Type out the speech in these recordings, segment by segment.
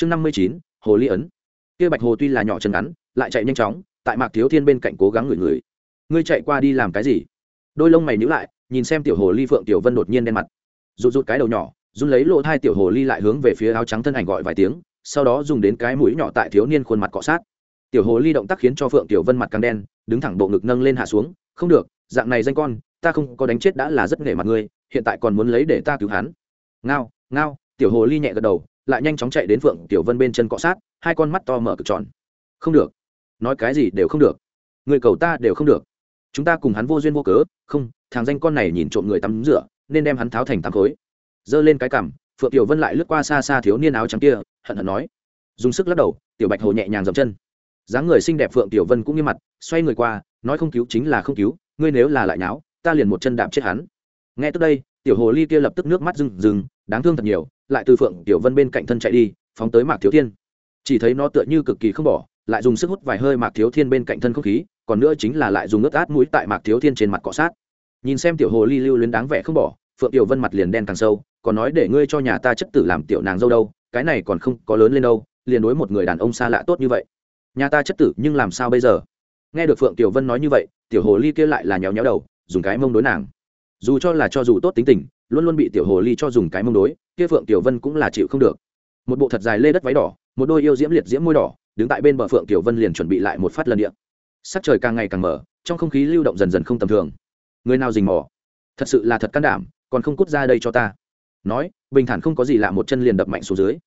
chương năm mươi chín, hồ ly ấn. Kia bạch hồ tuy là nhỏ chân ngắn, lại chạy nhanh chóng, tại mạc thiếu thiên bên cạnh cố gắng ngửi ngửi. Ngươi chạy qua đi làm cái gì? Đôi lông mày nhíu lại, nhìn xem tiểu hồ ly phượng tiểu vân đột nhiên đen mặt. Rụt rụt cái đầu nhỏ, run lấy lỗ hai tiểu hồ ly lại hướng về phía áo trắng thân ảnh gọi vài tiếng, sau đó dùng đến cái mũi nhỏ tại thiếu niên khuôn mặt cọ sát. Tiểu hồ ly động tác khiến cho phượng tiểu vân mặt càng đen, đứng thẳng bộ ngực nâng lên hạ xuống, không được, dạng này danh con, ta không có đánh chết đã là rất nể mặt ngươi, hiện tại còn muốn lấy để ta cứu hắn. Ngao ngao, tiểu hồ ly nhẹ gật đầu lại nhanh chóng chạy đến phượng tiểu vân bên chân cọ sát, hai con mắt to mở cực tròn. Không được. Nói cái gì đều không được. Người cầu ta đều không được. Chúng ta cùng hắn vô duyên vô cớ, không, thằng danh con này nhìn trộm người tắm rửa, nên đem hắn tháo thành tắm khối. Giơ lên cái cằm, phượng tiểu vân lại lướt qua xa xa thiếu niên áo trắng kia, hận hận nói. Dùng sức lắc đầu, tiểu bạch hồ nhẹ nhàng dậm chân. Dáng người xinh đẹp phượng tiểu vân cũng nghiêm mặt, xoay người qua, nói không cứu chính là không cứu, ngươi nếu là lại nháo, ta liền một chân đạp chết hắn. Nghe tới đây tiểu hồ ly kia lập tức nước mắt rừng rừng đáng thương thật nhiều, lại từ phượng tiểu vân bên cạnh thân chạy đi, phóng tới mạc thiếu thiên. Chỉ thấy nó tựa như cực kỳ không bỏ, lại dùng sức hút vài hơi mạc thiếu thiên bên cạnh thân không khí, còn nữa chính là lại dùng nước át mũi tại mạc thiếu thiên trên mặt cọ sát. Nhìn xem tiểu hồ ly lưu luyến đáng vẻ không bỏ, phượng tiểu vân mặt liền đen càng sâu, còn nói để ngươi cho nhà ta chất tử làm tiểu nàng dâu đâu, cái này còn không có lớn lên đâu, liền đối một người đàn ông xa lạ tốt như vậy. Nhà ta chất tử, nhưng làm sao bây giờ? Nghe được phượng tiểu vân nói như vậy, tiểu hồ ly kia lại là nhéo nhéo đầu, dùng cái mông đối nàng dù cho là cho dù tốt tính tình, luôn luôn bị tiểu hồ ly cho dùng cái mông đối, kia phượng tiểu vân cũng là chịu không được. Một bộ thật dài lê đất váy đỏ, một đôi yêu diễm liệt diễm môi đỏ, đứng tại bên bờ phượng tiểu vân liền chuẩn bị lại một phát lần điện sắc trời càng ngày càng mở trong không khí lưu động dần dần không tầm thường. Người nào rình mò? Thật sự là thật can đảm, còn không cút ra đây cho ta. Nói, bình thản không có gì lạ, một chân liền đập mạnh xuống dưới.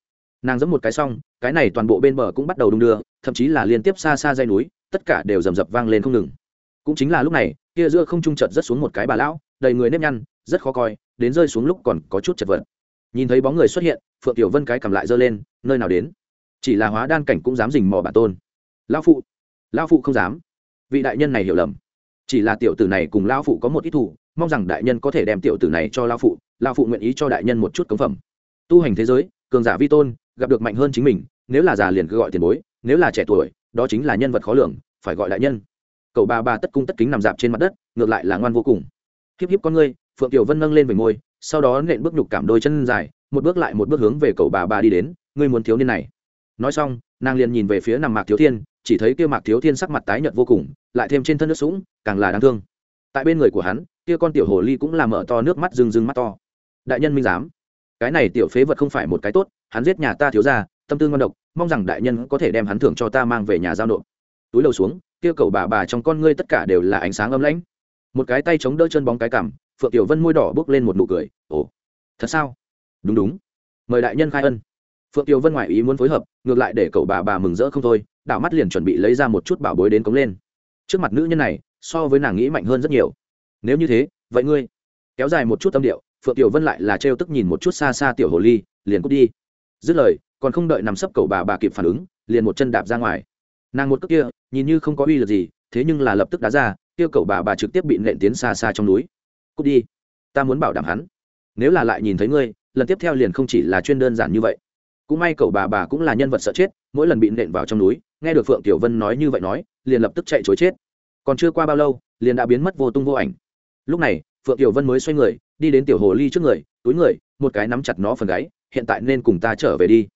Nàng giẫm một cái xong, cái này toàn bộ bên bờ cũng bắt đầu đung đưa, thậm chí là liên tiếp xa xa dây núi, tất cả đều rầm rập vang lên không ngừng. Cũng chính là lúc này, kia giữa không trung chợt rất xuống một cái bà lão đầy người nếp nhăn, rất khó coi, đến rơi xuống lúc còn có chút chật vật. Nhìn thấy bóng người xuất hiện, phượng tiểu vân cái cầm lại giơ lên, nơi nào đến? Chỉ là hóa đan cảnh cũng dám dình mò bản tôn. Lão phụ lão phụ không dám. Vị đại nhân này hiểu lầm. Chỉ là tiểu tử này cùng lão phụ có một ít thủ mong rằng đại nhân có thể đem tiểu tử này cho lão phụ lão phụ nguyện ý cho đại nhân một chút cống phẩm. Tu hành thế giới, cường giả vi tôn, gặp được mạnh hơn chính mình, nếu là già liền cứ gọi tiền bối, nếu là trẻ tuổi, đó chính là nhân vật khó lường, phải gọi đại nhân. Cậu bà bà tất cung tất kính nằm dạp trên mặt đất, ngược lại là ngoan vô cùng híp híp con ngươi, phượng tiểu vân nâng lên về môi, sau đó nện bước nhục cảm đôi chân dài, một bước lại một bước hướng về cậu bà bà đi đến, ngươi muốn thiếu niên này. Nói xong, nàng liền nhìn về phía nằm mạc thiếu thiên, chỉ thấy kia mạc thiếu thiên sắc mặt tái nhợt vô cùng, lại thêm trên thân nước sũng, càng là đáng thương. Tại bên người của hắn, kia con tiểu hồ ly cũng làm mở to nước mắt rưng rưng mắt to. Đại nhân minh giám, cái này tiểu phế vật không phải một cái tốt, hắn giết nhà ta thiếu ra tâm tư ngon độc, mong rằng đại nhân có thể đem hắn thưởng cho ta mang về nhà giao nộp. Túi đầu xuống, kia cầu bà bà trong con ngươi tất cả đều là ánh sáng âm lãnh một cái tay chống đỡ chân bóng cái cằm phượng tiểu vân môi đỏ bước lên một nụ cười, ồ, thật sao? Đúng đúng. Mời đại nhân khai ân. Phượng tiểu vân ngoại ý muốn phối hợp, ngược lại để cậu bà bà mừng rỡ không thôi, đảo mắt liền chuẩn bị lấy ra một chút bảo bối đến cống lên. Trước mặt nữ nhân này, so với nàng nghĩ mạnh hơn rất nhiều. Nếu như thế, vậy ngươi kéo dài một chút tâm điệu. Phượng tiểu vân lại là trêu tức nhìn một chút xa xa tiểu hồ ly, liền cút đi. Dứt lời, còn không đợi nằm sấp cậu bà bà kịp phản ứng, liền một chân đạp ra ngoài. Nàng một cước kia, nhìn như không có uy lực gì, thế nhưng là lập tức đá ra kia cậu bà bà trực tiếp bị nện tiến xa xa trong núi. Cút đi. Ta muốn bảo đảm hắn. Nếu là lại nhìn thấy ngươi, lần tiếp theo liền không chỉ là chuyên đơn giản như vậy. Cũng may cậu bà bà cũng là nhân vật sợ chết, mỗi lần bị nện vào trong núi, nghe được phượng tiểu vân nói như vậy nói, liền lập tức chạy chối chết. Còn chưa qua bao lâu, liền đã biến mất vô tung vô ảnh. Lúc này, phượng tiểu vân mới xoay người, đi đến tiểu hồ ly trước người, túi người, một cái nắm chặt nó phần gáy, hiện tại nên cùng ta trở về đi.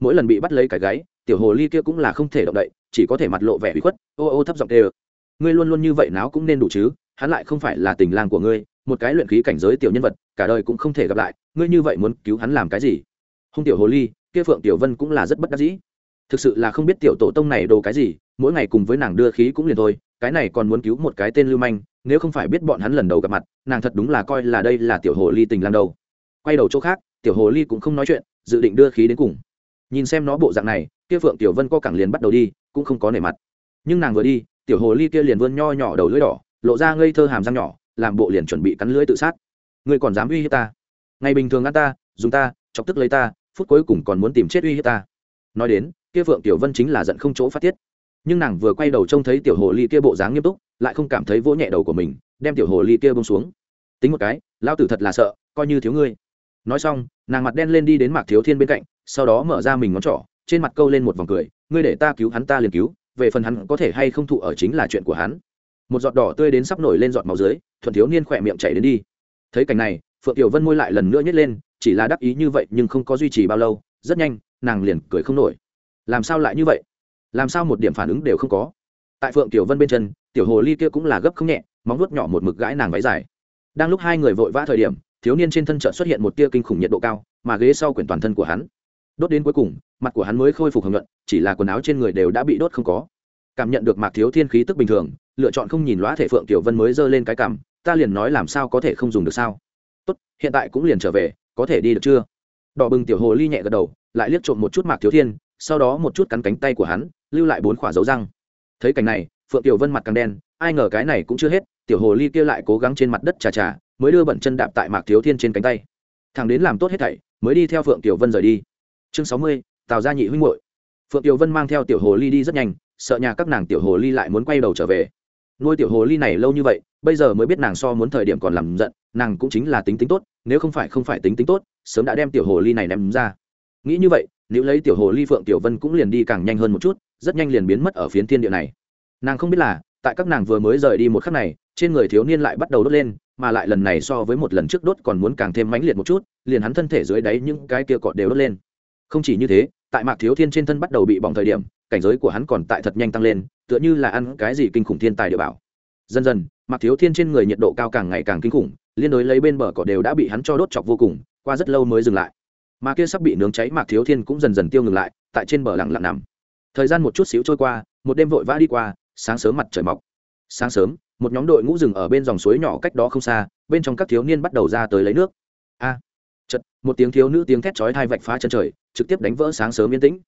Mỗi lần bị bắt lấy cái gáy, tiểu hồ ly kia cũng là không thể động đậy, chỉ có thể mặt lộ vẻ bị khuất, ô ô thấp giọng tê ngươi luôn luôn như vậy náo cũng nên đủ chứ, hắn lại không phải là tình lang của ngươi, một cái luyện khí cảnh giới tiểu nhân vật, cả đời cũng không thể gặp lại, ngươi như vậy muốn cứu hắn làm cái gì? Hung tiểu hồ ly, kia phượng tiểu vân cũng là rất bất đắc dĩ. Thực sự là không biết tiểu tổ tông này đồ cái gì, mỗi ngày cùng với nàng đưa khí cũng liền thôi, cái này còn muốn cứu một cái tên lưu manh, nếu không phải biết bọn hắn lần đầu gặp mặt, nàng thật đúng là coi là đây là tiểu hồ ly tình lang đầu quay đầu chỗ khác, tiểu hồ ly cũng không nói chuyện, dự định đưa khí đến cùng. Nhìn xem nó bộ dạng này, kia phượng tiểu vân co cẳng liền bắt đầu đi, cũng không có nề mặt. Nhưng nàng vừa đi tiểu hồ ly kia liền vươn nho nhỏ đầu lưỡi đỏ, lộ ra ngây thơ hàm răng nhỏ, làm bộ liền chuẩn bị cắn lưỡi tự sát. Ngươi còn dám uy hiếp ta? Ngày bình thường ăn ta, dùng ta, chọc tức lấy ta, phút cuối cùng còn muốn tìm chết uy hiếp ta. Nói đến, kia phượng tiểu vân chính là giận không chỗ phát tiết. Nhưng nàng vừa quay đầu trông thấy tiểu hồ ly kia bộ dáng nghiêm túc, lại không cảm thấy vỗ nhẹ đầu của mình, đem tiểu hồ ly kia bông xuống. Tính một cái lao tử thật là sợ, coi như thiếu ngươi. Nói xong, nàng mặt đen lên đi đến mạc thiếu thiên bên cạnh, sau đó mở ra mình ngón trỏ, trên mặt câu lên một vòng cười, ngươi để ta cứu hắn ta liền cứu về phần hắn có thể hay không thụ ở chính là chuyện của hắn. Một giọt đỏ tươi đến sắp nổi lên giọt máu dưới, thuận thiếu niên khỏe miệng chảy đến đi. Thấy cảnh này, phượng tiểu vân môi lại lần nữa nhét lên, chỉ là đắc ý như vậy nhưng không có duy trì bao lâu, rất nhanh, nàng liền cười không nổi. Làm sao lại như vậy? Làm sao một điểm phản ứng đều không có? Tại phượng tiểu vân bên chân, tiểu hồ ly kia cũng là gấp không nhẹ, móng nuốt nhỏ một mực gãi nàng váy dài. Đang lúc hai người vội vã thời điểm, thiếu niên trên thân chợt xuất hiện một tia kinh khủng nhiệt độ cao, mà ghế sau quyển toàn thân của hắn đốt đến cuối cùng, mặt của hắn mới khôi phục hồng nhuận, chỉ là quần áo trên người đều đã bị đốt không có. Cảm nhận được mạc thiếu thiên khí tức bình thường, lựa chọn không nhìn lõa thể phượng tiểu vân mới giơ lên cái cảm ta liền nói làm sao có thể không dùng được sao? Tốt, hiện tại cũng liền trở về, có thể đi được chưa? Đỏ bừng tiểu hồ ly nhẹ gật đầu, lại liếc trộm một chút mạc thiếu thiên, sau đó một chút cắn cánh tay của hắn, lưu lại bốn khỏa dấu răng. Thấy cảnh này, phượng tiểu vân mặt càng đen, ai ngờ cái này cũng chưa hết, tiểu hồ ly kia lại cố gắng trên mặt đất trà trà mới đưa bẩn chân đạp tại mạc thiếu thiên trên cánh tay. Thằng đến làm tốt hết thảy, mới đi theo phượng tiểu vân rời đi chương sáu mươi, tào gia nhị huynh hội phượng tiểu vân mang theo tiểu hồ ly đi rất nhanh, sợ nhà các nàng tiểu hồ ly lại muốn quay đầu trở về. Nuôi tiểu hồ ly này lâu như vậy, bây giờ mới biết nàng so muốn thời điểm còn làm giận, nàng cũng chính là tính tính tốt, nếu không phải không phải tính tính tốt, sớm đã đem tiểu hồ ly này ném ra. Nghĩ như vậy, nếu lấy tiểu hồ ly phượng tiểu vân cũng liền đi càng nhanh hơn một chút, rất nhanh liền biến mất ở phiến thiên địa này. Nàng không biết là, tại các nàng vừa mới rời đi một khắc này, trên người thiếu niên lại bắt đầu đốt lên, mà lại lần này so với một lần trước đốt còn muốn càng thêm mãnh liệt một chút, liền hắn thân thể dưới đáy những cái kia cọt đều đốt lên không chỉ như thế tại mạc thiếu thiên trên thân bắt đầu bị bỏng thời điểm cảnh giới của hắn còn tại thật nhanh tăng lên tựa như là ăn cái gì kinh khủng thiên tài địa bảo. Dần dần mạc thiếu thiên trên người nhiệt độ cao càng ngày càng kinh khủng liên đối lấy bên bờ cỏ đều đã bị hắn cho đốt chọc vô cùng qua rất lâu mới dừng lại. Mà kia sắp bị nướng cháy mạc thiếu thiên cũng dần dần tiêu ngừng lại tại trên bờ lặng lặng nằm. Thời gian một chút xíu trôi qua một đêm vội vã đi qua sáng sớm mặt trời mọc. Sáng sớm một nhóm đội ngũ rừng ở bên dòng suối nhỏ cách đó không xa bên trong các thiếu niên bắt đầu ra tới lấy nước. A! à, một tiếng thiếu nữ tiếng thét chói thai vạch phá chân trời, trực tiếp đánh vỡ sáng sớm yên tĩnh.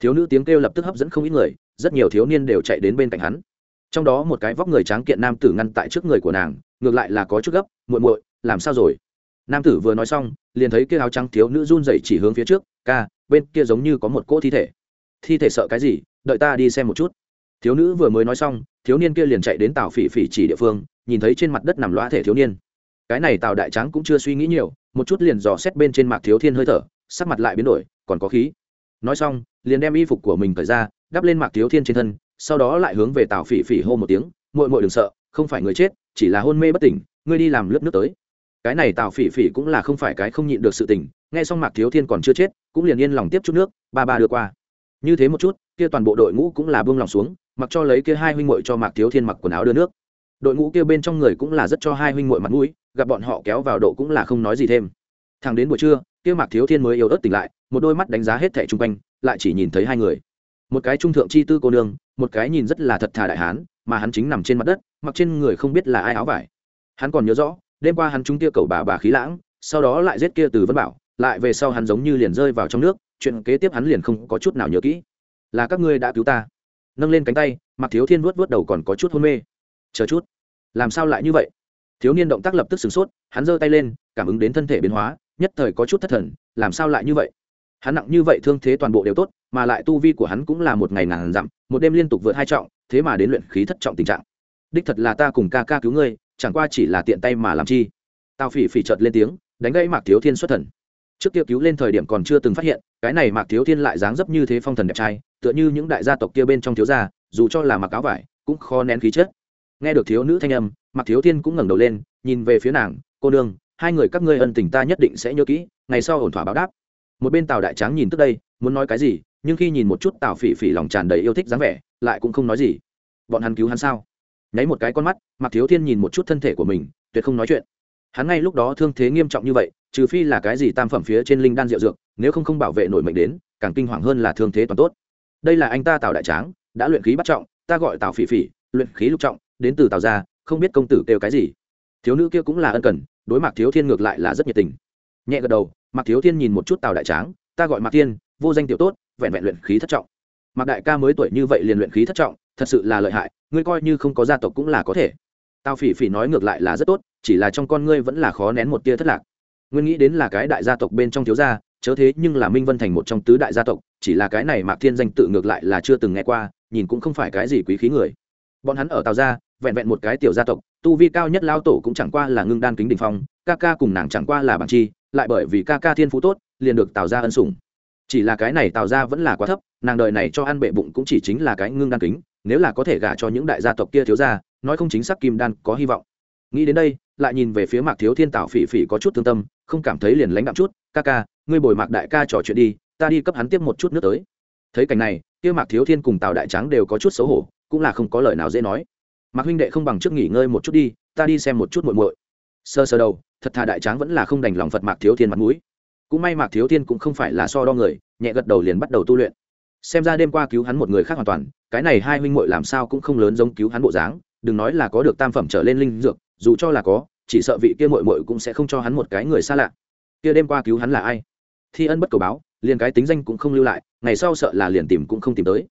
Thiếu nữ tiếng kêu lập tức hấp dẫn không ít người, rất nhiều thiếu niên đều chạy đến bên cạnh hắn. Trong đó một cái vóc người tráng kiện nam tử ngăn tại trước người của nàng, ngược lại là có chút gấp, muội muội, làm sao rồi? Nam tử vừa nói xong, liền thấy kia áo trắng thiếu nữ run rẩy chỉ hướng phía trước, ca, bên kia giống như có một cỗ thi thể. Thi thể sợ cái gì? Đợi ta đi xem một chút. Thiếu nữ vừa mới nói xong, thiếu niên kia liền chạy đến tàu phỉ phỉ chỉ địa phương, nhìn thấy trên mặt đất nằm loa thể thiếu niên cái này tào đại trắng cũng chưa suy nghĩ nhiều, một chút liền dò xét bên trên mạc thiếu thiên hơi thở, sắc mặt lại biến đổi, còn có khí. Nói xong, liền đem y phục của mình cởi ra, đắp lên mạc thiếu thiên trên thân, sau đó lại hướng về tào phỉ phỉ hô một tiếng, muội muội đừng sợ, không phải người chết, chỉ là hôn mê bất tỉnh, ngươi đi làm lớp nước tới. Cái này tào phỉ phỉ cũng là không phải cái không nhịn được sự tình, nghe xong mạc thiếu thiên còn chưa chết, cũng liền yên lòng tiếp chút nước, ba ba đưa qua. Như thế một chút, kia toàn bộ đội ngũ cũng là buông lòng xuống, mặc cho lấy kia hai huynh muội cho mạc thiếu thiên mặc quần áo đưa nước. Đội ngũ kia bên trong người cũng là rất cho hai huynh muội mặt mũi gặp bọn họ kéo vào độ cũng là không nói gì thêm. Thằng đến buổi trưa, kia mạc thiếu thiên mới yếu ớt tỉnh lại, một đôi mắt đánh giá hết thẻ chung quanh, lại chỉ nhìn thấy hai người. Một cái trung thượng chi tư cô nương, một cái nhìn rất là thật thà đại hán, mà hắn chính nằm trên mặt đất, mặc trên người không biết là ai áo vải. Hắn còn nhớ rõ, đêm qua hắn trúng tia cầu bà bà khí lãng, sau đó lại giết kia từ vân bảo, lại về sau hắn giống như liền rơi vào trong nước, chuyện kế tiếp hắn liền không có chút nào nhớ kỹ. Là các ngươi đã cứu ta. Nâng lên cánh tay mặc thiếu thiên vuốt vuốt đầu còn có chút hôn mê. Chờ chút, làm sao lại như vậy? Thiếu niên động tác lập tức sửng sốt, hắn giơ tay lên, cảm ứng đến thân thể biến hóa, nhất thời có chút thất thần, làm sao lại như vậy? Hắn nặng như vậy thương thế toàn bộ đều tốt, mà lại tu vi của hắn cũng là một ngày ngàn dặm, một đêm liên tục vượt hai trọng, thế mà đến luyện khí thất trọng tình trạng. Đích thật là ta cùng ca ca cứu ngươi, chẳng qua chỉ là tiện tay mà làm chi. Tao phỉ phỉ trợt lên tiếng, đánh gãy mạc thiếu thiên xuất thần. Trước kia cứu lên thời điểm còn chưa từng phát hiện, cái này mạc thiếu thiên lại dáng dấp như thế phong thần đẹp trai, tựa như những đại gia tộc kia bên trong thiếu gia, dù cho là mặc áo vải, cũng khó nén khí chất. Nghe được thiếu nữ thanh âm mạc thiếu thiên cũng ngẩng đầu lên, nhìn về phía nàng, cô nương, hai người các ngươi ân tình ta nhất định sẽ nhớ kỹ, ngày sau ổn thỏa báo đáp. Một bên tào đại tráng nhìn tức đây, muốn nói cái gì, nhưng khi nhìn một chút tào phỉ phỉ lòng tràn đầy yêu thích dáng vẻ, lại cũng không nói gì. Bọn hắn cứu hắn sao? Nháy một cái con mắt mặc thiếu thiên nhìn một chút thân thể của mình, tuyệt không nói chuyện. Hắn ngay lúc đó thương thế nghiêm trọng như vậy, trừ phi là cái gì tam phẩm phía trên linh đan rượu dược, nếu không không bảo vệ nổi mệnh đến, càng kinh hoàng hơn là thương thế toàn tốt. Đây là anh ta tào đại tráng, đã luyện khí bắt trọng, ta gọi tào phỉ phỉ, luyện khí lục trọng, đến từ tào gia không biết công tử kêu cái gì. Thiếu nữ kia cũng là ân cần, đối mặt thiếu thiên ngược lại là rất nhiệt tình. Nhẹ gật đầu, mạc thiếu thiên nhìn một chút tào đại tráng, ta gọi mạc thiên, vô danh tiểu tốt, vẹn vẹn luyện khí thất trọng. Mạc đại ca mới tuổi như vậy liền luyện khí thất trọng, thật sự là lợi hại, ngươi coi như không có gia tộc cũng là có thể. Tào phỉ phỉ nói ngược lại là rất tốt, chỉ là trong con ngươi vẫn là khó nén một tia thất lạc. Nguyên nghĩ đến là cái đại gia tộc bên trong thiếu gia, chớ thế nhưng là minh vân thành một trong tứ đại gia tộc, chỉ là cái này mạc thiên danh tự ngược lại là chưa từng nghe qua, nhìn cũng không phải cái gì quý khí người. Bọn hắn ở tào gia vẹn vẹn một cái tiểu gia tộc, tu vi cao nhất lao tổ cũng chẳng qua là ngưng đan kính đình phong, ca ca cùng nàng chẳng qua là bằng chi, lại bởi vì ca ca thiên phú tốt, liền được tạo ra ân sủng. Chỉ là cái này tạo ra vẫn là quá thấp, nàng đời này cho ăn bệ bụng cũng chỉ chính là cái ngưng đan kính, nếu là có thể gả cho những đại gia tộc kia thiếu ra nói không chính xác kim đan có hy vọng. Nghĩ đến đây, lại nhìn về phía mạc thiếu thiên tạo phỉ phỉ có chút thương tâm, không cảm thấy liền lãnh đạm chút, ca ca, ngươi bồi mạc đại ca trò chuyện đi, ta đi cấp hắn tiếp một chút nước tới. Thấy cảnh này, kia mạc thiếu thiên cùng tào đại tráng đều có chút xấu hổ, cũng là không có lời nào dễ nói mạc huynh đệ không bằng trước nghỉ ngơi một chút đi, ta đi xem một chút muội muội. Sơ sơ đầu, thật thà đại tráng vẫn là không đành lòng phật mạc thiếu thiên mặt mũi. Cũng may mạc thiếu thiên cũng không phải là so đo người, nhẹ gật đầu liền bắt đầu tu luyện. Xem ra đêm qua cứu hắn một người khác hoàn toàn, cái này hai huynh muội làm sao cũng không lớn giống cứu hắn bộ dáng, đừng nói là có được tam phẩm trở lên linh dược, dù cho là có, chỉ sợ vị kia muội muội cũng sẽ không cho hắn một cái người xa lạ. Kia đêm qua cứu hắn là ai? Thi ân bất cầu báo, liền cái tính danh cũng không lưu lại, ngày sau sợ là liền tìm cũng không tìm tới.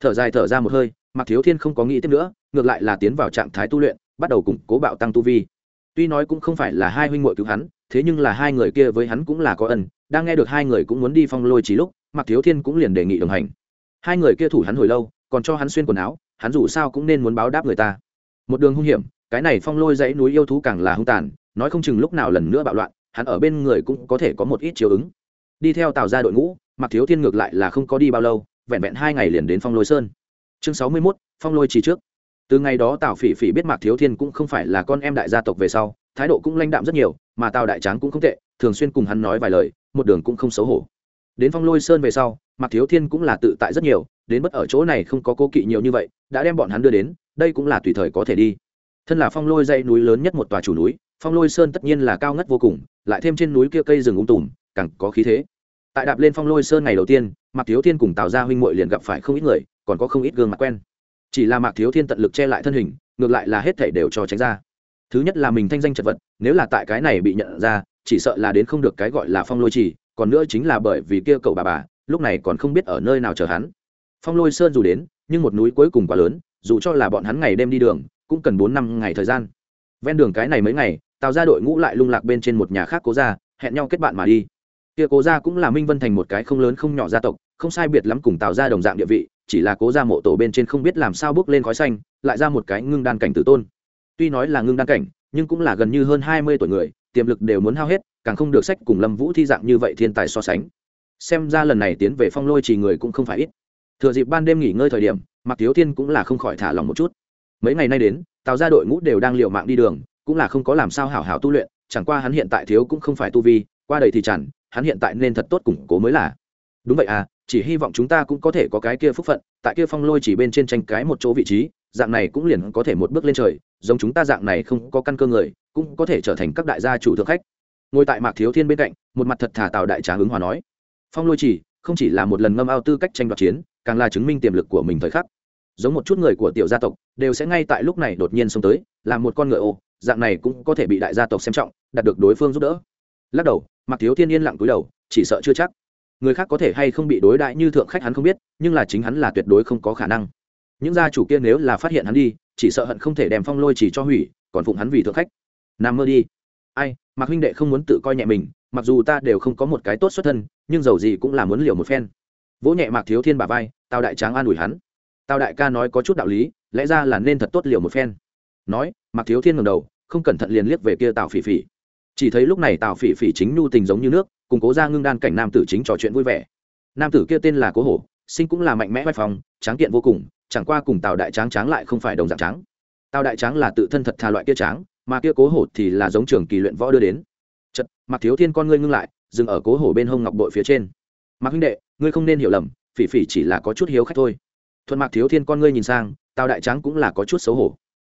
Thở dài thở ra một hơi, mạc thiếu thiên không có nghĩ tiếp nữa ngược lại là tiến vào trạng thái tu luyện, bắt đầu củng cố bạo tăng tu vi. Tuy nói cũng không phải là hai huynh muội cứu hắn, thế nhưng là hai người kia với hắn cũng là có ân, đang nghe được hai người cũng muốn đi phong lôi trí lúc mặc thiếu thiên cũng liền đề nghị đồng hành. Hai người kia thủ hắn hồi lâu, còn cho hắn xuyên quần áo, hắn dù sao cũng nên muốn báo đáp người ta. Một đường hung hiểm, cái này phong lôi dãy núi yêu thú càng là hung tàn, nói không chừng lúc nào lần nữa bạo loạn, hắn ở bên người cũng có thể có một ít chiều ứng. Đi theo tào ra đội ngũ mặc thiếu thiên ngược lại là không có đi bao lâu, vẹn vẹn hai ngày liền đến phong lôi sơn. Chương sáu mươi mốt, phong lôi chỉ trước từ ngày đó tào phỉ phỉ biết mạc thiếu thiên cũng không phải là con em đại gia tộc về sau, thái độ cũng lãnh đạm rất nhiều, mà tào đại tráng cũng không tệ, thường xuyên cùng hắn nói vài lời, một đường cũng không xấu hổ. Đến phong lôi sơn về sau, mạc thiếu thiên cũng là tự tại rất nhiều, đến bất ở chỗ này không có cố kỵ nhiều như vậy, đã đem bọn hắn đưa đến, đây cũng là tùy thời có thể đi. Thân là phong lôi dãy núi lớn nhất một tòa chủ núi, phong lôi sơn tất nhiên là cao ngất vô cùng, lại thêm trên núi kia cây rừng ung tùm, càng có khí thế. Tại đạp lên phong lôi sơn ngày đầu tiên, mạc thiếu thiên cùng tào gia huynh muội liền gặp phải không ít người, còn có không ít gương mặt quen chỉ là mạc thiếu thiên tận lực che lại thân hình, ngược lại là hết thể đều cho tránh ra. Thứ nhất là mình thanh danh chật vật, nếu là tại cái này bị nhận ra, chỉ sợ là đến không được cái gọi là phong lôi trì, còn nữa chính là bởi vì kia cậu bà bà, lúc này còn không biết ở nơi nào chờ hắn. Phong lôi sơn dù đến, nhưng một núi cuối cùng quá lớn, dù cho là bọn hắn ngày đêm đi đường, cũng cần bốn năm ngày thời gian. Ven đường cái này mấy ngày, tào ra đội ngũ lại lung lạc bên trên một nhà khác cố ra hẹn nhau kết bạn mà đi. Kia cố gia cũng là minh vân thành một cái không lớn không nhỏ gia tộc, không sai biệt lắm cùng tào ra đồng dạng địa vị chỉ là cố ra mộ tổ bên trên không biết làm sao bước lên khói xanh, lại ra một cái ngưng đan cảnh tử tôn. Tuy nói là ngưng đan cảnh, nhưng cũng là gần như hơn hai mươi tuổi người, tiềm lực đều muốn hao hết, càng không được sách cùng lâm vũ thi dạng như vậy thiên tài so sánh. Xem ra lần này tiến về phong lôi chỉ người cũng không phải ít. Thừa dịp ban đêm nghỉ ngơi thời điểm mặc thiếu thiên cũng là không khỏi thả lòng một chút. Mấy ngày nay đến, tào ra đội ngũ đều đang liệu mạng đi đường, cũng là không có làm sao hảo hảo tu luyện, chẳng qua hắn hiện tại thiếu cũng không phải tu vi, qua đầy thì chẳng hắn hiện tại nên thật tốt củng cố mới là. Đúng vậy à chỉ hy vọng chúng ta cũng có thể có cái kia phúc phận, tại kia phong lôi chỉ bên trên tranh cái một chỗ vị trí, dạng này cũng liền có thể một bước lên trời, giống chúng ta dạng này không có căn cơ người, cũng có thể trở thành các đại gia chủ thượng khách. Ngồi tại mạc thiếu thiên bên cạnh, một mặt thật thà tào đại tráng ứng hòa nói. Phong lôi chỉ, không chỉ là một lần ngâm ao tư cách tranh đoạt chiến, càng là chứng minh tiềm lực của mình thời khắc. Giống một chút người của tiểu gia tộc, đều sẽ ngay tại lúc này đột nhiên xông tới, làm một con ngựa ô, dạng này cũng có thể bị đại gia tộc xem trọng, đạt được đối phương giúp đỡ. Lắc đầu, mạc thiếu thiên yên lặng túi đầu, chỉ sợ chưa chắc người khác có thể hay không bị đối đại như thượng khách hắn không biết, nhưng là chính hắn là tuyệt đối không có khả năng. Những gia chủ kia nếu là phát hiện hắn đi, chỉ sợ hận không thể đem phong lôi chỉ cho hủy, còn phụng hắn vì thượng khách. Nằm mơ đi. Ai mặc huynh đệ không muốn tự coi nhẹ mình, mặc dù ta đều không có một cái tốt xuất thân, nhưng dầu gì cũng là muốn liều một phen. Vỗ nhẹ mạc thiếu thiên bà vai, tào đại tráng an ủi hắn. Tào đại ca nói có chút đạo lý, lẽ ra là nên thật tốt liều một phen. Nói, mạc thiếu thiên ngầm đầu, không cẩn thận liền liếc về kia tào phỉ phỉ. Chỉ thấy lúc này tào phỉ phỉ chính nhu tình giống như nước cùng cố ra ngưng đan cảnh nam tử chính trò chuyện vui vẻ. Nam tử kia tên là cố hổ, sinh cũng là mạnh mẽ vai phòng tráng kiện vô cùng, chẳng qua cùng tào đại tráng tráng lại không phải đồng dạng tráng. Tào đại tráng là tự thân thật thà loại kia tráng, mà kia cố hổ thì là giống trường kỳ luyện võ đưa đến. Chật mặc thiếu thiên con ngươi ngưng lại, dừng ở cố hổ bên hông ngọc bội phía trên. Mặc huynh đệ, ngươi không nên hiểu lầm, phỉ phỉ chỉ là có chút hiếu khách thôi. Thuận mạc thiếu thiên con ngươi nhìn sang, tào đại tráng cũng là có chút xấu hổ.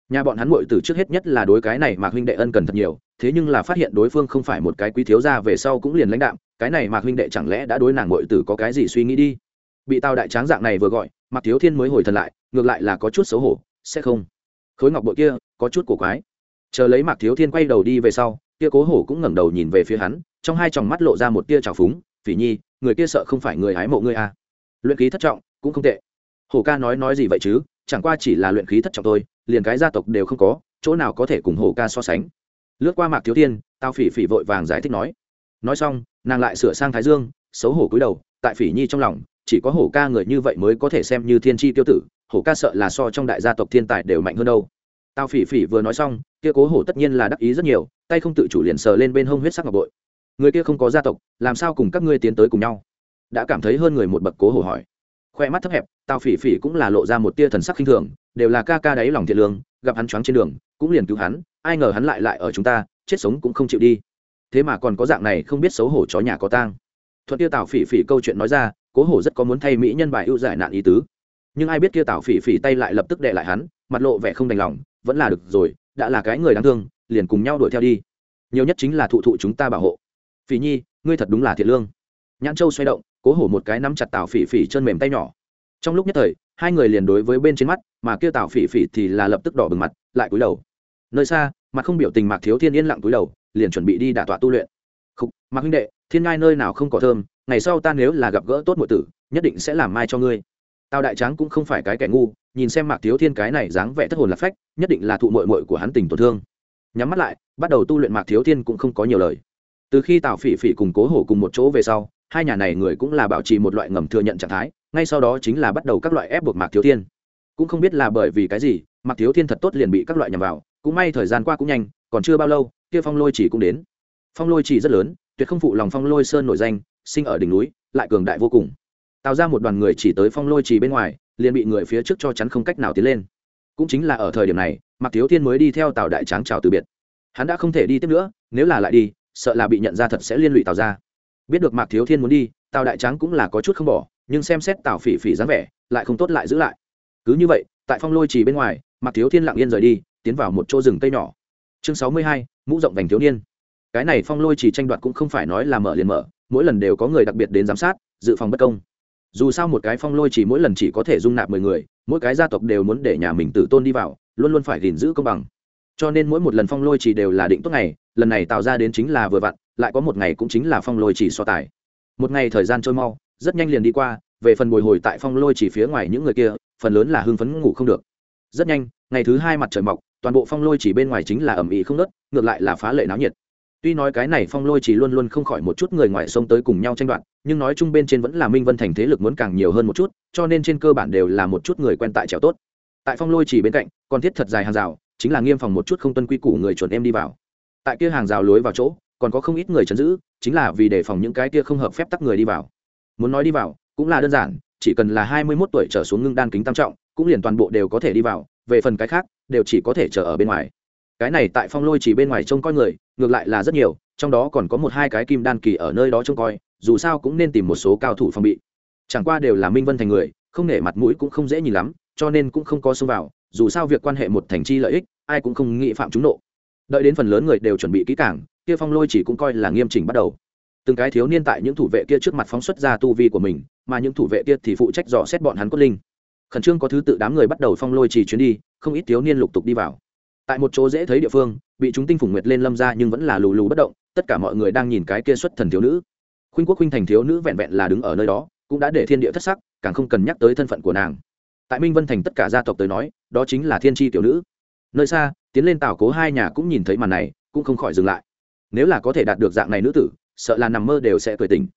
Nhà bọn hắn muội từ trước hết nhất là đối cái này mạc huynh đệ ân cần thật nhiều thế nhưng là phát hiện đối phương không phải một cái quý thiếu gia về sau cũng liền lãnh đạm, cái này mạc huynh đệ chẳng lẽ đã đối nàng muội tử có cái gì suy nghĩ đi? Bị tao đại tráng dạng này vừa gọi, mạc thiếu thiên mới hồi thần lại, ngược lại là có chút xấu hổ, sẽ không. Khối ngọc bội kia, có chút cổ quái. Chờ lấy mạc thiếu thiên quay đầu đi về sau, kia cố hổ cũng ngẩng đầu nhìn về phía hắn, trong hai tròng mắt lộ ra một tia trào phúng, phỉ nhi, người kia sợ không phải người hái mộ ngươi à. luyện khí thất trọng, cũng không tệ. Hổ ca nói nói gì vậy chứ? Chẳng qua chỉ là luyện khí thất trọng thôi, liền cái gia tộc đều không có, chỗ nào có thể cùng hổ ca so sánh lướt qua mạc thiếu thiên tao phỉ phỉ vội vàng giải thích nói. Nói xong, nàng lại sửa sang thái dương, xấu hổ cúi đầu, tại phỉ nhi trong lòng, chỉ có hổ ca người như vậy mới có thể xem như thiên tri tiêu tử, hổ ca sợ là so trong đại gia tộc thiên tài đều mạnh hơn đâu. Tao phỉ phỉ vừa nói xong, kia cố hổ tất nhiên là đắc ý rất nhiều, tay không tự chủ liền sờ lên bên hông huyết sắc ngọc bội. Người kia không có gia tộc, làm sao cùng các ngươi tiến tới cùng nhau? Đã cảm thấy hơn người một bậc cố hổ hỏi. Khoe mắt thấp hẹp tao phỉ phỉ cũng là lộ ra một tia thần sắc khinh thường, đều là ca ca đáy lòng thiện lương, gặp hắn choáng trên đường, cũng liền cứu hắn ai ngờ hắn lại lại ở chúng ta, chết sống cũng không chịu đi. Thế mà còn có dạng này không biết xấu hổ chó nhà có tang. Thuận kia tào phỉ phỉ câu chuyện nói ra, cố hổ rất có muốn thay mỹ nhân bài ưu giải nạn ý tứ. Nhưng ai biết kia tào phỉ phỉ tay lại lập tức đệ lại hắn, mặt lộ vẻ không đành lòng, vẫn là được rồi, đã là cái người đáng thương, liền cùng nhau đuổi theo đi. Nhiều nhất chính là thụ thụ chúng ta bảo hộ. Phỉ nhi, ngươi thật đúng là thiệt lương. Nhãn châu xoay động, cố hổ một cái nắm chặt tào phỉ phỉ chân mềm tay nhỏ. Trong lúc nhất thời, hai người liền đối với bên trên mắt, mà kia tào phỉ phỉ thì là lập tức đỏ bừng mặt, lại cúi đầu. Nơi xa mặt không biểu tình mạc thiếu thiên yên lặng cúi đầu liền chuẩn bị đi đả tọa tu luyện. Khúc, mạc huynh đệ thiên ngai nơi nào không có thơm ngày sau ta nếu là gặp gỡ tốt mọi tử nhất định sẽ làm mai cho ngươi. Tào đại tráng cũng không phải cái kẻ ngu nhìn xem mạc thiếu thiên cái này dáng vẻ thất hồn lạc phách nhất định là thụ mội mội của hắn tình tổn thương. Nhắm mắt lại bắt đầu tu luyện mạc thiếu thiên cũng không có nhiều lời. Từ khi tào phỉ phỉ cùng cố hổ cùng một chỗ về sau hai nhà này người cũng là bảo trì một loại ngầm thừa nhận trạng thái ngay sau đó chính là bắt đầu các loại ép buộc mạc thiếu thiên. Cũng không biết là bởi vì cái gì mạc thiếu thiên thật tốt liền bị các loại nhằm vào cũng may thời gian qua cũng nhanh, còn chưa bao lâu, kia phong lôi chỉ cũng đến. Phong lôi chỉ rất lớn, tuyệt không phụ lòng phong lôi sơn nổi danh, sinh ở đỉnh núi, lại cường đại vô cùng. Tạo ra một đoàn người chỉ tới phong lôi chỉ bên ngoài, liền bị người phía trước cho chắn không cách nào tiến lên. Cũng chính là ở thời điểm này, mạc thiếu thiên mới đi theo tào đại tráng chào từ biệt. Hắn đã không thể đi tiếp nữa, nếu là lại đi, sợ là bị nhận ra thật sẽ liên lụy tào ra. Biết được mạc thiếu thiên muốn đi, tào đại tráng cũng là có chút không bỏ, nhưng xem xét tào phỉ phỉ dáng vẻ, lại không tốt lại giữ lại. Cứ như vậy, tại phong lôi trì bên ngoài, mạc thiếu thiên lặng yên rời đi tiến vào một chỗ rừng cây nhỏ. Chương sáu mươi hai, mũ rộng vành thiếu niên. Cái này phong lôi chỉ tranh đoạt cũng không phải nói là mở liền mở, mỗi lần đều có người đặc biệt đến giám sát, dự phòng bất công. Dù sao một cái phong lôi chỉ mỗi lần chỉ có thể dung nạp mười người, mỗi cái gia tộc đều muốn để nhà mình tự tôn đi vào, luôn luôn phải gìn giữ công bằng. Cho nên mỗi một lần phong lôi chỉ đều là định tốt ngày, lần này tạo ra đến chính là vừa vặn, lại có một ngày cũng chính là phong lôi chỉ so tài. Một ngày thời gian trôi mau, rất nhanh liền đi qua, về phần bồi hồi tại phong lôi chỉ phía ngoài những người kia, phần lớn là hưng phấn ngủ không được. Rất nhanh, ngày thứ hai mặt trời mọc toàn bộ phong lôi chỉ bên ngoài chính là ẩm ĩ không nớt, ngược lại là phá lệ náo nhiệt. Tuy nói cái này phong lôi chỉ luôn luôn không khỏi một chút người ngoài sông tới cùng nhau tranh đoạt, nhưng nói chung bên trên vẫn là minh vân thành thế lực muốn càng nhiều hơn một chút, cho nên trên cơ bản đều là một chút người quen tại trèo tốt. Tại phong lôi chỉ bên cạnh, còn thiết thật dài hàng rào, chính là nghiêm phòng một chút không tuân quy củ người chuẩn em đi vào. Tại kia hàng rào lối vào chỗ, còn có không ít người chấn giữ, chính là vì đề phòng những cái kia không hợp phép tắc người đi vào. Muốn nói đi vào, cũng là đơn giản, chỉ cần là hai mươi mốt tuổi trở xuống ngưng đan kính tam trọng, cũng liền toàn bộ đều có thể đi vào, về phần cái khác đều chỉ có thể chờ ở bên ngoài. Cái này tại phong lôi chỉ bên ngoài trông coi người, ngược lại là rất nhiều, trong đó còn có một hai cái kim đan kỳ ở nơi đó trông coi, dù sao cũng nên tìm một số cao thủ phòng bị. Chẳng qua đều là minh vân thành người, không nể mặt mũi cũng không dễ nhìn lắm, cho nên cũng không có xông vào, dù sao việc quan hệ một thành chi lợi ích, ai cũng không nghĩ phạm chúng nộ. Đợi đến phần lớn người đều chuẩn bị kỹ cảng kia phong lôi chỉ cũng coi là nghiêm chỉnh bắt đầu. Từng cái thiếu niên tại những thủ vệ kia trước mặt phóng xuất ra tu vi của mình, mà những thủ vệ kia thì phụ trách dò xét bọn hắn cốt linh khẩn trương có thứ tự đám người bắt đầu phong lôi chỉ chuyến đi, không ít thiếu niên lục tục đi vào. Tại một chỗ dễ thấy địa phương, bị chúng tinh phủng nguyệt lên lâm ra nhưng vẫn là lù lù bất động, tất cả mọi người đang nhìn cái kia xuất thần thiếu nữ. Khuynh quốc khuynh thành thiếu nữ vẹn vẹn là đứng ở nơi đó, cũng đã để thiên địa thất sắc, càng không cần nhắc tới thân phận của nàng. Tại minh vân thành tất cả gia tộc tới nói, đó chính là thiên tri tiểu nữ. Nơi xa, tiến lên tào cố hai nhà cũng nhìn thấy màn này, cũng không khỏi dừng lại. Nếu là có thể đạt được dạng này nữ tử, sợ là nằm mơ đều sẽ cười tình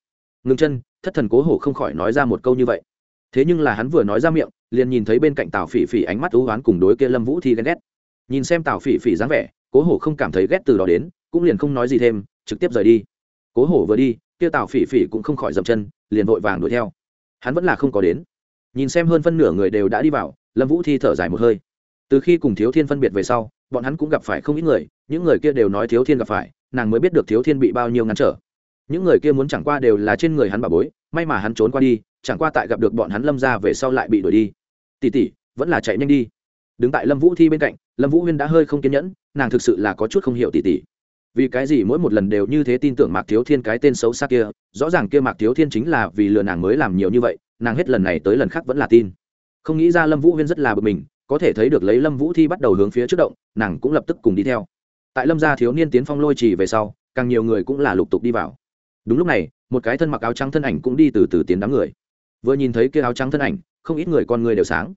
ngừng chân, thất thần cố hổ không khỏi nói ra một câu như vậy. Thế nhưng là hắn vừa nói ra miệng liền nhìn thấy bên cạnh tào phỉ phỉ ánh mắt ưu oán cùng đối kia lâm vũ thi ghen ghét. Nhìn xem tào phỉ phỉ dáng vẻ, cố hổ không cảm thấy ghét từ đó đến, cũng liền không nói gì thêm, trực tiếp rời đi. Cố hổ vừa đi, kia tào phỉ phỉ cũng không khỏi dậm chân, liền vội vàng đuổi theo. Hắn vẫn là không có đến. Nhìn xem hơn phân nửa người đều đã đi vào, lâm vũ thi thở dài một hơi. Từ khi cùng thiếu thiên phân biệt về sau, bọn hắn cũng gặp phải không ít người, những người kia đều nói thiếu thiên gặp phải, nàng mới biết được thiếu thiên bị bao nhiêu ngăn trở. Những người kia muốn chẳng qua đều là trên người hắn bà bối, may mà hắn trốn qua đi, chẳng qua tại gặp được bọn hắn lâm ra về sau lại bị đuổi đi tỉ tỉ, vẫn là chạy nhanh đi. Đứng tại lâm vũ thi bên cạnh, lâm vũ huyên đã hơi không kiên nhẫn, nàng thực sự là có chút không hiểu tỉ tỉ. Vì cái gì mỗi một lần đều như thế tin tưởng mạc thiếu thiên cái tên xấu xa kia, rõ ràng kia mạc thiếu thiên chính là vì lừa nàng mới làm nhiều như vậy, nàng hết lần này tới lần khác vẫn là tin. Không nghĩ ra lâm vũ huyên rất là bực mình, có thể thấy được lấy lâm vũ thi bắt đầu hướng phía trước động, nàng cũng lập tức cùng đi theo. Tại lâm gia thiếu niên tiến phong lôi trì về sau, càng nhiều người cũng là lục tục đi vào. Đúng lúc này, một cái thân mặc áo trắng thân ảnh cũng đi từ từ tiến đám người. Vừa nhìn thấy kia áo trắng thân ảnh không ít người con người đều sáng.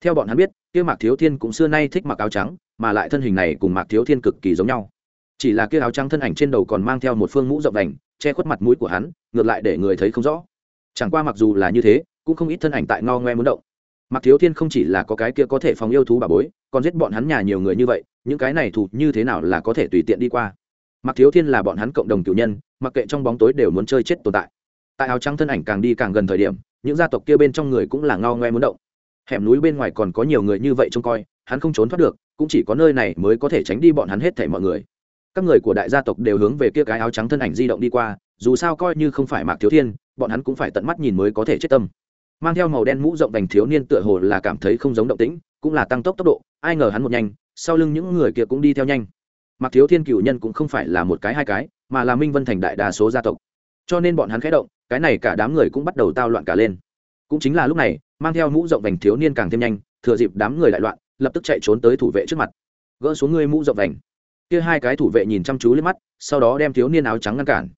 Theo bọn hắn biết, kia mạc thiếu thiên cũng xưa nay thích mặc áo trắng, mà lại thân hình này cùng mạc thiếu thiên cực kỳ giống nhau. Chỉ là kia áo trắng thân ảnh trên đầu còn mang theo một phương mũ rộng đành, che khuất mặt mũi của hắn, ngược lại để người thấy không rõ. Chẳng qua mặc dù là như thế, cũng không ít thân ảnh tại ngao ngoe muốn động. Mặc thiếu thiên không chỉ là có cái kia có thể phòng yêu thú bà bối, còn giết bọn hắn nhà nhiều người như vậy, những cái này thù như thế nào là có thể tùy tiện đi qua. Mặc thiếu thiên là bọn hắn cộng đồng tiểu nhân, mặc kệ trong bóng tối đều muốn chơi chết tồn tại tại áo trắng thân ảnh càng đi càng gần thời điểm, những gia tộc kia bên trong người cũng là ngao ngoe muốn động. Hẻm núi bên ngoài còn có nhiều người như vậy trông coi, hắn không trốn thoát được, cũng chỉ có nơi này mới có thể tránh đi bọn hắn hết thảy mọi người. Các người của đại gia tộc đều hướng về kia cái áo trắng thân ảnh di động đi qua, dù sao coi như không phải mạc thiếu thiên, bọn hắn cũng phải tận mắt nhìn mới có thể chết tâm. Mang theo màu đen mũ rộng đành thiếu niên tựa hồ là cảm thấy không giống động tĩnh, cũng là tăng tốc tốc độ, ai ngờ hắn một nhanh, sau lưng những người kia cũng đi theo nhanh. Mạc thiếu thiên cựu nhân cũng không phải là một cái hai cái, mà là minh vân thành đại đa số gia tộc cho nên bọn hắn khẽ động, cái này cả đám người cũng bắt đầu tao loạn cả lên. Cũng chính là lúc này, mang theo mũ rộng vành thiếu niên càng thêm nhanh, thừa dịp đám người đại loạn, lập tức chạy trốn tới thủ vệ trước mặt. Gỡ xuống ngươi mũ rộng vành. Kia hai cái thủ vệ nhìn chăm chú lên mắt, sau đó đem thiếu niên áo trắng ngăn cản.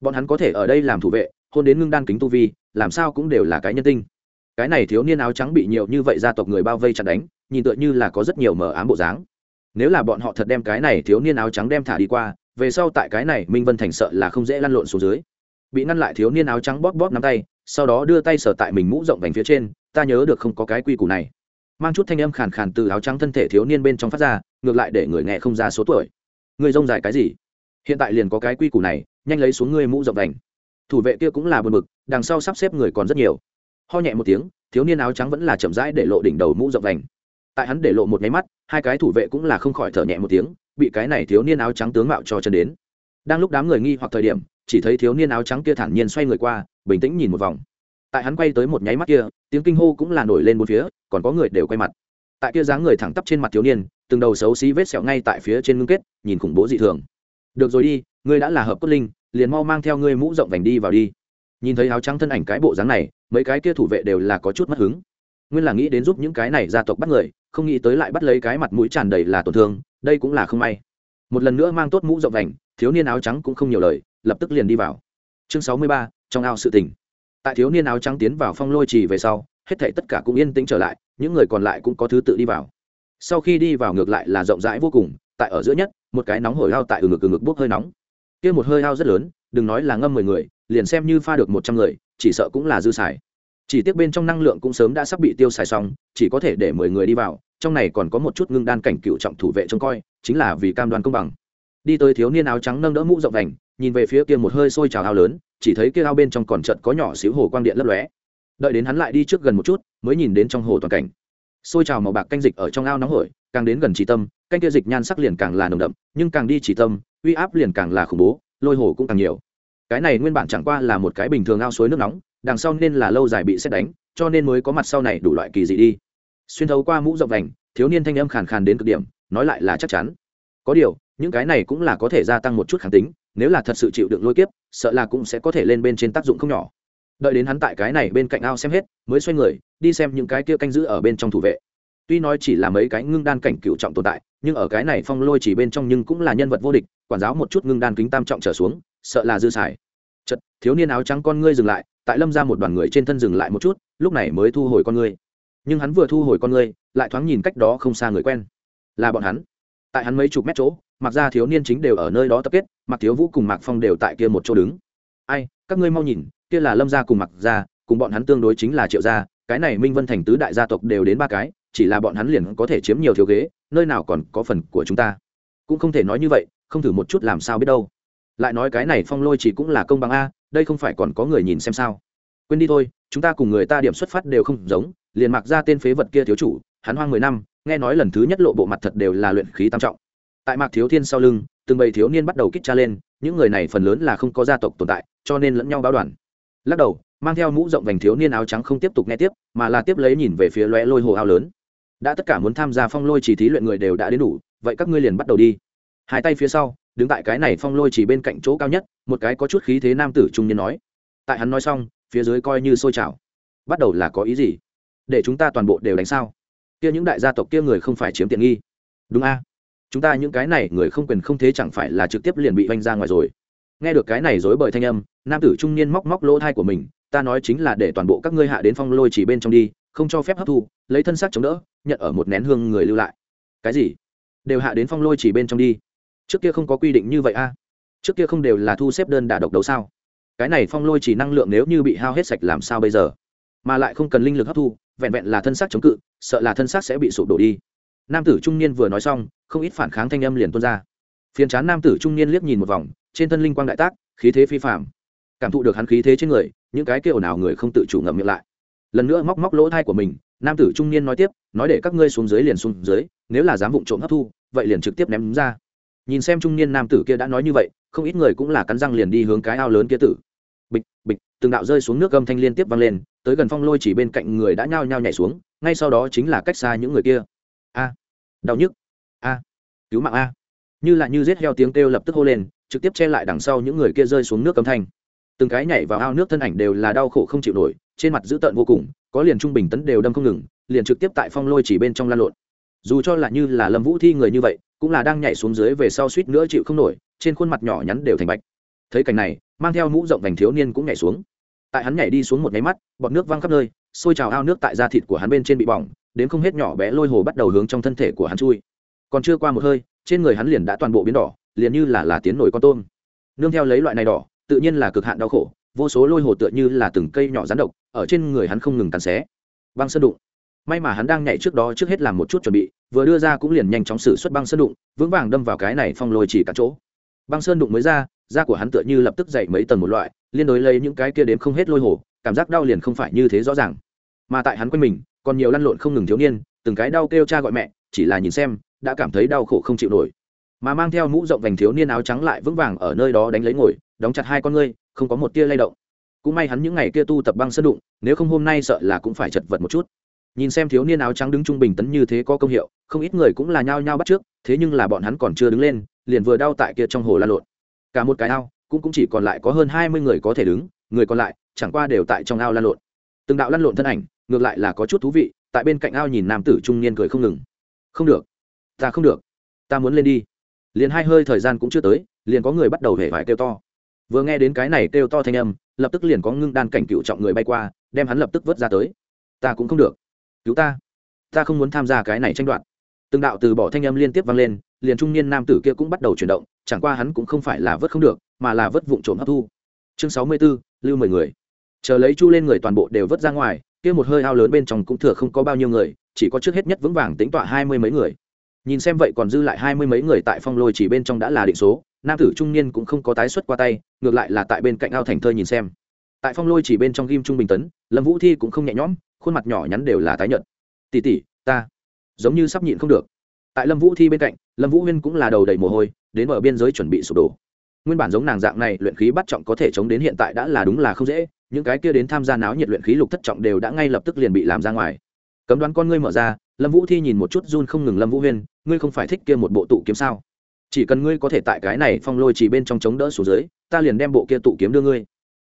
Bọn hắn có thể ở đây làm thủ vệ, hôn đến ngưng đan kính tu vi, làm sao cũng đều là cái nhân tinh. Cái này thiếu niên áo trắng bị nhiều như vậy gia tộc người bao vây chặt đánh, nhìn tựa như là có rất nhiều mờ ám bộ dáng. Nếu là bọn họ thật đem cái này thiếu niên áo trắng đem thả đi qua, về sau tại cái này minh vân thành sợ là không dễ lăn lộn xuống dưới bị ngăn lại thiếu niên áo trắng bóp bóp nắm tay, sau đó đưa tay sở tại mình mũ rộng vành phía trên, ta nhớ được không có cái quy củ này. Mang chút thanh âm khàn khàn từ áo trắng thân thể thiếu niên bên trong phát ra, ngược lại để người nghe không ra số tuổi. Người rông dài cái gì? Hiện tại liền có cái quy củ này, nhanh lấy xuống ngươi mũ rộng vành. Thủ vệ kia cũng là bờ mực đằng sau sắp xếp người còn rất nhiều. Ho nhẹ một tiếng, thiếu niên áo trắng vẫn là chậm rãi để lộ đỉnh đầu mũ rộng vành. Tại hắn để lộ một nháy mắt, hai cái thủ vệ cũng là không khỏi thở nhẹ một tiếng, bị cái này thiếu niên áo trắng tướng mạo cho chân đến. Đang lúc đám người nghi hoặc thời điểm chỉ thấy thiếu niên áo trắng kia thản nhiên xoay người qua, bình tĩnh nhìn một vòng. Tại hắn quay tới một nháy mắt kia, tiếng kinh hô cũng là nổi lên một phía, còn có người đều quay mặt. Tại kia dáng người thẳng tắp trên mặt thiếu niên, từng đầu xấu xí vết sẹo ngay tại phía trên ngưng kết, nhìn khủng bố dị thường. Được rồi đi, ngươi đã là hợp cốt linh, liền mau mang theo ngươi mũ rộng vành đi vào đi. Nhìn thấy áo trắng thân ảnh cái bộ dáng này, mấy cái kia thủ vệ đều là có chút mất hứng. Nguyên là nghĩ đến giúp những cái này gia tộc bắt người, không nghĩ tới lại bắt lấy cái mặt mũi tràn đầy là tổn thương, đây cũng là không may. Một lần nữa mang tốt mũ rộng vành, thiếu niên áo trắng cũng không nhiều lời lập tức liền đi vào. Chương sáu mươi ba, trong ao sự tình. Tại thiếu niên áo trắng tiến vào phong lôi trì về sau, hết thảy tất cả cũng yên tĩnh trở lại, những người còn lại cũng có thứ tự đi vào. Sau khi đi vào ngược lại là rộng rãi vô cùng, tại ở giữa nhất, một cái nóng hổi hao tại ừ ngực ừ ngực bốc hơi nóng. Kia một hơi hao rất lớn, đừng nói là ngâm mười người, liền xem như pha được một trăm người, chỉ sợ cũng là dư xài. Chỉ tiếc bên trong năng lượng cũng sớm đã sắp bị tiêu xài xong, chỉ có thể để mười người đi vào, trong này còn có một chút ngưng đan cảnh cựu trọng thủ vệ trông coi, chính là vì cam đoan công bằng. Đi tới thiếu niên áo trắng nâng đỡ mũ rộng vành nhìn về phía kia một hơi sôi trào ao lớn, chỉ thấy kia ao bên trong còn trận có nhỏ xíu hồ quang điện lấp lóe. Đợi đến hắn lại đi trước gần một chút, mới nhìn đến trong hồ toàn cảnh. Sôi trào màu bạc canh dịch ở trong ao nóng hổi, càng đến gần chỉ tâm, canh kia dịch nhan sắc liền càng là nồng đậm, nhưng càng đi chỉ tâm, uy áp liền càng là khủng bố, lôi hồ cũng càng nhiều. Cái này nguyên bản chẳng qua là một cái bình thường ao suối nước nóng, đằng sau nên là lâu dài bị xét đánh, cho nên mới có mặt sau này đủ loại kỳ dị đi. Xuyên thấu qua mũ rộng vành, thiếu niên thanh âm khàn khàn đến cực điểm, nói lại là chắc chắn. Có điều, những cái này cũng là có thể gia tăng một chút kháng tính nếu là thật sự chịu đựng lôi kiếp, sợ là cũng sẽ có thể lên bên trên tác dụng không nhỏ. Đợi đến hắn tại cái này bên cạnh ao xem hết, mới xoay người, đi xem những cái kia canh giữ ở bên trong thủ vệ. Tuy nói chỉ là mấy cái ngưng đan cảnh cựu trọng tồn tại, nhưng ở cái này phong lôi chỉ bên trong nhưng cũng là nhân vật vô địch, quản giáo một chút ngưng đan kính tam trọng trở xuống, sợ là dư xài. Chật thiếu niên áo trắng con ngươi dừng lại, tại lâm ra một đoàn người trên thân dừng lại một chút, lúc này mới thu hồi con ngươi. Nhưng hắn vừa thu hồi con ngươi, lại thoáng nhìn cách đó không xa người quen. Là bọn hắn. Tại hắn mấy chục mét chỗ mặc ra thiếu niên chính đều ở nơi đó tập kết mặc thiếu vũ cùng mạc phong đều tại kia một chỗ đứng. Ai, các ngươi mau nhìn, kia là lâm gia cùng mặc gia, cùng bọn hắn tương đối chính là triệu gia, cái này minh vân thành tứ đại gia tộc đều đến ba cái, chỉ là bọn hắn liền có thể chiếm nhiều thiếu ghế, nơi nào còn có phần của chúng ta. Cũng không thể nói như vậy, không thử một chút làm sao biết đâu. Lại nói cái này phong lôi chỉ cũng là công bằng a, đây không phải còn có người nhìn xem sao. Quên đi thôi, chúng ta cùng người ta điểm xuất phát đều không giống, liền mặc ra tên phế vật kia thiếu chủ, hắn hoang mười năm, nghe nói lần thứ nhất lộ bộ mặt thật đều là luyện khí tam trọng tại mạc thiếu thiên sau lưng, từng bầy thiếu niên bắt đầu kích tra lên, những người này phần lớn là không có gia tộc tồn tại, cho nên lẫn nhau báo đoàn. Lắc đầu, mang theo mũ rộng vành thiếu niên áo trắng không tiếp tục nghe tiếp, mà là tiếp lấy nhìn về phía lóe lôi hồ ao lớn. Đã tất cả muốn tham gia phong lôi chỉ thí luyện người đều đã đến đủ, vậy các ngươi liền bắt đầu đi. Hai tay phía sau, đứng tại cái này phong lôi chỉ bên cạnh chỗ cao nhất, một cái có chút khí thế nam tử trung niên nói. Tại hắn nói xong, phía dưới coi như sôi trào. Bắt đầu là có ý gì? Để chúng ta toàn bộ đều đánh sao? Kia những đại gia tộc kia người không phải chiếm tiện nghi. Đúng a chúng ta những cái này người không quyền không thế chẳng phải là trực tiếp liền bị vanh ra ngoài rồi. Nghe được cái này dối bởi thanh âm, nam tử trung niên móc móc lỗ thai của mình, ta nói chính là để toàn bộ các ngươi hạ đến phong lôi chỉ bên trong đi, không cho phép hấp thu, lấy thân xác chống đỡ, nhận ở một nén hương người lưu lại. Cái gì? Đều hạ đến phong lôi chỉ bên trong đi. Trước kia không có quy định như vậy a. Trước kia không đều là thu xếp đơn đả độc đấu sao? Cái này phong lôi chỉ năng lượng nếu như bị hao hết sạch làm sao bây giờ? Mà lại không cần linh lực hấp thu, vẹn vẹn là thân xác chống cự, sợ là thân xác sẽ bị sụp đổ đi. Nam tử trung niên vừa nói xong không ít phản kháng thanh âm liền tuôn ra. Phiền chán nam tử trung niên liếc nhìn một vòng, trên thân linh quang đại tác, khí thế phi phạm cảm thụ được hắn khí thế trên người, những cái kêu nào người không tự chủ ngậm miệng lại. Lần nữa móc móc lỗ thai của mình, nam tử trung niên nói tiếp, nói để các ngươi xuống dưới liền xuống dưới, nếu là dám vụng trộm hấp thu, vậy liền trực tiếp ném ra. Nhìn xem trung niên nam tử kia đã nói như vậy, không ít người cũng là cắn răng liền đi hướng cái ao lớn kia tử. Bịch bịch, từng đạo rơi xuống nước âm thanh liên tiếp vang lên, tới gần phong lôi chỉ bên cạnh người đã nhao nhao nhảy xuống, ngay sau đó chính là cách xa những người kia. A, đau nhức cứu mạng a. Như là như giết heo tiếng kêu lập tức hô lên, trực tiếp che lại đằng sau những người kia rơi xuống nước cấm thanh. Từng cái nhảy vào ao nước thân ảnh đều là đau khổ không chịu nổi, trên mặt dữ tợn vô cùng, có liền trung bình tấn đều đâm không ngừng, liền trực tiếp tại phong lôi chỉ bên trong lan lộn. Dù cho là như là lâm vũ thi người như vậy, cũng là đang nhảy xuống dưới về sau suýt nữa chịu không nổi, trên khuôn mặt nhỏ nhắn đều thành bạch. Thấy cảnh này, mang theo mũ rộng vành thiếu niên cũng nhảy xuống. Tại hắn nhảy đi xuống một nháy mắt, bọt nước văng khắp nơi, xôi trào ao nước tại da thịt của hắn bên trên bị bỏng, đến không hết nhỏ bé lôi hồ bắt đầu hướng trong thân thể của hắn chui còn chưa qua một hơi, trên người hắn liền đã toàn bộ biến đỏ, liền như là là tiến nổi con tôm. Nương theo lấy loại này đỏ, tự nhiên là cực hạn đau khổ, vô số lôi hồ tựa như là từng cây nhỏ rắn độc, ở trên người hắn không ngừng cắn xé. Băng sơn đụng. May mà hắn đang nhảy trước đó trước hết làm một chút chuẩn bị, vừa đưa ra cũng liền nhanh chóng xử suất băng sơn đụng, vững vàng đâm vào cái này phong lôi chỉ cả chỗ. Băng sơn đụng mới ra, da của hắn tựa như lập tức dậy mấy tầng một loại, liên đối lấy những cái kia đếm không hết lôi hồ, cảm giác đau liền không phải như thế rõ ràng. Mà tại hắn quanh mình, còn nhiều lăn lộn không ngừng thiếu niên, từng cái đau kêu cha gọi mẹ, chỉ là nhìn xem đã cảm thấy đau khổ không chịu nổi. Mà mang theo mũ rộng vành thiếu niên áo trắng lại vững vàng ở nơi đó đánh lấy ngồi, đóng chặt hai con ngươi, không có một tia lay động. Cũng may hắn những ngày kia tu tập băng sân đụng, nếu không hôm nay sợ là cũng phải chật vật một chút. Nhìn xem thiếu niên áo trắng đứng trung bình tấn như thế có công hiệu, không ít người cũng là nhao nhao bắt trước, thế nhưng là bọn hắn còn chưa đứng lên, liền vừa đau tại kia trong hồ la lộn. Cả một cái ao, cũng cũng chỉ còn lại có hơn hai mươi người có thể đứng, người còn lại, chẳng qua đều tại trong ao lan lộn. Từng đạo lăn lộn thân ảnh, ngược lại là có chút thú vị, tại bên cạnh ao nhìn nam tử trung niên cười không ngừng. Không được ta không được. Ta muốn lên đi. Liền hai hơi thời gian cũng chưa tới liền có người bắt đầu hể vải kêu to. Vừa nghe đến cái này kêu to thanh âm lập tức liền có ngưng đan cảnh cựu trọng người bay qua đem hắn lập tức vớt ra tới. Ta cũng không được. Cứu ta. Ta không muốn tham gia cái này tranh đoạt. Từng đạo từ bỏ thanh âm liên tiếp vang lên liền trung niên nam tử kia cũng bắt đầu chuyển động chẳng qua hắn cũng không phải là vớt không được mà là vớt vụn trộm hấp thu. Chương sáu mươi 64, lưu mười người. Chờ lấy chu lên người toàn bộ đều vớt ra ngoài kia một hơi ao lớn bên trong cũng thừa không có bao nhiêu người chỉ có trước hết nhất vững vàng tính tọa hai mươi mấy người nhìn xem vậy còn dư lại hai mươi mấy người tại phong lôi chỉ bên trong đã là định số, nam tử trung niên cũng không có tái xuất qua tay, ngược lại là tại bên cạnh ao thành thơi nhìn xem. Tại phong lôi chỉ bên trong ghim trung bình tấn, lâm vũ thi cũng không nhẹ nhõm, khuôn mặt nhỏ nhắn đều là tái nhợt. Tỉ tỉ ta giống như sắp nhịn không được. Tại lâm vũ thi bên cạnh, lâm vũ huyên cũng là đầu đầy mồ hôi, đến ở biên giới chuẩn bị sụp đổ. Nguyên bản giống nàng dạng này, luyện khí bắt trọng có thể chống đến hiện tại đã là đúng là không dễ, những cái kia đến tham gia náo nhiệt luyện khí lục thất trọng đều đã ngay lập tức liền bị làm ra ngoài. Cấm đoán con ngươi mở ra lâm vũ thi nhìn một chút run không ngừng lâm vũ huyên, ngươi không phải thích kia một bộ tụ kiếm sao? Chỉ cần ngươi có thể tại cái này phong lôi chỉ bên trong chống đỡ xuống dưới, ta liền đem bộ kia tụ kiếm đưa ngươi.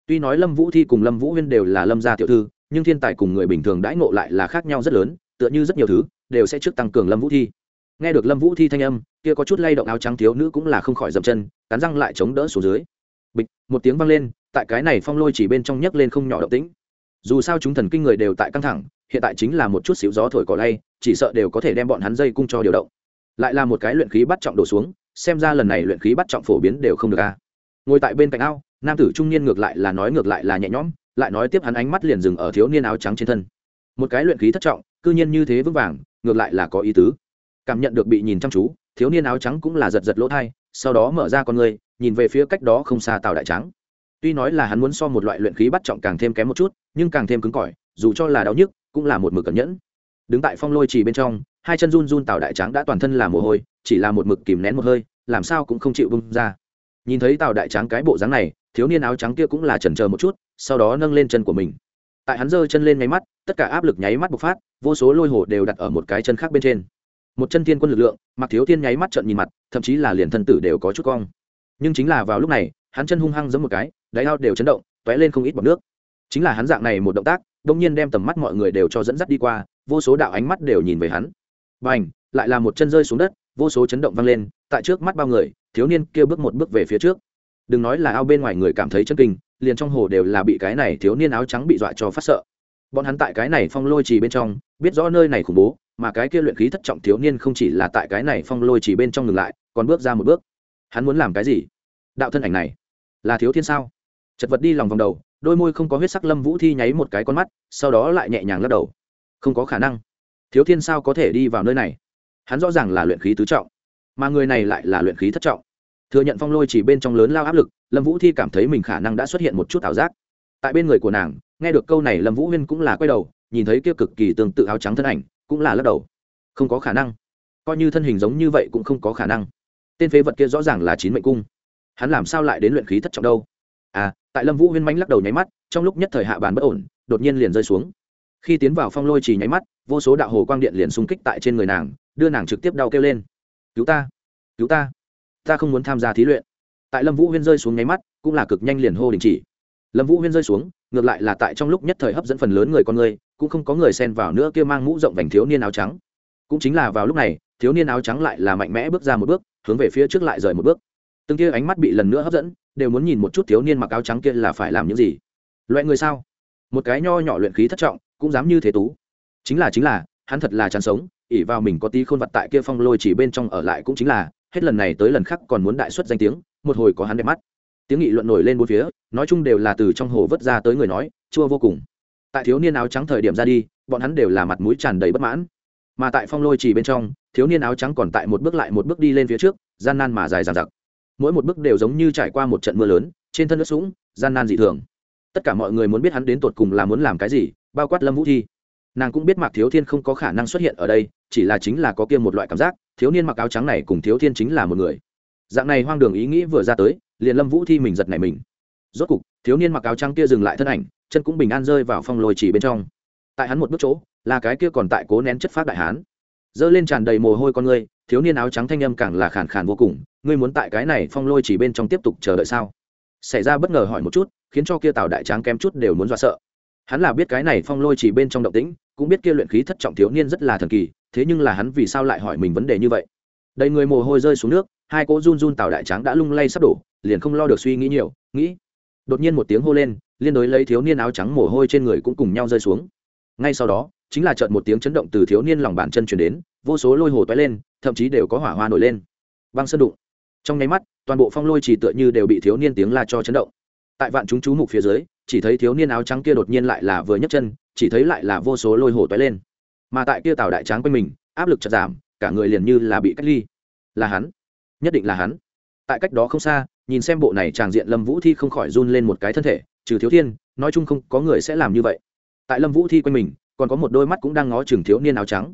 Tuy nói lâm vũ thi cùng lâm vũ huyên đều là lâm gia tiểu thư, nhưng thiên tài cùng người bình thường đãi ngộ lại là khác nhau rất lớn, tựa như rất nhiều thứ đều sẽ trước tăng cường lâm vũ thi. Nghe được lâm vũ thi thanh âm, kia có chút lay động áo trắng thiếu nữ cũng là không khỏi dậm chân, cắn răng lại chống đỡ xuống dưới. Bịch, một tiếng vang lên, tại cái này phong lôi chỉ bên trong nhấc lên không nhỏ động tĩnh. Dù sao chúng thần kinh người đều tại căng thẳng hiện tại chính là một chút xíu gió thổi cỏ lay, chỉ sợ đều có thể đem bọn hắn dây cung cho điều động. Lại là một cái luyện khí bắt trọng đổ xuống, xem ra lần này luyện khí bắt trọng phổ biến đều không được a. Ngồi tại bên cạnh ao, nam tử trung niên ngược lại là nói ngược lại là nhẹ nhõm, lại nói tiếp hắn ánh mắt liền dừng ở thiếu niên áo trắng trên thân. Một cái luyện khí thất trọng, cư nhiên như thế vững vàng, ngược lại là có ý tứ. Cảm nhận được bị nhìn chăm chú, thiếu niên áo trắng cũng là giật giật lỗ thai sau đó mở ra con người, nhìn về phía cách đó không xa tàu đại trắng tuy nói là hắn muốn so một loại luyện khí bắt trọng càng thêm kém một chút, nhưng càng thêm cứng cỏi, dù cho là đau nhức cũng là một mực cẩn nhẫn. Đứng tại phong lôi trì bên trong, hai chân run run tào đại tráng đã toàn thân là mồ hôi, chỉ là một mực kìm nén một hơi, làm sao cũng không chịu bung ra. Nhìn thấy tào đại tráng cái bộ dáng này, thiếu niên áo trắng kia cũng là chần chờ một chút, sau đó nâng lên chân của mình. Tại hắn giơ chân lên nháy mắt, tất cả áp lực nháy mắt bộc phát, vô số lôi hồ đều đặt ở một cái chân khác bên trên. Một chân thiên quân lực lượng, mặc thiếu thiên nháy mắt trận nhìn mặt, thậm chí là liền thân tử đều có chút cong. Nhưng chính là vào lúc này, hắn chân hung hăng giấm một cái, đáy ao đều chấn động t ó é lên không ít bọc nước. Chính là hắn dạng này một động tác đ ỗ n g nhiên đem tầm mắt mọi người đều cho dẫn dắt đi qua, vô số đạo ánh mắt đều nhìn về hắn. B à n h lại là một chân rơi xuống đất, vô số chấn động vang lên, tại trước mắt bao người, thiếu niên kêu bước một bước về phía trước. Đừng nói là ao bên ngoài người cảm thấy chân kinh, liền trong hồ đều là bị cái này thiếu niên áo trắng bị dọa cho phát sợ. Bọn hắn tại cái này phong lôi trì bên trong, biết rõ nơi này khủng bố, mà cái kia luyện khí thất trọng thiếu niên không chỉ là tại cái này phong lôi trì bên trong ngừng lại, còn bước ra một bước. Hắn muốn làm cái gì? Đạo thân ảnh này là thiếu thiên sao? Chật vật đi lòng vòng đầu đôi môi không có huyết sắc lâm vũ thi nháy một cái con mắt, sau đó lại nhẹ nhàng lắc đầu. Không có khả năng. Thiếu thiên sao có thể đi vào nơi này? Hắn rõ ràng là luyện khí tứ trọng, mà người này lại là luyện khí thất trọng. Thừa nhận phong lôi chỉ bên trong lớn lao áp lực, lâm vũ thi cảm thấy mình khả năng đã xuất hiện một chút ảo giác. Tại bên người của nàng, nghe được câu này lâm vũ huyên cũng là quay đầu, nhìn thấy kia cực kỳ tương tự áo trắng thân ảnh, cũng là lắc đầu. Không có khả năng. Coi như thân hình giống như vậy cũng không có khả năng. Tên phế vật kia rõ ràng là chín mệnh cung. Hắn làm sao lại đến luyện khí thất trọng đâu? À tại lâm vũ huyên manh lắc đầu nháy mắt, trong lúc nhất thời hạ bàn bất ổn, đột nhiên liền rơi xuống. Khi tiến vào phong lôi chỉ nháy mắt, vô số đạo hồ quang điện liền xung kích tại trên người nàng, đưa nàng trực tiếp đau kêu lên. Cứu ta! Cứu ta! Ta không muốn tham gia thí luyện. Tại lâm vũ huyên rơi xuống nháy mắt, cũng là cực nhanh liền hô đình chỉ. Lâm vũ huyên rơi xuống, ngược lại là tại trong lúc nhất thời hấp dẫn phần lớn người con người, cũng không có người xen vào nữa kia mang mũ rộng vành thiếu niên áo trắng. Cũng chính là vào lúc này, thiếu niên áo trắng lại là mạnh mẽ bước ra một bước, hướng về phía trước lại rời một bước từng kia ánh mắt bị lần nữa hấp dẫn, đều muốn nhìn một chút thiếu niên mặc áo trắng kia là phải làm những gì. Loại người sao? Một cái nho nhỏ luyện khí thất trọng, cũng dám như thế tú. Chính là chính là, hắn thật là chán sống ỉ vào mình có tí khôn vặt tại kia phong lôi chỉ bên trong ở lại cũng chính là, hết lần này tới lần khác còn muốn đại xuất danh tiếng, một hồi có hắn đẹp mắt. Tiếng nghị luận nổi lên bốn phía, nói chung đều là từ trong hồ vớt ra tới người nói, chua vô cùng. Tại thiếu niên áo trắng thời điểm ra đi, bọn hắn đều là mặt mũi tràn đầy bất mãn. Mà tại phong lôi chỉ bên trong, thiếu niên áo trắng còn tại một bước lại một bước đi lên phía trước, gian nan mà dài dàn giặc mỗi một bước đều giống như trải qua một trận mưa lớn, trên thân nước sũng, gian nan dị thường. Tất cả mọi người muốn biết hắn đến tột cùng là muốn làm cái gì, bao quát lâm vũ thi. Nàng cũng biết mạc thiếu thiên không có khả năng xuất hiện ở đây, chỉ là chính là có kia một loại cảm giác, thiếu niên mặc áo trắng này cùng thiếu thiên chính là một người. Dạng này hoang đường ý nghĩ vừa ra tới, liền lâm vũ thi mình giật này mình. Rốt cục, thiếu niên mặc áo trắng kia dừng lại thân ảnh, chân cũng bình an rơi vào phong lồi chỉ bên trong. Tại hắn một bước chỗ, là cái kia còn tại cố nén chất phát đại hán. Giơ lên tràn đầy mồ hôi con ngươi thiếu niên áo trắng thanh âm càng là khàn khàn vô cùng ngươi muốn tại cái này phong lôi chỉ bên trong tiếp tục chờ đợi sao? Xảy ra bất ngờ hỏi một chút, khiến cho kia tào đại tráng kém chút đều muốn dọa sợ. Hắn là biết cái này phong lôi chỉ bên trong động tĩnh, cũng biết kia luyện khí thất trọng thiếu niên rất là thần kỳ, thế nhưng là hắn vì sao lại hỏi mình vấn đề như vậy? Đầy người mồ hôi rơi xuống nước, hai cỗ run run tào đại tráng đã lung lay sắp đổ, liền không lo được suy nghĩ nhiều, nghĩ. Đột nhiên một tiếng hô lên, liên đối lấy thiếu niên áo trắng mồ hôi trên người cũng cùng nhau rơi xuống. Ngay sau đó, chính là chợt một tiếng chấn động từ thiếu niên lòng bàn chân chuyển đến, vô số lôi hồ toái lên, thậm chí đều có hỏa hoa nổi lên. Băng sơn đụng trong nháy mắt, toàn bộ phong lôi chỉ tựa như đều bị thiếu niên tiếng la cho chấn động. Tại vạn chúng chú mục phía dưới, chỉ thấy thiếu niên áo trắng kia đột nhiên lại là vừa nhấc chân, chỉ thấy lại là vô số lôi hồ toái lên. Mà tại kia tàu đại tráng quanh mình, áp lực chật giảm, cả người liền như là bị cách ly. Là hắn. Nhất định là hắn. Tại cách đó không xa, nhìn xem bộ này tràng diện lâm vũ thi không khỏi run lên một cái thân thể, trừ thiếu thiên, nói chung không có người sẽ làm như vậy. Tại lâm vũ thi quanh mình, còn có một đôi mắt cũng đang ngó chừng thiếu niên áo trắng.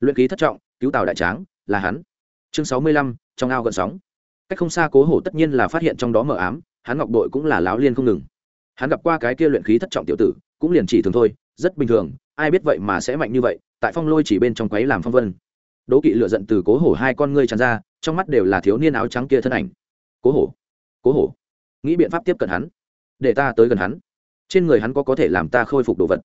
Luyện ký thất trọng, cứu tàu đại tráng, là hắn. Chương sáu mươi lăm, trong ao gần sóng cách không xa cố hổ tất nhiên là phát hiện trong đó mờ ám, hắn ngọc đội cũng là láo liên không ngừng. Hắn gặp qua cái kia luyện khí thất trọng tiểu tử, cũng liền chỉ thường thôi, rất bình thường, ai biết vậy mà sẽ mạnh như vậy, tại phong lôi chỉ bên trong quấy làm phong vân. Đố kỵ lựa giận từ cố hổ hai con ngươi tràn ra, trong mắt đều là thiếu niên áo trắng kia thân ảnh. Cố hổ cố hổ, nghĩ biện pháp tiếp cận hắn, để ta tới gần hắn. Trên người hắn có có thể làm ta khôi phục đồ vật.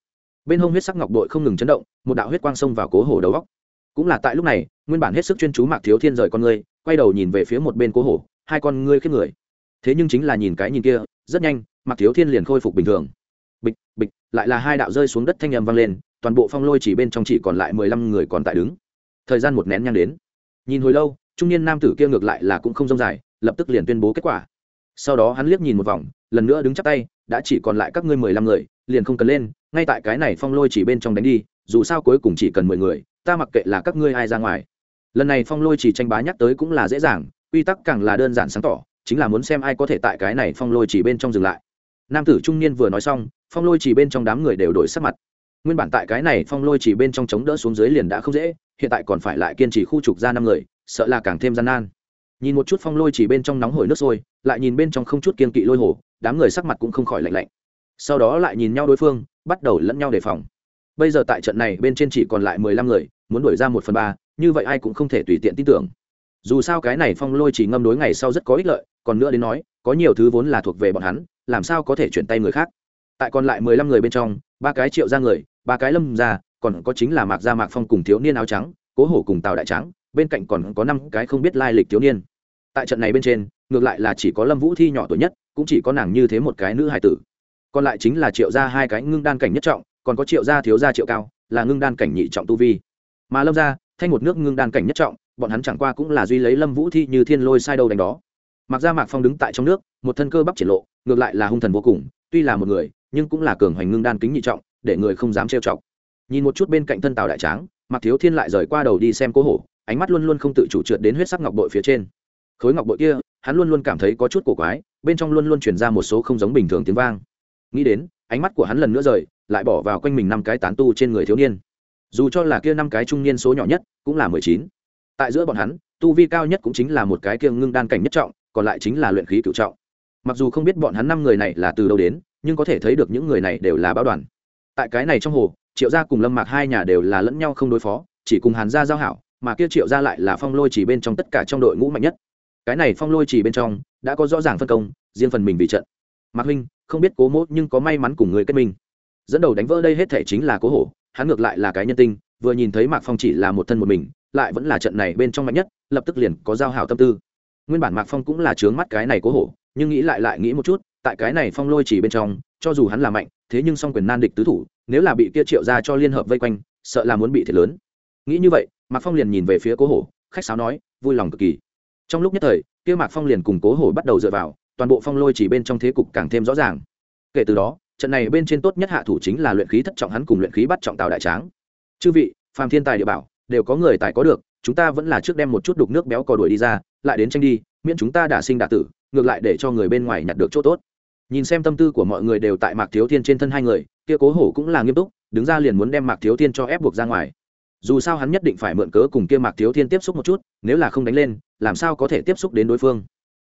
Bên hông huyết sắc ngọc đội không ngừng chấn động, một đạo huyết quang xông vào cố hổ đầu góc cũng là tại lúc này, nguyên bản hết sức chuyên chú mạc thiếu thiên rời con ngươi quay đầu nhìn về phía một bên cố hổ, hai con ngươi khiếp người. Thế nhưng chính là nhìn cái nhìn kia, rất nhanh mặc thiếu thiên liền khôi phục bình thường. Bịch bịch, lại là hai đạo rơi xuống đất thanh â m vang lên, toàn bộ phong lôi chỉ bên trong chỉ còn lại mười lăm người còn tại đứng. Thời gian một nén nhang đến. Nhìn hồi lâu, trung niên nam tử kia ngược lại là cũng không rông dài, lập tức liền tuyên bố kết quả. Sau đó hắn liếc nhìn một vòng, lần nữa đứng chắp tay, đã chỉ còn lại các ngươi mười lăm người, liền không cần lên, ngay tại cái này phong lôi chỉ bên trong đánh đi, dù sao cuối cùng chỉ cần mười người, ta mặc kệ là các ngươi ai ra ngoài lần này phong lôi chỉ tranh bá nhắc tới cũng là dễ dàng, quy tắc càng là đơn giản sáng tỏ, chính là muốn xem ai có thể tại cái này phong lôi chỉ bên trong dừng lại. Nam tử trung niên vừa nói xong, phong lôi chỉ bên trong đám người đều đổi sắc mặt. Nguyên bản tại cái này phong lôi chỉ bên trong chống đỡ xuống dưới liền đã không dễ, hiện tại còn phải lại kiên trì khu trục ra năm người, sợ là càng thêm gian nan. Nhìn một chút phong lôi chỉ bên trong nóng hổi nước sôi, lại nhìn bên trong không chút kiên kỵ lôi hồ, đám người sắc mặt cũng không khỏi lạnh lạnh. Sau đó lại nhìn nhau đối phương, bắt đầu lẫn nhau đề phòng. Bây giờ tại trận này bên trên chỉ còn lại mười lăm người muốn đuổi ra một phần ba, như vậy ai cũng không thể tùy tiện tin tưởng. Dù sao cái này phong lôi chỉ ngâm đối ngày sau rất có ích lợi, còn nữa đến nói, có nhiều thứ vốn là thuộc về bọn hắn, làm sao có thể chuyển tay người khác. Tại còn lại mười lăm người bên trong, ba cái triệu ra người, ba cái lâm ra còn có chính là mạc gia mạc phong cùng thiếu niên áo trắng, cố hổ cùng tào đại trắng bên cạnh còn có năm cái không biết lai lịch thiếu niên. Tại trận này bên trên, ngược lại là chỉ có lâm vũ thi nhỏ tuổi nhất, cũng chỉ có nàng như thế một cái nữ hài tử. Còn lại chính là triệu gia hai cái ngưng đan cảnh nhất trọng, còn có triệu gia thiếu gia triệu cao, là ngưng đan cảnh nhị trọng tu vi mà lâm gia, thanh một nước ngưng đan cảnh nhất trọng, bọn hắn chẳng qua cũng là duy lấy lâm vũ thi như thiên lôi sai đâu đánh đó. Mặc ra mạc phong đứng tại trong nước, một thân cơ bắp triển lộ, ngược lại là hung thần vô cùng, tuy là một người, nhưng cũng là cường hoành ngưng đan kính nhị trọng, để người không dám trêu chọc. Nhìn một chút bên cạnh thân tàu đại tráng mặc thiếu thiên lại rời qua đầu đi xem cố hổ, ánh mắt luôn luôn không tự chủ trượt đến huyết sắc ngọc bội phía trên. Khối ngọc bội kia, hắn luôn luôn cảm thấy có chút cổ quái, bên trong luôn luôn chuyển ra một số không giống bình thường tiếng vang. Nghĩ đến, ánh mắt của hắn lần nữa rời, lại bỏ vào quanh mình năm cái tán tu trên người thiếu niên dù cho là kia năm cái trung niên số nhỏ nhất cũng là mười chín. Tại giữa bọn hắn, tu vi cao nhất cũng chính là một cái kiêng ngưng đan cảnh nhất trọng, còn lại chính là luyện khí cựu trọng. Mặc dù không biết bọn hắn năm người này là từ đâu đến, nhưng có thể thấy được những người này đều là báo đoàn. Tại cái này trong hồ, triệu gia cùng lâm mạc hai nhà đều là lẫn nhau không đối phó, chỉ cùng hàn gia giao hảo, mà kia triệu gia lại là phong lôi chỉ bên trong tất cả trong đội ngũ mạnh nhất. Cái này phong lôi chỉ bên trong, đã có rõ ràng phân công, riêng phần mình vì trận. Mạc huynh, không biết cố mốt nhưng có may mắn cùng người kết minh. Dẫn đầu đánh vỡ đây hết thể chính là cố hổ hắn ngược lại là cái nhân tinh, vừa nhìn thấy mạc phong chỉ là một thân một mình, lại vẫn là trận này bên trong mạnh nhất, lập tức liền có giao hảo tâm tư. Nguyên bản mạc phong cũng là trướng mắt cái này cố hổ, nhưng nghĩ lại lại nghĩ một chút, tại cái này phong lôi chỉ bên trong, cho dù hắn là mạnh, thế nhưng song quyền nan địch tứ thủ, nếu là bị kia triệu ra cho liên hợp vây quanh, sợ là muốn bị thiệt lớn. Nghĩ như vậy, mạc phong liền nhìn về phía cố hổ, khách sáo nói, vui lòng cực kỳ. Trong lúc nhất thời, kia mạc phong liền cùng cố hổ bắt đầu dựa vào, toàn bộ phong lôi chỉ bên trong thế cục càng thêm rõ ràng. Kể từ đó trận này bên trên tốt nhất hạ thủ chính là luyện khí thất trọng hắn cùng luyện khí bắt trọng tào đại tráng. Chư vị, phàm thiên tài địa bảo, đều có người tài có được, chúng ta vẫn là trước đem một chút đục nước béo cò đuổi đi ra, lại đến tranh đi, miễn chúng ta đả sinh đả tử, ngược lại để cho người bên ngoài nhặt được chỗ tốt. Nhìn xem tâm tư của mọi người đều tại mạc thiếu thiên trên thân hai người, kia cố hổ cũng là nghiêm túc, đứng ra liền muốn đem mạc thiếu thiên cho ép buộc ra ngoài. Dù sao hắn nhất định phải mượn cớ cùng kia mạc thiếu thiên tiếp xúc một chút, nếu là không đánh lên, làm sao có thể tiếp xúc đến đối phương.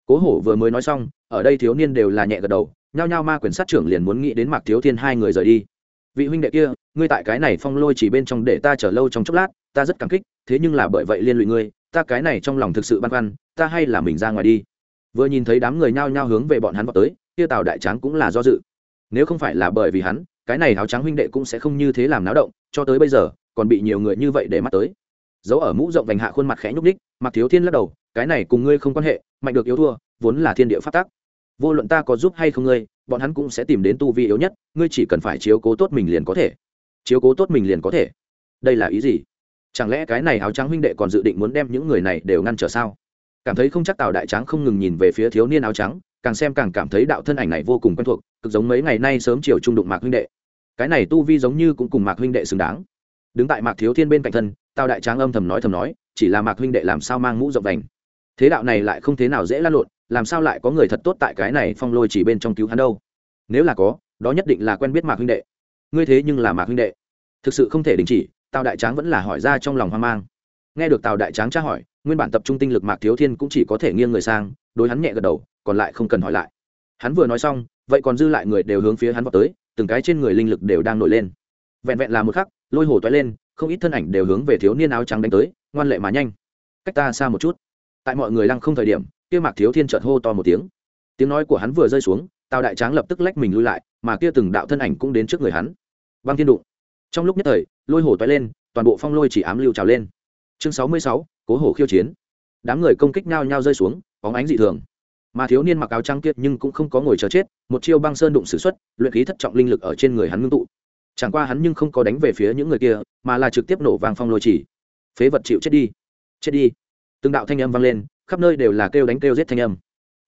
Cố hổ vừa mới nói xong, ở đây thiếu niên đều là nhẹ gật đầu nhao nhao ma quyền sát trưởng liền muốn nghĩ đến mạc thiếu thiên hai người rời đi. Vị huynh đệ kia, ngươi tại cái này phong lôi chỉ bên trong để ta chờ lâu trong chốc lát, ta rất cảm kích, thế nhưng là bởi vậy liên lụy ngươi, ta cái này trong lòng thực sự băn khoăn, ta hay là mình ra ngoài đi. Vừa nhìn thấy đám người nhao nhao hướng về bọn hắn vào tới, kia tào đại tráng cũng là do dự. Nếu không phải là bởi vì hắn, cái này áo trắng huynh đệ cũng sẽ không như thế làm náo động, cho tới bây giờ, còn bị nhiều người như vậy để mắt tới. Dấu ở mũ rộng vành hạ khuôn mặt khẽ nhúc ních mặc thiếu thiên lắc đầu, cái này cùng ngươi không quan hệ, mạnh được yếu thua, vốn là thiên địa phát tác vô luận ta có giúp hay không ngươi, bọn hắn cũng sẽ tìm đến tu vi yếu nhất, ngươi chỉ cần phải chiếu cố tốt mình liền có thể. Chiếu cố tốt mình liền có thể. Đây là ý gì? Chẳng lẽ cái này áo trắng huynh đệ còn dự định muốn đem những người này đều ngăn trở sao? Cảm thấy không chắc tào đại tráng không ngừng nhìn về phía thiếu niên áo trắng, càng xem càng cảm thấy đạo thân ảnh này vô cùng quen thuộc, cực giống mấy ngày nay sớm chiều trung đụng mạc huynh đệ. Cái này tu vi giống như cũng cùng mạc huynh đệ xứng đáng. Đứng tại mạc thiếu thiên bên cạnh thân, tào đại tráng âm thầm nói thầm nói, chỉ là mạc huynh đệ làm sao mang mũ rộng vành. Thế đạo này lại không thế nào dễ lan lộn làm sao lại có người thật tốt tại cái này phong lôi chỉ bên trong cứu hắn đâu? Nếu là có, đó nhất định là quen biết mạc huynh đệ. Ngươi thế nhưng là mạc huynh đệ. Thực sự không thể đình chỉ, tào đại tráng vẫn là hỏi ra trong lòng hoang mang. Nghe được tào đại tráng tra hỏi, nguyên bản tập trung tinh lực mạc thiếu thiên cũng chỉ có thể nghiêng người sang, đối hắn nhẹ gật đầu, còn lại không cần hỏi lại. Hắn vừa nói xong, vậy còn dư lại người đều hướng phía hắn vào tới, từng cái trên người linh lực đều đang nổi lên. Vẹn vẹn là một khắc, lôi hồ toái lên, không ít thân ảnh đều hướng về thiếu niên áo trắng đánh tới, ngoan lệ mà nhanh. Cách ta xa một chút tại mọi người lăng không thời điểm, kia mạc thiếu thiên chợt hô to một tiếng. Tiếng nói của hắn vừa rơi xuống, tào đại tráng lập tức lách mình lui lại, mà kia từng đạo thân ảnh cũng đến trước người hắn. Băng thiên đụng. Trong lúc nhất thời, lôi hồ toái lên, toàn bộ phong lôi chỉ ám lưu trào lên. Chương sáu mươi sáu, cố hồ khiêu chiến. Đám người công kích nhau nhau rơi xuống, bóng ánh dị thường. Mà thiếu niên mặc áo trắng kiệt nhưng cũng không có ngồi chờ chết, một chiêu băng sơn đụng s ử x u ấ t luyện khí thất trọng linh lực ở trên người hắn ngưng tụ. Chẳng qua hắn nhưng không có đánh về phía những người kia, mà là trực tiếp nổ vàng phong lôi chỉ. Phế vật chịu chết đi. Chết đi từng đạo thanh âm vang lên, khắp nơi đều là kêu đánh kêu giết thanh âm.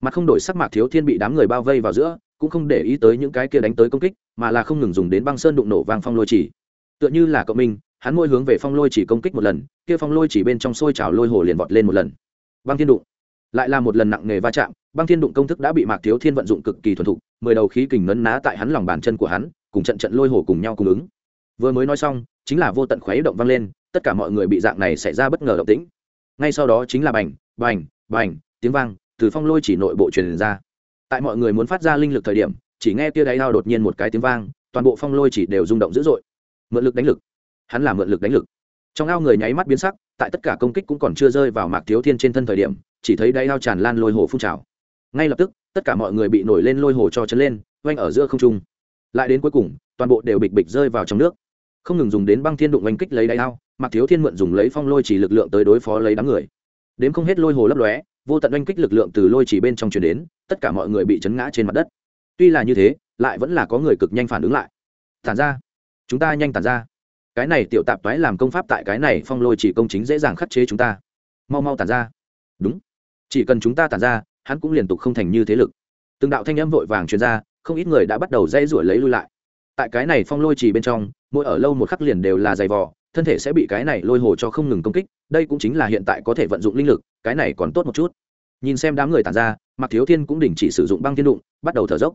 Mặt không đổi sắc mạc thiếu thiên bị đám người bao vây vào giữa, cũng không để ý tới những cái kia đánh tới công kích, mà là không ngừng dùng đến băng sơn đụng nổ vàng phong lôi chỉ. Tựa như là cậu minh, hắn môi hướng về phong lôi chỉ công kích một lần, kia phong lôi chỉ bên trong sôi trào lôi hồ liền vọt lên một lần. Băng thiên đụng. Lại là một lần nặng nghề va chạm, băng thiên đụng công thức đã bị mạc thiếu thiên vận dụng cực kỳ thuần thục, mười đầu khí kình nấn ná tại hắn lòng bàn chân của hắn, cùng trận trận lôi hồ cùng nhau cung ứng. Vừa mới nói xong, chính là vô tận khuấy động vang lên, tất cả mọi người bị dạng này xảy ra bất ngờ động tĩnh ngay sau đó chính là bành bành bành, tiếng vang, từ phong lôi chỉ nội bộ truyền ra. Tại mọi người muốn phát ra linh lực thời điểm, chỉ nghe tia đáy lao đột nhiên một cái tiếng vang, toàn bộ phong lôi chỉ đều rung động dữ dội. Mượn lực đánh lực. Hắn là mượn lực đánh lực. Trong ao người nháy mắt biến sắc, tại tất cả công kích cũng còn chưa rơi vào mạc thiếu thiên trên thân thời điểm, chỉ thấy đáy ao tràn lan lôi hồ phun trào. Ngay lập tức, tất cả mọi người bị nổi lên lôi hồ cho chấn lên, oanh ở giữa không trung. Lại đến cuối cùng, toàn bộ đều bịch bịch rơi vào trong nước. Không ngừng dùng đến băng thiên đụng oanh kích lấy đáy ao mạc thiếu thiên mượn dùng lấy phong lôi chỉ lực lượng tới đối phó lấy đám người. Đến không hết lôi hồ lấp lóe, vô tận oanh kích lực lượng từ lôi chỉ bên trong truyền đến, tất cả mọi người bị chấn ngã trên mặt đất. Tuy là như thế, lại vẫn là có người cực nhanh phản ứng lại. Tản ra. Chúng ta nhanh tản ra. Cái này tiểu tạp toái làm công pháp tại cái này phong lôi chỉ công chính dễ dàng khắc chế chúng ta. Mau mau tản ra. Đúng. Chỉ cần chúng ta tản ra, hắn cũng liên tục không thành như thế lực. Từng đạo thanh âm vội vàng truyền ra, không ít người đã bắt đầu dây rủi lấy lui lại. Tại cái này phong lôi chỉ bên trong, mỗi ở lâu một khắc liền đều là dày vò thân thể sẽ bị cái này lôi hồ cho không ngừng công kích, đây cũng chính là hiện tại có thể vận dụng linh lực, cái này còn tốt một chút. Nhìn xem đám người tàn ra mặc thiếu thiên cũng đình chỉ sử dụng băng thiên đụng, bắt đầu thở dốc.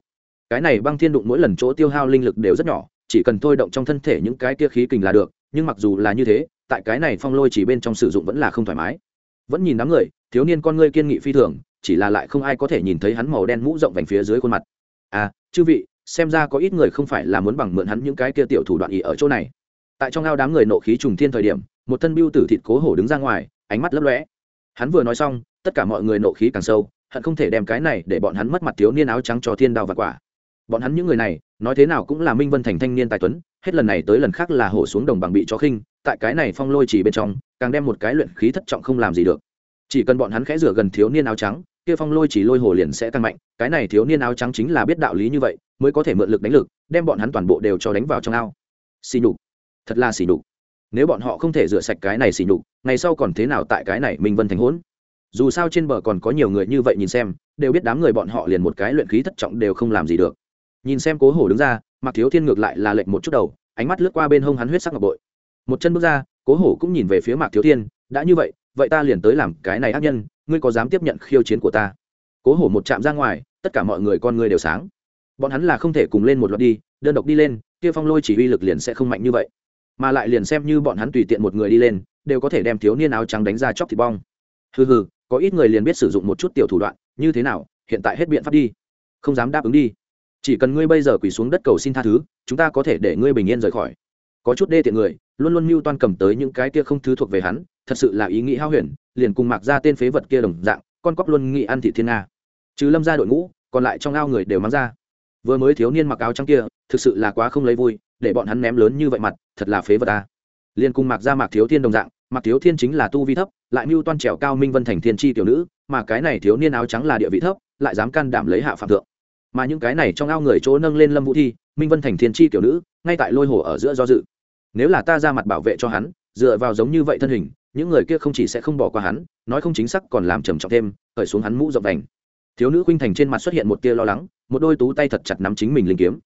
Cái này băng thiên đụng mỗi lần chỗ tiêu hao linh lực đều rất nhỏ, chỉ cần thôi động trong thân thể những cái kia khí kình là được, nhưng mặc dù là như thế, tại cái này phong lôi chỉ bên trong sử dụng vẫn là không thoải mái. Vẫn nhìn đám người, thiếu niên con ngươi kiên nghị phi thường, chỉ là lại không ai có thể nhìn thấy hắn màu đen mũ rộng vành phía dưới khuôn mặt. À chư vị, xem ra có ít người không phải là muốn bằng mượn hắn những cái kia tiểu thủ đoạn ý ở chỗ này tại trong ao đám người nộ khí trùng thiên thời điểm, một thân biêu tử thịt cố hổ đứng ra ngoài, ánh mắt lấp lóe. Hắn vừa nói xong, tất cả mọi người nộ khí càng sâu, hận không thể đem cái này để bọn hắn mất mặt thiếu niên áo trắng cho thiên đao và quả. Bọn hắn những người này, nói thế nào cũng là minh vân thành thanh niên tài tuấn, hết lần này tới lần khác là hổ xuống đồng bằng bị cho khinh, tại cái này phong lôi chỉ bên trong, càng đem một cái luyện khí thất trọng không làm gì được. Chỉ cần bọn hắn khẽ rửa gần thiếu niên áo trắng, kia phong lôi chỉ lôi hồ liền sẽ tăng mạnh, cái này thiếu niên áo trắng chính là biết đạo lý như vậy, mới có thể mượn lực đánh lực, đem bọn hắn toàn bộ đều cho đánh vào trong ao. Xì nhục thật là xỉ nhục. Nếu bọn họ không thể rửa sạch cái này xỉ nhục, ngày sau còn thế nào tại cái này minh vân thành hỗn dù sao trên bờ còn có nhiều người như vậy nhìn xem, đều biết đám người bọn họ liền một cái luyện khí thất trọng đều không làm gì được. Nhìn xem cố hổ đứng ra mặc thiếu thiên ngược lại là lệnh một chút đầu, ánh mắt lướt qua bên hông hắn huyết sắc ngọc bội. Một chân bước ra, cố hổ cũng nhìn về phía mạc thiếu thiên, đã như vậy vậy ta liền tới làm cái này ác nhân, ngươi có dám tiếp nhận khiêu chiến của ta? Cố hổ một chạm ra ngoài, tất cả mọi người con ngươi đều sáng. Bọn hắn là không thể cùng lên một loạt đi, đơn độc đi lên, kia phong lôi chỉ uy lực liền sẽ không mạnh như vậy mà lại liền xem như bọn hắn tùy tiện một người đi lên, đều có thể đem thiếu niên áo trắng đánh ra chóc thịt bong. Hừ hừ, có ít người liền biết sử dụng một chút tiểu thủ đoạn, như thế nào, hiện tại hết biện pháp đi. Không dám đáp ứng đi. Chỉ cần ngươi bây giờ quỳ xuống đất cầu xin tha thứ, chúng ta có thể để ngươi bình yên rời khỏi. Có chút đê tiện người, luôn luôn mưu toan cầm tới những cái kia không thứ thuộc về hắn, thật sự là ý nghĩ hao huyền, liền cùng mặc ra tên phế vật kia đồng dạng, con cóc luôn nghĩ ăn thị thiên nga. Chứ lâm ra đội ngũ, còn lại trong ao người đều mắng ra. Vừa mới thiếu niên mặc áo trắng kia, thực sự là quá không lấy vui để bọn hắn ném lớn như vậy mặt, thật là phế vật ta. Liền cung mạc ra mạc thiếu thiên đồng dạng, mạc thiếu thiên chính là tu vi thấp, lại mưu toan trèo cao minh vân thành thiên tri tiểu nữ, mà cái này thiếu niên áo trắng là địa vị thấp, lại dám can đảm lấy hạ phạm thượng. Mà những cái này trong ao người chỗ nâng lên lâm vũ thi, minh vân thành thiên tri tiểu nữ, ngay tại lôi hồ ở giữa do dự. Nếu là ta ra mặt bảo vệ cho hắn, dựa vào giống như vậy thân hình, những người kia không chỉ sẽ không bỏ qua hắn, nói không chính xác còn làm trầm trọng thêm, khởi xuống hắn mũ rộng vành. Thiếu nữ khuynh thành trên mặt xuất hiện một tia lo lắng, một đôi tú tay thật chặt nắm chính mình linh kiếm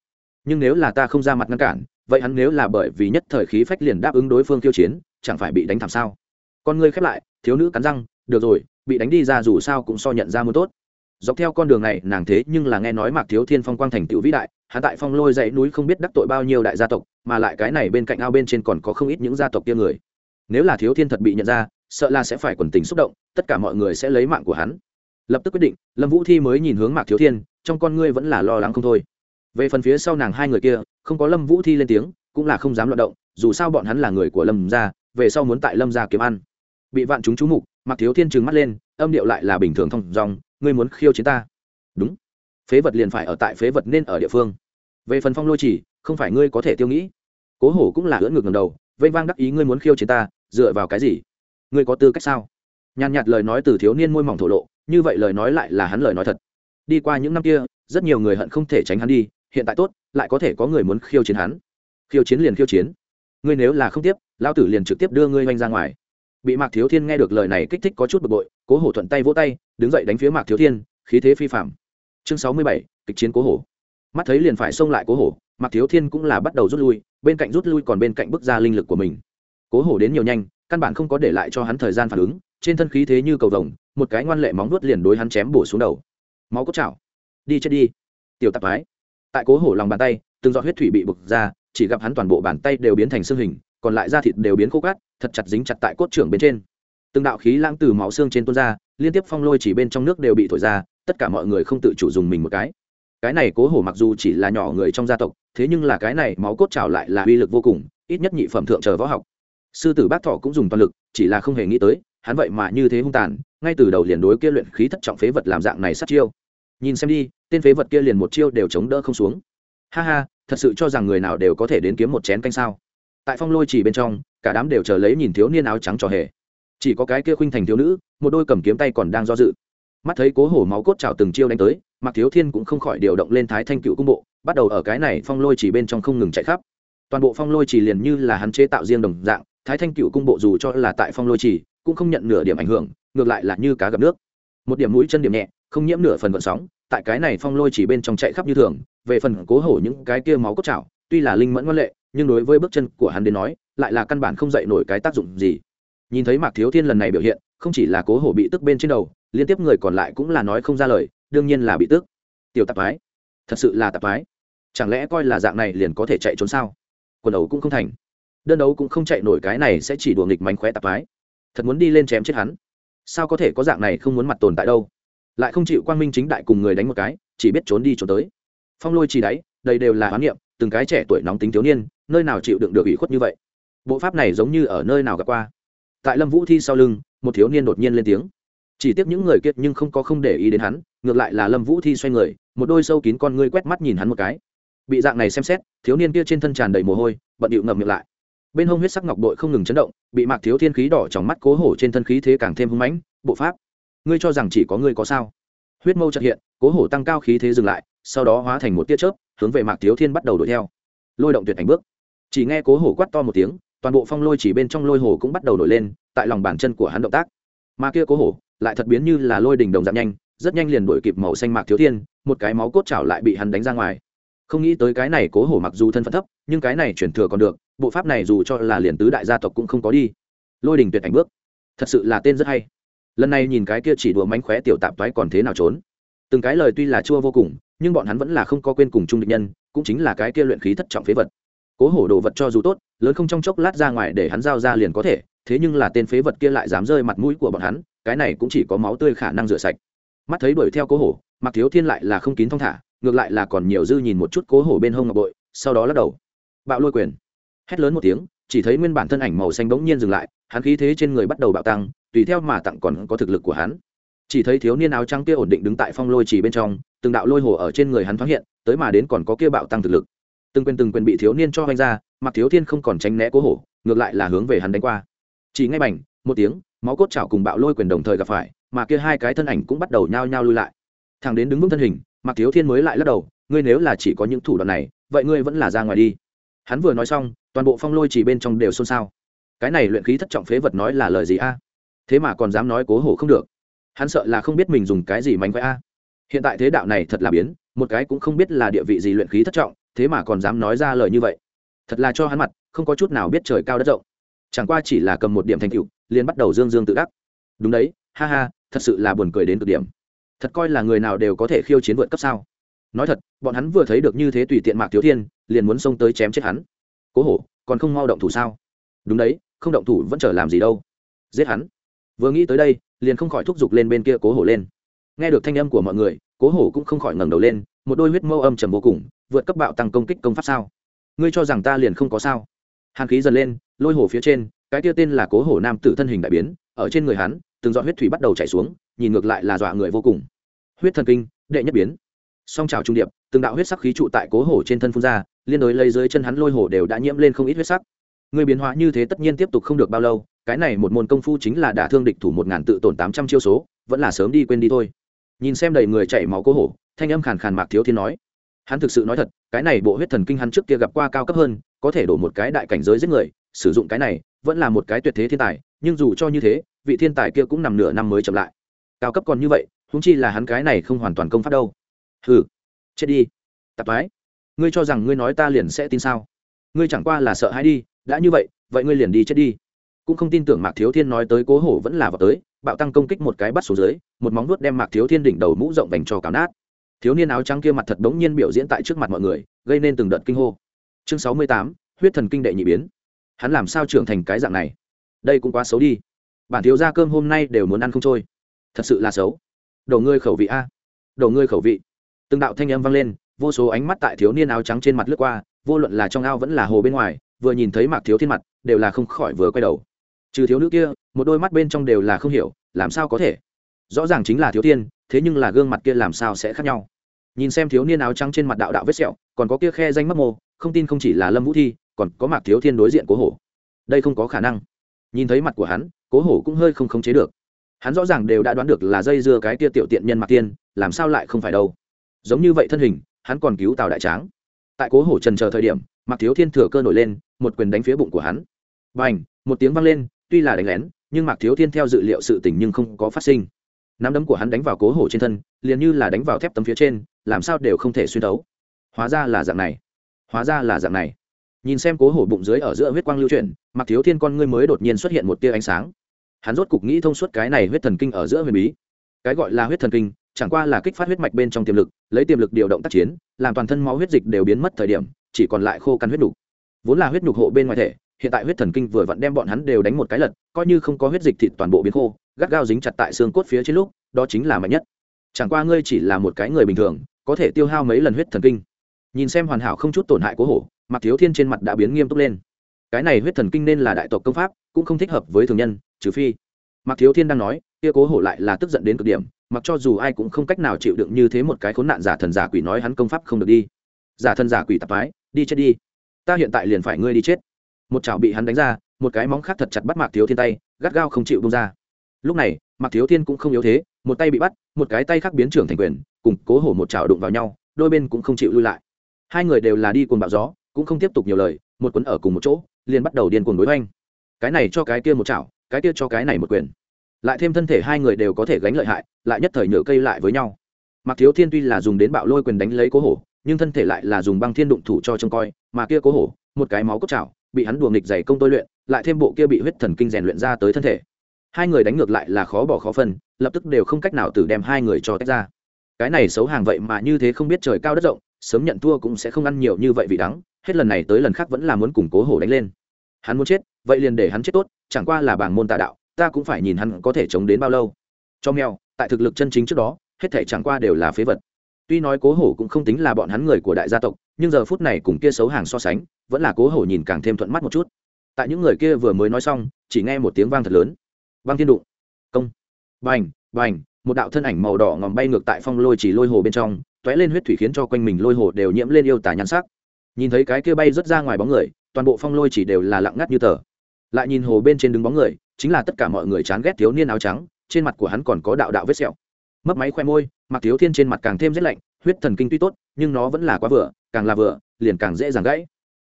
nhưng nếu là ta không ra mặt ngăn cản, vậy hắn nếu là bởi vì nhất thời khí phách liền đáp ứng đối phương tiêu chiến, chẳng phải bị đánh thảm sao? Con ngươi khép lại, thiếu nữ cắn răng, được rồi, bị đánh đi ra dù sao cũng so nhận ra muốn tốt. Dọc theo con đường này, nàng thế nhưng là nghe nói mạc thiếu thiên phong quang thành tựu vĩ đại, hắn tại phong lôi dãy núi không biết đắc tội bao nhiêu đại gia tộc, mà lại cái này bên cạnh ao bên trên còn có không ít những gia tộc kia người. Nếu là thiếu thiên thật bị nhận ra, sợ là sẽ phải quần tình xúc động, tất cả mọi người sẽ lấy mạng của hắn. Lập tức quyết định, lâm vũ thi mới nhìn hướng mạc thiếu thiên, trong con ngươi vẫn là lo lắng không thôi về phần phía sau nàng hai người kia, không có lâm vũ thi lên tiếng, cũng là không dám loạt động, dù sao bọn hắn là người của lâm gia, về sau muốn tại lâm gia kiếm ăn. Bị vạn chúng chú mục mặc thiếu thiên trừng mắt lên, âm điệu lại là bình thường thông dòng ngươi muốn khiêu chiến ta? Đúng. Phế vật liền phải ở tại phế vật nên ở địa phương. Về phần phong lôi chỉ, không phải ngươi có thể tiêu nghĩ. Cố hổ cũng là ưỡn ngược ngầm đầu vây vang đắc ý, ngươi muốn khiêu chiến ta, dựa vào cái gì? Ngươi có tư cách sao? Nhàn nhạt lời nói từ thiếu niên môi mỏng thổ lộ, như vậy lời nói lại là hắn lời nói thật. Đi qua những năm kia, rất nhiều người hận không thể tránh hắn đi hiện tại tốt, lại có thể có người muốn khiêu chiến hắn. Khiêu chiến liền khiêu chiến. Ngươi nếu là không tiếp lao tử liền trực tiếp đưa ngươi oanh ra ngoài. Bị mạc thiếu thiên nghe được lời này kích thích có chút bực bội, cố hổ thuận tay vỗ tay, đứng dậy đánh phía mạc thiếu thiên, khí thế phi phạm chương sáu mươi bảy, kịch chiến cố hổ. Mắt thấy liền phải xông lại cố hổ, mạc thiếu thiên cũng là bắt đầu rút lui, bên cạnh rút lui còn bên cạnh bước ra linh lực của mình. Cố hổ đến nhiều nhanh, căn bản không có để lại cho hắn thời gian phản ứng, trên thân khí thế như cầu rồng một cái ngoan lệ móng nuốt liền đối hắn chém bổ xuống đầu. Máu cốt chảo đi chết đi. Tiểu tạp ái tại cố hổ lòng bàn tay, từng giọt huyết thủy bị bực ra, chỉ gặp hắn toàn bộ bàn tay đều biến thành xương hình, còn lại da thịt đều biến khô cát, thật chặt dính chặt tại cốt trưởng bên trên. Từng đạo khí lãng từ máu xương trên tuôn ra, liên tiếp phong lôi chỉ bên trong nước đều bị thổi ra, tất cả mọi người không tự chủ dùng mình một cái. Cái này cố hổ mặc dù chỉ là nhỏ người trong gia tộc, thế nhưng là cái này máu cốt trào lại là uy lực vô cùng, ít nhất nhị phẩm thượng chờ võ học. Sư tử bác thọ cũng dùng toàn lực, chỉ là không hề nghĩ tới, hắn vậy mà như thế hung tàn, ngay từ đầu liền đối kia luyện khí thất trọng phế vật làm dạng này sát chiêu. Nhìn xem đi tên phế vật kia liền một chiêu đều chống đỡ không xuống. Ha ha, thật sự cho rằng người nào đều có thể đến kiếm một chén canh sao? Tại phong lôi chỉ bên trong, cả đám đều chờ lấy nhìn thiếu niên áo trắng trò hề. Chỉ có cái kia khuynh thành thiếu nữ, một đôi cầm kiếm tay còn đang do dự. Mắt thấy cố hổ máu cốt trào từng chiêu đánh tới mặc thiếu thiên cũng không khỏi điều động lên thái thanh cựu cung bộ, bắt đầu ở cái này phong lôi chỉ bên trong không ngừng chạy khắp. Toàn bộ phong lôi chỉ liền như là hắn chế tạo riêng đồng dạng, thái thanh cựu cung bộ dù cho là tại phong lôi chỉ, cũng không nhận nửa điểm ảnh hưởng, ngược lại là như cá gặp nước. Một điểm mũi chân điểm nhẹ không nhiễm nửa phần vận sóng, tại cái này phong lôi chỉ bên trong chạy khắp như thường, về phần cố hổ những cái kia máu cốt chảo tuy là linh mẫn ngoan lệ, nhưng đối với bước chân của hắn đến nói, lại là căn bản không dậy nổi cái tác dụng gì. Nhìn thấy mạc thiếu thiên lần này biểu hiện, không chỉ là cố hổ bị tức bên trên đầu, liên tiếp người còn lại cũng là nói không ra lời, đương nhiên là bị tức. Tiểu tạp ái thật sự là tạp ái chẳng lẽ coi là dạng này liền có thể chạy trốn sao? Quần đấu cũng không thành. Đơn đấu cũng không chạy nổi cái này sẽ chỉ đùa nghịch mánh khóe tạp ái thật muốn đi lên chém chết hắn. Sao có thể có dạng này không muốn mặt tồn tại đâu? Lại không chịu quang minh chính đại cùng người đánh một cái, chỉ biết trốn đi trốn tới. Phong lôi chỉ đáy, đây đều là hoán niệm, từng cái trẻ tuổi nóng tính thiếu niên, nơi nào chịu đựng được ủy khuất như vậy? Bộ pháp này giống như ở nơi nào gặp qua? Tại lâm vũ thi sau lưng, một thiếu niên đột nhiên lên tiếng. Chỉ tiếc những người kiệt nhưng không có không để ý đến hắn, ngược lại là lâm vũ thi xoay người, một đôi sâu kín con ngươi quét mắt nhìn hắn một cái. Bị dạng này xem xét, thiếu niên kia trên thân tràn đầy mồ hôi, bận điệu ngậm miệng lại. Bên hông huyết sắc ngọc bội không ngừng chấn động, bị mạc thiếu thiên khí đỏ trong mắt cố hổ trên thân khí thế càng thêm hưng mãnh, bộ pháp ngươi cho rằng chỉ có ngươi có sao? Huyết mâu trật hiện, cố hổ tăng cao khí thế dừng lại, sau đó hóa thành một tia chớp, hướng về mạc thiếu thiên bắt đầu đuổi theo. Lôi động tuyệt ảnh bước. Chỉ nghe cố hổ quát to một tiếng, toàn bộ phong lôi chỉ bên trong lôi hồ cũng bắt đầu nổi lên, tại lòng bàn chân của hắn động tác. Mà kia cố hổ lại thật biến như là lôi đỉnh đồng giảm nhanh, rất nhanh liền đuổi kịp màu xanh mạc thiếu thiên, một cái máu cốt chảo lại bị hắn đánh ra ngoài. Không nghĩ tới cái này cố hổ mặc dù thân phận thấp, nhưng cái này chuyển thừa còn được, bộ pháp này dù cho là liền tứ đại gia tộc cũng không có đi. Lôi đình tuyệt ảnh bước. Thật sự là tên rất hay lần này nhìn cái kia chỉ đùa mánh khóe tiểu tạp toái còn thế nào trốn? Từng cái lời tuy là chua vô cùng, nhưng bọn hắn vẫn là không có quên cùng chung địch nhân, cũng chính là cái kia luyện khí thất trọng phế vật. Cố hổ đồ vật cho dù tốt, lớn không trong chốc lát ra ngoài để hắn giao ra liền có thể, thế nhưng là tên phế vật kia lại dám rơi mặt mũi của bọn hắn, cái này cũng chỉ có máu tươi khả năng rửa sạch. Mắt thấy đuổi theo cố hổ mặc thiếu thiên lại là không kín thong thả, ngược lại là còn nhiều dư nhìn một chút cố hổ bên hông ngọc bội, sau đó lắc đầu. Bạo lôi quyền. Hét lớn một tiếng, chỉ thấy nguyên bản thân ảnh màu xanh bỗng nhiên dừng lại hắn khí thế trên người bắt đầu bạo tăng, tùy theo mà tặng còn có thực lực của hắn. Chỉ thấy thiếu niên áo trắng kia ổn định đứng tại phong lôi chỉ bên trong, từng đạo lôi hồ ở trên người hắn thoáng hiện, tới mà đến còn có kia bạo tăng thực lực. Từng quyền từng quyền bị thiếu niên cho hoành ra, mặc thiếu thiên không còn tránh né cố hổ, ngược lại là hướng về hắn đánh qua. Chỉ ngay bành, một tiếng, máu cốt chảo cùng bạo lôi quyền đồng thời gặp phải, mà kia hai cái thân ảnh cũng bắt đầu nhao nhao lui lại. Thằng đến đứng vững thân hình, mặc thiếu thiên mới lại lắc đầu, ngươi nếu là chỉ có những thủ đoạn này, vậy ngươi vẫn là ra ngoài đi. Hắn vừa nói xong, toàn bộ phong lôi chỉ bên trong đều xôn xao cái này luyện khí thất trọng phế vật nói là lời gì a? Thế mà còn dám nói cố hổ không được. Hắn sợ là không biết mình dùng cái gì mánh khóe a. Hiện tại thế đạo này thật là biến, một cái cũng không biết là địa vị gì luyện khí thất trọng, thế mà còn dám nói ra lời như vậy. Thật là cho hắn mặt, không có chút nào biết trời cao đất rộng. Chẳng qua chỉ là cầm một điểm thành tựu, liền bắt đầu dương dương tự đắc. Đúng đấy, ha ha, thật sự là buồn cười đến cực điểm. Thật coi là người nào đều có thể khiêu chiến vượt cấp sao? Nói thật, bọn hắn vừa thấy được như thế tùy tiện mạc thiếu thiên, liền muốn xông tới chém chết hắn. Cố hổ, còn không mau động thủ sao? Đúng đấy, không động thủ vẫn chờ làm gì đâu. Giết hắn. Vừa nghĩ tới đây, liền không khỏi thúc giục lên bên kia cố hổ lên. Nghe được thanh âm của mọi người, cố hổ cũng không khỏi ngẩng đầu lên, một đôi huyết mâu âm trầm vô cùng, vượt cấp bạo tăng công kích công pháp sao? Ngươi cho rằng ta liền không có sao? Hàn khí dần lên, lôi hổ phía trên, cái kia tên là cố hổ nam tử thân hình đại biến, ở trên người hắn, từng dọn huyết thủy bắt đầu chảy xuống, nhìn ngược lại là dọa người vô cùng. Huyết thần kinh, đệ nhất biến. Song trào trung điệp, từng đạo huyết sắc khí trụ tại cố hổ trên thân phun ra, liên đối lấy dưới chân hắn lôi hổ đều đã nhiễm lên không ít huyết sắc người biến hóa như thế tất nhiên tiếp tục không được bao lâu, cái này một môn công phu chính là đả thương địch thủ một ngàn tự tổn tám trăm chiêu số, vẫn là sớm đi quên đi thôi. Nhìn xem đầy người chảy máu cố hổ, thanh âm khàn khàn mạc thiếu thiên nói. Hắn thực sự nói thật, cái này bộ huyết thần kinh hắn trước kia gặp qua cao cấp hơn, có thể đổ một cái đại cảnh giới giết người, sử dụng cái này, vẫn là một cái tuyệt thế thiên tài, nhưng dù cho như thế, vị thiên tài kia cũng nằm nửa năm mới chậm lại. Cao cấp còn như vậy húng chi là hắn cái này không hoàn toàn công pháp đâu. Hừ, chết đi. Tạp mái ngươi cho rằng ngươi nói ta liền sẽ tin sao? Ngươi chẳng qua là sợ hãi đi đã như vậy vậy ngươi liền đi chết đi. Cũng không tin tưởng mạc thiếu thiên nói tới cố hổ vẫn là vào tới, bạo tăng công kích một cái bắt xuống dưới, một móng vuốt đem mạc thiếu thiên đỉnh đầu mũ rộng vành cho cào nát. Thiếu niên áo trắng kia mặt thật đống nhiên biểu diễn tại trước mặt mọi người, gây nên từng đợt kinh hô. Chương sáu mươi tám, huyết thần kinh đệ nhị biến. Hắn làm sao trưởng thành cái dạng này? Đây cũng quá xấu đi. Bản thiếu gia cơm hôm nay đều muốn ăn không trôi. Thật sự là xấu. Đổ ngươi khẩu vị a. Đổ ngươi khẩu vị. Từng đạo thanh âm vang lên, vô số ánh mắt tại thiếu niên áo trắng trên mặt lướt qua, vô luận là trong ao vẫn là hồ bên ngoài vừa nhìn thấy mạc thiếu thiên mặt, đều là không khỏi vừa quay đầu. Trừ thiếu nữ kia, một đôi mắt bên trong đều là không hiểu, làm sao có thể? Rõ ràng chính là thiếu thiên, thế nhưng là gương mặt kia làm sao sẽ khác nhau? Nhìn xem thiếu niên áo trắng trên mặt đạo đạo vết sẹo, còn có kia khe danh mất mô, không tin không chỉ là lâm vũ thi, còn có mạc thiếu thiên đối diện cố hổ. Đây không có khả năng. Nhìn thấy mặt của hắn, cố hổ cũng hơi không khống chế được. Hắn rõ ràng đều đã đoán được là dây dưa cái tia tiểu tiện nhân mạc tiên, làm sao lại không phải đâu. Giống như vậy thân hình, hắn còn cứu tào đại tráng. Tại cố hổ trần chờ thời điểm mạc thiếu thiên thừa cơ nổi lên, một quyền đánh phía bụng của hắn. B à n h một tiếng vang lên, tuy là đánh lén, nhưng mạc thiếu thiên theo dự liệu sự tình nhưng không có phát sinh. Nắm đấm của hắn đánh vào cố hổ trên thân, liền như là đánh vào thép tấm phía trên, làm sao đều không thể xuyên tấu hóa ra là dạng này. Hóa ra là dạng này. Nhìn xem cố hổ bụng dưới ở giữa huyết quang lưu chuyển, mạc thiếu thiên con ngươi mới đột nhiên xuất hiện một tia ánh sáng. Hắn rốt cục nghĩ thông suốt cái này huyết thần kinh ở giữa huyền bí. Cái gọi là huyết thần kinh, chẳng qua là kích phát huyết mạch bên trong tiềm lực, lấy tiềm lực điều động tác chiến, làm toàn thân máu huyết dịch đều biến mất thời điểm chỉ còn lại khô căn huyết nhục. Vốn là huyết nhục hộ bên ngoài thể, hiện tại huyết thần kinh vừa vặn đem bọn hắn đều đánh một cái lật, coi như không có huyết dịch thịt toàn bộ biến khô, gắt gao dính chặt tại xương cốt phía trên lúc, đó chính là mạnh nhất. Chẳng qua ngươi chỉ là một cái người bình thường, có thể tiêu hao mấy lần huyết thần kinh. Nhìn xem hoàn hảo không chút tổn hại của hổ mặc thiếu thiên trên mặt đã biến nghiêm túc lên. Cái này huyết thần kinh nên là đại tộc công pháp, cũng không thích hợp với thường nhân, trừ phi. Mặc thiếu thiên đang nói, kia cố hổ lại là tức giận đến cực điểm, mặc cho dù ai cũng không cách nào chịu đựng như thế một cái khốn nạn giả thần giả quỷ nói hắn công pháp không được đi. Giả thần giả quỷ tạp mái đi chết đi. Ta hiện tại liền phải ngươi đi chết. Một chảo bị hắn đánh ra, một cái móng khác thật chặt bắt mạc thiếu thiên tay, gắt gao không chịu bông ra. Lúc này, mạc thiếu thiên cũng không yếu thế, một tay bị bắt, một cái tay khác biến trưởng thành quyền, cùng cố hổ một chảo đụng vào nhau, đôi bên cũng không chịu lui lại. Hai người đều là đi cùng bạo gió, cũng không tiếp tục nhiều lời, một cuốn ở cùng một chỗ, liền bắt đầu điên cuồng đối hoanh cái này cho cái kia một chảo, cái kia cho cái này một quyền. Lại thêm thân thể hai người đều có thể gánh lợi hại, lại nhất thời nhựa cây lại với nhau. Mạc thiếu thiên tuy là dùng đến bạo lôi quyền đánh lấy cố hổ nhưng thân thể lại là dùng băng thiên đụng thủ cho trông coi, mà kia cố hổ, một cái máu cốt chảo, bị hắn đùa nghịch dày công tôi luyện, lại thêm bộ kia bị huyết thần kinh rèn luyện ra tới thân thể. Hai người đánh ngược lại là khó bỏ khó phân, lập tức đều không cách nào tử đem hai người cho tách ra. Cái này xấu hàng vậy mà như thế không biết trời cao đất rộng, sớm nhận thua cũng sẽ không ăn nhiều như vậy vì đắng, hết lần này tới lần khác vẫn là muốn củng cố hổ đánh lên. Hắn muốn chết, vậy liền để hắn chết tốt, chẳng qua là bảng môn tà đạo, ta cũng phải nhìn hắn có thể chống đến bao lâu. Cho mèo, tại thực lực chân chính trước đó, hết thể chẳng qua đều là phế vật tuy nói cố hổ cũng không tính là bọn hắn người của đại gia tộc, nhưng giờ phút này cùng kia xấu hàng so sánh, vẫn là cố hổ nhìn càng thêm thuận mắt một chút. Tại những người kia vừa mới nói xong, chỉ nghe một tiếng vang thật lớn. Vang thiên đụng. Công. Bành bành, một đạo thân ảnh màu đỏ ngòm bay ngược tại phong lôi chỉ lôi hồ bên trong t ó é lên huyết thủy khiến cho quanh mình lôi hồ đều nhiễm lên yêu tả nhắn sắc. Nhìn thấy cái kia bay rớt ra ngoài bóng người, toàn bộ phong lôi chỉ đều là lặng ngắt như tờ. Lại nhìn hồ bên trên đứng bóng người, chính là tất cả mọi người chán ghét thiếu niên áo trắng, trên mặt của hắn còn có đạo đạo vết sẹo mấp máy khoe môi, mặc thiếu thiên trên mặt càng thêm rét lạnh, huyết thần kinh tuy tốt, nhưng nó vẫn là quá vừa, càng là vừa, liền càng dễ dàng gãy.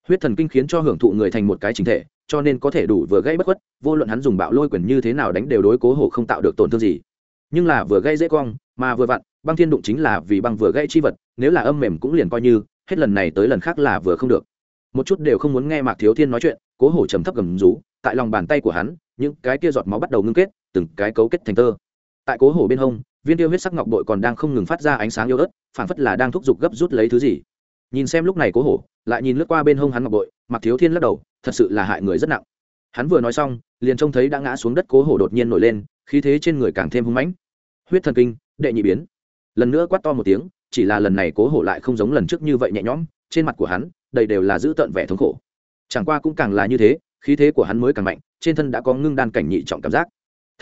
Huyết thần kinh khiến cho hưởng thụ người thành một cái chính thể, cho nên có thể đủ vừa gây bất khuất, vô luận hắn dùng bạo lôi quyền như thế nào đánh đều đối cố hồ không tạo được tổn thương gì. Nhưng là vừa gây dễ cong, mà vừa vặn, băng thiên đụng chính là vì băng vừa gây chi vật, nếu là âm mềm cũng liền coi như, hết lần này tới lần khác là vừa không được. Một chút đều không muốn nghe mạc thiếu thiên nói chuyện, cố hổ trầm thấp gầm rú, tại lòng bàn tay của hắn, những cái kia giọt máu bắt đầu ngưng kết, từng cái cấu kết thành tơ tại cố hổ bên hông, viên tiêu huyết sắc ngọc bội còn đang không ngừng phát ra ánh sáng yếu ớt phản phất là đang thúc giục gấp rút lấy thứ gì. Nhìn xem lúc này cố hổ, lại nhìn lướt qua bên hông hắn ngọc bội mặc thiếu thiên lắc đầu, thật sự là hại người rất nặng. Hắn vừa nói xong, liền trông thấy đã ngã xuống đất cố hổ đột nhiên nổi lên, khí thế trên người càng thêm hung mãnh. Huyết thần kinh, đệ nhị biến. Lần nữa quát to một tiếng, chỉ là lần này cố hổ lại không giống lần trước như vậy nhẹ nhõm, trên mặt của hắn, đầy đều là giữ tợn vẻ thống khổ. Chẳng qua cũng càng là như thế, khí thế của hắn mới càng mạnh, trên thân đã có ngưng đan cảnh nhị trọng cảm giác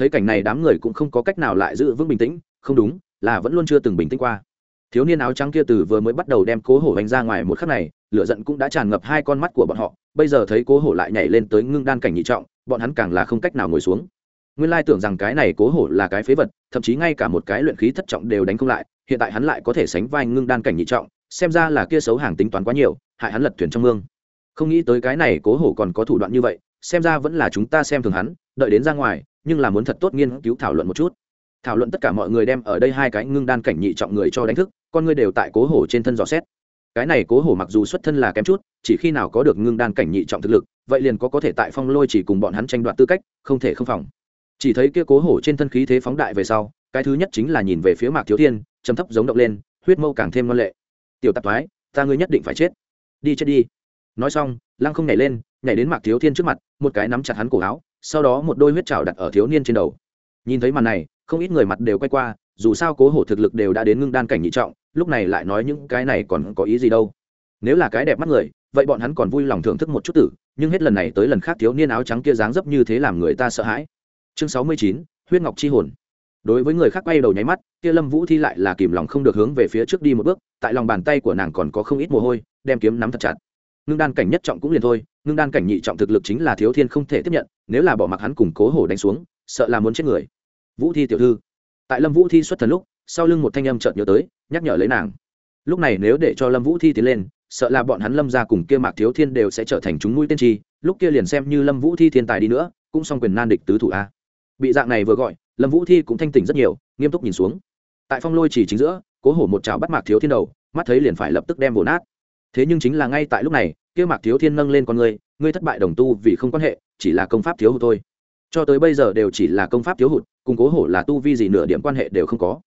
thấy cảnh này đám người cũng không có cách nào lại giữ vững bình tĩnh, không đúng, là vẫn luôn chưa từng bình tĩnh qua. Thiếu niên áo trắng kia từ vừa mới bắt đầu đem cố hổ đánh ra ngoài một khắc này, lửa giận cũng đã tràn ngập hai con mắt của bọn họ, bây giờ thấy cố hổ lại nhảy lên tới ngưng đan cảnh nhị trọng, bọn hắn càng là không cách nào ngồi xuống. Nguyên lai tưởng rằng cái này cố hổ là cái phế vật, thậm chí ngay cả một cái luyện khí thất trọng đều đánh không lại, hiện tại hắn lại có thể sánh vai ngưng đan cảnh nhị trọng, xem ra là kia xấu hàng tính toán quá nhiều, hại hắn lật thuyền trong mương. Không nghĩ tới cái này cố hổ còn có thủ đoạn như vậy, xem ra vẫn là chúng ta xem thường hắn đợi đến ra ngoài, nhưng là muốn thật tốt nghiên cứu thảo luận một chút. Thảo luận tất cả mọi người đem ở đây hai cái ngưng đan cảnh nhị trọng người cho đánh thức, con ngươi đều tại cố hổ trên thân dò xét. Cái này cố hổ mặc dù xuất thân là kém chút, chỉ khi nào có được ngưng đan cảnh nhị trọng thực lực, vậy liền có có thể tại phong lôi chỉ cùng bọn hắn tranh đoạt tư cách, không thể không phòng. Chỉ thấy kia cố hổ trên thân khí thế phóng đại về sau, cái thứ nhất chính là nhìn về phía mạc thiếu thiên chấm thấp giống động lên, huyết mâu càng thêm ngon lệ. Tiểu tạp thoái, ta ngươi nhất định phải chết. Đi chết đi. Nói xong, lăng không nhảy lên, nhảy đến mạc thiếu thiên trước mặt, một cái nắm chặt hắn cổ áo sau đó một đôi huyết trào đặt ở thiếu niên trên đầu. Nhìn thấy màn này, không ít người mặt đều quay qua, dù sao cố hổ thực lực đều đã đến ngưng đan cảnh nhị trọng, lúc này lại nói những cái này còn có ý gì đâu. Nếu là cái đẹp mắt người, vậy bọn hắn còn vui lòng thưởng thức một chút tử, nhưng hết lần này tới lần khác thiếu niên áo trắng kia dáng dấp như thế làm người ta sợ hãi. Chương sáu mươi chín, huyết ngọc chi hồn. Đối với người khác quay đầu nháy mắt, kia lâm vũ thi lại là kìm lòng không được hướng về phía trước đi một bước, tại lòng bàn tay của nàng còn có không ít mồ hôi, đem kiếm nắm thật chặt ngưng đan cảnh nhất trọng cũng liền thôi, ngưng đan cảnh nhị trọng thực lực chính là thiếu thiên không thể tiếp nhận, nếu là bỏ mặc hắn cùng cố hổ đánh xuống, sợ là muốn chết người. Vũ thi tiểu thư, tại lâm vũ thi xuất thần lúc, sau lưng một thanh âm chợt nhớ tới, nhắc nhở lấy nàng. Lúc này nếu để cho lâm vũ thi tiến lên, sợ là bọn hắn lâm ra cùng kia mạc thiếu thiên đều sẽ trở thành chúng mũi tiên tri lúc kia liền xem như lâm vũ thi thiên tài đi nữa, cũng xong quyền nan địch tứ thủ a. Bị dạng này vừa gọi, lâm vũ thi cũng thanh tỉnh rất nhiều, nghiêm túc nhìn xuống. Tại phong lôi chỉ chính giữa, cố hổ một chảo bắt mạc thiếu thiên đầu, mắt thấy liền phải lập tức đem vồ nát. Thế nhưng chính là ngay tại lúc này kia mạc thiếu thiên nâng lên con ngươi ngươi thất bại đồng tu vì không quan hệ, chỉ là công pháp thiếu hụt thôi. Cho tới bây giờ đều chỉ là công pháp thiếu hụt, cùng cố hổ là tu vi gì nửa điểm quan hệ đều không có.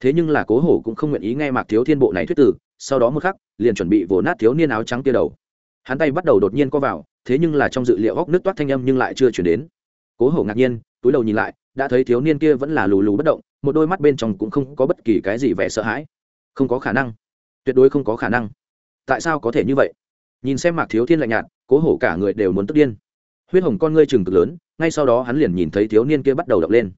Thế nhưng là cố hổ cũng không nguyện ý nghe mạc thiếu thiên bộ này thuyết tử, sau đó một khắc, liền chuẩn bị vồ nát thiếu niên áo trắng kia đầu. Hắn tay bắt đầu đột nhiên co vào, thế nhưng là trong dự liệu góc nước toát thanh âm nhưng lại chưa chuyển đến. Cố hổ ngạc nhiên, túi đầu nhìn lại, đã thấy thiếu niên kia vẫn là lù lù bất động, một đôi mắt bên trong cũng không có bất kỳ cái gì vẻ sợ hãi. Không có khả năng. Tuyệt đối không có khả năng. Tại sao có thể như vậy? Nhìn xem mạc thiếu thiên lạnh nhạt, cố hổ cả người đều muốn tức điên. Huyết hồng con ngươi chừng cực lớn, ngay sau đó hắn liền nhìn thấy thiếu niên kia bắt đầu động lên.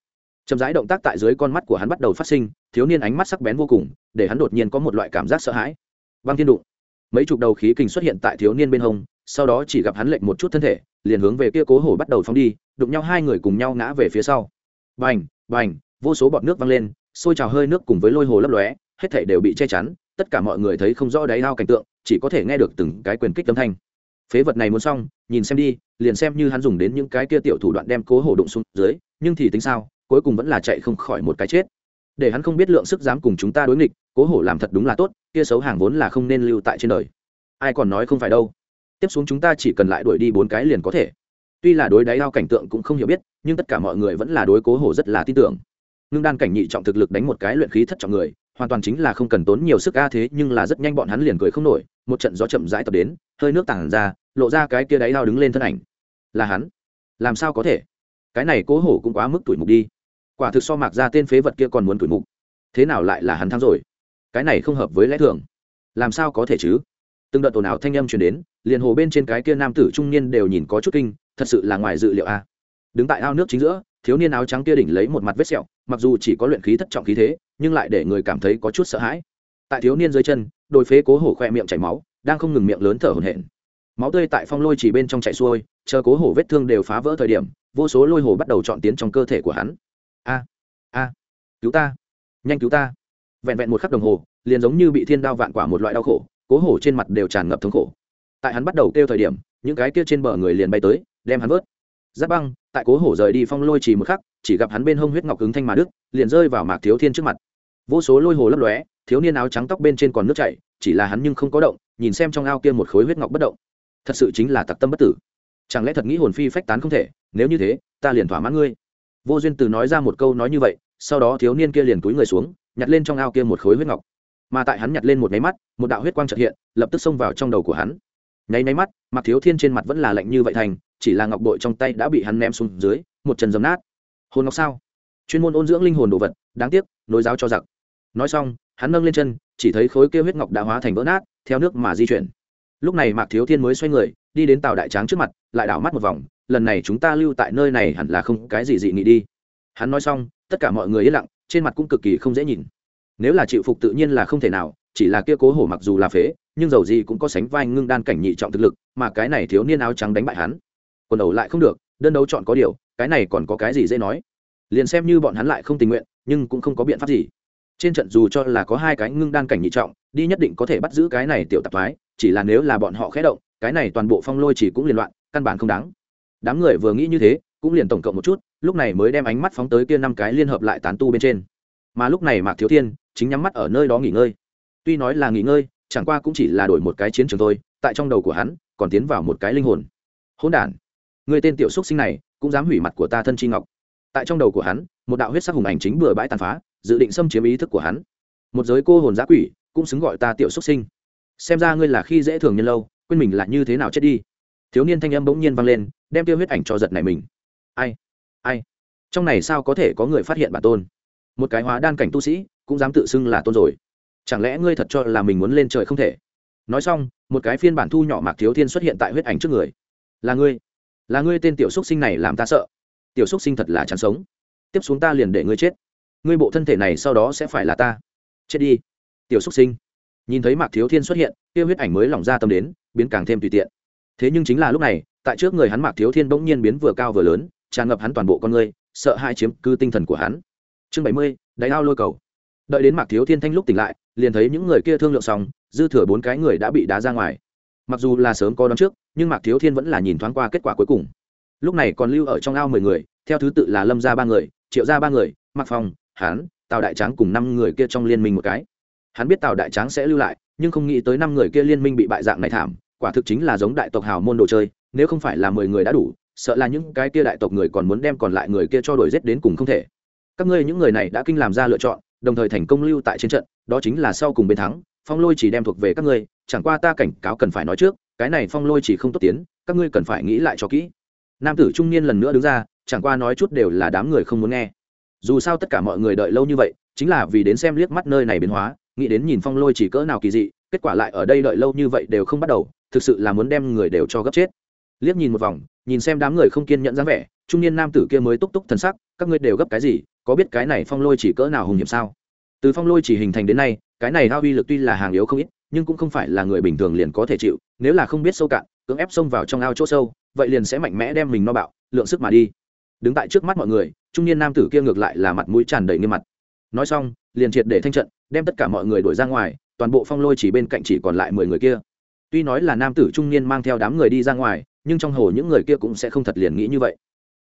Chậm rãi động tác tại dưới con mắt của hắn bắt đầu phát sinh, thiếu niên ánh mắt sắc bén vô cùng, để hắn đột nhiên có một loại cảm giác sợ hãi. Băng thiên đụng. Mấy chục đầu khí kình xuất hiện tại thiếu niên bên hông, sau đó chỉ gặp hắn lệnh một chút thân thể, liền hướng về kia cố hổ bắt đầu phóng đi, đụng nhau hai người cùng nhau ngã về phía sau. Bành bành, vô số bọt nước văng lên sôi trào hơi nước cùng với lôi hồ lấp lóe, hết thể đều bị che chắn, tất cả mọi người thấy không rõ đáy ao cảnh tượng chỉ có thể nghe được từng cái quyền kích âm thanh. Phế vật này muốn xong, nhìn xem đi, liền xem như hắn dùng đến những cái kia tiểu thủ đoạn đem cố hổ đụng xuống dưới, nhưng thì tính sao, cuối cùng vẫn là chạy không khỏi một cái chết. Để hắn không biết lượng sức dám cùng chúng ta đối nghịch, cố hổ làm thật đúng là tốt, kia xấu hàng vốn là không nên lưu tại trên đời. Ai còn nói không phải đâu. Tiếp xuống chúng ta chỉ cần lại đuổi đi bốn cái liền có thể. Tuy là đối đáy lao cảnh tượng cũng không hiểu biết, nhưng tất cả mọi người vẫn là đối cố hổ rất là tin tưởng. Ngưng đan cảnh nhị trọng thực lực đánh một cái luyện khí thất trọng người hoàn toàn chính là không cần tốn nhiều sức a, thế nhưng là rất nhanh bọn hắn liền cười không nổi, một trận gió chậm rãi tập đến, hơi nước tản ra, lộ ra cái kia đáy lao đứng lên thân ảnh. Là hắn. Làm sao có thể? Cái này cố hổ cũng quá mức tuổi mục đi. Quả thực so mạc ra tên phế vật kia còn muốn tuổi mục. Thế nào lại là hắn thắng rồi? Cái này không hợp với lẽ thường. Làm sao có thể chứ? Từng đợt ồn ào thanh âm chuyển đến, liền hồ bên trên cái kia nam tử trung niên đều nhìn có chút kinh, thật sự là ngoài dự liệu a. Đứng tại ao nước chính giữa, thiếu niên áo trắng kia đỉnh lấy một mặt vết sẹo, mặc dù chỉ có luyện khí thất trọng khí thế nhưng lại để người cảm thấy có chút sợ hãi. Tại thiếu niên dưới chân, đôi phế cố hổ khoe miệng chảy máu, đang không ngừng miệng lớn thở hổn hển. Máu tươi tại phong lôi chỉ bên trong chạy xuôi, chờ cố hổ vết thương đều phá vỡ thời điểm, vô số lôi hổ bắt đầu chọn tiến trong cơ thể của hắn. A a, cứu ta, nhanh cứu ta. Vẹn vẹn một khắc đồng hồ, liền giống như bị thiên đao vạn quả một loại đau khổ, cố hổ trên mặt đều tràn ngập thống khổ. Tại hắn bắt đầu kêu thời điểm, những cái kia trên bờ người liền bay tới, đem hắn vớt. Giáp băng, tại cố hổ rời đi phong lôi chỉ một khắc, chỉ gặp hắn bên hông huyết ngọc ứng thanh mà đức liền rơi vào mạc thiếu thiên trước mặt vô số lôi hồ lấp lóe, thiếu niên áo trắng tóc bên trên còn nước chảy, chỉ là hắn nhưng không có động, nhìn xem trong ao kia một khối huyết ngọc bất động. Thật sự chính là tặc tâm bất tử. Chẳng lẽ thật nghĩ hồn phi phách tán không thể? Nếu như thế, ta liền thỏa mãn ngươi. Vô duyên từ nói ra một câu nói như vậy, sau đó thiếu niên kia liền túi người xuống, nhặt lên trong ao kia một khối huyết ngọc. Mà tại hắn nhặt lên một nháy mắt, một đạo huyết quang trật hiện, lập tức xông vào trong đầu của hắn. Nháy nháy mắt mặc thiếu thiên trên mặt vẫn là lạnh như vậy thành, chỉ là ngọc bội trong tay đã bị hắn ném xuống dưới, một chân dấm nát. Hồn ngọc sao? Chuyên môn ôn dưỡng linh hồn đồ vật, đáng tiếc nối giáo cho giặc. Nói xong, hắn nâng lên chân, chỉ thấy khối kia huyết ngọc đã hóa thành vỡ nát, theo nước mà di chuyển. Lúc này mạc thiếu thiên mới xoay người, đi đến tàu đại tráng trước mặt, lại đảo mắt một vòng, lần này chúng ta lưu tại nơi này hẳn là không cái gì dị nghị đi. Hắn nói xong, tất cả mọi người yên lặng, trên mặt cũng cực kỳ không dễ nhìn. Nếu là chịu phục tự nhiên là không thể nào, chỉ là kia cố hổ mặc dù là phế, nhưng dầu gì cũng có sánh vai ngưng đan cảnh nhị trọng thực lực, mà cái này thiếu niên áo trắng đánh bại hắn. Quần đầu lại không được, đơn đấu chọn có điều, cái này còn có cái gì dễ nói. Liền xem như bọn hắn lại không tình nguyện nhưng cũng không có biện pháp gì. Trên trận dù cho là có hai cái ngưng đan cảnh nhị trọng, đi nhất định có thể bắt giữ cái này tiểu tạp thoái, chỉ là nếu là bọn họ khé động, cái này toàn bộ phong lôi chỉ cũng liên loạn, căn bản không đáng. Đám người vừa nghĩ như thế, cũng liền tổng cộng một chút, lúc này mới đem ánh mắt phóng tới kia năm cái liên hợp lại tán tu bên trên. Mà lúc này mạc thiếu thiên chính nhắm mắt ở nơi đó nghỉ ngơi. Tuy nói là nghỉ ngơi, chẳng qua cũng chỉ là đổi một cái chiến trường thôi, tại trong đầu của hắn, còn tiến vào một cái linh hồn. Hỗn đản, người tên tiểu xúc sinh này, cũng dám hủy mặt của ta thân chi ngọc. Tại trong đầu của hắn một đạo huyết sắc hùng ảnh chính bừa bãi tàn phá, dự định xâm chiếm ý thức của hắn. Một giới cô hồn giã quỷ, cũng xứng gọi ta tiểu xuất sinh. Xem ra ngươi là khi dễ thường nhân lâu, quên mình là như thế nào chết đi. Thiếu niên thanh âm bỗng nhiên vang lên, đem tiêu huyết ảnh cho giật này mình. Ai? Ai? Trong này sao có thể có người phát hiện bản tôn? Một cái hóa đan cảnh tu sĩ, cũng dám tự xưng là tôn rồi. Chẳng lẽ ngươi thật cho là mình muốn lên trời không thể? Nói xong, một cái phiên bản thu nhỏ mạc thiếu thiên xuất hiện tại huyết ảnh trước người. Là ngươi. Là ngươi tên tiểu xúc sinh này làm ta sợ. Tiểu xúc sinh thật là chán sống tiếp xuống ta liền để ngươi chết. Ngươi bộ thân thể này sau đó sẽ phải là ta. Chết đi. Tiểu xúc sinh. Nhìn thấy mạc thiếu thiên xuất hiện, tiêu huyết ảnh mới lỏng ra tâm đến, biến càng thêm tùy tiện. Thế nhưng chính là lúc này, tại trước người hắn mạc thiếu thiên bỗng nhiên biến vừa cao vừa lớn, tràn ngập hắn toàn bộ con người, sợ hai chiếm cư tinh thần của hắn. Chương bảy mươi, đáy ao lôi cầu. Đợi đến mạc thiếu thiên thanh lúc tỉnh lại, liền thấy những người kia thương lượng xong, dư thừa bốn cái người đã bị đá ra ngoài. Mặc dù là sớm có đón trước, nhưng mạc thiếu thiên vẫn là nhìn thoáng qua kết quả cuối cùng. Lúc này còn lưu ở trong ao mười người, theo thứ tự là lâm ra ba người triệu ra ba người mặc phong hán tào đại tráng cùng năm người kia trong liên minh một cái. Hắn biết tào đại tráng sẽ lưu lại, nhưng không nghĩ tới năm người kia liên minh bị bại dạng này thảm, quả thực chính là giống đại tộc hào môn đồ chơi, nếu không phải là mười người đã đủ, sợ là những cái kia đại tộc người còn muốn đem còn lại người kia cho đổi giết đến cùng không thể. Các ngươi những người này đã kinh làm ra lựa chọn, đồng thời thành công lưu tại trên trận, đó chính là sau cùng bên thắng, phong lôi chỉ đem thuộc về các ngươi, chẳng qua ta cảnh cáo cần phải nói trước, cái này phong lôi chỉ không tốt tiến, các ngươi cần phải nghĩ lại cho kỹ. Nam tử trung niên lần nữa đứng ra chẳng qua nói chút đều là đám người không muốn nghe. Dù sao tất cả mọi người đợi lâu như vậy, chính là vì đến xem liếc mắt nơi này biến hóa, nghĩ đến nhìn phong lôi chỉ cỡ nào kỳ dị, kết quả lại ở đây đợi lâu như vậy đều không bắt đầu, thực sự là muốn đem người đều cho gấp chết. Liếc nhìn một vòng, nhìn xem đám người không kiên nhẫn dáng vẻ, trung niên nam tử kia mới túc túc thần sắc, các ngươi đều gấp cái gì, có biết cái này phong lôi chỉ cỡ nào hùng hiểm sao? Từ phong lôi chỉ hình thành đến nay, cái này hao uy lực tuy là hàng yếu không ít, nhưng cũng không phải là người bình thường liền có thể chịu, nếu là không biết sâu cạn, cưỡng ép xông vào trong ao chỗ sâu, vậy liền sẽ mạnh mẽ đem mình no bạo, lượng sức mà đi đứng tại trước mắt mọi người, trung niên nam tử kia ngược lại là mặt mũi tràn đầy nghiêm mặt. Nói xong, liền triệt để thanh trận, đem tất cả mọi người đuổi ra ngoài, toàn bộ phong lôi chỉ bên cạnh chỉ còn lại mười người kia. Tuy nói là nam tử trung niên mang theo đám người đi ra ngoài, nhưng trong hồ những người kia cũng sẽ không thật liền nghĩ như vậy.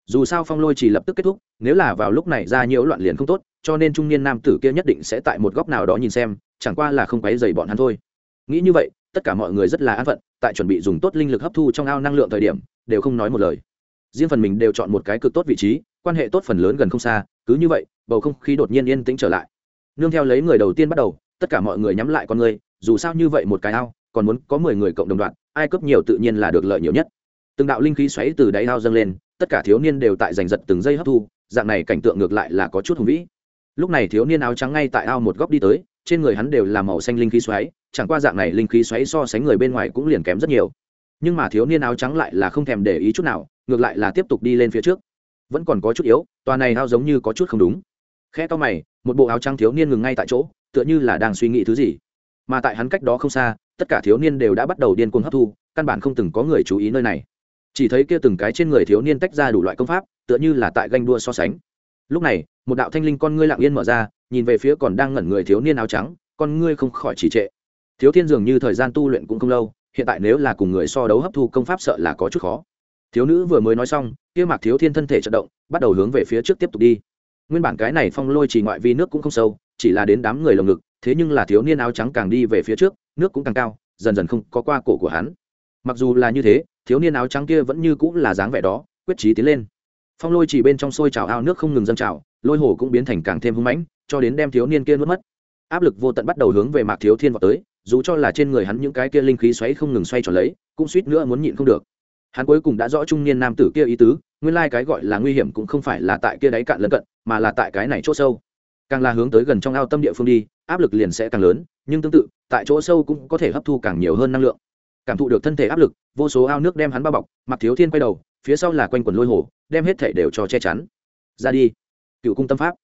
Dù sao phong lôi chỉ lập tức kết thúc, nếu là vào lúc này ra nhiễu loạn liền không tốt, cho nên trung niên nam tử kia nhất định sẽ tại một góc nào đó nhìn xem, chẳng qua là không quấy dày bọn hắn thôi. Nghĩ như vậy, tất cả mọi người rất là an phận, tại chuẩn bị dùng tốt linh lực hấp thu trong ao năng lượng thời điểm, đều không nói một lời riêng phần mình đều chọn một cái cực tốt vị trí, quan hệ tốt phần lớn gần không xa, cứ như vậy, bầu không khí đột nhiên yên tĩnh trở lại. Nương theo lấy người đầu tiên bắt đầu, tất cả mọi người nhắm lại con người, dù sao như vậy một cái ao, còn muốn có mười người cộng đồng đoạn, ai cấp nhiều tự nhiên là được lợi nhiều nhất. Từng đạo linh khí xoáy từ đáy ao dâng lên, tất cả thiếu niên đều tại giành giật từng giây hấp thu, dạng này cảnh tượng ngược lại là có chút hùng vĩ. Lúc này thiếu niên áo trắng ngay tại ao một góc đi tới, trên người hắn đều là màu xanh linh khí xoáy, chẳng qua dạng này linh khí xoáy so sánh người bên ngoài cũng liền kém rất nhiều. Nhưng mà thiếu niên áo trắng lại là không thèm để ý chút nào ngược lại là tiếp tục đi lên phía trước. Vẫn còn có chút yếu, tòa này ao giống như có chút không đúng. Khe to mày, một bộ áo trắng thiếu niên ngừng ngay tại chỗ, tựa như là đang suy nghĩ thứ gì. Mà tại hắn cách đó không xa, tất cả thiếu niên đều đã bắt đầu điên cuồng hấp thu, căn bản không từng có người chú ý nơi này. Chỉ thấy kia từng cái trên người thiếu niên tách ra đủ loại công pháp, tựa như là tại ganh đua so sánh. Lúc này, một đạo thanh linh con ngươi lặng yên mở ra, nhìn về phía còn đang ngẩn người thiếu niên áo trắng, con ngươi không khỏi chỉ trệ. Thiếu thiên dường như thời gian tu luyện cũng không lâu, hiện tại nếu là cùng người so đấu hấp thu công pháp sợ là có chút khó thiếu nữ vừa mới nói xong, kia mạc thiếu thiên thân thể chật động, bắt đầu hướng về phía trước tiếp tục đi. Nguyên bản cái này phong lôi chỉ ngoại vi nước cũng không sâu, chỉ là đến đám người lồng ngực, thế nhưng là thiếu niên áo trắng càng đi về phía trước, nước cũng càng cao, dần dần không có qua cổ của hắn. Mặc dù là như thế, thiếu niên áo trắng kia vẫn như cũng là dáng vẻ đó, quyết trí tiến lên. Phong lôi chỉ bên trong sôi trào ao nước không ngừng dâng trào, lôi hồ cũng biến thành càng thêm hưng mãnh, cho đến đem thiếu niên kia nuốt mất. Áp lực vô tận bắt đầu hướng về mạc thiếu thiên vào tới, dù cho là trên người hắn những cái kia linh khí xoáy không ngừng xoay tròn lấy, cũng suýt nữa muốn nhịn không được hắn cuối cùng đã rõ trung niên nam tử kia ý tứ, nguyên lai cái gọi là nguy hiểm cũng không phải là tại kia đáy cạn lân cận, mà là tại cái này chỗ sâu. Càng là hướng tới gần trong ao tâm địa phương đi, áp lực liền sẽ càng lớn, nhưng tương tự, tại chỗ sâu cũng có thể hấp thu càng nhiều hơn năng lượng. Cảm thụ được thân thể áp lực, vô số ao nước đem hắn bao bọc, mặc thiếu thiên quay đầu, phía sau là quanh quần lôi hồ, đem hết thể đều cho che chắn. Ra đi. Cựu cung tâm pháp.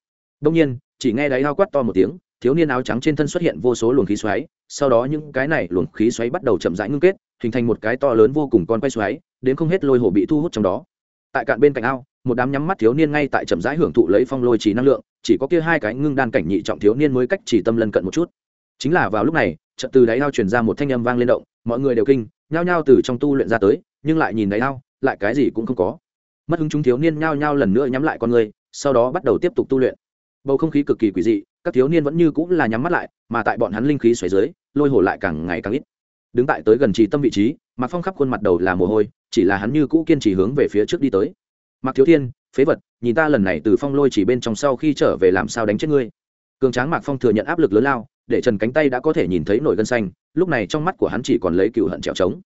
Đông nhiên, chỉ nghe đáy ao quát to một tiếng, thiếu niên áo trắng trên thân xuất hiện vô số luồng khí xoáy, sau đó những cái này luồng khí xoáy bắt đầu chậm rãi ngưng kết hình thành một cái to lớn vô cùng con quay xoáy, đến không hết lôi hồ bị thu hút trong đó. Tại cạn bên cạnh ao, một đám nhắm mắt thiếu niên ngay tại chậm rãi hưởng thụ lấy phong lôi trì năng lượng, chỉ có kia hai cái ngưng đan cảnh nhị trọng thiếu niên mới cách chỉ tâm lân cận một chút. Chính là vào lúc này trận từ đáy ao truyền ra một thanh âm vang lên động, mọi người đều kinh, nhao nhao từ trong tu luyện ra tới, nhưng lại nhìn đáy ao, lại cái gì cũng không có. Mất hứng chúng thiếu niên nhao nhao lần nữa nhắm lại con người, sau đó bắt đầu tiếp tục tu luyện. Bầu không khí cực kỳ quỷ dị, các thiếu niên vẫn như cũng là nhắm mắt lại, mà tại bọn hắn linh khí xoáy dưới, lôi hổ lại càng ngày càng ít đứng tại tới gần trì tâm vị trí mạc phong khắp khuôn mặt đầu là mồ hôi chỉ là hắn như cũ kiên trì hướng về phía trước đi tới. Mạc thiếu thiên phế vật nhìn ta lần này từ phong lôi chỉ bên trong sau khi trở về làm sao đánh chết ngươi? Cường tráng mạc phong thừa nhận áp lực lớn lao để trần cánh tay đã có thể nhìn thấy nổi gân xanh lúc này trong mắt của hắn chỉ còn lấy cựu hận trèo trống.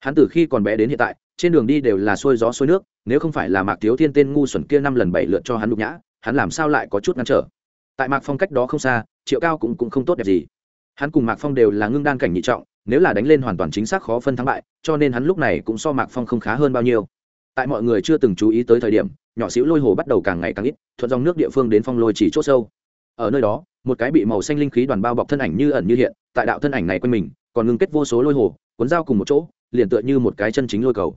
Hắn từ khi còn bé đến hiện tại trên đường đi đều là xuôi gió xuôi nước nếu không phải là mạc thiếu thiên tên ngu xuẩn kia năm lần bảy lượt cho hắn đục nhã hắn làm sao lại có chút ngăn trở? Tại mạc phong cách đó không xa triệu cao cũng, cũng không tốt đẹp gì. Hắn cùng mạc phong đều là ngưng đan cảnh nhị trọng nếu là đánh lên hoàn toàn chính xác khó phân thắng bại, cho nên hắn lúc này cũng so mạc phong không khá hơn bao nhiêu. Tại mọi người chưa từng chú ý tới thời điểm, nhỏ xíu lôi hồ bắt đầu càng ngày càng ít, thuận dòng nước địa phương đến phong lôi chỉ chỗ sâu. Ở nơi đó, một cái bị màu xanh linh khí đoàn bao bọc thân ảnh như ẩn như hiện, tại đạo thân ảnh này quanh mình, còn ngưng kết vô số lôi hồ, cuốn dao cùng một chỗ, liền tựa như một cái chân chính lôi cầu.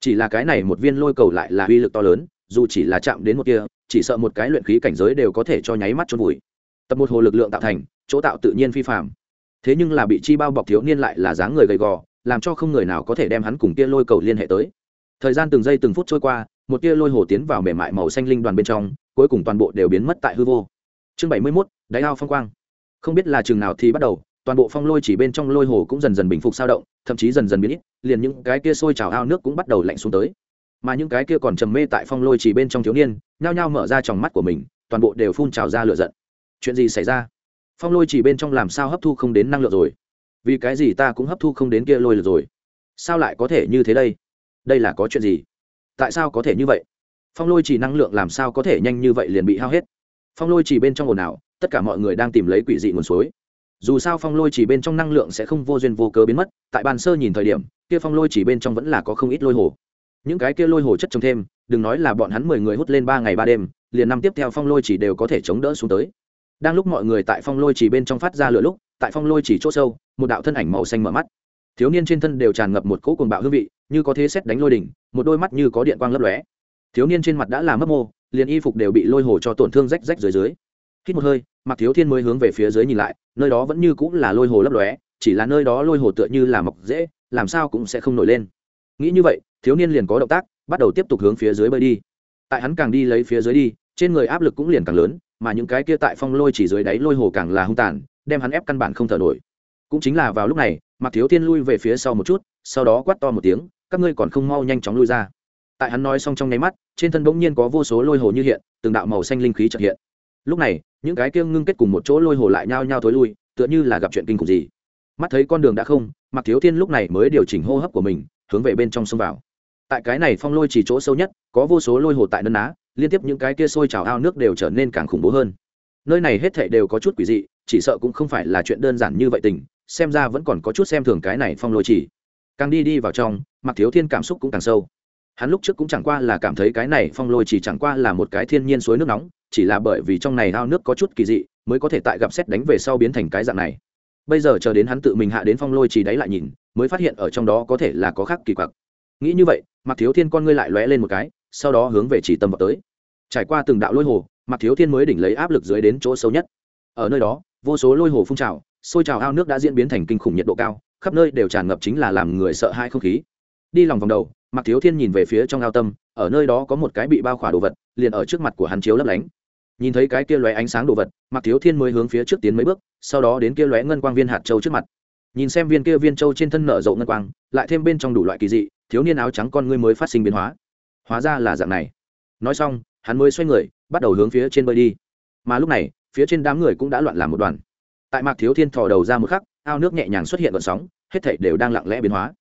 Chỉ là cái này một viên lôi cầu lại là uy lực to lớn, dù chỉ là chạm đến một kia chỉ sợ một cái luyện khí cảnh giới đều có thể cho nháy mắt chôn vùi. Tập một hồ lực lượng tạo thành, chỗ tạo tự nhiên phi phạm thế nhưng là bị chi bao bọc thiếu niên lại là dáng người gầy gò, làm cho không người nào có thể đem hắn cùng kia lôi cầu liên hệ tới. Thời gian từng giây từng phút trôi qua, một tia lôi hồ tiến vào mềm mại màu xanh linh đoàn bên trong, cuối cùng toàn bộ đều biến mất tại hư vô. Chương bảy mươi mốt, đáy ao phong quang. Không biết là chừng nào thì bắt đầu, toàn bộ phong lôi chỉ bên trong lôi hồ cũng dần dần bình phục sao động, thậm chí dần dần biến ít, liền những cái kia sôi trào ao nước cũng bắt đầu lạnh xuống tới. Mà những cái kia còn trầm mê tại phong lôi chỉ bên trong thiếu niên, nhao nhao mở ra tròng mắt của mình, toàn bộ đều phun trào ra lửa giận. Chuyện gì xảy ra? Phong lôi chỉ bên trong làm sao hấp thu không đến năng lượng rồi? Vì cái gì ta cũng hấp thu không đến kia lôi lực rồi? Sao lại có thể như thế đây? Đây là có chuyện gì? Tại sao có thể như vậy? Phong lôi chỉ năng lượng làm sao có thể nhanh như vậy liền bị hao hết? Phong lôi chỉ bên trong ồn ào, tất cả mọi người đang tìm lấy quỷ dị nguồn suối. Dù sao phong lôi chỉ bên trong năng lượng sẽ không vô duyên vô cớ biến mất, tại bàn sơ nhìn thời điểm, kia phong lôi chỉ bên trong vẫn là có không ít lôi hồ. Những cái kia lôi hồ chất trồng thêm, đừng nói là bọn hắn mười người hút lên ba ngày ba đêm, liền năm tiếp theo phong lôi chỉ đều có thể chống đỡ xuống tới đang lúc mọi người tại phong lôi chỉ bên trong phát ra lửa lúc, tại phong lôi chỉ chỗ sâu, một đạo thân ảnh màu xanh mở mắt. Thiếu niên trên thân đều tràn ngập một cỗ cuồng bạo hương vị, như có thế xét đánh lôi đỉnh, một đôi mắt như có điện quang lấp lóe. Thiếu niên trên mặt đã làm mất mô, liền y phục đều bị lôi hồ cho tổn thương rách rách dưới dưới. Hít một hơi mặc thiếu thiên mới hướng về phía dưới nhìn lại, nơi đó vẫn như cũng là lôi hồ lấp lóe, chỉ là nơi đó lôi hồ tựa như là mọc dễ làm sao cũng sẽ không nổi lên. Nghĩ như vậy, thiếu niên liền có động tác, bắt đầu tiếp tục hướng phía dưới bơi đi. Tại hắn càng đi lấy phía dưới đi, trên người áp lực cũng liền càng lớn mà những cái kia tại phong lôi chỉ dưới đáy lôi hồ càng là hung tàn, đem hắn ép căn bản không thở nổi. Cũng chính là vào lúc này mặc thiếu thiên lui về phía sau một chút, sau đó quát to một tiếng, các ngươi còn không mau nhanh chóng lui ra. Tại hắn nói xong trong nháy mắt, trên thân bỗng nhiên có vô số lôi hồ như hiện, từng đạo màu xanh linh khí trợ hiện. Lúc này, những cái kia ngưng kết cùng một chỗ lôi hồ lại nhao nhao thối lui, tựa như là gặp chuyện kinh khủng gì. Mắt thấy con đường đã không mặc thiếu thiên lúc này mới điều chỉnh hô hấp của mình, hướng về bên trong sông vào. Tại cái này phong lôi chỉ chỗ sâu nhất, có vô số lôi hồ tại nân á liên tiếp những cái kia sôi trào ao nước đều trở nên càng khủng bố hơn. Nơi này hết thảy đều có chút quỷ dị, chỉ sợ cũng không phải là chuyện đơn giản như vậy tình, xem ra vẫn còn có chút xem thường cái này phong lôi chỉ. Càng đi đi vào trong mặc thiếu thiên cảm xúc cũng càng sâu. Hắn lúc trước cũng chẳng qua là cảm thấy cái này phong lôi chỉ chẳng qua là một cái thiên nhiên suối nước nóng, chỉ là bởi vì trong này ao nước có chút kỳ dị, mới có thể tại gặp xét đánh về sau biến thành cái dạng này. Bây giờ chờ đến hắn tự mình hạ đến phong lôi chỉ đáy lại nhìn, mới phát hiện ở trong đó có thể là có khác kỳ quặc. Nghĩ như vậy mặc thiếu thiên con ngươi lại lóe lên một cái sau đó hướng về chỉ tâm vào tới. Trải qua từng đạo lôi hồ mặc thiếu thiên mới đỉnh lấy áp lực dưới đến chỗ sâu nhất. Ở nơi đó, vô số lôi hồ phun trào, sôi trào ao nước đã diễn biến thành kinh khủng nhiệt độ cao, khắp nơi đều tràn ngập chính là làm người sợ hai không khí. Đi lòng vòng đầu mặc thiếu thiên nhìn về phía trong ao tâm, ở nơi đó có một cái bị bao khỏa đồ vật, liền ở trước mặt của hắn chiếu lấp lánh. Nhìn thấy cái kia lóe ánh sáng đồ vật mặc thiếu thiên mới hướng phía trước tiến mấy bước, sau đó đến kia lóe ngân quang viên hạt châu trước mặt. Nhìn xem viên kia viên châu trên thân nở rộ ngân quang, lại thêm bên trong đủ loại kỳ dị, thiếu niên áo trắng con ngươi mới phát sinh biến hóa hóa ra là dạng này. Nói xong, hắn mới xoay người, bắt đầu hướng phía trên bơi đi. Mà lúc này, phía trên đám người cũng đã loạn làm một đoàn. Tại mạc thiếu thiên thò đầu ra một khắc, ao nước nhẹ nhàng xuất hiện gọn sóng, hết thảy đều đang lặng lẽ biến hóa.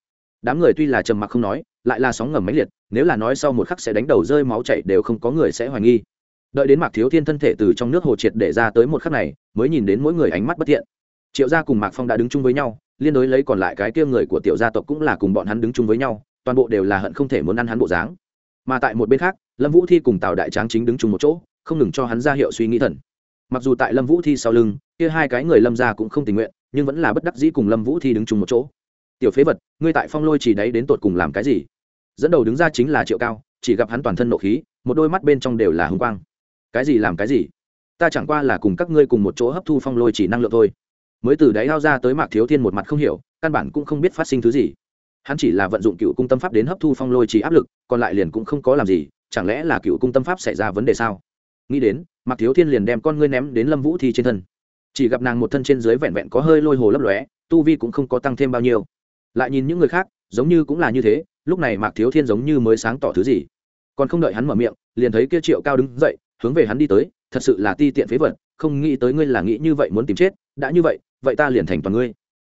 Đám người tuy là trầm mặc không nói, lại là sóng ngầm máy liệt, nếu là nói sau một khắc sẽ đánh đầu rơi máu chảy đều không có người sẽ hoài nghi. Đợi đến mạc thiếu thiên thân thể từ trong nước hồ triệt để ra tới một khắc này, mới nhìn đến mỗi người ánh mắt bất thiện. Triệu gia cùng mạc phong đã đứng chung với nhau, liên đối lấy còn lại cái kia người của tiểu gia tộc cũng là cùng bọn hắn đứng chung với nhau, toàn bộ đều là hận không thể muốn ăn hắn bộ dáng mà tại một bên khác, lâm vũ thi cùng tào đại tráng chính đứng chung một chỗ, không ngừng cho hắn ra hiệu suy nghĩ thần. Mặc dù tại lâm vũ thi sau lưng, kia hai cái người lâm ra cũng không tình nguyện, nhưng vẫn là bất đắc dĩ cùng lâm vũ thi đứng chung một chỗ. Tiểu phế vật, ngươi tại phong lôi chỉ đấy đến tột cùng làm cái gì? Dẫn đầu đứng ra chính là triệu cao, chỉ gặp hắn toàn thân nộ khí, một đôi mắt bên trong đều là hưng quang. Cái gì làm cái gì? Ta chẳng qua là cùng các ngươi cùng một chỗ hấp thu phong lôi chỉ năng lượng thôi. Mới từ đáy lao ra tới mạc thiếu thiên một mặt không hiểu, căn bản cũng không biết phát sinh thứ gì hắn chỉ là vận dụng cựu cung tâm pháp đến hấp thu phong lôi chỉ áp lực, còn lại liền cũng không có làm gì, chẳng lẽ là cựu cung tâm pháp xảy ra vấn đề sao? Nghĩ đến, mạc thiếu thiên liền đem con ngươi ném đến lâm vũ thi trên thân. Chỉ gặp nàng một thân trên dưới vẹn vẹn có hơi lôi hồ lấp lóe, tu vi cũng không có tăng thêm bao nhiêu. Lại nhìn những người khác, giống như cũng là như thế, lúc này mạc thiếu thiên giống như mới sáng tỏ thứ gì. Còn không đợi hắn mở miệng, liền thấy kia triệu cao đứng dậy, hướng về hắn đi tới, thật sự là ti tiện phế vật, không nghĩ tới ngươi là nghĩ như vậy muốn tìm chết, đã như vậy vậy ta liền thành toàn ngươi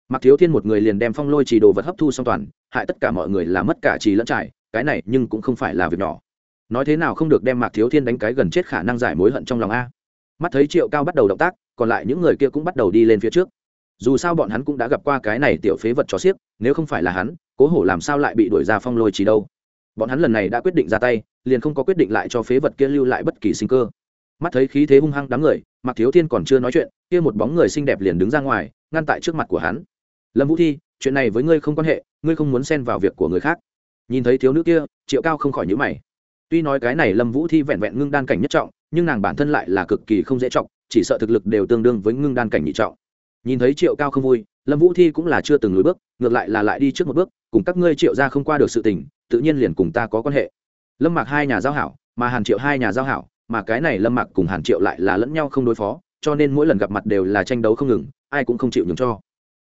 mạc thiếu thiên một người liền đem phong lôi trì đồ vật hấp thu xong toàn, hại tất cả mọi người là mất cả trì lẫn trải, cái này nhưng cũng không phải là việc nhỏ. Nói thế nào không được đem mạc thiếu thiên đánh cái gần chết khả năng giải mối hận trong lòng a. Mắt thấy triệu cao bắt đầu động tác, còn lại những người kia cũng bắt đầu đi lên phía trước. Dù sao bọn hắn cũng đã gặp qua cái này tiểu phế vật cho xiếc, nếu không phải là hắn, cố hổ làm sao lại bị đuổi ra phong lôi chỉ đâu? Bọn hắn lần này đã quyết định ra tay, liền không có quyết định lại cho phế vật kia lưu lại bất kỳ sinh cơ. Mắt thấy khí thế hung hăng đám người mặc thiếu thiên còn chưa nói chuyện, kia một bóng người xinh đẹp liền đứng ra ngoài, ngăn tại trước mặt của hắn lâm vũ thi, chuyện này với ngươi không quan hệ, ngươi không muốn xen vào việc của người khác. Nhìn thấy thiếu nữ kia, triệu cao không khỏi nhữ mày. Tuy nói cái này lâm vũ thi vẹn vẹn ngưng đan cảnh nhất trọng, nhưng nàng bản thân lại là cực kỳ không dễ trọng, chỉ sợ thực lực đều tương đương với ngưng đan cảnh nhị trọng. Nhìn thấy triệu cao không vui, lâm vũ thi cũng là chưa từng lùi bước, ngược lại là lại đi trước một bước, cùng các ngươi triệu ra không qua được sự tình, tự nhiên liền cùng ta có quan hệ. Lâm mạc hai nhà giao hảo, mà hàn triệu hai nhà giao hảo, mà cái này lâm mạc cùng hàn triệu lại là lẫn nhau không đối phó, cho nên mỗi lần gặp mặt đều là tranh đấu không ngừng, ai cũng không chịu nhường cho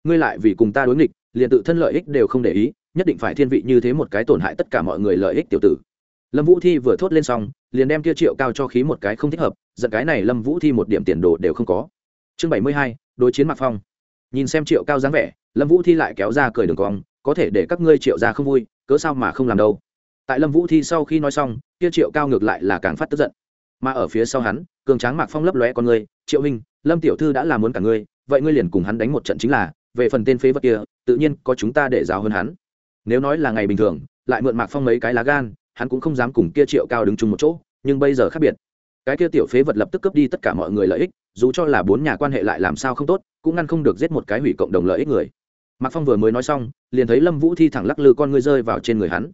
ngươi lại vì cùng ta đối nghịch, liền tự thân lợi ích đều không để ý, nhất định phải thiên vị như thế một cái tổn hại tất cả mọi người lợi ích tiểu tử. Lâm vũ thi vừa thốt lên xong, liền đem kia triệu cao cho khí một cái không thích hợp, giận cái này lâm vũ thi một điểm tiền đồ đều không có. Chương bảy mươi hai, đối chiến mạc phong. Nhìn xem triệu cao dáng vẻ, lâm vũ thi lại kéo ra cười đường cong, có thể để các ngươi triệu ra không vui, cớ sao mà không làm đâu. Tại lâm vũ thi sau khi nói xong, kia triệu cao ngược lại là càng phát tức giận. Mà ở phía sau hắn, cường tráng mạc phong lấp lóe con người, triệu hình lâm tiểu thư đã làm muốn cả ngươi, vậy ngươi liền cùng hắn đánh một trận chính là về phần tên phế vật kia, tự nhiên có chúng ta để giáo hơn hắn. Nếu nói là ngày bình thường, lại mượn mạc phong mấy cái lá gan, hắn cũng không dám cùng kia triệu cao đứng chung một chỗ, nhưng bây giờ khác biệt. Cái kia tiểu phế vật lập tức cướp đi tất cả mọi người lợi ích, dù cho là bốn nhà quan hệ lại làm sao không tốt, cũng ngăn không được giết một cái hủy cộng đồng lợi ích người. Mạc phong vừa mới nói xong, liền thấy lâm vũ thi thẳng lắc lư con ngươi rơi vào trên người hắn.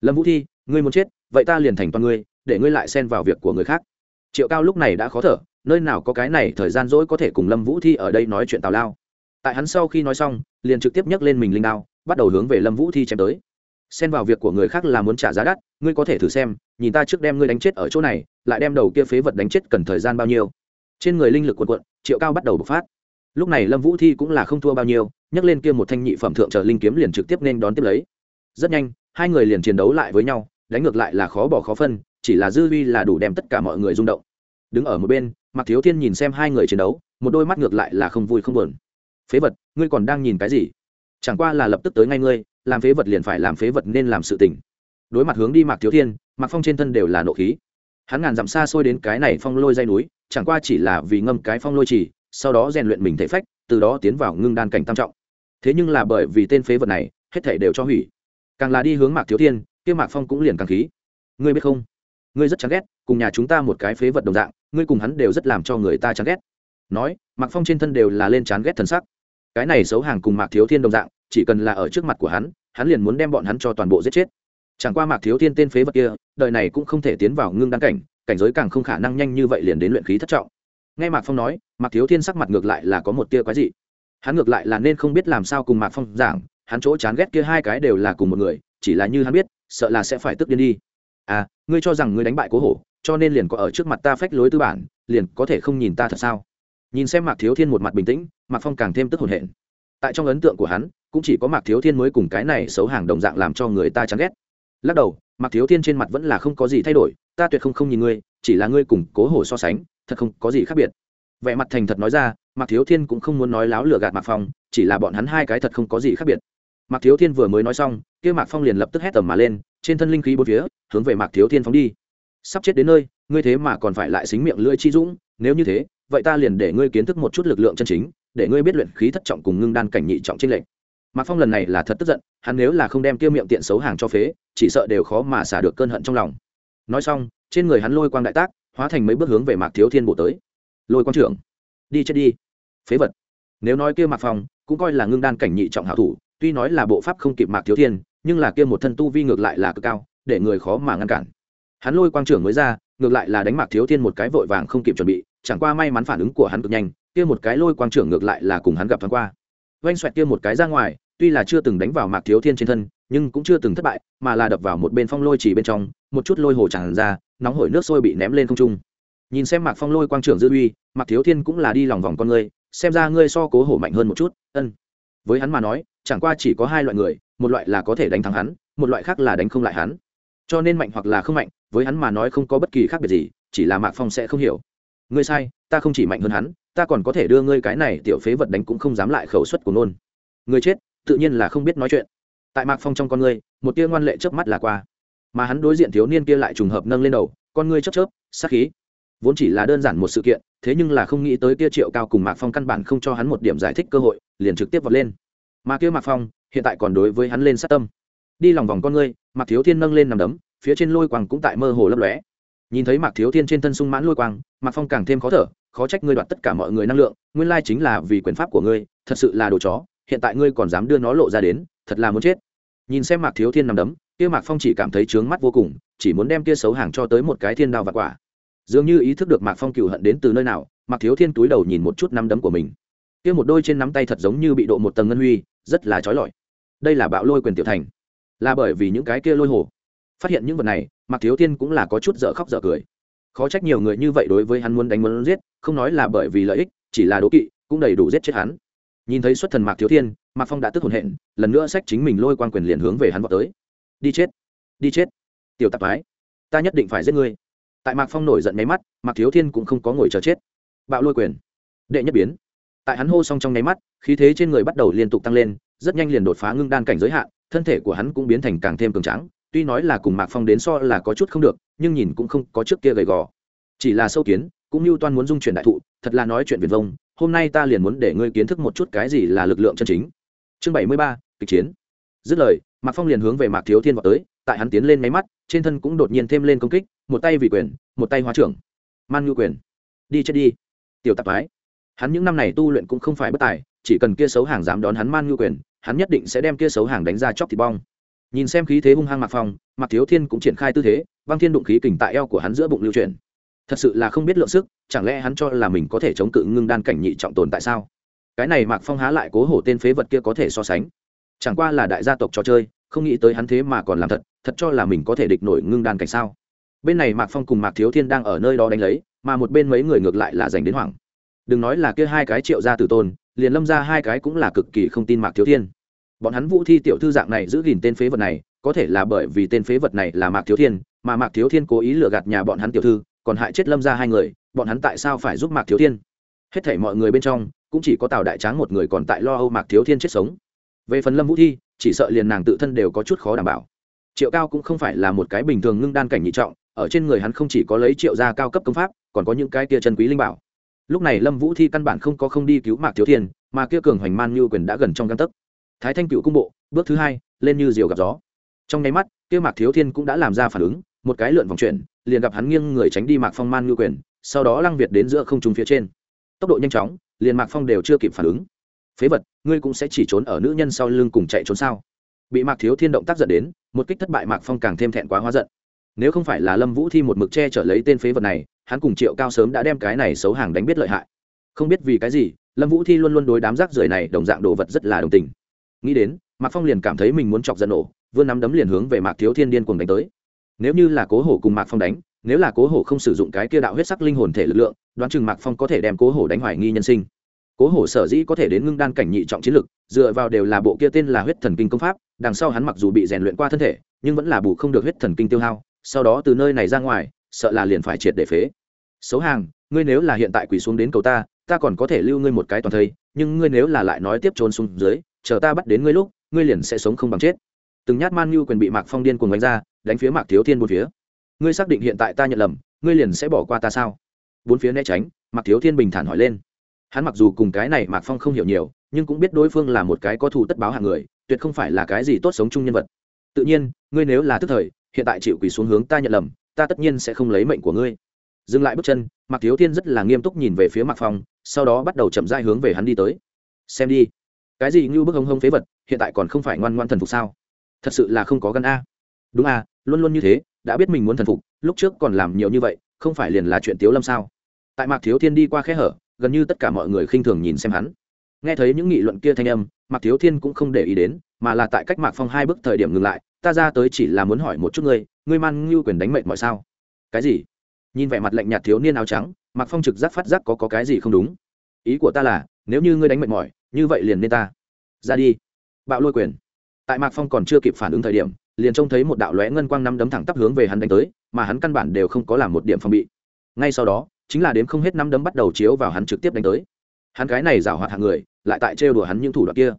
Lâm vũ thi, ngươi muốn chết, vậy ta liền thành toàn ngươi, để ngươi lại xen vào việc của người khác. Triệu cao lúc này đã khó thở, nơi nào có cái này thời gian dỗi có thể cùng lâm vũ thi ở đây nói chuyện tào lao tại hắn sau khi nói xong, liền trực tiếp nhấc lên mình linh đao, bắt đầu hướng về lâm vũ thi chém tới. Xen vào việc của người khác là muốn trả giá đắt, ngươi có thể thử xem, nhìn ta trước đem ngươi đánh chết ở chỗ này, lại đem đầu kia phế vật đánh chết cần thời gian bao nhiêu. Trên người linh lực quần quận triệu cao bắt đầu bộc phát. Lúc này lâm vũ thi cũng là không thua bao nhiêu, nhấc lên kia một thanh nhị phẩm thượng trở linh kiếm liền trực tiếp nên đón tiếp lấy. Rất nhanh, hai người liền chiến đấu lại với nhau, đánh ngược lại là khó bỏ khó phân, chỉ là dư vi là đủ đem tất cả mọi người rung động. Đứng ở một bên mặc thiếu thiên nhìn xem hai người chiến đấu, một đôi mắt ngược lại là không vui không buồn phế vật, ngươi còn đang nhìn cái gì? Chẳng qua là lập tức tới ngay ngươi, làm phế vật liền phải làm phế vật nên làm sự tình. Đối mặt hướng đi mạc thiếu thiên, mạc phong trên thân đều là nộ khí. Hắn ngàn dặm xa xôi đến cái này phong lôi dây núi, chẳng qua chỉ là vì ngâm cái phong lôi trì sau đó rèn luyện mình thể phách, từ đó tiến vào ngưng đan cảnh tam trọng. Thế nhưng là bởi vì tên phế vật này, hết thể đều cho hủy. Càng là đi hướng mạc thiếu thiên, kia mạc phong cũng liền càng khí. Ngươi biết không? Ngươi rất chán ghét, cùng nhà chúng ta một cái phế vật đồng dạng, ngươi cùng hắn đều rất làm cho người ta chán ghét nói, mạc phong trên thân đều là lên chán ghét thần sắc. Cái này xấu hàng cùng mạc thiếu thiên đồng dạng, chỉ cần là ở trước mặt của hắn hắn liền muốn đem bọn hắn cho toàn bộ giết chết. Chẳng qua mạc thiếu thiên tên phế vật kia, đời này cũng không thể tiến vào ngưng đan cảnh cảnh giới càng không khả năng nhanh như vậy liền đến luyện khí thất trọng. Nghe mạc phong nói, mạc thiếu thiên sắc mặt ngược lại là có một tia quái dị. Hắn ngược lại là nên không biết làm sao cùng mạc phong giảng, hắn chỗ chán ghét kia hai cái đều là cùng một người, chỉ là như hắn biết, sợ là sẽ phải tức điên đi. À ngươi cho rằng ngươi đánh bại cố hổ, cho nên liền có ở trước mặt ta phách lối tư bản, liền có thể không nhìn ta thật sao? Nhìn xem mạc thiếu thiên một mặt bình tĩnh, mạc phong càng thêm tức hồn hển. Tại trong ấn tượng của hắn, cũng chỉ có mạc thiếu thiên mới cùng cái này xấu hàng đồng dạng làm cho người ta chán ghét. Lắc đầu, mạc thiếu thiên trên mặt vẫn là không có gì thay đổi, ta tuyệt không không nhìn ngươi, chỉ là ngươi cùng cố hổ so sánh, thật không có gì khác biệt. Vẻ mặt thành thật nói ra, mạc thiếu thiên cũng không muốn nói láo lừa gạt mạc phong, chỉ là bọn hắn hai cái thật không có gì khác biệt. Mạc thiếu thiên vừa mới nói xong, kia mạc phong liền lập tức hét tầm mà lên, trên thân linh khí bốn phía, hướng về mạc thiếu thiên phóng đi. Sắp chết đến nơi, ngươi thế mà còn phải lại xính miệng lưỡi chi dũng, nếu như thế vậy ta liền để ngươi kiến thức một chút lực lượng chân chính, để ngươi biết luyện khí thất trọng cùng ngưng đan cảnh nhị trọng trên lệnh mạc phong lần này là thật tức giận, hắn nếu là không đem kia miệng tiện xấu hàng cho phế, chỉ sợ đều khó mà xả được cơn hận trong lòng. Nói xong, trên người hắn lôi quang đại tác, hóa thành mấy bước hướng về mạc thiếu thiên bộ tới. Lôi quang trưởng, đi chết đi. Phế vật. Nếu nói kia mạc phong, cũng coi là ngưng đan cảnh nhị trọng hảo thủ, tuy nói là bộ pháp không kịp mạc thiếu thiên, nhưng là kia một thân tu vi ngược lại là cực cao, để người khó mà ngăn cản. Hắn lôi quang trưởng mới ra, ngược lại là đánh mạc thiếu thiên một cái vội vàng không kịp chuẩn bị chẳng qua may mắn phản ứng của hắn cực nhanh, kia một cái lôi quang trưởng ngược lại là cùng hắn gặp thoáng qua. Vanh xoẹt kia một cái ra ngoài, tuy là chưa từng đánh vào mạc thiếu thiên trên thân, nhưng cũng chưa từng thất bại, mà là đập vào một bên phong lôi chỉ bên trong, một chút lôi hồ tràn ra, nóng hổi nước sôi bị ném lên không trung. Nhìn xem mạc phong lôi quang trưởng dư uy, mạc thiếu thiên cũng là đi lòng vòng con ngươi, xem ra ngươi so cố hổ mạnh hơn một chút, ân. Với hắn mà nói, chẳng qua chỉ có hai loại người, một loại là có thể đánh thắng hắn, một loại khác là đánh không lại hắn. Cho nên mạnh hoặc là không mạnh, với hắn mà nói không có bất kỳ khác biệt gì, chỉ là mạc phong sẽ không hiểu ngươi sai, ta không chỉ mạnh hơn hắn, ta còn có thể đưa ngươi cái này tiểu phế vật đánh cũng không dám lại khẩu suất của nôn. Ngươi chết, tự nhiên là không biết nói chuyện. Tại mạc phong trong con ngươi, một tia ngoan lệ chớp mắt là qua. Mà hắn đối diện thiếu niên kia lại trùng hợp nâng lên đầu, con ngươi chớp chớp, sát khí. Vốn chỉ là đơn giản một sự kiện, thế nhưng là không nghĩ tới kia triệu cao cùng mạc phong căn bản không cho hắn một điểm giải thích cơ hội, liền trực tiếp vọt lên. Mà kia mạc phong, hiện tại còn đối với hắn lên sát tâm. Đi lòng vòng con ngươi, mạc thiếu thiên nâng lên nằm đấm, phía trên lôi quang cũng tại mơ hồ lấp lóe nhìn thấy mạc thiếu thiên trên thân sung mãn lôi quang, mạc phong càng thêm khó thở, khó trách ngươi đoạt tất cả mọi người năng lượng, nguyên lai chính là vì quyền pháp của ngươi, thật sự là đồ chó, hiện tại ngươi còn dám đưa nó lộ ra đến, thật là muốn chết. Nhìn xem mạc thiếu thiên nằm đấm, kia mạc phong chỉ cảm thấy trướng mắt vô cùng, chỉ muốn đem kia xấu hàng cho tới một cái thiên đao và quả. Dường như ý thức được mạc phong cựu hận đến từ nơi nào, mạc thiếu thiên túi đầu nhìn một chút nắm đấm của mình. Kia một đôi trên nắm tay thật giống như bị độ một tầng ngân huy, rất là trói lọi. Đây là bạo lôi quyền tiểu thành. Là bởi vì những cái kia lôi hồ phát hiện những vật này, mạc thiếu thiên cũng là có chút dở khóc dở cười. Khó trách nhiều người như vậy đối với hắn muốn đánh muốn giết, không nói là bởi vì lợi ích, chỉ là đố kỵ, cũng đầy đủ giết chết hắn. Nhìn thấy xuất thần mạc thiếu thiên, mạc phong đã tức hồn hện, lần nữa sách chính mình lôi quan quyền liền hướng về hắn vào tới. Đi chết đi chết, tiểu tạp thái ta nhất định phải giết ngươi. Tại mạc phong nổi giận nháy mắt, mạc thiếu thiên cũng không có ngồi chờ chết. Bạo lôi quyền, đệ nhất biến. Tại hắn hô xong trong nháy mắt, khí thế trên người bắt đầu liên tục tăng lên, rất nhanh liền đột phá ngưng đan cảnh giới hạn, thân thể của hắn cũng biến thành càng thêm cường tráng tuy nói là cùng mạc phong đến so là có chút không được, nhưng nhìn cũng không có trước kia gầy gò. Chỉ là sâu kiến, cũng như toan muốn dung chuyển đại thụ, thật là nói chuyện viền vông, hôm nay ta liền muốn để ngươi kiến thức một chút cái gì là lực lượng chân chính. Chương bảy mươi ba, kịch chiến. Dứt lời, mạc phong liền hướng về mạc thiếu thiên vào tới, tại hắn tiến lên máy mắt, trên thân cũng đột nhiên thêm lên công kích, một tay vì quyền, một tay hóa trưởng. Man ngư quyền. Đi chết đi. Tiểu tạp ái. Hắn những năm này tu luyện cũng không phải bất tài, chỉ cần kia xấu hàng dám đón hắn man ngư quyền, hắn nhất định sẽ đem kia xấu hàng đánh ra chóc thịt bong nhìn xem khí thế hung hăng mạc phong, mạc thiếu thiên cũng triển khai tư thế, băng thiên đụng khí kình tại eo của hắn giữa bụng lưu chuyển. Thật sự là không biết lượng sức, chẳng lẽ hắn cho là mình có thể chống cự ngưng đan cảnh nhị trọng tồn tại sao? Cái này mạc phong há lại cố hổ tên phế vật kia có thể so sánh. Chẳng qua là đại gia tộc trò chơi, không nghĩ tới hắn thế mà còn làm thật thật cho là mình có thể địch nổi ngưng đan cảnh sao? Bên này mạc phong cùng mạc thiếu thiên đang ở nơi đó đánh lấy, mà một bên mấy người ngược lại là dành đến hoảng. Đừng nói là kia hai cái triệu ra tử tôn, liền lâm ra hai cái cũng là cực kỳ không tin mạc thiếu thiên bọn hắn vũ thi tiểu thư dạng này giữ gìn tên phế vật này, có thể là bởi vì tên phế vật này là mạc thiếu thiên, mà mạc thiếu thiên cố ý lừa gạt nhà bọn hắn tiểu thư, còn hại chết lâm ra hai người, bọn hắn tại sao phải giúp mạc thiếu thiên? Hết thể mọi người bên trong, cũng chỉ có tào đại tráng một người còn tại lo âu mạc thiếu thiên chết sống. Về phần lâm vũ thi, chỉ sợ liền nàng tự thân đều có chút khó đảm bảo. Triệu cao cũng không phải là một cái bình thường ngưng đan cảnh nhị trọng, ở trên người hắn không chỉ có lấy triệu gia cao cấp công pháp, còn có những cái kia chân quý linh bảo. Lúc này lâm vũ thi căn bản không có không đi cứu mạc thiếu thiên, mà kia cường hoành man như quyền đã gần trong găng tấc thái thanh cựu cung bộ, bước thứ hai, lên như diều gặp gió. Trong nháy mắt, kia mạc thiếu thiên cũng đã làm ra phản ứng, một cái lượn vòng chuyển, liền gặp hắn nghiêng người tránh đi mạc phong man ngư quyền, sau đó lăng việt đến giữa không trung phía trên. Tốc độ nhanh chóng, liền mạc phong đều chưa kịp phản ứng. Phế vật, ngươi cũng sẽ chỉ trốn ở nữ nhân sau lưng cùng chạy trốn sao? Bị mạc thiếu thiên động tác dẫn đến, một kích thất bại mạc phong càng thêm thẹn quá hóa giận. Nếu không phải là lâm vũ thi một mực che trở lấy tên phế vật này, hắn cùng triệu cao sớm đã đem cái này xấu hàng đánh biết lợi hại. Không biết vì cái gì, lâm vũ thi luôn luôn đối đám rác rưởi này đồng dạng đồ vật rất là đồng tình nghĩ đến, mạc phong liền cảm thấy mình muốn chọc giận nổ vươn nắm đấm liền hướng về mạc thiếu thiên điên cuồng đánh tới. Nếu như là cố hổ cùng mạc phong đánh, nếu là cố hổ không sử dụng cái kia đạo huyết sắc linh hồn thể lực lượng, đoán chừng mạc phong có thể đem cố hổ đánh hoài nghi nhân sinh. Cố hổ sở dĩ có thể đến ngưng đan cảnh nhị trọng chiến lực, dựa vào đều là bộ kia tên là huyết thần kinh công pháp, đằng sau hắn mặc dù bị rèn luyện qua thân thể, nhưng vẫn là bù không được huyết thần kinh tiêu hao, sau đó từ nơi này ra ngoài, sợ là liền phải triệt để phế. Xấu hàng, ngươi nếu là hiện tại quỳ xuống đến cầu ta ta còn có thể lưu ngươi một cái toàn thây, nhưng ngươi nếu là lại nói tiếp trốn xuống dưới chờ ta bắt đến ngươi lúc, ngươi liền sẽ sống không bằng chết. Từng nhát man như quyền bị mạc phong điên cuồng đánh ra, đánh phía mạc thiếu thiên bốn phía. Ngươi xác định hiện tại ta nhận lầm, ngươi liền sẽ bỏ qua ta sao? Bốn phía né tránh, mạc thiếu thiên bình thản hỏi lên. Hắn mặc dù cùng cái này mạc phong không hiểu nhiều, nhưng cũng biết đối phương là một cái có thù tất báo hạng người, tuyệt không phải là cái gì tốt sống chung nhân vật. Tự nhiên, ngươi nếu là tức thời, hiện tại chịu quỳ xuống hướng ta nhận lầm, ta tất nhiên sẽ không lấy mệnh của ngươi. Dừng lại bước chân, mạc thiếu thiên rất là nghiêm túc nhìn về phía mạc phong, sau đó bắt đầu chậm dai hướng về hắn đi tới. Xem đi cái gì như bức hông hông phế vật hiện tại còn không phải ngoan ngoan thần phục sao? Thật sự là không có gân a. Đúng a luôn luôn như thế đã biết mình muốn thần phục lúc trước còn làm nhiều như vậy không phải liền là chuyện tiếu lâm sao? Tại mạc thiếu thiên đi qua khe hở gần như tất cả mọi người khinh thường nhìn xem hắn. Nghe thấy những nghị luận kia thanh âm mạc thiếu thiên cũng không để ý đến mà là tại cách mạc phong hai bước thời điểm ngừng lại ta ra tới chỉ là muốn hỏi một chút ngươi ngươi man ngưu quyền đánh mệnh mọi sao? Cái gì? Nhìn vẻ mặt lạnh nhạt thiếu niên áo trắng mạc phong trực giác phát giác có, có cái gì không đúng. Ý của ta là nếu như ngươi đánh mệt mỏi như vậy liền nên ta. Ra đi. Bạo lôi quyền. Tại mạc phong còn chưa kịp phản ứng thời điểm, liền trông thấy một đạo lóe ngân quang năm đấm thẳng tắp hướng về hắn đánh tới, mà hắn căn bản đều không có làm một điểm phòng bị. Ngay sau đó, chính là đếm không hết năm đấm bắt đầu chiếu vào hắn trực tiếp đánh tới. Hắn cái này giảo hoạt hạng người, lại tại trêu đùa hắn những thủ đoạn kia.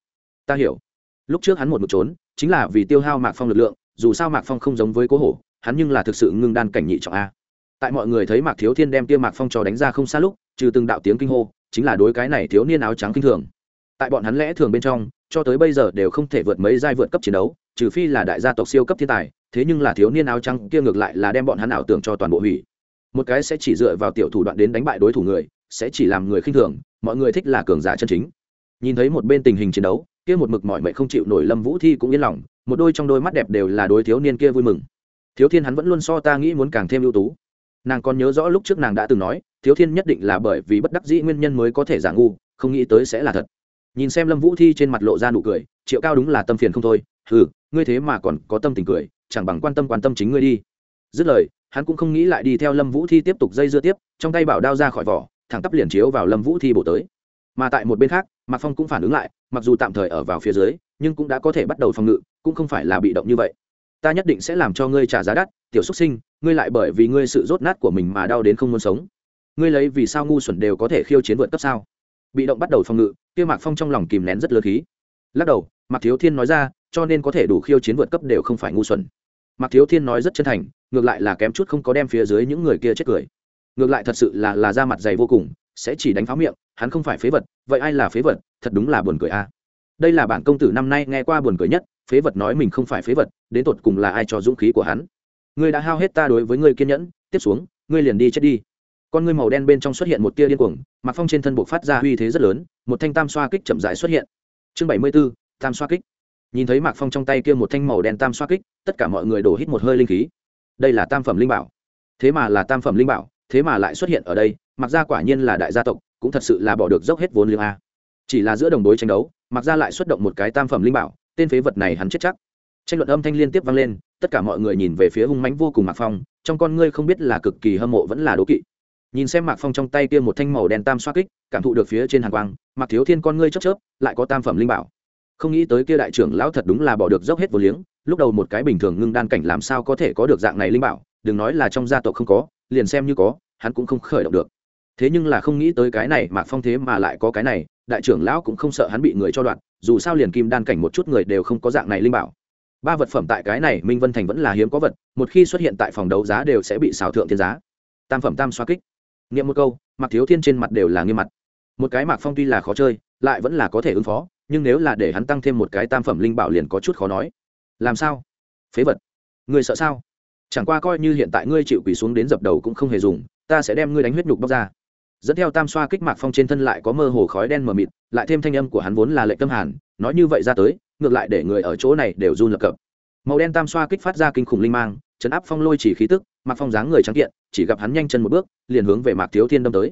Ta hiểu. Lúc trước hắn một một trốn, chính là vì tiêu hao mạc phong lực lượng, dù sao mạc phong không giống với cố hổ, hắn nhưng là thực sự ngưng đan cảnh nhị trọng a. Tại mọi người thấy mạc thiếu thiên đem tiêu mạc phong cho đánh ra không xa lúc, trừ từng đạo tiếng kinh hô, chính là đối cái này thiếu niên áo trắng kinh thường tại bọn hắn lẽ thường bên trong, cho tới bây giờ đều không thể vượt mấy giai vượt cấp chiến đấu, trừ phi là đại gia tộc siêu cấp thiên tài, thế nhưng là thiếu niên áo trắng kia ngược lại là đem bọn hắn ảo tưởng cho toàn bộ hủy. Một cái sẽ chỉ dựa vào tiểu thủ đoạn đến đánh bại đối thủ người, sẽ chỉ làm người khinh thường, mọi người thích là cường giả chân chính. Nhìn thấy một bên tình hình chiến đấu, kia một mực mọi mệnh không chịu nổi lâm vũ thi cũng yên lòng, một đôi trong đôi mắt đẹp đều là đối thiếu niên kia vui mừng. Thiếu thiên hắn vẫn luôn so ta nghĩ muốn càng thêm ưu tú. Nàng còn nhớ rõ lúc trước nàng đã từng nói, thiếu thiên nhất định là bởi vì bất đắc dĩ nguyên nhân mới có thể giả ngu, không nghĩ tới sẽ là thật nhìn xem lâm vũ thi trên mặt lộ ra nụ cười, triệu cao đúng là tâm phiền không thôi. Ừ ngươi thế mà còn có tâm tình cười, chẳng bằng quan tâm quan tâm chính ngươi đi. Dứt lời, hắn cũng không nghĩ lại đi theo lâm vũ thi tiếp tục dây dưa tiếp, trong tay bảo đao ra khỏi vỏ, thẳng tắp liền chiếu vào lâm vũ thi bổ tới. Mà tại một bên khác, mạc phong cũng phản ứng lại, mặc dù tạm thời ở vào phía dưới, nhưng cũng đã có thể bắt đầu phòng ngự, cũng không phải là bị động như vậy. Ta nhất định sẽ làm cho ngươi trả giá đắt, tiểu xuất sinh, ngươi lại bởi vì ngươi sự rốt nát của mình mà đau đến không muốn sống. Ngươi lấy vì sao ngu xuẩn đều có thể khiêu chiến vượt cấp sao? Bị động bắt đầu phòng ngự kia mạc phong trong lòng kìm nén rất lớn khí. Lắc đầu, mạc thiếu thiên nói ra, cho nên có thể đủ khiêu chiến vượt cấp đều không phải ngu xuẩn. Mạc thiếu thiên nói rất chân thành, ngược lại là kém chút không có đem phía dưới những người kia chết cười. Ngược lại thật sự là là da mặt dày vô cùng, sẽ chỉ đánh pháo miệng, hắn không phải phế vật, vậy ai là phế vật, thật đúng là buồn cười a. Đây là bản công tử năm nay nghe qua buồn cười nhất, phế vật nói mình không phải phế vật, đến tột cùng là ai cho dũng khí của hắn. Ngươi đã hao hết ta đối với ngươi kiên nhẫn, tiếp xuống, ngươi liền đi chết đi. Con ngươi màu đen bên trong xuất hiện một tia điên cuồng Mạc phong trên thân buộc phát ra uy thế rất lớn, một thanh tam xoa kích chậm rãi xuất hiện. Chương bảy mươi b ố tam xoa kích. Nhìn thấy mạc phong trong tay kia một thanh màu đen tam xoa kích, tất cả mọi người đổ hít một hơi linh khí. Đây là tam phẩm linh bảo. Thế mà là tam phẩm linh bảo, thế mà lại xuất hiện ở đây mặc ra quả nhiên là đại gia tộc, cũng thật sự là bỏ được dốc hết vốn liếng a. Chỉ là giữa đồng đối tranh đấu mặc ra lại xuất động một cái tam phẩm linh bảo, tên phế vật này hắn chết chắc. Tranh luận âm thanh liên tiếp vang lên, tất cả mọi người nhìn về phía hung mãnh vô cùng mạc phong, trong con ngươi không biết là cực kỳ hâm mộ vẫn là đố kỵ nhìn xem mạc phong trong tay kia một thanh màu đen tam xoa kích, cảm thụ được phía trên hàng quang, mạc thiếu thiên con ngươi chớp chớp, lại có tam phẩm linh bảo. Không nghĩ tới kia đại trưởng lão thật đúng là bỏ được dốc hết vô liếng, lúc đầu một cái bình thường ngưng đan cảnh làm sao có thể có được dạng này linh bảo, đừng nói là trong gia tộc không có, liền xem như có, hắn cũng không khởi động được. Thế nhưng là không nghĩ tới cái này, mạc phong thế mà lại có cái này, đại trưởng lão cũng không sợ hắn bị người cho đoạn, dù sao liền kim đan cảnh một chút người đều không có dạng này linh bảo. Ba vật phẩm tại cái này, minh vân thành vẫn là hiếm có vật, một khi xuất hiện tại phòng đấu giá đều sẽ bị xào thượng thiên giá. Tam phẩm tam xoa kích nghiệm một câu mặc thiếu thiên trên mặt đều là nghiêm mặt. Một cái mạc phong tuy là khó chơi, lại vẫn là có thể ứng phó, nhưng nếu là để hắn tăng thêm một cái tam phẩm linh bảo liền có chút khó nói. Làm sao? Phế vật. Người sợ sao? Chẳng qua coi như hiện tại ngươi chịu quỳ xuống đến dập đầu cũng không hề dùng, ta sẽ đem ngươi đánh huyết nhục bóc ra. Dẫn theo tam xoa kích mạc phong trên thân lại có mơ hồ khói đen mờ mịt, lại thêm thanh âm của hắn vốn là lệnh tâm hàn, nói như vậy ra tới, ngược lại để người ở chỗ này đều run lập cập. Màu đen tam xoa kích phát ra kinh khủng linh mang chấn áp phong lôi chỉ khí tức, mặc phong dáng người trắng kiện, chỉ gặp hắn nhanh chân một bước, liền hướng về mạc thiếu thiên đâm tới.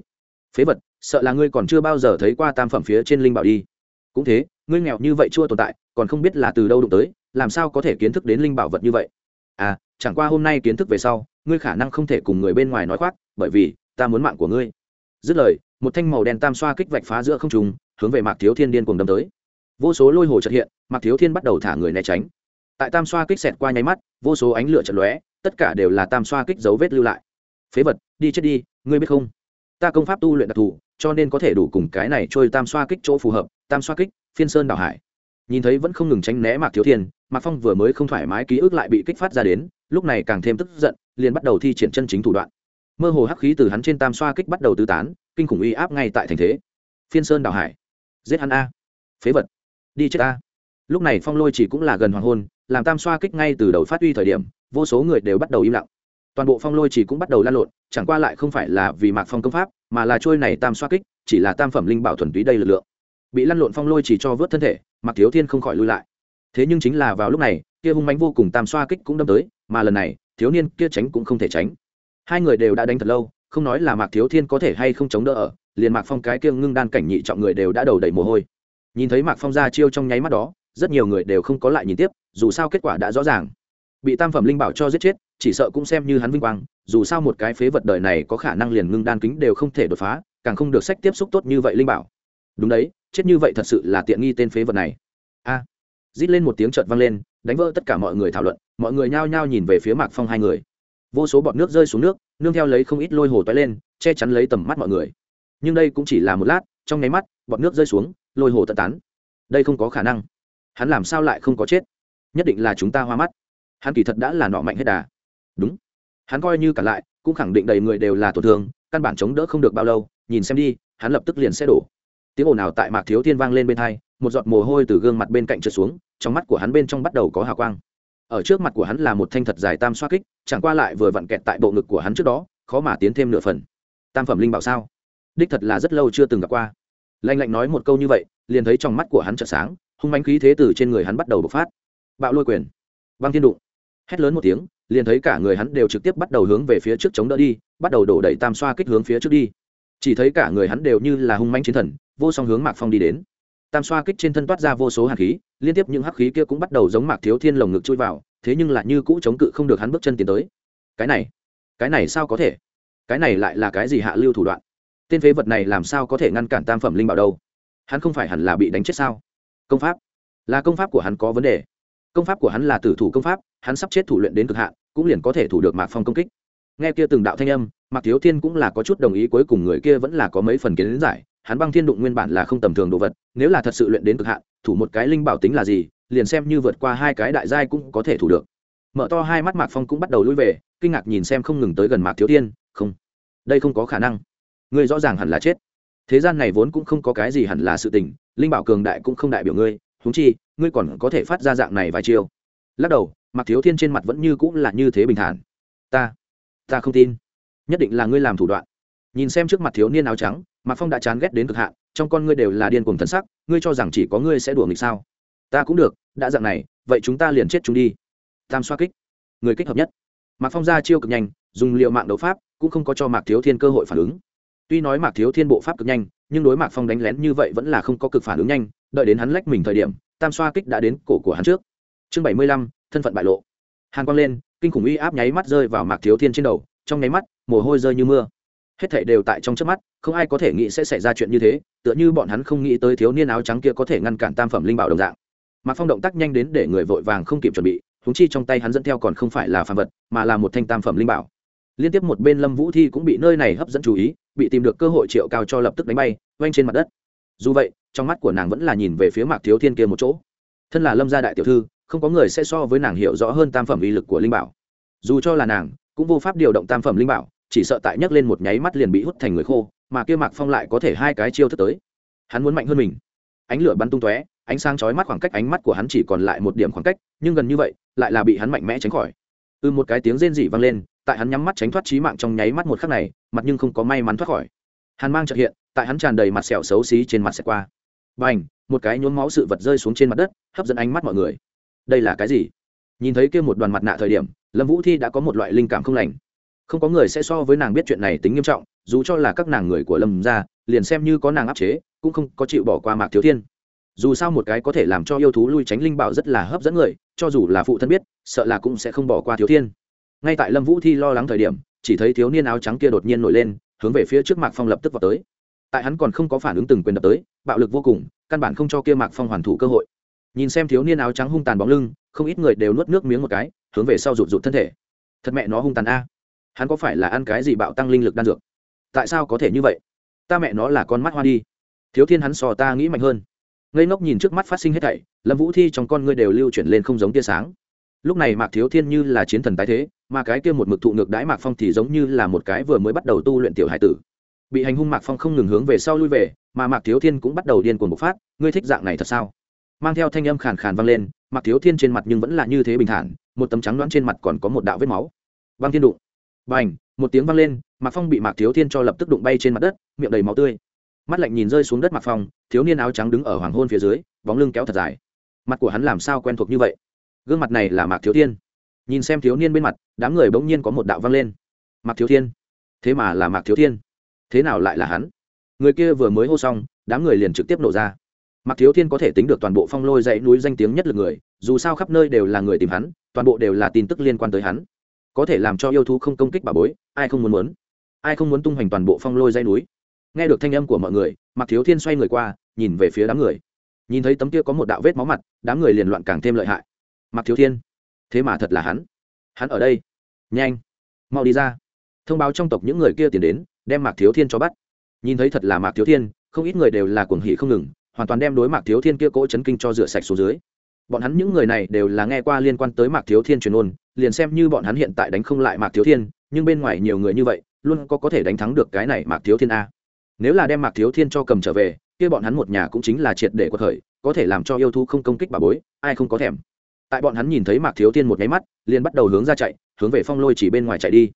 Phế vật, sợ là ngươi còn chưa bao giờ thấy qua tam phẩm phía trên linh bảo đi. Cũng thế, ngươi nghèo như vậy chưa tồn tại, còn không biết là từ đâu đụng tới, làm sao có thể kiến thức đến linh bảo vật như vậy? À chẳng qua hôm nay kiến thức về sau, ngươi khả năng không thể cùng người bên ngoài nói khoác, bởi vì ta muốn mạng của ngươi. Dứt lời, một thanh màu đen tam xoa kích vạch phá giữa không trùng hướng về mạc thiếu thiên điên cùng đâm tới. Vô số lôi hồ trật hiện, mạc thiếu thiên bắt đầu thả người né tránh tại tam xoa kích xẹt qua nháy mắt, vô số ánh lửa chật lóe, tất cả đều là tam xoa kích dấu vết lưu lại. Phế vật, đi chết đi, ngươi biết không? Ta công pháp tu luyện đặc thù, cho nên có thể đủ cùng cái này trôi tam xoa kích chỗ phù hợp, tam xoa kích, phiên sơn đảo hải. Nhìn thấy vẫn không ngừng tránh né mạc thiếu thiên, mạc phong vừa mới không thoải mái ký ức lại bị kích phát ra đến, lúc này càng thêm tức giận, liền bắt đầu thi triển chân chính thủ đoạn. Mơ hồ hắc khí từ hắn trên tam xoa kích bắt đầu tứ tán, kinh khủng uy áp ngay tại thành thế. Phiên sơn đảo hải. Giết hắn a. Phế vật. Đi chết a lúc này phong lôi chỉ cũng là gần hoàng hôn làm tam xoa kích ngay từ đầu phát uy thời điểm, vô số người đều bắt đầu im lặng. Toàn bộ phong lôi chỉ cũng bắt đầu lan lộn, chẳng qua lại không phải là vì mạc phong công pháp, mà là trôi này tam xoa kích, chỉ là tam phẩm linh bảo thuần túy đây lực lượng. Bị lăn lộn phong lôi chỉ cho vớt thân thể, mạc thiếu thiên không khỏi lui lại. Thế nhưng chính là vào lúc này, kia hung mánh vô cùng tam xoa kích cũng đâm tới, mà lần này, thiếu niên kia tránh cũng không thể tránh. Hai người đều đã đánh thật lâu, không nói là mạc thiếu thiên có thể hay không chống đỡ ở, liền mạc phong cái kia ngưng đan cảnh nhị trọng người đều đã đầu đầy mồ hôi. Nhìn thấy mạc phong ra chiêu trong nháy mắt đó, rất nhiều người đều không có lại nhìn tiếp dù sao kết quả đã rõ ràng. Bị tam phẩm linh bảo cho giết chết chỉ sợ cũng xem như hắn vinh quang dù sao một cái phế vật đời này có khả năng liền ngưng đan kính đều không thể đột phá càng không được sách tiếp xúc tốt như vậy linh bảo. Đúng đấy chết như vậy thật sự là tiện nghi tên phế vật này. A. À, rít lên một tiếng trợt vang lên đánh vỡ tất cả mọi người thảo luận mọi người nhao nhao nhìn về phía mạc phong hai người. Vô số bọt nước rơi xuống nước nương theo lấy không ít lôi hồ toái lên che chắn lấy tầm mắt mọi người. Nhưng đây cũng chỉ là một lát trong nháy mắt bọt nước rơi xuống lôi hồ tận tán. Đây không có khả năng. Hắn làm sao lại không có chết? Nhất định là chúng ta hoa mắt. Hắn kỳ thật đã là nọ mạnh hết đà. Đúng. Hắn coi như cả lại, cũng khẳng định đầy người đều là tổn thương, căn bản chống đỡ không được bao lâu, nhìn xem đi, hắn lập tức liền sẽ đổ. Tiếng ồn nào tại mạc thiếu thiên vang lên bên thai một giọt mồ hôi từ gương mặt bên cạnh trượt xuống, trong mắt của hắn bên trong bắt đầu có hào quang. Ở trước mặt của hắn là một thanh thật dài tam xoa kích, chẳng qua lại vừa vặn kẹt tại bộ ngực của hắn trước đó, khó mà tiến thêm nửa phần. Tam phẩm linh bảo sao? Đích thật là rất lâu chưa từng gặp qua. Lanh lạnh nói một câu như vậy, liền thấy trong mắt của hắn trợ sáng, hung manh khí thế từ trên người hắn bắt đầu bộc phát bạo lôi quyền. Băng thiên đụng. Hét lớn một tiếng, liền thấy cả người hắn đều trực tiếp bắt đầu hướng về phía trước chống đỡ đi, bắt đầu đổ đẩy tam xoa kích hướng phía trước đi. Chỉ thấy cả người hắn đều như là hung manh chiến thần, vô song hướng mạc phong đi đến. Tam xoa kích trên thân toát ra vô số hạt khí, liên tiếp những hắc khí kia cũng bắt đầu giống mạc thiếu thiên lồng ngực chui vào, thế nhưng lại như cũ chống cự không được hắn bước chân tiến tới. Cái này cái này sao có thể? Cái này lại là cái gì hạ lưu thủ đoạn? Tên phế vật này làm sao có thể ngăn cản tam phẩm linh bảo đâu? Hắn không phải hẳn là bị đánh chết sao? Công pháp, là công pháp của hắn có vấn đề công pháp của hắn là tử thủ công pháp, hắn sắp chết thủ luyện đến cực hạn, cũng liền có thể thủ được mạc phong công kích. Nghe kia từng đạo thanh âm, mạc thiếu thiên cũng là có chút đồng ý cuối cùng người kia vẫn là có mấy phần kiến giải, hắn băng thiên đụng nguyên bản là không tầm thường đồ vật, nếu là thật sự luyện đến cực hạn, thủ một cái linh bảo tính là gì, liền xem như vượt qua hai cái đại giai cũng có thể thủ được. Mở to hai mắt mạc phong cũng bắt đầu lui về, kinh ngạc nhìn xem không ngừng tới gần mạc thiếu thiên, không, đây không có khả năng. Ngươi rõ ràng hẳn là chết. Thế gian này vốn cũng không có cái gì hẳn là sự tình, linh bảo cường đại cũng không đại biểu ngươi, huống chi ngươi còn có thể phát ra dạng này vài chiêu. Lắc đầu mặc thiếu thiên trên mặt vẫn như cũng là như thế bình thản. Ta ta không tin. Nhất định là ngươi làm thủ đoạn. Nhìn xem trước mặt thiếu niên áo trắng, mạc phong đã chán ghét đến cực hạn, trong con ngươi đều là điên cuồng thần sắc, ngươi cho rằng chỉ có ngươi sẽ đùa nghịch sao? Ta cũng được, đã dạng này, vậy chúng ta liền chết chúng đi. Tam xoa kích. Người kích hợp nhất. Mạc phong ra chiêu cực nhanh, dùng liệu mạng đấu pháp, cũng không có cho mạc thiếu thiên cơ hội phản ứng. Tuy nói mạc thiếu thiên bộ pháp cực nhanh, nhưng đối mạc phong đánh lén như vậy vẫn là không có cực phản ứng nhanh, đợi đến hắn lách mình thời điểm tam xoa kích đã đến cổ của hắn trước. Chương bảy mươi lăm, thân phận bại lộ. Hàn quang lên, kinh khủng uy áp nháy mắt rơi vào mạc thiếu thiên trên đầu, trong nháy mắt, mồ hôi rơi như mưa. Hết thảy đều tại trong chớp mắt, không ai có thể nghĩ sẽ xảy ra chuyện như thế, tựa như bọn hắn không nghĩ tới thiếu niên áo trắng kia có thể ngăn cản tam phẩm linh bảo đồng dạng. Mạc phong động tác nhanh đến để người vội vàng không kịp chuẩn bị húng chi trong tay hắn dẫn theo còn không phải là phàm vật, mà là một thanh tam phẩm linh bảo. Liên tiếp một bên lâm vũ thi cũng bị nơi này hấp dẫn chú ý, bị tìm được cơ hội triệu cao cho lập tức đánh bay oanh trên mặt đất. Dù vậy trong mắt của nàng vẫn là nhìn về phía mạc thiếu thiên kia một chỗ. Thân là lâm gia đại tiểu thư, không có người sẽ so với nàng hiểu rõ hơn tam phẩm uy lực của linh bảo. Dù cho là nàng, cũng vô pháp điều động tam phẩm linh bảo, chỉ sợ tại nhấc lên một nháy mắt liền bị hút thành người khô, mà kia mạc phong lại có thể hai cái chiêu thức tới. Hắn muốn mạnh hơn mình. Ánh lửa bắn tung tóe, ánh sáng chói mắt khoảng cách ánh mắt của hắn chỉ còn lại một điểm khoảng cách, nhưng gần như vậy, lại là bị hắn mạnh mẽ tránh khỏi. Từ một cái tiếng rên rỉ vang lên, tại hắn nhắm mắt tránh thoát trí mạng trong nháy mắt một khắc này, mặt nhưng không có may mắn thoát khỏi. Hắn mang trợ hiện, tại hắn tràn đầy mặt sẹo xấu xí trên mặt xẹt qua b n một cái nhốn máu sự vật rơi xuống trên mặt đất, hấp dẫn ánh mắt mọi người. Đây là cái gì? Nhìn thấy kia một đoàn mặt nạ thời điểm, lâm vũ thi đã có một loại linh cảm không lành. Không có người sẽ so với nàng biết chuyện này tính nghiêm trọng, dù cho là các nàng người của lâm gia, liền xem như có nàng áp chế, cũng không có chịu bỏ qua mạc thiếu thiên. Dù sao một cái có thể làm cho yêu thú lui tránh linh bảo rất là hấp dẫn người, cho dù là phụ thân biết, sợ là cũng sẽ không bỏ qua thiếu thiên. Ngay tại lâm vũ thi lo lắng thời điểm, chỉ thấy thiếu niên áo trắng kia đột nhiên nổi lên, hướng về phía trước mạc phong lập tức vào tới tại hắn còn không có phản ứng từng quyền đập tới, bạo lực vô cùng, căn bản không cho kia mạc phong hoàn thủ cơ hội. Nhìn xem thiếu niên áo trắng hung tàn bóng lưng, không ít người đều nuốt nước miếng một cái, hướng về sau rụt rụt thân thể. Thật mẹ nó hung tàn a. Hắn có phải là ăn cái gì bạo tăng linh lực đan dược? Tại sao có thể như vậy? Ta mẹ nó là con mắt hoa đi. Thiếu thiên hắn sò ta nghĩ mạnh hơn. Ngây ngốc nhìn trước mắt phát sinh hết thảy, lâm vũ thi trong con ngươi đều lưu chuyển lên không giống tia sáng. Lúc này mạc thiếu thiên như là chiến thần tái thế, mà cái kia một mực thụ ngược đãi mạc phong thì giống như là một cái vừa mới bắt đầu tu luyện tiểu hải tử bị hành hung mạc phong không ngừng hướng về sau lui về, mà mạc thiếu thiên cũng bắt đầu điên cuồng bộc phát, ngươi thích dạng này thật sao? Mang theo thanh âm khàn khàn vang lên, mạc thiếu thiên trên mặt nhưng vẫn là như thế bình thản, một tấm trắng đoán trên mặt còn có một đạo vết máu. Vang thiên đụng. B à n h một tiếng vang lên, mạc phong bị mạc thiếu thiên cho lập tức đụng bay trên mặt đất, miệng đầy máu tươi. Mắt lạnh nhìn rơi xuống đất mạc phong, thiếu niên áo trắng đứng ở hoàng hôn phía dưới, bóng lưng kéo thật dài. Mặt của hắn làm sao quen thuộc như vậy? Gương mặt này là mạc thiếu thiên. Nhìn xem thiếu niên bên mặt, đám người bỗng nhiên có một đạo vang lên. Mạc thiếu thiên. Thế mà là mạc thiếu thiên thế nào lại là hắn? Người kia vừa mới hô xong, đám người liền trực tiếp nổ ra. Mặc thiếu thiên có thể tính được toàn bộ phong lôi dãy núi danh tiếng nhất lực người, dù sao khắp nơi đều là người tìm hắn, toàn bộ đều là tin tức liên quan tới hắn. Có thể làm cho yêu thú không công kích bà bối, ai không muốn muốn? Ai không muốn tung hoành toàn bộ phong lôi dãy núi? Nghe được thanh âm của mọi người mặc thiếu thiên xoay người qua, nhìn về phía đám người. Nhìn thấy tấm kia có một đạo vết máu mặt, đám người liền loạn càng thêm lợi hại. Mặc thiếu thiên, thế mà thật là hắn. Hắn ở đây. Nhanh, mau đi ra. Thông báo trong tộc những người kia tiến đến đem mạc thiếu thiên cho bắt. Nhìn thấy thật là mạc thiếu thiên không ít người đều là cuồng hỉ không ngừng hoàn toàn đem đối mạc thiếu thiên kia cỗ chấn kinh cho rửa sạch xuống dưới. Bọn hắn những người này đều là nghe qua liên quan tới mạc thiếu thiên truyền ôn liền xem như bọn hắn hiện tại đánh không lại mạc thiếu thiên nhưng bên ngoài nhiều người như vậy luôn có có thể đánh thắng được cái này mạc thiếu thiên a. Nếu là đem mạc thiếu thiên cho cầm trở về kia bọn hắn một nhà cũng chính là triệt để quật khởi, có thể làm cho yêu thú không công kích bà bối ai không có thèm. Tại bọn hắn nhìn thấy mạc thiếu thiên một nháy mắt liền bắt đầu hướng ra chạy hướng về phong lôi chỉ bên ngoài chạy đi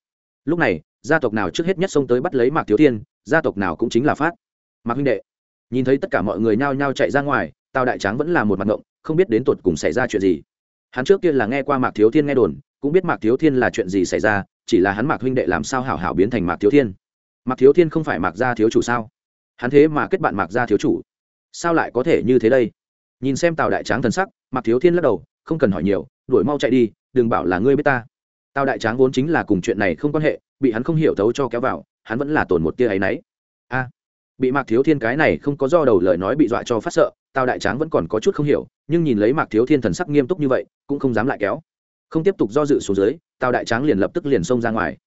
lúc này, gia tộc nào trước hết nhất xông tới bắt lấy mạc thiếu thiên, gia tộc nào cũng chính là phát. Mạc huynh đệ, nhìn thấy tất cả mọi người nhao nhao chạy ra ngoài, tào đại tráng vẫn là một mặt ngộng, không biết đến tột cùng xảy ra chuyện gì. Hắn trước kia là nghe qua mạc thiếu thiên nghe đồn, cũng biết mạc thiếu thiên là chuyện gì xảy ra, chỉ là hắn mạc huynh đệ làm sao hảo hảo biến thành mạc thiếu thiên. Mạc thiếu thiên không phải mạc gia thiếu chủ sao? Hắn thế mà kết bạn mạc gia thiếu chủ. Sao lại có thể như thế đây? Nhìn xem tào đại tráng thần sắc, mạc thiếu thiên lắc đầu, không cần hỏi nhiều, đuổi mau chạy đi, đừng bảo là ngươi biết ta tào đại tráng vốn chính là cùng chuyện này không quan hệ, bị hắn không hiểu thấu cho kéo vào, hắn vẫn là tổn một tia áy náy. A, bị mạc thiếu thiên cái này không có do đầu lời nói bị dọa cho phát sợ tào đại tráng vẫn còn có chút không hiểu, nhưng nhìn lấy mạc thiếu thiên thần sắc nghiêm túc như vậy, cũng không dám lại kéo. Không tiếp tục do dự xuống dưới tào đại tráng liền lập tức liền xông ra ngoài.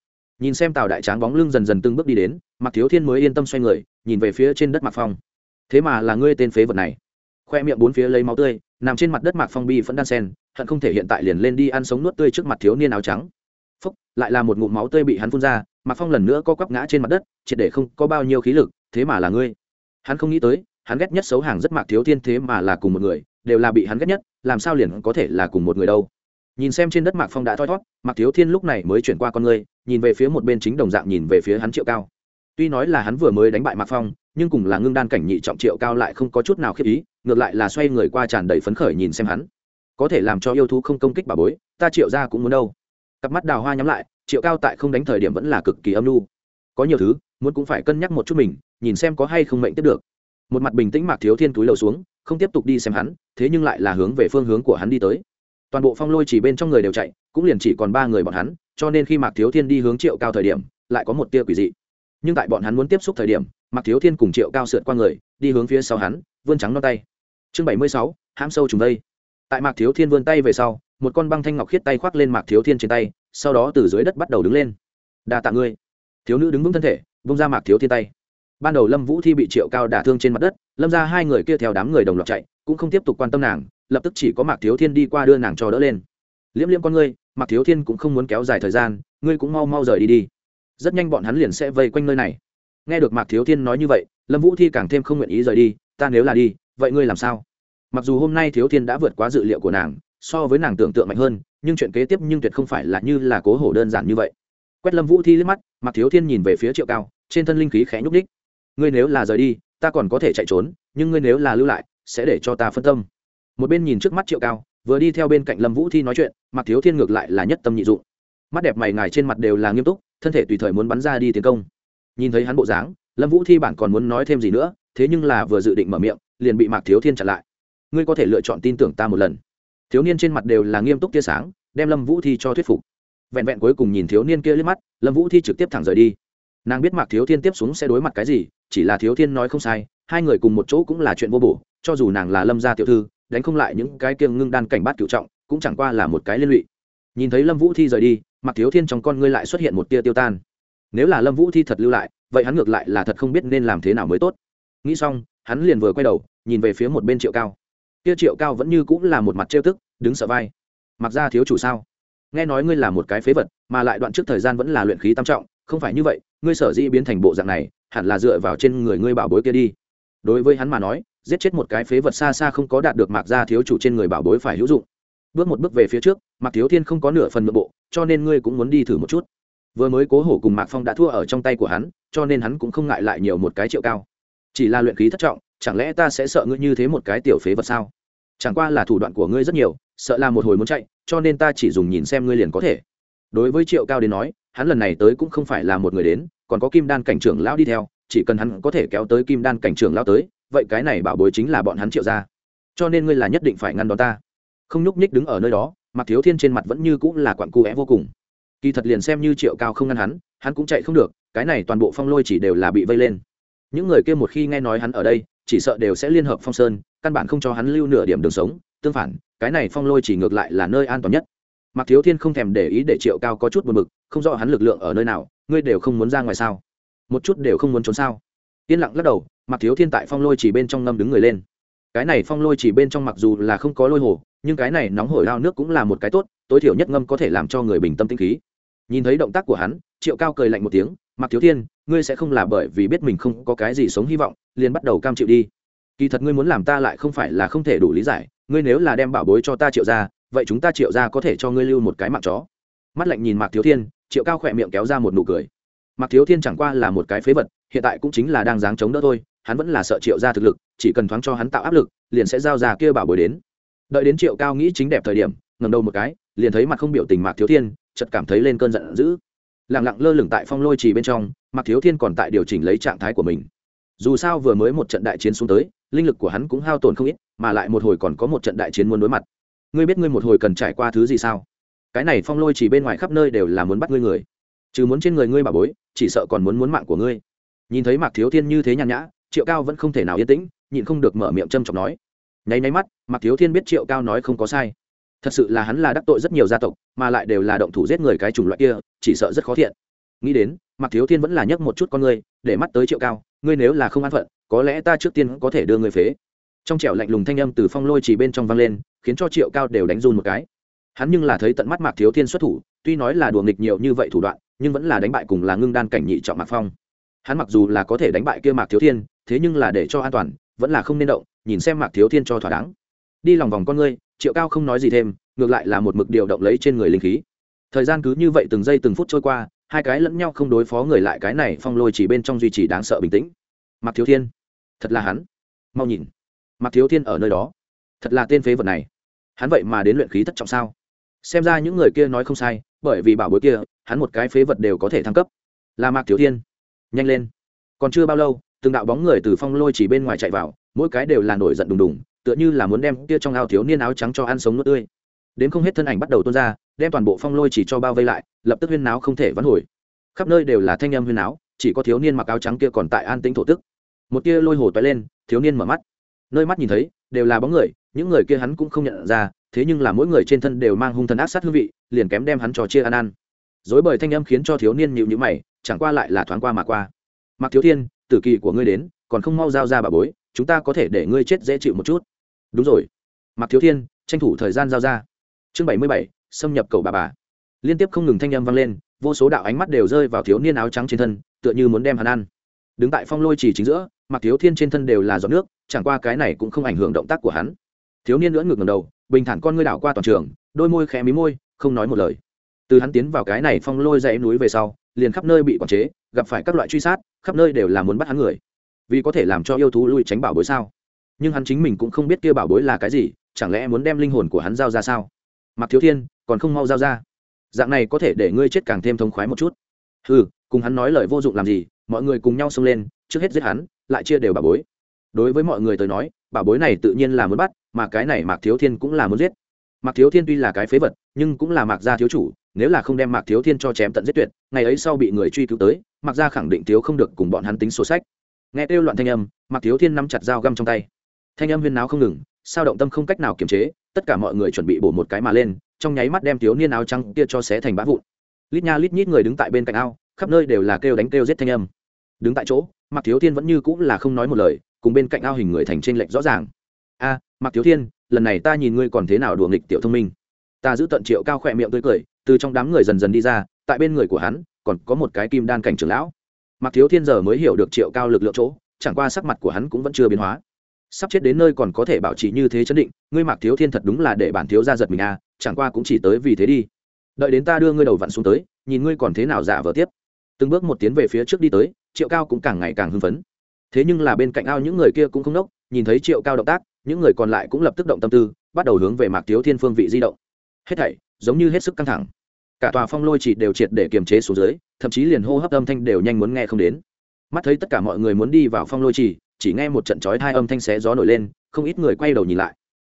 Nhìn xem tào đại tráng bóng lưng dần dần từng bước đi đến, mạc thiếu thiên mới yên tâm xoay người, nhìn về phía trên đất mạc phong. Thế mà là ngươi tên phế vật này. Khoe miệng bốn phía lấy máu tươi, nằm trên mặt đất mạc phong bi vẫn đan sen, hận không thể hiện tại liền lên đi ăn sống nuốt tươi trước mặt thiếu niên áo trắng phúc lại là một ngụm máu tươi bị hắn phun ra mạc phong lần nữa co quắp ngã trên mặt đất triệt để không có bao nhiêu khí lực thế mà là ngươi. Hắn không nghĩ tới hắn ghét nhất xấu hàng rất mạc thiếu thiên thế mà là cùng một người đều là bị hắn ghét nhất làm sao liền có thể là cùng một người đâu. Nhìn xem trên đất mạc phong đã thoi thót mạc thiếu thiên lúc này mới chuyển qua con ngươi, nhìn về phía một bên chính đồng dạng nhìn về phía hắn triệu cao. Tuy nói là hắn vừa mới đánh bại mạc phong nhưng cùng là ngưng đan cảnh nhị trọng triệu cao lại không có chút nào khiếp ý ngược lại là xoay người qua tràn đầy phấn khởi nhìn xem hắn. Có thể làm cho yêu thú không công kích bà bối ta triệu ra cũng muốn đâu cặp mắt đào hoa nhắm lại, triệu cao tại không đánh thời điểm vẫn là cực kỳ âm lưu có nhiều thứ, muốn cũng phải cân nhắc một chút mình, nhìn xem có hay không mệnh tiếp được. Một mặt bình tĩnh mạc thiếu thiên túi lầu xuống, không tiếp tục đi xem hắn, thế nhưng lại là hướng về phương hướng của hắn đi tới. Toàn bộ phong lôi chỉ bên trong người đều chạy, cũng liền chỉ còn ba người bọn hắn, cho nên khi mạc thiếu thiên đi hướng triệu cao thời điểm, lại có một tia quỷ dị. Nhưng tại bọn hắn muốn tiếp xúc thời điểm, mạc thiếu thiên cùng triệu cao sượt qua người, đi hướng phía sau hắn, vươn trắng non tay. Chương bảy mươi sáu, hãm sâu trùng đây tại mạc thiếu thiên vươn tay về sau, một con băng thanh ngọc khiết tay khoác lên mạc thiếu thiên trên tay, sau đó từ dưới đất bắt đầu đứng lên. Đa tạ ngươi. Thiếu nữ đứng vững thân thể bông ra mạc thiếu thiên tay. Ban đầu lâm vũ thi bị triệu cao đả thương trên mặt đất, lâm ra hai người kia theo đám người đồng loạt chạy, cũng không tiếp tục quan tâm nàng, lập tức chỉ có mạc thiếu thiên đi qua đưa nàng cho đỡ lên. Liễm liễm con ngươi, mạc thiếu thiên cũng không muốn kéo dài thời gian, ngươi cũng mau mau rời đi đi. Rất nhanh bọn hắn liền sẽ vây quanh nơi này. Nghe được mạc thiếu thiên nói như vậy, lâm vũ thi càng thêm không nguyện ý rời đi, ta nếu là đi, vậy ngươi làm sao? Mặc dù hôm nay thiếu thiên đã vượt quá dự liệu của nàng, so với nàng tưởng tượng mạnh hơn, nhưng chuyện kế tiếp nhưng tuyệt không phải là như là cố hổ đơn giản như vậy. Quét lâm vũ thi liếc mắt mặc thiếu thiên nhìn về phía triệu cao, trên thân linh khí khẽ nhúc ních ngươi nếu là rời đi, ta còn có thể chạy trốn, nhưng ngươi nếu là lưu lại, sẽ để cho ta phân tâm. Một bên nhìn trước mắt triệu cao, vừa đi theo bên cạnh lâm vũ thi nói chuyện mặc thiếu thiên ngược lại là nhất tâm nhị dụng. Mắt đẹp mày ngài trên mặt đều là nghiêm túc, thân thể tùy thời muốn bắn ra đi tiến công. Nhìn thấy hắn bộ dáng, lâm vũ thi bản còn muốn nói thêm gì nữa, thế nhưng là vừa dự định mở miệng, liền bị mạc thiếu thiên chặn lại ngươi có thể lựa chọn tin tưởng ta một lần. Thiếu niên trên mặt đều là nghiêm túc tia sáng, đem lâm vũ thi cho thuyết phục. Vẹn vẹn cuối cùng nhìn thiếu niên kia liếc mắt, lâm vũ thi trực tiếp thẳng rời đi. Nàng biết mạc thiếu thiên tiếp xuống sẽ đối mặt cái gì, chỉ là thiếu thiên nói không sai, hai người cùng một chỗ cũng là chuyện vô bổ, cho dù nàng là lâm gia tiểu thư, đánh không lại những cái kiêng ngưng đan cảnh bát cựu trọng, cũng chẳng qua là một cái liên lụy. Nhìn thấy lâm vũ thi rời đi mặc thiếu thiên trong con ngươi lại xuất hiện một tia tiêu tan. Nếu là lâm vũ thi thật lưu lại, vậy hắn ngược lại là thật không biết nên làm thế nào mới tốt. Nghĩ xong, hắn liền vừa quay đầu, nhìn về phía một bên triệu cao kia triệu cao vẫn như cũng là một mặt trêu tức, đứng sợ vai. Mặc ra thiếu chủ sao? Nghe nói ngươi là một cái phế vật, mà lại đoạn trước thời gian vẫn là luyện khí tam trọng, không phải như vậy, ngươi sở dĩ biến thành bộ dạng này, hẳn là dựa vào trên người ngươi bảo bối kia đi. Đối với hắn mà nói, giết chết một cái phế vật xa xa không có đạt được mạc gia thiếu chủ trên người bảo bối phải hữu dụng. Bước một bước về phía trước, mạc thiếu thiên không có nửa phần nội bộ, cho nên ngươi cũng muốn đi thử một chút. Vừa mới cố hổ cùng mạc phong đã thua ở trong tay của hắn, cho nên hắn cũng không ngại lại nhiều một cái triệu cao. Chỉ là luyện khí thất trọng, chẳng lẽ ta sẽ sợ ngươi như thế một cái tiểu phế vật sao? Chẳng qua là thủ đoạn của ngươi rất nhiều, sợ là một hồi muốn chạy, cho nên ta chỉ dùng nhìn xem ngươi liền có thể. Đối với triệu cao đến nói, hắn lần này tới cũng không phải là một người đến, còn có kim đan cảnh trưởng lão đi theo, chỉ cần hắn có thể kéo tới kim đan cảnh trưởng lão tới, vậy cái này bảo bối chính là bọn hắn triệu ra cho nên ngươi là nhất định phải ngăn đón ta. Không nhúc nhích đứng ở nơi đó mặc thiếu thiên trên mặt vẫn như cũng là quặn cu vẽ vô cùng. Kỳ thật liền xem như triệu cao không ngăn hắn hắn cũng chạy không được, cái này toàn bộ phong lôi chỉ đều là bị vây lên. Những người kia một khi nghe nói hắn ở đây, chỉ sợ đều sẽ liên hợp phong sơn căn bản không cho hắn lưu nửa điểm đường sống, tương phản, cái này phong lôi chỉ ngược lại là nơi an toàn nhất. Mặc thiếu thiên không thèm để ý để triệu cao có chút buồn bực, không rõ hắn lực lượng ở nơi nào, ngươi đều không muốn ra ngoài sao? Một chút đều không muốn trốn sao? Yên lặng lắc đầu mặc thiếu thiên tại phong lôi chỉ bên trong ngâm đứng người lên. Cái này phong lôi chỉ bên trong mặc dù là không có lôi hồ, nhưng cái này nóng hổi lao nước cũng là một cái tốt, tối thiểu nhất ngâm có thể làm cho người bình tâm tinh khí. Nhìn thấy động tác của hắn, triệu cao cười lạnh một tiếng mặc thiếu thiên, ngươi sẽ không là bởi vì biết mình không có cái gì sống hy vọng, liền bắt đầu cam chịu đi kỳ thật ngươi muốn làm ta lại không phải là không thể đủ lý giải, ngươi nếu là đem bảo bối cho ta triệu ra, vậy chúng ta triệu ra có thể cho ngươi lưu một cái mạng chó. Mắt lạnh nhìn mạc thiếu thiên, triệu cao khỏe miệng kéo ra một nụ cười. Mạc thiếu thiên chẳng qua là một cái phế vật, hiện tại cũng chính là đang dáng chống đỡ thôi, hắn vẫn là sợ triệu ra thực lực, chỉ cần thoáng cho hắn tạo áp lực, liền sẽ giao ra kia bảo bối đến. Đợi đến triệu cao nghĩ chính đẹp thời điểm ngầm đầu một cái, liền thấy mặt không biểu tình mạc thiếu thiên, chợt cảm thấy lên cơn giận dữ. Lẳng lặng lơ lửng tại phong lôi trì bên trong, mạc thiếu thiên còn tại điều chỉnh lấy trạng thái của mình. Dù sao vừa mới một trận đại chiến xuống tới linh lực của hắn cũng hao tổn không ít, mà lại một hồi còn có một trận đại chiến muốn đối mặt. Ngươi biết ngươi một hồi cần trải qua thứ gì sao? Cái này phong lôi chỉ bên ngoài khắp nơi đều là muốn bắt ngươi người. Chứ muốn trên người ngươi bà bối, chỉ sợ còn muốn muốn mạng của ngươi. Nhìn thấy mạc thiếu thiên như thế nhàn nhã, triệu cao vẫn không thể nào yên tĩnh, nhịn không được mở miệng châm chọc nói. Nháy nháy mắt, mạc thiếu thiên biết triệu cao nói không có sai. Thật sự là hắn là đắc tội rất nhiều gia tộc, mà lại đều là động thủ giết người cái chủng loại kia, chỉ sợ rất khó thiện. Nghĩ đến, mạc thiếu thiên vẫn là nhấc một chút con người để mắt tới triệu cao ngươi nếu là không an phận, có lẽ ta trước tiên có thể đưa ngươi phế. Trong trẻo lạnh lùng thanh âm từ phong lôi chỉ bên trong vang lên, khiến cho triệu cao đều đánh run một cái. Hắn nhưng là thấy tận mắt mạc thiếu thiên xuất thủ, tuy nói là đùa nghịch nhiều như vậy thủ đoạn, nhưng vẫn là đánh bại cùng là ngưng đan cảnh nhị trọng mạc phong. Hắn mặc dù là có thể đánh bại kia mạc thiếu thiên, thế nhưng là để cho an toàn, vẫn là không nên động, nhìn xem mạc thiếu thiên cho thỏa đáng. Đi lòng vòng con ngươi, triệu cao không nói gì thêm, ngược lại là một mực điều động lấy trên người linh khí. Thời gian cứ như vậy từng giây từng phút trôi qua hai cái lẫn nhau không đối phó người lại cái này phong lôi chỉ bên trong duy trì đáng sợ bình tĩnh. Mạc thiếu thiên, thật là hắn. Mau nhìn. Mạc thiếu thiên ở nơi đó. Thật là tên phế vật này. Hắn vậy mà đến luyện khí thất trọng sao? Xem ra những người kia nói không sai, bởi vì bảo bối kia, hắn một cái phế vật đều có thể thăng cấp. Là mạc thiếu thiên. Nhanh lên. Còn chưa bao lâu, từng đạo bóng người từ phong lôi chỉ bên ngoài chạy vào, mỗi cái đều là nổi giận đùng đùng, tựa như là muốn đem kia trong ao thiếu niên áo trắng cho ăn sống nước tươi đến không hết thân ảnh bắt đầu tuôn ra, đem toàn bộ phong lôi chỉ cho bao vây lại, lập tức huyên náo không thể vãn hồi. Khắp nơi đều là thanh âm huyên náo, chỉ có thiếu niên mặc áo trắng kia còn tại an tĩnh thổ tức. Một tia lôi hồ toái lên, thiếu niên mở mắt. Nơi mắt nhìn thấy, đều là bóng người, những người kia hắn cũng không nhận ra, thế nhưng là mỗi người trên thân đều mang hung thần ác sát hương vị, liền kém đem hắn trò chia ăn ăn. Dối bời thanh âm khiến cho thiếu niên nhịu nhữ mày, chẳng qua lại là thoáng qua mà qua. Mặc thiếu thiên, tử kỳ của ngươi đến, còn không mau giao ra bà bối, chúng ta có thể để ngươi chết dễ chịu một chút. Đúng rồi. Mặc thiếu thiên, tranh thủ thời gian giao ra chương bảy mươi bảy, xâm nhập cầu bà bà. Liên tiếp không ngừng thanh âm vang lên, vô số đạo ánh mắt đều rơi vào thiếu niên áo trắng trên thân, tựa như muốn đem hắn ăn. Đứng tại phong lôi chỉ chính giữa mặc thiếu thiên trên thân đều là giọt nước, chẳng qua cái này cũng không ảnh hưởng động tác của hắn. Thiếu niên nữa ngược ngầm đầu, bình thản con ngươi đảo qua toàn trường, đôi môi khẽ mí môi, không nói một lời. Từ hắn tiến vào cái này phong lôi dãy núi về sau, liền khắp nơi bị quản chế, gặp phải các loại truy sát, khắp nơi đều là muốn bắt hắn người. Vì có thể làm cho yêu thú lui tránh bảo bối sao? Nhưng hắn chính mình cũng không biết kia bảo bối là cái gì, chẳng lẽ muốn đem linh hồn của hắn giao ra sao? Mặc thiếu thiên, còn không mau giao ra. Dạng này có thể để ngươi chết càng thêm thông khoái một chút. Ừ cùng hắn nói lời vô dụng làm gì, mọi người cùng nhau xông lên, trước hết giết hắn, lại chia đều bà bối. Đối với mọi người tới nói, bà bối này tự nhiên là muốn bắt, mà cái này mạc thiếu thiên cũng là muốn giết. Mạc thiếu thiên tuy là cái phế vật, nhưng cũng là mạc gia thiếu chủ, nếu là không đem mạc thiếu thiên cho chém tận giết tuyệt, ngày ấy sau bị người truy cứu tới, mạc gia khẳng định thiếu không được cùng bọn hắn tính sổ sách. Nghe kêu loạn thanh âm, mạc thiếu thiên nắm chặt dao găm trong tay. Thanh âm huyên náo không ngừng, sao động tâm không cách nào kiềm chế tất cả mọi người chuẩn bị bổ một cái mà lên trong nháy mắt đem thiếu niên áo trắng kia cho xé thành bã vụn. Lít nha lít nhít người đứng tại bên cạnh ao khắp nơi đều là kêu đánh kêu giết thanh âm. Đứng tại chỗ mặc thiếu thiên vẫn như cũng là không nói một lời cùng bên cạnh ao hình người thành t r ê n lệch rõ ràng. A à, thiếu thiên lần này ta nhìn ngươi còn thế nào đùa nghịch tiểu thông minh. Ta giữ tận triệu cao khỏe miệng tươi cười từ trong đám người dần dần đi ra tại bên người của hắn còn có một cái kim đan cảnh trưởng lão. Mặc thiếu thiên giờ mới hiểu được triệu cao lực lượng chỗ chẳng qua sắc mặt của hắn cũng vẫn chưa biến hóa sắp chết đến nơi còn có thể bảo trì như thế chấn định, ngươi mạc thiếu thiên thật đúng là để bản thiếu ra giật mình à chẳng qua cũng chỉ tới vì thế đi. Đợi đến ta đưa ngươi đầu vặn xuống tới, nhìn ngươi còn thế nào giả vờ tiếp. Từng bước một tiến về phía trước đi tới, triệu cao cũng càng ngày càng hưng phấn. Thế nhưng là bên cạnh ao những người kia cũng không đốc nhìn thấy triệu cao động tác, những người còn lại cũng lập tức động tâm tư, bắt đầu hướng về mạc thiếu thiên phương vị di động. Hết thảy, giống như hết sức căng thẳng. Cả tòa phong lôi chỉ đều triệt để kiềm chế xuống dưới, thậm chí liền hô hấp âm thanh đều nhanh muốn nghe không đến. Mắt thấy tất cả mọi người muốn đi vào phong lôi chỉ chỉ nghe một trận chói hai âm thanh xé gió nổi lên, không ít người quay đầu nhìn lại.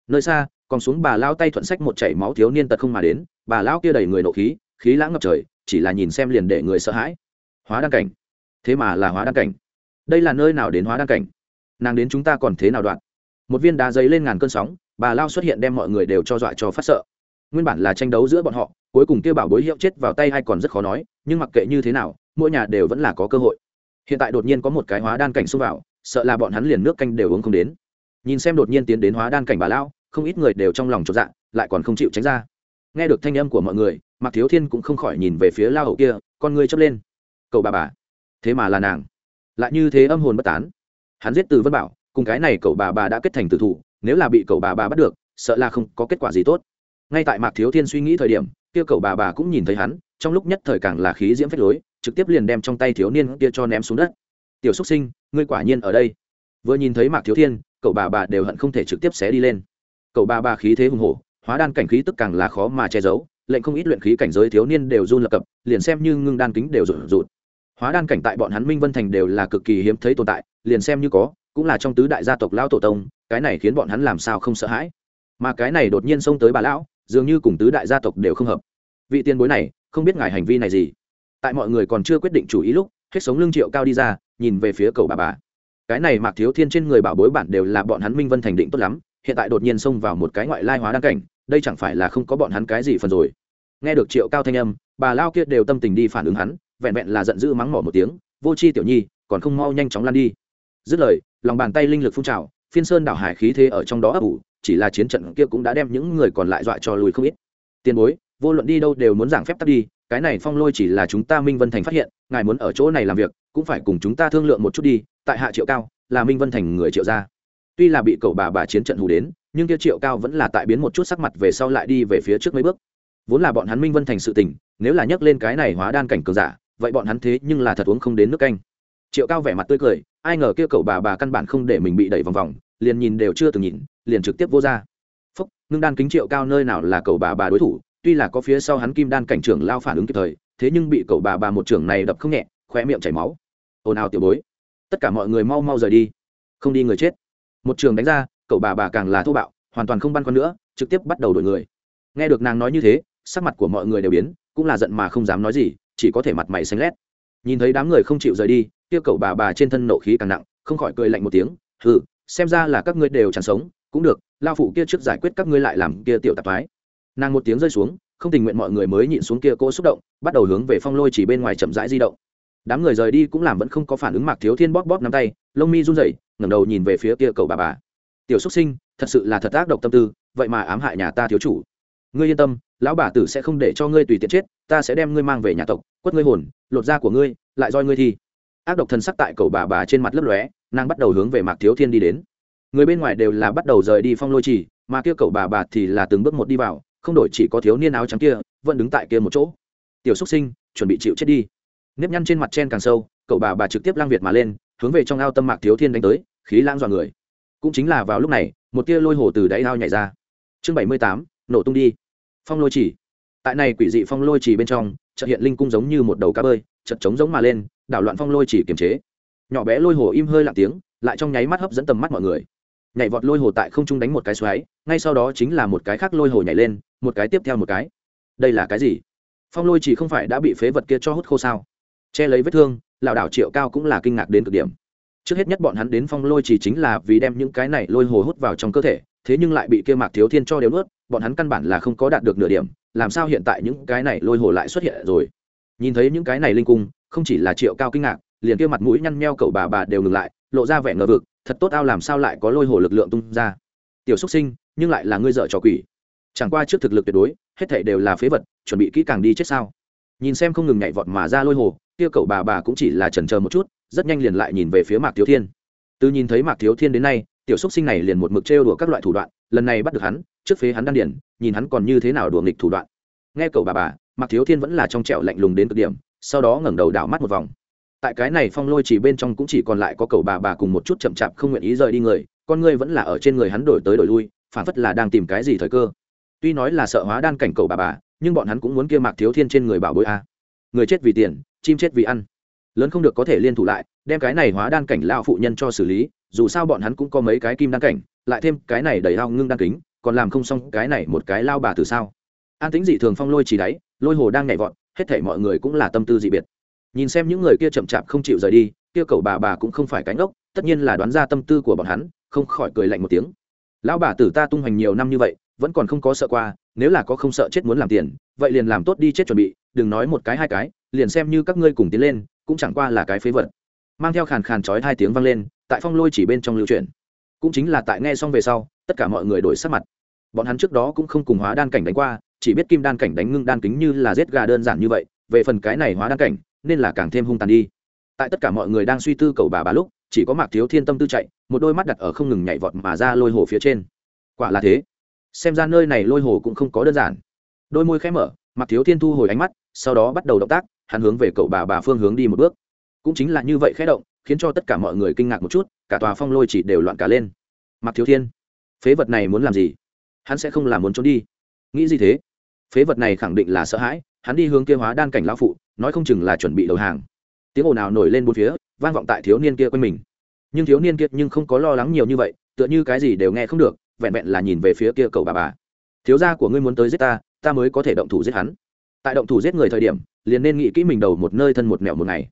Nơi xa, còn xuống bà lao tay thuận sách một chảy máu thiếu niên tật không mà đến, bà lao kia đầy người nộ khí khí lãng ngập trời, chỉ là nhìn xem liền để người sợ hãi. Hóa đăng cảnh. Thế mà là hóa đăng cảnh. Đây là nơi nào đến hóa đăng cảnh? Nàng đến chúng ta còn thế nào đoạn? Một viên đá giấy lên ngàn cơn sóng, bà lao xuất hiện đem mọi người đều cho dọa cho phát sợ. Nguyên bản là tranh đấu giữa bọn họ, cuối cùng kia bảo bối hiệu chết vào tay hay còn rất khó nói, nhưng mặc kệ như thế nào, mỗi nhà đều vẫn là có cơ hội. Hiện tại đột nhiên có một cái hóa đan cảnh xông vào sợ là bọn hắn liền nước canh đều uống không đến. Nhìn xem đột nhiên tiến đến hóa đan cảnh bà lao không ít người đều trong lòng chột dạ lại còn không chịu tránh ra. Nghe được thanh âm của mọi người, mạc thiếu thiên cũng không khỏi nhìn về phía lao hậu kia, con ngươi chấp lên. Cậu bà bà, thế mà là nàng. Lại như thế âm hồn bất tán. Hắn giết từ vân bảo, cùng cái này cậu bà bà đã kết thành tử thủ, nếu là bị cậu bà bà bắt được, sợ là không có kết quả gì tốt. Ngay tại mạc thiếu thiên suy nghĩ thời điểm, kia cậu bà bà cũng nhìn thấy hắn, trong lúc nhất thời càng là khí diễm phách lối, trực tiếp liền đem trong tay thiếu niên kia cho ném xuống đất tiểu xúc sinh, ngươi quả nhiên ở đây. Vừa nhìn thấy mạc thiếu thiên, cậu bà bà đều hận không thể trực tiếp xé đi lên. Cậu bà bà khí thế hùng hổ, hóa đan cảnh khí tức càng là khó mà che giấu, lệnh không ít luyện khí cảnh giới thiếu niên đều run lập cập, liền xem như ngưng đan kính đều rụt rụt. Hóa đan cảnh tại bọn hắn minh vân thành đều là cực kỳ hiếm thấy tồn tại, liền xem như có, cũng là trong tứ đại gia tộc lão tổ tông, cái này khiến bọn hắn làm sao không sợ hãi. Mà cái này đột nhiên xông tới bà lão, dường như cùng tứ đại gia tộc đều không hợp. Vị tiền bối này, không biết ngài hành vi này gì. Tại mọi người còn chưa quyết định chủ ý lúc hết sống lưng triệu cao đi ra, nhìn về phía cầu bà bà. Cái này mạc thiếu thiên trên người bảo bối bản đều là bọn hắn minh vân thành định tốt lắm, hiện tại đột nhiên xông vào một cái ngoại lai hóa đăng cảnh, đây chẳng phải là không có bọn hắn cái gì phần rồi. Nghe được triệu cao thanh âm, bà lao kia đều tâm tình đi phản ứng hắn, vẹn vẹn là giận dữ mắng mỏ một tiếng, vô c h i tiểu nhi, còn không mau nhanh chóng lan đi. Dứt lời, lòng bàn tay linh lực phun trào, phiên sơn đảo hải khí thế ở trong đó ấp ủ, chỉ là chiến trận kia cũng đã đem những người còn lại dọa cho lùi không ít. Tiền bối, vô luận đi đâu đều muốn giảng phép tắt đi cái này phong lôi chỉ là chúng ta minh vân thành phát hiện, ngài muốn ở chỗ này làm việc, cũng phải cùng chúng ta thương lượng một chút đi, tại hạ triệu cao, là minh vân thành người triệu gia. Tuy là bị cậu bà bà chiến trận hù đến, nhưng kia triệu cao vẫn là tại biến một chút sắc mặt về sau lại đi về phía trước mấy bước. Vốn là bọn hắn minh vân thành sự tình, nếu là nhắc lên cái này hóa đan cảnh cường giả, vậy bọn hắn thế nhưng là thật uống không đến nước canh. Triệu cao vẻ mặt tươi cười, ai ngờ kia cậu bà bà căn bản không để mình bị đẩy vòng vòng, liền nhìn đều chưa từng nhìn, liền trực tiếp vô ra. Phúc, ngưng đan kính triệu cao nơi nào là cậu bà bà đối thủ tuy là có phía sau hắn kim đan cảnh trưởng lao phản ứng kịp thời, thế nhưng bị cậu bà bà một trưởng này đập không nhẹ khoe miệng chảy máu. Ồn ào tiểu bối. Tất cả mọi người mau mau rời đi. Không đi người chết. Một trường đánh ra, cậu bà bà càng là thô bạo, hoàn toàn không băn khoăn nữa, trực tiếp bắt đầu đổi người. Nghe được nàng nói như thế, sắc mặt của mọi người đều biến, cũng là giận mà không dám nói gì, chỉ có thể mặt mày xanh lét. Nhìn thấy đám người không chịu rời đi, kia cậu bà bà trên thân nộ khí càng nặng, không khỏi cười lạnh một tiếng, hừ, xem ra là các ngươi đều chẳng sống, cũng được, lao phụ kia trước giải quyết các ngươi lại làm kia tiểu tạp thái nàng một tiếng rơi xuống, không tình nguyện mọi người mới nhịn xuống kia cô xúc động, bắt đầu hướng về phong lôi chỉ bên ngoài chậm rãi di động. Đám người rời đi cũng làm vẫn không có phản ứng mạc thiếu thiên bóp bóp nắm tay, lông mi run rẩy, ngẩng đầu nhìn về phía kia cầu bà bà. Tiểu xuất sinh, thật sự là thật ác độc tâm tư, vậy mà ám hại nhà ta thiếu chủ. Ngươi yên tâm, lão bà tử sẽ không để cho ngươi tùy tiện chết, ta sẽ đem ngươi mang về nhà tộc, quất ngươi hồn, lột da của ngươi, lại roi ngươi thi. Ác độc thần sắc tại cầu bà bà trên mặt lấp lóe, nàng bắt đầu hướng về mạc thiếu thiên đi đến. Người bên ngoài đều là bắt đầu rời đi phong lôi trì mà kia cầu bà bà thì là từng bước một đi vào không đổi chỉ có thiếu niên áo trắng kia, vẫn đứng tại kia một chỗ. Tiểu xúc sinh, chuẩn bị chịu chết đi. Nếp nhăn trên mặt chen càng sâu, cậu bà bà trực tiếp lang việt mà lên, hướng về trong ao tâm mạc thiếu thiên đánh tới, khí lãng dọa người. Cũng chính là vào lúc này, một tia lôi hồ từ đáy ao nhảy ra. Chương bảy mươi tám, nổ tung đi. Phong lôi chỉ. Tại này quỷ dị phong lôi chỉ bên trong, chợt hiện linh cung giống như một đầu cá bơi, chợt trống giống mà lên, đảo loạn phong lôi chỉ kiềm chế. Nhỏ bé lôi hồ im hơi lặng tiếng, lại trong nháy mắt hấp dẫn tầm mắt mọi người nhảy vọt lôi hồ tại không trung đánh một cái xoáy, ngay sau đó chính là một cái khác lôi hồ nhảy lên, một cái tiếp theo một cái. Đây là cái gì? Phong lôi chỉ không phải đã bị phế vật kia cho hút khô sao? Che lấy vết thương lảo đảo triệu cao cũng là kinh ngạc đến cực điểm. Trước hết nhất bọn hắn đến phong lôi chỉ chính là vì đem những cái này lôi hồ hút vào trong cơ thể, thế nhưng lại bị kia mạc thiếu thiên cho đều nuốt, bọn hắn căn bản là không có đạt được nửa điểm, làm sao hiện tại những cái này lôi hồ lại xuất hiện rồi? Nhìn thấy những cái này linh cung, không chỉ là triệu cao kinh ngạc, liền kia mặt mũi nhăn nheo cậu bà bà đều ngừng lại, lộ ra vẻ ngờ vực thật tốt ao làm sao lại có lôi hồ lực lượng tung ra. Tiểu xúc sinh, nhưng lại là ngươi dợ trò quỷ. Chẳng qua trước thực lực tuyệt đối, hết thảy đều là phế vật, chuẩn bị kỹ càng đi chết sao? Nhìn xem không ngừng nhảy vọt mà ra lôi hồ, kia cậu bà bà cũng chỉ là chần chờ một chút, rất nhanh liền lại nhìn về phía mạc thiếu thiên. Từ nhìn thấy mạc thiếu thiên đến nay, tiểu xúc sinh này liền một mực trêu đùa các loại thủ đoạn, lần này bắt được hắn, trước phế hắn đan điển, nhìn hắn còn như thế nào đùa nghịch thủ đoạn. Nghe cậu bà bà, mạc thiếu thiên vẫn là trong trẻo lạnh lùng đến cực điểm, sau đó ngẩng đầu đảo mắt một vòng tại cái này phong lôi chỉ bên trong cũng chỉ còn lại có cậu bà bà cùng một chút chậm chạp không nguyện ý rời đi người, con ngươi vẫn là ở trên người hắn đổi tới đổi lui, phản phất là đang tìm cái gì thời cơ. Tuy nói là sợ hóa đan cảnh cậu bà bà, nhưng bọn hắn cũng muốn kia mạc thiếu thiên trên người bảo bối a. Người chết vì tiền, chim chết vì ăn. Lớn không được có thể liên thủ lại, đem cái này hóa đan cảnh lao phụ nhân cho xử lý, dù sao bọn hắn cũng có mấy cái kim đan cảnh, lại thêm cái này đầy lao ngưng đan kính, còn làm không xong cái này một cái lao bà từ sao. An tính dị thường phong lôi chỉ đáy, lôi hồ đang nhảy vọt, hết thể mọi người cũng là tâm tư dị biệt nhìn xem những người kia chậm chạp không chịu rời đi, kia cầu bà bà cũng không phải cánh ốc tất nhiên là đoán ra tâm tư của bọn hắn, không khỏi cười lạnh một tiếng. Lão bà tử ta tung hoành nhiều năm như vậy, vẫn còn không có sợ qua, nếu là có không sợ chết muốn làm tiền, vậy liền làm tốt đi chết chuẩn bị, đừng nói một cái hai cái, liền xem như các ngươi cùng tiến lên, cũng chẳng qua là cái phế vật. Mang theo khàn khàn chói hai tiếng vang lên, tại phong lôi chỉ bên trong lưu truyền cũng chính là tại nghe xong về sau, tất cả mọi người đổi sắc mặt. Bọn hắn trước đó cũng không cùng hóa đan cảnh đánh qua, chỉ biết kim đan cảnh đánh ngưng đan kính như là giết gà đơn giản như vậy, về phần cái này hóa đan cảnh nên là càng thêm hung tàn đi. Tại tất cả mọi người đang suy tư cầu bà bà lúc, chỉ có mạc thiếu thiên tâm tư chạy, một đôi mắt đặt ở không ngừng nhảy vọt mà ra lôi hồ phía trên. Quả là thế. Xem ra nơi này lôi hồ cũng không có đơn giản. Đôi môi khẽ mở, mạc thiếu thiên thu hồi ánh mắt, sau đó bắt đầu động tác, hắn hướng về cậu bà bà phương hướng đi một bước. Cũng chính là như vậy khẽ động, khiến cho tất cả mọi người kinh ngạc một chút, cả tòa phong lôi chỉ đều loạn cả lên. Mạc thiếu thiên, phế vật này muốn làm gì? Hắn sẽ không làm muốn trốn đi. Nghĩ gì thế? Phế vật này khẳng định là sợ hãi, hắn đi hướng kia hóa đan cảnh lão phụ nói không chừng là chuẩn bị đầu hàng. Tiếng ồn nào nổi lên bốn phía, vang vọng tại thiếu niên kia quanh mình. Nhưng thiếu niên kia nhưng không có lo lắng nhiều như vậy, tựa như cái gì đều nghe không được, vẹn vẹn là nhìn về phía kia cậu bà bà. Thiếu gia của ngươi muốn tới giết ta ta mới có thể động thủ giết hắn. Tại động thủ giết người thời điểm, liền nên nghĩ kỹ mình đầu một nơi thân một mẹo một ngày.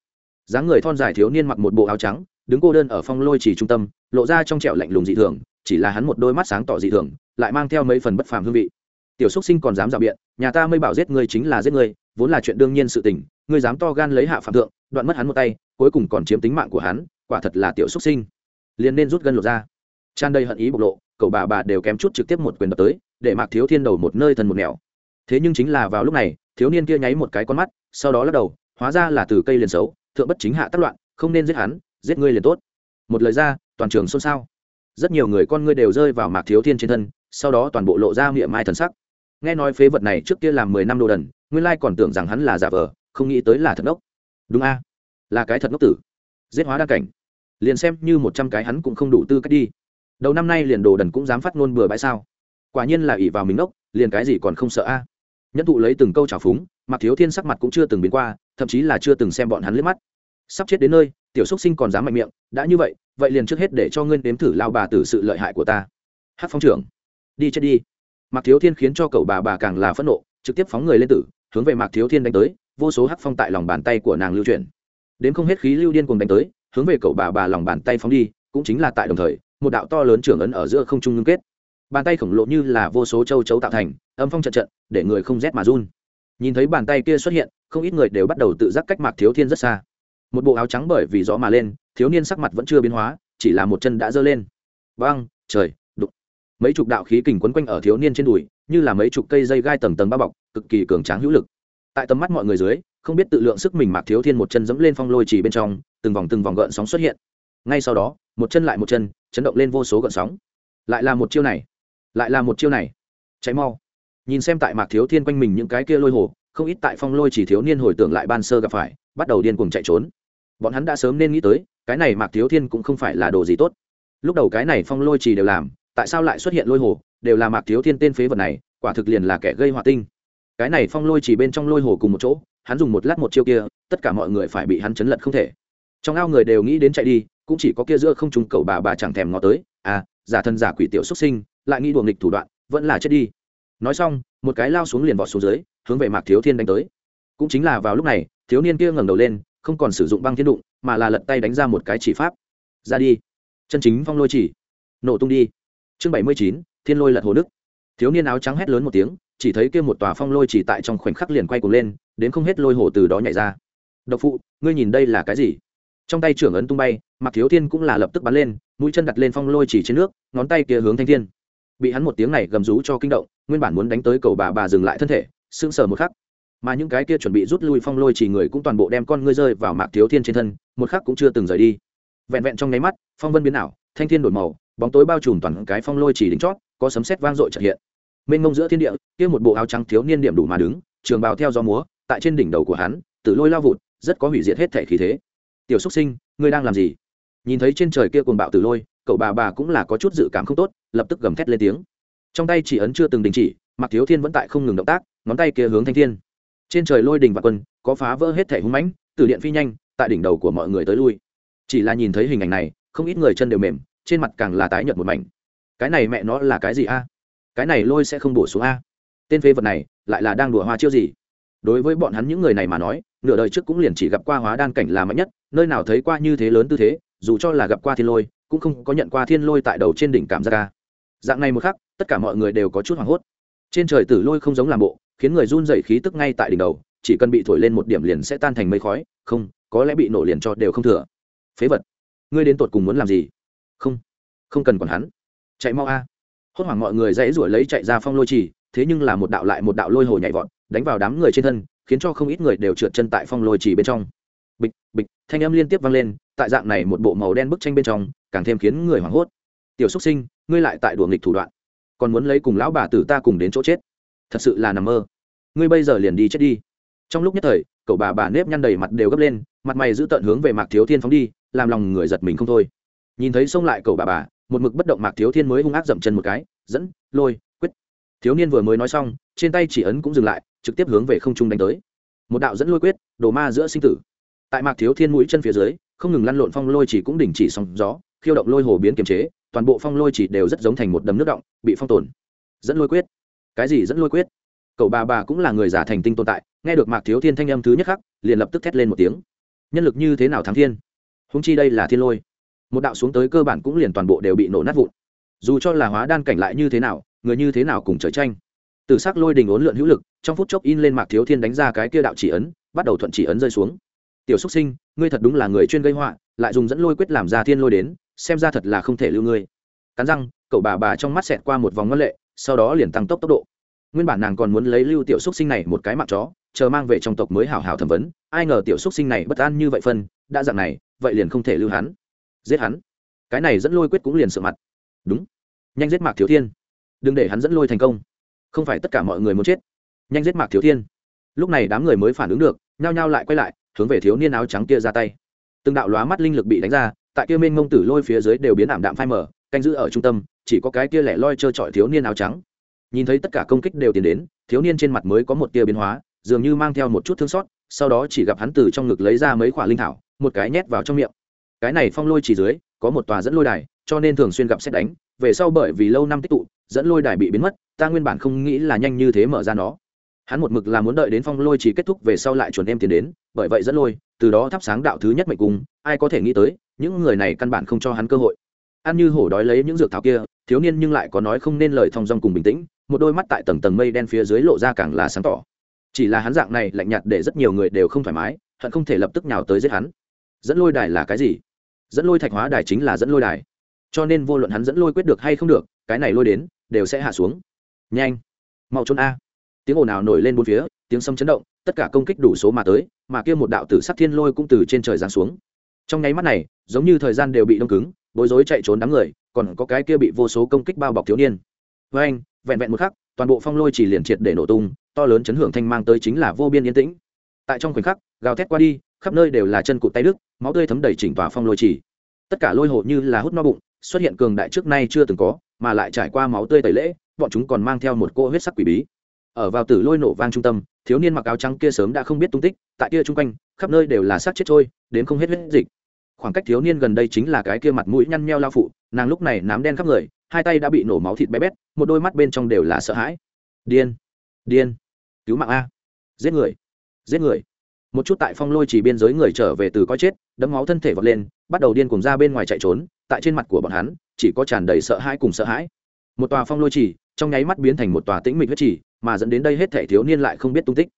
Dáng người thon dài thiếu niên mặc một bộ áo trắng, đứng cô đơn ở phong lôi chỉ trung tâm, lộ ra trong trẻo lạnh lùng dị thường, chỉ là hắn một đôi mắt sáng tỏ dị thường, lại mang theo mấy phần bất phàm hương vị. Tiểu xúc sinh còn dám dạo biện, nhà ta mới bảo giết ngươi chính là giết ngươi vốn là chuyện đương nhiên sự tình, ngươi dám to gan lấy hạ phạm thượng, đoạn mất hắn một tay, cuối cùng còn chiếm tính mạng của hắn, quả thật là tiểu xúc sinh. Liền nên rút gân lột ra tràn đầy hận ý bộc lộ, cậu bà bà đều kém chút trực tiếp một quyền đập tới, để mạc thiếu thiên đầu một nơi thần một nẻo. Thế nhưng chính là vào lúc này, thiếu niên kia nháy một cái con mắt, sau đó lắc đầu, hóa ra là từ cây liền xấu, thượng bất chính hạ tác loạn, không nên giết hắn, giết ngươi liền tốt. Một lời ra, toàn trường xôn xao. Rất nhiều người con ngươi đều rơi vào mạc thiếu thiên trên thân, sau đó toàn bộ lộ ra miệng mai thần sắc. Nghe nói phế vật này trước kia làm mười năm đồ đần nguyên lai còn tưởng rằng hắn là giả vờ, không nghĩ tới là thật ngốc. Đúng a, là cái thật ngốc tử. Giết hóa đa cảnh. Liền xem như một trăm cái hắn cũng không đủ tư cách đi. Đầu năm nay liền đồ đần cũng dám phát ngôn bừa bãi sao? Quả nhiên là ỷ vào mình ngốc, liền cái gì còn không sợ a? À. nhẫn thụ lấy từng câu trào phúng mặc thiếu thiên sắc mặt cũng chưa từng biến qua, thậm chí là chưa từng xem bọn hắn liếc mắt. Sắp chết đến nơi, tiểu xúc sinh còn dám mạnh miệng, đã như vậy vậy liền trước hết để cho ngươi nếm thử lao bà tử sự lợi hại của ta. Hát phong trưởng. Đi chết đi. Mặc thiếu thiên khiến cho cậu bà bà càng là phẫn nộ, trực tiếp phóng người lên tử hướng về mạc thiếu thiên đánh tới, vô số hắc phong tại lòng bàn tay của nàng lưu chuyển. Đến không hết khí lưu điên cùng đánh tới, hướng về cậu bà bà lòng bàn tay phóng đi, cũng chính là tại đồng thời, một đạo to lớn trưởng ấn ở giữa không trung ngưng kết. Bàn tay khổng lồ như là vô số châu chấu tạo thành, âm phong trận trận, để người không rét mà run. Nhìn thấy bàn tay kia xuất hiện, không ít người đều bắt đầu tự giác cách mạc thiếu thiên rất xa. Một bộ áo trắng bởi vì gió mà lên, thiếu niên sắc mặt vẫn chưa biến hóa, chỉ là một chân đã giơ lên. Văng trời mấy chục đạo khí kình quấn quanh ở thiếu niên trên đùi, như là mấy chục cây dây gai tầng tầng bao bọc, cực kỳ cường tráng hữu lực. Tại tầm mắt mọi người dưới, không biết tự lượng sức mình mạc thiếu thiên một chân dẫm lên phong lôi chỉ bên trong, từng vòng từng vòng gợn sóng xuất hiện. Ngay sau đó, một chân lại một chân, chấn động lên vô số gợn sóng. Lại là một chiêu này, lại là một chiêu này. Cháy mau. Nhìn xem tại mạc thiếu thiên quanh mình những cái kia lôi hồ, không ít tại phong lôi chỉ thiếu niên hồi tưởng lại ban sơ gặp phải, bắt đầu điên cuồng chạy trốn. Bọn hắn đã sớm nên nghĩ tới, cái này mạc thiếu thiên cũng không phải là đồ gì tốt. Lúc đầu cái này phong lôi chỉ đều làm tại sao lại xuất hiện lôi hồ, đều là mạc thiếu thiên tên phế vật này, quả thực liền là kẻ gây họa tinh. Cái này phong lôi chỉ bên trong lôi hồ cùng một chỗ, hắn dùng một lát một chiêu kia, tất cả mọi người phải bị hắn chấn lật không thể. Trong ao người đều nghĩ đến chạy đi, cũng chỉ có kia giữa không trùng cầu bà bà chẳng thèm ngó tới à giả thân giả quỷ tiểu xuất sinh, lại nghĩ đùa nghịch thủ đoạn, vẫn là chết đi. Nói xong, một cái lao xuống liền vọt xuống dưới, hướng về mạc thiếu thiên đánh tới. Cũng chính là vào lúc này, thiếu niên kia ngẩng đầu lên, không còn sử dụng băng thiên đụng, mà là lật tay đánh ra một cái chỉ pháp. Ra đi. Chân chính phong lôi chỉ. Nổ tung đi chương bảy mươi chín, thiên lôi lật hồ nước. Thiếu niên áo trắng hét lớn một tiếng, chỉ thấy kia một tòa phong lôi chỉ tại trong khoảnh khắc liền quay cuồng lên, đến không hết lôi hồ từ đó nhảy ra. Độc phụ, ngươi nhìn đây là cái gì? Trong tay trưởng ấn tung bay mặc thiếu thiên cũng là lập tức bắn lên, mũi chân đặt lên phong lôi chỉ trên nước, ngón tay kia hướng thanh thiên. Bị hắn một tiếng này gầm rú cho kinh động, nguyên bản muốn đánh tới cầu bà bà dừng lại thân thể, sững sờ một khắc. Mà những cái kia chuẩn bị rút lui phong lôi chỉ người cũng toàn bộ đem con ngươi rơi vào mạc thiếu thiên trên thân, một khắc cũng chưa từng rời đi. Vẹn vẹn trong nháy mắt, phong vân biến ảo, thanh thiên đổi màu bóng tối bao trùm toàn cái phong lôi chỉ đỉnh chót, có sấm sét vang dội chợt hiện. Mênh mông giữa thiên địa, kia một bộ áo trắng thiếu niên điểm đủ mà đứng, trường bào theo gió múa, tại trên đỉnh đầu của hắn tự lôi lao vụt, rất có hủy diệt hết thể khí thế. Tiểu xúc sinh, ngươi đang làm gì? Nhìn thấy trên trời kia cuồng bạo tử lôi, cậu bà bà cũng là có chút dự cảm không tốt, lập tức gầm thét lên tiếng. Trong tay chỉ ấn chưa từng đình chỉ, mặc thiếu thiên vẫn tại không ngừng động tác, ngón tay kia hướng thanh thiên. Trên trời lôi đình và quân, có phá vỡ hết thể hung mãnh, từ điện phi nhanh, tại đỉnh đầu của mọi người tới lui. Chỉ là nhìn thấy hình ảnh này, không ít người chân đều mềm trên mặt càng là tái nhợt một mảnh. Cái này mẹ nó là cái gì a? Cái này lôi sẽ không bổ xuống a? Tên phế vật này lại là đang đùa hoa chiêu gì? Đối với bọn hắn những người này mà nói, nửa đời trước cũng liền chỉ gặp qua hóa đan cảnh là mạnh nhất, nơi nào thấy qua như thế lớn tư thế, dù cho là gặp qua thiên lôi, cũng không có nhận qua thiên lôi tại đầu trên đỉnh cảm giác ca dạng này một khắc, tất cả mọi người đều có chút hoảng hốt. Trên trời tử lôi không giống làm bộ, khiến người run dày khí tức ngay tại đỉnh đầu, chỉ cần bị thổi lên một điểm liền sẽ tan thành mây khói, không, có lẽ bị nổ liền cho đều không thừa. Phế vật, ngươi đến tột cùng muốn làm gì? Không không cần còn hắn. Chạy mau a. Hốt hoảng mọi người dãy ruổi lấy chạy ra phong lôi trì, thế nhưng là một đạo lại một đạo lôi hồ nhảy vọt, đánh vào đám người trên thân, khiến cho không ít người đều trượt chân tại phong lôi trì bên trong. Bịch bịch, thanh âm liên tiếp vang lên, tại dạng này một bộ màu đen bức tranh bên trong, càng thêm khiến người hoảng hốt. Tiểu xúc sinh, ngươi lại tại đùa nghịch thủ đoạn. Còn muốn lấy cùng lão bà tử ta cùng đến chỗ chết. Thật sự là nằm mơ. Ngươi bây giờ liền đi chết đi. Trong lúc nhất thời, cậu bà bà nếp nhăn đầy mặt đều gấp lên, mặt mày giữ tận hướng về mạc thiếu thiên phóng đi, làm lòng người giật mình không thôi nhìn thấy xông lại cậu bà bà, một mực bất động mạc thiếu thiên mới hung ác dậm chân một cái, dẫn, lôi, quyết. Thiếu niên vừa mới nói xong, trên tay chỉ ấn cũng dừng lại, trực tiếp hướng về không trung đánh tới. Một đạo dẫn lôi quyết, đồ ma giữa sinh tử. Tại mạc thiếu thiên mũi chân phía dưới, không ngừng lăn lộn phong lôi chỉ cũng đình chỉ sóng gió, khiêu động lôi hồ biến kiềm chế, toàn bộ phong lôi chỉ đều rất giống thành một đầm nước động, bị phong tồn. Dẫn lôi quyết. Cái gì dẫn lôi quyết? Cậu bà bà cũng là người giả thành tinh tồn tại, nghe được mạc thiếu thiên thanh âm thứ nhất khắc, liền lập tức thét lên một tiếng. Nhân lực như thế nào thắng thiên? Húng chi đây là thiên lôi một đạo xuống tới cơ bản cũng liền toàn bộ đều bị nổ nát vụn. Dù cho là hóa đan cảnh lại như thế nào, người như thế nào cùng trời tranh. Từ s ắ c lôi đình ốn lượn hữu lực, trong phút chốc in lên mạc thiếu thiên đánh ra cái kia đạo chỉ ấn, bắt đầu thuận chỉ ấn rơi xuống. Tiểu xúc sinh, ngươi thật đúng là người chuyên gây họa, lại dùng dẫn lôi quyết làm ra thiên lôi đến, xem ra thật là không thể lưu ngươi. Cắn răng, cậu bà bà trong mắt xẹt qua một vòng ngân lệ, sau đó liền tăng tốc tốc độ. Nguyên bản nàng còn muốn lấy lưu tiểu xúc sinh này một cái mặt chó, chờ mang về trong tộc mới hảo hảo thẩm vấn, ai ngờ tiểu xúc sinh này bất an như vậy phân, đã dạng này, vậy liền không thể lưu hắn giết hắn. Cái này dẫn lôi quyết cũng liền sợ mặt. Đúng. Nhanh giết mạc thiếu thiên. Đừng để hắn dẫn lôi thành công. Không phải tất cả mọi người muốn chết. Nhanh giết mạc thiếu thiên. Lúc này đám người mới phản ứng được, nhao nhao lại quay lại, hướng về thiếu niên áo trắng kia ra tay. Từng đạo lóa mắt linh lực bị đánh ra, tại kia mênh mông tử lôi phía dưới đều biến ảm đạm phai mở canh giữ ở trung tâm, chỉ có cái kia lẻ loi trơ trọi thiếu niên áo trắng. Nhìn thấy tất cả công kích đều tiến đến, thiếu niên trên mặt mới có một tia biến hóa, dường như mang theo một chút thương xót, sau đó chỉ gặp hắn từ trong ngực lấy ra mấy khoả linh thảo, một cái nhét vào trong miệng cái này phong lôi chỉ dưới, có một tòa dẫn lôi đài, cho nên thường xuyên gặp xét đánh, về sau bởi vì lâu năm tích tụ, dẫn lôi đài bị biến mất, ta nguyên bản không nghĩ là nhanh như thế mở ra nó. Hắn một mực là muốn đợi đến phong lôi chỉ kết thúc về sau lại chuẩn em tiền đến, bởi vậy dẫn lôi, từ đó thắp sáng đạo thứ nhất mệnh cung, ai có thể nghĩ tới, những người này căn bản không cho hắn cơ hội. Ăn như hổ đói lấy những dược thảo kia, thiếu niên nhưng lại có nói không nên lời thong dong cùng bình tĩnh, một đôi mắt tại tầng tầng mây đen phía dưới lộ ra càng là sáng tỏ. Chỉ là hắn dạng này lạnh nhạt để rất nhiều người đều không thoải mái, hận không thể lập tức nhào tới giết hắn. Dẫn lôi đài là cái gì? Dẫn lôi thạch hóa đài chính là dẫn lôi đài. Cho nên vô luận hắn dẫn lôi quyết được hay không được, cái này lôi đến, đều sẽ hạ xuống. Nhanh. Mau trốn a. Tiếng ồn ào nổi lên bốn phía, tiếng sấm chấn động, tất cả công kích đủ số mà tới, mà kia một đạo tử sắc thiên lôi cũng từ trên trời giáng xuống. Trong nháy mắt này, giống như thời gian đều bị đông cứng, bối rối chạy trốn đám người, còn có cái kia bị vô số công kích bao bọc thiếu niên. Với anh, vẹn vẹn một khắc, toàn bộ phong lôi chỉ liền triệt để nổ tung, to lớn chấn hưởng thanh mang tới chính là vô biên yên tĩnh. Tại trong khoảnh khắc, gào thét qua đi khắp nơi đều là chân cụt tay đức, máu tươi thấm đầy chỉnh tòa phong lôi chỉ tất cả lôi hồ như là hút no bụng, xuất hiện cường đại trước nay chưa từng có, mà lại trải qua máu tươi tẩy lễ, bọn chúng còn mang theo một cô huyết sắc quỷ bí. Ở vào tử lôi nổ vang trung tâm, thiếu niên mặc áo trắng kia sớm đã không biết tung tích, tại kia chung quanh, khắp nơi đều là xác chết trôi, đến không hết huyết dịch. Khoảng cách thiếu niên gần đây chính là cái kia mặt mũi nhăn nheo lao phụ, nàng lúc này nám đen khắp người, hai tay đã bị nổ máu thịt bé bét, một đôi mắt bên trong đều là sợ hãi. Điên điên, cứu mạng a. Giết người giết người một chút tại phong lôi chỉ biên giới người trở về từ coi chết, đấm máu thân thể vọt lên, bắt đầu điên cùng ra bên ngoài chạy trốn, tại trên mặt của bọn hắn, chỉ có tràn đầy sợ hãi cùng sợ hãi. Một tòa phong lôi chỉ, trong nháy mắt biến thành một tòa tĩnh mịch huyết chỉ, mà dẫn đến đây hết thể thiếu niên lại không biết tung tích.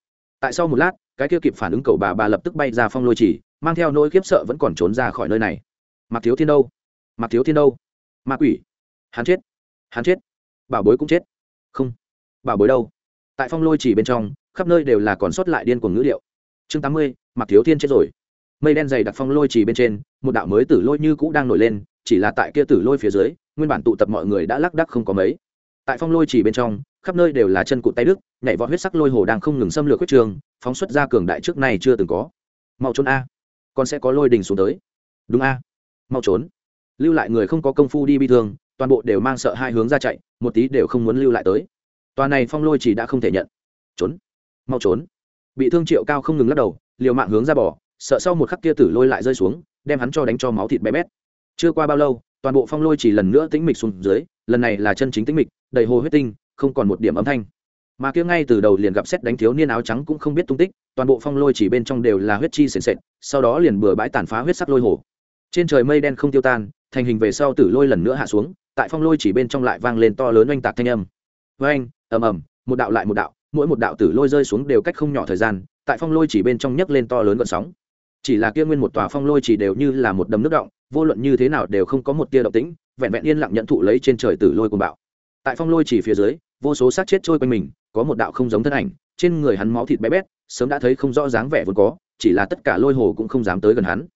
Tại sau một lát, cái kia kịp phản ứng cậu bà bà lập tức bay ra phong lôi chỉ, mang theo nỗi khiếp sợ vẫn còn trốn ra khỏi nơi này. Mặc thiếu thiên đâu? Mặc thiếu thiên đâu? Ma quỷ. Hắn chết. Hắn chết. Bảo bối cũng chết. Không. Bảo bối đâu? Tại phong lôi chỉ bên trong, khắp nơi đều là còn sót lại điên cuồng ngữ liệu chương tám mươi mặc thiếu thiên chết rồi. Mây đen dày đặc phong lôi chỉ bên trên, một đạo mới tử lôi như cũ đang nổi lên, chỉ là tại kia tử lôi phía dưới, nguyên bản tụ tập mọi người đã lắc đắc không có mấy. Tại phong lôi chỉ bên trong, khắp nơi đều là chân cụt tay đức nhảy vọt huyết sắc lôi hồ đang không ngừng xâm lược huyết trường, phóng xuất ra cường đại trước này chưa từng có. Mau trốn a. Con sẽ có lôi đình xuống tới. Đúng a. Mau trốn. Lưu lại người không có công phu đi bi thương, toàn bộ đều mang sợ hai hướng ra chạy, một tí đều không muốn lưu lại tới. Toàn này phong lôi chỉ đã không thể nhận. Trốn. Mau trốn bị thương triệu cao không ngừng lắc đầu, liều mạng hướng ra bỏ sợ sau một khắc kia tử lôi lại rơi xuống, đem hắn cho đánh cho máu thịt bé bét. Chưa qua bao lâu, toàn bộ phong lôi chỉ lần nữa tĩnh mịch xuống dưới, lần này là chân chính tĩnh mịch, đầy hồ huyết tinh, không còn một điểm âm thanh. Mà kia ngay từ đầu liền gặp xét đánh thiếu niên áo trắng cũng không biết tung tích, toàn bộ phong lôi chỉ bên trong đều là huyết chi sền sệt, sau đó liền bừa bãi tàn phá huyết sắc lôi hồ. Trên trời mây đen không tiêu tan, thành hình về sau tử lôi lần nữa hạ xuống, tại phong lôi chỉ bên trong lại vang lên to lớn oanh tạc thanh âm. Với anh ầm ầm, một đạo lại một đạo mỗi một đạo tử lôi rơi xuống đều cách không nhỏ thời gian, tại phong lôi chỉ bên trong nhấc lên to lớn gợn sóng. Chỉ là kia nguyên một tòa phong lôi chỉ đều như là một đầm nước động, vô luận như thế nào đều không có một tia động tĩnh, vẹn vẹn yên lặng nhận thụ lấy trên trời tử lôi cùng bạo. Tại phong lôi chỉ phía dưới, vô số xác chết trôi quanh mình, có một đạo không giống thân ảnh, trên người hắn máu thịt bé bét, sớm đã thấy không rõ dáng vẻ vốn có, chỉ là tất cả lôi hồ cũng không dám tới gần hắn.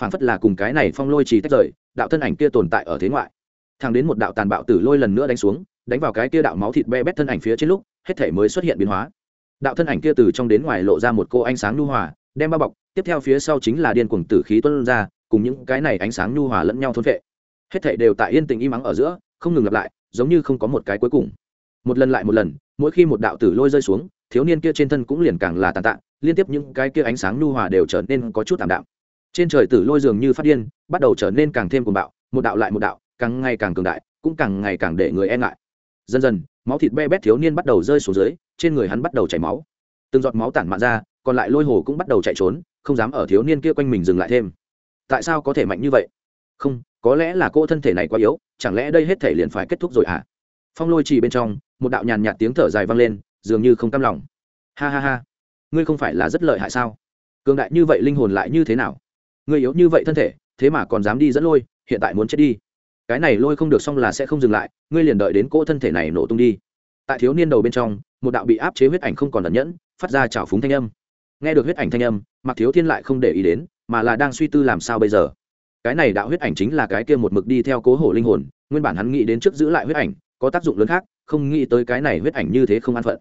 Phảng phất là cùng cái này phong lôi chỉ tách rời, đạo thân ảnh kia tồn tại ở thế ngoại. Thang đến một đạo tàn bạo tử lôi lần nữa đánh xuống, đánh vào cái kia đạo máu thịt be bét thân ảnh phía trên lúc hết thể mới xuất hiện biến hóa. Đạo thân ảnh kia từ trong đến ngoài lộ ra một cô ánh sáng nhu hòa, đem bao bọc, tiếp theo phía sau chính là điên cuồng tử khí tuân ra, cùng những cái này ánh sáng nhu hòa lẫn nhau thôn vệ hết thể đều tại yên tình im ắng ở giữa, không ngừng lặp lại, giống như không có một cái cuối cùng. Một lần lại một lần, mỗi khi một đạo tử lôi rơi xuống, thiếu niên kia trên thân cũng liền càng là tàn tạ, liên tiếp những cái kia ánh sáng nhu hòa đều trở nên có chút tạm đạm. Trên trời tử lôi dường như phát điên, bắt đầu trở nên càng thêm cuồng bạo, một đạo lại một đạo, càng ngày càng cường đại, cũng càng ngày càng để người e ngại. Dần dần máu thịt be bét thiếu niên bắt đầu rơi xuống dưới, trên người hắn bắt đầu chảy máu. Từng giọt máu tản mạn ra, còn lại lôi hồ cũng bắt đầu chạy trốn, không dám ở thiếu niên kia quanh mình dừng lại thêm. Tại sao có thể mạnh như vậy? Không, có lẽ là cô thân thể này quá yếu, chẳng lẽ đây hết thể liền phải kết thúc rồi à phong lôi trì bên trong, một đạo nhàn nhạt tiếng thở dài vang lên, dường như không cam lòng. Ha ha ha, ngươi không phải là rất lợi hại sao? Cường đại như vậy linh hồn lại như thế nào? Ngươi yếu như vậy thân thể, thế mà còn dám đi dẫn lôi, hiện tại muốn chết đi cái này lôi không được xong là sẽ không dừng lại, ngươi liền đợi đến cỗ thân thể này nổ tung đi. Tại thiếu niên đầu bên trong, một đạo bị áp chế huyết ảnh không còn lẩn nhẫn, phát ra trào phúng thanh âm. Nghe được huyết ảnh thanh âm mặc thiếu thiên lại không để ý đến, mà là đang suy tư làm sao bây giờ. Cái này đạo huyết ảnh chính là cái kia một mực đi theo cố hổ linh hồn, nguyên bản hắn nghĩ đến trước giữ lại huyết ảnh, có tác dụng lớn khác, không nghĩ tới cái này huyết ảnh như thế không an phận.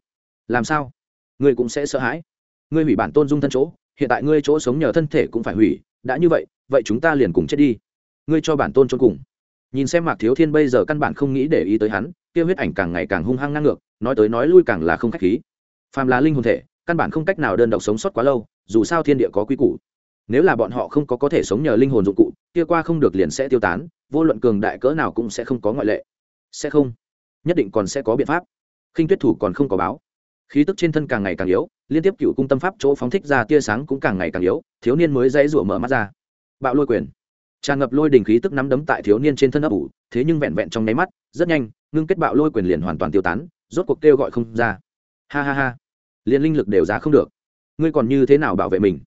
Làm sao? Ngươi cũng sẽ sợ hãi. Ngươi hủy bản tôn dung thân chỗ, hiện tại ngươi chỗ sống nhờ thân thể cũng phải hủy, đã như vậy vậy chúng ta liền cùng chết đi. Ngươi cho bản tôn trốn cùng nhìn xem mạc thiếu thiên bây giờ căn bản không nghĩ để ý tới hắn, kia huyết ảnh càng ngày càng hung hăng ngang ngược, nói tới nói lui càng là không khách khí. Phàm là linh hồn thể, căn bản không cách nào đơn độc sống sót quá lâu, dù sao thiên địa có quy củ. Nếu là bọn họ không có có thể sống nhờ linh hồn dụng cụ, kia qua không được liền sẽ tiêu tán, vô luận cường đại cỡ nào cũng sẽ không có ngoại lệ. Sẽ không. Nhất định còn sẽ có biện pháp. Khinh tuyết thủ còn không có báo. Khí tức trên thân càng ngày càng yếu, liên tiếp cựu cung tâm pháp chỗ phóng thích ra tia sáng cũng càng ngày càng yếu, thiếu niên mới dãy rủa mở mắt ra. Bạo lôi quyền tràn ngập lôi đình khí tức nắm đấm tại thiếu niên trên thân ấp ủ, thế nhưng vẹn vẹn trong nháy mắt, rất nhanh, ngưng kết bạo lôi quyền liền hoàn toàn tiêu tán, rốt cuộc kêu gọi không ra. Ha ha ha. Liền linh lực đều giá không được. Ngươi còn như thế nào bảo vệ mình?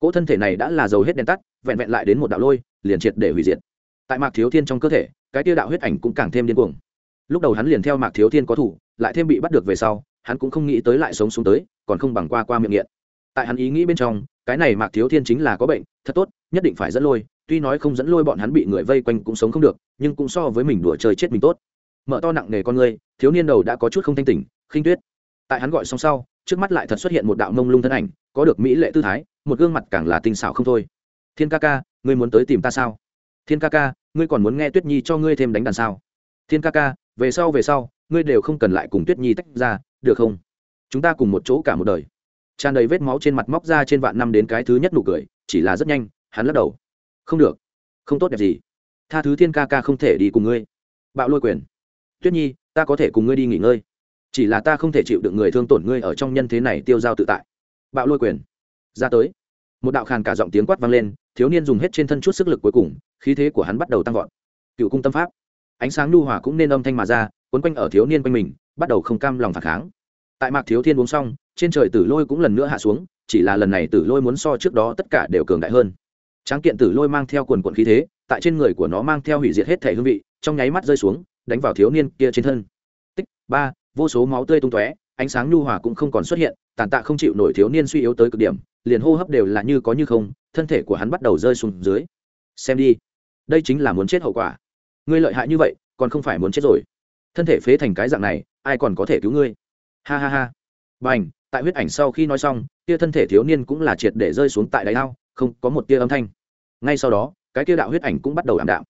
Cỗ thân thể này đã là dầu hết đèn tắt, vẹn vẹn lại đến một đạo lôi, liền triệt để hủy diệt. Tại mạc thiếu thiên trong cơ thể, cái tiêu đạo huyết ảnh cũng càng thêm điên cuồng. Lúc đầu hắn liền theo mạc thiếu thiên có thủ, lại thêm bị bắt được về sau, hắn cũng không nghĩ tới lại sống xuống tới, còn không bằng qua qua miệng nghiện tại hắn ý nghĩ bên trong, cái này mạc thiếu thiên chính là có bệnh, thật tốt, nhất định phải dẫn lôi, tuy nói không dẫn lôi bọn hắn bị người vây quanh cũng sống không được, nhưng cũng so với mình đùa chơi chết mình tốt. Mở to nặng nề con người thiếu niên đầu đã có chút không thanh tỉnh, khinh tuyết. Tại hắn gọi xong sau, trước mắt lại thật xuất hiện một đạo mông lung thân ảnh, có được mỹ lệ tư thái, một gương mặt càng là tinh xảo không thôi. Thiên ca ca, ngươi muốn tới tìm ta sao? Thiên ca ca, ngươi còn muốn nghe tuyết nhi cho ngươi thêm đánh đàn sao? Thiên ca ca, về sau về sau, ngươi đều không cần lại cùng tuyết nhi tách ra, được không? Chúng ta cùng một chỗ cả một đời tràn đầy vết máu trên mặt móc ra trên vạn năm đến cái thứ nhất nụ cười, chỉ là rất nhanh, hắn lắc đầu. Không được. Không tốt đẹp gì. Tha thứ thiên ca ca không thể đi cùng ngươi. Bạo lôi quyền. Tuyết nhi, ta có thể cùng ngươi đi nghỉ ngơi. Chỉ là ta không thể chịu được người thương tổn ngươi ở trong nhân thế này tiêu dao tự tại. Bạo lôi quyền. Ra tới. Một đạo khàn cả giọng tiếng quát vang lên, thiếu niên dùng hết trên thân chút sức lực cuối cùng, khí thế của hắn bắt đầu tăng vọt. Cựu cung tâm pháp. Ánh sáng nhu hòa cũng nên âm thanh mà ra, quấn quanh ở thiếu niên quanh mình, bắt đầu không cam lòng phản kháng. Tại mạc thiếu thiên uống xong trên trời tử lôi cũng lần nữa hạ xuống, chỉ là lần này tử lôi muốn so trước đó tất cả đều cường đại hơn. Tráng kiện tử lôi mang theo quần quần khí thế, tại trên người của nó mang theo hủy diệt hết thể hương vị, trong nháy mắt rơi xuống, đánh vào thiếu niên kia trên thân. Tích, ba, vô số máu tươi tung tóe, ánh sáng nhu hòa cũng không còn xuất hiện, tàn tạ không chịu nổi thiếu niên suy yếu tới cực điểm, liền hô hấp đều là như có như không, thân thể của hắn bắt đầu rơi xuống dưới. Xem đi, đây chính là muốn chết hậu quả. Ngươi lợi hại như vậy, còn không phải muốn chết rồi. Thân thể phế thành cái dạng này, ai còn có thể cứu ngươi? Ha ha ha. B à n h tại huyết ảnh sau khi nói xong, kia thân thể thiếu niên cũng là triệt để rơi xuống tại đáy ao, không có một tia âm thanh. Ngay sau đó, cái kia đạo huyết ảnh cũng bắt đầu ảm đạm.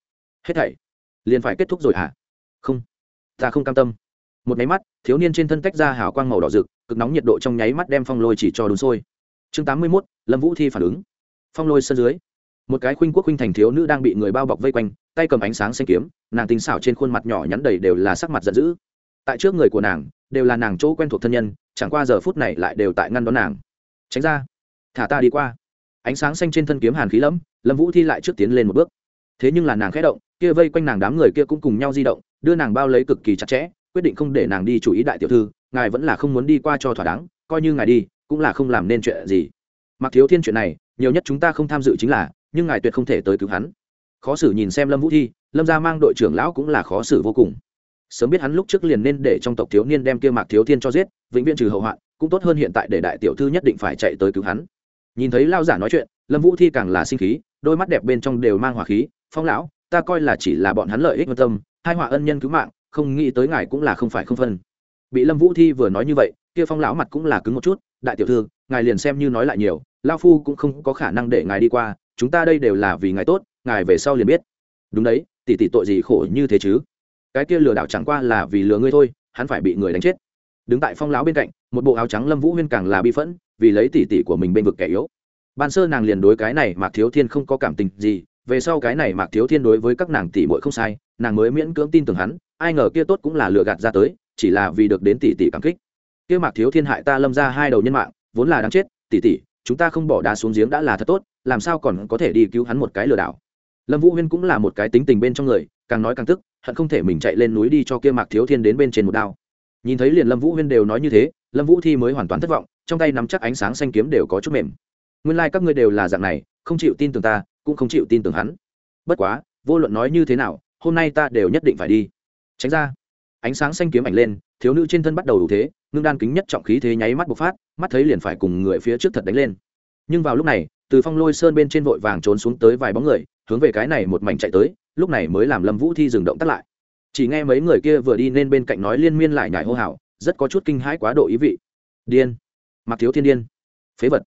Hết thảy liền phải kết thúc rồi hả? Không, ta không cam tâm. Một máy mắt, thiếu niên trên thân tách ra hào quang màu đỏ rực, cực nóng nhiệt độ trong nháy mắt đem phong lôi chỉ cho đun sôi. Chương tám mươi mốt, lâm vũ thi phản ứng. Phong lôi sân dưới, một cái khuynh quốc khuynh thành thiếu nữ đang bị người bao bọc vây quanh, tay cầm ánh sáng xanh kiếm, nàng tinh xảo trên khuôn mặt nhỏ nhắn đầy đều là sắc mặt giận dữ tại trước người của nàng, đều là nàng chỗ quen thuộc thân nhân, chẳng qua giờ phút này lại đều tại ngăn đón nàng. Tránh ra. Thả ta đi qua. Ánh sáng xanh trên thân kiếm hàn khí lẫm, lâm vũ thi lại trước tiến lên một bước. Thế nhưng là nàng khẽ động, kia vây quanh nàng đám người kia cũng cùng nhau di động, đưa nàng bao lấy cực kỳ chặt chẽ, quyết định không để nàng đi chủ ý đại tiểu thư, ngài vẫn là không muốn đi qua cho thỏa đáng, coi như ngài đi, cũng là không làm nên chuyện gì. Mặc thiếu thiên chuyện này, nhiều nhất chúng ta không tham dự chính là, nhưng ngài tuyệt không thể tới cứu hắn. Khó xử nhìn xem lâm vũ thi, lâm gia mang đội trưởng lão cũng là khó xử vô cùng sớm biết hắn lúc trước liền nên để trong tộc thiếu niên đem kia mạc thiếu thiên cho giết, vĩnh viễn trừ hậu hoạn, cũng tốt hơn hiện tại để đại tiểu thư nhất định phải chạy tới cứu hắn. Nhìn thấy lao giả nói chuyện, lâm vũ thi càng là sinh khí, đôi mắt đẹp bên trong đều mang hỏa khí, phong lão, ta coi là chỉ là bọn hắn lợi ích quan tâm, hai họa ân nhân cứu mạng, không nghĩ tới ngài cũng là không phải không phân. Bị lâm vũ thi vừa nói như vậy, kia phong lão mặt cũng là cứng một chút, đại tiểu thư, ngài liền xem như nói lại nhiều lao phu cũng không có khả năng để ngài đi qua, chúng ta đây đều là vì ngài tốt, ngài về sau liền biết. Đúng đấy, tỷ tỷ tội gì khổ như thế chứ? Cái kia lừa đảo chẳng qua là vì lừa ngươi thôi, hắn phải bị người đánh chết. Đứng tại phong lão bên cạnh, một bộ áo trắng lâm vũ huyên càng là bi phẫn, vì lấy tỷ tỷ của mình bên vực kẻ yếu. Ban sơ nàng liền đối cái này mạc thiếu thiên không có cảm tình gì, về sau cái này mạc thiếu thiên đối với các nàng tỷ muội không sai, nàng mới miễn cưỡng tin tưởng hắn, ai ngờ kia tốt cũng là lừa gạt ra tới, chỉ là vì được đến tỷ tỷ cảm kích. Kia mạc thiếu thiên hại ta lâm ra hai đầu nhân mạng, vốn là đáng chết, tỷ tỷ, chúng ta không bỏ đá xuống giếng đã là thật tốt, làm sao còn có thể đi cứu hắn một cái lừa đảo? Lâm vũ huyên cũng là một cái tính tình bên trong người, càng nói càng tức hận không thể mình chạy lên núi đi cho kia mạc thiếu thiên đến bên trên một đao. Nhìn thấy liền lâm vũ huyên đều nói như thế, lâm vũ thi mới hoàn toàn thất vọng, trong tay nắm chắc ánh sáng xanh kiếm đều có chút mềm. Nguyên lai、like、các ngươi đều là dạng này, không chịu tin tưởng ta, cũng không chịu tin tưởng hắn. Bất quá, vô luận nói như thế nào, hôm nay ta đều nhất định phải đi. Tránh ra. Ánh sáng xanh kiếm ảnh lên, thiếu nữ trên thân bắt đầu đủ thế, ngưng đan kính nhất trọng khí thế nháy mắt bộc phát, mắt thấy liền phải cùng người phía trước thật đánh lên. Nhưng vào lúc này, từ phong lôi sơn bên trên vội vàng trốn xuống tới vài bóng người, hướng về cái này một mảnh chạy tới lúc này mới làm lâm vũ thi dừng động tắt lại. Chỉ nghe mấy người kia vừa đi nên bên cạnh nói liên miên lại nhải hô hào, rất có chút kinh hãi quá độ ý vị. Điên. Mặc thiếu thiên điên. Phế vật.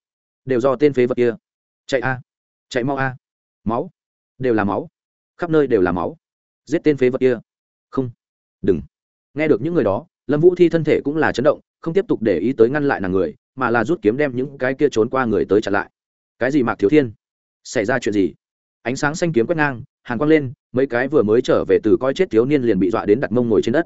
Đều do tên phế vật kia. Chạy a. Chạy mau a. Máu. Đều là máu. Khắp nơi đều là máu. Giết tên phế vật kia. Không. Đừng. Nghe được những người đó, lâm vũ thi thân thể cũng là chấn động, không tiếp tục để ý tới ngăn lại nàng người, mà là rút kiếm đem những cái kia trốn qua người tới chặn lại. Cái gì mạc thiếu thiên? Xảy ra chuyện gì? Ánh sáng xanh kiếm quét ngang, hàn quang lên mấy cái vừa mới trở về từ coi chết thiếu niên liền bị dọa đến đặt mông ngồi trên đất.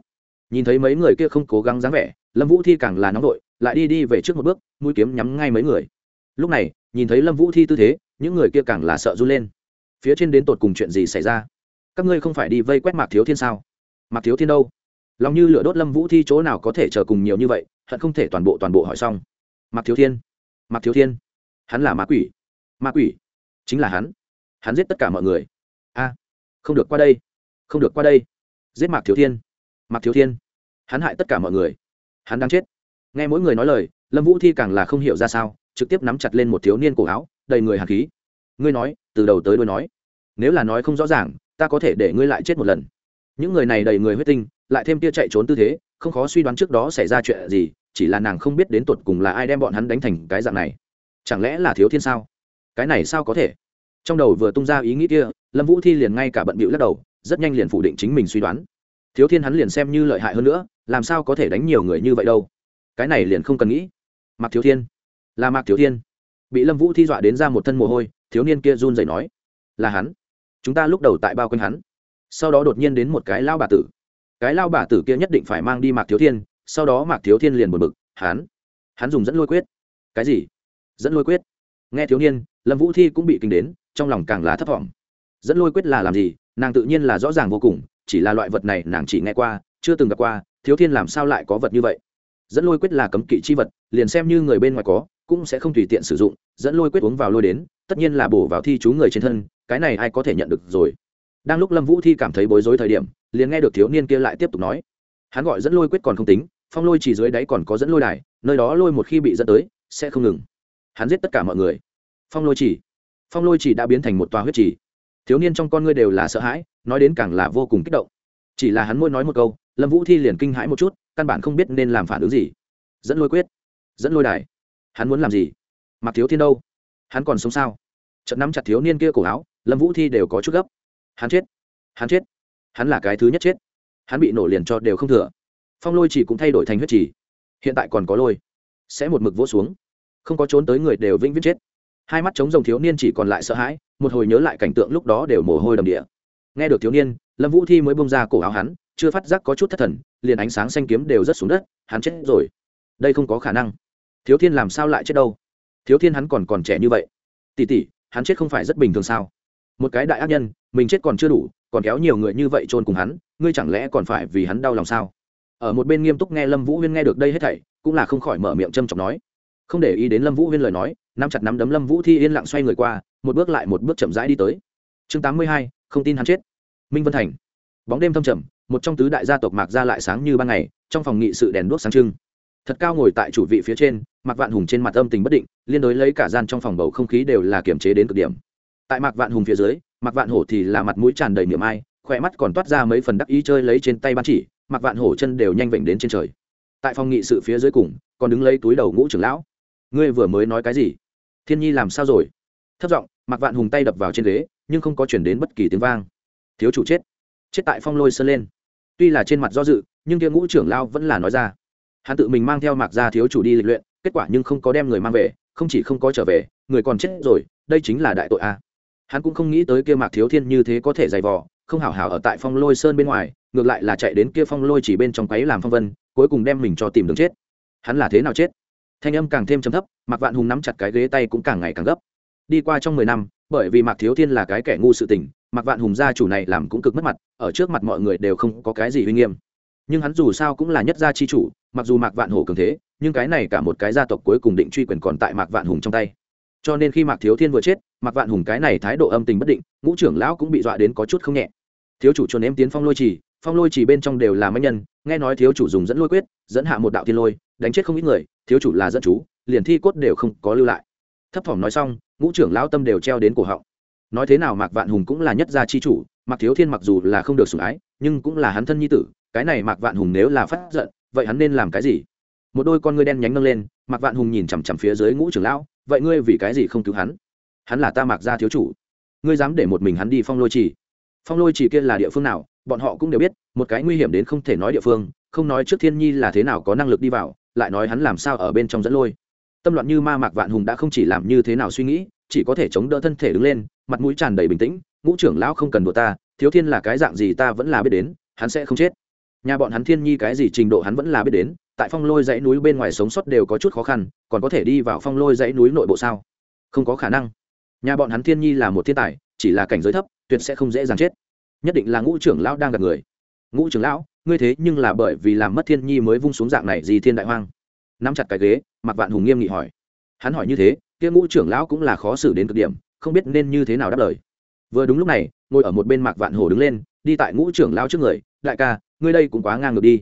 Nhìn thấy mấy người kia không cố gắng dáng vẻ, lâm vũ thi càng là nóng đội lại đi đi về trước một bước, mũi kiếm nhắm ngay mấy người. Lúc này, nhìn thấy lâm vũ thi tư thế, những người kia càng là sợ run lên. Phía trên đến tột cùng chuyện gì xảy ra? Các ngươi không phải đi vây quét mạc thiếu thiên sao? Mạc thiếu thiên đâu? Lòng như lửa đốt lâm vũ thi chỗ nào có thể chờ cùng nhiều như vậy, hận không thể toàn bộ toàn bộ hỏi xong. Mạc thiếu thiên, mạc thiếu thiên, hắn là ma quỷ. Ma quỷ, chính là hắn. Hắn giết tất cả mọi người không được qua đây. Không được qua đây. Giết mạc thiếu thiên. Mạc thiếu thiên. Hắn hại tất cả mọi người. Hắn đang chết. Nghe mỗi người nói lời, lâm vũ thi càng là không hiểu ra sao, trực tiếp nắm chặt lên một thiếu niên cổ áo, đầy người hạt khí. Ngươi nói, từ đầu tới đôi nói. Nếu là nói không rõ ràng, ta có thể để ngươi lại chết một lần. Những người này đầy người huyết tinh, lại thêm tia chạy trốn tư thế, không khó suy đoán trước đó xảy ra chuyện gì, chỉ là nàng không biết đến tột cùng là ai đem bọn hắn đánh thành cái dạng này. Chẳng lẽ là thiếu thiên sao? Cái này sao có thể? Trong đầu vừa tung ra ý nghĩ kia lâm vũ thi liền ngay cả bận bịu lắc đầu, rất nhanh liền phủ định chính mình suy đoán. Thiếu thiên hắn liền xem như lợi hại hơn nữa, làm sao có thể đánh nhiều người như vậy đâu? Cái này liền không cần nghĩ. Mặc thiếu thiên. Là mạc thiếu thiên. Bị lâm vũ thi dọa đến ra một thân mồ hôi, thiếu niên kia run rẩy nói. Là hắn. Chúng ta lúc đầu tại bao quanh hắn. Sau đó đột nhiên đến một cái lao bà tử. Cái lao bà tử kia nhất định phải mang đi mạc thiếu thiên, sau đó mạc thiếu thiên liền buồn bực, hắn. Hắn dùng dẫn lôi quyết. Cái gì? Dẫn lôi quyết. Nghe thiếu niên, lâm vũ thi cũng bị kinh đến, trong lòng càng là thấp thỏm dẫn lôi quyết là làm gì, nàng tự nhiên là rõ ràng vô cùng, chỉ là loại vật này nàng chỉ nghe qua, chưa từng gặp qua, thiếu thiên làm sao lại có vật như vậy? Dẫn lôi quyết là cấm kỵ chi vật, liền xem như người bên ngoài có, cũng sẽ không tùy tiện sử dụng, dẫn lôi quyết uống vào lôi đến, tất nhiên là bổ vào thi chú người trên thân, cái này ai có thể nhận được rồi? Đang lúc lâm vũ thi cảm thấy bối rối thời điểm, liền nghe được thiếu niên kia lại tiếp tục nói. Hắn gọi dẫn lôi quyết còn không tính, phong lôi chỉ dưới đáy còn có dẫn lôi đài, nơi đó lôi một khi bị dẫn tới, sẽ không ngừng. Hắn giết tất cả mọi người. Phong lôi chỉ. Phong lôi chỉ đã biến thành một tòa huyết chỉ thiếu niên trong con ngươi đều là sợ hãi, nói đến càng là vô cùng kích động. Chỉ là hắn môi nói một câu, lâm vũ thi liền kinh hãi một chút, căn bản không biết nên làm phản ứng gì. Dẫn lôi quyết, dẫn lôi đài. Hắn muốn làm gì? Mặc thiếu thiên đâu? Hắn còn sống sao? Trận nắm chặt thiếu niên kia cổ áo, lâm vũ thi đều có chút gấp. Hắn chết. Hắn chết. Hắn là cái thứ nhất chết. Hắn bị nổ liền cho đều không thừa. Phong lôi chỉ cũng thay đổi thành huyết chỉ. Hiện tại còn có lôi. Sẽ một mực vỗ xuống. Không có trốn tới người đều vĩnh viễn chết hai mắt chống rồng thiếu niên chỉ còn lại sợ hãi, một hồi nhớ lại cảnh tượng lúc đó đều mồ hôi đầm địa. Nghe được thiếu niên, lâm vũ thi mới bông ra cổ áo hắn, chưa phát giác có chút thất thần, liền ánh sáng xanh kiếm đều rất xuống đất, hắn chết rồi. Đây không có khả năng. Thiếu thiên làm sao lại chết đâu? Thiếu thiên hắn còn còn trẻ như vậy. Tỉ tỉ hắn chết không phải rất bình thường sao? Một cái đại ác nhân, mình chết còn chưa đủ, còn kéo nhiều người như vậy chôn cùng hắn, ngươi chẳng lẽ còn phải vì hắn đau lòng sao? Ở một bên nghiêm túc nghe lâm vũ huyên nghe được đây hết thảy, cũng là không khỏi mở miệng châm chọc nói không để ý đến lâm vũ huyên lời nói, nắm chặt nắm đấm lâm vũ thi yên lặng xoay người qua, một bước lại một bước chậm rãi đi tới. Chương tám mươi hai, không tin hắn chết. Minh vân thành. Bóng đêm thâm trầm, một trong tứ đại gia tộc mạc ra lại sáng như ban ngày, trong phòng nghị sự đèn đuốc sáng trưng. Thật cao ngồi tại chủ vị phía trên, mạc vạn hùng trên mặt âm tình bất định, liên đối lấy cả gian trong phòng bầu không khí đều là kiềm chế đến cực điểm. Tại mạc vạn hùng phía dưới, mạc vạn hổ thì là mặt mũi tràn đầy niềm ai, khỏe mắt còn toát ra mấy phần đắc ý chơi lấy trên tay ban chỉ, mạc vạn hổ chân đều nhanh vểnh đến trên trời. Tại phòng nghị sự phía dưới cùng, còn đứng lấy túi đầu ngũ trưởng lão ngươi vừa mới nói cái gì? Thiên nhi làm sao rồi? Thất giọng, mạc vạn hùng tay đập vào trên ghế, nhưng không có chuyển đến bất kỳ tiếng vang. Thiếu chủ chết. Chết tại phong lôi sơn lên. Tuy là trên mặt do dự, nhưng kia ngũ trưởng lao vẫn là nói ra. Hắn tự mình mang theo mạc gia thiếu chủ đi lịch luyện, kết quả nhưng không có đem người mang về, không chỉ không có trở về, người còn chết rồi, đây chính là đại tội a. Hắn cũng không nghĩ tới kia mạc thiếu thiên như thế có thể dày vò, không hảo hảo ở tại phong lôi sơn bên ngoài, ngược lại là chạy đến kia phong lôi chỉ bên trong quấy làm phong vân, cuối cùng đem mình cho tìm đường chết. Hắn là thế nào chết? Thanh âm càng thêm trầm thấp, mạc vạn hùng nắm chặt cái ghế tay cũng càng ngày càng gấp. Đi qua trong mười năm, bởi vì mạc thiếu thiên là cái kẻ ngu sự tình, mạc vạn hùng gia chủ này làm cũng cực mất mặt, ở trước mặt mọi người đều không có cái gì uy nghiêm. Nhưng hắn dù sao cũng là nhất gia chi chủ, mặc dù mạc vạn hổ cường thế, nhưng cái này cả một cái gia tộc cuối cùng định truy quyền còn tại mạc vạn hùng trong tay. Cho nên khi mạc thiếu thiên vừa chết, mạc vạn hùng cái này thái độ âm tình bất định, ngũ trưởng lão cũng bị dọa đến có chút không nhẹ. Thiếu chủ chuồn em tiến phong lôi trì phong lôi chỉ bên trong đều là manh nhân, nghe nói thiếu chủ dùng dẫn lôi quyết, dẫn hạ một đạo thiên lôi, đánh chết không ít người, thiếu chủ là dẫn chú, liền thi cốt đều không có lưu lại. Thấp thỏm nói xong, ngũ trưởng lão tâm đều treo đến cổ họng. Nói thế nào mạc vạn hùng cũng là nhất gia chi chủ, mạc thiếu thiên mặc dù là không được sủng ái, nhưng cũng là hắn thân nhi tử, cái này mạc vạn hùng nếu là phát giận, vậy hắn nên làm cái gì? Một đôi con ngươi đen nhánh nâng lên, mạc vạn hùng nhìn chằm chằm phía dưới ngũ trưởng lão, vậy ngươi vì cái gì không cứu hắn? Hắn là ta mạc gia thiếu chủ. Ngươi dám để một mình hắn đi phong lôi trì phong lôi trì kia là địa phương nào? Bọn họ cũng đều biết, một cái nguy hiểm đến không thể nói địa phương, không nói trước thiên nhi là thế nào có năng lực đi vào, lại nói hắn làm sao ở bên trong dẫn lôi. Tâm loạn như ma mạc vạn hùng đã không chỉ làm như thế nào suy nghĩ, chỉ có thể chống đỡ thân thể đứng lên, mặt mũi tràn đầy bình tĩnh, ngũ trưởng lão không cần đùa ta, thiếu thiên là cái dạng gì ta vẫn là biết đến, hắn sẽ không chết. Nhà bọn hắn thiên nhi cái gì trình độ hắn vẫn là biết đến, tại phong lôi dãy núi bên ngoài sống sót đều có chút khó khăn, còn có thể đi vào phong lôi dãy núi nội bộ sao? Không có khả năng. Nhà bọn hắn thiên nhi là một thiên tài, chỉ là cảnh giới thấp, tuyệt sẽ không dễ dàng chết nhất định là ngũ trưởng lão đang gặp người. Ngũ trưởng lão, ngươi thế nhưng là bởi vì làm mất thiên nhi mới vung xuống dạng này gì thiên đại hoang. Nắm chặt cái ghế mặc vạn hùng nghiêm nghị hỏi. Hắn hỏi như thế, kia ngũ trưởng lão cũng là khó xử đến cực điểm, không biết nên như thế nào đáp lời. Vừa đúng lúc này, ngồi ở một bên mạc vạn hổ đứng lên, đi tại ngũ trưởng lão trước người, đại ca, ngươi đây cũng quá ngang ngược đi.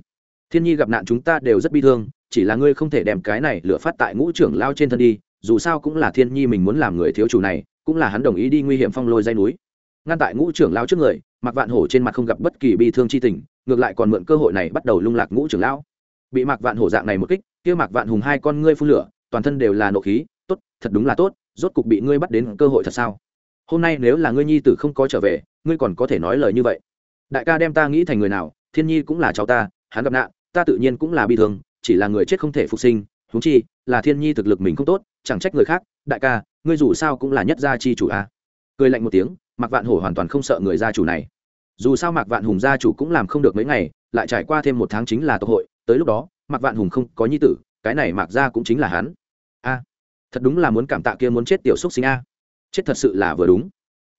Thiên nhi gặp nạn chúng ta đều rất bi thương, chỉ là ngươi không thể đem cái này lửa phát tại ngũ trưởng lao trên thân đi, dù sao cũng là thiên nhi mình muốn làm người thiếu chủ này, cũng là hắn đồng ý đi nguy hiểm phong lôi dây núi ngăn tại ngũ trưởng lao trước người, mạc vạn hổ trên mặt không gặp bất kỳ bi thương chi tình, ngược lại còn mượn cơ hội này bắt đầu lung lạc ngũ trưởng lão. Bị mạc vạn hổ dạng này một kích, kia mạc vạn hùng hai con ngươi phun lửa, toàn thân đều là nộ khí, tốt, thật đúng là tốt, rốt cục bị ngươi bắt đến cơ hội thật sao? Hôm nay nếu là ngươi nhi tử không có trở về, ngươi còn có thể nói lời như vậy. Đại ca đem ta nghĩ thành người nào, thiên nhi cũng là cháu ta, hắn gặp nạn, ta tự nhiên cũng là bi thương, chỉ là người chết không thể phục sinh, huống chi, là thiên nhi thực lực mình không tốt, chẳng trách người khác, đại ca, ngươi dù sao cũng là nhất gia chi chủ a. à cười lạnh một tiếng, mạc vạn hổ hoàn toàn không sợ người gia chủ này. Dù sao mạc vạn hùng gia chủ cũng làm không được mấy ngày, lại trải qua thêm một tháng chính là tộc hội, tới lúc đó, mạc vạn hùng không có nhi tử, cái này mạc gia cũng chính là hắn. A, thật đúng là muốn cảm tạ kia muốn chết tiểu xúc sinh a. Chết thật sự là vừa đúng.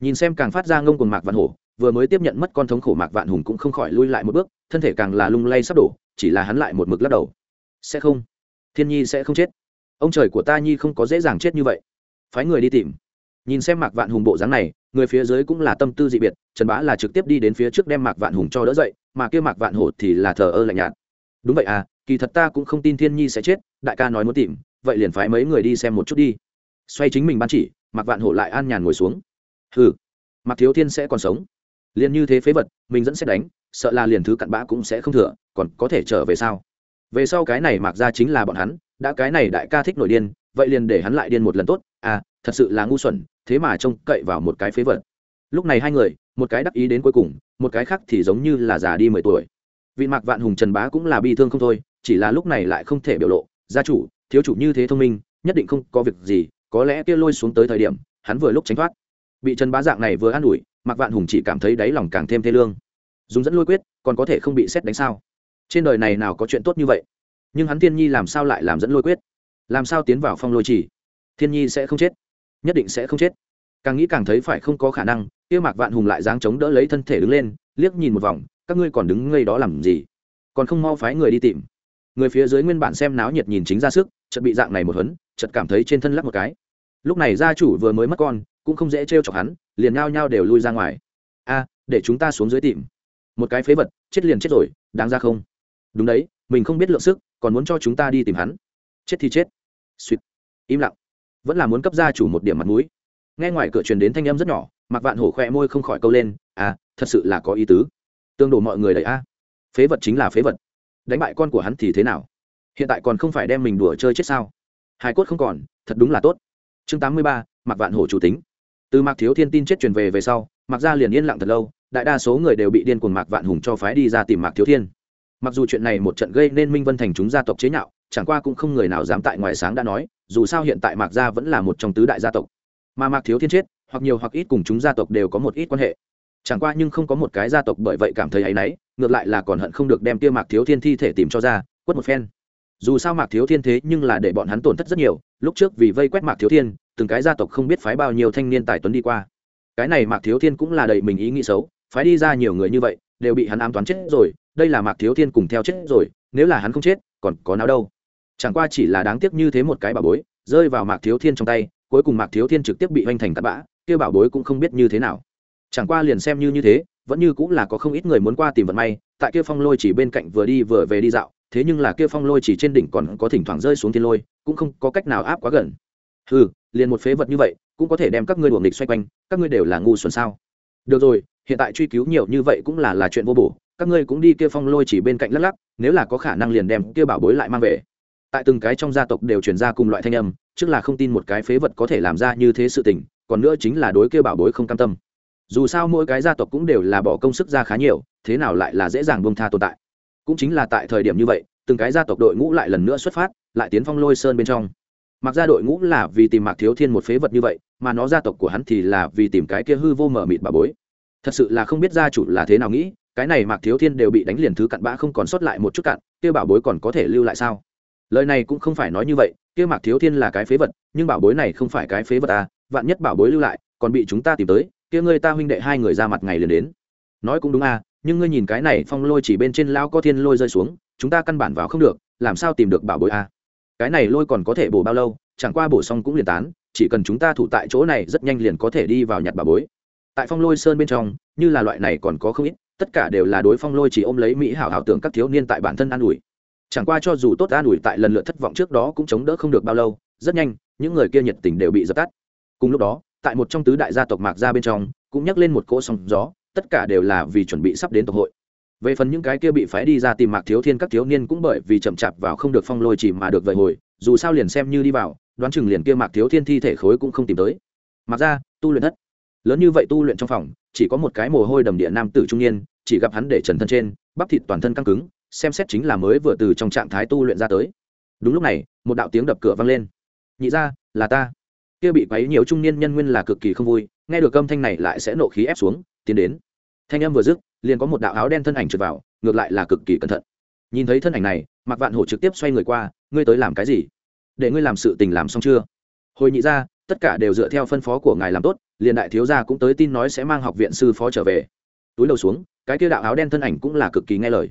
Nhìn xem càng phát ra ngông cùng mạc vạn hổ, vừa mới tiếp nhận mất con thống khổ mạc vạn hùng cũng không khỏi lui lại một bước, thân thể càng là lung lay sắp đổ, chỉ là hắn lại một mực lắc đầu. Sẽ không. Thiên nhi sẽ không chết. Ông trời của ta nhi không có dễ dàng chết như vậy. Phái người đi tìm nhìn xem mạc vạn hùng bộ dáng này, người phía dưới cũng là tâm tư dị biệt, trần bá là trực tiếp đi đến phía trước đem mạc vạn hùng cho đỡ dậy, mà kia mạc vạn hổ thì là thờ ơ lạnh nhạt. Đúng vậy à kỳ thật ta cũng không tin thiên nhi sẽ chết, đại ca nói muốn tìm, vậy liền phái mấy người đi xem một chút đi. Xoay chính mình ban chỉ, mạc vạn hổ lại an nhàn ngồi xuống. Hừ, mạc thiếu thiên sẽ còn sống. Liền như thế phế vật, mình dẫn sẽ đánh, sợ là liền thứ cặn bã cũng sẽ không thừa, còn có thể trở về sao? Về sau cái này mạc ra chính là bọn hắn, đã cái này đại ca thích nổi điên, vậy liền để hắn lại điên một lần tốt. À thật sự là ngu xuẩn, thế mà trông cậy vào một cái phế vật. Lúc này hai người, một cái đắc ý đến cuối cùng, một cái khác thì giống như là già đi mười tuổi. Vị mạc vạn hùng trần bá cũng là bi thương không thôi, chỉ là lúc này lại không thể biểu lộ, gia chủ, thiếu chủ như thế thông minh, nhất định không có việc gì, có lẽ kia lôi xuống tới thời điểm, hắn vừa lúc tránh thoát. Bị trần bá dạng này vừa an ủi, mạc vạn hùng chỉ cảm thấy đáy lòng càng thêm thê lương. Dùng dẫn lôi quyết, còn có thể không bị xét đánh sao? Trên đời này nào có chuyện tốt như vậy? Nhưng hắn thiên nhi làm sao lại làm dẫn lôi quyết? Làm sao tiến vào phong lôi chỉ? Thiên nhi sẽ không chết nhất định sẽ không chết. Càng nghĩ càng thấy phải không có khả năng, kia mạc vạn hùng lại dáng chống đỡ lấy thân thể đứng lên, liếc nhìn một vòng, các ngươi còn đứng ngây đó làm gì? Còn không mau phái người đi tìm. Người phía dưới nguyên bản xem náo nhiệt nhìn chính ra sức, chợt bị dạng này một hấn chợt cảm thấy trên thân lắc một cái. Lúc này gia chủ vừa mới mất con, cũng không dễ trêu chọc hắn, liền nhao nhao đều lui ra ngoài. A, để chúng ta xuống dưới tìm. Một cái phế vật, chết liền chết rồi, đáng ra không? Đúng đấy, mình không biết lượng sức, còn muốn cho chúng ta đi tìm hắn. Chết thì chết. Suýt. Im lặng vẫn là muốn cấp gia chủ một điểm mặt mũi. Nghe ngoài cửa truyền đến thanh âm rất nhỏ mặc vạn hổ khoe môi không khỏi câu lên à thật sự là có ý tứ. Tương đổ mọi người đầy a. Phế vật chính là phế vật. Đánh bại con của hắn thì thế nào? Hiện tại còn không phải đem mình đùa chơi chết sao? Hai cốt không còn, thật đúng là tốt. Chương tám mươi ba mặc vạn hổ chủ tính. Từ mạc thiếu thiên tin chết truyền về về sau mặc ra liền yên lặng thật lâu, đại đa số người đều bị điên cuồng mạc vạn hùng cho phái đi ra tìm mạc thiếu thiên. Mặc dù chuyện này một trận gây nên minh vân thành chúng gia tộc chế nhạo, chẳng qua cũng không người nào dám tại ngoài sáng đã nói dù sao hiện tại mạc gia vẫn là một trong tứ đại gia tộc. Mà mạc thiếu thiên chết, hoặc nhiều hoặc ít cùng chúng gia tộc đều có một ít quan hệ. Chẳng qua nhưng không có một cái gia tộc bởi vậy cảm thấy áy náy, ngược lại là còn hận không được đem tiêu mạc thiếu thiên thi thể tìm cho ra, quất một phen. Dù sao mạc thiếu thiên thế nhưng là để bọn hắn tổn thất rất nhiều, lúc trước vì vây quét mạc thiếu thiên, từng cái gia tộc không biết phái bao nhiêu thanh niên tài tuấn đi qua. Cái này mạc thiếu thiên cũng là đầy mình ý nghĩ xấu, phái đi ra nhiều người như vậy, đều bị hắn ám toán chết rồi, đây là mạc thiếu thiên cùng theo chết rồi, nếu là hắn không chết, còn có nào đâu chẳng qua chỉ là đáng tiếc như thế một cái bảo bối, rơi vào mạc thiếu thiên trong tay, cuối cùng mạc thiếu thiên trực tiếp bị hoành thành tạt bã, kia bảo bối cũng không biết như thế nào. Chẳng qua liền xem như như thế, vẫn như cũng là có không ít người muốn qua tìm vận may, tại kia phong lôi chỉ bên cạnh vừa đi vừa về đi dạo, thế nhưng là kia phong lôi chỉ trên đỉnh còn có thỉnh thoảng rơi xuống thiên lôi, cũng không có cách nào áp quá gần. Ừ liền một phế vật như vậy, cũng có thể đem các ngươi đuổi nghịch xoay quanh, các ngươi đều là ngu xuẩn sao? Được rồi, hiện tại truy cứu nhiều như vậy cũng là là chuyện vô bổ, các ngươi cũng đi kia phong lôi chỉ bên cạnh lắc lắc, nếu là có khả năng liền đem kia bảo bối lại mang về tại từng cái trong gia tộc đều truyền ra cùng loại thanh âm, trước là không tin một cái phế vật có thể làm ra như thế sự tình, còn nữa chính là đối kia bảo bối không cam tâm. Dù sao mỗi cái gia tộc cũng đều là bỏ công sức ra khá nhiều, thế nào lại là dễ dàng bông tha tồn tại. Cũng chính là tại thời điểm như vậy, từng cái gia tộc đội ngũ lại lần nữa xuất phát, lại tiến phong lôi sơn bên trong. Mặc ra đội ngũ là vì tìm mạc thiếu thiên một phế vật như vậy, mà nó gia tộc của hắn thì là vì tìm cái kia hư vô mở mịt bà bối. Thật sự là không biết gia chủ là thế nào nghĩ, cái này mạc thiếu thiên đều bị đánh liền thứ cặn bã không còn sót lại một chút cặn, kia bảo bối còn có thể lưu lại sao? Lời này cũng không phải nói như vậy, kia mạc thiếu thiên là cái phế vật, nhưng bảo bối này không phải cái phế vật à vạn nhất bảo bối lưu lại, còn bị chúng ta tìm tới, kia ngươi ta huynh đệ hai người ra mặt ngày liền đến. Nói cũng đúng à nhưng ngươi nhìn cái này phong lôi chỉ bên trên lao có thiên lôi rơi xuống, chúng ta căn bản vào không được, làm sao tìm được bảo bối à? Cái này lôi còn có thể bổ bao lâu, chẳng qua bổ xong cũng liền tán, chỉ cần chúng ta thủ tại chỗ này rất nhanh liền có thể đi vào nhặt bảo bối. Tại phong lôi sơn bên trong, như là loại này còn có không ít, tất cả đều là đối phong lôi chỉ ôm lấy mỹ hảo hảo tưởng các thiếu niên tại bản thân an ủi chẳng qua cho dù tốt an ủi tại lần lượt thất vọng trước đó cũng chống đỡ không được bao lâu, rất nhanh, những người kia nhiệt tình đều bị dập tắt. Cùng lúc đó, tại một trong tứ đại gia tộc mạc gia bên trong, cũng nhắc lên một cỗ sóng gió, tất cả đều là vì chuẩn bị sắp đến tộc hội. Về phần những cái kia bị phái đi ra tìm mạc thiếu thiên các thiếu niên cũng bởi vì chậm chạp vào không được phong lôi chỉ mà được vời hồi, dù sao liền xem như đi vào, đoán chừng liền kia mạc thiếu thiên thi thể khối cũng không tìm tới. Mặc ra tu luyện thất. Lớn như vậy tu luyện trong phòng, chỉ có một cái mồ hôi đầm địa nam tử trung niên, chỉ gặp hắn để trần thân trên, bắp thịt toàn thân căng cứng xem xét chính là mới vừa từ trong trạng thái tu luyện ra tới. Đúng lúc này, một đạo tiếng đập cửa vang lên. Nhị ra là ta. Kia bị quấy nhiều trung niên nhân nguyên là cực kỳ không vui, nghe được âm thanh này lại sẽ nộ khí ép xuống, tiến đến. Thanh âm vừa dứt, liền có một đạo áo đen thân ảnh trượt vào, ngược lại là cực kỳ cẩn thận. Nhìn thấy thân ảnh này mặc vạn hổ trực tiếp xoay người qua, ngươi tới làm cái gì? Để ngươi làm sự tình làm xong chưa? Hồi nhị ra tất cả đều dựa theo phân phó của ngài làm tốt, liền đại thiếu gia cũng tới tin nói sẽ mang học viện sư phó trở về. Túi đầu xuống, cái kia đạo áo đen thân ảnh cũng là cực kỳ nghe lời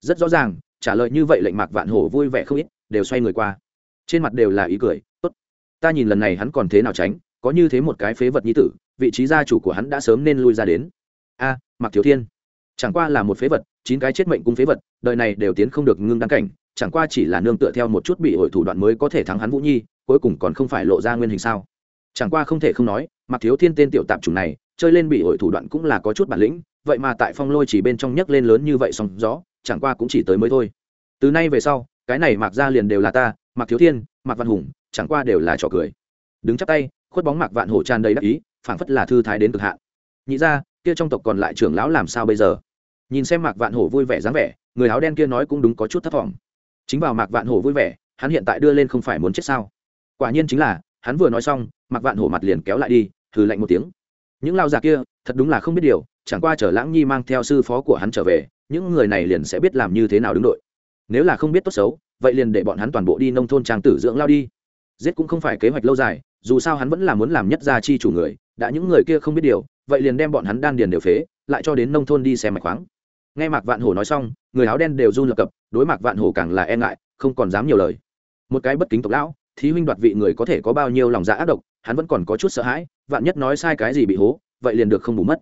rất rõ ràng trả lời như vậy lệnh mạc vạn hổ vui vẻ không ít đều xoay người qua. Trên mặt đều là ý cười tốt ta nhìn lần này hắn còn thế nào tránh có như thế một cái phế vật nhi tử vị trí gia chủ của hắn đã sớm nên lui ra đến. A à, mạc thiếu thiên chẳng qua là một phế vật chín cái chết mệnh cung phế vật đời này đều tiến không được ngưng đăng cảnh chẳng qua chỉ là nương tựa theo một chút bị hội thủ đoạn mới có thể thắng hắn vũ nhi cuối cùng còn không phải lộ ra nguyên hình sao? Chẳng qua không thể không nói mặc thiếu thiên tên tiểu tạp chủng này chơi lên bị hội thủ đoạn cũng là có chút bản lĩnh vậy mà tại phong lôi chỉ bên trong nhấc lên lớn như vậy song gió chẳng qua cũng chỉ tới mới thôi. Từ nay về sau, cái này mặc ra liền đều là ta mặc thiếu thiên mặc văn hùng, chẳng qua đều là trò cười. Đứng chắp tay, khuất bóng mặc vạn hổ tràn đầy đắc ý, phảng phất là thư thái đến cực hạn. Nhị ra kia trong tộc còn lại trưởng lão làm sao bây giờ? Nhìn xem mạc vạn hổ vui vẻ dáng vẻ, người áo đen kia nói cũng đúng có chút thất vọng. Chính vào mạc vạn hổ vui vẻ, hắn hiện tại đưa lên không phải muốn chết sao? Quả nhiên chính là, hắn vừa nói xong, mạc vạn hổ mặt liền kéo lại đi thử lạnh một tiếng. Những lao già kia, thật đúng là không biết điều, chẳng qua chờ lãng nhi mang theo sư phó của hắn trở về những người này liền sẽ biết làm như thế nào đứng đội. Nếu là không biết tốt xấu, vậy liền để bọn hắn toàn bộ đi nông thôn trang tử dưỡng lao đi. Giết cũng không phải kế hoạch lâu dài, dù sao hắn vẫn là muốn làm nhất gia chi chủ người, đã những người kia không biết điều, vậy liền đem bọn hắn đan điền đều phế, lại cho đến nông thôn đi xem mạch khoáng. Nghe mạc vạn hổ nói xong, người áo đen đều run lập cập, đối mạc vạn hổ càng là e ngại, không còn dám nhiều lời. Một cái bất kính tộc lão, thí huynh đoạt vị người có thể có bao nhiêu lòng dạ ác độc, hắn vẫn còn có chút sợ hãi, vạn nhất nói sai cái gì bị hố, vậy liền được không bù mất.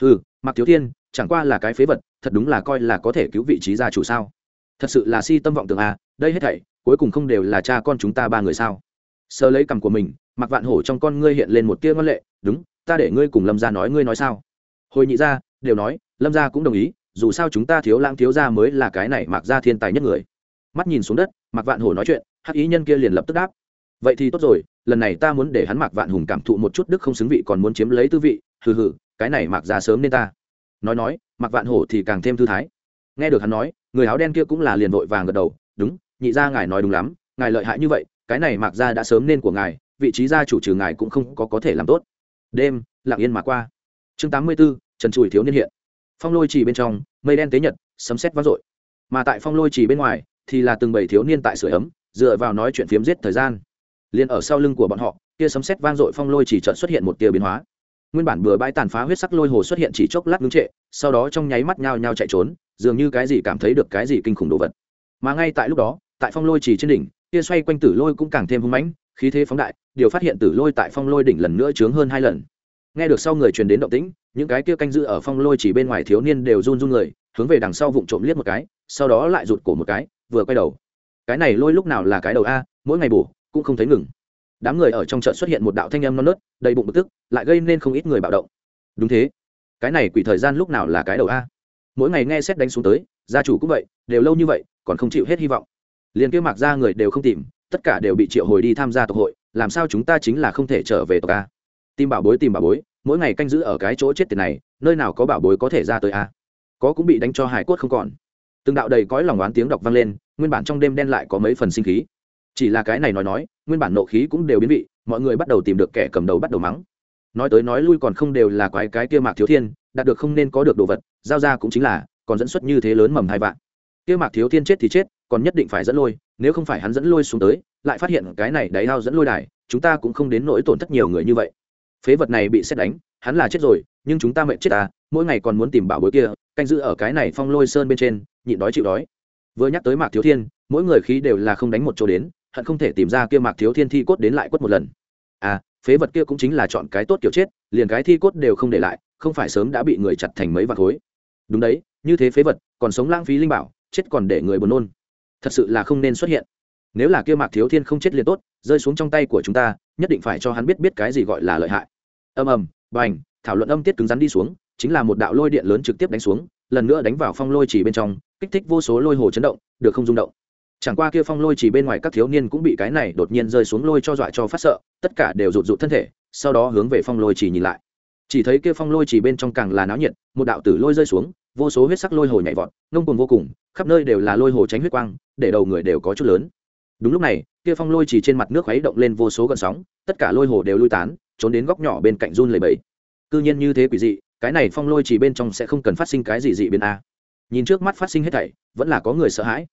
Ừ mạc thiếu thiên, chẳng qua là cái phế vật thật đúng là coi là có thể cứu vị trí gia chủ sao? Thật sự là si tâm vọng tưởng à đây hết thảy, cuối cùng không đều là cha con chúng ta ba người sao? Sơ lấy cằm của mình mặc vạn hổ trong con ngươi hiện lên một tia ngân lệ, đúng, ta để ngươi cùng lâm gia nói, ngươi nói sao? Hồi nhị gia, đều nói, lâm gia cũng đồng ý, dù sao chúng ta thiếu lãng thiếu gia mới là cái này mặc gia thiên tài nhất người. Mắt nhìn xuống đất mặc vạn hổ nói chuyện, hắc ý nhân kia liền lập tức đáp, vậy thì tốt rồi, lần này ta muốn để hắn mặc vạn hùng cảm thụ một chút đức không xứng vị còn muốn chiếm lấy tư vị, hừ hừ, cái này mặc ra sớm nên ta nói nói mặc vạn hổ thì càng thêm thư thái. Nghe được hắn nói người áo đen kia cũng là liền vội vàng gật đầu đúng nhị gia ngài nói đúng lắm ngài lợi hại như vậy cái này mặc ra đã sớm nên của ngài vị trí gia chủ trừ ngài cũng không có có thể làm tốt. Đêm lặng yên mà qua. Chương tám mươi 84, trần Trùi thiếu niên hiện. Phong lôi trì bên trong mây đen tế nhật sấm sét vang dội. Mà tại phong lôi trì bên ngoài thì là từng bảy thiếu niên tại sửa ấm dựa vào nói chuyện phiếm giết thời gian. Liền ở sau lưng của bọn họ kia sấm sét vang dội phong lôi chỉ trận xuất hiện một tia biến hóa nguyên bản bừa bãi tàn phá huyết sắc lôi hồ xuất hiện chỉ chốc lát ngưng trệ, sau đó trong nháy mắt nhao nhao chạy trốn, dường như cái gì cảm thấy được cái gì kinh khủng đồ vật. Mà ngay tại lúc đó, tại phong lôi chỉ trên đỉnh, kia xoay quanh tử lôi cũng càng thêm hung mãnh, khí thế phóng đại, điều phát hiện tử lôi tại phong lôi đỉnh lần nữa trướng hơn hai lần. Nghe được sau người truyền đến động tĩnh, những cái kia canh giữ ở phong lôi chỉ bên ngoài thiếu niên đều run run người, hướng về đằng sau vụng trộm liếc một cái, sau đó lại rụt cổ một cái, vừa quay đầu. Cái này lôi lúc nào là cái đầu a, mỗi ngày bổ, cũng không thấy ngừng đám người ở trong chợ xuất hiện một đạo thanh âm non nớt, đầy bụng bực tức, lại gây nên không ít người bạo động. Đúng thế. Cái này quỷ thời gian lúc nào là cái đầu a? Mỗi ngày nghe xét đánh xuống tới, gia chủ cũng vậy, đều lâu như vậy, còn không chịu hết hy vọng. Liền kia mặc ra người đều không tìm, tất cả đều bị triệu hồi đi tham gia tộc hội, làm sao chúng ta chính là không thể trở về tộc a? Tìm bảo bối tìm bảo bối, mỗi ngày canh giữ ở cái chỗ chết tiền này, nơi nào có bảo bối có thể ra tới a? Có cũng bị đánh cho hải cốt không còn. Từng đạo đầy cõi lòng oán tiếng đọc vang lên, nguyên bản trong đêm đen lại có mấy phần sinh khí. Chỉ là cái này nói nói nguyên bản nộ khí cũng đều biến vị, mọi người bắt đầu tìm được kẻ cầm đầu bắt đầu mắng. Nói tới nói lui còn không đều là quái cái kia mạc thiếu thiên, đạt được không nên có được đồ vật, giao ra cũng chính là, còn dẫn xuất như thế lớn mầm hai vạn. Kia mạc thiếu thiên chết thì chết, còn nhất định phải dẫn lôi, nếu không phải hắn dẫn lôi xuống tới, lại phát hiện cái này đáy ao dẫn lôi đài, chúng ta cũng không đến nỗi tổn thất nhiều người như vậy. Phế vật này bị xét đánh, hắn là chết rồi, nhưng chúng ta mệnh chết ta mỗi ngày còn muốn tìm bảo bối kia, canh giữ ở cái này phong lôi sơn bên trên, nhịn đói chịu đói. Vừa nhắc tới mạc thiếu thiên, mỗi người khí đều là không đánh một chỗ đến hận không thể tìm ra kia mạc thiếu thiên thi cốt đến lại quất một lần. À phế vật kia cũng chính là chọn cái tốt kiểu chết, liền cái thi cốt đều không để lại, không phải sớm đã bị người chặt thành mấy vạt khối. Đúng đấy, như thế phế vật, còn sống lãng phí linh bảo, chết còn để người buồn nôn. Thật sự là không nên xuất hiện. Nếu là kia mạc thiếu thiên không chết liền tốt, rơi xuống trong tay của chúng ta, nhất định phải cho hắn biết biết cái gì gọi là lợi hại. Âm ầm, bành, thảo luận âm tiết cứng rắn đi xuống, chính là một đạo lôi điện lớn trực tiếp đánh xuống, lần nữa đánh vào phong lôi chỉ bên trong, kích thích vô số lôi hồ chấn động, được không rung động chẳng qua kia phong lôi chỉ bên ngoài các thiếu niên cũng bị cái này đột nhiên rơi xuống lôi cho dọa cho phát sợ, tất cả đều rụt rụt thân thể, sau đó hướng về phong lôi chỉ nhìn lại. Chỉ thấy kia phong lôi chỉ bên trong càng là náo nhiệt, một đạo tử lôi rơi xuống, vô số huyết sắc lôi hồ nhảy vọt, ngông cuồng vô cùng, khắp nơi đều là lôi hồ tránh huyết quang, để đầu người đều có chút lớn. Đúng lúc này, kia phong lôi chỉ trên mặt nước khuấy động lên vô số gợn sóng, tất cả lôi hồ đều lui tán, trốn đến góc nhỏ bên cạnh run lầy bẫy cư nhiên như thế quỷ dị, cái này phong lôi chỉ bên trong sẽ không cần phát sinh cái gì dị biến a. Nhìn trước mắt phát sinh hết thảy, vẫn là có người sợ hãi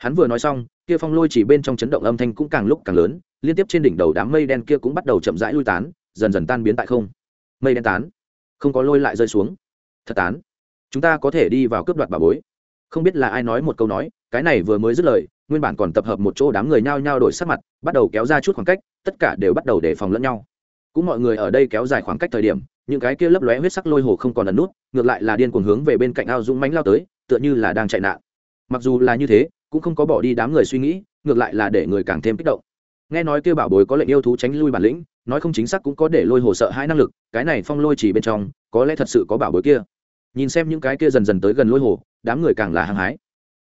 hắn vừa nói xong, kia phong lôi chỉ bên trong chấn động âm thanh cũng càng lúc càng lớn, liên tiếp trên đỉnh đầu đám mây đen kia cũng bắt đầu chậm rãi lui tán, dần dần tan biến tại không. Mây đen tán, không có lôi lại rơi xuống. Thật tán. Chúng ta có thể đi vào cướp đoạt bà bối. Không biết là ai nói một câu nói, cái này vừa mới dứt lời, nguyên bản còn tập hợp một chỗ đám người nhao nhao đổi sắc mặt, bắt đầu kéo ra chút khoảng cách, tất cả đều bắt đầu đề phòng lẫn nhau. Cũng mọi người ở đây kéo dài khoảng cách thời điểm, những cái kia lấp lóe huyết sắc lôi hồ không còn ẩn nút, ngược lại là điên cuồng hướng về bên cạnh ao dũng mánh lao tới, tựa như là đang chạy nạn. Mặc dù là như thế cũng không có bỏ đi đám người suy nghĩ, ngược lại là để người càng thêm kích động. Nghe nói kêu bảo bối có lệnh yêu thú tránh lui bản lĩnh, nói không chính xác cũng có để lôi hồ sợ hai năng lực, cái này phong lôi chỉ bên trong, có lẽ thật sự có bảo bối kia. Nhìn xem những cái kia dần dần tới gần lôi hồ, đám người càng là hăng hái.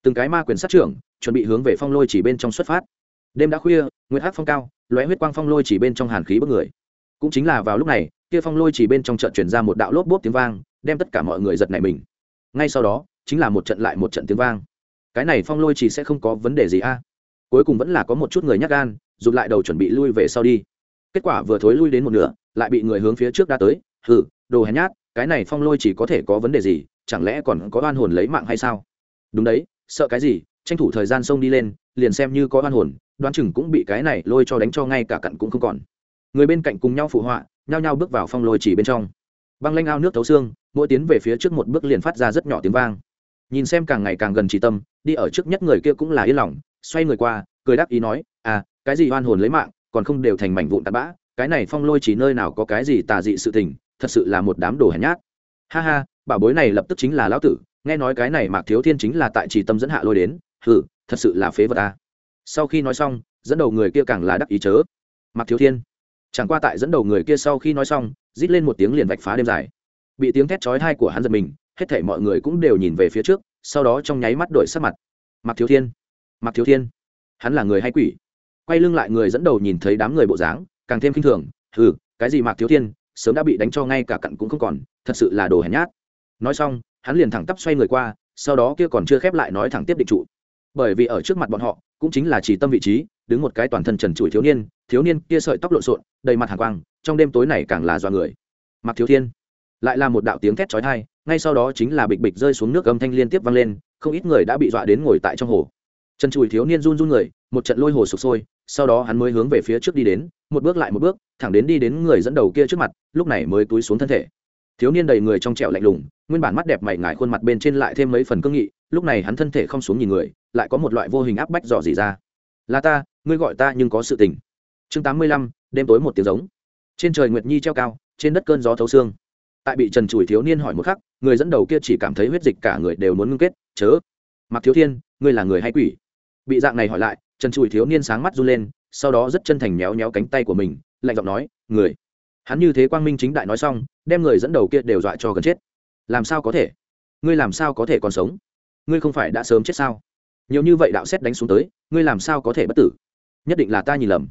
Từng cái ma quyền sát trưởng, chuẩn bị hướng về phong lôi chỉ bên trong xuất phát. Đêm đã khuya, nguyệt hát phong cao, lóe huyết quang phong lôi chỉ bên trong hàn khí bất người. Cũng chính là vào lúc này, kia phong lôi chỉ bên trong trận chuyển ra một đạo lốp bốp tiếng vang, đem tất cả mọi người giật nảy mình. Ngay sau đó, chính là một trận lại một trận tiếng vang cái này phong lôi chỉ sẽ không có vấn đề gì a. Cuối cùng vẫn là có một chút người nhắc gan, rụt lại đầu chuẩn bị lui về sau đi. Kết quả vừa thối lui đến một nửa, lại bị người hướng phía trước đã tới. Hừ, đồ hèn nhát, cái này phong lôi chỉ có thể có vấn đề gì, chẳng lẽ còn có oan hồn lấy mạng hay sao? Đúng đấy, sợ cái gì, tranh thủ thời gian xông đi lên, liền xem như có oan hồn, đoán chừng cũng bị cái này lôi cho đánh cho ngay cả cặn cũng không còn. Người bên cạnh cùng nhau phụ họa, nhao nhao bước vào phong lôi chỉ bên trong. Băng lanh ao nước thấu xương, mỗi tiến về phía trước một bước liền phát ra rất nhỏ tiếng vang nhìn xem càng ngày càng gần chỉ tâm, đi ở trước nhất người kia cũng là yên lòng, xoay người qua, cười đáp ý nói à cái gì oan hồn lấy mạng, còn không đều thành mảnh vụn tạt bã, cái này phong lôi chỉ nơi nào có cái gì tà dị sự tình, thật sự là một đám đồ hèn nhát. Ha ha bảo bối này lập tức chính là lão tử, nghe nói cái này mạc thiếu thiên chính là tại chỉ tâm dẫn hạ lôi đến, hừ, thật sự là phế vật ta sau khi nói xong, dẫn đầu người kia càng là đắc ý chớ. Mạc thiếu thiên, chẳng qua tại dẫn đầu người kia sau khi nói xong, rít lên một tiếng liền vạch phá đêm dài. Bị tiếng thét chói tai của hắn giật mình hết thảy mọi người cũng đều nhìn về phía trước, sau đó trong nháy mắt đổi sắc mặt. Mạc thiếu thiên, mạc thiếu thiên, hắn là người hay quỷ? Quay lưng lại người dẫn đầu nhìn thấy đám người bộ dáng, càng thêm kinh thường ừ cái gì mạc thiếu thiên, sớm đã bị đánh cho ngay cả cặn cũng không còn, thật sự là đồ hèn nhát. Nói xong, hắn liền thẳng tắp xoay người qua, sau đó kia còn chưa khép lại nói thẳng tiếp định trụ. Bởi vì ở trước mặt bọn họ, cũng chính là chỉ tâm vị trí, đứng một cái toàn thân trần trụi thiếu niên thiếu niên kia sợi tóc lộn xộn, đầy mặt hàng quang, trong đêm tối này càng là do người. Mặc thiếu thiên lại là một đạo tiếng thét chói tai, ngay sau đó chính là bịch bịch rơi xuống nước âm thanh liên tiếp vang lên, không ít người đã bị dọa đến ngồi tại trong hồ. Chân chùi thiếu niên run run người, một trận lôi hồ sụp sôi, sau đó hắn mới hướng về phía trước đi đến, một bước lại một bước, thẳng đến đi đến người dẫn đầu kia trước mặt, lúc này mới túi xuống thân thể. Thiếu niên đầy người trong trẹo lạnh lùng, nguyên bản mắt đẹp mày ngải khuôn mặt bên trên lại thêm mấy phần cương nghị, lúc này hắn thân thể không xuống nhìn người, lại có một loại vô hình áp bách dò dỉ ra. Là ta, ngươi gọi ta nhưng có sự tình. Chương tám mươi lăm, đêm tối một tiếng giống. Trên trời nguyệt nhi treo cao, trên đất cơn gió thấu xương tại bị trần trùi thiếu niên hỏi một khắc, người dẫn đầu kia chỉ cảm thấy huyết dịch cả người đều muốn ngưng kết, chớ mặc thiếu thiên, ngươi là người hay quỷ? Bị dạng này hỏi lại, trần trùi thiếu niên sáng mắt run lên, sau đó rất chân thành méo méo cánh tay của mình, lạnh giọng nói, người. Hắn như thế quang minh chính đại nói xong, đem người dẫn đầu kia đều dọa cho gần chết. Làm sao có thể? Ngươi làm sao có thể còn sống? Ngươi không phải đã sớm chết sao? Nhiều như vậy đạo xét đánh xuống tới, ngươi làm sao có thể bất tử? Nhất định là ta nhìn lầm.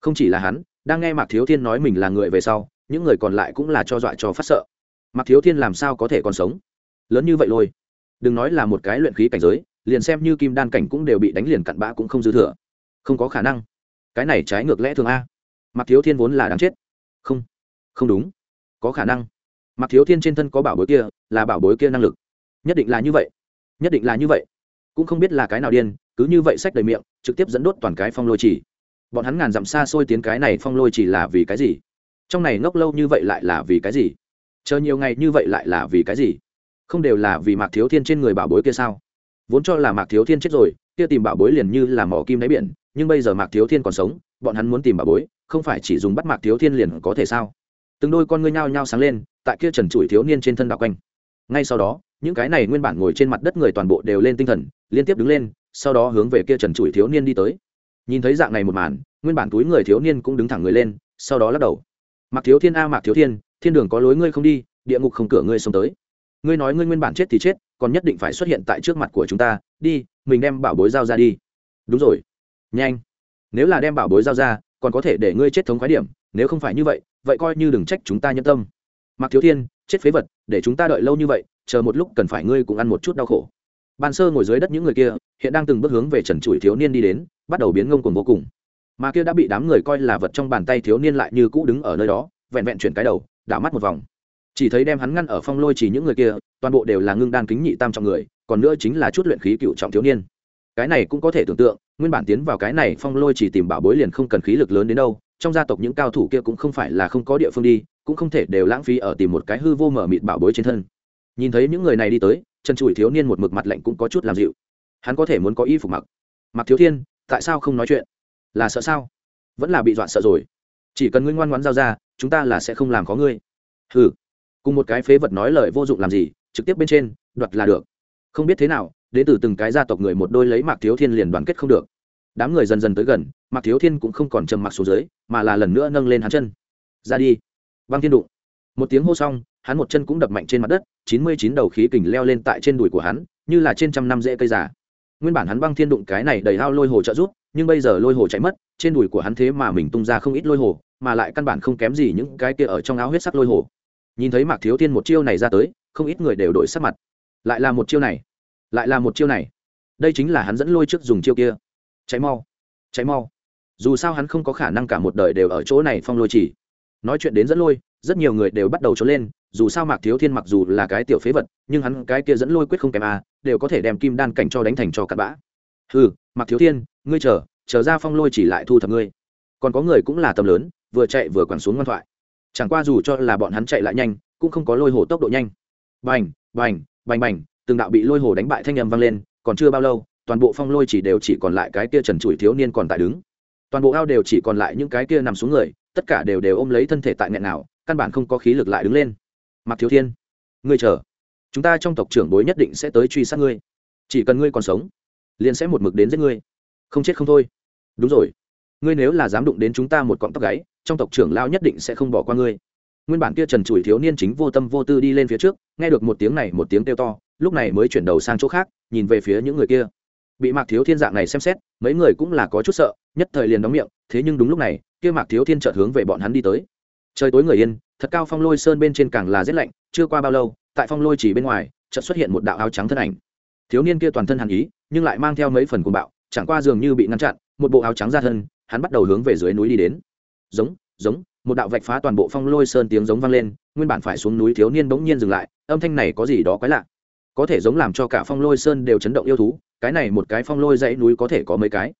Không chỉ là hắn, đang nghe mạc thiếu thiên nói mình là người về sau, những người còn lại cũng là cho dọa cho phát sợ mặc thiếu thiên làm sao có thể còn sống? Lớn như vậy lôi. Đừng nói là một cái luyện khí cảnh giới, liền xem như kim đan cảnh cũng đều bị đánh liền cặn bã cũng không dư thừa. Không có khả năng. Cái này trái ngược lẽ thường a. Mặc thiếu thiên vốn là đáng chết. Không. Không đúng. Có khả năng. Mặc thiếu thiên trên thân có bảo bối kia, là bảo bối kia năng lực. Nhất định là như vậy. Nhất định là như vậy. Cũng không biết là cái nào điên, cứ như vậy sách đầy miệng, trực tiếp dẫn đốt toàn cái phong lôi chỉ. Bọn hắn ngàn dặm xa xôi tiến cái này phong lôi chỉ là vì cái gì? Trong này ngốc lâu như vậy lại là vì cái gì? Chờ nhiều ngày như vậy lại là vì cái gì? Không đều là vì mạc thiếu thiên trên người bảo bối kia sao? Vốn cho là mạc thiếu thiên chết rồi, kia tìm bảo bối liền như là mỏ kim đáy biển, nhưng bây giờ mạc thiếu thiên còn sống, bọn hắn muốn tìm bảo bối, không phải chỉ dùng bắt mạc thiếu thiên liền có thể sao? Từng đôi con ngươi nhao nhao sáng lên, tại kia trần trụi thiếu niên trên thân đạo quanh. Ngay sau đó, những cái này nguyên bản ngồi trên mặt đất người toàn bộ đều lên tinh thần, liên tiếp đứng lên, sau đó hướng về kia trần trụi thiếu niên đi tới. Nhìn thấy dạng này một màn, nguyên bản túi người thiếu niên cũng đứng thẳng người lên, sau đó lắc đầu. Mạc thiếu thiên a, mạc thiếu thiên thiên đường có lối ngươi không đi, địa ngục không cửa ngươi xông tới. Ngươi nói ngươi nguyên bản chết thì chết, còn nhất định phải xuất hiện tại trước mặt của chúng ta, đi, mình đem bảo bối giao ra đi. Đúng rồi. Nhanh. Nếu là đem bảo bối giao ra, còn có thể để ngươi chết thống khoái điểm, nếu không phải như vậy vậy coi như đừng trách chúng ta nhân tâm. Mặc thiếu thiên, chết phế vật, để chúng ta đợi lâu như vậy, chờ một lúc cần phải ngươi cũng ăn một chút đau khổ. Ban sơ ngồi dưới đất những người kia, hiện đang từng bước hướng về trần trụi thiếu niên đi đến, bắt đầu biến ngông cuồng vô cùng. Mà kia đã bị đám người coi là vật trong bàn tay thiếu niên lại như cũ đứng ở nơi đó, vẹn vẹn chuyển cái đầu đảo mắt một vòng. Chỉ thấy đem hắn ngăn ở phong lôi chỉ những người kia, toàn bộ đều là ngưng đan kính nhị tam trọng người, còn nữa chính là chút luyện khí cựu trọng thiếu niên. Cái này cũng có thể tưởng tượng, nguyên bản tiến vào cái này phong lôi chỉ tìm bảo bối liền không cần khí lực lớn đến đâu, trong gia tộc những cao thủ kia cũng không phải là không có địa phương đi, cũng không thể đều lãng phí ở tìm một cái hư vô mở mịt bảo bối trên thân. Nhìn thấy những người này đi tới chân chùi thiếu niên một mực mặt lạnh cũng có chút làm dịu. Hắn có thể muốn có y phục mặc. Mặc thiếu thiên, tại sao không nói chuyện? Là sợ sao? Vẫn là bị dọa sợ rồi chỉ cần ngươi ngoan ngoãn giao ra, chúng ta là sẽ không làm có ngươi. Hừ. Cùng một cái phế vật nói lời vô dụng làm gì, trực tiếp bên trên, đoạt là được. Không biết thế nào, đến từ từng cái gia tộc người một đôi lấy mạc thiếu thiên liền đoàn kết không được. Đám người dần dần tới gần, mạc thiếu thiên cũng không còn trầm mặc xuống dưới, mà là lần nữa nâng lên hắn chân. Ra đi. Băng thiên đụng. Một tiếng hô xong, hắn một chân cũng đập mạnh trên mặt đất, chín mươi chín đầu khí kình leo lên tại trên đùi của hắn, như là trên trăm năm rễ cây giả nguyên bản hắn băng thiên đụng cái này đầy hao lôi hồ trợ rút nhưng bây giờ lôi hồ chạy mất, trên đùi của hắn thế mà mình tung ra không ít lôi hồ, mà lại căn bản không kém gì những cái kia ở trong áo huyết sắc lôi hồ. Nhìn thấy mạc thiếu thiên một chiêu này ra tới, không ít người đều đổi sắc mặt. Lại là một chiêu này, lại là một chiêu này. Đây chính là hắn dẫn lôi trước dùng chiêu kia. Cháy mau cháy mau. Dù sao hắn không có khả năng cả một đời đều ở chỗ này phong lôi chỉ. Nói chuyện đến dẫn lôi, rất nhiều người đều bắt đầu trốn lên, dù sao mạc thiếu thiên mặc dù là cái tiểu phế vật, nhưng hắn cái kia dẫn lôi quyết không kèm à đều có thể đem kim đan cảnh cho đánh thành cho cặn bã. Ừ mạc thiếu thiên ngươi chờ chờ ra phong lôi chỉ lại thu thập ngươi. Còn có người cũng là tầm lớn, vừa chạy vừa quẳng xuống ngoan thoại. Chẳng qua dù cho là bọn hắn chạy lại nhanh, cũng không có lôi hồ tốc độ nhanh. Bành bành bành bành, từng đạo bị lôi hồ đánh bại thanh âm vang lên, còn chưa bao lâu, toàn bộ phong lôi chỉ đều chỉ còn lại cái kia trần trụi thiếu niên còn tại đứng. Toàn bộ ao đều chỉ còn lại những cái kia nằm xuống người, tất cả đều đều ôm lấy thân thể tại nghẹn nào, căn bản không có khí lực lại đứng lên. Mặc thiếu thiên, ngươi chờ. Chúng ta trong tộc trưởng bối nhất định sẽ tới truy sát ngươi. Chỉ cần ngươi còn sống, liền sẽ một mực đến giết ngươi không chết không thôi. Đúng rồi. Ngươi nếu là dám đụng đến chúng ta một cọng tóc gáy, trong tộc trưởng lao nhất định sẽ không bỏ qua ngươi. Nguyên bản kia trần trụi thiếu niên chính vô tâm vô tư đi lên phía trước, nghe được một tiếng này một tiếng kêu to, lúc này mới chuyển đầu sang chỗ khác, nhìn về phía những người kia. Bị mạc thiếu thiên dạng này xem xét, mấy người cũng là có chút sợ, nhất thời liền đóng miệng, thế nhưng đúng lúc này, kia mạc thiếu thiên chợt hướng về bọn hắn đi tới. Trời tối người yên, thật cao phong lôi sơn bên trên càng là rét lạnh, chưa qua bao lâu, tại phong lôi chỉ bên ngoài, chợt xuất hiện một đạo áo trắng thân ảnh. Thiếu niên kia toàn thân hàn ý, nhưng lại mang theo mấy phần cuồng bạo chẳng qua dường như bị ngăn chặn, một bộ áo trắng ra thân, hắn bắt đầu hướng về dưới núi đi đến. Giống giống, một đạo vạch phá toàn bộ phong lôi sơn tiếng giống vang lên, nguyên bản phải xuống núi thiếu niên bỗng nhiên dừng lại, âm thanh này có gì đó quái lạ. Có thể giống làm cho cả phong lôi sơn đều chấn động yêu thú, cái này một cái phong lôi dãy núi có thể có mấy cái.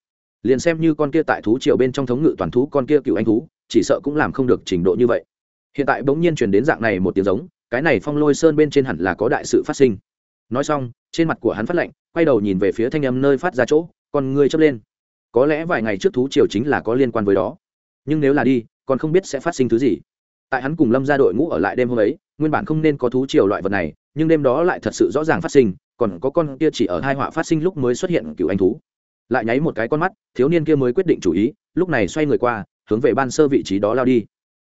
Liền xem như con kia tại thú triều bên trong thống ngự toàn thú con kia cựu anh thú, chỉ sợ cũng làm không được trình độ như vậy. Hiện tại bỗng nhiên truyền đến dạng này một tiếng giống, cái này phong lôi sơn bên trên hẳn là có đại sự phát sinh. Nói xong, trên mặt của hắn phát lạnh, quay đầu nhìn về phía thanh âm nơi phát ra chỗ con ngươi chớp lên. Có lẽ vài ngày trước thú triều chính là có liên quan với đó. Nhưng nếu là đi, còn không biết sẽ phát sinh thứ gì. Tại hắn cùng lâm ra đội ngũ ở lại đêm hôm ấy, nguyên bản không nên có thú triều loại vật này, nhưng đêm đó lại thật sự rõ ràng phát sinh, còn có con kia chỉ ở hai họa phát sinh lúc mới xuất hiện cựu anh thú. Lại nháy một cái con mắt, thiếu niên kia mới quyết định chủ ý, lúc này xoay người qua, hướng về ban sơ vị trí đó lao đi.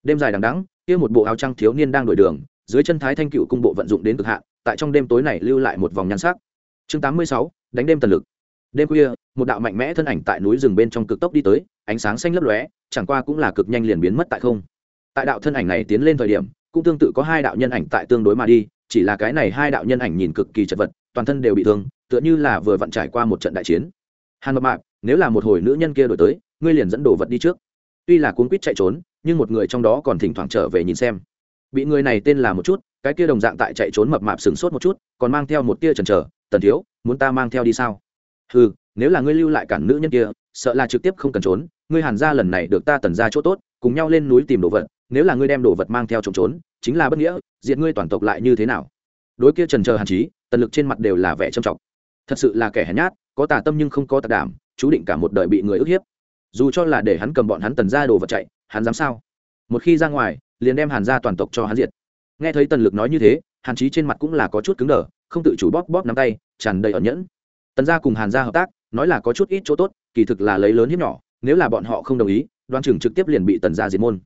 Đêm dài đằng đắng kia một bộ áo trăng thiếu niên đang đổi đường, dưới chân thái thanh cựu cung bộ vận dụng đến cực hạn, tại trong đêm tối này lưu lại một vòng nhan sắc. Chương tám mươi sáu, đánh đêm tần lực đêm khuya, một đạo mạnh mẽ thân ảnh tại núi rừng bên trong cực tốc đi tới, ánh sáng xanh lấp lóe, chẳng qua cũng là cực nhanh liền biến mất tại không. Tại đạo thân ảnh này tiến lên thời điểm, cũng tương tự có hai đạo nhân ảnh tại tương đối mà đi, chỉ là cái này hai đạo nhân ảnh nhìn cực kỳ chật vật, toàn thân đều bị thương, tựa như là vừa vặn trải qua một trận đại chiến. Hàn mập mạp, nếu là một hồi nữ nhân kia đổi tới, ngươi liền dẫn đồ vật đi trước. Tuy là cuốn quýt chạy trốn, nhưng một người trong đó còn thỉnh thoảng trở về nhìn xem. Bị người này tên là một chút, cái kia đồng dạng tại chạy trốn mập mạp sừng sốt một chút, còn mang theo một tia chần chờ, tần thiếu, muốn ta mang theo đi sao? Ừ nếu là ngươi lưu lại cản nữ nhân kia, sợ là trực tiếp không cần trốn, ngươi hàn ra lần này được ta tần ra chỗ tốt, cùng nhau lên núi tìm đồ vật, nếu là ngươi đem đồ vật mang theo trộm trốn, chính là bất nghĩa, diện ngươi toàn tộc lại như thế nào? Đối kia trần chờ hàn chí, tần lực trên mặt đều là vẻ trầm trọng. Thật sự là kẻ hèn nhát, có tà tâm nhưng không có tà đảm, chú định cả một đời bị người ức hiếp. Dù cho là để hắn cầm bọn hắn tần ra đồ vật chạy, hắn dám sao? Một khi ra ngoài, liền đem hàn ra toàn tộc cho hắn diệt. Nghe thấy tần lực nói như thế, hàn chí trên mặt cũng là có chút cứng đờ, không tự chủ bóp bóp nắm tay, tràn đầy ẩn nhẫn tần gia cùng hàn gia hợp tác, nói là có chút ít chỗ tốt, kỳ thực là lấy lớn hiếp nhỏ, nếu là bọn họ không đồng ý, đoan chừng trực tiếp liền bị tần gia diệt môn.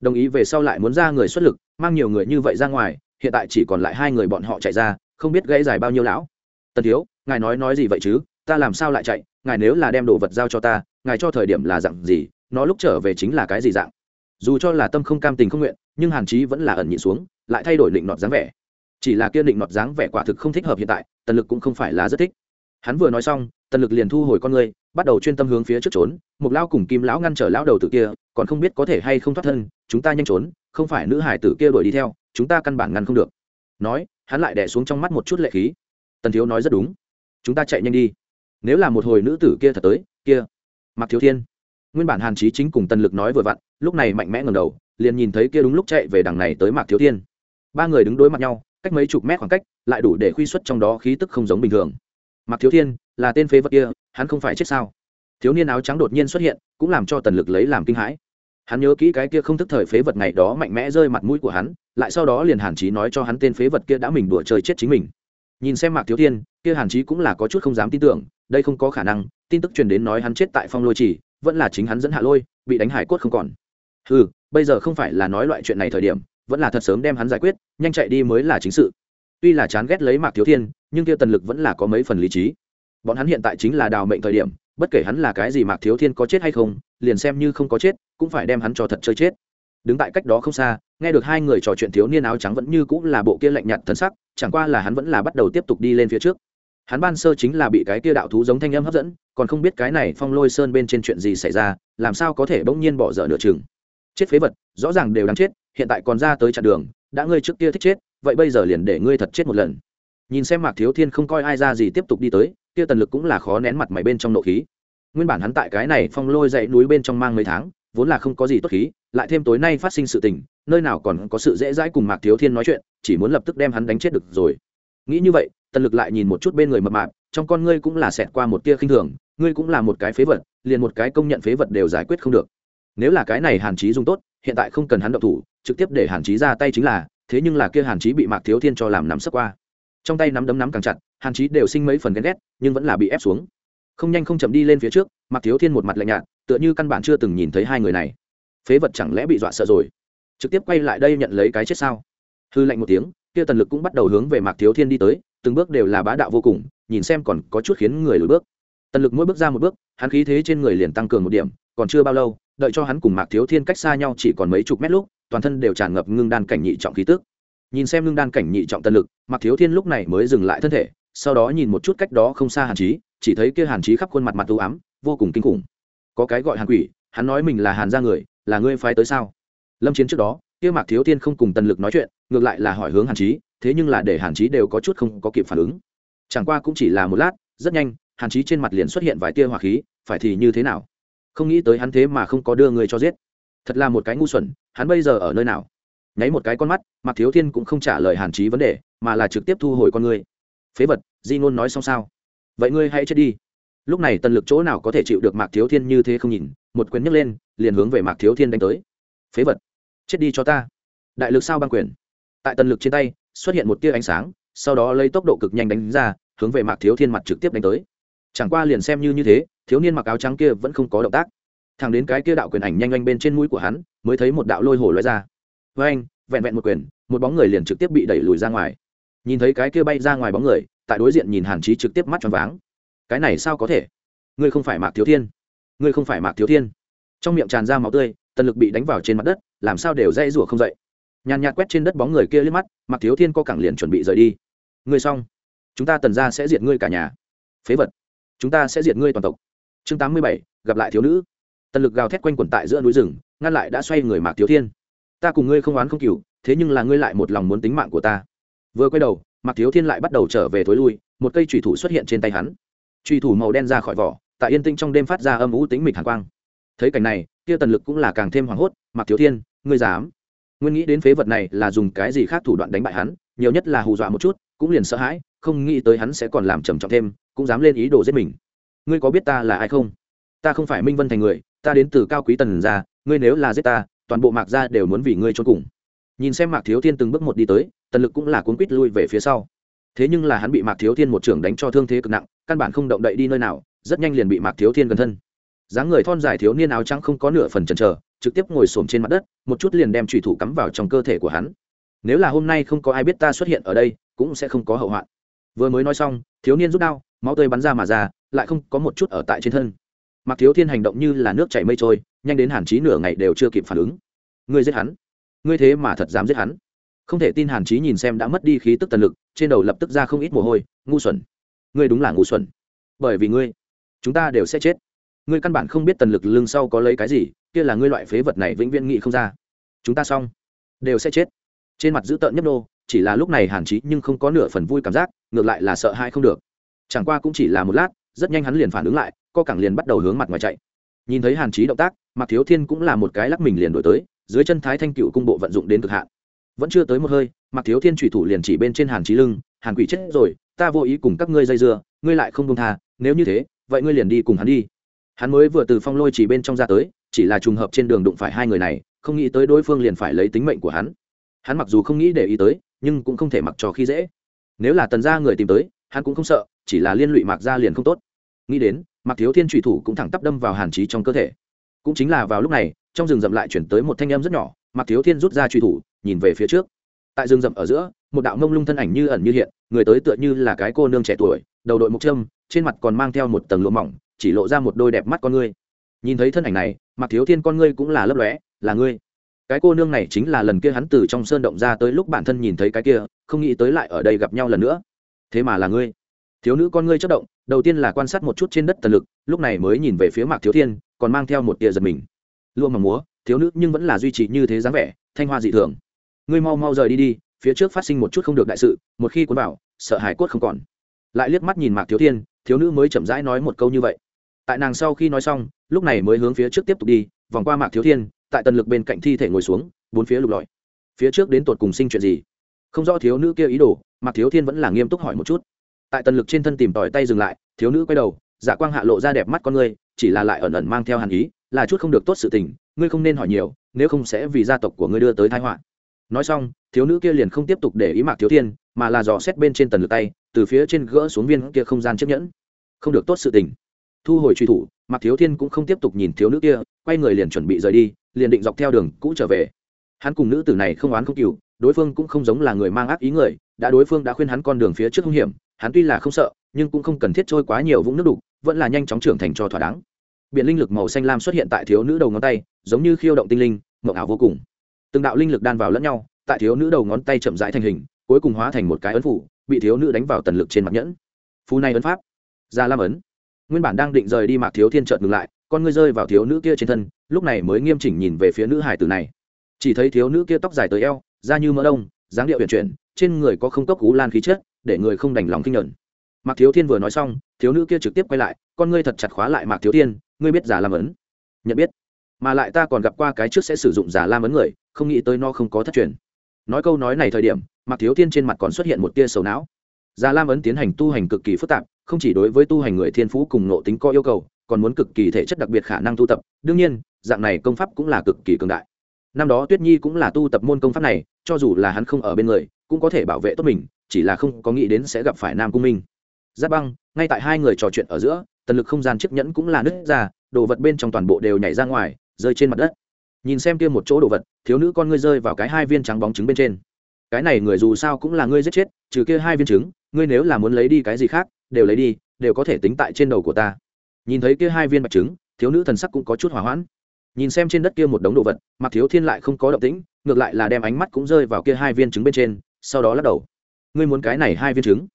Đồng ý về sau lại muốn ra người xuất lực, mang nhiều người như vậy ra ngoài, hiện tại chỉ còn lại hai người bọn họ chạy ra, không biết gãy dài bao nhiêu lão. Tần thiếu, ngài nói nói gì vậy chứ? Ta làm sao lại chạy? Ngài nếu là đem đồ vật giao cho ta, ngài cho thời điểm là dặn gì? Nó lúc trở về chính là cái gì dạng? Dù cho là tâm không cam tình không nguyện, nhưng hàn chí vẫn là ẩn nhịn xuống, lại thay đổi định nọt dáng vẻ. Chỉ là kia định nọt dáng vẻ quả thực không thích hợp hiện tại, tần lực cũng không phải là rất thích hắn vừa nói xong, tần lực liền thu hồi con người bắt đầu chuyên tâm hướng phía trước trốn. Một lão cùng kim lão ngăn trở lão đầu tử kia, còn không biết có thể hay không thoát thân, chúng ta nhanh trốn, không phải nữ hải tử kia đuổi đi theo, chúng ta căn bản ngăn không được. Nói, hắn lại đẻ xuống trong mắt một chút lệ khí. Tần thiếu nói rất đúng. Chúng ta chạy nhanh đi. Nếu là một hồi nữ tử kia thật tới, kia mặc thiếu thiên. Nguyên bản hàn chí chính cùng tần lực nói vừa vặn, lúc này mạnh mẽ ngầm đầu, liền nhìn thấy kia đúng lúc chạy về đằng này tới mạc thiếu thiên. Ba người đứng đối mặt nhau, cách mấy chục mét khoảng cách, lại đủ để khuy xuất trong đó khí tức không giống bình thường mạc thiếu thiên, là tên phế vật kia, hắn không phải chết sao? Thiếu niên áo trắng đột nhiên xuất hiện, cũng làm cho tần lực lấy làm kinh hãi. Hắn nhớ kỹ cái kia không thức thời phế vật ngày đó mạnh mẽ rơi mặt mũi của hắn, lại sau đó liền hàn chí nói cho hắn tên phế vật kia đã mình đùa chơi chết chính mình. Nhìn xem mạc thiếu thiên, kia hàn chí cũng là có chút không dám tin tưởng, đây không có khả năng, tin tức truyền đến nói hắn chết tại phong lôi trì, vẫn là chính hắn dẫn hạ lôi, bị đánh hải cốt không còn. Ừ bây giờ không phải là nói loại chuyện này thời điểm, vẫn là thật sớm đem hắn giải quyết, nhanh chạy đi mới là chính sự tuy là chán ghét lấy mạc thiếu thiên, nhưng kia tần lực vẫn là có mấy phần lý trí. Bọn hắn hiện tại chính là đào mệnh thời điểm, bất kể hắn là cái gì mạc thiếu thiên có chết hay không, liền xem như không có chết, cũng phải đem hắn cho thật chơi chết. Đứng tại cách đó không xa, nghe được hai người trò chuyện thiếu niên áo trắng vẫn như cũng là bộ kia lạnh nhạt thân sắc, chẳng qua là hắn vẫn là bắt đầu tiếp tục đi lên phía trước. Hắn ban sơ chính là bị cái kia đạo thú giống thanh âm hấp dẫn, còn không biết cái này phong lôi sơn bên trên chuyện gì xảy ra, làm sao có thể bỗng nhiên bỏ dở nửa chừng. Chết phế vật, rõ ràng đều đáng chết, hiện tại còn ra tới chặn đường, đã ngươi trước kia thích chết vậy bây giờ liền để ngươi thật chết một lần. Nhìn xem mạc thiếu thiên không coi ai ra gì tiếp tục đi tới, kia tần lực cũng là khó nén mặt mày bên trong nộ khí. Nguyên bản hắn tại cái này phong lôi dậy núi bên trong mang mấy tháng, vốn là không có gì tốt khí, lại thêm tối nay phát sinh sự tình, nơi nào còn có sự dễ dãi cùng mạc thiếu thiên nói chuyện, chỉ muốn lập tức đem hắn đánh chết được rồi. Nghĩ như vậy, tần lực lại nhìn một chút bên người mập mạp, trong con ngươi cũng là xẹt qua một tia khinh thường, ngươi cũng là một cái phế vật, liền một cái công nhận phế vật đều giải quyết không được. Nếu là cái này hàn chí dùng tốt, hiện tại không cần hắn động thủ, trực tiếp để hàn chí ra tay chính là thế nhưng là kia hàn chí bị mạc thiếu thiên cho làm nắm sấp qua. Trong tay nắm đấm nắm càng chặt, hàn chí đều sinh mấy phần ghen ghét, nhưng vẫn là bị ép xuống. Không nhanh không chậm đi lên phía trước, mạc thiếu thiên một mặt lạnh nhạt, tựa như căn bản chưa từng nhìn thấy hai người này. Phế vật chẳng lẽ bị dọa sợ rồi? Trực tiếp quay lại đây nhận lấy cái chết sao? Hư lạnh một tiếng, kia tần lực cũng bắt đầu hướng về mạc thiếu thiên đi tới, từng bước đều là bá đạo vô cùng, nhìn xem còn có chút khiến người lùi bước. Tần lực mỗi bước ra một bước, hắn khí thế trên người liền tăng cường một điểm, còn chưa bao lâu, đợi cho hắn cùng mạc thiếu thiên cách xa nhau chỉ còn mấy chục mét lúc toàn thân đều tràn ngập ngưng đan cảnh nhị trọng khí tức. Nhìn xem ngưng đan cảnh nhị trọng tân lực, mạc thiếu thiên lúc này mới dừng lại thân thể, sau đó nhìn một chút cách đó không xa hàn chí, chỉ thấy kia hàn chí khắp khuôn mặt mặt u ám, vô cùng kinh khủng. Có cái gọi hàn quỷ, hắn nói mình là hàn gia người, là ngươi phái tới sao? Lâm chiến trước đó, kia mạc thiếu thiên không cùng tân lực nói chuyện, ngược lại là hỏi hướng hàn chí, thế nhưng là để hàn chí đều có chút không có kịp phản ứng. Chẳng qua cũng chỉ là một lát, rất nhanh, hàn chí trên mặt liền xuất hiện vài tia hỏa khí, phải thì như thế nào? Không nghĩ tới hắn thế mà không có đưa người cho giết thật là một cái ngu xuẩn, hắn bây giờ ở nơi nào? Nháy một cái con mắt, mạc thiếu thiên cũng không trả lời hàn trí vấn đề, mà là trực tiếp thu hồi con ngươi. Phế vật, di ngôn nói xong sao? Vậy ngươi hãy chết đi. Lúc này tần lực chỗ nào có thể chịu được mạc thiếu thiên như thế không nhìn, một quyền nhấc lên, liền hướng về mạc thiếu thiên đánh tới. Phế vật, chết đi cho ta. Đại lực sao băng quyền? Tại tần lực trên tay, xuất hiện một tia ánh sáng, sau đó lấy tốc độ cực nhanh đánh ra, hướng về mạc thiếu thiên mặt trực tiếp đánh tới. Chẳng qua liền xem như như thế, thiếu niên mặc áo trắng kia vẫn không có động tác thẳng đến cái kia đạo quyền ảnh nhanh nhanh bên trên mũi của hắn, mới thấy một đạo lôi hồ lóe ra. Với anh vẹn vẹn một quyền, một bóng người liền trực tiếp bị đẩy lùi ra ngoài. Nhìn thấy cái kia bay ra ngoài bóng người, tại đối diện nhìn hàn chí trực tiếp mắt tròn váng. Cái này sao có thể? Ngươi không phải mạc thiếu thiên. Ngươi không phải mạc thiếu thiên. Trong miệng tràn ra máu tươi, tần lực bị đánh vào trên mặt đất, làm sao đều dây rủa không dậy. Nhàn nhạt quét trên đất bóng người kia liếc mắt, mạc thiếu thiên co cẳng liền chuẩn bị rời đi. Ngươi xong. Chúng ta tần ra sẽ diệt ngươi cả nhà. Phế vật. Chúng ta sẽ diệt ngươi toàn tộc. Chương tám mươi bảy, gặp lại thiếu nữ tần lực gào thét quanh quẩn tại giữa núi rừng, ngăn lại đã xoay người mạc thiếu thiên. Ta cùng ngươi không oán không cừu, thế nhưng là ngươi lại một lòng muốn tính mạng của ta. Vừa quay đầu, mạc thiếu thiên lại bắt đầu trở về thối lui, một cây trùy thủ xuất hiện trên tay hắn. Trùy thủ màu đen ra khỏi vỏ, tại yên tĩnh trong đêm phát ra âm ú tính mịch hàn quang. Thấy cảnh này, kia tần lực cũng là càng thêm hoảng hốt, mạc thiếu thiên, ngươi dám? Nguyên nghĩ đến phế vật này là dùng cái gì khác thủ đoạn đánh bại hắn, nhiều nhất là hù dọa một chút, cũng liền sợ hãi, không nghĩ tới hắn sẽ còn làm trầm trọng thêm, cũng dám lên ý đồ giết mình. Ngươi có biết ta là ai không? Ta không phải minh vân thành người ta đến từ cao quý tần gia, ngươi nếu là giết ta, toàn bộ mạc gia đều muốn vì ngươi trốn cùng. Nhìn xem mạc thiếu thiên từng bước một đi tới, tần lực cũng là cuốn quýt lui về phía sau. Thế nhưng là hắn bị mạc thiếu thiên một trưởng đánh cho thương thế cực nặng, căn bản không động đậy đi nơi nào, rất nhanh liền bị mạc thiếu thiên gần thân. Dáng người thon dài thiếu niên áo trắng không có nửa phần chần chờ, trực tiếp ngồi xổm trên mặt đất, một chút liền đem trùy thủ cắm vào trong cơ thể của hắn. Nếu là hôm nay không có ai biết ta xuất hiện ở đây, cũng sẽ không có hậu hoạn. Vừa mới nói xong, thiếu niên rút đao, máu tươi bắn ra mà ra, lại không có một chút ở tại trên thân mặc thiếu thiên hành động như là nước chảy mây trôi, nhanh đến hàn chí nửa ngày đều chưa kịp phản ứng. Ngươi giết hắn? Ngươi thế mà thật dám giết hắn? Không thể tin hàn chí nhìn xem đã mất đi khí tức tần lực, trên đầu lập tức ra không ít mồ hôi, ngu xuẩn. Ngươi đúng là ngu xuẩn. Bởi vì ngươi, chúng ta đều sẽ chết. Ngươi căn bản không biết tần lực lưng sau có lấy cái gì, kia là ngươi loại phế vật này vĩnh viễn nghị không ra. Chúng ta xong, đều sẽ chết. Trên mặt dữ tợn nhấp nô, chỉ là lúc này hàn chí nhưng không có nửa phần vui cảm giác, ngược lại là sợ hãi không được. Chẳng qua cũng chỉ là một lát, rất nhanh hắn liền phản ứng lại co cẳng liền bắt đầu hướng mặt ngoài chạy. Nhìn thấy hàn chí động tác mặc thiếu thiên cũng là một cái lắc mình liền đổi tới, dưới chân thái thanh cựu cung bộ vận dụng đến cực hạn. Vẫn chưa tới một hơi mặc thiếu thiên trùy thủ liền chỉ bên trên hàn chí lưng, hàn quỷ chết rồi, ta vô ý cùng các ngươi dây dưa, ngươi lại không công tha, nếu như thế, vậy ngươi liền đi cùng hắn đi. Hắn mới vừa từ phong lôi chỉ bên trong ra tới, chỉ là trùng hợp trên đường đụng phải hai người này, không nghĩ tới đối phương liền phải lấy tính mệnh của hắn. Hắn mặc dù không nghĩ để ý tới, nhưng cũng không thể mặc trò khi dễ. Nếu là tần gia người tìm tới, hắn cũng không sợ, chỉ là liên lụy mạc gia liền không tốt. Nghĩ đến mặc thiếu thiên trùy thủ cũng thẳng tắp đâm vào hàn trí trong cơ thể. Cũng chính là vào lúc này, trong rừng rậm lại chuyển tới một thanh âm rất nhỏ mặc thiếu thiên rút ra trùy thủ, nhìn về phía trước. Tại rừng rậm ở giữa, một đạo mông lung thân ảnh như ẩn như hiện, người tới tựa như là cái cô nương trẻ tuổi, đầu đội mộc trâm trên mặt còn mang theo một tầng lụa mỏng, chỉ lộ ra một đôi đẹp mắt con ngươi. Nhìn thấy thân ảnh này mặc thiếu thiên con ngươi cũng là lấp lóe, là ngươi? Cái cô nương này chính là lần kia hắn từ trong sơn động ra tới lúc bản thân nhìn thấy cái kia, không nghĩ tới lại ở đây gặp nhau lần nữa. Thế mà là ngươi? Thiếu nữ con ngươi chất động, đầu tiên là quan sát một chút trên đất tần lực, lúc này mới nhìn về phía mạc thiếu thiên, còn mang theo một tia giật mình. Luôn mà múa, thiếu nữ nhưng vẫn là duy trì như thế dáng vẻ, thanh hoa dị thường. Ngươi mau mau rời đi đi, phía trước phát sinh một chút không được đại sự, một khi cuốn vào, sợ hải cốt không còn. Lại liếc mắt nhìn mạc thiếu thiên, thiếu nữ mới chậm rãi nói một câu như vậy. Tại nàng sau khi nói xong, lúc này mới hướng phía trước tiếp tục đi, vòng qua mạc thiếu thiên, tại tần lực bên cạnh thi thể ngồi xuống, bốn phía lục lọi. Phía trước đến tột cùng sinh chuyện gì? Không rõ thiếu nữ kia ý đồ, mạc thiếu thiên vẫn là nghiêm túc hỏi một chút tại tần lực trên thân tìm tòi tay dừng lại, thiếu nữ quay đầu dạ quang hạ lộ ra đẹp mắt con ngươi, chỉ là lại ẩn ẩn mang theo hàn ý, là chút không được tốt sự tình, ngươi không nên hỏi nhiều, nếu không sẽ vì gia tộc của ngươi đưa tới thái họa. Nói xong, thiếu nữ kia liền không tiếp tục để ý mạc thiếu thiên, mà là dò xét bên trên tần lực tay, từ phía trên gỡ xuống viên kia không gian chấp nhẫn. Không được tốt sự tình. Thu hồi truy thủ, mạc thiếu thiên cũng không tiếp tục nhìn thiếu nữ kia, quay người liền chuẩn bị rời đi, liền định dọc theo đường cũ trở về. Hắn cùng nữ tử này không oán không cừu, đối phương cũng không giống là người mang ác ý người, đã đối phương đã khuyên hắn con đường phía trước hung hiểm hắn tuy là không sợ, nhưng cũng không cần thiết trôi quá nhiều vũng nước đục, vẫn là nhanh chóng trưởng thành cho thỏa đáng. Biện linh lực màu xanh lam xuất hiện tại thiếu nữ đầu ngón tay, giống như khiêu động tinh linh, mộng ảo vô cùng. Từng đạo linh lực đan vào lẫn nhau, tại thiếu nữ đầu ngón tay chậm rãi thành hình, cuối cùng hóa thành một cái ấn phủ, bị thiếu nữ đánh vào tần lực trên mặt nhẫn. Phú này ấn pháp. Ra lam ấn. Nguyên bản đang định rời đi mạc thiếu thiên trợt ngừng lại, con ngươi rơi vào thiếu nữ kia trên thân, lúc này mới nghiêm chỉnh nhìn về phía nữ hải tử này. Chỉ thấy thiếu nữ kia tóc dài tới eo, da như mỡ đông, dáng điệu huyền chuyển, trên người có không cốc cú lan khí chất để người không đành lòng kinh nhẫn mạc thiếu thiên vừa nói xong, thiếu nữ kia trực tiếp quay lại, con ngươi thật chặt khóa lại mạc thiếu thiên, ngươi biết giả lam ấn? Nhận biết. Mà lại ta còn gặp qua cái trước sẽ sử dụng giả lam ấn người, không nghĩ tới nó không có thất truyền. Nói câu nói này thời điểm, mạc thiếu thiên trên mặt còn xuất hiện một tia sầu não. Giả lam ấn tiến hành tu hành cực kỳ phức tạp, không chỉ đối với tu hành người thiên phú cùng nộ tính có yêu cầu, còn muốn cực kỳ thể chất đặc biệt khả năng tu tập. Đương nhiên, dạng này công pháp cũng là cực kỳ cường đại. Năm đó tuyết nhi cũng là tu tập môn công pháp này, cho dù là hắn không ở bên người cũng có thể bảo vệ tốt mình, chỉ là không có nghĩ đến sẽ gặp phải nam cung minh. Giáp băng, ngay tại hai người trò chuyện ở giữa, tần lực không gian chiếc nhẫn cũng là nứt ra, đồ vật bên trong toàn bộ đều nhảy ra ngoài, rơi trên mặt đất. Nhìn xem kia một chỗ đồ vật, thiếu nữ con ngươi rơi vào cái hai viên trắng bóng trứng bên trên. Cái này người dù sao cũng là ngươi giết chết, trừ kia hai viên trứng, ngươi nếu là muốn lấy đi cái gì khác, đều lấy đi, đều có thể tính tại trên đầu của ta. Nhìn thấy kia hai viên bạch trứng, thiếu nữ thần sắc cũng có chút hỏa hoãn. Nhìn xem trên đất kia một đống đồ vật mặc thiếu thiên lại không có động tĩnh, ngược lại là đem ánh mắt cũng rơi vào kia hai viên trứng bên trên sau đó lắc đầu. Ngươi muốn cái này hai viên trứng?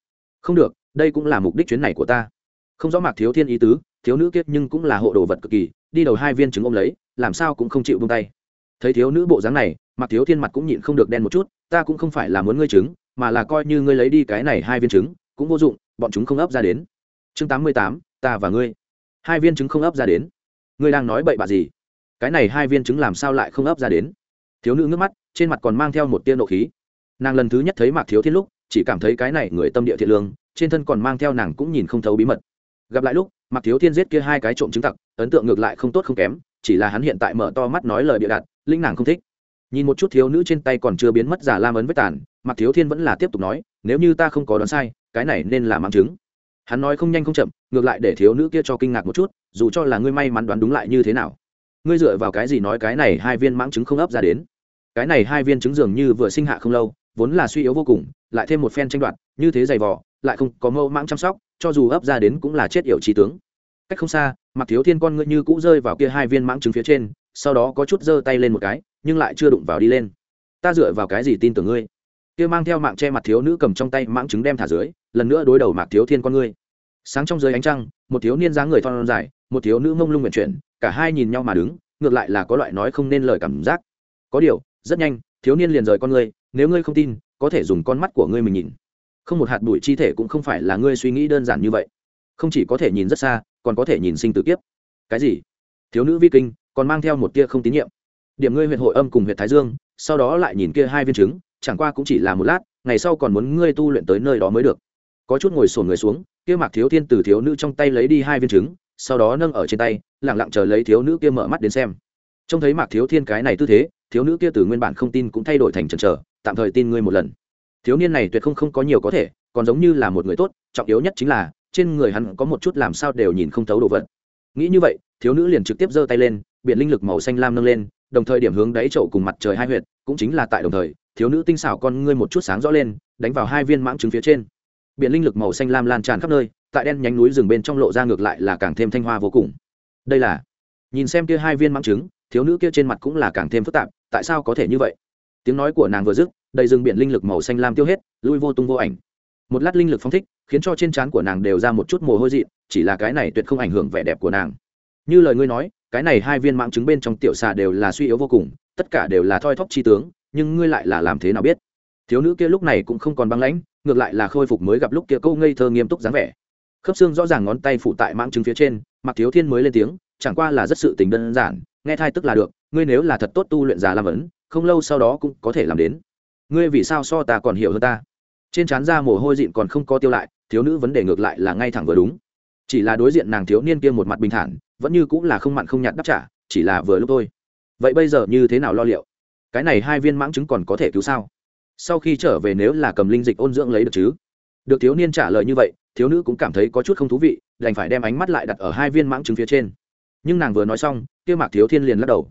Không được, đây cũng là mục đích chuyến này của ta. Không rõ mạc thiếu thiên ý tứ, thiếu nữ kiết nhưng cũng là hộ đồ vật cực kỳ, đi đầu hai viên trứng ôm lấy, làm sao cũng không chịu buông tay. Thấy thiếu nữ bộ dáng này, mạc thiếu thiên mặt cũng nhịn không được đen một chút, ta cũng không phải là muốn ngươi trứng, mà là coi như ngươi lấy đi cái này hai viên trứng, cũng vô dụng, bọn chúng không ấp ra đến. Chương tám mươi tám, ta và ngươi. Hai viên trứng không ấp ra đến. Ngươi đang nói bậy bạ gì? Cái này hai viên trứng làm sao lại không ấp ra đến? Thiếu nữ ngước mắt, trên mặt còn mang theo một tia nộ khí nàng lần thứ nhất thấy mạc thiếu thiên lúc, chỉ cảm thấy cái này người tâm địa thiện lương, trên thân còn mang theo nàng cũng nhìn không thấu bí mật. Gặp lại lúc, mạc thiếu thiên giết kia hai cái trộm trứng tặc, ấn tượng ngược lại không tốt không kém, chỉ là hắn hiện tại mở to mắt nói lời bịa đặt, linh nàng không thích. Nhìn một chút thiếu nữ trên tay còn chưa biến mất giả lam ấn với tàn, mạc thiếu thiên vẫn là tiếp tục nói, nếu như ta không có đoán sai, cái này nên là mang chứng. Hắn nói không nhanh không chậm, ngược lại để thiếu nữ kia cho kinh ngạc một chút, dù cho là ngươi may mắn đoán đúng lại như thế nào. Ngươi dựa vào cái gì nói cái này hai viên mãng trứng không ấp ra đến? Cái này hai viên trứng dường như vừa sinh hạ không lâu vốn là suy yếu vô cùng, lại thêm một phen tranh đoạt, như thế dày vò, lại không có mâu mãng chăm sóc, cho dù ấp ra đến cũng là chết yểu trí tướng. Cách không xa mặc thiếu thiên con ngươi như cũ rơi vào kia hai viên mãng trứng phía trên, sau đó có chút giơ tay lên một cái, nhưng lại chưa đụng vào đi lên. Ta dựa vào cái gì tin tưởng ngươi? Kia mang theo mạng che mặt thiếu nữ cầm trong tay mãng trứng đem thả dưới, lần nữa đối đầu mạc thiếu thiên con ngươi. Sáng trong dưới ánh trăng, một thiếu niên dáng người thon dài, một thiếu nữ mông lung nguyện chuyển, cả hai nhìn nhau mà đứng, ngược lại là có loại nói không nên lời cảm giác. Có điều, rất nhanh, thiếu niên liền rời con ngươi nếu ngươi không tin, có thể dùng con mắt của ngươi mình nhìn. Không một hạt bụi chi thể cũng không phải là ngươi suy nghĩ đơn giản như vậy. Không chỉ có thể nhìn rất xa, còn có thể nhìn sinh tử kiếp. Cái gì? Thiếu nữ vi kinh, còn mang theo một tia không tín nhiệm. Điểm ngươi huyện hội âm cùng huyện thái dương, sau đó lại nhìn kia hai viên trứng, chẳng qua cũng chỉ là một lát, ngày sau còn muốn ngươi tu luyện tới nơi đó mới được. Có chút ngồi sổn người xuống, kia mạc thiếu thiên từ thiếu nữ trong tay lấy đi hai viên trứng, sau đó nâng ở trên tay lẳng lặng chờ lấy thiếu nữ kia mở mắt đến xem. Trông thấy mạc thiếu thiên cái này tư thế thiếu nữ kia từ nguyên bản không tin cũng thay đổi thành chần chờ, tạm thời tin ngươi một lần. Thiếu niên này tuyệt không không có nhiều có thể, còn giống như là một người tốt, trọng yếu nhất chính là, trên người hắn có một chút làm sao đều nhìn không thấu đồ vật. Nghĩ như vậy, thiếu nữ liền trực tiếp giơ tay lên biện linh lực màu xanh lam nâng lên, đồng thời điểm hướng đáy chậu cùng mặt trời hai huyệt, cũng chính là tại đồng thời, thiếu nữ tinh xảo con ngươi một chút sáng rõ lên, đánh vào hai viên mãng trứng phía trên. Biện linh lực màu xanh lam lan tràn khắp nơi, tại đen nhánh núi rừng bên trong lộ ra ngược lại là càng thêm thanh hoa vô cùng. Đây là, nhìn xem kia hai viên mãng trứng thiếu nữ kia trên mặt cũng là càng thêm phức tạp, tại sao có thể như vậy? Tiếng nói của nàng vừa dứt, đầy rừng biển linh lực màu xanh lam tiêu hết, lui vô tung vô ảnh. Một lát linh lực phong thích, khiến cho trên trán của nàng đều ra một chút mồ hôi dị, chỉ là cái này tuyệt không ảnh hưởng vẻ đẹp của nàng. Như lời ngươi nói, cái này hai viên mạng trứng bên trong tiểu xà đều là suy yếu vô cùng, tất cả đều là thoi thóp chi tướng, nhưng ngươi lại là làm thế nào biết? Thiếu nữ kia lúc này cũng không còn băng lãnh, ngược lại là khôi phục mới gặp lúc kia câu ngây thơ nghiêm túc dáng vẻ. Khớp xương rõ ràng ngón tay phụ tại mạng trứng phía trên mặc thiếu thiên mới lên tiếng, chẳng qua là rất sự tình đơn giản nghe thai tức là được, ngươi nếu là thật tốt tu luyện già làm vấn không lâu sau đó cũng có thể làm đến. Ngươi vì sao so ta còn hiểu hơn ta? Trên trán da mồ hôi dịn còn không có tiêu lại, thiếu nữ vấn đề ngược lại là ngay thẳng vừa đúng. Chỉ là đối diện nàng thiếu niên kia một mặt bình thản, vẫn như cũng là không mặn không nhạt đáp trả, chỉ là vừa lúc thôi. Vậy bây giờ như thế nào lo liệu? Cái này hai viên mãng chứng còn có thể cứu sao? Sau khi trở về nếu là cầm linh dịch ôn dưỡng lấy được chứ? Được thiếu niên trả lời như vậy, thiếu nữ cũng cảm thấy có chút không thú vị, đành phải đem ánh mắt lại đặt ở hai viên mãng trứng phía trên nhưng nàng vừa nói xong, kia mạc thiếu thiên liền lắc đầu.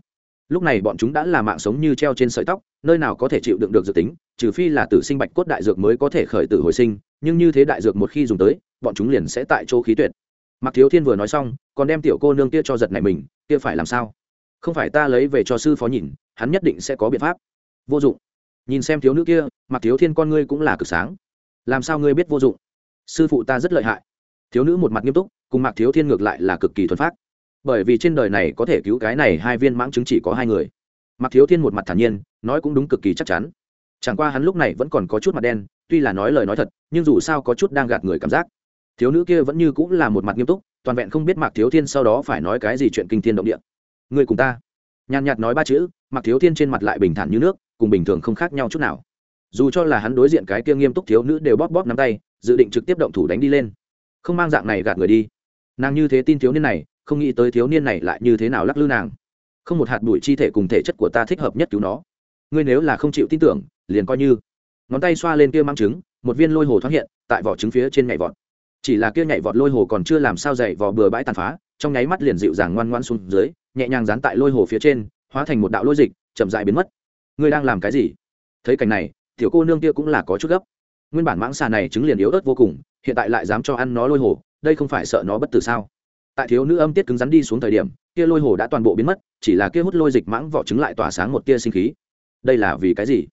Lúc này bọn chúng đã là mạng sống như treo trên sợi tóc, nơi nào có thể chịu đựng được dự tính, trừ phi là tử sinh bạch cốt đại dược mới có thể khởi tử hồi sinh, nhưng như thế đại dược một khi dùng tới, bọn chúng liền sẽ tại chỗ khí tuyệt. Mạc thiếu thiên vừa nói xong, còn đem tiểu cô nương kia cho giật này mình, kia phải làm sao? Không phải ta lấy về cho sư phó nhìn, hắn nhất định sẽ có biện pháp. Vô dụng. Nhìn xem thiếu nữ kia, mạc thiếu thiên con ngươi cũng là cực sáng. Làm sao ngươi biết vô dụng? Sư phụ ta rất lợi hại. Thiếu nữ một mặt nghiêm túc, cùng mạc thiếu thiên ngược lại là cực kỳ thuần phát bởi vì trên đời này có thể cứu cái này hai viên mãng chứng chỉ có hai người. Mặc thiếu thiên một mặt thản nhiên, nói cũng đúng cực kỳ chắc chắn. Chẳng qua hắn lúc này vẫn còn có chút mặt đen, tuy là nói lời nói thật, nhưng dù sao có chút đang gạt người cảm giác. Thiếu nữ kia vẫn như cũng là một mặt nghiêm túc, toàn vẹn không biết mạc thiếu thiên sau đó phải nói cái gì chuyện kinh thiên động địa. Người cùng ta. Nhàn nhạt nói ba chữ, mạc thiếu thiên trên mặt lại bình thản như nước, cùng bình thường không khác nhau chút nào. Dù cho là hắn đối diện cái kia nghiêm túc thiếu nữ đều bóp bóp nắm tay, dự định trực tiếp động thủ đánh đi lên. Không mang dạng này gạt người đi. Nàng như thế tin thiếu niên này không nghĩ tới thiếu niên này lại như thế nào lắc lư nàng. Không một hạt bụi chi thể cùng thể chất của ta thích hợp nhất cứu nó. Ngươi nếu là không chịu tin tưởng, liền coi như. Ngón tay xoa lên kia mang trứng, một viên lôi hồ thoát hiện, tại vỏ trứng phía trên nhảy vọt. Chỉ là kia nhảy vọt lôi hồ còn chưa làm sao dậy vỏ bừa bãi tàn phá, trong nháy mắt liền dịu dàng ngoan ngoan xuống dưới, nhẹ nhàng dán tại lôi hồ phía trên, hóa thành một đạo lôi dịch, chậm dại biến mất. Ngươi đang làm cái gì? Thấy cảnh này, tiểu cô nương kia cũng là có chút gấp. Nguyên bản mãng xà này trứng liền yếu ớt vô cùng, hiện tại lại dám cho ăn nó lôi hồ, đây không phải sợ nó bất tử sao? Tại thiếu nữ âm tiết cứng rắn đi xuống thời điểm, kia lôi hồ đã toàn bộ biến mất, chỉ là kia hút lôi dịch mãng vỏ trứng lại tỏa sáng một tia sinh khí. Đây là vì cái gì?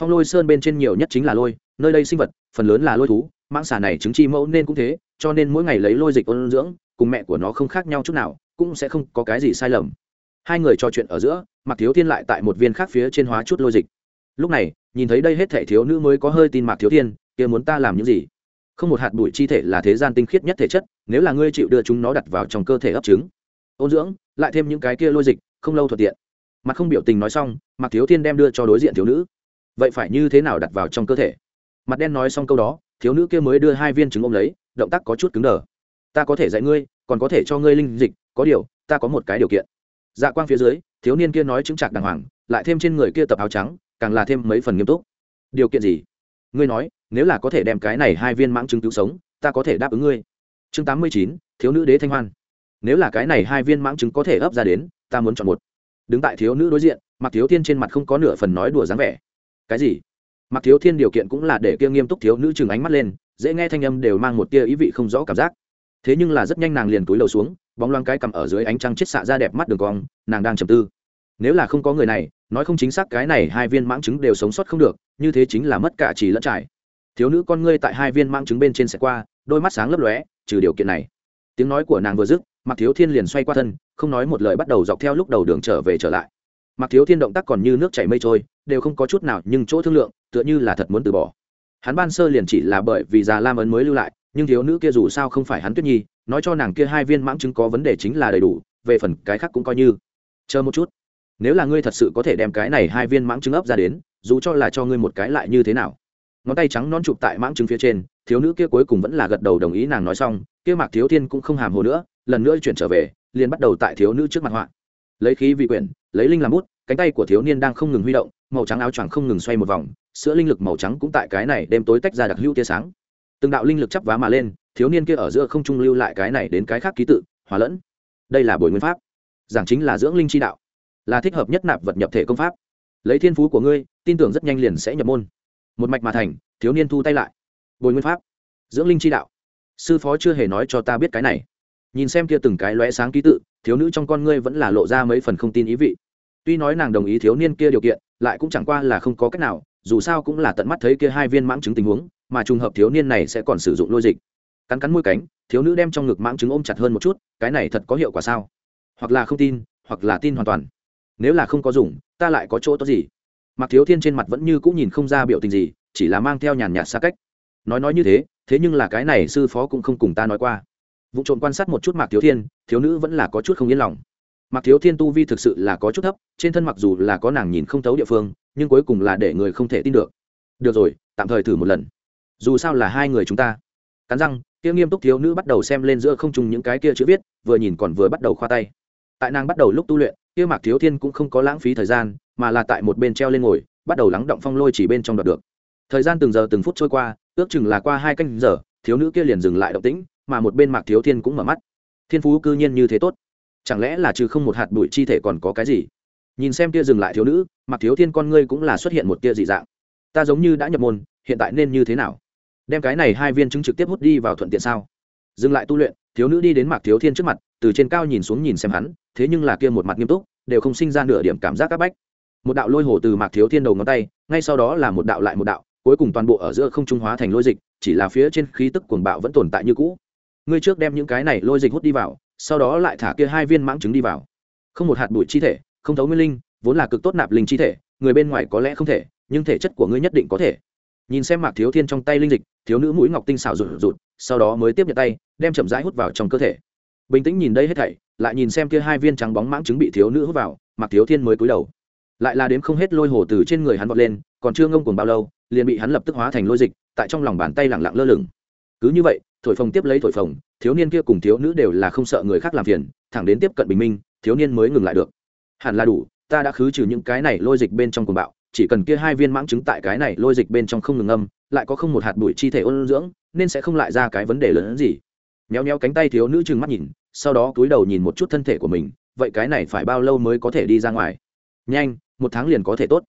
Phong lôi sơn bên trên nhiều nhất chính là lôi, nơi đây sinh vật, phần lớn là lôi thú, mãng xà này trứng chi mẫu nên cũng thế, cho nên mỗi ngày lấy lôi dịch ôn dưỡng, cùng mẹ của nó không khác nhau chút nào, cũng sẽ không có cái gì sai lầm. Hai người trò chuyện ở giữa mặc thiếu thiên lại tại một viên khác phía trên hóa chút lôi dịch. Lúc này, nhìn thấy đây hết thể thiếu nữ mới có hơi tin mạc thiếu thiên, kia muốn ta làm những gì? Không một hạt bụi chi thể là thế gian tinh khiết nhất thể chất, nếu là ngươi chịu đưa chúng nó đặt vào trong cơ thể ấp trứng. Ôn dưỡng, lại thêm những cái kia lôi dịch, không lâu thuận tiện. Mặt không biểu tình nói xong mặt thiếu thiên đem đưa cho đối diện thiếu nữ. Vậy phải như thế nào đặt vào trong cơ thể? Mặt đen nói xong câu đó, thiếu nữ kia mới đưa hai viên trứng ôm lấy, động tác có chút cứng đờ. Ta có thể dạy ngươi, còn có thể cho ngươi linh dịch, có điều, ta có một cái điều kiện. Dạ quang phía dưới, thiếu niên kia nói chứng trạc đàng hoàng, lại thêm trên người kia tập áo trắng, càng là thêm mấy phần nghiêm túc. Điều kiện gì? Ngươi nói nếu là có thể đem cái này hai viên mãng trứng cứu sống, ta có thể đáp ứng ngươi. Chương tám mươi chín, thiếu nữ đế thanh hoan. Nếu là cái này hai viên mãng trứng có thể ấp ra đến, ta muốn chọn một. Đứng tại thiếu nữ đối diện mặc thiếu thiên trên mặt không có nửa phần nói đùa dáng vẻ. Cái gì? Mặc thiếu thiên điều kiện cũng là để kia nghiêm túc thiếu nữ chừng ánh mắt lên, dễ nghe thanh âm đều mang một tia ý vị không rõ cảm giác. Thế nhưng là rất nhanh nàng liền túi lầu xuống, bóng loang cái cầm ở dưới ánh trăng chết xạ ra đẹp mắt đường cong, nàng đang trầm tư. Nếu là không có người này, nói không chính xác cái này hai viên mãng trứng đều sống sót không được, như thế chính là mất cả chỉ lẫn trải thiếu nữ con ngươi tại hai viên mang trứng bên trên xe qua, đôi mắt sáng lấp lóe, trừ điều kiện này. Tiếng nói của nàng vừa dứt mặc thiếu thiên liền xoay qua thân, không nói một lời bắt đầu dọc theo lúc đầu đường trở về trở lại. Mặc thiếu thiên động tác còn như nước chảy mây trôi, đều không có chút nào, nhưng chỗ thương lượng, tựa như là thật muốn từ bỏ. Hắn ban sơ liền chỉ là bởi vì già lam ấn mới lưu lại, nhưng thiếu nữ kia dù sao không phải hắn tuyết nhi, nói cho nàng kia hai viên mãng chứng có vấn đề chính là đầy đủ, về phần cái khác cũng coi như. Chờ một chút. Nếu là ngươi thật sự có thể đem cái này hai viên mãng trứng ấp ra đến, dù cho là cho ngươi một cái lại như thế nào? Ngón tay trắng non chụp tại mãng trứng phía trên, thiếu nữ kia cuối cùng vẫn là gật đầu đồng ý nàng nói xong, kia mạc thiếu thiên cũng không hàm hồ nữa, lần nữa chuyển trở về, liền bắt đầu tại thiếu nữ trước mặt họa. Lấy khí vị quyển, lấy linh làm bút, cánh tay của thiếu niên đang không ngừng huy động, màu trắng áo choàng không ngừng xoay một vòng, sữa linh lực màu trắng cũng tại cái này đêm tối tách ra đặc hữu tia sáng. Từng đạo linh lực chắp vá mà lên, thiếu niên kia ở giữa không trung lưu lại cái này đến cái khác ký tự, hòa lẫn. Đây là bồi nguyên pháp. Giảng chính là dưỡng linh chi đạo. Là thích hợp nhất nạp vật nhập thể công pháp. Lấy thiên phú của ngươi, tin tưởng rất nhanh liền sẽ nhập môn một mạch mà thành, thiếu niên thu tay lại. Bồi nguyên pháp. Dưỡng linh chi đạo. Sư phó chưa hề nói cho ta biết cái này. Nhìn xem kia từng cái lóe sáng ký tự, thiếu nữ trong con ngươi vẫn là lộ ra mấy phần không tin ý vị. Tuy nói nàng đồng ý thiếu niên kia điều kiện, lại cũng chẳng qua là không có cách nào, dù sao cũng là tận mắt thấy kia hai viên mãng chứng tình huống, mà trùng hợp thiếu niên này sẽ còn sử dụng lôi dịch cắn cắn môi cánh, thiếu nữ đem trong ngực mãng chứng ôm chặt hơn một chút, cái này thật có hiệu quả sao? Hoặc là không tin, hoặc là tin hoàn toàn. Nếu là không có dùng, ta lại có chỗ tốt gì? Mặc thiếu thiên trên mặt vẫn như cũng nhìn không ra biểu tình gì, chỉ là mang theo nhàn nhạt xa cách. Nói nói như thế thế nhưng là cái này sư phó cũng không cùng ta nói qua. Vụ trộm quan sát một chút mạc thiếu thiên, thiếu nữ vẫn là có chút không yên lòng. Mạc thiếu thiên tu vi thực sự là có chút thấp, trên thân mặc dù là có nàng nhìn không thấu địa phương, nhưng cuối cùng là để người không thể tin được. Được rồi, tạm thời thử một lần. Dù sao là hai người chúng ta. Cắn răng, kia nghiêm túc thiếu nữ bắt đầu xem lên giữa không trung những cái kia chữ viết, vừa nhìn còn vừa bắt đầu khoa tay. Tại nàng bắt đầu lúc tu luyện, kia mạc thiếu thiên cũng không có lãng phí thời gian mà là tại một bên treo lên ngồi, bắt đầu lắng động phong lôi chỉ bên trong đoạt được. Thời gian từng giờ từng phút trôi qua, ước chừng là qua hai canh giờ, thiếu nữ kia liền dừng lại động tĩnh, mà một bên mạc thiếu thiên cũng mở mắt. Thiên phú cư nhiên như thế tốt. Chẳng lẽ là trừ không một hạt bụi chi thể còn có cái gì? Nhìn xem kia dừng lại thiếu nữ, mạc thiếu thiên con ngươi cũng là xuất hiện một tia dị dạng. Ta giống như đã nhập môn, hiện tại nên như thế nào? Đem cái này hai viên chứng trực tiếp hút đi vào thuận tiện sao? Dừng lại tu luyện, thiếu nữ đi đến mạc thiếu thiên trước mặt, từ trên cao nhìn xuống nhìn xem hắn, thế nhưng là kia một mặt nghiêm túc, đều không sinh ra nửa điểm cảm giác áp bách một đạo lôi hồ từ mạc thiếu thiên đầu ngón tay, ngay sau đó là một đạo lại một đạo, cuối cùng toàn bộ ở giữa không trung hóa thành lôi dịch, chỉ là phía trên khí tức cuồng bạo vẫn tồn tại như cũ. Ngươi trước đem những cái này lôi dịch hút đi vào, sau đó lại thả kia hai viên mãng trứng đi vào. Không một hạt bụi chi thể, không thấu nguyên linh, vốn là cực tốt nạp linh chi thể, người bên ngoài có lẽ không thể, nhưng thể chất của ngươi nhất định có thể. Nhìn xem mạc thiếu thiên trong tay linh dịch, thiếu nữ mũi ngọc tinh xảo rụt rụt, sau đó mới tiếp nhận tay, đem chậm rãi hút vào trong cơ thể. Bình tĩnh nhìn đây hết thảy, lại nhìn xem kia hai viên trắng bóng mãng trứng bị thiếu nữ hút vào, mạc thiếu thiên mới cúi đầu lại là đếm không hết lôi hồ từ trên người hắn vọt lên, còn chưa ngông cuồng bao lâu, liền bị hắn lập tức hóa thành lôi dịch, tại trong lòng bàn tay lẳng lặng lơ lửng. Cứ như vậy, thổi phồng tiếp lấy thổi phồng, thiếu niên kia cùng thiếu nữ đều là không sợ người khác làm phiền, thẳng đến tiếp cận bình minh, thiếu niên mới ngừng lại được. Hẳn là đủ, ta đã khứ trừ những cái này lôi dịch bên trong cuồng bạo, chỉ cần kia hai viên mãng trứng tại cái này lôi dịch bên trong không ngừng âm lại có không một hạt bụi chi thể ôn dưỡng, nên sẽ không lại ra cái vấn đề lớn hơn gì. Méo méo cánh tay thiếu nữ trừng mắt nhìn, sau đó cúi đầu nhìn một chút thân thể của mình, vậy cái này phải bao lâu mới có thể đi ra ngoài? Nhanh một tháng liền có thể tốt.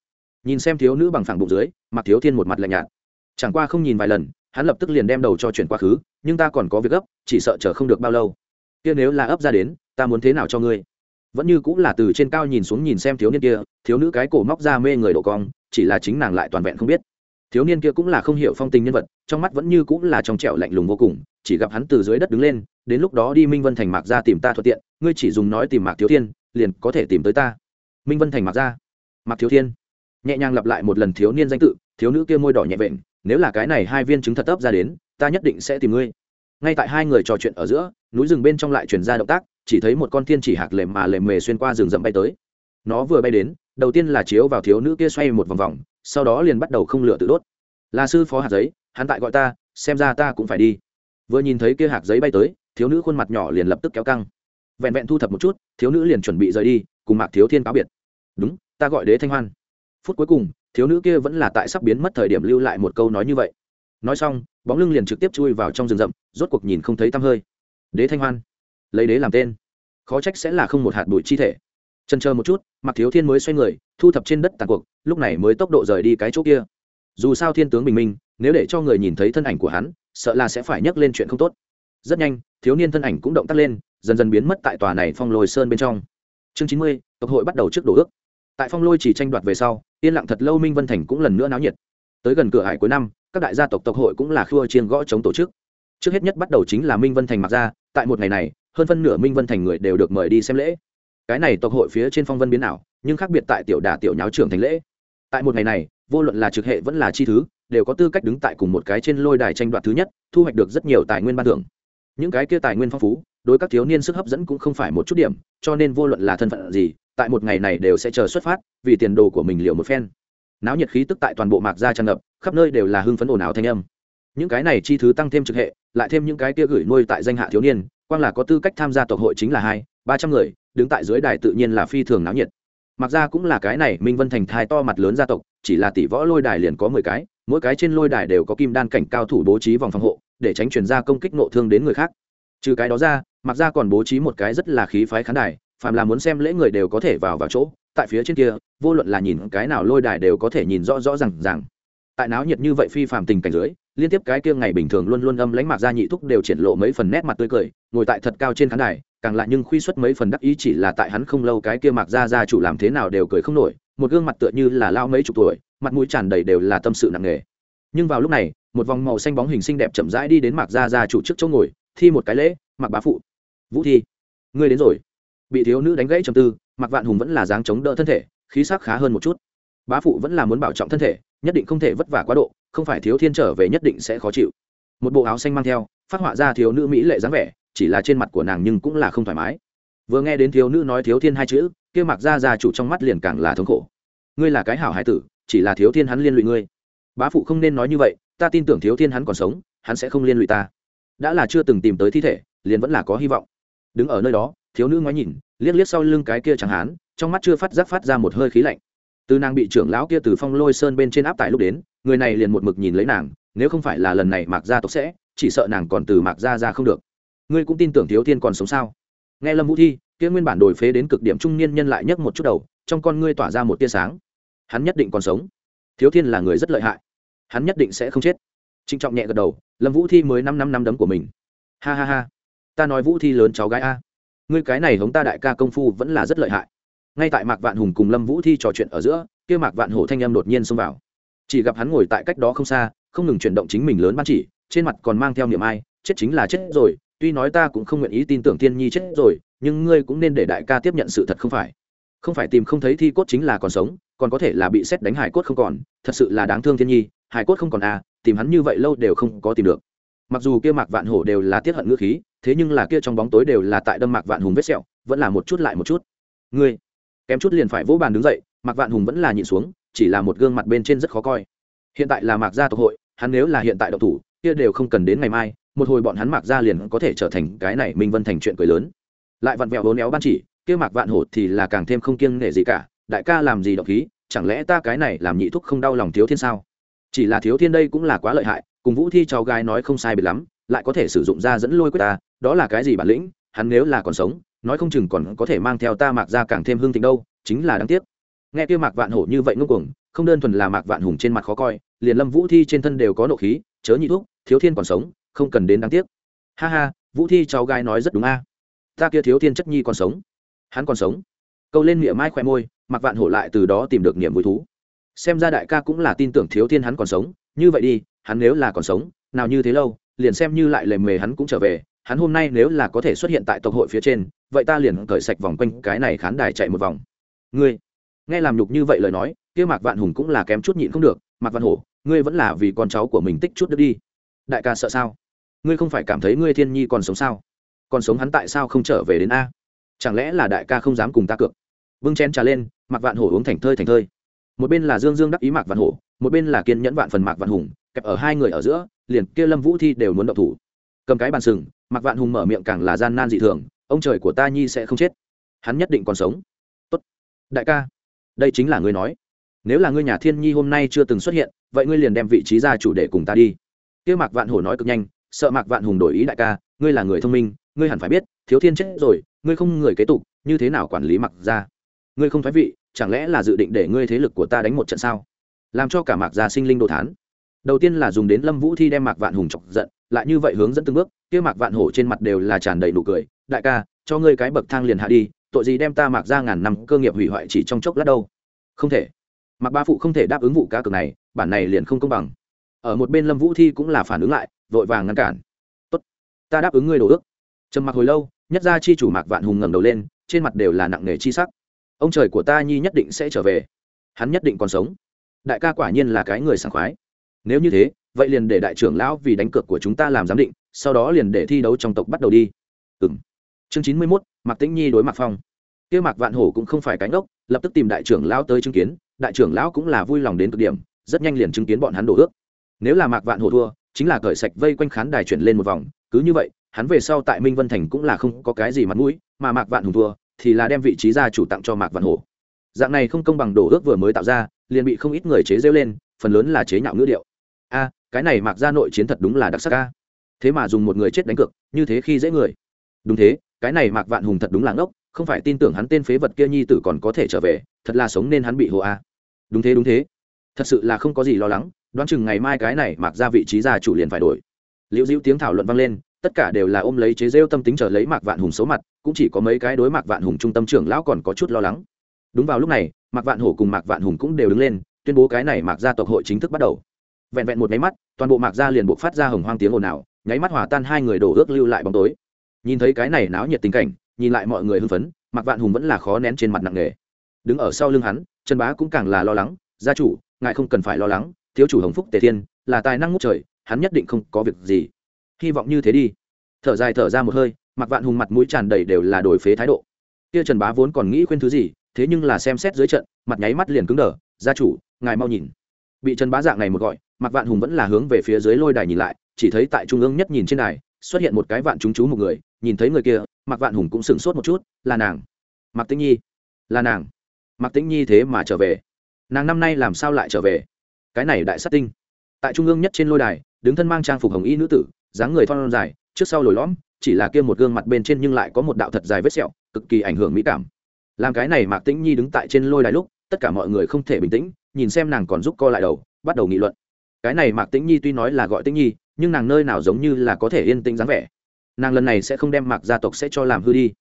Nhìn xem thiếu nữ bằng phẳng bụng dưới mặc thiếu thiên một mặt lạnh nhạt. Chẳng qua không nhìn vài lần, hắn lập tức liền đem đầu cho chuyển quá khứ, nhưng ta còn có việc gấp, chỉ sợ chờ không được bao lâu. Kia nếu là ấp ra đến, ta muốn thế nào cho ngươi? Vẫn như cũng là từ trên cao nhìn xuống nhìn xem thiếu niên kia, thiếu nữ cái cổ móc ra mê người độ cong, chỉ là chính nàng lại toàn vẹn không biết. Thiếu niên kia cũng là không hiểu phong tình nhân vật, trong mắt vẫn như cũng là trong trẻo lạnh lùng vô cùng, chỉ gặp hắn từ dưới đất đứng lên, đến lúc đó đi minh vân thành mạc ra tìm ta thuận tiện, ngươi chỉ dùng nói tìm mạc thiếu thiên, liền có thể tìm tới ta. Minh vân thành mạc ra mạc thiếu thiên. Nhẹ nhàng lặp lại một lần thiếu niên danh tự, thiếu nữ kia môi đỏ nhẹ vện, nếu là cái này hai viên chứng thật ấp ra đến, ta nhất định sẽ tìm ngươi. Ngay tại hai người trò chuyện ở giữa, núi rừng bên trong lại chuyển ra động tác, chỉ thấy một con thiên chỉ hạc lềm mà lềm mề xuyên qua rừng rậm bay tới. Nó vừa bay đến, đầu tiên là chiếu vào thiếu nữ kia xoay một vòng vòng, sau đó liền bắt đầu không lửa tự đốt. Là sư phó hạt giấy, hắn tại gọi ta, xem ra ta cũng phải đi. Vừa nhìn thấy kia hạt giấy bay tới, thiếu nữ khuôn mặt nhỏ liền lập tức kéo căng. Vẹn vẹn thu thập một chút, thiếu nữ liền chuẩn bị rời đi, cùng mạc thiếu thiên cáo biệt. Đúng ta gọi đế thanh hoan. Phút cuối cùng, thiếu nữ kia vẫn là tại sắp biến mất thời điểm lưu lại một câu nói như vậy. Nói xong, bóng lưng liền trực tiếp chui vào trong rừng rậm, rốt cuộc nhìn không thấy tăm hơi. Đế thanh hoan. Lấy đế làm tên. Khó trách sẽ là không một hạt bụi chi thể. Chân chờ một chút mặc thiếu thiên mới xoay người, thu thập trên đất tàn cuộc, lúc này mới tốc độ rời đi cái chỗ kia. Dù sao thiên tướng bình minh, nếu để cho người nhìn thấy thân ảnh của hắn, sợ là sẽ phải nhắc lên chuyện không tốt. Rất nhanh, thiếu niên thân ảnh cũng động tác lên, dần dần biến mất tại tòa này phong lôi sơn bên trong. Chương chín mươi, tộc hội bắt đầu trước đổ ước tại phong lôi chỉ tranh đoạt về sau, yên lặng thật lâu minh vân thành cũng lần nữa náo nhiệt. Tới gần cửa hải cuối năm, các đại gia tộc tộc hội cũng là khua chiên gõ chống tổ chức. Trước hết nhất bắt đầu chính là minh vân thành mặc ra, tại một ngày này, hơn phân nửa minh vân thành người đều được mời đi xem lễ. Cái này tộc hội phía trên phong vân biến ảo, nhưng khác biệt tại tiểu đà tiểu nháo trưởng thành lễ. Tại một ngày này, vô luận là trực hệ vẫn là chi thứ, đều có tư cách đứng tại cùng một cái trên lôi đài tranh đoạt thứ nhất, thu hoạch được rất nhiều tài nguyên ban thưởng. Những cái kia tài nguyên phong phú, đối các thiếu niên sức hấp dẫn cũng không phải một chút điểm, cho nên vô luận là thân phận gì tại một ngày này đều sẽ chờ xuất phát, vì tiền đồ của mình liệu một phen. Náo nhiệt khí tức tại toàn bộ mạc gia tràn ngập, khắp nơi đều là hưng phấn ồn ào thanh âm. Những cái này chi thứ tăng thêm trực hệ, lại thêm những cái kia gửi nuôi tại danh hạ thiếu niên, quang là có tư cách tham gia tộc hội chính là hai, ba trăm người, đứng tại dưới đài tự nhiên là phi thường náo nhiệt. Mặc ra cũng là cái này, minh vân thành thai to mặt lớn gia tộc, chỉ là tỷ võ lôi đài liền có mười cái, mỗi cái trên lôi đài đều có kim đan cảnh cao thủ bố trí vòng phòng hộ, để tránh chuyển ra công kích nộ thương đến người khác. Trừ cái đó ra mặc ra còn bố trí một cái rất là khí phái khán đài phàm là muốn xem lễ người đều có thể vào vào chỗ, tại phía trên kia, vô luận là nhìn cái nào lôi đài đều có thể nhìn rõ rõ r à n g rằng tại náo nhiệt như vậy phi phàm tình cảnh dưới, liên tiếp cái kia ngày bình thường luôn luôn âm lánh mạc ra nhị thúc đều triển lộ mấy phần nét mặt tươi cười, ngồi tại thật cao trên khán đài, càng lại nhưng khuy xuất mấy phần đắc ý chỉ là tại hắn không lâu cái kia mạc ra ra chủ làm thế nào đều cười không nổi, một gương mặt tựa như là lao mấy chục tuổi, mặt mũi tràn đầy đều là tâm sự nặng nề. Nhưng vào lúc này, một vòng màu xanh bóng hình xinh đẹp chậm rãi đi đến mạc ra ra chủ trước chỗ ngồi, thi một cái lễ mặc bá phụ. Vũ thi, ngươi đến rồi bị thiếu nữ đánh gãy trầm tư mặc vạn hùng vẫn là dáng chống đỡ thân thể, khí sắc khá hơn một chút. Bá phụ vẫn là muốn bảo trọng thân thể, nhất định không thể vất vả quá độ, không phải thiếu thiên trở về nhất định sẽ khó chịu. Một bộ áo xanh mang theo, phát họa ra thiếu nữ mỹ lệ dáng vẻ, chỉ là trên mặt của nàng nhưng cũng là không thoải mái. Vừa nghe đến thiếu nữ nói thiếu thiên hai chữ, kia mặc ra ra chủ trong mắt liền càng là thống khổ. Ngươi là cái hảo hải tử, chỉ là thiếu thiên hắn liên lụy ngươi. Bá phụ không nên nói như vậy, ta tin tưởng thiếu thiên hắn còn sống, hắn sẽ không liên lụy ta. Đã là chưa từng tìm tới thi thể, liền vẫn là có hy vọng. Đứng ở nơi đó thiếu nữ ngoái nhìn, liếc liếc sau lưng cái kia chẳng hán, trong mắt chưa phát giác phát ra một hơi khí lạnh. Từ nàng bị trưởng lão kia từ phong lôi sơn bên trên áp tại lúc đến, người này liền một mực nhìn lấy nàng, nếu không phải là lần này mạc gia tộc sẽ, chỉ sợ nàng còn từ mạc gia ra không được. Ngươi cũng tin tưởng thiếu thiên còn sống sao? Nghe lâm vũ thi, kia nguyên bản đổi phế đến cực điểm trung niên nhân lại nhấc một chút đầu, trong con ngươi tỏa ra một tia sáng. Hắn nhất định còn sống. Thiếu thiên là người rất lợi hại. Hắn nhất định sẽ không chết. Trinh trọng nhẹ gật đầu, lâm vũ thi mới năm năm năm đấm của mình. Ha ha ha. Ta nói vũ thi lớn cháu gái a ngươi cái này hống ta đại ca công phu vẫn là rất lợi hại. Ngay tại mạc vạn hùng cùng lâm vũ thi trò chuyện ở giữa, kia mạc vạn hổ thanh em đột nhiên xông vào. Chỉ gặp hắn ngồi tại cách đó không xa, không ngừng chuyển động chính mình lớn ban chỉ, trên mặt còn mang theo niệm ai, chết chính là chết rồi, tuy nói ta cũng không nguyện ý tin tưởng thiên nhi chết rồi, nhưng ngươi cũng nên để đại ca tiếp nhận sự thật không phải. Không phải tìm không thấy thi cốt chính là còn sống, còn có thể là bị xét đánh hải cốt không còn, thật sự là đáng thương thiên nhi, hải cốt không còn à tìm hắn như vậy lâu đều không có tìm được mặc dù kia mạc vạn hổ đều là tiết hận ngữ khí, thế nhưng là kia trong bóng tối đều là tại đâm mạc vạn hùng vết sẹo, vẫn là một chút lại một chút. Ngươi, kém chút liền phải vỗ bàn đứng dậy, mạc vạn hùng vẫn là nhịn xuống, chỉ là một gương mặt bên trên rất khó coi. Hiện tại là mạc gia tộc hội, hắn nếu là hiện tại độc thủ, kia đều không cần đến ngày mai, một hồi bọn hắn mạc gia liền có thể trở thành cái này minh vân thành chuyện cười lớn. Lại vặn vẹo hố néo ban chỉ, kia mạc vạn hổ thì là càng thêm không kiêng nể gì cả, đại ca làm gì độc khí, chẳng lẽ ta cái này làm nhị thúc không đau lòng thiếu thiên sao? Chỉ là thiếu thiên đây cũng là quá lợi hại cùng vũ thi cháu gái nói không sai biệt lắm, lại có thể sử dụng ra dẫn lôi quyết ta, đó là cái gì bản lĩnh, hắn nếu là còn sống, nói không chừng còn có thể mang theo ta mạc ra càng thêm hương thịnh đâu, chính là đáng tiếc. Nghe kia mạc vạn hổ như vậy ngưng cuồng, không đơn thuần là mạc vạn hùng trên mặt khó coi, liền lâm vũ thi trên thân đều có nộ khí, chớ nhị thuốc thiếu thiên còn sống, không cần đến đáng tiếc. Ha ha, vũ thi cháu gái nói rất đúng a. Ta kia thiếu thiên chất nhi còn sống. Hắn còn sống. Câu lên miệng mai khoe môi, mạc vạn hổ lại từ đó tìm được niềm vui thú. Xem ra đại ca cũng là tin tưởng thiếu thiên hắn còn sống, như vậy đi hắn nếu là còn sống, nào như thế lâu, liền xem như lại lề mề hắn cũng trở về, hắn hôm nay nếu là có thể xuất hiện tại tộc hội phía trên, vậy ta liền cởi sạch vòng quanh cái này khán đài chạy một vòng. Ngươi, nghe làm nhục như vậy lời nói, kia mạc vạn hùng cũng là kém chút nhịn không được, mạc vạn hổ, ngươi vẫn là vì con cháu của mình tích chút đứt đi. Đại ca sợ sao? Ngươi không phải cảm thấy ngươi thiên nhi còn sống sao? Còn sống hắn tại sao không trở về đến a? Chẳng lẽ là đại ca không dám cùng ta cược? Vâng chén trà lên, mạc vạn hổ uống thành thơi thành thơi. Một bên là dương dương đắc ý mạc vạn hổ, một bên là kiên nhẫn vạn phần mạc vạn hùng kẹp ở hai người ở giữa, liền kia lâm vũ thi đều muốn động thủ. Cầm cái bàn sừng Mặc vạn hùng mở miệng càng là gian nan dị thường, ông trời của ta nhi sẽ không chết. Hắn nhất định còn sống. Tốt. Đại ca, đây chính là ngươi nói. Nếu là ngươi nhà thiên nhi hôm nay chưa từng xuất hiện, vậy ngươi liền đem vị trí ra chủ để cùng ta đi. Kia mạc vạn hổ nói cực nhanh, sợ mạc vạn hùng đổi ý đại ca, ngươi là người thông minh, ngươi hẳn phải biết, thiếu thiên chết rồi, ngươi không người kế tục, như thế nào quản lý mặc ra ngươi không thoái vị, chẳng lẽ là dự định để ngươi thế lực của ta đánh một trận sao? Làm cho cả mạc gia sinh linh đồ thán đầu tiên là dùng đến lâm vũ thi đem mạc vạn hùng chọc giận, lại như vậy hướng dẫn từng bước, kia mạc vạn hổ trên mặt đều là tràn đầy nụ cười. Đại ca, cho ngươi cái bậc thang liền hạ đi, tội gì đem ta mạc ra ngàn năm cơ nghiệp hủy hoại chỉ trong chốc lát đâu? Không thể. Mạc ba phụ không thể đáp ứng vụ cá cược này, bản này liền không công bằng. Ở một bên lâm vũ thi cũng là phản ứng lại, vội vàng ngăn cản. Tốt, ta đáp ứng ngươi đồ ước. Trầm mặc hồi lâu, nhất ra chi chủ mạc vạn hùng ngẩng đầu lên, trên mặt đều là nặng nề chi sắc. Ông trời của ta nhi nhất định sẽ trở về. Hắn nhất định còn sống. Đại ca quả nhiên là cái người sảng khoái nếu như thế, vậy liền để đại trưởng lão vì đánh cược của chúng ta làm giám định, sau đó liền để thi đấu trong tộc bắt đầu đi. Ừ m chương chín mươi mốt, mạc tĩnh nhi đối mặt phong. Kia mạc vạn hổ cũng không phải cánh ốc lập tức tìm đại trưởng lão tới chứng kiến, đại trưởng lão cũng là vui lòng đến cực điểm, rất nhanh liền chứng kiến bọn hắn đổ ước. Nếu là mạc vạn hổ thua, chính là cởi sạch vây quanh khán đài chuyển lên một vòng, cứ như vậy, hắn về sau tại minh vân thành cũng là không có cái gì mặt mũi, mà mạc vạn hùng thua, thì là đem vị trí gia chủ tặng cho mạc vạn hổ. Dạng này không công bằng đổ ước vừa mới tạo ra, liền bị không ít người chế rêu lên, phần lớn là chế nhạo ngữ điệu a, cái này mạc ra nội chiến thật đúng là đặc sắc ca thế mà dùng một người chết đánh cược, như thế khi dễ người. Đúng thế, cái này mạc vạn hùng thật đúng là ngốc, không phải tin tưởng hắn tên phế vật kia nhi tử còn có thể trở về, thật là sống nên hắn bị hồ a. Đúng thế đúng thế. Thật sự là không có gì lo lắng, đoán chừng ngày mai cái này mạc ra vị trí gia chủ liền phải đổi. Liễu dĩu tiếng thảo luận vang lên, tất cả đều là ôm lấy chế rêu tâm tính trở lấy mạc vạn hùng xấu mặt, cũng chỉ có mấy cái đối mạc vạn hùng trung tâm trưởng lão còn có chút lo lắng. Đúng vào lúc này, mạc vạn hổ cùng mạc vạn hùng cũng đều đứng lên, tuyên bố cái này mạc gia tộc hội chính thức bắt đầu vẹn vẹn một máy mắt, toàn bộ mạc gia liền buộc phát ra hồng hoang tiếng ồn ào, nháy mắt hòa tan hai người đổ ước lưu lại bóng tối. Nhìn thấy cái này náo nhiệt tình cảnh, nhìn lại mọi người hưng phấn, mạc vạn hùng vẫn là khó nén trên mặt nặng nề. Đứng ở sau lưng hắn, trần bá cũng càng là lo lắng, gia chủ, ngài không cần phải lo lắng, thiếu chủ hồng phúc tề thiên là tài năng ngút trời, hắn nhất định không có việc gì. Hy vọng như thế đi. Thở dài thở ra một hơi, mạc vạn hùng mặt mũi tràn đầy đều là đổi phế thái độ. Kia trần bá vốn còn nghĩ khuyên thứ gì, thế nhưng là xem xét dưới trận, mặt nháy mắt liền cứng đờ, gia chủ, ngài mau nhìn. Bị trần bá dạng này một gọi mặc vạn hùng vẫn là hướng về phía dưới lôi đài nhìn lại, chỉ thấy tại trung ương nhất nhìn trên đài, xuất hiện một cái vạn chúng chú một người, nhìn thấy người kia mặc vạn hùng cũng sửng sốt một chút, là nàng. Mặc tĩnh nhi. Là nàng. Mặc tĩnh nhi thế mà trở về. Nàng năm nay làm sao lại trở về? Cái này đại sát tinh. Tại trung ương nhất trên lôi đài, đứng thân mang trang phục hồng y nữ tử, dáng người thon dài, trước sau lồi lõm, chỉ là kia một gương mặt bên trên nhưng lại có một đạo thật dài vết sẹo, cực kỳ ảnh hưởng mỹ cảm. Làm cái này mạc tĩnh nhi đứng tại trên lôi đài lúc, tất cả mọi người không thể bình tĩnh, nhìn xem nàng còn giúp co lại đầu, bắt đầu nghị luận cái này mạc tĩnh nhi tuy nói là gọi tĩnh nhi, nhưng nàng nơi nào giống như là có thể yên tĩnh dáng vẻ. Nàng lần này sẽ không đem mạc gia tộc sẽ cho làm hư đi.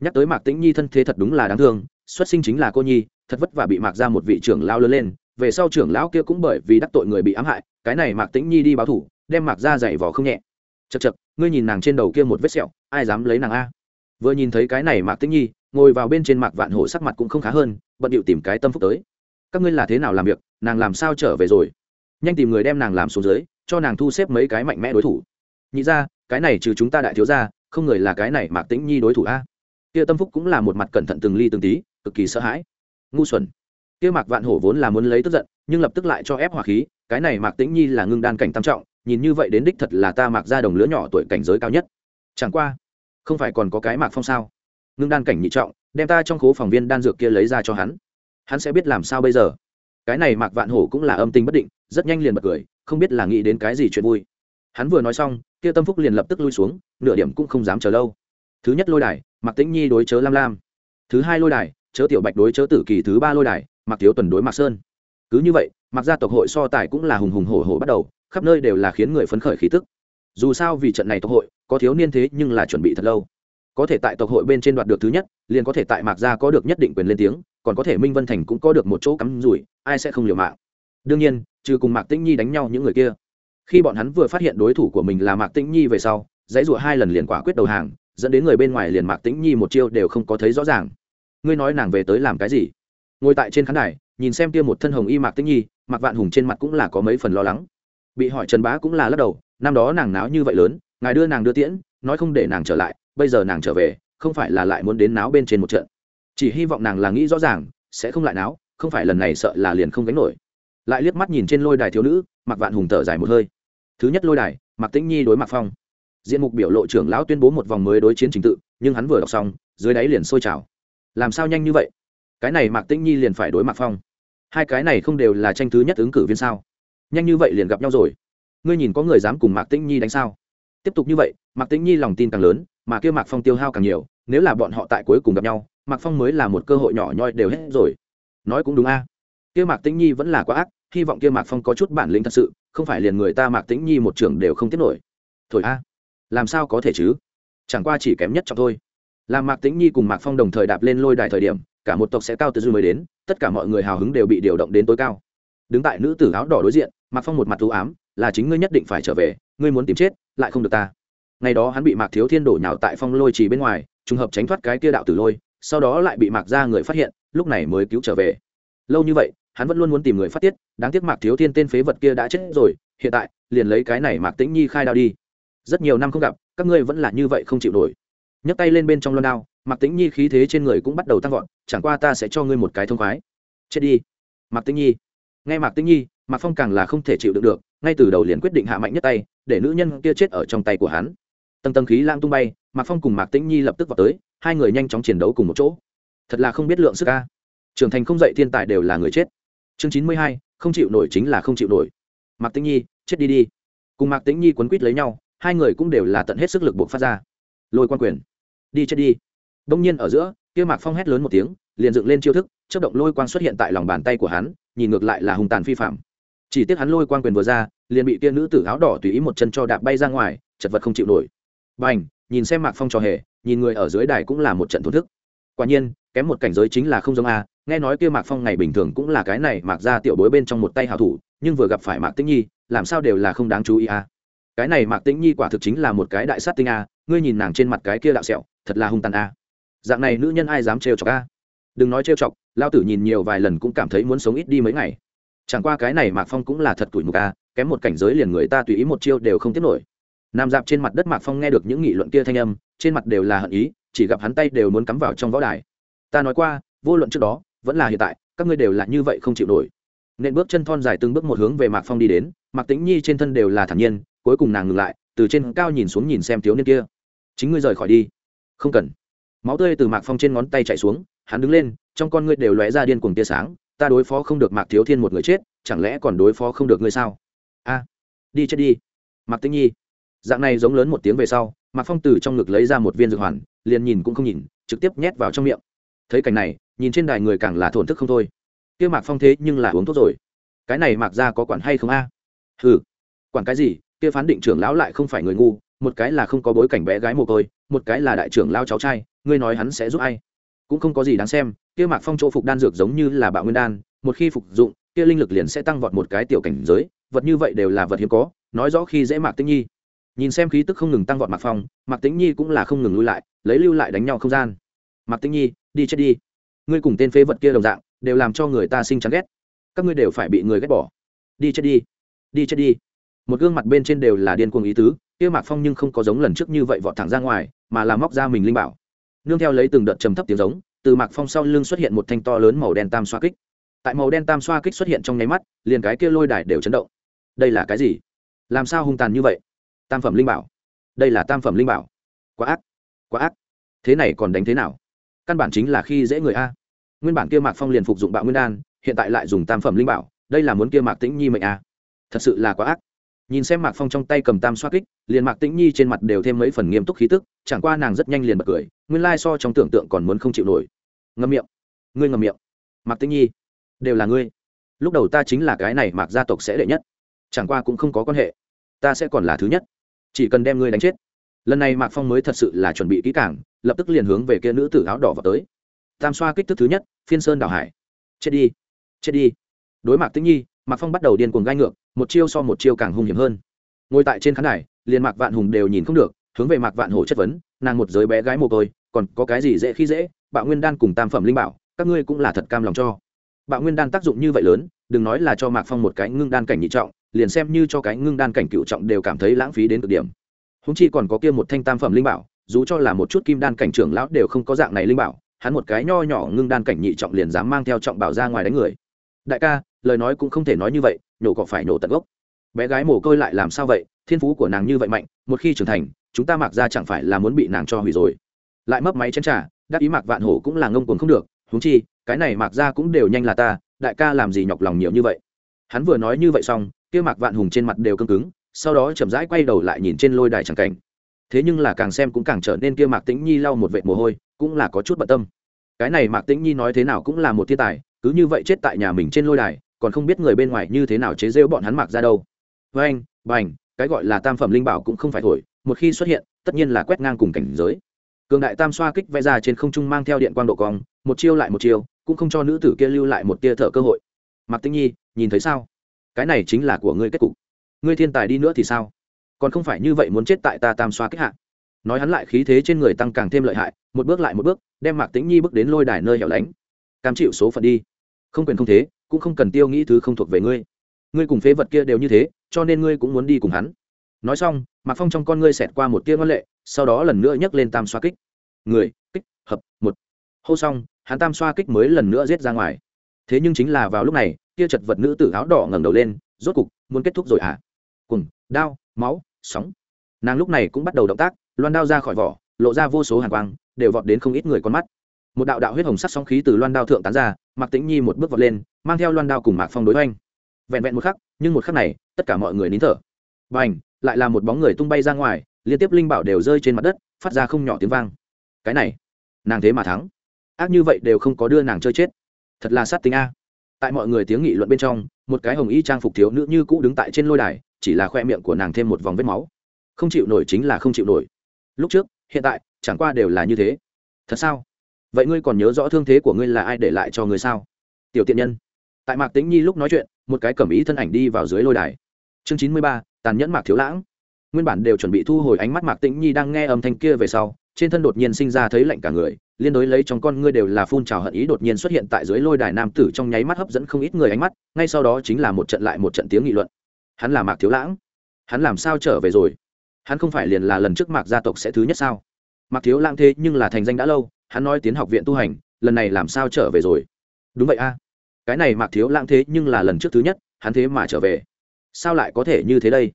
Nhắc tới mạc tĩnh nhi thân thế thật đúng là đáng thương, xuất sinh chính là cô nhi, thật vất vả bị mạc ra một vị trưởng lao lớn lên, về sau trưởng lão kia cũng bởi vì đắc tội người bị ám hại, cái này mạc tĩnh nhi đi báo thủ, đem mạc ra dày vò không nhẹ. Chật chật ngươi nhìn nàng trên đầu kia một vết sẹo, ai dám lấy nàng a? Vừa nhìn thấy cái này mạc tĩnh nhi, ngồi vào bên trên mạc vạn hổ sắc mặt cũng không khá hơn, bận điệu tìm cái tâm phúc tới. Các ngươi là thế nào làm việc, nàng làm sao trở về rồi? Nhanh tìm người đem nàng làm xuống dưới, cho nàng thu xếp mấy cái mạnh mẽ đối thủ. Nhị ra, cái này trừ chúng ta đại thiếu ra không người là cái này mạc tĩnh nhi đối thủ a. Kia tâm phúc cũng là một mặt cẩn thận từng ly từng tí, cực kỳ sợ hãi. Ngu xuẩn. Kia mạc vạn hổ vốn là muốn lấy tức giận, nhưng lập tức lại cho ép hỏa khí, cái này mạc tĩnh nhi là ngưng đan cảnh tam trọng, nhìn như vậy đến đích thật là ta mạc ra đồng lứa nhỏ tuổi cảnh giới cao nhất. Chẳng qua, không phải còn có cái mạc phong sao? Ngưng đan cảnh nhị trọng, đem ta trong khố phòng viên đan dược kia lấy ra cho hắn. Hắn sẽ biết làm sao bây giờ? Cái này mạc vạn hổ cũng là âm tình bất định, rất nhanh liền bật cười, không biết là nghĩ đến cái gì chuyện vui. Hắn vừa nói xong, kia tâm phúc liền lập tức lui xuống, nửa điểm cũng không dám chờ lâu. Thứ nhất lôi đài, mạc tĩnh nhi đối chớ lam lam. Thứ hai lôi đài, chớ tiểu bạch đối chớ tử kỳ. Thứ ba lôi đài, mạc thiếu tuần đối mạc sơn. Cứ như vậy, mạc gia tộc hội so tài cũng là hùng hùng hổ hổ bắt đầu, khắp nơi đều là khiến người phấn khởi khí tức. Dù sao vì trận này tộc hội, có thiếu niên thế nhưng là chuẩn bị thật lâu. Có thể tại tộc hội bên trên đoạt được thứ nhất, liền có thể tại mạc gia có được nhất định quyền lên tiếng, còn có thể minh vân thành cũng có được một chỗ cắm rủi ai sẽ không liều mạng? Đương nhiên, trừ cùng mạc tĩnh nhi đánh nhau những người kia. Khi bọn hắn vừa phát hiện đối thủ của mình là mạc tĩnh nhi về sau, dãy rụa hai lần liền quả quyết đầu hàng, dẫn đến người bên ngoài liền mạc tĩnh nhi một chiêu đều không có thấy rõ ràng. Ngươi nói nàng về tới làm cái gì? Ngồi tại trên khán đài, nhìn xem kia một thân hồng y mạc tĩnh nhi, mạc vạn hùng trên mặt cũng là có mấy phần lo lắng. Bị hỏi trần bá cũng là lắc đầu, năm đó nàng náo như vậy lớn, ngài đưa nàng đưa tiễn, nói không để nàng trở lại, bây giờ nàng trở về, không phải là lại muốn đến náo bên trên một trận. Chỉ hy vọng nàng là nghĩ rõ ràng, sẽ không lại náo không phải lần này sợ là liền không gánh nổi. Lại liếc mắt nhìn trên lôi đài thiếu nữ mặc vạn hùng thở dài một hơi. Thứ nhất lôi đài mặc tĩnh nhi đối mặt phong. Diện mục biểu lộ trưởng lão tuyên bố một vòng mới đối chiến trình tự, nhưng hắn vừa đọc xong, dưới đáy liền sôi trào. Làm sao nhanh như vậy? Cái này mạc tĩnh nhi liền phải đối mặt phong. Hai cái này không đều là tranh thứ nhất ứng cử viên sao? Nhanh như vậy liền gặp nhau rồi. Ngươi nhìn có người dám cùng mạc tĩnh nhi đánh sao? Tiếp tục như vậy, mạc tĩnh nhi lòng tin càng lớn, mà kia mạc phong tiêu hao càng nhiều, nếu là bọn họ tại cuối cùng gặp nhau, mạc phong mới là một cơ hội nhỏ nhoi đều hết rồi nói cũng đúng a. Kia mạc tĩnh nhi vẫn là quá ác, hy vọng kia mạc phong có chút bản lĩnh thật sự, không phải liền người ta mạc tĩnh nhi một trưởng đều không tiếp nổi. Thổi a, làm sao có thể chứ? Chẳng qua chỉ kém nhất trọng thôi. Làm mạc tĩnh nhi cùng mạc phong đồng thời đạp lên lôi đài thời điểm, cả một tộc sẽ cao từ dư mới đến, tất cả mọi người hào hứng đều bị điều động đến tối cao. Đứng tại nữ tử áo đỏ đối diện, mạc phong một mặt thú ám, là chính ngươi nhất định phải trở về, ngươi muốn tìm chết, lại không được ta. Ngày đó hắn bị mạc thiếu thiên đổ nhào tại phong lôi trì bên ngoài, trùng hợp tránh thoát cái kia đạo tử lôi sau đó lại bị mạc ra người phát hiện, lúc này mới cứu trở về. Lâu như vậy, hắn vẫn luôn muốn tìm người phát tiết, đáng tiếc mạc thiếu thiên tên phế vật kia đã chết rồi, hiện tại, liền lấy cái này mạc tĩnh nhi khai đao đi. Rất nhiều năm không gặp, các ngươi vẫn là như vậy không chịu nổi. Nhấc tay lên bên trong loan đao, mạc tĩnh nhi khí thế trên người cũng bắt đầu tăng vọt, chẳng qua ta sẽ cho ngươi một cái thông khoái. Chết đi, mạc tĩnh nhi. Nghe mạc tĩnh nhi, mạc phong càng là không thể chịu đựng được, ngay từ đầu liền quyết định hạ mạnh nhất tay, để nữ nhân kia chết ở trong tay của hắn. Tầng tầng khí lang tung bay, mạc phong cùng mạc tĩnh nhi lập tức vào tới hai người nhanh chóng chiến đấu cùng một chỗ. Thật là không biết lượng sức ca trưởng thành không dạy thiên tài đều là người chết. Chương chín mươi hai, không chịu nổi chính là không chịu nổi. Mạc tĩnh nhi, chết đi đi. Cùng mạc tĩnh nhi quấn quýt lấy nhau, hai người cũng đều là tận hết sức lực buộc phát ra. Lôi quan quyền, đi chết đi. Đông nhiên ở giữa, kia mạc phong hét lớn một tiếng, liền dựng lên chiêu thức chất động lôi quang xuất hiện tại lòng bàn tay của hắn, nhìn ngược lại là hùng tàn phi phạm. Chỉ tiếc hắn lôi quang quyền vừa ra, liền bị kia nữ tử áo đỏ tùy ý một chân cho đạp bay ra ngoài, chật vật không chịu nổi. B à n h nhìn xem mạc phong trò hề nhìn người ở dưới đài cũng là một trận thổn thức. Quả nhiên, kém một cảnh giới chính là không giống a, nghe nói kia mạc phong ngày bình thường cũng là cái này mạc ra tiểu bối bên trong một tay hào thủ, nhưng vừa gặp phải mạc tĩnh nhi, làm sao đều là không đáng chú ý a. Cái này mạc tĩnh nhi quả thực chính là một cái đại sát tinh a, ngươi nhìn nàng trên mặt cái kia đạo sẹo, thật là hung tàn a. Dạng này nữ nhân ai dám trêu chọc a? Đừng nói trêu chọc lao tử nhìn nhiều vài lần cũng cảm thấy muốn sống ít đi mấy ngày. Chẳng qua cái này mạc phong cũng là thật tuổi mục a, kém một cảnh giới liền người ta tùy ý một chiêu đều không tiếp nổi nằm dạp trên mặt đất mạc phong nghe được những nghị luận kia thanh âm, trên mặt đều là hận ý, chỉ gặp hắn tay đều muốn cắm vào trong võ đài. Ta nói qua, vô luận trước đó, vẫn là hiện tại, các ngươi đều là như vậy không chịu nổi. Nên bước chân thon dài từng bước một hướng về mạc phong đi đến, mạc tĩnh nhi trên thân đều là thản nhiên, cuối cùng nàng ngừng lại, từ trên cao nhìn xuống nhìn xem thiếu niên kia. Chính ngươi rời khỏi đi. Không cần. Máu tươi từ mạc phong trên ngón tay chạy xuống, hắn đứng lên, trong con ngươi đều lóe ra điên cuồng tia sáng, ta đối phó không được mạc thiếu thiên một người chết, chẳng lẽ còn đối phó không được ngươi sao? A, đi chết đi. Mạc tĩnh nhi dạng này giống lớn một tiếng về sau, mạc phong từ trong ngực lấy ra một viên dược hoàn, liền nhìn cũng không nhìn, trực tiếp nhét vào trong miệng. Thấy cảnh này, nhìn trên đài người càng là thổn thức không thôi. Kia mạc phong thế nhưng là uống thuốc rồi. Cái này mạc ra có quản hay không a? À? ừ quản cái gì? Kia phán định trưởng lão lại không phải người ngu, một cái là không có bối cảnh bé gái mồ côi, một cái là đại trưởng lao cháu trai, ngươi nói hắn sẽ giúp ai? Cũng không có gì đáng xem, kia mạc phong chỗ phục đan dược giống như là bạo nguyên đan, một khi phục dụng, kia linh lực liền sẽ tăng vọt một cái tiểu cảnh giới, vật như vậy đều là vật hiếm có, nói rõ khi dễ mạc tinh nhi nhìn xem khí tức không ngừng tăng vọt mạc phong, mạc tĩnh nhi cũng là không ngừng lui lại, lấy lưu lại đánh nhau không gian. Mạc tĩnh nhi, đi chết đi. Ngươi cùng tên phế vật kia đồng dạng, đều làm cho người ta sinh chán ghét. Các ngươi đều phải bị người ghét bỏ. Đi chết đi. Đi chết đi. Một gương mặt bên trên đều là điên cuồng ý tứ, kia mạc phong nhưng không có giống lần trước như vậy vọt thẳng ra ngoài, mà là móc ra mình linh bảo. Nương theo lấy từng đợt trầm thấp tiếng giống, từ mạc phong sau lưng xuất hiện một thanh to lớn màu đen tam xoa kích. Tại màu đen tam xoa kích xuất hiện trong nháy mắt, liền cái kia lôi đài đều chấn động. Đây là cái gì? Làm sao hung tàn như vậy? Tam phẩm linh bảo. Đây là tam phẩm linh bảo. Quá ác quá ác. Thế này còn đánh thế nào? Căn bản chính là khi dễ người a. Nguyên bản kia mạc phong liền phục dụng bạo nguyên đan hiện tại lại dùng tam phẩm linh bảo đây là muốn kia mạc tĩnh nhi mệnh a, thật sự là quá ác. Nhìn xem mạc phong trong tay cầm tam xoa kích liền mạc tĩnh nhi trên mặt đều thêm mấy phần nghiêm túc khí tức chẳng qua nàng rất nhanh liền bật cười nguyên lai so trong tưởng tượng còn muốn không chịu nổi. Ngâm miệng. Ngươi ngâm miệng. Mạc tĩnh nhi đều là ngươi. Lúc đầu ta chính là cái này mạc gia tộc sẽ đệ nhất chẳng qua cũng không có quan hệ. Ta sẽ còn là thứ nhất chỉ cần đem ngươi đánh chết. Lần này mạc phong mới thật sự là chuẩn bị kỹ càng, lập tức liền hướng về kia nữ tử áo đỏ vào tới. Tam xoa kích thước thứ nhất, phiên sơn đảo hải. Chết đi chết đi. Đối mặt tĩnh nhi, mạc phong bắt đầu điên cuồng gai ngược, một chiêu so một chiêu càng hung hiểm hơn. Ngồi tại trên khán đài, liền mạc vạn hùng đều nhìn không được, hướng về mạc vạn hổ chất vấn, nàng một giới bé gái mồ côi, còn có cái gì dễ khi dễ? Bạo nguyên đan cùng tam phẩm linh bảo, các ngươi cũng là thật cam lòng cho. Bạo nguyên đan tác dụng như vậy lớn, đừng nói là cho mạc phong một cái ngưng đan cảnh nhị trọng liền xem như cho cái ngưng đan cảnh cựu trọng đều cảm thấy lãng phí đến cực điểm. Húng chi còn có kia một thanh tam phẩm linh bảo, dù cho là một chút kim đan cảnh trưởng lão đều không có dạng này linh bảo, hắn một cái nho nhỏ ngưng đan cảnh nhị trọng liền dám mang theo trọng bảo ra ngoài đánh người. Đại ca, lời nói cũng không thể nói như vậy, nhổ cỏ phải nổ tận gốc. Bé gái mồ côi lại làm sao vậy, thiên phú của nàng như vậy mạnh, một khi trưởng thành, chúng ta mặc ra chẳng phải là muốn bị nàng cho hủy rồi. Lại mấp máy chén trà, đắc ý mạc vạn hổ cũng là ngông cuồng không được, huống chi, cái này mạc ra cũng đều nhanh là ta, đại ca làm gì nhọc lòng nhiều như vậy. Hắn vừa nói như vậy xong kia mạc vạn hùng trên mặt đều cứng cứng, sau đó chậm rãi quay đầu lại nhìn trên lôi đài tràng cảnh. Thế nhưng là càng xem cũng càng trở nên kia mạc tĩnh nhi lau một vệt mồ hôi, cũng là có chút bận tâm. Cái này mạc tĩnh nhi nói thế nào cũng là một thiên tài, cứ như vậy chết tại nhà mình trên lôi đài, còn không biết người bên ngoài như thế nào chế rêu bọn hắn mạc ra đâu. Với anh bành, cái gọi là tam phẩm linh bảo cũng không phải thổi, một khi xuất hiện, tất nhiên là quét ngang cùng cảnh giới. Cường đại tam xoa kích vẽ ra trên không trung mang theo điện quang độ cong, một chiêu lại một chiêu, cũng không cho nữ tử kia lưu lại một tia thở cơ hội. Mạc tĩnh nhi, nhìn thấy sao? Cái này chính là của ngươi kết cục. Ngươi thiên tài đi nữa thì sao? Còn không phải như vậy muốn chết tại ta tam xoa kích hạ. Nói hắn lại khí thế trên người tăng càng thêm lợi hại, một bước lại một bước, đem mạc tĩnh nhi bước đến lôi đài nơi hẻo lánh. Cam chịu số phận đi. Không quyền không thế, cũng không cần tiêu nghĩ thứ không thuộc về ngươi. Ngươi cùng phế vật kia đều như thế, cho nên ngươi cũng muốn đi cùng hắn. Nói xong, mạc phong trong con ngươi xẹt qua một tia ngân lệ, sau đó lần nữa nhấc lên tam xoa kích. Người, kích, hợp, một. Hô xong, hắn tam xoa kích mới lần nữa giết ra ngoài thế nhưng chính là vào lúc này kia chật vật nữ tử áo đỏ ngẩng đầu lên, rốt cục, muốn kết thúc rồi à cùng, đao, máu, sóng. Nàng lúc này cũng bắt đầu động tác, loan đao ra khỏi vỏ, lộ ra vô số hàn quang, đều vọt đến không ít người con mắt. Một đạo đạo huyết hồng sắc sóng khí từ loan đao thượng tán ra, mạc tĩnh nhi một bước vọt lên, mang theo loan đao cùng mạc phong đối oanh vẹn vẹn một khắc, nhưng một khắc này, tất cả mọi người nín thở. B à n h lại là một bóng người tung bay ra ngoài, liên tiếp linh bảo đều rơi trên mặt đất, phát ra không nhỏ tiếng vang. Cái này, nàng thế mà thắng. Ác như vậy đều không có đưa nàng chơi chết thật là sát tính a. Tại mọi người tiếng nghị luận bên trong, một cái hồng y trang phục thiếu nữ như cũ đứng tại trên lôi đài, chỉ là khoe miệng của nàng thêm một vòng vết máu. Không chịu nổi chính là không chịu nổi. Lúc trước, hiện tại, chẳng qua đều là như thế. Thật sao? Vậy ngươi còn nhớ rõ thương thế của ngươi là ai để lại cho ngươi sao? Tiểu tiện nhân. Tại mạc tĩnh nhi lúc nói chuyện, một cái cẩm ý thân ảnh đi vào dưới lôi đài. Chương chín mươi ba, tàn nhẫn mạc thiếu lãng. Nguyên bản đều chuẩn bị thu hồi ánh mắt mạc tĩnh nhi đang nghe âm thanh kia về sau trên thân đột nhiên sinh ra thấy lạnh cả người, liên đối lấy trong con ngươi đều là phun trào hận ý đột nhiên xuất hiện tại dưới lôi đài nam tử trong nháy mắt hấp dẫn không ít người ánh mắt, ngay sau đó chính là một trận lại một trận tiếng nghị luận. Hắn là mạc thiếu lãng. Hắn làm sao trở về rồi? Hắn không phải liền là lần trước mạc gia tộc sẽ thứ nhất sao? Mạc thiếu lãng thế nhưng là thành danh đã lâu, hắn nói tiến học viện tu hành, lần này làm sao trở về rồi? Đúng vậy a. Cái này mạc thiếu lãng thế nhưng là lần trước thứ nhất, hắn thế mà trở về. Sao lại có thể như thế đây?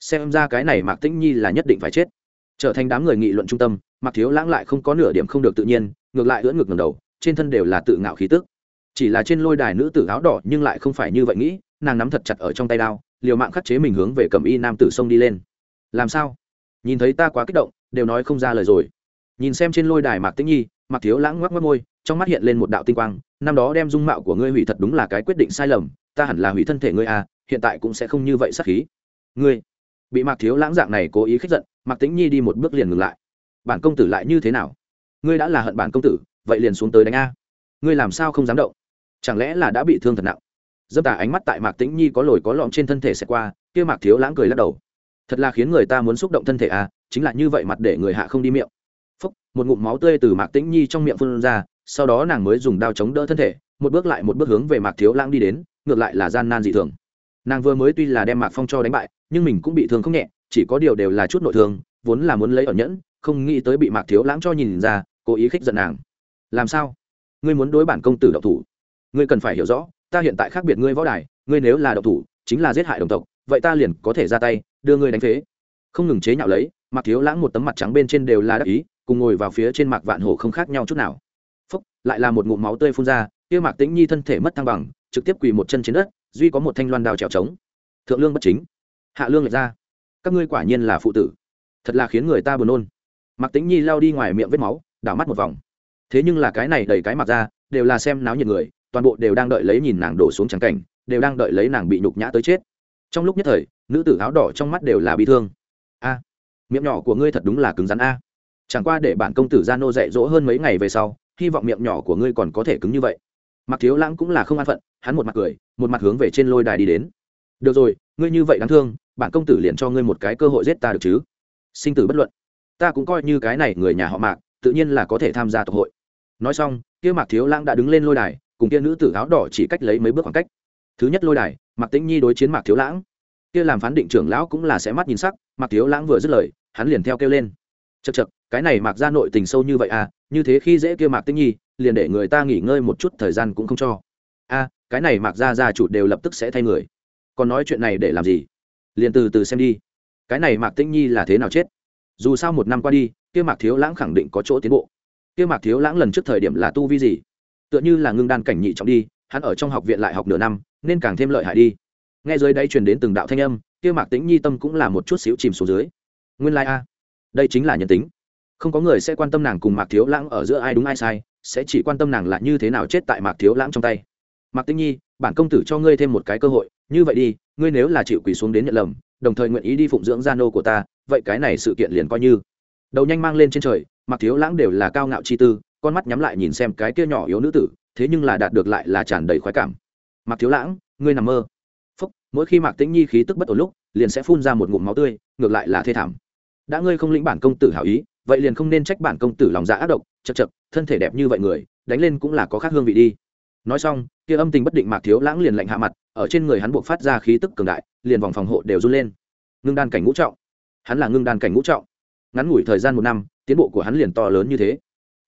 Xem ra cái này mạc tĩnh nhi là nhất định phải chết. Trở thành đám người nghị luận trung tâm mạc thiếu lãng lại không có nửa điểm không được tự nhiên, ngược lại ưỡn ngược ngầm đầu, trên thân đều là tự ngạo khí tức. Chỉ là trên lôi đài nữ tử áo đỏ nhưng lại không phải như vậy nghĩ, nàng nắm thật chặt ở trong tay đao, liều mạng khắc chế mình hướng về cầm y nam tử sông đi lên. Làm sao? Nhìn thấy ta quá kích động, đều nói không ra lời rồi. Nhìn xem trên lôi đài mạc tĩnh nhi, mạc thiếu lãng ngoắc ngoắc môi, trong mắt hiện lên một đạo tinh quang, năm đó đem dung mạo của ngươi hủy thật đúng là cái quyết định sai lầm, ta hẳn là hủy thân thể ngươi à hiện tại cũng sẽ không như vậy sắc khí. Ngươi, bị mạc thiếu lãng dạng này cố ý khích giận, mạc tĩnh nhi đi một bước liền ngừng lại bản công tử lại như thế nào? Ngươi đã là hận bản công tử, vậy liền xuống tới đánh a. Ngươi làm sao không dám động? Chẳng lẽ là đã bị thương thật nặng? Dâm tà ánh mắt tại mạc tĩnh nhi có lồi có lõm trên thân thể xẹt qua, kia mạc thiếu lãng cười lắc đầu. Thật là khiến người ta muốn xúc động thân thể a, chính là như vậy mặt để người hạ không đi miệng. Phúc, một ngụm máu tươi từ mạc tĩnh nhi trong miệng phun ra, sau đó nàng mới dùng đao chống đỡ thân thể, một bước lại một bước hướng về mạc thiếu lãng đi đến, ngược lại là gian nan dị thường. Nàng vừa mới tuy là đem mạc phong cho đánh bại, nhưng mình cũng bị thương không nhẹ, chỉ có điều đều là chút nội thương, vốn là muốn lấy ở nhẫn không nghĩ tới bị mạc thiếu lãng cho nhìn ra, cố ý khích giận nàng. Làm sao? Ngươi muốn đối bản công tử độc thủ? Ngươi cần phải hiểu rõ, ta hiện tại khác biệt ngươi võ đài, ngươi nếu là độc thủ, chính là giết hại đồng tộc, vậy ta liền có thể ra tay, đưa ngươi đánh phế. Không ngừng chế nhạo lấy, mạc thiếu lãng một tấm mặt trắng bên trên đều là đắc ý, cùng ngồi vào phía trên mạc vạn hổ không khác nhau chút nào. Phúc, lại là một ngụm máu tươi phun ra, kia mạc tĩnh nhi thân thể mất thăng bằng, trực tiếp quỳ một chân trên đất, duy có một thanh loan đào trèo trống. Thượng lương bất chính. Hạ lương lệch ra. Các ngươi quả nhiên là phụ tử. Thật là khiến người ta buồn nôn mạc tĩnh nhi lao đi ngoài miệng vết máu, đảo mắt một vòng. Thế nhưng là cái này đầy cái mặt ra, đều là xem náo nhiệt người, toàn bộ đều đang đợi lấy nhìn nàng đổ xuống trắng cảnh, đều đang đợi lấy nàng bị nhục nhã tới chết. Trong lúc nhất thời, nữ tử áo đỏ trong mắt đều là bi thương. A, miệng nhỏ của ngươi thật đúng là cứng rắn a. Chẳng qua để bản công tử gia nô dạy dỗ hơn mấy ngày về sau, hy vọng miệng nhỏ của ngươi còn có thể cứng như vậy. Mặc thiếu lãng cũng là không an phận, hắn một mặt cười, một mặt hướng về trên lôi đài đi đến. Được rồi, ngươi như vậy đáng thương, bản công tử liền cho ngươi một cái cơ hội giết ta được chứ? Sinh tử bất luận ta cũng coi như cái này người nhà họ mạc, tự nhiên là có thể tham gia tộc hội. Nói xong, kia mạc thiếu lãng đã đứng lên lôi đài, cùng kia nữ tử áo đỏ chỉ cách lấy mấy bước khoảng cách. Thứ nhất lôi đài, mạc tĩnh nhi đối chiến mạc thiếu lãng. Kia làm phán định trưởng lão cũng là sẽ mắt nhìn sắc, mạc thiếu lãng vừa dứt lời, hắn liền theo kêu lên. Chật chật cái này mạc ra nội tình sâu như vậy à như thế khi dễ kia mạc tĩnh nhi, liền để người ta nghỉ ngơi một chút, thời gian cũng không cho. A cái này mạc ra gia chủ đều lập tức sẽ thay người. Còn nói chuyện này để làm gì? Liền từ từ xem đi. Cái này mạc tĩnh nhi là thế nào chết? Dù sao một năm qua đi, kia mạc thiếu lãng khẳng định có chỗ tiến bộ. Kia mạc thiếu lãng lần trước thời điểm là tu vi gì? Tựa như là ngưng đan cảnh nhị trọng đi, hắn ở trong học viện lại học nửa năm, nên càng thêm lợi hại đi. Nghe dưới đây truyền đến từng đạo thanh âm, kia mạc tĩnh nhi tâm cũng là một chút xíu chìm xuống dưới. Nguyên lai、like、a, đây chính là nhân tính. Không có người sẽ quan tâm nàng cùng mạc thiếu lãng ở giữa ai đúng ai sai, sẽ chỉ quan tâm nàng là như thế nào chết tại mạc thiếu lãng trong tay. Mạc tĩnh nhi, bản công tử cho ngươi thêm một cái cơ hội, như vậy đi, ngươi nếu là chịu quỳ xuống đến nhận lầm, đồng thời nguyện ý đi phụng dưỡng gia nô của ta vậy cái này sự kiện liền coi như. Đầu nhanh mang lên trên trời, mặc thiếu lãng đều là cao ngạo chi tư, con mắt nhắm lại nhìn xem cái kia nhỏ yếu nữ tử, thế nhưng là đạt được lại là tràn đầy khoái cảm. Mặc thiếu lãng, ngươi nằm mơ. Phúc, mỗi khi mạc tĩnh nhi khí tức bất ổn lúc, liền sẽ phun ra một ngụm máu tươi, ngược lại là thê thảm. Đã ngươi không lĩnh bản công tử hảo ý, vậy liền không nên trách bản công tử lòng dạ ác độc, chật chật, thân thể đẹp như vậy người, đánh lên cũng là có khác hương vị đi. Nói xong, kia âm tình bất định mạc thiếu lãng liền lạnh hạ mặt, ở trên người hắn buộc phát ra khí tức cường đại, liền vòng phòng hộ đều run lên. Ngưng đan cảnh ngũ trọng hắn là ngưng đan cảnh ngũ trọng. Ngắn ngủi thời gian một năm, tiến bộ của hắn liền to lớn như thế.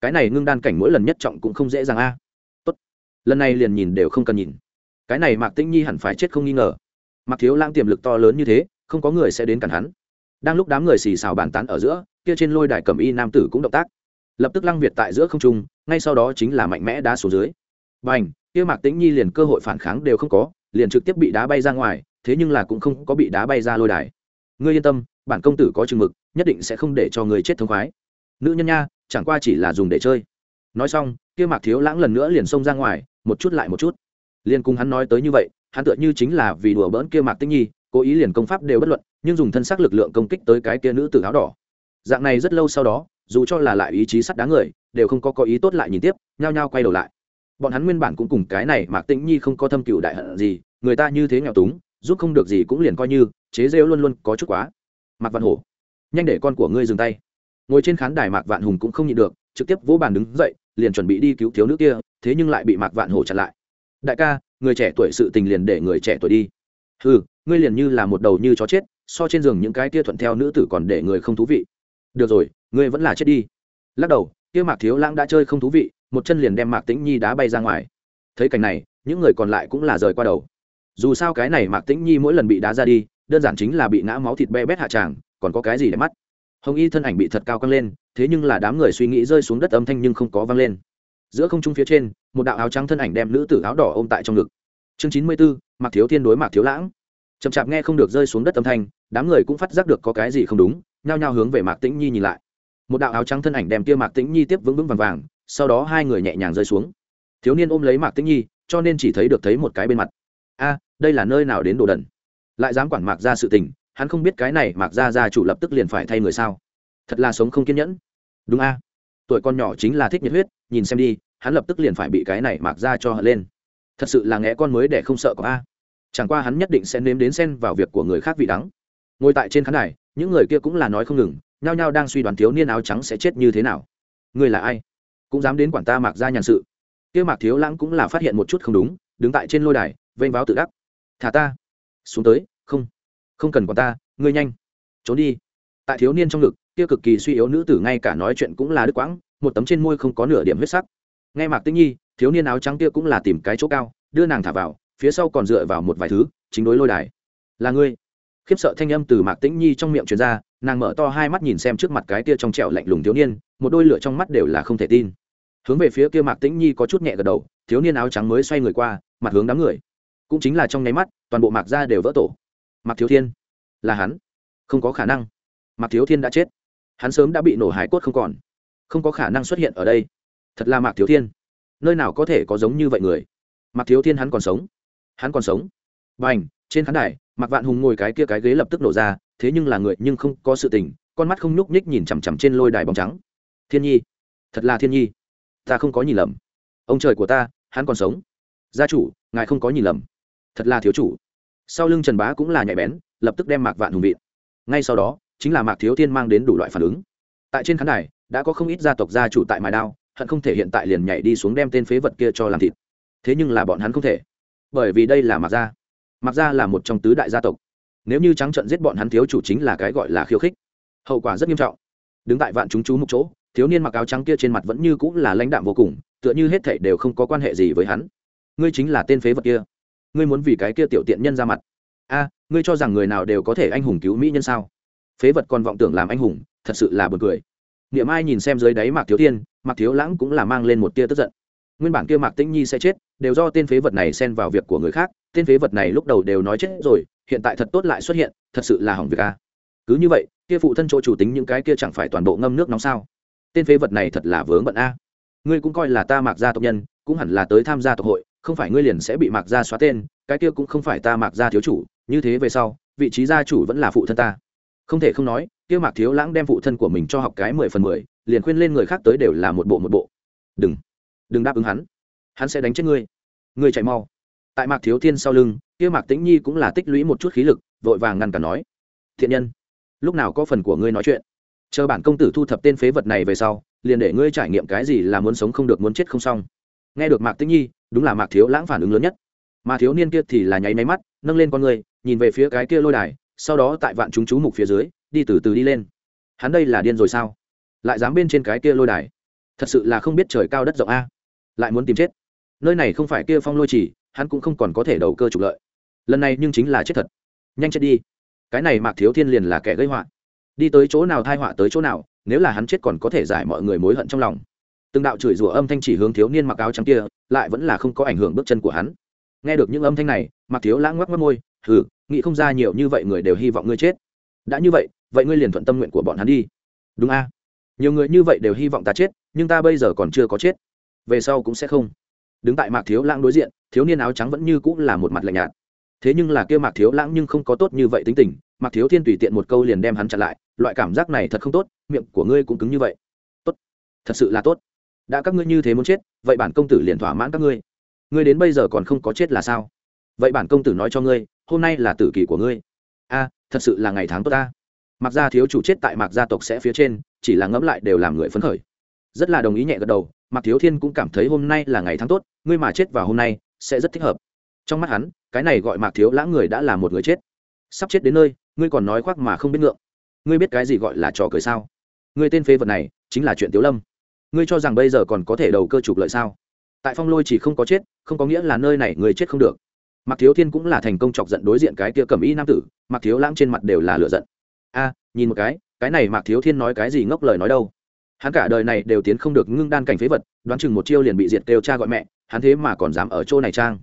Cái này ngưng đan cảnh mỗi lần nhất trọng cũng không dễ dàng a. Tốt. Lần này liền nhìn đều không cần nhìn. Cái này mạc tĩnh nhi hẳn phải chết không nghi ngờ. Mặc thiếu lãng tiềm lực to lớn như thế, không có người sẽ đến cản hắn. Đang lúc đám người xì xào bàn tán ở giữa, kia trên lôi đài cầm y nam tử cũng động tác. Lập tức lăng việt tại giữa không trung, ngay sau đó chính là mạnh mẽ đá xuống dưới. B à n h kia mạc tĩnh nhi liền cơ hội phản kháng đều không có, liền trực tiếp bị đá bay ra ngoài, thế nhưng là cũng không có bị đá bay ra lôi đài ngươi yên tâm, bản công tử có chừng mực, nhất định sẽ không để cho người chết thống khoái. Nữ nhân nha, chẳng qua chỉ là dùng để chơi. Nói xong, kia mạc thiếu lãng lần nữa liền xông ra ngoài, một chút lại một chút. Liền cùng hắn nói tới như vậy, hắn tựa như chính là vì đùa bỡn kia mạc tinh nhi, cố ý liền công pháp đều bất luận, nhưng dùng thân xác lực lượng công kích tới cái kia nữ tử áo đỏ. Dạng này rất lâu sau đó, dù cho là lại ý chí sắt đá người, đều không có có ý tốt lại nhìn tiếp, nhao nhao quay đầu lại. Bọn hắn nguyên bản cũng cùng cái này mạc tĩnh nhi không có thâm cựu đại hận gì, người ta như thế nghèo túng, giúp không được gì cũng liền coi như chế rêu luôn luôn có chút quá. Mạc văn hổ, nhanh để con của ngươi dừng tay. Ngồi trên khán đài mạc vạn hùng cũng không nhịn được, trực tiếp vỗ bàn đứng dậy, liền chuẩn bị đi cứu thiếu nữ kia, thế nhưng lại bị mạc vạn hổ chặn lại. Đại ca, người trẻ tuổi sự tình liền để người trẻ tuổi đi. Ừ ngươi liền như là một đầu như chó chết, so trên giường những cái kia thuận theo nữ tử còn để người không thú vị. Được rồi, ngươi vẫn là chết đi. Lắc đầu, kia mạc thiếu lãng đã chơi không thú vị, một chân liền đem mạc tĩnh nhi đá bay ra ngoài. Thấy cảnh này, những người còn lại cũng là rời qua đầu. Dù sao cái này mạc tĩnh nhi mỗi lần bị đá ra đi đơn giản chính là bị ngã máu thịt be bét hạ tràng, còn có cái gì để mắt? Hồng y thân ảnh bị thật cao căng lên, thế nhưng là đám người suy nghĩ rơi xuống đất âm thanh nhưng không có vang lên. Giữa không trung phía trên, một đạo áo trắng thân ảnh đem nữ tử áo đỏ ôm tại trong ngực. Chương chín mươi bốn, mạc thiếu thiên đối mạc thiếu lãng. Chậm chạp nghe không được rơi xuống đất âm thanh, đám người cũng phát giác được có cái gì không đúng, nhao nhao hướng về mạc tĩnh nhi nhìn lại. Một đạo áo trắng thân ảnh đem kia mạc tĩnh nhi tiếp vững vững vàng vàng, sau đó hai người nhẹ nhàng rơi xuống. Thiếu niên ôm lấy mạc tĩnh nhi, cho nên chỉ thấy được thấy một cái bên mặt. A, đây là nơi nào đến đồ đần? Lại dám quản mạc ra sự tình, hắn không biết cái này mạc ra ra chủ lập tức liền phải thay người sao. Thật là sống không kiên nhẫn. Đúng a. Tuổi con nhỏ chính là thích nhiệt huyết, nhìn xem đi, hắn lập tức liền phải bị cái này mạc ra cho hận lên. Thật sự là nghe con mới để không sợ có a. Chẳng qua hắn nhất định sẽ nếm đến xen vào việc của người khác vị đắng. Ngồi tại trên khán đài, những người kia cũng là nói không ngừng, nhao nhao đang suy đoán thiếu niên áo trắng sẽ chết như thế nào. Người là ai? Cũng dám đến quản ta mạc ra nhàn sự. Kia mạc thiếu lãng cũng là phát hiện một chút không đúng, đứng tại trên lôi đài, vênh váo tự đắc. Thả ta xuống tới, không không cần quản ta, ngươi nhanh, trốn đi. Tại thiếu niên trong ngực, kia cực kỳ suy yếu nữ tử ngay cả nói chuyện cũng là đứt quãng, một tấm trên môi không có nửa điểm huyết sắc. Ngay mạc tĩnh nhi, thiếu niên áo trắng kia cũng là tìm cái chỗ cao, đưa nàng thả vào, phía sau còn dựa vào một vài thứ, chính đối lôi đài. Là ngươi. Khiếp sợ thanh âm từ mạc tĩnh nhi trong miệng truyền ra, nàng mở to hai mắt nhìn xem trước mặt cái kia trong trẻo lạnh lùng thiếu niên, một đôi lửa trong mắt đều là không thể tin. Hướng về phía kia mạc tĩnh nhi có chút nhẹ gật đầu, thiếu niên áo trắng mới xoay người qua, mặt hướng đám người cũng chính là trong nháy mắt, toàn bộ mạc ra đều vỡ tổ. Mạc thiếu thiên, là hắn? Không có khả năng. Mạc thiếu thiên đã chết. Hắn sớm đã bị nổ hải cốt không còn. Không có khả năng xuất hiện ở đây. Thật là mạc thiếu thiên. Nơi nào có thể có giống như vậy người? Mạc thiếu thiên hắn còn sống. Hắn còn sống. B à n h trên khán đài, mạc vạn hùng ngồi cái kia cái ghế lập tức nổ ra, thế nhưng là người nhưng không có sự tình, con mắt không nhúc nhích nhìn chằm chằm trên lôi đài bóng trắng. Thiên nhi, thật là thiên nhi. Ta không có nhìn lầm. Ông trời của ta, hắn còn sống. Gia chủ, ngài không có nhìn lầm thật là thiếu chủ. Sau lưng trần bá cũng là nhạy bén, lập tức đem mạc vạn hùng vịn. Ngay sau đó, chính là mạc thiếu thiên mang đến đủ loại phản ứng. Tại trên khán đài, đã có không ít gia tộc gia chủ tại mài đao, hận không thể hiện tại liền nhảy đi xuống đem tên phế vật kia cho làm thịt. Thế nhưng là bọn hắn không thể. Bởi vì đây là mạc gia. Mạc gia là một trong tứ đại gia tộc. Nếu như trắng trận giết bọn hắn thiếu chủ chính là cái gọi là khiêu khích. Hậu quả rất nghiêm trọng. Đứng tại vạn chúng chú một chỗ, thiếu niên mặc áo trắng kia trên mặt vẫn như cũng là lãnh đạm vô cùng, tựa như hết thảy đều không có quan hệ gì với hắn. Ngươi chính là tên phế vật kia ngươi muốn vì cái kia tiểu tiện nhân ra mặt. A ngươi cho rằng người nào đều có thể anh hùng cứu mỹ nhân sao? Phế vật còn vọng tưởng làm anh hùng thật sự là buồn cười. Niệm ai nhìn xem dưới đáy mạc thiếu tiên, mạc thiếu lãng cũng là mang lên một tia tức giận. Nguyên bản kia mạc tĩnh nhi sẽ chết đều do tên phế vật này xen vào việc của người khác tên phế vật này lúc đầu đều nói chết rồi hiện tại thật tốt lại xuất hiện thật sự là hỏng việc a. Cứ như vậy kia phụ thân chỗ chủ tính những cái kia chẳng phải toàn bộ ngâm nước nóng sao? Tên phế vật này thật là vướng bận a. Ngươi cũng coi là ta mạc gia tộc nhân cũng hẳn là tới tham gia tộc hội không phải ngươi liền sẽ bị mạc gia xóa tên, cái kia cũng không phải ta mạc gia thiếu chủ, như thế về sau, vị trí gia chủ vẫn là phụ thân ta. Không thể không nói, kia mạc thiếu lãng đem phụ thân của mình cho học cái mười phần mười, liền khuyên lên người khác tới đều là một bộ một bộ. Đừng đừng đáp ứng hắn. Hắn sẽ đánh chết ngươi. Ngươi chạy mau. Tại mạc thiếu thiên sau lưng, kia mạc tĩnh nhi cũng là tích lũy một chút khí lực, vội vàng ngăn cả nói. Thiện nhân, lúc nào có phần của ngươi nói chuyện? Chờ bản công tử thu thập tên phế vật này về sau, liền để ngươi trải nghiệm cái gì là muốn sống không được muốn chết không xong nghe được mạc tĩnh nhi, đúng là mạc thiếu lãng phản ứng lớn nhất. Mà thiếu niên kia thì là nháy máy mắt, nâng lên con người, nhìn về phía cái kia lôi đài, sau đó tại vạn chúng chú mục phía dưới, đi từ từ đi lên. Hắn đây là điên rồi sao? Lại dám bên trên cái kia lôi đài? Thật sự là không biết trời cao đất rộng a. Lại muốn tìm chết. Nơi này không phải kia phong lôi chỉ, hắn cũng không còn có thể đầu cơ trục lợi. Lần này nhưng chính là chết thật. Nhanh chết đi. Cái này mạc thiếu thiên liền là kẻ gây họa. Đi tới chỗ nào thai họa tới chỗ nào, nếu là hắn chết còn có thể giải mọi người mối hận trong lòng từng đạo chửi rủa âm thanh chỉ hướng thiếu niên mặc áo trắng kia, lại vẫn là không có ảnh hưởng bước chân của hắn. Nghe được những âm thanh này mặc thiếu lãng ngoắc mất môi, hừ, nghĩ không ra nhiều như vậy người đều hy vọng ngươi chết. Đã như vậy vậy ngươi liền thuận tâm nguyện của bọn hắn đi. Đúng a. Nhiều người như vậy đều hy vọng ta chết, nhưng ta bây giờ còn chưa có chết. Về sau cũng sẽ không. Đứng tại mạc thiếu lãng đối diện, thiếu niên áo trắng vẫn như cũng là một mặt lạnh nhạt. Thế nhưng là kêu mạc thiếu lãng nhưng không có tốt như vậy tính tình, mạc thiếu thiên tùy tiện một câu liền đem hắn chặn lại, loại cảm giác này thật không tốt, miệng của ngươi cũng cứng như vậy. Tốt, thật sự là tốt đã các ngươi như thế muốn chết, vậy bản công tử liền thỏa mãn các ngươi. Ngươi đến bây giờ còn không có chết là sao? Vậy bản công tử nói cho ngươi, hôm nay là tử kỳ của ngươi. A, thật sự là ngày tháng tốt ta. Mặc gia thiếu chủ chết tại mạc gia tộc sẽ phía trên, chỉ là ngẫm lại đều làm người phấn khởi. Rất là đồng ý nhẹ gật đầu, mạc thiếu thiên cũng cảm thấy hôm nay là ngày tháng tốt, ngươi mà chết vào hôm nay, sẽ rất thích hợp. Trong mắt hắn, cái này gọi mạc thiếu lãng người đã là một người chết. Sắp chết đến nơi, ngươi còn nói khoác mà không biết ngượng. Ngươi biết cái gì gọi là trò cười sao? Ngươi tên phế vật này, chính là chuyện tiếu lâm ngươi cho rằng bây giờ còn có thể đầu cơ trục lợi sao? Tại phong lôi chỉ không có chết, không có nghĩa là nơi này người chết không được. Mặc thiếu thiên cũng là thành công chọc giận đối diện cái kia cầm y nam tử Mặc thiếu lãng trên mặt đều là lựa giận. A, nhìn một cái cái này Mặc thiếu thiên nói cái gì ngốc lời nói đâu? Hắn cả đời này đều tiến không được ngưng đan cảnh phế vật, đoán chừng một chiêu liền bị diệt kêu cha gọi mẹ, hắn thế mà còn dám ở chỗ này trang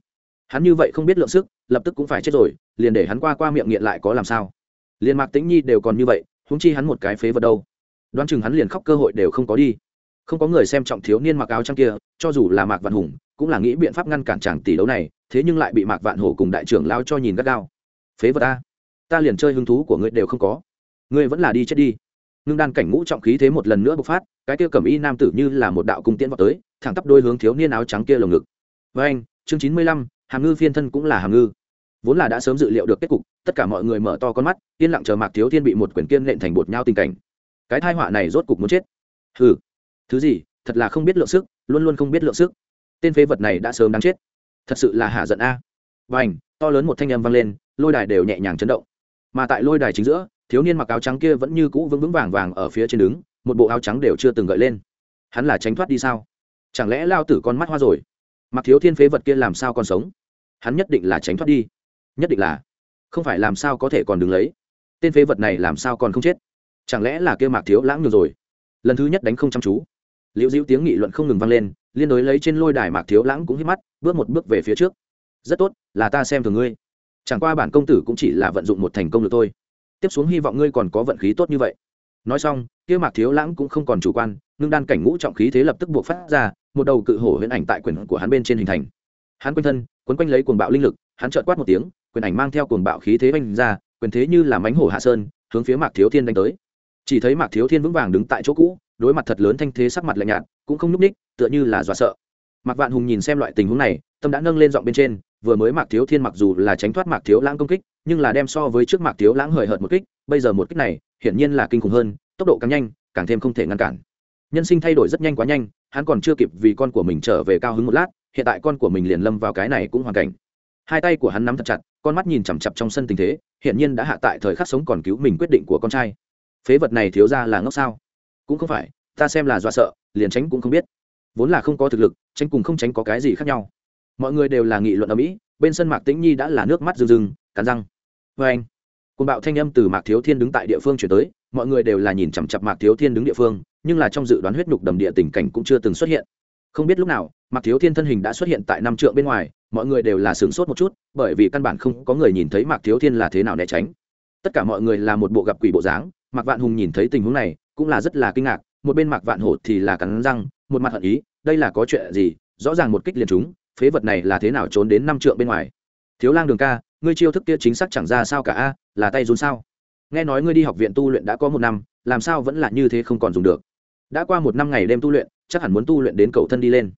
hắn như vậy không biết lượng sức, lập tức cũng phải chết rồi, liền để hắn qua qua miệng nghiện lại có làm sao? Liền mạc tĩnh nhi đều còn như vậy húng chi hắn một cái phế vật đâu? Đoán chừng hắn liền khóc cơ hội đều không có đi không có người xem trọng thiếu niên mặc áo trắng kia, cho dù là mạc vạn hùng, cũng là nghĩ biện pháp ngăn cản chàng tỷ đấu này, thế nhưng lại bị mạc vạn hổ cùng đại trưởng lao cho nhìn gắt gao. Phế vật ta ta liền chơi hứng thú của ngươi đều không có. Ngươi vẫn là đi chết đi. Ngưng đan cảnh ngũ trọng khí thế một lần nữa bộc phát, cái kia cầm y nam tử như là một đạo cung tiễn vào tới, thẳng tắp đôi hướng thiếu niên áo trắng kia lồng ngực. Với anh, chương chín mươi lăm, hàm ngư phiên thân cũng là hàm ngư. Vốn là đã sớm dự liệu được kết cục, tất cả mọi người mở to con mắt, yên lặng chờ mạc thiếu thiên bị một quyển kiên nện thành bột nhau tình cảnh. Cái thai họa này rốt cục muốn chết. Hừ thứ gì? Thật là không biết lượng sức, luôn luôn không biết lượng sức. Tên phế vật này đã sớm đáng chết. Thật sự là hạ giận a. Và ảnh to lớn một thanh âm vang lên, lôi đài đều nhẹ nhàng chấn động. Mà tại lôi đài chính giữa, thiếu niên mặc áo trắng kia vẫn như cũ vững vững vàng vàng ở phía trên đứng, một bộ áo trắng đều chưa từng gợi lên. Hắn là tránh thoát đi sao? Chẳng lẽ lao tử con mắt hoa rồi? Mặc thiếu thiên phế vật kia làm sao còn sống? Hắn nhất định là tránh thoát đi. Nhất định là. Không phải làm sao có thể còn đứng lấy. Tên phế vật này làm sao còn không chết? Chẳng lẽ là kia mạc thiếu lãng nhường rồi? Lần thứ nhất đánh không chăm chú liễu diễu tiếng nghị luận không ngừng vang lên, liên đối lấy trên lôi đài mạc thiếu lãng cũng hít mắt, bước một bước về phía trước. Rất tốt, là ta xem thường ngươi. Chẳng qua bản công tử cũng chỉ là vận dụng một thành công được thôi. Tiếp xuống hy vọng ngươi còn có vận khí tốt như vậy. Nói xong, kia mạc thiếu lãng cũng không còn chủ quan, ngưng đan cảnh ngũ trọng khí thế lập tức buộc phát ra, một đầu cự hổ huyễn ảnh tại quyền của hắn bên trên hình thành. Hắn quanh thân, quấn quanh lấy cuồng bạo linh lực, hắn trợn quát một tiếng, quyền ảnh mang theo cuồng bạo khí thế oanh ra, quyền thế như là mánh hổ hạ sơn, hướng phía mạc thiếu thiên đánh tới. Chỉ thấy mạc thiếu thiên vững vàng đứng tại chỗ cũ đối mặt thật lớn thanh thế sắc mặt lạnh nhạt, cũng không nhúc ních tựa như là dọa sợ. Mạc vạn hùng nhìn xem loại tình huống này, tâm đã nâng lên giọng bên trên, vừa mới mạc thiếu thiên mặc dù là tránh thoát mạc thiếu lãng công kích, nhưng là đem so với trước mạc thiếu lãng hời hợt một kích, bây giờ một kích này, hiển nhiên là kinh khủng hơn, tốc độ càng nhanh, càng thêm không thể ngăn cản. Nhân sinh thay đổi rất nhanh quá nhanh, hắn còn chưa kịp vì con của mình trở về cao hứng một lát, hiện tại con của mình liền lâm vào cái này cũng hoàn cảnh. Hai tay của hắn nắm thật chặt, con mắt nhìn chằm chặp trong sân tình thế hiện nhiên đã hạ tại thời khắc sống còn cứu mình quyết định của con trai. Phế vật này thiếu ra là ngốc sao? Cũng không phải, ta xem là dọa sợ, liền tránh cũng không biết. Vốn là không có thực lực, tránh cùng không tránh có cái gì khác nhau. Mọi người đều là nghị luận ở mỹ, bên sân mạc tĩnh nhi đã là nước mắt rừng rừng cắn răng. Vê anh côn bạo thanh âm từ mạc thiếu thiên đứng tại địa phương chuyển tới, mọi người đều là nhìn chằm chặp mạc thiếu thiên đứng địa phương, nhưng là trong dự đoán huyết nhục đầm địa tình cảnh cũng chưa từng xuất hiện. Không biết lúc nào, mạc thiếu thiên thân hình đã xuất hiện tại năm trượng bên ngoài, mọi người đều là sửng sốt một chút, bởi vì căn bản không có người nhìn thấy mạc thiếu thiên là thế nào né tránh. Tất cả mọi người là một bộ gặp quỷ bộ dáng, mạc vạn hùng nhìn thấy tình huống này cũng là rất là kinh ngạc, một bên mạc vạn hổ thì là cắn răng, một mặt hận ý, đây là có chuyện gì, rõ ràng một kích liền chúng phế vật này là thế nào trốn đến năm trượng bên ngoài. Thiếu lang đường ca, ngươi chiêu thức kia chính xác chẳng ra sao cả a, là tay run sao? Nghe nói ngươi đi học viện tu luyện đã có một năm, làm sao vẫn là như thế không còn dùng được? Đã qua một năm ngày đêm tu luyện, chắc hẳn muốn tu luyện đến cầu thân đi lên.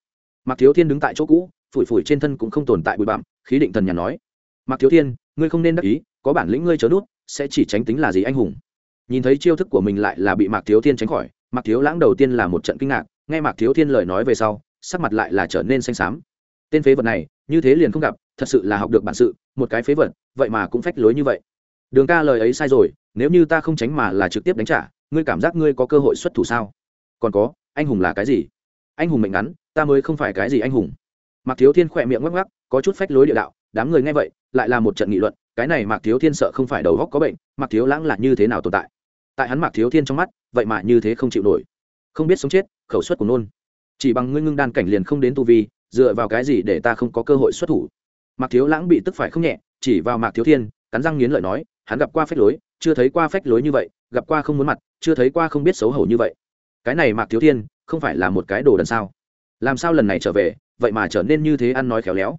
Mạc thiếu thiên đứng tại chỗ cũ, phủi phủi trên thân cũng không tồn tại bụi bặm, khí định thần nhà nói. Mạc thiếu thiên, ngươi không nên đắc ý, có bản lĩnh ngươi chớ nút, sẽ chỉ tránh tính là gì anh hùng nhìn thấy chiêu thức của mình lại là bị mạc thiếu thiên tránh khỏi, mạc thiếu lãng đầu tiên là một trận kinh ngạc, nghe mạc thiếu thiên lời nói về sau, sắc mặt lại là trở nên xanh xám. Tên phế vật này, như thế liền không gặp, thật sự là học được bản sự, một cái phế vật, vậy mà cũng phách lối như vậy. Đường ca lời ấy sai rồi, nếu như ta không tránh mà là trực tiếp đánh trả, ngươi cảm giác ngươi có cơ hội xuất thủ sao? Còn có, anh hùng là cái gì? Anh hùng mệnh ngắn, ta mới không phải cái gì anh hùng. Mạc thiếu thiên khỏe miệng ngắc ngắc có chút phách lối địa đạo, đám người nghe vậy, lại là một trận nghị luận, cái này mạc thiếu thiên sợ không phải đầu góc có bệnh, mạc thiếu lãng là như thế nào tồn tại? Tại hắn mạc thiếu thiên trong mắt, vậy mà như thế không chịu nổi. Không biết sống chết, khẩu suất của nôn. Chỉ bằng ngươi ngưng đan cảnh liền không đến tu vi, dựa vào cái gì để ta không có cơ hội xuất thủ? Mạc thiếu lãng bị tức phải không nhẹ, chỉ vào mạc thiếu thiên, cắn răng nghiến lợi nói, hắn gặp qua phách lối, chưa thấy qua phách lối như vậy, gặp qua không muốn mặt, chưa thấy qua không biết xấu hổ như vậy. Cái này mạc thiếu thiên, không phải là một cái đồ đần sao? Làm sao lần này trở về, vậy mà trở nên như thế ăn nói khéo léo?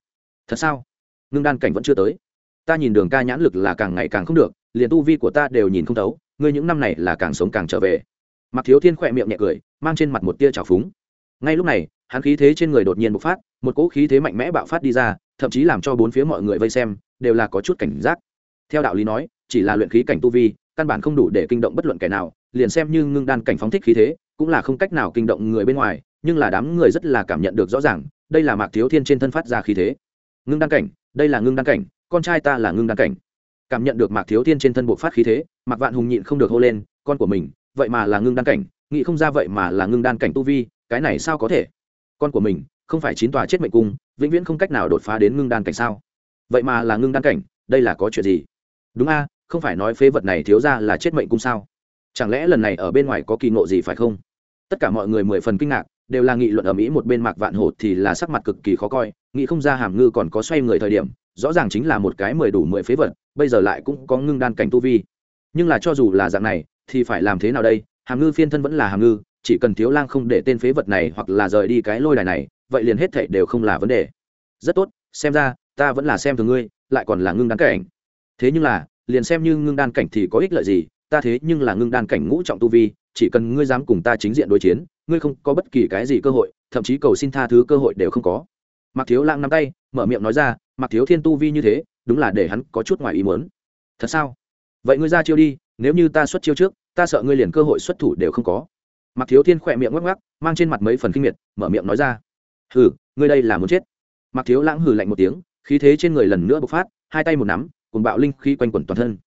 Thật sao? Ngưng đan cảnh vẫn chưa tới. Ta nhìn đường ca nhãn lực là càng ngày càng không được, liền tu vi của ta đều nhìn không thấu ngươi những năm này là càng sống càng trở về. Mặc thiếu thiên khỏe miệng nhẹ cười, mang trên mặt một tia trào phúng. Ngay lúc này, hắn khí thế trên người đột nhiên bộc phát, một cỗ khí thế mạnh mẽ bạo phát đi ra, thậm chí làm cho bốn phía mọi người vây xem, đều là có chút cảnh giác. Theo đạo lý nói, chỉ là luyện khí cảnh tu vi, căn bản không đủ để kinh động bất luận kẻ nào, liền xem như ngưng đan cảnh phóng thích khí thế, cũng là không cách nào kinh động người bên ngoài, nhưng là đám người rất là cảm nhận được rõ ràng, đây là mạc thiếu thiên trên thân phát ra khí thế. Ngưng đan cảnh, đây là ngưng đan cảnh, con trai ta là ngưng đan cảnh cảm nhận được mạc thiếu thiên trên thân bộ phát khí thế, mạc vạn hùng nhịn không được hô lên, con của mình, vậy mà là ngưng đan cảnh, nghĩ không ra vậy mà là ngưng đan cảnh tu vi, cái này sao có thể? Con của mình, không phải chín tòa chết mệnh cung, vĩnh viễn không cách nào đột phá đến ngưng đan cảnh sao? Vậy mà là ngưng đan cảnh, đây là có chuyện gì? Đúng a, không phải nói phế vật này thiếu ra là chết mệnh cung sao? Chẳng lẽ lần này ở bên ngoài có kỳ ngộ gì phải không? Tất cả mọi người mười phần kinh ngạc, đều là nghị luận ở mỹ một bên mạc vạn hổ thì là sắc mặt cực kỳ khó coi, nghĩ không ra hàm ngư còn có xoay người thời điểm rõ ràng chính là một cái mười đủ mười phế vật, bây giờ lại cũng có ngưng đan cảnh tu vi. Nhưng là cho dù là dạng này, thì phải làm thế nào đây? Hàm ngư phiên thân vẫn là hàm ngư, chỉ cần thiếu lang không để tên phế vật này hoặc là rời đi cái lôi đài này, vậy liền hết thảy đều không là vấn đề. Rất tốt, xem ra, ta vẫn là xem thường ngươi, lại còn là ngưng đan cảnh. Thế nhưng là, liền xem như ngưng đan cảnh thì có ích lợi gì? Ta thế nhưng là ngưng đan cảnh ngũ trọng tu vi, chỉ cần ngươi dám cùng ta chính diện đối chiến, ngươi không có bất kỳ cái gì cơ hội, thậm chí cầu xin tha thứ cơ hội đều không có. Mặc thiếu lang nắm tay mở miệng nói ra mặc thiếu thiên tu vi như thế, đúng là để hắn có chút ngoài ý muốn. Thật sao? Vậy ngươi ra chiêu đi, nếu như ta xuất chiêu trước, ta sợ ngươi liền cơ hội xuất thủ đều không có. Mặc thiếu thiên khỏe miệng ngoắc ngoắc, mang trên mặt mấy phần kinh miệt, mở miệng nói ra, hừ, ngươi đây là muốn chết. Mặc thiếu lãng hừ lạnh một tiếng, khí thế trên người lần nữa bộc phát, hai tay một nắm cùng bạo linh khí quanh quẩn toàn thân.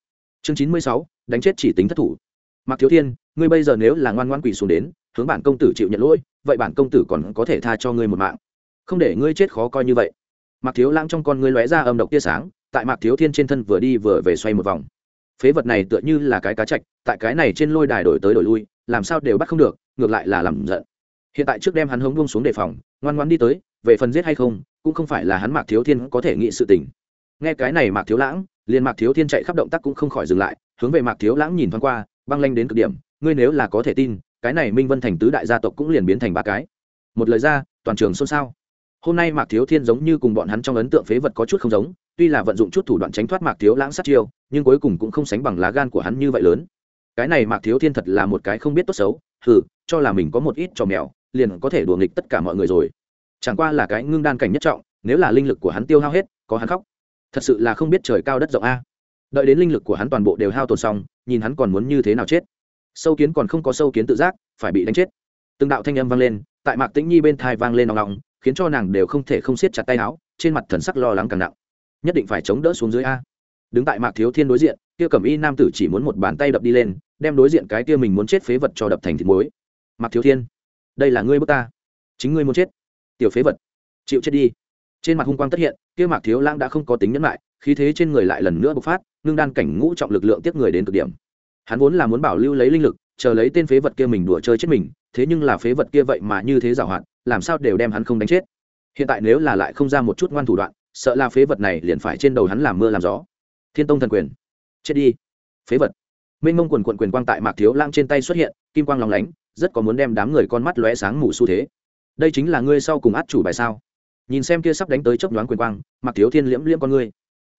Chương chín mươi sáu, đánh chết chỉ tính thất thủ. Mặc thiếu thiên, ngươi bây giờ nếu là ngoan ngoan quỳ xuống đến, hướng bản công tử chịu nhận lỗi, vậy bản công tử còn có thể tha cho ngươi một mạng. Không để ngươi chết khó coi như vậy. Mạc thiếu lãng trong con ngươi lóe ra âm độc tia sáng, tại mạc thiếu thiên trên thân vừa đi vừa về xoay một vòng. Phế vật này tựa như là cái cá chạch, tại cái này trên lôi đài đổi tới đổi lui, làm sao đều bắt không được, ngược lại là làm giận. Hiện tại trước đem hắn hống buông xuống đề phòng, ngoan ngoan đi tới, về phần giết hay không, cũng không phải là hắn mạc thiếu thiên có thể nghĩ sự tình. Nghe cái này mạc thiếu lãng, liền mạc thiếu thiên chạy khắp động tác cũng không khỏi dừng lại, hướng về mạc thiếu lãng nhìn thoáng qua, băng lanh đến cực điểm, ngươi nếu là có thể tin, cái này minh vân thành tứ đại gia tộc cũng liền biến thành ba cái. Một lời ra, toàn trường xôn xao hôm nay mạc thiếu thiên giống như cùng bọn hắn trong ấn tượng phế vật có chút không giống, tuy là vận dụng chút thủ đoạn tránh thoát mạc thiếu lãng sát chiêu, nhưng cuối cùng cũng không sánh bằng lá gan của hắn như vậy lớn. Cái này mạc thiếu thiên thật là một cái không biết tốt xấu, hừ, cho là mình có một ít trò mèo, liền có thể đùa nghịch tất cả mọi người rồi. Chẳng qua là cái ngưng đan cảnh nhất trọng, nếu là linh lực của hắn tiêu hao hết, có hắn khóc. Thật sự là không biết trời cao đất rộng a. Đợi đến linh lực của hắn toàn bộ đều hao tồn xong, nhìn hắn còn muốn như thế nào chết. Sâu kiến còn không có sâu kiến tự giác, phải bị đánh chết. Từng đạo thanh âm vang lên tại mạc tĩnh nhi bên thai vang lên nòng nòng khiến cho nàng đều không thể không siết chặt tay áo, trên mặt thần sắc lo lắng càng nặng. Nhất định phải chống đỡ xuống dưới a. Đứng tại mạc thiếu thiên đối diện, kia cẩm y nam tử chỉ muốn một bàn tay đập đi lên, đem đối diện cái kia mình muốn chết phế vật cho đập thành thịt muối. Mạc thiếu thiên, đây là ngươi bước ta. Chính ngươi muốn chết. Tiểu phế vật, chịu chết đi. Trên mặt hung quang tất hiện, kia mạc thiếu lãng đã không có tính nhẫn lại, khí thế trên người lại lần nữa bộc phát, ngưng đan cảnh ngũ trọng lực lượng tiếp người đến cực điểm. Hắn vốn là muốn bảo lưu lấy linh lực, chờ lấy tên phế vật kia mình đùa chơi chết mình thế nhưng là phế vật kia vậy mà như thế giảo hoạt, làm sao đều đem hắn không đánh chết? Hiện tại nếu là lại không ra một chút ngoan thủ đoạn, sợ là phế vật này liền phải trên đầu hắn làm mưa làm gió. Thiên tông thần quyền. Chết đi. Phế vật. Minh mông quần quận quyền quang tại mạc thiếu lãng trên tay xuất hiện, kim quang lòng lánh, rất có muốn đem đám người con mắt lóe sáng mù xu thế. Đây chính là ngươi sau cùng át chủ bài sao? Nhìn xem kia sắp đánh tới chốc nhoáng quyền quang, mạc thiếu thiên liễm liễm con ngươi.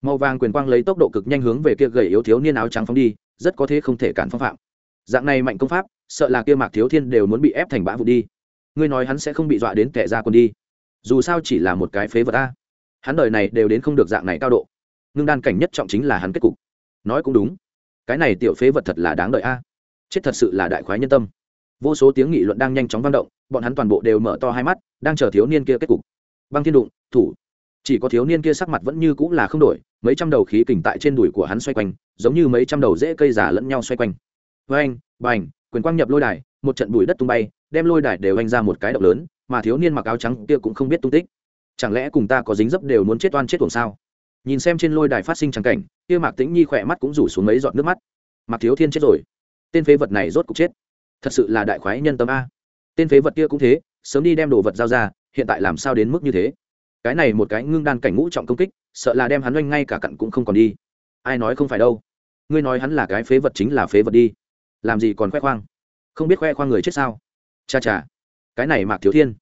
Màu vàng quyền quang lấy tốc độ cực nhanh hướng về kia gầy yếu thiếu niên áo trắng phóng đi, rất có thế không thể cản phong phạm. Dạng này mạnh công pháp sợ là kia mạc thiếu thiên đều muốn bị ép thành bã vụ đi. Ngươi nói hắn sẽ không bị dọa đến tệ ra còn đi. Dù sao chỉ là một cái phế vật a. Hắn đời này đều đến không được dạng này cao độ. Ngưng đan cảnh nhất trọng chính là hắn kết cục. Nói cũng đúng. Cái này tiểu phế vật thật là đáng đợi a. Chết thật sự là đại khoái nhân tâm. Vô số tiếng nghị luận đang nhanh chóng vang động, bọn hắn toàn bộ đều mở to hai mắt, đang chờ thiếu niên kia kết cục. Băng thiên đụng, thủ. Chỉ có thiếu niên kia sắc mặt vẫn như cũng là không đổi, mấy trăm đầu khí kình tại trên đùi của hắn xoay quanh, giống như mấy trăm đầu rễ cây giả lẫn nhau xoay quanh. Vê anh bành quyền quang nhập lôi đài, một trận bụi đất tung bay, đem lôi đài đều anh ra một cái động lớn, mà thiếu niên mặc áo trắng kia cũng không biết tung tích. Chẳng lẽ cùng ta có dính dấp đều muốn chết oan chết tuồng sao? Nhìn xem trên lôi đài phát sinh trắng cảnh, kia mạc tĩnh nhi khỏe mắt cũng rủ xuống mấy giọt nước mắt. Mạc thiếu thiên chết rồi. Tên phế vật này rốt cục chết. Thật sự là đại khoái nhân tâm a. Tên phế vật kia cũng thế, sớm đi đem đồ vật giao ra, hiện tại làm sao đến mức như thế? Cái này một cái ngưng đan cảnh ngũ trọng công kích, sợ là đem hắn oanh ngay cả cặn cũng không còn đi. Ai nói không phải đâu? Ngươi nói hắn là cái phế vật chính là phế vật đi làm gì còn khoe khoang? Không biết khoe khoang người chết sao? Cha cha, cái này mạc thiếu thiên,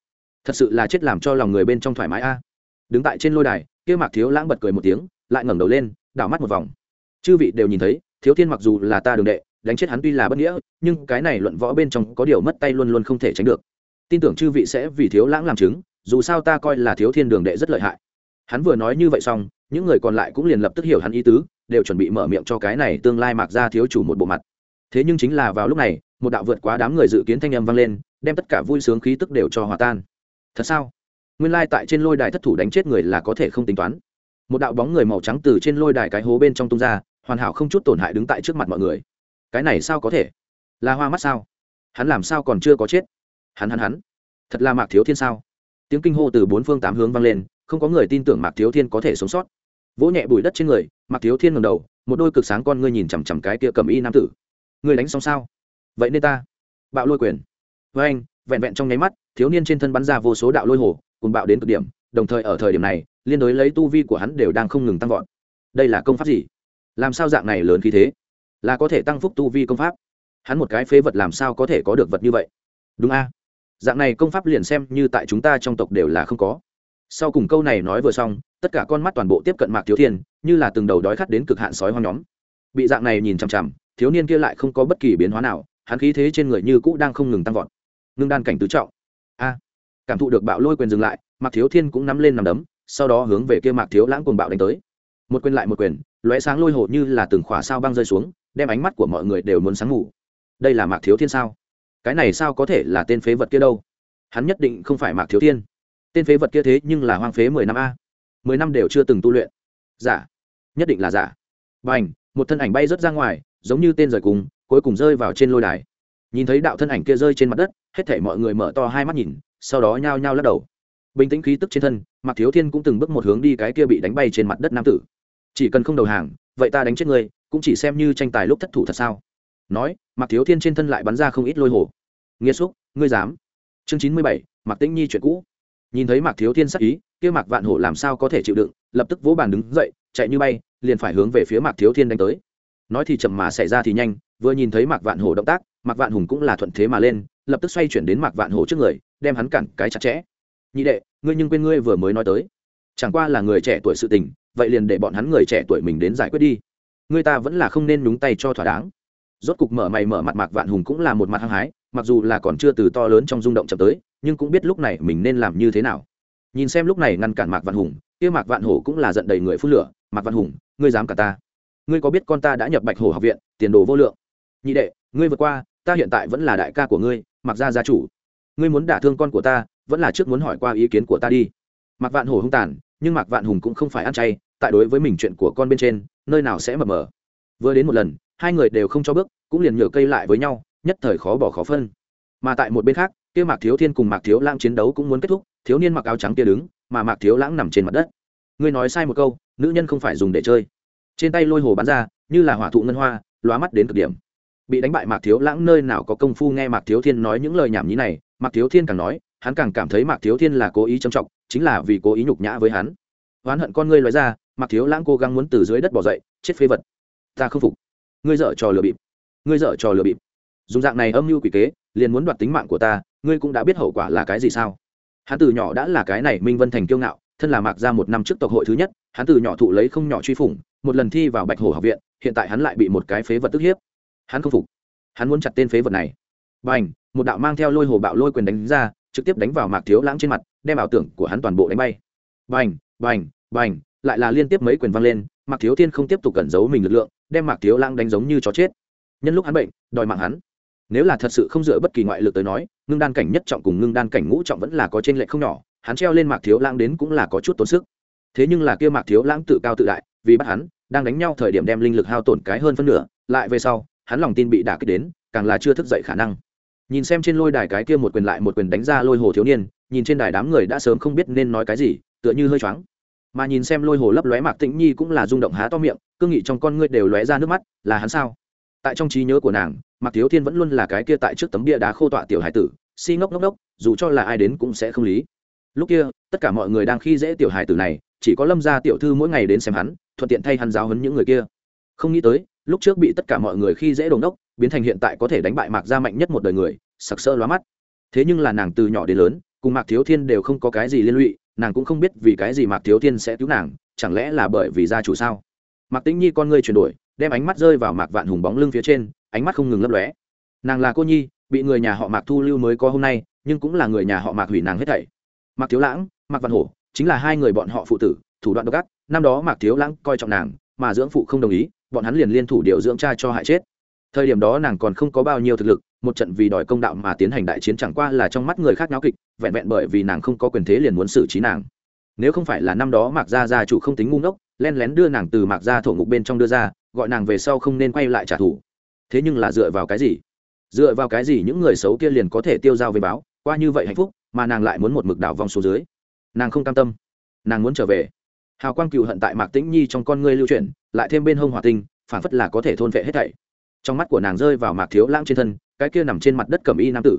thật sự là chết làm cho lòng người bên trong thoải mái a. Đứng tại trên lôi đài, kia mạc thiếu lãng bật cười một tiếng, lại ngẩng đầu lên, đảo mắt một vòng. Chư vị đều nhìn thấy, thiếu thiên mặc dù là ta đường đệ, đánh chết hắn tuy là bất nghĩa, nhưng cái này luận võ bên trong có điều mất tay luôn luôn không thể tránh được. Tin tưởng chư vị sẽ vì thiếu lãng làm chứng, dù sao ta coi là thiếu thiên đường đệ rất lợi hại. Hắn vừa nói như vậy xong, những người còn lại cũng liền lập tức hiểu hắn ý tứ, đều chuẩn bị mở miệng cho cái này tương lai mạc ra thiếu chủ một bộ mặt thế nhưng chính là vào lúc này, một đạo vượt quá đám người dự kiến thanh âm vang lên, đem tất cả vui sướng khí tức đều cho hòa tan. Thật sao? Nguyên lai tại trên lôi đài thất thủ đánh chết người là có thể không tính toán. Một đạo bóng người màu trắng từ trên lôi đài cái hố bên trong tung ra, hoàn hảo không chút tổn hại đứng tại trước mặt mọi người. Cái này sao có thể? Là hoa mắt sao? Hắn làm sao còn chưa có chết? Hắn hắn hắn. Thật là mạc thiếu thiên sao? Tiếng kinh hô từ bốn phương tám hướng vang lên, không có người tin tưởng mạc thiếu thiên có thể sống sót. Vỗ nhẹ bụi đất trên người, mạc thiếu thiên ngầm đầu, một đôi cực sáng con ngươi nhìn chằm chằm cái kia cầm y nam tử ngươi đánh xong sao? Vậy nên ta. Bạo lôi quyền. Với anh, vẹn vẹn trong nháy mắt, thiếu niên trên thân bắn ra vô số đạo lôi hồ cùng bạo đến cực điểm, đồng thời ở thời điểm này, liên đối lấy tu vi của hắn đều đang không ngừng tăng vọt. Đây là công pháp gì? Làm sao dạng này lớn khí thế? Là có thể tăng phúc tu vi công pháp? Hắn một cái phế vật làm sao có thể có được vật như vậy? Đúng a. Dạng này công pháp liền xem như tại chúng ta trong tộc đều là không có. Sau cùng câu này nói vừa xong, tất cả con mắt toàn bộ tiếp cận mạc thiếu thiên, như là từng đầu đói khát đến cực hạn sói hoang nhóm. Bị dạng này nhìn chằm chằm thiếu niên kia lại không có bất kỳ biến hóa nào, hắn khí thế trên người như cũ đang không ngừng tăng vọt. Ngưng đan cảnh tứ trọng. A. Cảm thụ được bạo lôi quyền dừng lại, mạc thiếu thiên cũng nắm lên nằm đấm, sau đó hướng về kia mạc thiếu lãng cuồng bạo đánh tới. Một quyền lại một quyền, lóe sáng lôi hồ như là từng khỏa sao băng rơi xuống, đem ánh mắt của mọi người đều muốn sáng ngủ. Đây là mạc thiếu thiên sao? Cái này sao có thể là tên phế vật kia đâu? Hắn nhất định không phải mạc thiếu thiên. Tên phế vật kia thế nhưng là hoang phế mười năm a. Mười năm đều chưa từng tu luyện. Giả. Nhất định là giả. B à n h một thân ảnh bay rớt ra ngoài giống như tên rời cùng, cuối cùng rơi vào trên lôi đài. Nhìn thấy đạo thân ảnh kia rơi trên mặt đất, hết thể mọi người mở to hai mắt nhìn, sau đó nhao nhao lắc đầu. Bình tĩnh khí tức trên thân, mạc thiếu thiên cũng từng bước một hướng đi cái kia bị đánh bay trên mặt đất nam tử. Chỉ cần không đầu hàng, vậy ta đánh chết ngươi, cũng chỉ xem như tranh tài lúc thất thủ thật sao? Nói, mạc thiếu thiên trên thân lại bắn ra không ít lôi hồ nghĩa xúc, ngươi dám. Chương chín mươi bảy, mạc tĩnh nhi chuyện cũ. Nhìn thấy mạc thiếu thiên sắc ý, kia mạc vạn hổ làm sao có thể chịu đựng, lập tức vỗ bàn đứng dậy, chạy như bay, liền phải hướng về phía mạc thiếu thiên đánh tới nói thì chậm mà xảy ra thì nhanh, vừa nhìn thấy mạc vạn hổ động tác, mạc vạn hùng cũng là thuận thế mà lên, lập tức xoay chuyển đến mạc vạn hổ trước người, đem hắn cản cái chặt chẽ. Nhị đệ, ngươi nhưng quên ngươi vừa mới nói tới. Chẳng qua là người trẻ tuổi sự tình, vậy liền để bọn hắn người trẻ tuổi mình đến giải quyết đi. Ngươi ta vẫn là không nên nhúng tay cho thỏa đáng. Rốt cục mở mày mở mặt mạc vạn hùng cũng là một mặt hăng hái, mặc dù là còn chưa từ to lớn trong rung động chậm tới, nhưng cũng biết lúc này mình nên làm như thế nào. Nhìn xem lúc này ngăn cản mạc vạn hùng, kia mạc vạn hổ cũng là giận đầy người phun lửa. Mạc vạn hùng, ngươi dám cả ta? Ngươi có biết con ta đã nhập bạch hổ học viện, tiền đồ vô lượng. Nhị đệ, ngươi vượt qua, ta hiện tại vẫn là đại ca của ngươi mặc ra gia chủ. Ngươi muốn đả thương con của ta, vẫn là trước muốn hỏi qua ý kiến của ta đi. Mặc vạn hổ hung tàn, nhưng Mặc vạn hùng cũng không phải ăn chay, tại đối với mình chuyện của con bên trên, nơi nào sẽ mập mờ. Vừa đến một lần, hai người đều không cho bước, cũng liền nhựa cây lại với nhau, nhất thời khó bỏ khó phân. Mà tại một bên khác, kia mạc thiếu thiên cùng mạc thiếu lãng chiến đấu cũng muốn kết thúc, thiếu niên mặc áo trắng kia đứng, mà mạc thiếu lãng nằm trên mặt đất. Ngươi nói sai một câu, nữ nhân không phải dùng để chơi trên tay lôi hồ bắn ra, như là hỏa thụ ngân hoa, lóa mắt đến cực điểm. Bị đánh bại mạc thiếu lãng nơi nào có công phu nghe mạc thiếu thiên nói những lời nhảm nhí này, mạc thiếu thiên càng nói, hắn càng cảm thấy mạc thiếu thiên là cố ý trầm trọng, chính là vì cố ý nhục nhã với hắn. Oán hận con ngươi loại ra, mạc thiếu lãng cố gắng muốn từ dưới đất bỏ dậy, chết phế vật. Ta không phục. Ngươi dở trò lừa bịp. Ngươi dở trò lừa bịp. Dùng dạng này âm mưu quỷ kế, liền muốn đoạt tính mạng của ta, ngươi cũng đã biết hậu quả là cái gì sao? Hắn từ nhỏ đã là cái này minh vân thành kiêu ngạo, thân là mạc ra một năm trước tộc hội thứ nhất, hắn từ nhỏ thụ lấy không nhỏ truy phủng một lần thi vào bạch hổ học viện, hiện tại hắn lại bị một cái phế vật tức hiếp. Hắn không phục. Hắn muốn chặt tên phế vật này. B à n h một đạo mang theo lôi hồ bạo lôi quyền đánh ra, trực tiếp đánh vào mạc thiếu lãng trên mặt, đem ảo tưởng của hắn toàn bộ đánh bay. B à n h b à n h b à n h lại là liên tiếp mấy quyền văng lên, mạc thiếu thiên không tiếp tục cẩn giấu mình lực lượng, đem mạc thiếu lãng đánh giống như chó chết. Nhân lúc hắn bệnh, đòi mạng hắn. Nếu là thật sự không dựa bất kỳ ngoại lực tới nói, ngưng đan cảnh nhất trọng cùng ngưng đan cảnh ngũ trọng vẫn là có trên lệ không nhỏ, hắn treo lên mạc thiếu lãng đến cũng là có chút tốn sức. Thế nhưng là kia mạc thiếu lãng tự cao tự đại, vì bắt hắn đang đánh nhau thời điểm đem linh lực hao tổn cái hơn phân nửa, lại về sau, hắn lòng tin bị đả kích đến, càng là chưa thức dậy khả năng. Nhìn xem trên lôi đài cái kia một quyền lại một quyền đánh ra lôi hồ thiếu niên, nhìn trên đài đám người đã sớm không biết nên nói cái gì, tựa như hơi choáng. Mà nhìn xem lôi hồ lấp lóe mạc tĩnh nhi cũng là rung động há to miệng cương nghị trong con ngươi đều lóe ra nước mắt, là hắn sao? Tại trong trí nhớ của nàng, mạc thiếu thiên vẫn luôn là cái kia tại trước tấm bia đá khô tọa tiểu hải tử, si ngốc ngốc ngốc, dù cho là ai đến cũng sẽ không lý. Lúc kia, tất cả mọi người đang khi dễ tiểu hải tử này chỉ có lâm gia tiểu thư mỗi ngày đến xem hắn, thuận tiện thay hắn giáo hấn những người kia. Không nghĩ tới, lúc trước bị tất cả mọi người khi dễ đồn đốc, biến thành hiện tại có thể đánh bại mạc gia mạnh nhất một đời người, sặc sỡ lóa mắt. Thế nhưng là nàng từ nhỏ đến lớn, cùng mạc thiếu thiên đều không có cái gì liên lụy, nàng cũng không biết vì cái gì mạc thiếu thiên sẽ cứu nàng, chẳng lẽ là bởi vì gia chủ sao? Mạc tĩnh nhi con ngươi chuyển đổi, đem ánh mắt rơi vào mạc vạn hùng bóng lưng phía trên, ánh mắt không ngừng lấp lóe. Nàng là cô nhi, bị người nhà họ mạc thu lưu mới có hôm nay, nhưng cũng là người nhà họ mạc hủy nàng hết thảy. Mạc thiếu lãng, mạc vạn hổ chính là hai người bọn họ phụ tử, thủ đoạn độc ác, năm đó mạc thiếu lãng coi trọng nàng, mà dưỡng phụ không đồng ý, bọn hắn liền liên thủ điều dưỡng cha cho hại chết. Thời điểm đó nàng còn không có bao nhiêu thực lực, một trận vì đòi công đạo mà tiến hành đại chiến chẳng qua là trong mắt người khác náo kịch, vẹn vẹn bởi vì nàng không có quyền thế liền muốn xử trí nàng. Nếu không phải là năm đó mạc gia gia chủ không tính ngu ngốc len lén đưa nàng từ mạc gia thổ ngục bên trong đưa ra, gọi nàng về sau không nên quay lại trả thù. Thế nhưng là dựa vào cái gì? Dựa vào cái gì những người xấu kia liền có thể tiêu dao với báo? Qua như vậy hạnh phúc, mà nàng lại muốn một mực đảo vòng số dưới nàng không cam tâm. Nàng muốn trở về. Hào quang cựu hận tại mạc tĩnh nhi trong con ngươi lưu chuyển, lại thêm bên hông hỏa tinh, phản phất là có thể thôn vệ hết thảy. Trong mắt của nàng rơi vào mạc thiếu lãng trên thân, cái kia nằm trên mặt đất cầm y nam tử.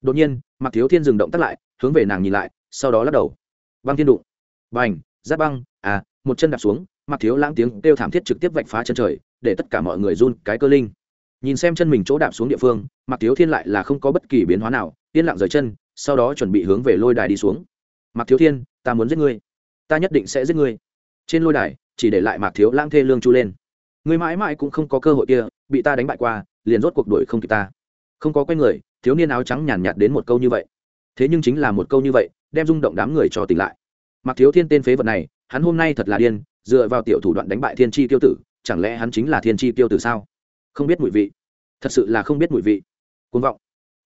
Đột nhiên, mạc thiếu thiên dừng động tắt lại, hướng về nàng nhìn lại, sau đó lắc đầu. Băng thiên đụng. Bành, giáp băng à một chân đạp xuống, mạc thiếu lãng tiếng kêu thảm thiết trực tiếp vạch phá chân trời, để tất cả mọi người run cái cơ linh. Nhìn xem chân mình chỗ đạp xuống địa phương, mạc thiếu thiên lại là không có bất kỳ biến hóa nào, yên lặng rời chân, sau đó chuẩn bị hướng về lôi đài đi xuống mạc thiếu thiên, ta muốn giết ngươi. Ta nhất định sẽ giết ngươi. Trên lôi đài, chỉ để lại mạc thiếu lãng thê lương chu lên. Ngươi mãi mãi cũng không có cơ hội kia, bị ta đánh bại qua, liền rốt cuộc đuổi không kịp ta. Không có quen người, thiếu niên áo trắng nhàn nhạt đến một câu như vậy. Thế nhưng chính là một câu như vậy, đem rung động đám người cho tỉnh lại. Mặc thiếu thiên tên phế vật này, hắn hôm nay thật là điên, dựa vào tiểu thủ đoạn đánh bại thiên tri tiêu tử, chẳng lẽ hắn chính là thiên tri tiêu tử sao? Không biết mùi vị. Thật sự là không biết mùi vị. Côn vọng.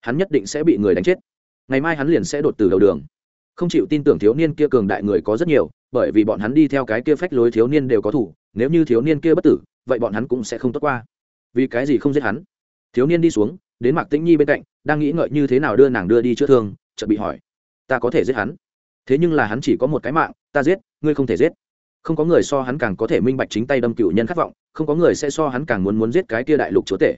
Hắn nhất định sẽ bị người đánh chết. Ngày mai hắn liền sẽ đột từ đầu đường không chịu tin tưởng thiếu niên kia cường đại người có rất nhiều, bởi vì bọn hắn đi theo cái kia phách lối thiếu niên đều có thủ, nếu như thiếu niên kia bất tử, vậy bọn hắn cũng sẽ không tốt qua. Vì cái gì không giết hắn? Thiếu niên đi xuống, đến mạc tĩnh nhi bên cạnh, đang nghĩ ngợi như thế nào đưa nàng đưa đi chữa thương, chợt bị hỏi, ta có thể giết hắn? Thế nhưng là hắn chỉ có một cái mạng, ta giết, ngươi không thể giết. Không có người so hắn càng có thể minh bạch chính tay đâm cựu nhân khát vọng, không có người sẽ so hắn càng muốn muốn giết cái kia đại lục chúa tể.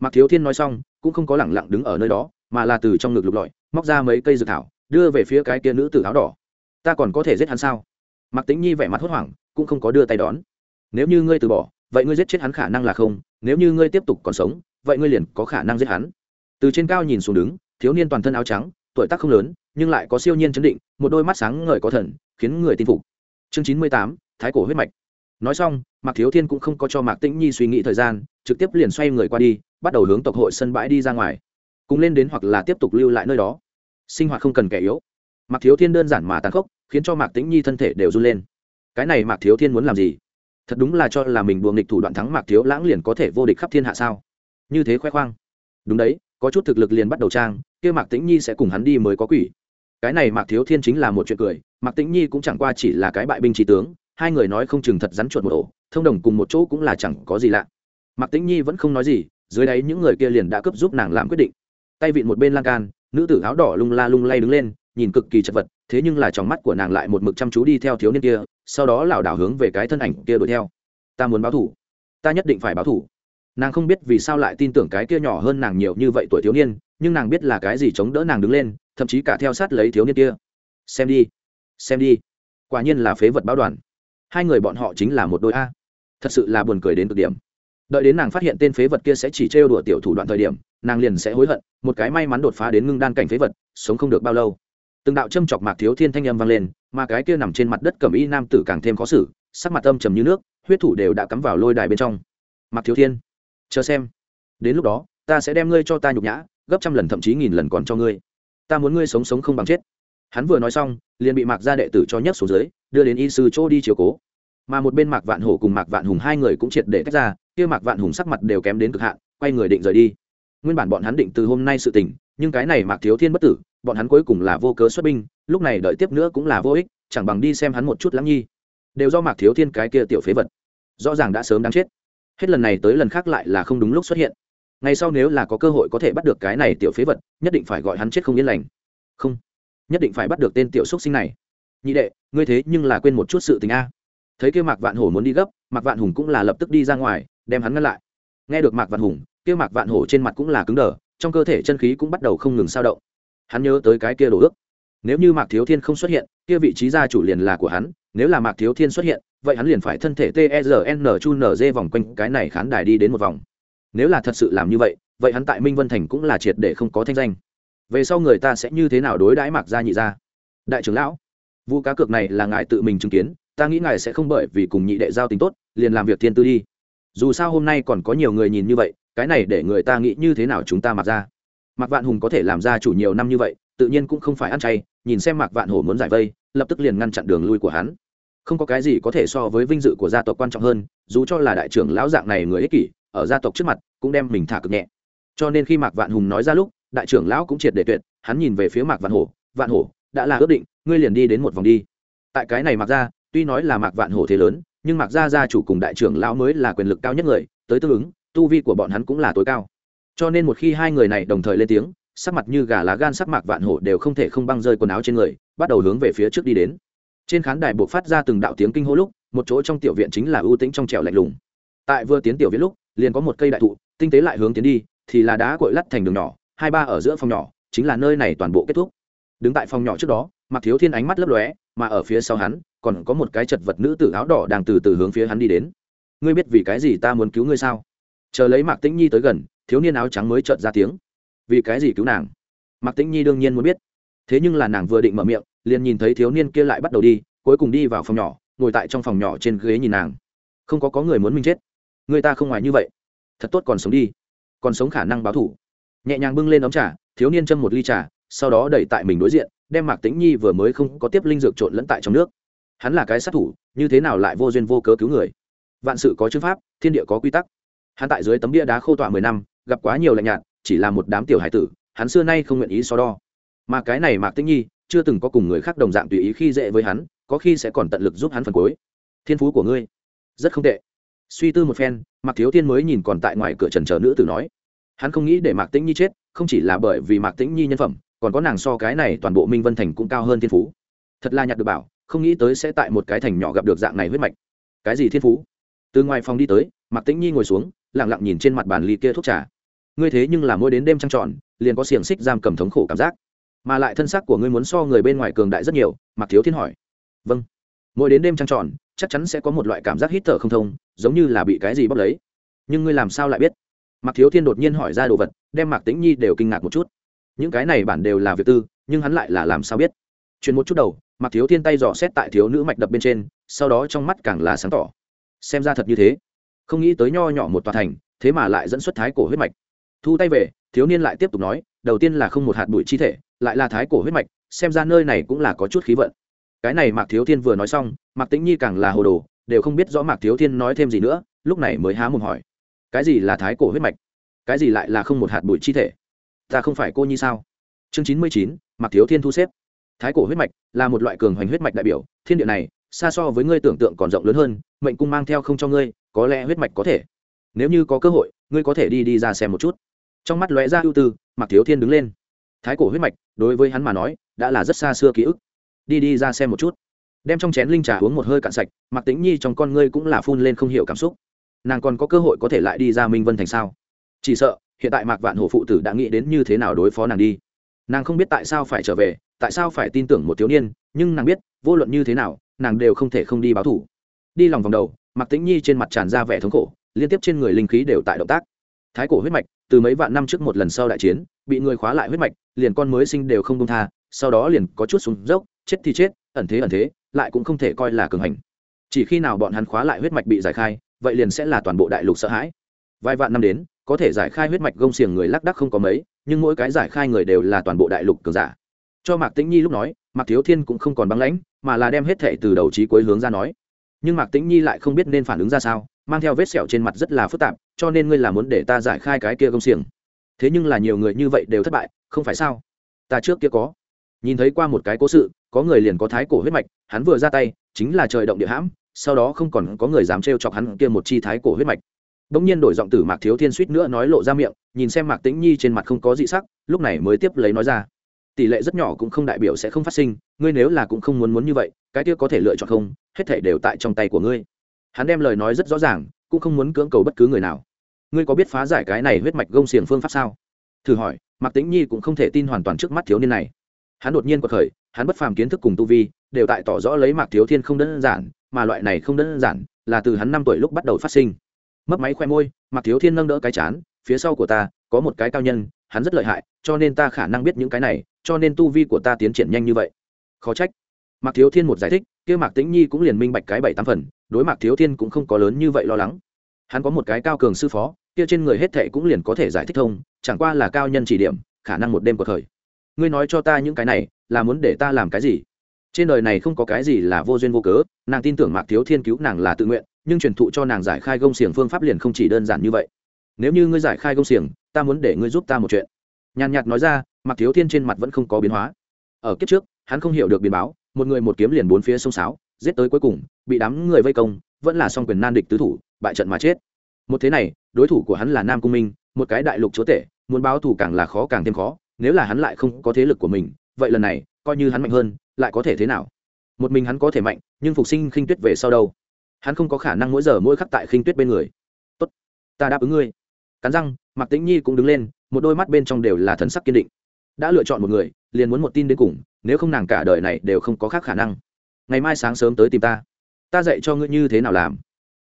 Mạc thiếu thiên nói xong, cũng không có lẳng lặng đứng ở nơi đó, mà là từ trong ngực lục lọi, móc ra mấy cây dược thảo đưa về phía cái kia nữ tử áo đỏ. Ta còn có thể giết hắn sao? Mạc tĩnh nhi vẻ mặt hốt hoảng, cũng không có đưa tay đón. Nếu như ngươi từ bỏ, vậy ngươi giết chết hắn khả năng là không, nếu như ngươi tiếp tục còn sống, vậy ngươi liền có khả năng giết hắn. Từ trên cao nhìn xuống đứng, thiếu niên toàn thân áo trắng, tuổi tác không lớn, nhưng lại có siêu nhiên chấn định, một đôi mắt sáng ngời có thần, khiến người tin phục. Chương chín mươi tám, thái cổ huyết mạch. Nói xong, mạc thiếu thiên cũng không có cho mạc tĩnh nhi suy nghĩ thời gian, trực tiếp liền xoay người qua đi, bắt đầu hướng tộc hội sân bãi đi ra ngoài. Cùng lên đến hoặc là tiếp tục lưu lại nơi đó sinh hoạt không cần kẻ yếu. Mạc thiếu thiên đơn giản mà tàn khốc, khiến cho mạc tĩnh nhi thân thể đều run lên. Cái này mạc thiếu thiên muốn làm gì? Thật đúng là cho là mình buồng nghịch thủ đoạn thắng mạc thiếu lãng liền có thể vô địch khắp thiên hạ sao? Như thế khoe khoang. Đúng đấy, có chút thực lực liền bắt đầu trang, kia mạc tĩnh nhi sẽ cùng hắn đi mới có quỷ. Cái này mạc thiếu thiên chính là một chuyện cười, mạc tĩnh nhi cũng chẳng qua chỉ là cái bại binh trí tướng, hai người nói không chừng thật rắn chuột một ổ, thông đồng cùng một chỗ cũng là chẳng có gì lạ. Mạc tĩnh nhi vẫn không nói gì, dưới đáy những người kia liền đã cấp giúp nàng làm quyết định. Tay vịn một bên lan can nữ tử áo đỏ lung la lung lay đứng lên, nhìn cực kỳ chật vật, thế nhưng là trong mắt của nàng lại một mực chăm chú đi theo thiếu niên kia, sau đó lảo đảo hướng về cái thân ảnh kia đuổi theo. Ta muốn báo thủ. Ta nhất định phải báo thủ. Nàng không biết vì sao lại tin tưởng cái kia nhỏ hơn nàng nhiều như vậy tuổi thiếu niên, nhưng nàng biết là cái gì chống đỡ nàng đứng lên, thậm chí cả theo sát lấy thiếu niên kia. Xem đi. Xem đi. Quả nhiên là phế vật báo đoàn. Hai người bọn họ chính là một đôi a. Thật sự là buồn cười đến cực điểm đợi đến nàng phát hiện tên phế vật kia sẽ chỉ trêu đùa tiểu thủ đoạn thời điểm, nàng liền sẽ hối hận, một cái may mắn đột phá đến ngưng đan cảnh phế vật, sống không được bao lâu. Từng đạo châm chọc mạc thiếu thiên thanh âm vang lên, mà cái kia nằm trên mặt đất cầm y nam tử càng thêm khó xử, sắc mặt âm trầm như nước, huyết thủ đều đã cắm vào lôi đài bên trong. Mạc thiếu thiên, chờ xem. Đến lúc đó, ta sẽ đem ngươi cho ta nhục nhã, gấp trăm lần thậm chí nghìn lần còn cho ngươi. Ta muốn ngươi sống sống không bằng chết. Hắn vừa nói xong, liền bị mạc gia đệ tử cho nhấc xuống dưới, đưa đến y sư chỗ đi chiều cố. Mà một bên mạc vạn hổ cùng mạc vạn hùng hai người cũng triệt để tách ra kia mạc vạn hùng sắc mặt đều kém đến cực hạn, quay người định rời đi. Nguyên bản bọn hắn định từ hôm nay sự tình, nhưng cái này mạc thiếu thiên bất tử, bọn hắn cuối cùng là vô cớ xuất binh, lúc này đợi tiếp nữa cũng là vô ích, chẳng bằng đi xem hắn một chút lãng nhi. Đều do mạc thiếu thiên cái kia tiểu phế vật. Rõ ràng đã sớm đáng chết. Hết lần này tới lần khác lại là không đúng lúc xuất hiện. Ngày sau nếu là có cơ hội có thể bắt được cái này tiểu phế vật, nhất định phải gọi hắn chết không yên lành. Không. Nhất định phải bắt được tên tiểu xúc sinh này. Nhị đệ, ngươi thế nhưng là quên một chút sự tình a. Thấy kia mạc vạn hổ muốn đi gấp, mạc vạn hùng cũng là lập tức đi ra ngoài đem hắn ngăn lại. Nghe được mạc vạn hùng, kia mạc vạn hổ trên mặt cũng là cứng đờ, trong cơ thể chân khí cũng bắt đầu không ngừng sao động. Hắn nhớ tới cái kia đồ ước. Nếu như mạc thiếu thiên không xuất hiện, kia vị trí gia chủ liền là của hắn, nếu là mạc thiếu thiên xuất hiện, vậy hắn liền phải thân thể tern chu nz vòng quanh cái này khán đài đi đến một vòng. Nếu là thật sự làm như vậy vậy hắn tại minh vân thành cũng là triệt để không có thanh danh. Về sau người ta sẽ như thế nào đối đãi mạc gia nhị gia? Đại trưởng lão vụ cá cược này là ngài tự mình chứng kiến, ta nghĩ ngài sẽ không bởi vì cùng nhị đệ giao tính tốt, liền làm việc thiên tư đi dù sao hôm nay còn có nhiều người nhìn như vậy, cái này để người ta nghĩ như thế nào chúng ta mặc ra? Mạc vạn hùng có thể làm ra chủ nhiều năm như vậy, tự nhiên cũng không phải ăn chay, nhìn xem mạc vạn hổ muốn giải vây, lập tức liền ngăn chặn đường lui của hắn. Không có cái gì có thể so với vinh dự của gia tộc quan trọng hơn, dù cho là đại trưởng lão dạng này người ích kỷ, ở gia tộc trước mặt, cũng đem mình thả cực nhẹ. Cho nên khi mạc vạn hùng nói ra lúc, đại trưởng lão cũng triệt để tuyệt, hắn nhìn về phía mạc vạn hổ vạn hổ, đã là ước định, ngươi liền đi đến một vòng đi. Tại cái này mặc ra, tuy nói là mạc vạn hổ thế lớn nhưng mạc gia gia chủ cùng đại trưởng lão mới là quyền lực cao nhất người, tới tương ứng, tu vi của bọn hắn cũng là tối cao. Cho nên một khi hai người này đồng thời lên tiếng, sắc mặt như gà lá gan sắc mạc vạn hổ đều không thể không băng rơi quần áo trên người, bắt đầu hướng về phía trước đi đến. Trên khán đài buộc phát ra từng đạo tiếng kinh hô lúc, một chỗ trong tiểu viện chính là ưu tĩnh trong trẻo lạnh lùng. Tại vừa tiến tiểu viện lúc, liền có một cây đại thụ, tinh tế lại hướng tiến đi, thì là đá cội lắt thành đường nhỏ, hai ba ở giữa phòng nhỏ, chính là nơi này toàn bộ kết thúc. Đứng tại phòng nhỏ trước đó mặc thiếu thiên ánh mắt lấp lóe, mà ở phía sau hắn, còn có một cái chật vật nữ tử áo đỏ đang từ từ hướng phía hắn đi đến. Ngươi biết vì cái gì ta muốn cứu ngươi sao? Chờ lấy mạc tĩnh nhi tới gần, thiếu niên áo trắng mới trợt ra tiếng. Vì cái gì cứu nàng? Mạc tĩnh nhi đương nhiên muốn biết. Thế nhưng là nàng vừa định mở miệng, liền nhìn thấy thiếu niên kia lại bắt đầu đi, cuối cùng đi vào phòng nhỏ, ngồi tại trong phòng nhỏ trên ghế nhìn nàng. Không có có người muốn mình chết. Người ta không ngoài như vậy. Thật tốt còn sống đi. Còn sống khả năng báo thủ. Nhẹ nhàng bưng lên ấm trà, thiếu niên châm một ly trà, sau đó đẩy tại mình đối diện đem mạc tĩnh nhi vừa mới không có tiếp linh dược trộn lẫn tại trong nước. Hắn là cái sát thủ, như thế nào lại vô duyên vô cớ cứu người? Vạn sự có chữ pháp, thiên địa có quy tắc. Hắn tại dưới tấm bia đá khô tọa mười năm, gặp quá nhiều lạnh nhạt, chỉ là một đám tiểu hải tử, hắn xưa nay không nguyện ý so đo. Mà cái này mạc tĩnh nhi, chưa từng có cùng người khác đồng dạng tùy ý khi dễ với hắn, có khi sẽ còn tận lực giúp hắn phần cuối. Thiên phú của ngươi, rất không tệ. Suy tư một phen, mạc thiếu thiên mới nhìn còn tại ngoài cửa trần chờ nữ tử nói. Hắn không nghĩ để mạc tĩnh nhi chết, không chỉ là bởi vì mạc tĩnh nhi nhân phẩm còn có nàng so cái này toàn bộ minh vân thành cũng cao hơn thiên phú. Thật là nhặt được bảo, không nghĩ tới sẽ tại một cái thành nhỏ gặp được dạng này huyết mạch. Cái gì thiên phú? Từ ngoài phòng đi tới, mạc tĩnh nhi ngồi xuống lẳng lặng nhìn trên mặt bàn ly kia thuốc trà. Ngươi thế nhưng là mỗi đến đêm trăng tròn, liền có xiềng xích giam cầm thống khổ cảm giác. Mà lại thân xác của ngươi muốn so người bên ngoài cường đại rất nhiều mặc thiếu thiên hỏi. Vâng. Mỗi đến đêm trăng tròn, chắc chắn sẽ có một loại cảm giác hít thở không thông, giống như là bị cái gì bóc lấy. Nhưng ngươi làm sao lại biết? Mặc thiếu thiên đột nhiên hỏi ra đồ vật, đem mạc tĩnh nhi đều kinh ngạc một chút những cái này bản đều là việc tư, nhưng hắn lại là làm sao biết? Chuyển một chút đầu mặc thiếu thiên tay dò xét tại thiếu nữ mạch đập bên trên, sau đó trong mắt càng là sáng tỏ. Xem ra thật như thế. Không nghĩ tới nho nhỏ một tòa thành, thế mà lại dẫn xuất thái cổ huyết mạch. Thu tay về, thiếu niên lại tiếp tục nói, đầu tiên là không một hạt bụi chi thể, lại là thái cổ huyết mạch, xem ra nơi này cũng là có chút khí vận. Cái này mạc thiếu thiên vừa nói xong, mạc tĩnh nhi càng là hồ đồ, đều không biết rõ mạc thiếu thiên nói thêm gì nữa, lúc này mới há mồm hỏi. Cái gì là thái cổ huyết mạch? Cái gì lại là không một hạt bụi chi thể? Ta không phải cô nhi sao? Chương chín mươi chín mặc thiếu thiên thu xếp. Thái cổ huyết mạch là một loại cường hoành huyết mạch đại biểu, thiên địa này, xa so với ngươi tưởng tượng còn rộng lớn hơn, mệnh cung mang theo không cho ngươi, có lẽ huyết mạch có thể. Nếu như có cơ hội, ngươi có thể đi đi ra xem một chút. Trong mắt lóe ra ưu tư mặc thiếu thiên đứng lên. Thái cổ huyết mạch, đối với hắn mà nói, đã là rất xa xưa ký ức. Đi đi ra xem một chút. Đem trong chén linh trà uống một hơi cạn sạch mặc tĩnh nhi trong con ngươi cũng là phun lên không hiểu cảm xúc. Nàng còn có cơ hội có thể lại đi ra minh vân thành sao? Chỉ sợ hiện tại mạc vạn hổ phụ tử đã nghĩ đến như thế nào đối phó nàng đi. Nàng không biết tại sao phải trở về, tại sao phải tin tưởng một thiếu niên, nhưng nàng biết, vô luận như thế nào, nàng đều không thể không đi báo thủ. Đi lòng vòng đầu, mạc tĩnh nhi trên mặt tràn ra vẻ thống khổ, liên tiếp trên người linh khí đều tại động tác. Thái cổ huyết mạch, từ mấy vạn năm trước một lần sau đại chiến, bị người khóa lại huyết mạch, liền con mới sinh đều không công tha, sau đó liền có chút xuống dốc, chết thì chết, ẩn thế ẩn thế, lại cũng không thể coi là cường hành. Chỉ khi nào bọn hắn khóa lại huyết mạch bị giải khai, vậy liền sẽ là toàn bộ đại lục sợ hãi. Vài vạn năm đến có thể giải khai huyết mạch gông xiềng người lác đắc không có mấy, nhưng mỗi cái giải khai người đều là toàn bộ đại lục cường giả. Cho mạc tĩnh nhi lúc nói, mạc thiếu thiên cũng không còn băng lãnh, mà là đem hết thệ từ đầu trí cuối hướng ra nói. Nhưng mạc tĩnh nhi lại không biết nên phản ứng ra sao, mang theo vết sẹo trên mặt rất là phức tạp, cho nên ngươi là muốn để ta giải khai cái kia gông xiềng. Thế nhưng là nhiều người như vậy đều thất bại, không phải sao? Ta trước kia có. Nhìn thấy qua một cái cố sự, có người liền có thái cổ huyết mạch, hắn vừa ra tay, chính là trời động địa hãm, sau đó không còn có người dám trêu chọc hắn kia một chi thái cổ huyết mạch bỗng nhiên đổi giọng tử mạc thiếu thiên suýt nữa nói lộ ra miệng, nhìn xem mạc tĩnh nhi trên mặt không có dị sắc, lúc này mới tiếp lấy nói ra. Tỷ lệ rất nhỏ cũng không đại biểu sẽ không phát sinh, ngươi nếu là cũng không muốn muốn như vậy, cái kia có thể lựa chọn không, hết thể đều tại trong tay của ngươi. Hắn đem lời nói rất rõ ràng, cũng không muốn cưỡng cầu bất cứ người nào. Ngươi có biết phá giải cái này huyết mạch gông xiềng phương pháp sao? Thử hỏi, mạc tĩnh nhi cũng không thể tin hoàn toàn trước mắt thiếu niên này. Hắn đột nhiên quật khởi, hắn bất phàm kiến thức cùng tu vi, đều tại tỏ rõ lấy mạc thiếu thiên không đơn giản, mà loại này không đơn giản là từ hắn năm tuổi lúc bắt đầu phát sinh mất máy khoe môi Mặc thiếu thiên nâng đỡ cái chán, phía sau của ta có một cái cao nhân, hắn rất lợi hại, cho nên ta khả năng biết những cái này, cho nên tu vi của ta tiến triển nhanh như vậy. Khó trách. Mạc thiếu thiên một giải thích, kia mạc tĩnh nhi cũng liền minh bạch cái bảy tám phần, đối mạc thiếu thiên cũng không có lớn như vậy lo lắng. Hắn có một cái cao cường sư phó, kia trên người hết thệ cũng liền có thể giải thích thông, chẳng qua là cao nhân chỉ điểm, khả năng một đêm của thời. Ngươi nói cho ta những cái này, là muốn để ta làm cái gì? Trên đời này không có cái gì là vô duyên vô cớ, nàng tin tưởng mạc thiếu thiên cứu nàng là tự nguyện nhưng truyền thụ cho nàng giải khai gông xiềng phương pháp liền không chỉ đơn giản như vậy. Nếu như ngươi giải khai gông xiềng, ta muốn để ngươi giúp ta một chuyện. Nhàn nhạt nói ra mặc thiếu thiên trên mặt vẫn không có biến hóa. Ở kiếp trước, hắn không hiểu được biến báo, một người một kiếm liền bốn phía sông sáo, giết tới cuối cùng, bị đám người vây công, vẫn là song quyền nan địch tứ thủ, bại trận mà chết. Một thế này, đối thủ của hắn là nam cung minh, một cái đại lục chúa tể, muốn báo thủ càng là khó càng thêm khó, nếu là hắn lại không có thế lực của mình, vậy lần này, coi như hắn mạnh hơn, lại có thể thế nào? Một mình hắn có thể mạnh, nhưng phục sinh khinh tuyết về sau đâu? Hắn không có khả năng mỗi giờ mỗi khắc tại khinh tuyết bên người. Tốt, ta đáp ứng ngươi. Cắn răng, mạc tĩnh nhi cũng đứng lên, một đôi mắt bên trong đều là thần sắc kiên định. Đã lựa chọn một người, liền muốn một tin đến cùng, nếu không nàng cả đời này đều không có khác khả năng. Ngày mai sáng sớm tới tìm ta. Ta dạy cho ngươi như thế nào làm.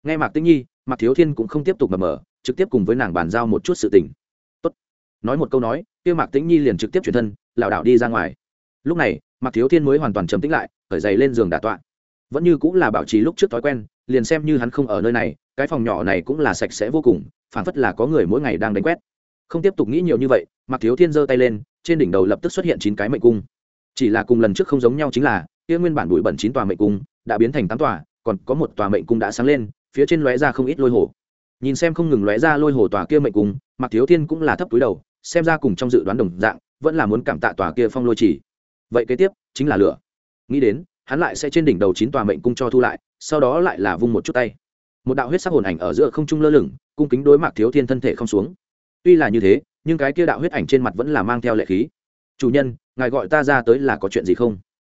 Nghe mạc tĩnh nhi, mạc thiếu thiên cũng không tiếp tục mập mờ, trực tiếp cùng với nàng bàn giao một chút sự tình. Tốt. nói một câu nói, kia mạc tĩnh nhi liền trực tiếp chuyển thân, lảo đảo đi ra ngoài. Lúc này, mạc thiếu thiên mới hoàn toàn trầm tĩnh lại khởi giày lên giường đà tọa. Vẫn như cũng là bảo trì lúc trước thói quen liền xem như hắn không ở nơi này, cái phòng nhỏ này cũng là sạch sẽ vô cùng phản phất là có người mỗi ngày đang đánh quét. Không tiếp tục nghĩ nhiều như vậy mặc thiếu thiên giơ tay lên, trên đỉnh đầu lập tức xuất hiện chín cái mệnh cung. Chỉ là cùng lần trước không giống nhau chính là, kia nguyên bản bụi bẩn chín tòa mệnh cung đã biến thành tám tòa, còn có một tòa mệnh cung đã sáng lên, phía trên lóe ra không ít lôi hồ. Nhìn xem không ngừng lóe ra lôi hồ tòa kia mệnh cung mặc thiếu thiên cũng là thấp túi đầu, xem ra cùng trong dự đoán đồng dạng, vẫn là muốn cảm tạ tòa kia phong lôi chỉ. Vậy kế tiếp, chính là lửa. Nghĩ đến, hắn lại sẽ trên đỉnh đầu chín tòa mệnh cung cho thu lại sau đó lại là vung một chút tay. Một đạo huyết sắc hồn ảnh ở giữa không trung lơ lửng, cung kính đối mạc thiếu thiên thân thể không xuống. Tuy là như thế, nhưng cái kia đạo huyết ảnh trên mặt vẫn là mang theo lệ khí. Chủ nhân, ngài gọi ta ra tới là có chuyện gì không?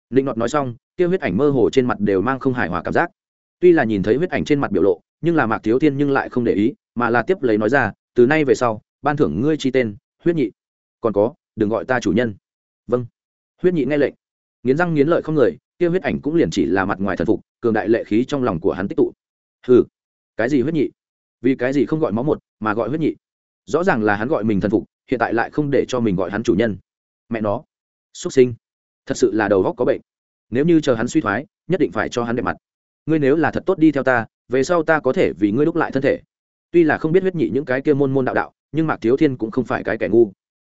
Linh ngọt nói xong, kia huyết ảnh mơ hồ trên mặt đều mang không hài hòa cảm giác. Tuy là nhìn thấy huyết ảnh trên mặt biểu lộ, nhưng là mạc thiếu thiên nhưng lại không để ý, mà là tiếp lấy nói ra, từ nay về sau, ban thưởng ngươi chi tên, huyết nhị. Còn có, đừng gọi ta chủ nhân. Vâng. Huyết nhị nghe lệnh. Nghiến răng nghiến lợi không người, kia huyết ảnh cũng liền chỉ là mặt ngoài thần phục cường đại lệ khí trong lòng của hắn tích tụ. Hừ, cái gì huyết nhị? Vì cái gì không gọi máu một, mà gọi huyết nhị? Rõ ràng là hắn gọi mình thần phục, hiện tại lại không để cho mình gọi hắn chủ nhân. Mẹ nó, xuất sinh, thật sự là đầu góc có bệnh. Nếu như chờ hắn suy thoái, nhất định phải cho hắn đẹp mặt. Ngươi nếu là thật tốt đi theo ta, về sau ta có thể vì ngươi đúc lại thân thể. Tuy là không biết huyết nhị những cái kia môn môn đạo đạo, nhưng mạc thiếu thiên cũng không phải cái kẻ ngu.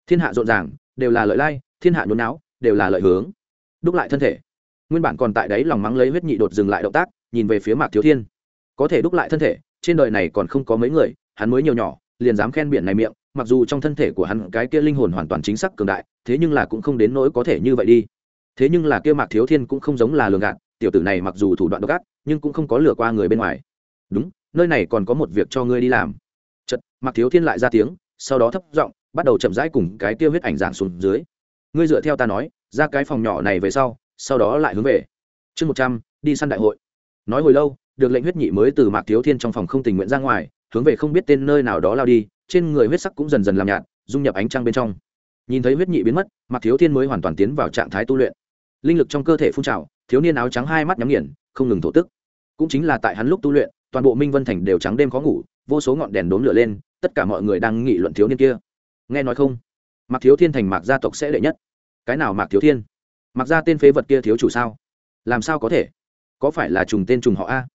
Thiên hạ rộn ràng, đều là lợi lai, thiên hạ nhốn não đều là lợi hướng. Đúc lại thân thể nguyên bản còn tại đấy lòng mắng lấy huyết nhị đột dừng lại động tác, nhìn về phía mạc thiếu thiên. Có thể đúc lại thân thể, trên đời này còn không có mấy người, hắn mới nhiều nhỏ, liền dám khen biển này miệng, mặc dù trong thân thể của hắn cái kia linh hồn hoàn toàn chính xác cường đại, thế nhưng là cũng không đến nỗi có thể như vậy đi. Thế nhưng là kia mạc thiếu thiên cũng không giống là lường gạt, tiểu tử này mặc dù thủ đoạn độc ác, nhưng cũng không có lừa qua người bên ngoài. Đúng, nơi này còn có một việc cho ngươi đi làm. Chật mạc thiếu thiên lại ra tiếng, sau đó thấp giọng, bắt đầu chậm rãi cùng cái kia huyết ảnh dạng xuống dưới. Ngươi dựa theo ta nói, ra cái phòng nhỏ này về sau sau đó lại hướng về. Chương một trăm, đi săn đại hội. Nói hồi lâu, được lệnh huyết nhị mới từ mạc thiếu thiên trong phòng không tình nguyện ra ngoài, hướng về không biết tên nơi nào đó lao đi, trên người huyết sắc cũng dần dần làm nhạt, dung nhập ánh trăng bên trong. Nhìn thấy huyết nhị biến mất, mạc thiếu thiên mới hoàn toàn tiến vào trạng thái tu luyện. Linh lực trong cơ thể phun trào, thiếu niên áo trắng hai mắt nhắm nghiền, không ngừng thổ tức. Cũng chính là tại hắn lúc tu luyện, toàn bộ minh vân thành đều trắng đêm khó ngủ, vô số ngọn đèn đốn lửa lên, tất cả mọi người đang nghị luận thiếu niên kia. Nghe nói không? Mạc thiếu thiên thành mạc gia tộc sẽ đệ nhất. Cái nào mạc thiếu thiên? Mặc ra tên phế vật kia thiếu chủ sao? Làm sao có thể? Có phải là trùng tên trùng họ a?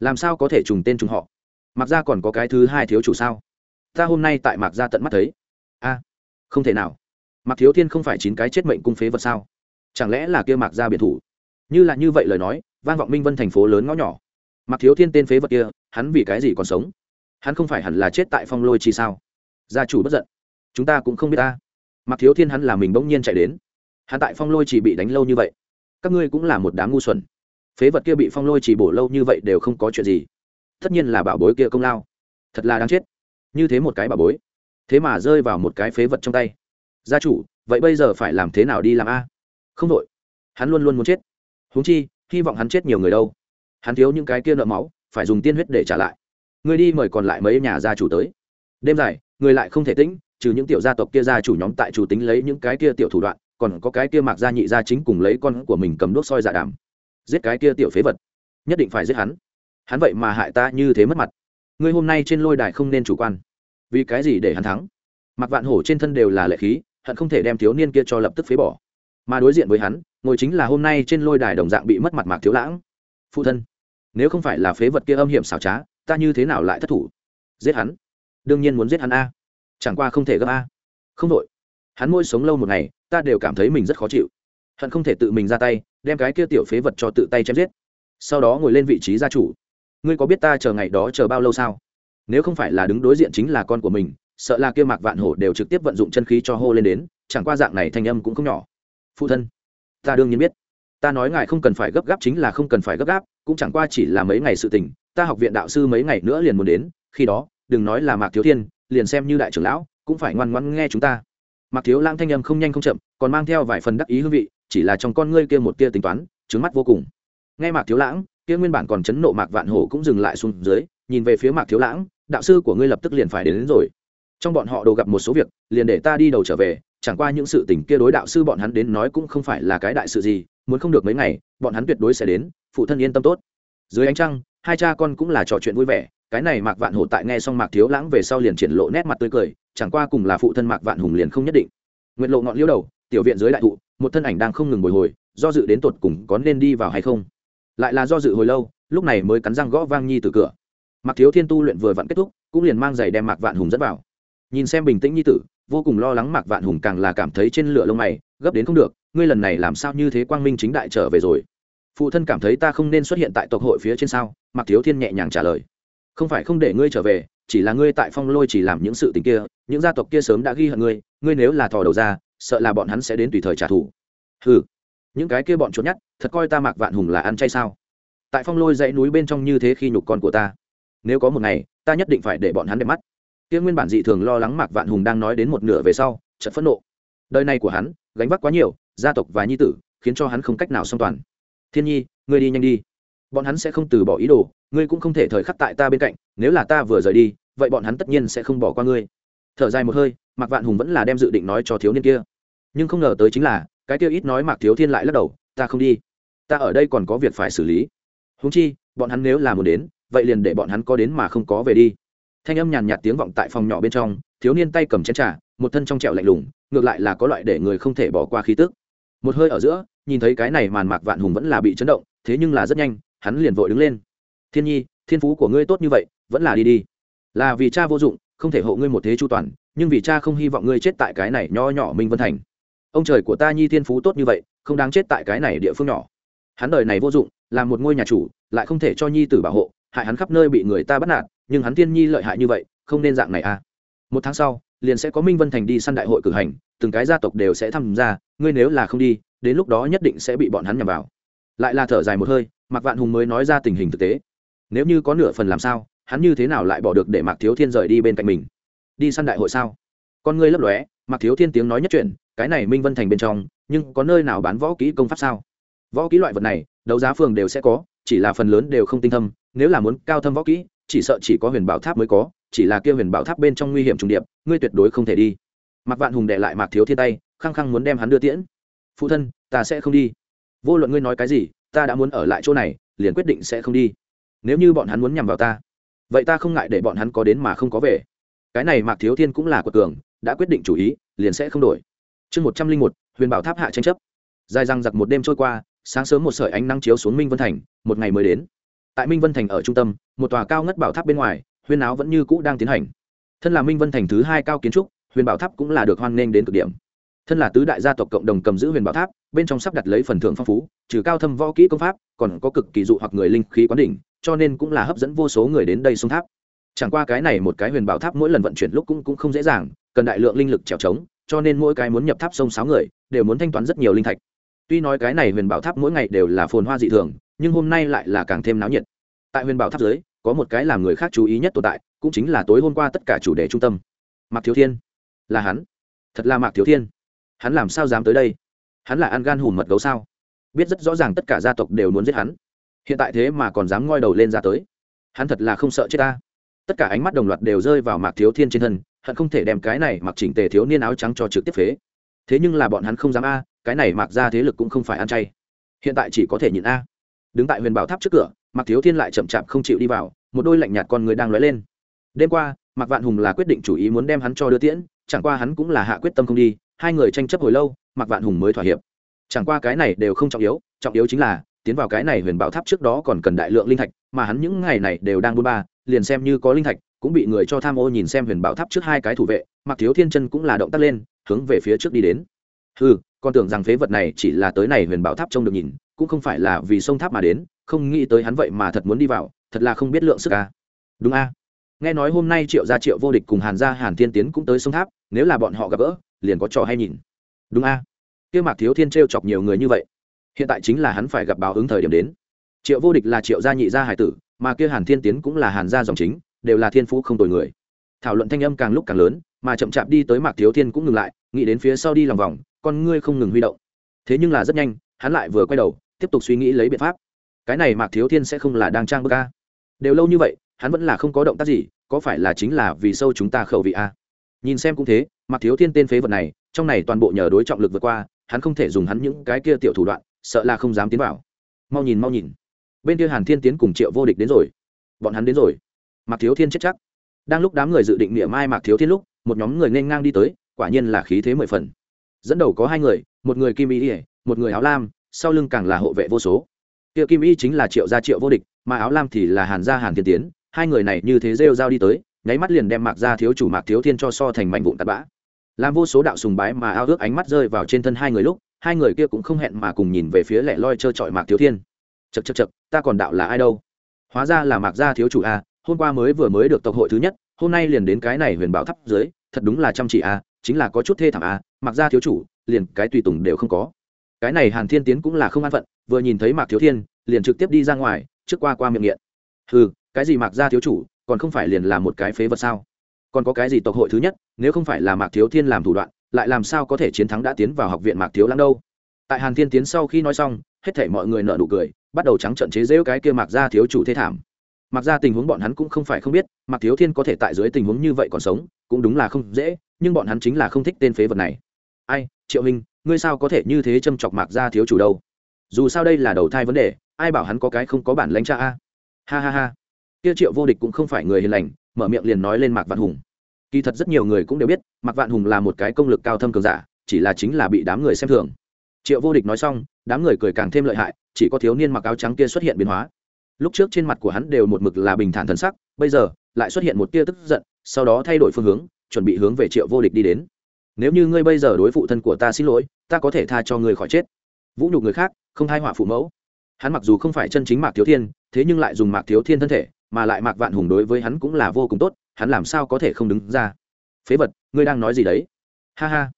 Làm sao có thể trùng tên trùng họ? Mặc ra còn có cái thứ hai thiếu chủ sao? Ta hôm nay tại mạc Ra tận mắt thấy. A, không thể nào. Mạc thiếu thiên không phải chín cái chết mệnh cung phế vật sao? Chẳng lẽ là kia mạc Ra biệt thủ? Như là như vậy lời nói, vang vọng minh vân thành phố lớn ngõ nhỏ. Mạc thiếu thiên tên phế vật kia, hắn vì cái gì còn sống? Hắn không phải hẳn là chết tại phong lôi chi sao? Gia chủ bất giận. Chúng ta cũng không biết ta. Mạc thiếu thiên hắn là mình bỗng nhiên chạy đến hắn tại phong lôi chỉ bị đánh lâu như vậy, các ngươi cũng là một đám ngu xuẩn. Phế vật kia bị phong lôi chỉ bổ lâu như vậy đều không có chuyện gì. Tất nhiên là bảo bối kia công lao. Thật là đáng chết. Như thế một cái bảo bối. Thế mà rơi vào một cái phế vật trong tay. Gia chủ, vậy bây giờ phải làm thế nào đi làm a? Không đội hắn luôn luôn muốn chết. Huống chi, hy vọng hắn chết nhiều người đâu. Hắn thiếu những cái kia nợ máu, phải dùng tiên huyết để trả lại. Người đi mời còn lại mấy nhà gia chủ tới. Đêm dài, người lại không thể tĩnh, trừ những tiểu gia tộc kia gia chủ nhóm tại chủ tính lấy những cái kia tiểu thủ đoạn còn có cái kia mạc gia nhị gia chính cùng lấy con của mình cầm đuốc soi giả đảm đàm. Giết cái kia tiểu phế vật. Nhất định phải giết hắn. Hắn vậy mà hại ta như thế mất mặt. Ngươi hôm nay trên lôi đài không nên chủ quan. Vì cái gì để hắn thắng? Mặc vạn hổ trên thân đều là lệ khí, hận không thể đem thiếu niên kia cho lập tức phế bỏ. Mà đối diện với hắn, ngồi chính là hôm nay trên lôi đài đồng dạng bị mất mặt mạc thiếu lãng. Phụ thân, nếu không phải là phế vật kia âm hiểm xảo trá, ta như thế nào lại thất thủ? Giết hắn. Đương nhiên muốn giết hắn a. Chẳng qua không thể gấp a. Không đội. Hắn môi sống lâu một ngày ta đều cảm thấy mình rất khó chịu. Hận không thể tự mình ra tay, đem cái kia tiểu phế vật cho tự tay chém giết. Sau đó ngồi lên vị trí gia chủ. Ngươi có biết ta chờ ngày đó chờ bao lâu sao? Nếu không phải là đứng đối diện chính là con của mình, sợ là kia mạc vạn hổ đều trực tiếp vận dụng chân khí cho hô lên đến, chẳng qua dạng này thanh âm cũng không nhỏ. Phụ thân, ta đương nhiên biết. Ta nói ngài không cần phải gấp gáp chính là không cần phải gấp gáp, cũng chẳng qua chỉ là mấy ngày sự tình, ta học viện đạo sư mấy ngày nữa liền muốn đến, khi đó, đừng nói là mạc thiếu thiên, liền xem như đại trưởng lão, cũng phải ngoan ngoãn nghe chúng ta mạc thiếu lãng thanh âm không nhanh không chậm còn mang theo vài phần đắc ý hương vị chỉ là trong con ngươi kia một tia tính toán trứng mắt vô cùng. Nghe mạc thiếu lãng kia nguyên bản còn chấn nộ mạc vạn hổ cũng dừng lại xuống dưới nhìn về phía mạc thiếu lãng đạo sư của ngươi lập tức liền phải đến, đến rồi. Trong bọn họ đồ gặp một số việc liền để ta đi đầu trở về chẳng qua những sự tình kia đối đạo sư bọn hắn đến nói cũng không phải là cái đại sự gì muốn không được mấy ngày bọn hắn tuyệt đối sẽ đến phụ thân yên tâm tốt. Dưới ánh trăng hai cha con cũng là trò chuyện vui vẻ cái này mạc vạn hổ tại nghe xong mạc thiếu lãng về sau liền triển lộ nét mặt tươi cười chẳng qua cùng là phụ thân mạc vạn hùng liền không nhất định. Nguyện lộ ngọn liêu đầu, tiểu viện dưới đại thụ, một thân ảnh đang không ngừng bồi hồi, do dự đến tột cùng có nên đi vào hay không. Lại là do dự hồi lâu, lúc này mới cắn răng gõ vang nhi từ cửa. Mặc thiếu thiên tu luyện vừa vặn kết thúc, cũng liền mang giày đem mạc vạn hùng dẫn vào. Nhìn xem bình tĩnh nhi tử, vô cùng lo lắng mạc vạn hùng càng là cảm thấy trên lửa lông mày, gấp đến không được, ngươi lần này làm sao như thế quang minh chính đại trở về rồi? Phụ thân cảm thấy ta không nên xuất hiện tại tộc hội phía trên sao? Mạc thiếu thiên nhẹ nhàng trả lời. Không phải không để ngươi trở về chỉ là ngươi tại phong lôi chỉ làm những sự tình kia, những gia tộc kia sớm đã ghi hận ngươi ngươi nếu là thò đầu ra, sợ là bọn hắn sẽ đến tùy thời trả thù. Ừ những cái kia bọn trốn nhất thật coi ta mạc vạn hùng là ăn chay sao? Tại phong lôi dãy núi bên trong như thế khi nhục con của ta, nếu có một ngày, ta nhất định phải để bọn hắn đẹp mắt. Kia nguyên bản dị thường lo lắng mạc vạn hùng đang nói đến một nửa về sau, chợt phẫn nộ. Đời này của hắn, gánh vác quá nhiều, gia tộc và nhi tử, khiến cho hắn không cách nào song toàn. Thiên nhi, ngươi đi nhanh đi bọn hắn sẽ không từ bỏ ý đồ, ngươi cũng không thể thời khắc tại ta bên cạnh, nếu là ta vừa rời đi, vậy bọn hắn tất nhiên sẽ không bỏ qua ngươi. Thở dài một hơi, mạc vạn hùng vẫn là đem dự định nói cho thiếu niên kia. Nhưng không ngờ tới chính là, cái kia ít nói mạc thiếu thiên lại lắc đầu, ta không đi. Ta ở đây còn có việc phải xử lý. Húng chi, bọn hắn nếu là muốn đến, vậy liền để bọn hắn có đến mà không có về đi. Thanh âm nhàn nhạt tiếng vọng tại phòng nhỏ bên trong, thiếu niên tay cầm chén trà, một thân trong trẹo lạnh lùng, ngược lại là có loại để người không thể bỏ qua khí tức. Một hơi ở giữa, nhìn thấy cái này màn mạc vạn hùng vẫn là bị chấn động, thế nhưng là rất nhanh hắn liền vội đứng lên. Thiên nhi, thiên phú của ngươi tốt như vậy, vẫn là đi đi. Là vì cha vô dụng, không thể hộ ngươi một thế chu toàn, nhưng vì cha không hy vọng ngươi chết tại cái này nho nhỏ minh vân thành. Ông trời của ta nhi thiên phú tốt như vậy, không đáng chết tại cái này địa phương nhỏ. Hắn đời này vô dụng, là một ngôi nhà chủ, lại không thể cho nhi tử bảo hộ, hại hắn khắp nơi bị người ta bắt nạt, nhưng hắn thiên nhi lợi hại như vậy, không nên dạng này à. Một tháng sau, liền sẽ có minh vân thành đi săn đại hội cử hành, từng cái gia tộc đều sẽ tham gia, ngươi nếu là không đi, đến lúc đó nhất định sẽ bị bọn hắn nhằm vào lại là thở dài một hơi, mạc vạn hùng mới nói ra tình hình thực tế. Nếu như có nửa phần làm sao, hắn như thế nào lại bỏ được để mạc thiếu thiên rời đi bên cạnh mình? Đi săn đại hội sao? Con ngươi lấp lóe, mạc thiếu thiên tiếng nói nhất chuyện cái này minh vân thành bên trong, nhưng có nơi nào bán võ kỹ công pháp sao? Võ kỹ loại vật này, đấu giá phường đều sẽ có, chỉ là phần lớn đều không tinh thâm, nếu là muốn cao thâm võ kỹ, chỉ sợ chỉ có huyền bảo tháp mới có, chỉ là kia huyền bảo tháp bên trong nguy hiểm trùng điệp, ngươi tuyệt đối không thể đi. Mạc vạn hùng đệ lại mạc thiếu thiên tay, khăng khăng muốn đem hắn đưa tiễn. Phụ thân, ta sẽ không đi vô luận ngươi nói cái gì, ta đã muốn ở lại chỗ này, liền quyết định sẽ không đi. Nếu như bọn hắn muốn nhằm vào ta, vậy ta không ngại để bọn hắn có đến mà không có về. Cái này mạc thiếu thiên cũng là quật cường, đã quyết định chủ ý, liền sẽ không đổi. Chương một trăm linh một, huyền bảo tháp hạ tranh chấp. Dài răng giặc một đêm trôi qua, sáng sớm một sợi ánh nắng chiếu xuống minh vân thành, một ngày mới đến. Tại minh vân thành ở trung tâm, một tòa cao ngất bảo tháp bên ngoài huyền áo vẫn như cũ đang tiến hành. Thân là minh vân thành thứ hai cao kiến trúc, huyền bảo tháp cũng là được hoan nghênh đến cực điểm. Thân là tứ đại gia tộc cộng đồng cầm giữ huyền bảo tháp bên trong sắp đặt lấy phần thưởng phong phú trừ cao thâm võ kỹ công pháp còn có cực kỳ dụ hoặc người linh khí quán đỉnh cho nên cũng là hấp dẫn vô số người đến đây sông tháp. Chẳng qua cái này một cái huyền bảo tháp mỗi lần vận chuyển lúc cũng, cũng không dễ dàng cần đại lượng linh lực trèo trống cho nên mỗi cái muốn nhập tháp sông sáu người đều muốn thanh toán rất nhiều linh thạch. Tuy nói cái này huyền bảo tháp mỗi ngày đều là phồn hoa dị thường nhưng hôm nay lại là càng thêm náo nhiệt. Tại huyền bảo tháp dưới có một cái làm người khác chú ý nhất tồn tại cũng chính là tối hôm qua tất cả chủ đề trung tâm. Mạc thiếu thiên. Là hắn. Thật là mạc thiếu thiên. Hắn làm sao dám tới đây? Hắn là ăn gan hùm mật gấu sao? Biết rất rõ ràng tất cả gia tộc đều muốn giết hắn. Hiện tại thế mà còn dám ngoi đầu lên ra tới. Hắn thật là không sợ chết ta. Tất cả ánh mắt đồng loạt đều rơi vào mạc thiếu thiên trên thân, hận không thể đem cái này mặc chỉnh tề thiếu niên áo trắng cho trực tiếp phế. Thế nhưng là bọn hắn không dám a, cái này mặc ra thế lực cũng không phải ăn chay. Hiện tại chỉ có thể nhịn a. Đứng tại huyền bảo tháp trước cửa, mạc thiếu thiên lại chậm chạp không chịu đi vào, một đôi lạnh nhạt con người đang lóe lên. Đêm qua, mạc vạn hùng là quyết định chủ ý muốn đem hắn cho đưa tiễn, chẳng qua hắn cũng là hạ quyết tâm không đi, hai người tranh chấp hồi lâu mạc vạn hùng mới thỏa hiệp. Chẳng qua cái này đều không trọng yếu trọng yếu chính là, tiến vào cái này huyền bảo tháp trước đó còn cần đại lượng linh thạch, mà hắn những ngày này đều đang buôn ba, liền xem như có linh thạch, cũng bị người cho tham ô nhìn xem huyền bảo tháp trước hai cái thủ vệ mặc thiếu thiên chân cũng là động tác lên, hướng về phía trước đi đến. Ừ con tưởng rằng phế vật này chỉ là tới này huyền bảo tháp trông được nhìn, cũng không phải là vì sông tháp mà đến, không nghĩ tới hắn vậy mà thật muốn đi vào, thật là không biết lượng sức a đúng a. Nghe nói hôm nay triệu gia triệu vô địch cùng hàn gia hàn thiên tiến cũng tới sông tháp, nếu là bọn họ gặp gỡ, liền có trò hay nhìn đúng a. À? kia mạc thiếu thiên t chọc nhiều người như vậy, hiện tại chính là hắn phải gặp báo ứng thời điểm đến. Triệu vô địch là triệu gia nhị gia hải tử, mà kia hàn thiên tiến cũng là hàn gia dòng chính, đều là thiên phú không tồi người. Thảo luận thanh âm càng lúc càng lớn, mà chậm chạp đi tới mạc thiếu thiên cũng ngừng lại, nghĩ đến phía sau đi lòng vòng, con ngươi không ngừng huy động. Thế nhưng là rất nhanh, hắn lại vừa quay đầu, tiếp tục suy nghĩ lấy biện pháp. Cái này mạc thiếu thiên sẽ không là đang trang bức a. Đều lâu như vậy, hắn vẫn là không có động tác gì, có phải là chính là vì sâu chúng ta khẩu vị a? Nhìn xem cũng thế, mạc thiếu thiên tên phế vật này trong này toàn bộ nhờ đối trọng lực vượt qua, hắn không thể dùng hắn những cái kia tiểu thủ đoạn, sợ là không dám tiến vào. Mau nhìn mau nhìn. Bên kia hàn thiên tiến cùng triệu vô địch đến rồi. Bọn hắn đến rồi. Mạc thiếu thiên chết chắc. Đang lúc đám người dự định niệm mai mạc thiếu thiên lúc, một nhóm người nên ngang đi tới, quả nhiên là khí thế mười phần. Dẫn đầu có hai người, một người kim y ỉa một người áo lam, sau lưng càng là hộ vệ vô số. Kia kim y chính là triệu gia triệu vô địch, mà áo lam thì là hàn gia hàn thiên tiến. Hai người này như thế rêu rao đi tới, nháy mắt liền đem mạc gia thiếu chủ mạc thiếu thiên cho so thành mảnh vụn tạt bã làm vô số đạo sùng bái mà ao ước ánh mắt rơi vào trên thân hai người lúc, hai người kia cũng không hẹn mà cùng nhìn về phía lẻ loi trơ trọi mạc thiếu thiên. Chật chật chật ta còn đạo là ai đâu? Hóa ra là mạc gia thiếu chủ a, hôm qua mới vừa mới được tộc hội thứ nhất, hôm nay liền đến cái này huyền bảo thắp dưới, thật đúng là chăm chỉ a, chính là có chút thê thảm a mặc gia thiếu chủ, liền cái tùy tùng đều không có. Cái này hàn thiên tiến cũng là không an phận, vừa nhìn thấy mạc thiếu thiên, liền trực tiếp đi ra ngoài, trước qua qua miệng nghiện. Ừ cái gì mạc gia thiếu chủ, còn không phải liền là một cái phế vật sao? Còn có cái gì tộc hội thứ nhất, nếu không phải là mạc thiếu thiên làm thủ đoạn, lại làm sao có thể chiến thắng đã tiến vào học viện mạc thiếu lắm đâu? Tại hàn thiên tiến sau khi nói xong, hết thể mọi người nợ nụ cười, bắt đầu trắng trận chế giễu cái kia mạc ra thiếu chủ thế thảm. Mặc ra tình huống bọn hắn cũng không phải không biết, mạc thiếu thiên có thể tại dưới tình huống như vậy còn sống, cũng đúng là không dễ, nhưng bọn hắn chính là không thích tên phế vật này. Ai, triệu hình, ngươi sao có thể như thế châm chọc mạc ra thiếu chủ đâu? Dù sao đây là đầu thai vấn đề, ai bảo hắn có cái không có bản lãnh cha a? Ha ha ha. Kia triệu vô địch cũng không phải người hiền lành mở miệng liền nói lên mạc vạn hùng. Kỳ thật rất nhiều người cũng đều biết, mạc vạn hùng là một cái công lực cao thâm cường giả, chỉ là chính là bị đám người xem thường. Triệu vô địch nói xong, đám người cười càng thêm lợi hại, chỉ có thiếu niên mặc áo trắng kia xuất hiện biến hóa. Lúc trước trên mặt của hắn đều một mực là bình thản thần sắc, bây giờ lại xuất hiện một tia tức giận, sau đó thay đổi phương hướng, chuẩn bị hướng về triệu vô địch đi đến. Nếu như ngươi bây giờ đối phụ thân của ta xin lỗi, ta có thể tha cho ngươi khỏi chết. Vũ nhục người khác, không thai họa phụ mẫu. Hắn mặc dù không phải chân chính mạc thiếu thiên, thế nhưng lại dùng mạc thiếu thiên thân thể mà lại mạc vạn hùng đối với hắn cũng là vô cùng tốt, hắn làm sao có thể không đứng ra? Phế vật, ngươi đang nói gì đấy? Ha ha.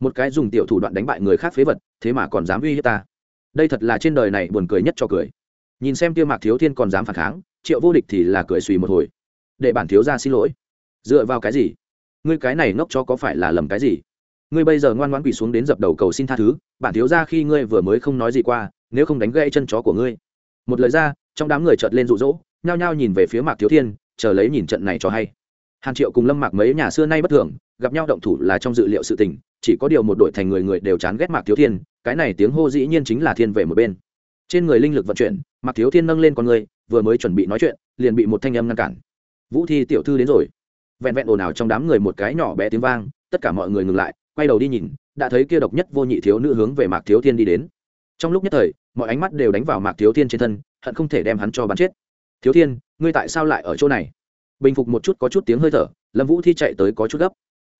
Một cái dùng tiểu thủ đoạn đánh bại người khác phế vật, thế mà còn dám uy hiếp ta. Đây thật là trên đời này buồn cười nhất cho cười. Nhìn xem tiêu mạc thiếu thiên còn dám phản kháng, triệu vô địch thì là cười suy một hồi. Để bản thiếu ra xin lỗi. Dựa vào cái gì? Ngươi cái này ngốc cho có phải là lầm cái gì? Ngươi bây giờ ngoan ngoãn quỳ xuống đến dập đầu cầu xin tha thứ, bản thiếu ra khi ngươi vừa mới không nói gì qua, nếu không đánh gãy chân chó của ngươi. Một lời ra, trong đám người chợt lên rụ rỗ nhao nhao nhìn về phía mạc thiếu thiên, chờ lấy nhìn trận này cho hay. Hàn triệu cùng lâm mạc mấy nhà xưa nay bất thường, gặp nhau động thủ là trong dự liệu sự tình, chỉ có điều một đội thành người người đều chán ghét mạc thiếu thiên, cái này tiếng hô dĩ nhiên chính là thiên về một bên. Trên người linh lực vận chuyển, mạc thiếu thiên nâng lên con người, vừa mới chuẩn bị nói chuyện, liền bị một thanh âm ngăn cản. Vũ thi tiểu thư đến rồi. Vẹn vẹn ồn ào trong đám người một cái nhỏ bé tiếng vang, tất cả mọi người ngừng lại, quay đầu đi nhìn, đã thấy kia độc nhất vô nhị thiếu nữ hướng về mạc thiếu thiên đi đến. Trong lúc nhất thời, mọi ánh mắt đều đánh vào mạc thiếu thiên trên thân, hận không thể đem hắn cho bắn chết thiếu thiên, ngươi tại sao lại ở chỗ này? Bình phục một chút có chút tiếng hơi thở, lâm vũ thi chạy tới có chút gấp.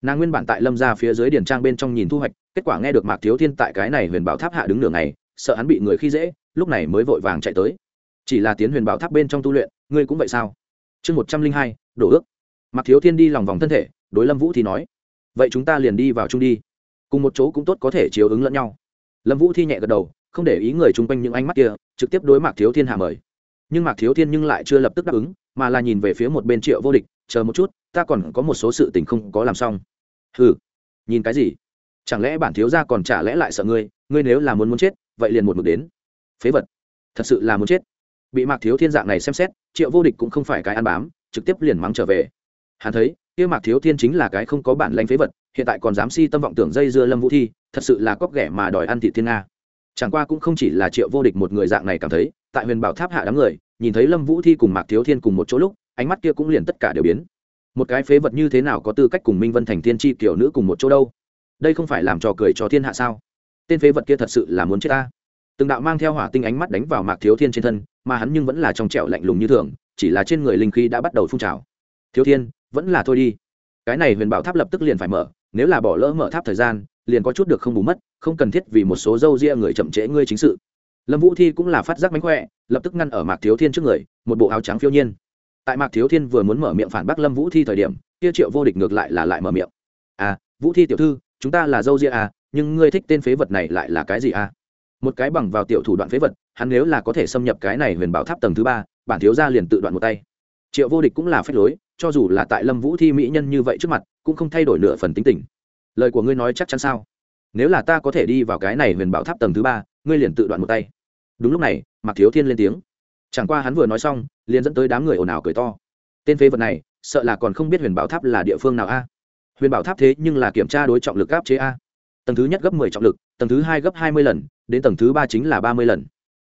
Nàng nguyên bản tại lâm ra phía dưới điển trang bên trong nhìn thu hoạch, kết quả nghe được mạc thiếu thiên tại cái này huyền bảo tháp hạ đứng nửa ngày, sợ hắn bị người khi dễ, lúc này mới vội vàng chạy tới. Chỉ là tiến huyền bảo tháp bên trong tu luyện, ngươi cũng vậy sao? Chương một trăm linh hai, đổ ước. Mạc thiếu thiên đi lòng vòng thân thể, đối lâm vũ thì nói, vậy chúng ta liền đi vào chung đi. Cùng một chỗ cũng tốt có thể chiếu ứng lẫn nhau. Lâm vũ thi nhẹ gật đầu, không để ý người chung quanh những ánh mắt kia, trực tiếp đối mạc thiếu thiên hạ mời nhưng mạc thiếu thiên nhưng lại chưa lập tức đáp ứng, mà là nhìn về phía một bên triệu vô địch, chờ một chút, ta còn có một số sự tình không có làm xong. Hừ, nhìn cái gì? Chẳng lẽ bản thiếu gia còn chả lẽ lại sợ ngươi? Ngươi nếu là muốn muốn chết, vậy liền một mực đến. Phế vật, thật sự là muốn chết. Bị mạc thiếu thiên dạng này xem xét, triệu vô địch cũng không phải cái ăn bám, trực tiếp liền mắng trở về. Hắn thấy, kia mạc thiếu thiên chính là cái không có bản lanh phế vật, hiện tại còn dám si tâm vọng tưởng dây dưa lâm vũ thi, thật sự là cóc ghẻ mà đòi ăn thị thiên nga. Chẳng qua cũng không chỉ là triệu vô địch một người dạng này cảm thấy, tại huyền bảo tháp hạ đám người nhìn thấy lâm vũ thi cùng mạc thiếu thiên cùng một chỗ lúc, ánh mắt kia cũng liền tất cả đều biến. Một cái phế vật như thế nào có tư cách cùng minh vân thành thiên tri kiểu nữ cùng một chỗ đâu? Đây không phải làm trò cười cho thiên hạ sao? Tên phế vật kia thật sự là muốn chết ta. Từng đạo mang theo hỏa tinh ánh mắt đánh vào mạc thiếu thiên trên thân, mà hắn nhưng vẫn là trong trẻo lạnh lùng như thường, chỉ là trên người linh khí đã bắt đầu phun trào. Thiếu thiên, vẫn là thôi đi. Cái này huyền bảo tháp lập tức liền phải mở, nếu là bỏ lỡ mở tháp thời gian, liền có chút được không bù mất, không cần thiết vì một số dâu ria người chậm trễ ngươi chính sự lâm vũ thi cũng là phát giác mánh khỏe, lập tức ngăn ở mạc thiếu thiên trước người, một bộ áo trắng phiêu nhiên. Tại mạc thiếu thiên vừa muốn mở miệng phản bác lâm vũ thi thời điểm, kia triệu vô địch ngược lại là lại mở miệng. À vũ thi tiểu thư, chúng ta là dâu ria à nhưng ngươi thích tên phế vật này lại là cái gì à? Một cái bằng vào tiểu thủ đoạn phế vật, hắn nếu là có thể xâm nhập cái này huyền bảo tháp tầng thứ ba, bản thiếu gia liền tự đoạn một tay. Triệu vô địch cũng là phép lối, cho dù là tại lâm vũ thi mỹ nhân như vậy trước mặt, cũng không thay đổi nửa phần tính tình. Lời của ngươi nói chắc chắn sao? Nếu là ta có thể đi vào cái này huyền bảo tháp tầng thứ ba, ngươi liền tự đoạn một tay đúng lúc này, mạc thiếu thiên lên tiếng. Chẳng qua hắn vừa nói xong, liền dẫn tới đám người ồn ào cười to. Tên phế vật này, sợ là còn không biết huyền bảo tháp là địa phương nào a. Huyền bảo tháp thế nhưng là kiểm tra đối trọng lực áp chế a. Tầng thứ nhất gấp mười trọng lực, tầng thứ hai gấp hai mươi lần, đến tầng thứ ba chính là ba mươi lần.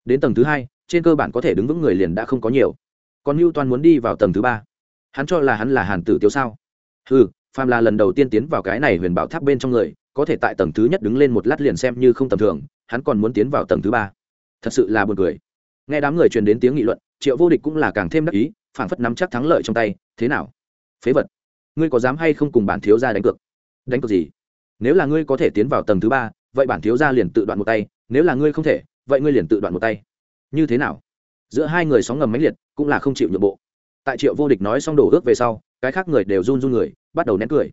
Đến tầng thứ hai, trên cơ bản có thể đứng vững người liền đã không có nhiều. Còn mưu toàn muốn đi vào tầng thứ ba. Hắn cho là hắn là hàn tử tiêu sao? Ừ phàm là lần đầu tiên tiến vào cái này huyền bảo tháp bên trong người, có thể tại tầng thứ nhất đứng lên một lát liền xem như không tầm thường, hắn còn muốn tiến vào tầng thứ ba thật sự là buồn cười. Nghe đám người truyền đến tiếng nghị luận, triệu vô địch cũng là càng thêm đắc ý, phảng phất nắm chắc thắng lợi trong tay, thế nào? Phế vật? Ngươi có dám hay không cùng bản thiếu gia đánh cược? Đánh cược gì? Nếu là ngươi có thể tiến vào tầng thứ ba, vậy bản thiếu gia liền tự đoạn một tay, nếu là ngươi không thể, vậy ngươi liền tự đoạn một tay. Như thế nào? Giữa hai người sóng ngầm mãnh liệt, cũng là không chịu nhượng bộ. Tại triệu vô địch nói xong đổ ước về sau, cái khác người đều run run người, bắt đầu nén cười.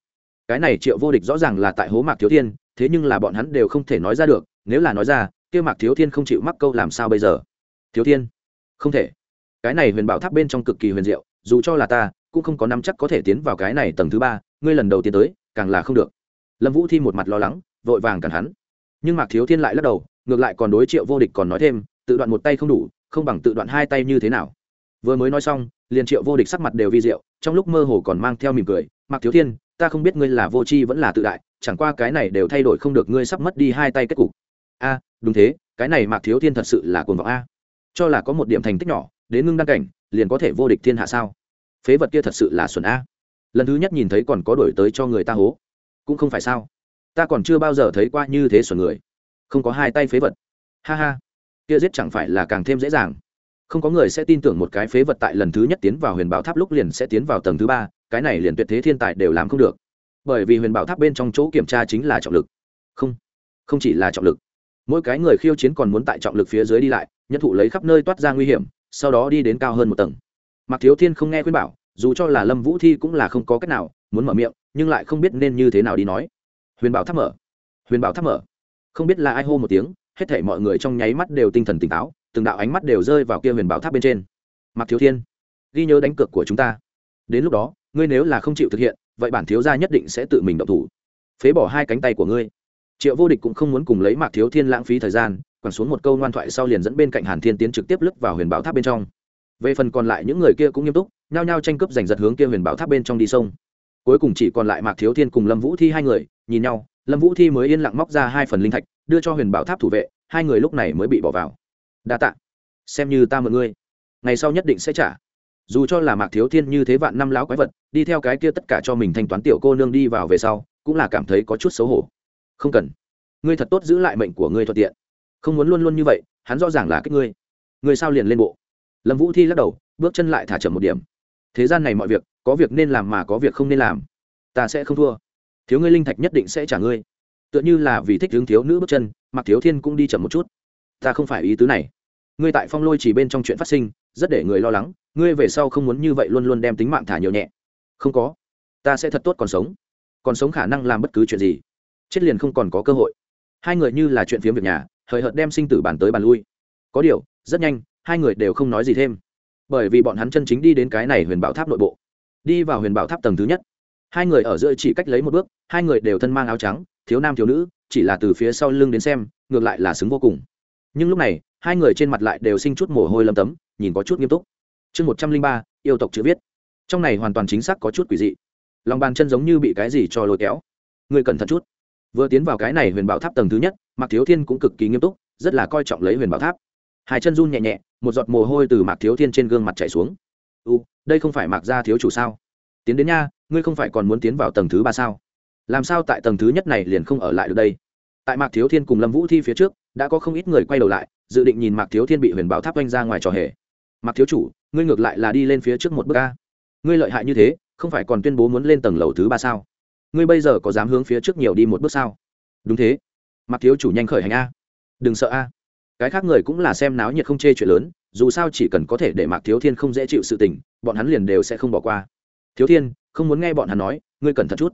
Cái này triệu vô địch rõ ràng là tại hố mạc thiếu thiên, thế nhưng là bọn hắn đều không thể nói ra được, nếu là nói ra kia mạc thiếu thiên không chịu mắc câu làm sao bây giờ? Thiếu thiên? Không thể. Cái này huyền bảo tháp bên trong cực kỳ huyền diệu, dù cho là ta, cũng không có nắm chắc có thể tiến vào cái này tầng thứ ba, ngươi lần đầu tiến tới, càng là không được. Lâm vũ thi một mặt lo lắng, vội vàng cản hắn. Nhưng mạc thiếu thiên lại lắc đầu, ngược lại còn đối triệu vô địch còn nói thêm, tự đoạn một tay không đủ, không bằng tự đoạn hai tay như thế nào. Vừa mới nói xong, liền triệu vô địch sắc mặt đều vi diệu, trong lúc mơ hồ còn mang theo mỉm cười, mạc thiếu thiên, ta không biết ngươi là vô tri vẫn là tự đại, chẳng qua cái này đều thay đổi không được, ngươi sắp mất đi hai tay kết cục. A đúng thế, cái này mạc thiếu thiên thật sự là cuồng vọng a. Cho là có một điểm thành tích nhỏ, đến ngưng đăng cảnh, liền có thể vô địch thiên hạ sao? Phế vật kia thật sự là xuẩn a. Lần thứ nhất nhìn thấy còn có đổi tới cho người ta hố. Cũng không phải sao? Ta còn chưa bao giờ thấy qua như thế xuẩn người. Không có hai tay phế vật. Ha ha. Kia giết chẳng phải là càng thêm dễ dàng. Không có người sẽ tin tưởng một cái phế vật tại lần thứ nhất tiến vào huyền bảo tháp lúc liền sẽ tiến vào tầng thứ ba, cái này liền tuyệt thế thiên tài đều làm không được. Bởi vì huyền bảo tháp bên trong chỗ kiểm tra chính là trọng lực. Không. Không chỉ là trọng lực mỗi cái người khiêu chiến còn muốn tại trọng lực phía dưới đi lại nhân thụ lấy khắp nơi toát ra nguy hiểm, sau đó đi đến cao hơn một tầng. Mặc thiếu thiên không nghe khuyên bảo, dù cho là lâm vũ thi cũng là không có cách nào, muốn mở miệng, nhưng lại không biết nên như thế nào đi nói. Huyền bảo tháp mở. Huyền bảo tháp mở. Không biết là ai hô một tiếng, hết thể mọi người trong nháy mắt đều tinh thần tỉnh táo, từng đạo ánh mắt đều rơi vào kia huyền bảo tháp bên trên. Mặc thiếu thiên, ghi nhớ đánh cược của chúng ta. Đến lúc đó, ngươi nếu là không chịu thực hiện, vậy bản thiếu gia nhất định sẽ tự mình động thủ. Phế bỏ hai cánh tay của ngươi triệu vô địch cũng không muốn cùng lấy mạc thiếu thiên lãng phí thời gian, quẳng xuống một câu ngoan thoại sau liền dẫn bên cạnh hàn thiên tiến trực tiếp lướt vào huyền bảo tháp bên trong. Về phần còn lại những người kia cũng nghiêm túc, nhao nhao tranh cướp giành giật hướng kia huyền bảo tháp bên trong đi sông. Cuối cùng chỉ còn lại mạc thiếu thiên cùng lâm vũ thi hai người, nhìn nhau, lâm vũ thi mới yên lặng móc ra hai phần linh thạch, đưa cho huyền bảo tháp thủ vệ, hai người lúc này mới bị bỏ vào. Đa tạ. Xem như ta mượn ngươi. Ngày sau nhất định sẽ trả. Dù cho là mạc thiếu thiên như thế vạn năm láo quái vật, đi theo cái kia tất cả cho mình thanh toán tiểu cô nương đi vào về sau, cũng là cảm thấy có chút xấu hổ không cần. Ngươi thật tốt giữ lại mệnh của ngươi thuận tiện. Không muốn luôn luôn như vậy, hắn rõ ràng là cách ngươi. Ngươi sao liền lên bộ? Lâm vũ thi lắc đầu, bước chân lại thả chậm một điểm. Thế gian này mọi việc, có việc nên làm mà có việc không nên làm. Ta sẽ không thua. Thiếu ngươi linh thạch nhất định sẽ trả ngươi. Tựa như là vì thích hướng thiếu nữ bước chân mặc thiếu thiên cũng đi chậm một chút. Ta không phải ý tứ này. Ngươi tại phong lôi chỉ bên trong chuyện phát sinh, rất để người lo lắng. Ngươi về sau không muốn như vậy luôn luôn đem tính mạng thả nhiều nhẹ. Không có. Ta sẽ thật tốt còn sống. Còn sống khả năng làm bất cứ chuyện gì chết liền không còn có cơ hội. Hai người như là chuyện phiếm việc nhà, hời hợt đem sinh tử bàn tới bàn lui. Có điều, rất nhanh, hai người đều không nói gì thêm. Bởi vì bọn hắn chân chính đi đến cái này huyền bảo tháp nội bộ. Đi vào huyền bảo tháp tầng thứ nhất. Hai người ở giữa chỉ cách lấy một bước, hai người đều thân mang áo trắng, thiếu nam thiếu nữ, chỉ là từ phía sau lưng đến xem, ngược lại là xứng vô cùng. Nhưng lúc này, hai người trên mặt lại đều sinh chút mồ hôi lâm tấm, nhìn có chút nghiêm túc. Chương một trăm linh ba, yêu tộc chữ viết. Trong này hoàn toàn chính xác có chút quỷ dị. Lòng bàn chân giống như bị cái gì cho lôi kéo. Người cẩn thận chút vừa tiến vào cái này huyền bảo tháp tầng thứ nhất, mạc thiếu thiên cũng cực kỳ nghiêm túc, rất là coi trọng lấy huyền bảo tháp. Hai chân run nhẹ nhẹ, một giọt mồ hôi từ mạc thiếu thiên trên gương mặt chảy xuống. U, đây không phải mạc gia thiếu chủ sao? Tiến đến nha, ngươi không phải còn muốn tiến vào tầng thứ ba sao? Làm sao tại tầng thứ nhất này liền không ở lại được đây? Tại mạc thiếu thiên cùng lâm vũ thi phía trước, đã có không ít người quay đầu lại, dự định nhìn mạc thiếu thiên bị huyền bảo tháp oanh ra ngoài trò hề. Mạc thiếu chủ, ngươi ngược lại là đi lên phía trước một bước a. Ngươi lợi hại như thế, không phải còn tuyên bố muốn lên tầng lầu thứ ba sao? Ngươi bây giờ có dám hướng phía trước nhiều đi một bước sao? Đúng thế. Mặc thiếu chủ nhanh khởi hành a. Đừng sợ a. Cái khác người cũng là xem náo nhiệt không chê chuyện lớn, dù sao chỉ cần có thể để mạc thiếu thiên không dễ chịu sự tình, bọn hắn liền đều sẽ không bỏ qua. Thiếu thiên, không muốn nghe bọn hắn nói, ngươi cẩn thận chút.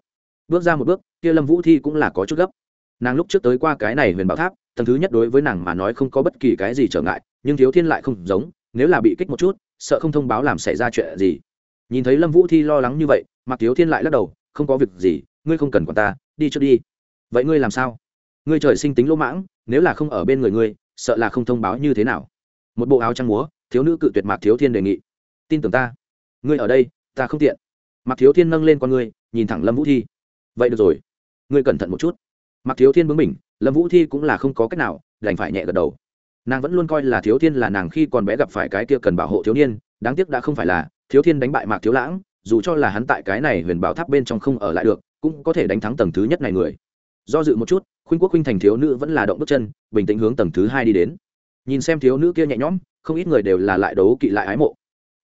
Bước ra một bước, kia lâm vũ thi cũng là có chút gấp. Nàng lúc trước tới qua cái này huyền bảo tháp, tầng thứ nhất đối với nàng mà nói không có bất kỳ cái gì trở ngại, nhưng thiếu thiên lại không giống, nếu là bị kích một chút, sợ không thông báo làm xảy ra chuyện gì. Nhìn thấy lâm vũ thi lo lắng như vậy, mạc thiếu thiên lại lắc đầu không có việc gì, ngươi không cần quản ta, đi trước đi. Vậy ngươi làm sao? Ngươi trời sinh tính lỗ mãng, nếu là không ở bên người ngươi, sợ là không thông báo như thế nào. Một bộ áo trắng múa, thiếu nữ cự tuyệt mạc thiếu thiên đề nghị. Tin tưởng ta. Ngươi ở đây, ta không tiện. Mạc thiếu thiên nâng lên con ngươi, nhìn thẳng lâm vũ thi. Vậy được rồi. Ngươi cẩn thận một chút. Mạc thiếu thiên bướng mình lâm vũ thi cũng là không có cách nào, đành phải nhẹ gật đầu. Nàng vẫn luôn coi là thiếu thiên là nàng khi còn bé gặp phải cái kia cần bảo hộ thiếu niên, đáng tiếc đã không phải là, thiếu thiên đánh bại mạc thiếu lãng dù cho là hắn tại cái này huyền bảo tháp bên trong không ở lại được, cũng có thể đánh thắng tầng thứ nhất này người. Do dự một chút, khuynh quốc khuynh thành thiếu nữ vẫn là động bước chân, bình tĩnh hướng tầng thứ hai đi đến. Nhìn xem thiếu nữ kia nhẹ nhõm, không ít người đều là lại đấu kỵ lại ái mộ.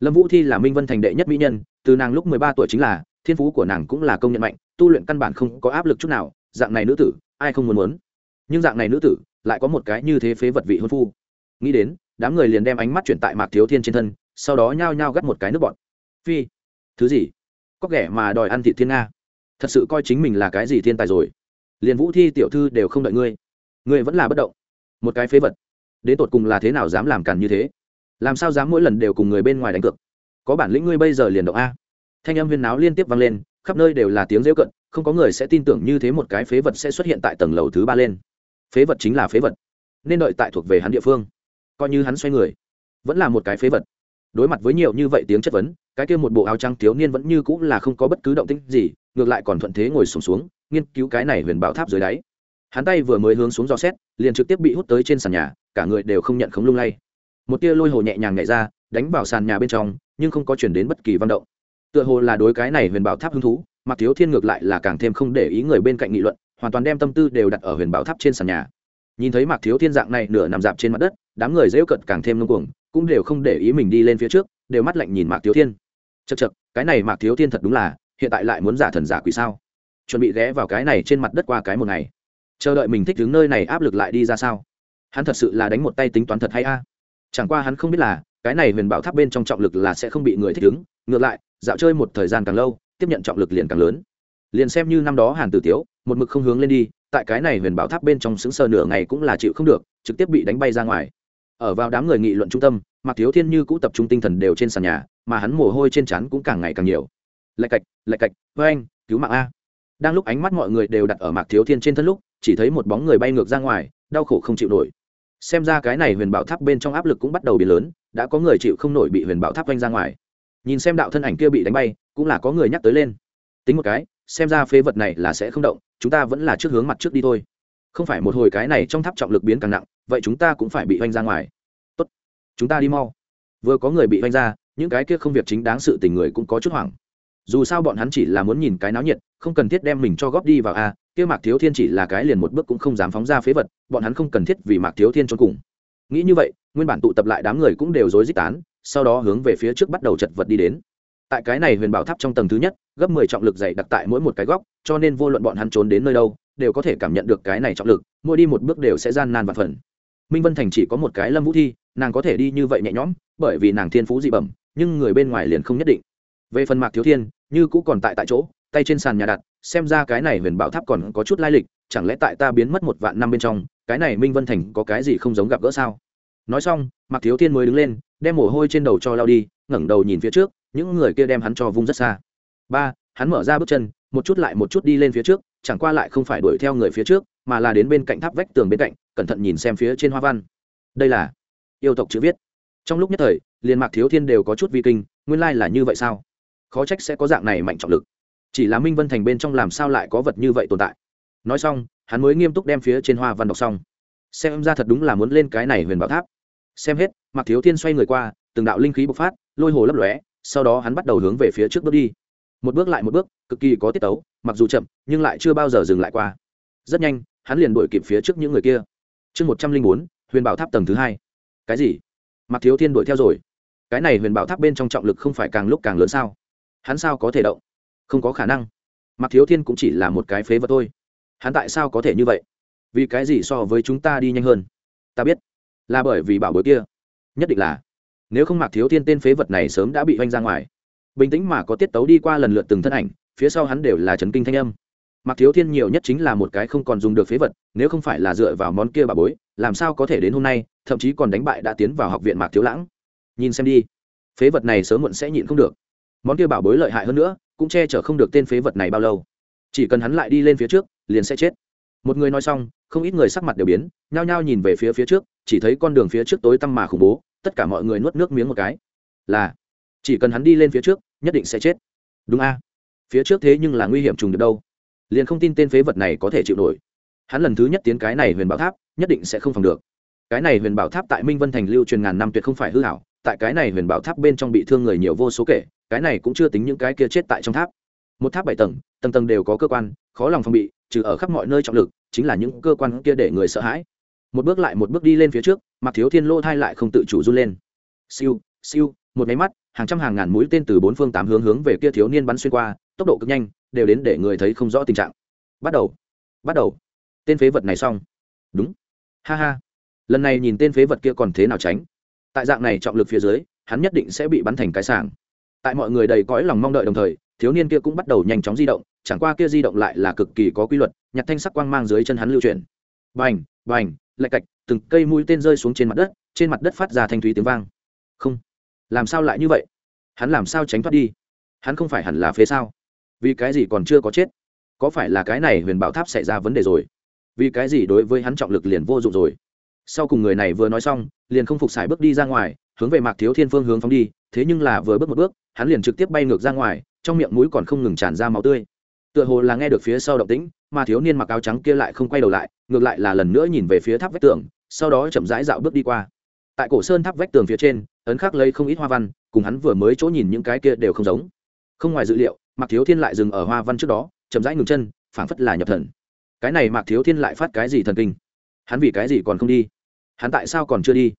Lâm vũ thi là minh vân thành đệ nhất mỹ nhân, từ nàng lúc mười ba tuổi chính là, thiên phú của nàng cũng là công nhận mạnh, tu luyện căn bản không có áp lực chút nào, dạng này nữ tử, ai không muốn muốn. Nhưng dạng này nữ tử, lại có một cái như thế phế vật vị hôn phu. Nghĩ đến, đám người liền đem ánh mắt chuyển tại mạc thiếu thiên trên thân, sau đó nhao nhao gắt một cái nước bọn. Phi thứ gì? Có ghẻ mà đòi ăn thị thiên nga. Thật sự coi chính mình là cái gì thiên tài rồi. Liền vũ thi tiểu thư đều không đợi ngươi. Ngươi vẫn là bất động. Một cái phế vật. Đến tột cùng là thế nào dám làm càn như thế? Làm sao dám mỗi lần đều cùng người bên ngoài đánh cược? Có bản lĩnh ngươi bây giờ liền động a. Thanh âm huyên náo liên tiếp vang lên, khắp nơi đều là tiếng rêu cận, không có người sẽ tin tưởng như thế một cái phế vật sẽ xuất hiện tại tầng lầu thứ ba lên. Phế vật chính là phế vật. Nên đợi tại thuộc về hắn địa phương. Coi như hắn xoay người, vẫn là một cái phế vật. Đối mặt với nhiều như vậy tiếng chất vấn cái kia một bộ áo trắng thiếu niên vẫn như cũng là không có bất cứ động tĩnh gì ngược lại còn thuận thế ngồi sùng xuống, xuống nghiên cứu cái này huyền bảo tháp dưới đáy. Hắn tay vừa mới hướng xuống dò xét liền trực tiếp bị hút tới trên sàn nhà cả người đều không nhận khống lung lay. Một tia lôi hồ nhẹ nhàng nhảy ra đánh vào sàn nhà bên trong nhưng không có chuyển đến bất kỳ văn động. Tựa hồ là đối cái này huyền bảo tháp hứng thú mặc thiếu thiên ngược lại là càng thêm không để ý người bên cạnh nghị luận hoàn toàn đem tâm tư đều đặt ở huyền bảo tháp trên sàn nhà. Nhìn thấy mạc thiếu thiên dạng này nửa nằm dạp trên mặt đất đám người dễu cận càng thêm ngông cuồng cũng đều không để ý mình đi lên phía trước đều mắt lạnh nhìn mạc thiếu thiên. Chật chật cái này mạc thiếu thiên thật đúng là, hiện tại lại muốn giả thần giả quỷ sao? Chuẩn bị ghé vào cái này trên mặt đất qua cái một ngày. Chờ đợi mình thích đứng nơi này áp lực lại đi ra sao? Hắn thật sự là đánh một tay tính toán thật hay a? Chẳng qua hắn không biết là, cái này huyền bảo tháp bên trong trọng lực là sẽ không bị người thích đứng. Ngược lại, dạo chơi một thời gian càng lâu, tiếp nhận trọng lực liền càng lớn. Liền xem như năm đó hàn tử tiếu, một mực không hướng lên đi, tại cái này huyền bảo tháp bên trong xứng sờ nửa ngày cũng là chịu không được, trực tiếp bị đánh bay ra ngoài ở vào đám người nghị luận trung tâm mặc thiếu thiên như cũ tập trung tinh thần đều trên sàn nhà, mà hắn mồ hôi trên trán cũng càng ngày càng nhiều. Lạch cạch lạch cạch với anh cứu mạng a. Đang lúc ánh mắt mọi người đều đặt ở mạc thiếu thiên trên thân lúc, chỉ thấy một bóng người bay ngược ra ngoài, đau khổ không chịu nổi. Xem ra cái này huyền bảo tháp bên trong áp lực cũng bắt đầu biến lớn, đã có người chịu không nổi bị huyền bảo tháp vanh ra ngoài. Nhìn xem đạo thân ảnh kia bị đánh bay, cũng là có người nhắc tới lên. Tính một cái, xem ra phế vật này là sẽ không động, chúng ta vẫn là trước hướng mặt trước đi thôi không phải một hồi cái này trong tháp trọng lực biến càng nặng, vậy chúng ta cũng phải bị oanh ra ngoài. Tốt, chúng ta đi mau. Vừa có người bị oanh ra, những cái kia không việc chính đáng sự tình người cũng có chút hoảng. Dù sao bọn hắn chỉ là muốn nhìn cái náo nhiệt, không cần thiết đem mình cho góp đi vào a, kia mạc thiếu thiên chỉ là cái liền một bước cũng không dám phóng ra phế vật, bọn hắn không cần thiết vì mạc thiếu thiên cho cùng. Nghĩ như vậy, nguyên bản tụ tập lại đám người cũng đều rối rít tán, sau đó hướng về phía trước bắt đầu chật vật đi đến tại cái này huyền bảo tháp trong tầng thứ nhất, gấp mười trọng lực dày đặc tại mỗi một cái góc, cho nên vô luận bọn hắn trốn đến nơi đâu, đều có thể cảm nhận được cái này trọng lực, mỗi đi một bước đều sẽ gian nan và phần. Minh vân thành chỉ có một cái lâm vũ thi, nàng có thể đi như vậy nhẹ nhõm, bởi vì nàng thiên phú dị bẩm, nhưng người bên ngoài liền không nhất định. Về phần mạc thiếu thiên, như cũ còn tại tại chỗ, tay trên sàn nhà đặt, xem ra cái này huyền bảo tháp còn có chút lai lịch, chẳng lẽ tại ta biến mất một vạn năm bên trong, cái này minh vân thành có cái gì không giống gặp gỡ sao? Nói xong, mạc thiếu thiên mới đứng lên, đem mồ hôi trên đầu cho lao đi, ngẩng đầu nhìn phía trước những người kia đem hắn cho vung rất xa. Ba, hắn mở ra bước chân, một chút lại một chút đi lên phía trước, chẳng qua lại không phải đuổi theo người phía trước, mà là đến bên cạnh tháp vách tường bên cạnh, cẩn thận nhìn xem phía trên hoa văn. Đây là yêu tộc chữ viết. Trong lúc nhất thời, liền mạc thiếu thiên đều có chút vi kinh, nguyên lai là như vậy sao? Khó trách sẽ có dạng này mạnh trọng lực. Chỉ là minh vân thành bên trong làm sao lại có vật như vậy tồn tại? Nói xong, hắn mới nghiêm túc đem phía trên hoa văn đọc xong. Xem ra thật đúng là muốn lên cái này huyền bảo tháp. Xem hết, mạc thiếu thiên xoay người qua, từng đạo linh khí bộc phát, lôi hồ lấp lóe sau đó hắn bắt đầu hướng về phía trước bước đi. Một bước lại một bước, cực kỳ có tiết tấu, mặc dù chậm, nhưng lại chưa bao giờ dừng lại qua. Rất nhanh, hắn liền đuổi kịp phía trước những người kia. Chương một trăm linh bốn, huyền bảo tháp tầng thứ hai. Cái gì? Mặc thiếu thiên đuổi theo rồi. Cái này huyền bảo tháp bên trong trọng lực không phải càng lúc càng lớn sao? Hắn sao có thể động? Không có khả năng. Mặc thiếu thiên cũng chỉ là một cái phế vật thôi. Hắn tại sao có thể như vậy? Vì cái gì so với chúng ta đi nhanh hơn? Ta biết. Là bởi vì bảo bối kia. Nhất định là nếu không mặc thiếu thiên tên phế vật này sớm đã bị oanh ra ngoài. Bình tĩnh mà có tiết tấu đi qua lần lượt từng thân ảnh, phía sau hắn đều là trấn kinh thanh âm. Mặc thiếu thiên nhiều nhất chính là một cái không còn dùng được phế vật, nếu không phải là dựa vào món kia bà bối, làm sao có thể đến hôm nay, thậm chí còn đánh bại đã tiến vào học viện mạc thiếu lãng. Nhìn xem đi. Phế vật này sớm muộn sẽ nhịn không được. Món kia bảo bối lợi hại hơn nữa, cũng che chở không được tên phế vật này bao lâu. Chỉ cần hắn lại đi lên phía trước, liền sẽ chết. Một người nói xong, không ít người sắc mặt đều biến, nhao nhao nhìn về phía phía trước, chỉ thấy con đường phía trước tối tăm mà khủng bố tất cả mọi người nuốt nước miếng một cái. Là, chỉ cần hắn đi lên phía trước, nhất định sẽ chết. Đúng a. Phía trước thế nhưng là nguy hiểm trùng được đâu. Liền không tin tên phế vật này có thể chịu nổi. Hắn lần thứ nhất tiến cái này huyền bảo tháp, nhất định sẽ không phòng được. Cái này huyền bảo tháp tại minh vân thành lưu truyền ngàn năm tuyệt không phải hư hảo tại cái này huyền bảo tháp bên trong bị thương người nhiều vô số kể, cái này cũng chưa tính những cái kia chết tại trong tháp. Một tháp bảy tầng tầng tầng đều có cơ quan, khó lòng phòng bị, trừ ở khắp mọi nơi trọng lực, chính là những cơ quan kia để người sợ hãi. Một bước lại một bước đi lên phía trước mặc thiếu thiên lô thai lại không tự chủ run lên. Siêu siêu, một máy mắt, hàng trăm hàng ngàn mũi tên từ bốn phương tám hướng hướng về kia thiếu niên bắn xuyên qua, tốc độ cực nhanh, đều đến để người thấy không rõ tình trạng. Bắt đầu bắt đầu. Tên phế vật này xong. Đúng. Ha ha. Lần này nhìn tên phế vật kia còn thế nào tránh? Tại dạng này trọng lực phía dưới, hắn nhất định sẽ bị bắn thành cái sảng. Tại mọi người đầy cõi lòng mong đợi đồng thời, thiếu niên kia cũng bắt đầu nhanh chóng di động, chẳng qua kia di động lại là cực kỳ có quy luật, nhặt thanh sắc quang mang dưới chân hắn lưu chuyển. Bành bành, lạch cạch từng cây mũi tên rơi xuống trên mặt đất, trên mặt đất phát ra thanh thúy tiếng vang. Không, làm sao lại như vậy? Hắn làm sao tránh thoát đi? Hắn không phải hẳn là phế sao? Vì cái gì còn chưa có chết? Có phải là cái này huyền bảo tháp xảy ra vấn đề rồi? Vì cái gì đối với hắn trọng lực liền vô dụng rồi? Sau cùng người này vừa nói xong, liền không phục xài bước đi ra ngoài, hướng về mạc thiếu thiên phương hướng phóng đi, thế nhưng là vừa bước một bước, hắn liền trực tiếp bay ngược ra ngoài, trong miệng mũi còn không ngừng tràn ra máu tươi. Tựa hồ là nghe được phía sau động tĩnh, mà thiếu niên mặc áo trắng kia lại không quay đầu lại, ngược lại là lần nữa nhìn về phía tháp vách tường sau đó chậm rãi dạo bước đi qua. Tại cổ sơn tháp vách tường phía trên, ấn khắc lấy không ít hoa văn, cùng hắn vừa mới chỗ nhìn những cái kia đều không giống. Không ngoài dự liệu, mạc thiếu thiên lại dừng ở hoa văn trước đó, chậm rãi ngừng chân, phảng phất là nhập thần. Cái này mạc thiếu thiên lại phát cái gì thần kinh? Hắn vì cái gì còn không đi? Hắn tại sao còn chưa đi?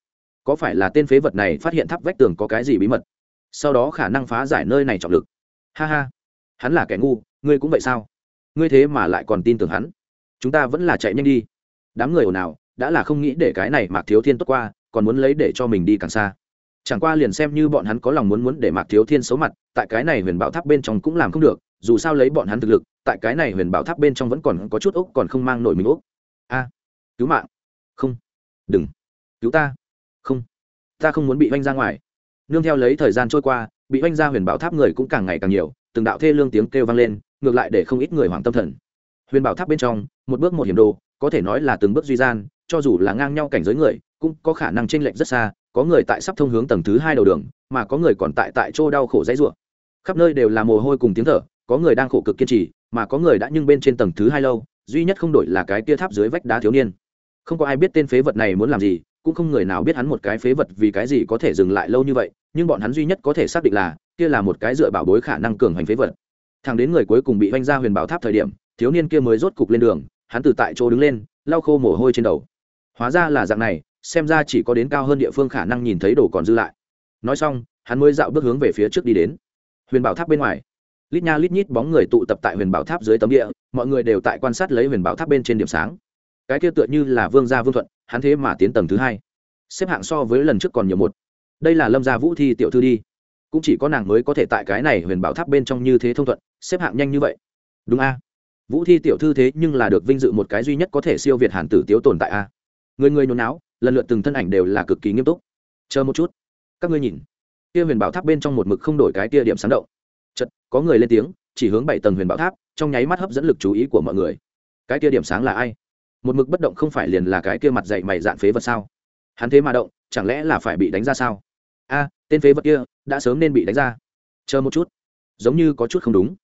Có phải là tên phế vật này phát hiện tháp vách tường có cái gì bí mật? Sau đó khả năng phá giải nơi này trọng lực. Ha ha. Hắn là kẻ ngu, ngươi cũng vậy sao? Ngươi thế mà lại còn tin tưởng hắn? Chúng ta vẫn là chạy nhanh đi. Đám người ồn ào đã là không nghĩ để cái này mạc thiếu thiên tốt qua, còn muốn lấy để cho mình đi càng xa. Chẳng qua liền xem như bọn hắn có lòng muốn muốn để mạc thiếu thiên xấu mặt, tại cái này huyền bảo tháp bên trong cũng làm không được, dù sao lấy bọn hắn thực lực, tại cái này huyền bảo tháp bên trong vẫn còn có chút ốc còn không mang nổi mình ốc. A, cứu mạng. Không. Đừng. Cứu ta. Không. Ta không muốn bị oanh ra ngoài. Nương theo lấy thời gian trôi qua, bị oanh ra huyền bảo tháp người cũng càng ngày càng nhiều, từng đạo thê lương tiếng kêu vang lên, ngược lại để không ít người hoảng tâm thần. Huyền bảo tháp bên trong, một bước một hiểm đồ, có thể nói là từng bước duy gian cho dù là ngang nhau cảnh giới người, cũng có khả năng chênh lệch rất xa, có người tại sắp thông hướng tầng thứ hai đầu đường, mà có người còn tại tại chỗ đau khổ dãy ruộng. Khắp nơi đều là mồ hôi cùng tiếng thở, có người đang khổ cực kiên trì, mà có người đã nhưng bên trên tầng thứ hai lâu, duy nhất không đổi là cái tia tháp dưới vách đá thiếu niên. Không có ai biết tên phế vật này muốn làm gì, cũng không người nào biết hắn một cái phế vật vì cái gì có thể dừng lại lâu như vậy, nhưng bọn hắn duy nhất có thể xác định là, kia là một cái dựa bảo bối khả năng cường hành phế vật. Thằng đến người cuối cùng bị oanh ra huyền bảo tháp thời điểm, thiếu niên kia mới rốt cục lên đường, hắn từ tại chỗ đứng lên, lau khô mồ hôi trên đầu hóa ra là dạng này, xem ra chỉ có đến cao hơn địa phương khả năng nhìn thấy đồ còn dư lại. Nói xong, hắn mới dạo bước hướng về phía trước đi đến. Huyền bảo tháp bên ngoài. Lít nha lít nhít bóng người tụ tập tại huyền bảo tháp dưới tấm địa, mọi người đều tại quan sát lấy huyền bảo tháp bên trên điểm sáng. Cái kia tựa như là vương gia vương thuận, hắn thế mà tiến tầng thứ hai. Xếp hạng so với lần trước còn nhiều một. Đây là lâm gia vũ thi tiểu thư đi. Cũng chỉ có nàng mới có thể tại cái này huyền bảo tháp bên trong như thế thông thuận, xếp hạng nhanh như vậy. Đúng a. Vũ thi tiểu thư thế nhưng là được vinh dự một cái duy nhất có thể siêu việt hàn tử tiếu tồn tại a người người nhốn náo, lần lượt từng thân ảnh đều là cực kỳ nghiêm túc. Chờ một chút. Các ngươi nhìn. Kia huyền bảo tháp bên trong một mực không đổi cái kia điểm sáng động. Chật có người lên tiếng, chỉ hướng bảy tầng huyền bảo tháp, trong nháy mắt hấp dẫn lực chú ý của mọi người. Cái kia điểm sáng là ai? Một mực bất động không phải liền là cái kia mặt dậy mày dạn phế vật sao? Hắn thế mà động, chẳng lẽ là phải bị đánh ra sao? A, tên phế vật kia đã sớm nên bị đánh ra. Chờ một chút. Giống như có chút không đúng.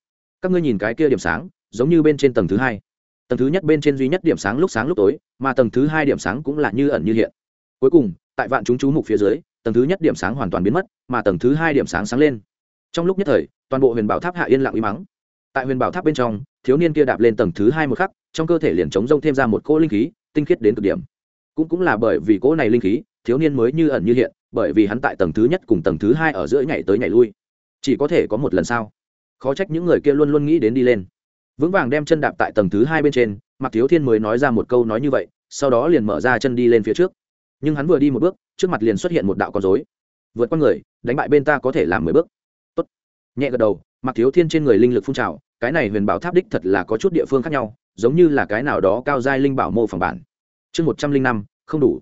Các ngươi nhìn cái kia điểm sáng, giống như bên trên tầng thứ hai tầng thứ nhất bên trên duy nhất điểm sáng lúc sáng lúc tối, mà tầng thứ hai điểm sáng cũng là như ẩn như hiện. Cuối cùng, tại vạn chúng chú mục phía dưới, tầng thứ nhất điểm sáng hoàn toàn biến mất, mà tầng thứ hai điểm sáng sáng lên. Trong lúc nhất thời, toàn bộ huyền bảo tháp hạ yên lặng uy mắng. Tại huyền bảo tháp bên trong, thiếu niên kia đạp lên tầng thứ hai một khắc, trong cơ thể liền chống rông thêm ra một cỗ linh khí, tinh khiết đến cực điểm. Cũng cũng là bởi vì cỗ này linh khí, thiếu niên mới như ẩn như hiện, bởi vì hắn tại tầng thứ nhất cùng tầng thứ hai ở giữa nhảy tới nhảy lui. Chỉ có thể có một lần sau. Khó trách những người kia luôn luôn nghĩ đến đi lên vững vàng đem chân đạp tại tầng thứ hai bên trên mặc thiếu thiên mới nói ra một câu nói như vậy, sau đó liền mở ra chân đi lên phía trước. Nhưng hắn vừa đi một bước, trước mặt liền xuất hiện một đạo con dối vượt qua người, đánh bại bên ta có thể làm mười bước. Tốt. nhẹ gật đầu mặc thiếu thiên trên người linh lực phun trào, cái này huyền bảo tháp đích thật là có chút địa phương khác nhau, giống như là cái nào đó cao giai linh bảo mô phẳng bản. Chương một trăm linh năm, không đủ.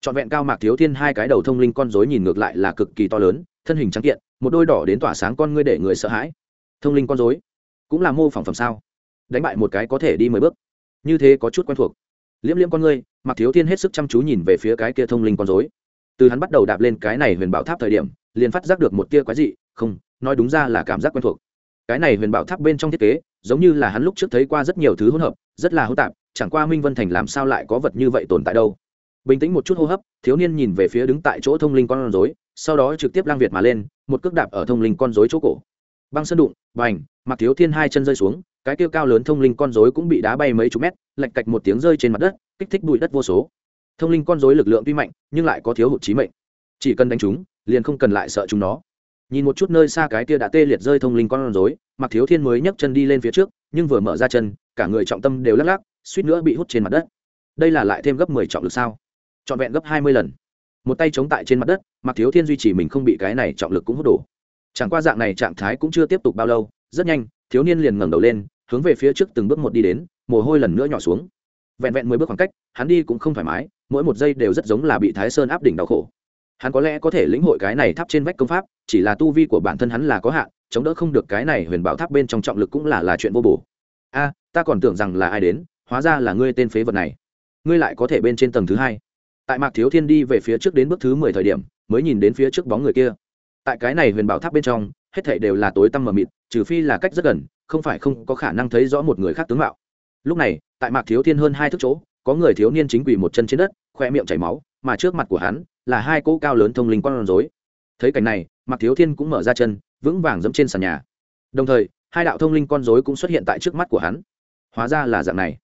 Trọn vẹn cao mạc thiếu thiên hai cái đầu thông linh con dối nhìn ngược lại là cực kỳ to lớn, thân hình trắng kiện, một đôi đỏ đến tỏa sáng con ngươi để người sợ hãi. Thông linh con dối cũng là mô phỏng phẩm sao? Đánh bại một cái có thể đi mười bước. Như thế có chút quen thuộc. Liễm liễm con ngươi mặc thiếu thiên hết sức chăm chú nhìn về phía cái kia thông linh con dối từ hắn bắt đầu đạp lên cái này huyền bảo tháp thời điểm, liền phát giác được một tia quái dị, không, nói đúng ra là cảm giác quen thuộc. Cái này huyền bảo tháp bên trong thiết kế, giống như là hắn lúc trước thấy qua rất nhiều thứ hỗn hợp, rất là hỗn tạp, chẳng qua minh vân thành làm sao lại có vật như vậy tồn tại đâu. Bình tĩnh một chút hô hấp, thiếu niên nhìn về phía đứng tại chỗ thông linh con rối, sau đó trực tiếp lang việt mà lên, một cước đạp ở thông linh con rối chỗ cổ. Băng sơn đụng, bành mặc thiếu thiên hai chân rơi xuống cái kia cao lớn thông linh con rối cũng bị đá bay mấy chục mét, lạch cạch một tiếng rơi trên mặt đất, kích thích bụi đất vô số. Thông linh con rối lực lượng tuy mạnh, nhưng lại có thiếu hụt trí mệnh. Chỉ cần đánh chúng, liền không cần lại sợ chúng nó. Nhìn một chút nơi xa cái kia đã tê liệt rơi thông linh con rối mặc thiếu thiên mới nhấc chân đi lên phía trước, nhưng vừa mở ra chân, cả người trọng tâm đều lắc lắc, suýt nữa bị hút trên mặt đất. Đây là lại thêm gấp mười trọng lực sao? Trọn vẹn gấp hai mươi lần. Một tay chống tại trên mặt đất mặc thiếu thiên duy trì mình không bị cái này trọng lực cũng hút đổ. Chẳng qua dạng này trạng thái cũng chưa tiếp tục bao lâu, rất nhanh, thiếu niên liền ngẩng đầu lên hướng về phía trước từng bước một đi đến, mồ hôi lần nữa nhỏ xuống. Vẹn vẹn mười bước khoảng cách, hắn đi cũng không thoải mái, mỗi một giây đều rất giống là bị thái sơn áp đỉnh đau khổ. Hắn có lẽ có thể lĩnh hội cái này tháp trên vách công pháp, chỉ là tu vi của bản thân hắn là có hạn, chống đỡ không được cái này huyền bảo tháp bên trong trọng lực cũng là là chuyện vô bổ. A, ta còn tưởng rằng là ai đến, hóa ra là ngươi tên phế vật này. Ngươi lại có thể bên trên tầng thứ hai. Tại mạc thiếu thiên đi về phía trước đến bước thứ mười thời điểm, mới nhìn đến phía trước bóng người kia. Tại cái này huyền bảo tháp bên trong, hết thảy đều là tối tăm mờ mịt, trừ phi là cách rất gần không phải không có khả năng thấy rõ một người khác tướng mạo. Lúc này, tại mạc thiếu thiên hơn hai thước chỗ, có người thiếu niên chính quỳ một chân trên đất, khoe miệng chảy máu, mà trước mặt của hắn là hai cỗ cao lớn thông linh con rối. Thấy cảnh này, mạc thiếu thiên cũng mở ra chân, vững vàng dẫm trên sàn nhà. Đồng thời, hai đạo thông linh con rối cũng xuất hiện tại trước mắt của hắn. Hóa ra là dạng này.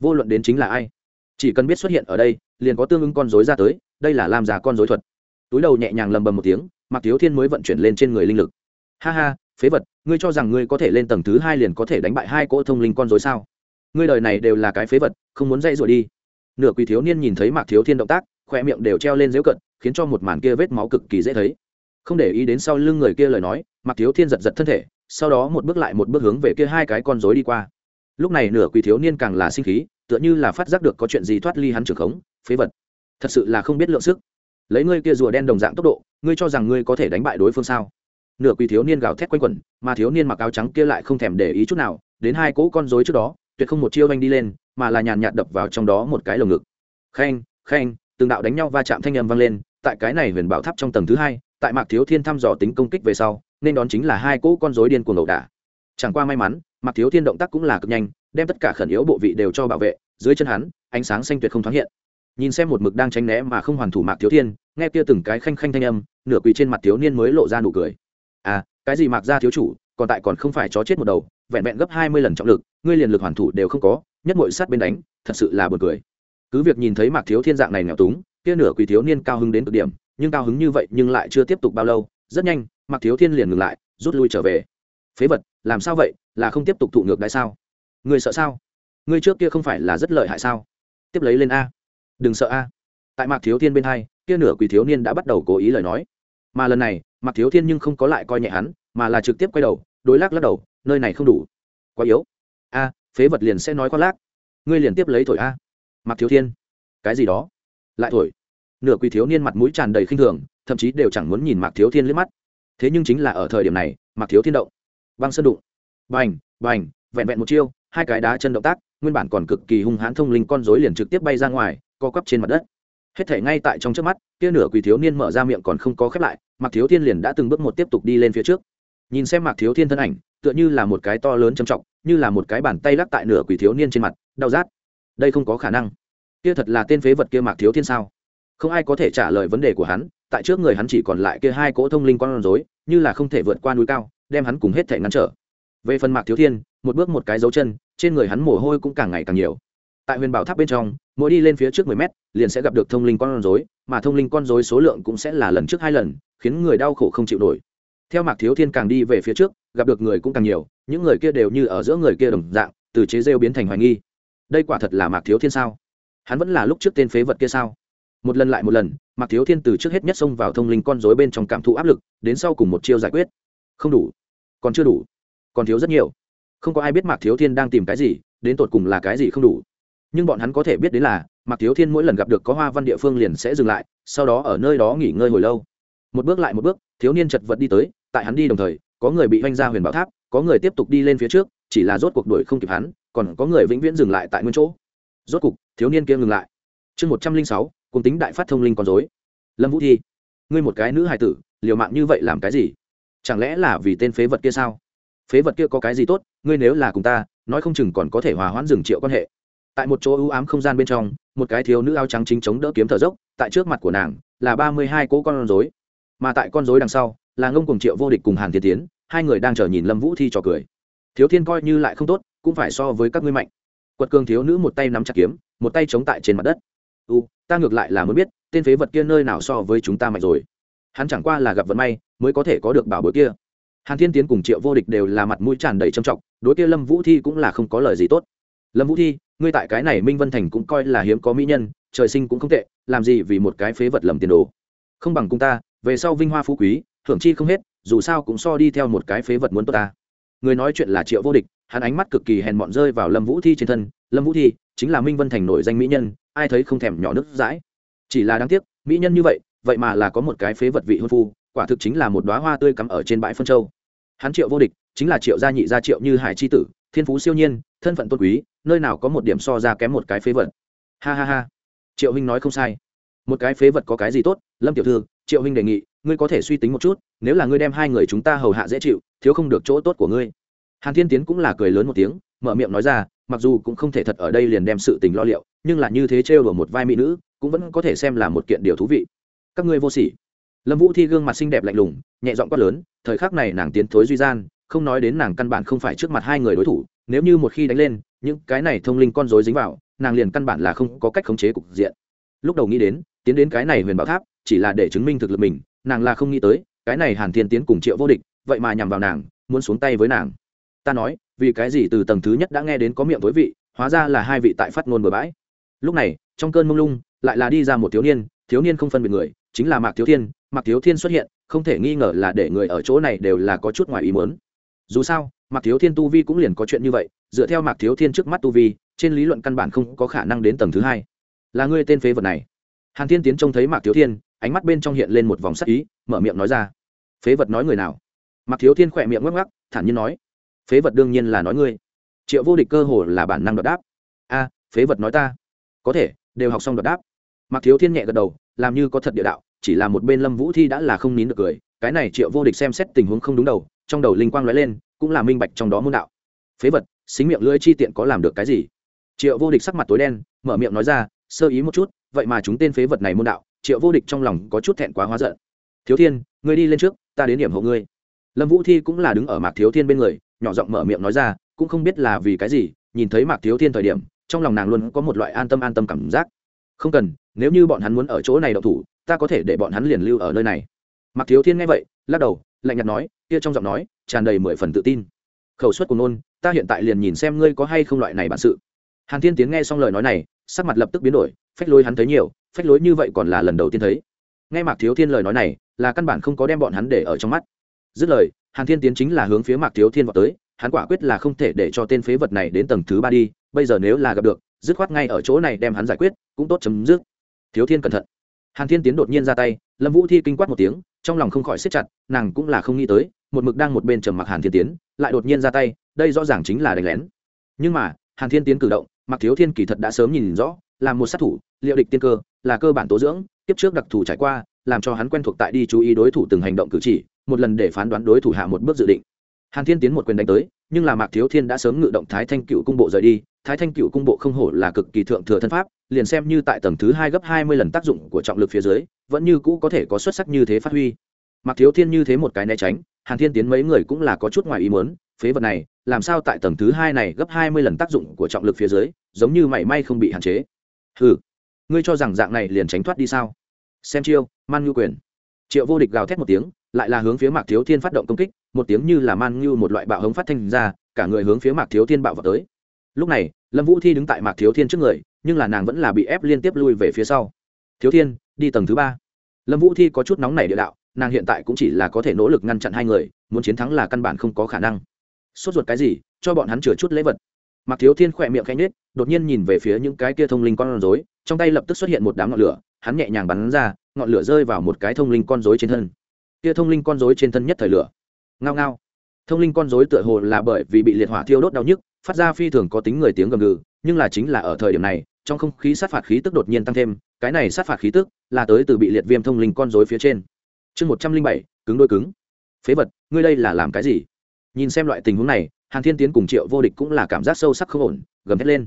Vô luận đến chính là ai, chỉ cần biết xuất hiện ở đây, liền có tương ứng con rối ra tới, đây là làm giả con rối thuật. Túi đầu nhẹ nhàng lầm bầm một tiếng, mạc thiếu thiên mới vận chuyển lên trên người linh lực. Ha ha phế vật, ngươi cho rằng ngươi có thể lên tầng thứ hai liền có thể đánh bại hai cỗ thông linh con rối sao? Ngươi đời này đều là cái phế vật, không muốn dậy rồi đi. Nửa quỳ thiếu niên nhìn thấy mạc thiếu thiên động tác khoe miệng đều treo lên dễu cận, khiến cho một màn kia vết máu cực kỳ dễ thấy. Không để ý đến sau lưng người kia lời nói, mạc thiếu thiên giật giật thân thể, sau đó một bước lại một bước hướng về kia hai cái con rối đi qua. Lúc này nửa quỳ thiếu niên càng là sinh khí, tựa như là phát giác được có chuyện gì thoát ly hắn trưởng khống, phế vật. Thật sự là không biết lượng sức. Lấy ngươi kia rùa đen đồng dạng tốc độ, ngươi cho rằng ngươi có thể đánh bại đối phương sao? Nửa quỳ thiếu niên gào thét quanh quẩn, mà thiếu niên mặc áo trắng kia lại không thèm để ý chút nào, đến hai cỗ con rối trước đó, tuyệt không một chiêu anh đi lên, mà là nhàn nhạt đập vào trong đó một cái lồng ngực. Khen khen từng đạo đánh nhau va chạm thanh âm vang lên, tại cái này huyền bảo tháp trong tầng thứ hai, tại mạc thiếu thiên thăm dò tính công kích về sau, nên đón chính là hai cỗ con rối điên cuồng ẩu đả. Chẳng qua may mắn, mạc thiếu thiên động tác cũng là cực nhanh, đem tất cả khẩn yếu bộ vị đều cho bảo vệ, dưới chân hắn, ánh sáng xanh tuyệt không thoáng hiện. Nhìn xem một mực đang tránh né mà không hoàn thủ mạc thiếu thiên, nghe kia từng cái khanh khanh thanh âm, nửa quỳ trên mặt thiếu niên mới lộ ra nụ cười à cái gì mạc ra thiếu chủ, còn tại còn không phải chó chết một đầu, vẹn vẹn gấp hai mươi lần trọng lực, ngươi liền lực hoàn thủ đều không có, nhất mội sát bên đánh, thật sự là b u ồ n cười. Cứ việc nhìn thấy mạc thiếu thiên dạng này nghèo túng, kia nửa quỳ thiếu niên cao hứng đến cực điểm, nhưng cao hứng như vậy nhưng lại chưa tiếp tục bao lâu, rất nhanh, mạc thiếu thiên liền ngừng lại, rút lui trở về. Phế vật, làm sao vậy, là không tiếp tục thụ ngược đại sao? Người sợ sao? Người trước kia không phải là rất lợi hại sao? Tiếp lấy lên a. Đừng sợ a. Tại mạc thiếu thiên bên hai, kia nửa quỳ thiếu niên đã bắt đầu cố ý lời nói. Mà lần này mặc thiếu thiên nhưng không có lại coi nhẹ hắn, mà là trực tiếp quay đầu, đối lắc lắc đầu, nơi này không đủ. Quá yếu. A, phế vật liền sẽ nói khoác lác. Ngươi liền tiếp lấy thổi a. Mặc thiếu thiên. Cái gì đó? Lại thổi. Nửa quỳ thiếu niên mặt mũi tràn đầy khinh thường, thậm chí đều chẳng muốn nhìn mạc thiếu thiên liếc mắt. Thế nhưng chính là ở thời điểm này, mạc thiếu thiên động. Băng sơn đụng. Bành bành, vẹn vẹn một chiêu, hai cái đá chân động tác, nguyên bản còn cực kỳ hung hãn thông linh con rối liền trực tiếp bay ra ngoài, co quắp trên mặt đất hết thể ngay tại trong trước mắt, kia nửa quỳ thiếu niên mở ra miệng còn không có khép lại, mạc thiếu thiên liền đã từng bước một tiếp tục đi lên phía trước. Nhìn xem mạc thiếu thiên thân ảnh, tựa như là một cái to lớn trầm trọng, như là một cái bàn tay lắc tại nửa quỳ thiếu niên trên mặt, đau rát. Đây không có khả năng. Kia thật là tên phế vật kia mạc thiếu thiên sao? Không ai có thể trả lời vấn đề của hắn, tại trước người hắn chỉ còn lại kia hai cỗ thông linh con rối, như là không thể vượt qua núi cao, đem hắn cùng hết thể ngăn trở. Về phần mạc thiếu thiên, một bước một cái dấu chân, trên người hắn mồ hôi cũng càng ngày càng nhiều tại huyền bảo tháp bên trong, mỗi đi lên phía trước mười mét, liền sẽ gặp được thông linh con rối, mà thông linh con rối số lượng cũng sẽ là lần trước hai lần, khiến người đau khổ không chịu nổi. Theo mạc thiếu thiên càng đi về phía trước, gặp được người cũng càng nhiều, những người kia đều như ở giữa người kia đồng dạng, từ chế rêu biến thành hoài nghi. Đây quả thật là mạc thiếu thiên sao? Hắn vẫn là lúc trước tên phế vật kia sao? Một lần lại một lần, mạc thiếu thiên từ trước hết nhất xông vào thông linh con dối bên trong cảm thụ áp lực, đến sau cùng một chiêu giải quyết. Không đủ. Còn chưa đủ. Còn thiếu rất nhiều. Không có ai biết mạc thiếu thiên đang tìm cái gì, đến tột cùng là cái gì không đủ nhưng bọn hắn có thể biết đến là, mạc thiếu thiên mỗi lần gặp được có hoa văn địa phương liền sẽ dừng lại, sau đó ở nơi đó nghỉ ngơi hồi lâu. Một bước lại một bước, thiếu niên chật vật đi tới, tại hắn đi đồng thời, có người bị oanh ra huyền bảo tháp, có người tiếp tục đi lên phía trước, chỉ là rốt cuộc đuổi không kịp hắn, còn có người vĩnh viễn dừng lại tại nguyên chỗ. Rốt cuộc thiếu niên kia ngừng lại. Chương một trăm linh sáu, cùng tính đại phát thông linh con dối lâm vũ thi, ngươi một cái nữ hài tử, liều mạng như vậy làm cái gì? Chẳng lẽ là vì tên phế vật kia sao? Phế vật kia có cái gì tốt, ngươi nếu là cùng ta, nói không chừng còn có thể hòa hoãn dừng triệu quan hệ tại một chỗ ưu ám không gian bên trong, một cái thiếu nữ áo trắng chính chống đỡ kiếm thở dốc, tại trước mặt của nàng là ba mươi hai cỗ con rối. Mà tại con rối đằng sau là ngông cùng triệu vô địch cùng hàn thiên tiến, hai người đang chờ nhìn lâm vũ thi trò cười. Thiếu thiên coi như lại không tốt, cũng phải so với các ngươi mạnh. Quật cường thiếu nữ một tay nắm chặt kiếm, một tay chống tại trên mặt đất. U, ta ngược lại là muốn biết, tên phế vật kia nơi nào so với chúng ta mạnh rồi. Hắn chẳng qua là gặp vận may, mới có thể có được bảo bối kia. Hàn thiên tiến cùng triệu vô địch đều là mặt mũi tràn đầy trầm trọng, đối kia lâm vũ thi cũng là không có lời gì tốt lâm vũ thi, ngươi tại cái này minh vân thành cũng coi là hiếm có mỹ nhân, trời sinh cũng không tệ, làm gì vì một cái phế vật lầm tiền đồ. Không bằng cùng ta, về sau vinh hoa phú quý hưởng chi không hết, dù sao cũng so đi theo một cái phế vật muốn tốt ta. Người nói chuyện là triệu vô địch, hắn ánh mắt cực kỳ hèn mọn rơi vào lâm vũ thi trên thân. Lâm vũ thi chính là minh vân thành nổi danh mỹ nhân, ai thấy không thèm nhỏ nước dãi. Chỉ là đáng tiếc, mỹ nhân như vậy vậy mà là có một cái phế vật vị hôn phu, quả thực chính là một đoá hoa tươi cắm ở trên bãi phân châu. Hắn triệu vô địch chính là triệu gia nhị gia triệu như hải c h i tử, thiên phú siêu nhiên, thân phận tôn quý nơi nào có một điểm so ra kém một cái phế vật. Ha ha ha. Triệu huynh nói không sai. Một cái phế vật có cái gì tốt? Lâm tiểu thư, triệu huynh đề nghị, ngươi có thể suy tính một chút, nếu là ngươi đem hai người chúng ta hầu hạ dễ chịu, thiếu không được chỗ tốt của ngươi. Hàn thiên tiến cũng là cười lớn một tiếng, mở miệng nói ra, mặc dù cũng không thể thật ở đây liền đem sự tình lo liệu, nhưng là như thế trêu đùa một vai mỹ nữ, cũng vẫn có thể xem là một kiện điều thú vị. Các ngươi vô sỉ. Lâm vũ thi gương mặt xinh đẹp lạnh lùng, nhẹ giọng quát lớn, thời khắc này nàng tiến thối duy gian, không nói đến nàng căn bản không phải trước mặt hai người đối thủ, nếu như một khi đánh lên những cái này thông linh con rối dính vào, nàng liền căn bản là không có cách khống chế cục diện. Lúc đầu nghĩ đến, tiến đến cái này huyền bảo tháp, chỉ là để chứng minh thực lực mình, nàng là không nghĩ tới, cái này hàn thiên tiến cùng triệu vô địch, vậy mà nhằm vào nàng, muốn xuống tay với nàng. Ta nói, vì cái gì từ tầng thứ nhất đã nghe đến có miệng tối vị, hóa ra là hai vị tại phát ngôn bừa bãi. Lúc này, trong cơn mông lung, lại là đi ra một thiếu niên thiếu niên không phân biệt người, chính là mạc thiếu thiên. Mạc thiếu thiên xuất hiện, không thể nghi ngờ là để người ở chỗ này đều là có chút ngoài ý muốn. Dù sao, mạc thiếu thiên tu vi cũng liền có chuyện như vậy dựa theo mạc thiếu thiên trước mắt tu vi, trên lý luận căn bản không có khả năng đến tầng thứ hai. Là ngươi tên phế vật này. Hàn thiên tiến trông thấy mạc thiếu thiên, ánh mắt bên trong hiện lên một vòng sắc ý, mở miệng nói ra. Phế vật nói người nào? Mạc thiếu thiên khỏe miệng ngắc ngắc thản nhiên nói. Phế vật đương nhiên là nói ngươi. Triệu vô địch cơ hồ là bản năng đọc đáp. A, phế vật nói ta. Có thể, đều học xong đọc đáp. Mạc thiếu thiên nhẹ gật đầu, làm như có thật địa đạo, chỉ là một bên lâm vũ thi đã là không nín được cười. Cái này triệu vô địch xem xét tình huống không đúng đầu, trong đầu linh quang lóe lên, cũng là minh bạch trong đó môn đạo. Phế vật xính miệng lưỡi chi tiện có làm được cái gì? Triệu vô địch sắc mặt tối đen, mở miệng nói ra, sơ ý một chút, vậy mà chúng tên phế vật này môn đạo. Triệu vô địch trong lòng có chút thẹn quá hóa giận. Thiếu thiên, ngươi đi lên trước, ta đến điểm hộ ngươi. Lâm vũ thi cũng là đứng ở mạc thiếu thiên bên người, nhỏ giọng mở miệng nói ra, cũng không biết là vì cái gì, nhìn thấy mạc thiếu thiên thời điểm, trong lòng nàng luôn có một loại an tâm an tâm cảm giác. Không cần, nếu như bọn hắn muốn ở chỗ này đậu thủ, ta có thể để bọn hắn liền lưu ở nơi này. Mạc thiếu thiên nghe vậy, lắc đầu, lạnh nhạt nói, kia trong giọng nói tràn đầy mười phần tự tin. Khẩu suất của nôn ta hiện tại liền nhìn xem ngươi có hay không loại này bản sự. Hàn thiên tiến nghe xong lời nói này, sắc mặt lập tức biến đổi, phách lối hắn thấy nhiều, phách lối như vậy còn là lần đầu tiên thấy. Nghe mạc thiếu thiên lời nói này, là căn bản không có đem bọn hắn để ở trong mắt. Dứt lời, hàn thiên tiến chính là hướng phía mạc thiếu thiên vào tới, hắn quả quyết là không thể để cho tên phế vật này đến tầng thứ ba đi, bây giờ nếu là gặp được, dứt khoát ngay ở chỗ này đem hắn giải quyết, cũng tốt chấm dứt. Thiếu thiên cẩn thận. Hàn thiên tiến đột nhiên ra tay, lâm vũ thi kinh quát một tiếng, trong lòng không khỏi xếp chặt, nàng cũng là không nghĩ tới, một mực đang một bên trầm mặc hàn thiên tiến, lại đột nhiên ra tay đây rõ ràng chính là đánh lén. Nhưng mà, hàn thiên tiến cử động mặc thiếu thiên kỳ thật đã sớm nhìn rõ, là một sát thủ, liệu địch tiên cơ, là cơ bản tố dưỡng tiếp trước đặc thù trải qua, làm cho hắn quen thuộc tại đi chú ý đối thủ từng hành động cử chỉ, một lần để phán đoán đối thủ hạ một bước dự định. Hàn thiên tiến một quyền đánh tới, nhưng là mạc thiếu thiên đã sớm ngự động thái thanh cựu cung bộ rời đi, thái thanh cựu cung bộ không hổ là cực kỳ thượng thừa thân pháp, liền xem như tại tầng thứ hai gấp hai mươi lần tác dụng của trọng lực phía dưới, vẫn như cũ có thể có xuất sắc như thế phát huy. Mạc thiếu thiên như thế một cái né tránh, hàn thiên tiến mấy người cũng là có chút ngoài ý muốn phế vật này, làm sao tại tầng thứ hai này gấp hai mươi lần tác dụng của trọng lực phía dưới, giống như mảy may không bị hạn chế? Ừ ngươi cho rằng dạng này liền tránh thoát đi sao? Xem chiêu, man ngưu quyền. Triệu vô địch gào thét một tiếng, lại là hướng phía mạc thiếu thiên phát động công kích, một tiếng như là man ngưu một loại bạo hống phát thanh ra, cả người hướng phía mạc thiếu thiên bạo vào tới. Lúc này, lâm vũ thi đứng tại mạc thiếu thiên trước người, nhưng là nàng vẫn là bị ép liên tiếp lui về phía sau. Thiếu thiên, đi tầng thứ ba. Lâm vũ thi có chút nóng nảy địa đạo, nàng hiện tại cũng chỉ là có thể nỗ lực ngăn chặn hai người, muốn chiến thắng là căn bản không có khả năng sốt ruột cái gì, cho bọn hắn chừa chút lễ vật. Mặc thiếu thiên khỏe miệng khanh nết đột nhiên nhìn về phía những cái kia thông linh con rối, trong tay lập tức xuất hiện một đám ngọn lửa, hắn nhẹ nhàng bắn ra, ngọn lửa rơi vào một cái thông linh con rối trên thân. Kia thông linh con rối trên thân nhất thời lửa. Ngao ngao. Thông linh con rối tựa hồ là bởi vì bị liệt hỏa thiêu đốt đau nhức, phát ra phi thường có tính người tiếng gầm gừ, nhưng là chính là ở thời điểm này, trong không khí sát phạt khí tức đột nhiên tăng thêm, cái này sát phạt khí tức là tới từ bị liệt viêm thông linh con rối phía trên. Chương một trăm linh bảy, cứng đôi cứng. Phế vật, ngươi đây là làm cái gì? Nhìn xem loại tình huống này, hàn thiên tiến cùng triệu vô địch cũng là cảm giác sâu sắc không ổn, gầm thét lên.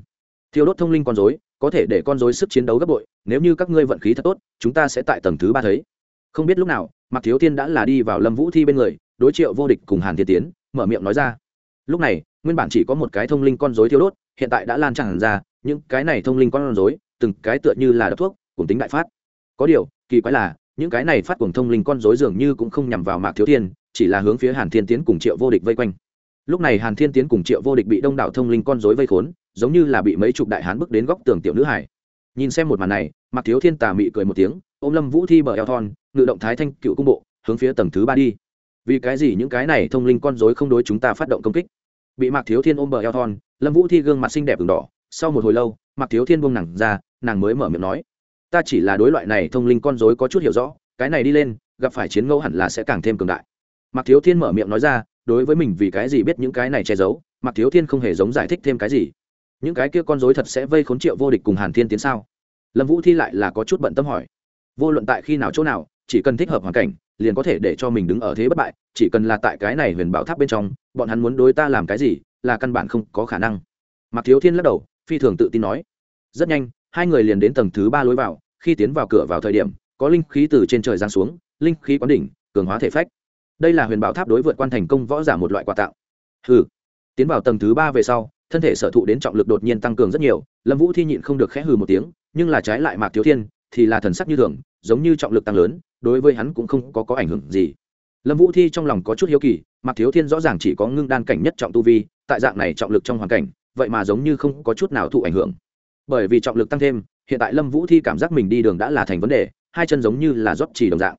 Thiêu đốt thông linh con dối có thể để con dối sức chiến đấu gấp bội, nếu như các ngươi vận khí thật tốt, chúng ta sẽ tại tầng thứ ba thấy. Không biết lúc nào, mạc thiếu thiên đã là đi vào lâm vũ thi bên người, đối triệu vô địch cùng hàn thiên tiến, mở miệng nói ra. Lúc này, nguyên bản chỉ có một cái thông linh con dối thiêu đốt, hiện tại đã lan tràn ra, những cái này thông linh con dối từng cái tựa như là đập thuốc, cùng tính đại phát. Có điều, kỳ quái là, những cái này phát cuồng thông linh con dối dường như cũng không nhằm vào mạc thiếu thiên chỉ là hướng phía hàn thiên tiến cùng triệu vô địch vây quanh. Lúc này hàn thiên tiến cùng triệu vô địch bị đông đảo thông linh con dối vây khốn, giống như là bị mấy chục đại hán bước đến góc tường tiểu nữ hải. Nhìn xem một màn này mặc thiếu thiên tà mị cười một tiếng, ôm lâm vũ thi bờ eo thon, ngự động thái thanh cựu cung bộ, hướng phía tầng thứ ba đi. Vì cái gì những cái này thông linh con dối không đối chúng ta phát động công kích? Bị mạc thiếu thiên ôm bờ eo thon, lâm vũ thi gương mặt xinh đẹp v đỏ, sau một hồi lâu, mạc thiếu thiên buông nàng ra, nàng mới mở miệng nói, ta chỉ là đối loại này thông linh con dối có chút hiểu rõ, cái này đi lên, gặp phải chiến ngẫu hẳn là sẽ càng thêm cường đại mạc thiếu thiên mở miệng nói ra, đối với mình vì cái gì biết những cái này che giấu, mạc thiếu thiên không hề giống giải thích thêm cái gì. Những cái kia con dối thật sẽ vây khốn triệu vô địch cùng hàn thiên tiến sao? Lâm vũ thi lại là có chút bận tâm hỏi. Vô luận tại khi nào chỗ nào, chỉ cần thích hợp hoàn cảnh, liền có thể để cho mình đứng ở thế bất bại, chỉ cần là tại cái này huyền bảo tháp bên trong, bọn hắn muốn đối ta làm cái gì, là căn bản không có khả năng. Mạc thiếu thiên lắc đầu, phi thường tự tin nói. Rất nhanh, hai người liền đến tầng thứ ba lối vào, khi tiến vào cửa vào thời điểm, có linh khí từ trên trời giáng xuống, linh khí quán đỉnh, cường hóa thể phách đây là huyền bảo tháp đối vượt quan thành công võ giả một loại quà tặng. Hừ. Tiến vào tầng thứ ba về sau thân thể sở thụ đến trọng lực đột nhiên tăng cường rất nhiều lâm vũ thi nhịn không được khẽ hừ một tiếng nhưng là trái lại mạc thiếu thiên thì là thần sắc như thường giống như trọng lực tăng lớn đối với hắn cũng không có, có ảnh hưởng gì. Lâm vũ thi trong lòng có chút hiếu kỳ mạc thiếu thiên rõ ràng chỉ có ngưng đan cảnh nhất trọng tu vi tại dạng này trọng lực trong hoàn cảnh vậy mà giống như không có chút nào thụ ảnh hưởng. Bởi vì trọng lực tăng thêm hiện tại lâm vũ thi cảm giác mình đi đường đã là thành vấn đề hai chân giống như là rót chỉ đồng dạng.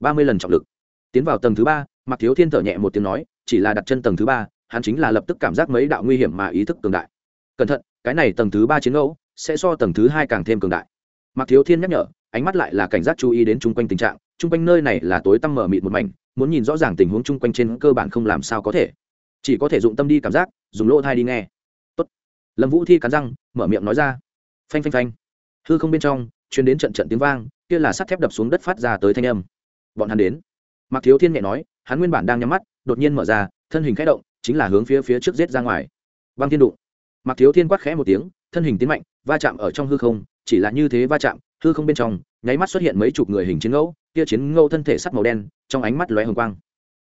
Ba mươi lần trọng lực tiến vào tầng thứ ba Mặc thiếu thiên thở nhẹ một tiếng nói, chỉ là đặt chân tầng thứ ba, hắn chính là lập tức cảm giác mấy đạo nguy hiểm mà ý thức cường đại. Cẩn thận, cái này tầng thứ ba chiến ngẫu sẽ so tầng thứ hai càng thêm cường đại. Mặc thiếu thiên nhắc nhở, ánh mắt lại là cảnh giác chú ý đến chung quanh tình trạng, chung quanh nơi này là tối tăm mở mịt một mảnh, muốn nhìn rõ ràng tình huống chung quanh trên cơ bản không làm sao có thể. Chỉ có thể dụng tâm đi cảm giác, dùng lỗ thai đi nghe. Tốt. lâm vũ thi cắn răng, mở miệng nói ra. Phanh phanh phanh. Hư không bên trong chuyến đến trận trận tiếng vang, kia là sắt thép đập xuống đất phát ra tới thanh âm. Bọn hắn đến mạc thiếu thiên nhẹ nói, hắn nguyên bản đang nhắm mắt, đột nhiên mở ra, thân hình khẽ động, chính là hướng phía phía trước giết ra ngoài. Băng thiên đụng. Mạc thiếu thiên quát khẽ một tiếng, thân hình tiến mạnh, va chạm ở trong hư không, chỉ là như thế va chạm, hư không bên trong, nháy mắt xuất hiện mấy chục người hình chiến ngẫu, kia chiến ngẫu thân thể sắt màu đen, trong ánh mắt lóe hồng quang.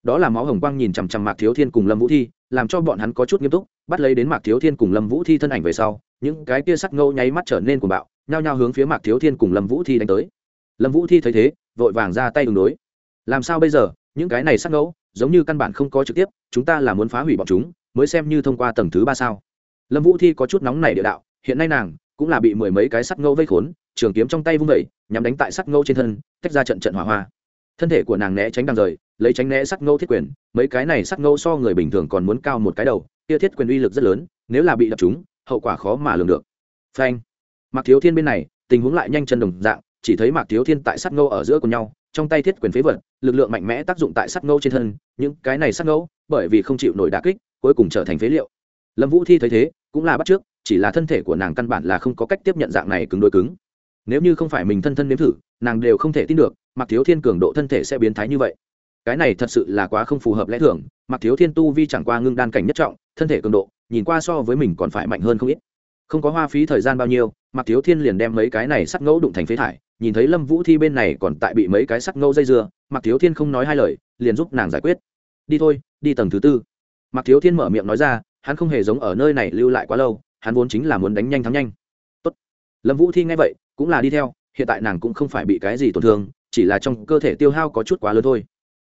Đó là máu hồng quang nhìn chằm chằm mạc thiếu thiên cùng lâm vũ thi, làm cho bọn hắn có chút nghiêm túc, bắt lấy đến mạc thiếu thiên cùng lâm vũ thi thân ảnh về sau, những cái kia sắc ngẫu nháy mắt trở nên cuồng bạo, nhao nhao hướng phía mạc thiếu thiên cùng lâm vũ thi đánh tới. Lâm vũ thi thấy thế, vội vàng ra tay ứng đối làm sao bây giờ? Những cái này sắc ngẫu, giống như căn bản không có trực tiếp, chúng ta là muốn phá hủy bọn chúng, mới xem như thông qua tầng thứ ba sao. Lâm vũ thi có chút nóng này địa đạo, hiện nay nàng cũng là bị mười mấy cái sắt ngẫu vây khốn, trường kiếm trong tay vung vẩy nhằm đánh tại sắt ngẫu trên thân, tách ra trận trận hỏa hoa. Thân thể của nàng né tránh đằng rời, lấy tránh né sắt ngẫu thiết quyền, mấy cái này sắt ngẫu so người bình thường còn muốn cao một cái đầu, kia thiết quyền uy lực rất lớn, nếu là bị đập chúng, hậu quả khó mà lường được. Phanh. Mạc thiếu thiên bên này, tình huống lại nhanh chân đồng dạng, chỉ thấy mạc thiếu thiên tại sắt ngẫu ở giữa của nhau trong tay thiết quyền phế vật, lực lượng mạnh mẽ tác dụng tại sắt ngẫu trên thân, những cái này sắt ngẫu, bởi vì không chịu nổi đà kích, cuối cùng trở thành phế liệu. Lâm vũ thi thấy thế, cũng là bắt trước, chỉ là thân thể của nàng căn bản là không có cách tiếp nhận dạng này cứng đôi cứng. Nếu như không phải mình thân thân nếm thử, nàng đều không thể tin được mặc thiếu thiên cường độ thân thể sẽ biến thái như vậy. Cái này thật sự là quá không phù hợp lẽ thường mặc thiếu thiên tu vi chẳng qua ngưng đan cảnh nhất trọng, thân thể cường độ, nhìn qua so với mình còn phải mạnh hơn không ít. Không có hoa phí thời gian bao nhiêu mặc thiếu thiên liền đem mấy cái này sắc ngẫu đụng thành phế thải nhìn thấy lâm vũ thi bên này còn tại bị mấy cái sắc ngâu dây dưa mặc thiếu thiên không nói hai lời, liền giúp nàng giải quyết. Đi thôi, đi tầng thứ tư. Mặc thiếu thiên mở miệng nói ra, hắn không hề giống ở nơi này lưu lại quá lâu, hắn vốn chính là muốn đánh nhanh thắng nhanh. Tốt. lâm vũ thi nghe vậy, cũng là đi theo, hiện tại nàng cũng không phải bị cái gì tổn thương, chỉ là trong cơ thể tiêu hao có chút quá lớn thôi.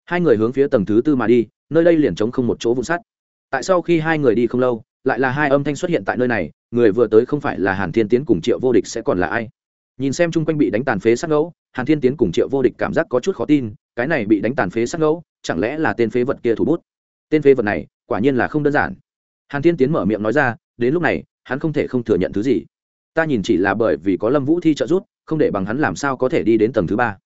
Hai người hướng phía tầng thứ tư mà đi, nơi đây liền trống không một chỗ vụn sắt. Tại sau khi hai người đi không lâu, lại là hai âm thanh xuất hiện tại nơi này, người vừa tới không phải là hàn thiên tiến cùng triệu vô địch sẽ còn là ai? Nhìn xem chung quanh bị đánh tàn phế sát ngẫu, hàn thiên tiến cùng triệu vô địch cảm giác có chút khó tin, cái này bị đánh tàn phế sát ngẫu, chẳng lẽ là tên phế vật kia thủ bút? Tên phế vật này, quả nhiên là không đơn giản. Hàn thiên tiến mở miệng nói ra, đến lúc này, hắn không thể không thừa nhận thứ gì. Ta nhìn chỉ là bởi vì có lâm vũ thi trợ giúp, không để bằng hắn làm sao có thể đi đến tầng thứ ba.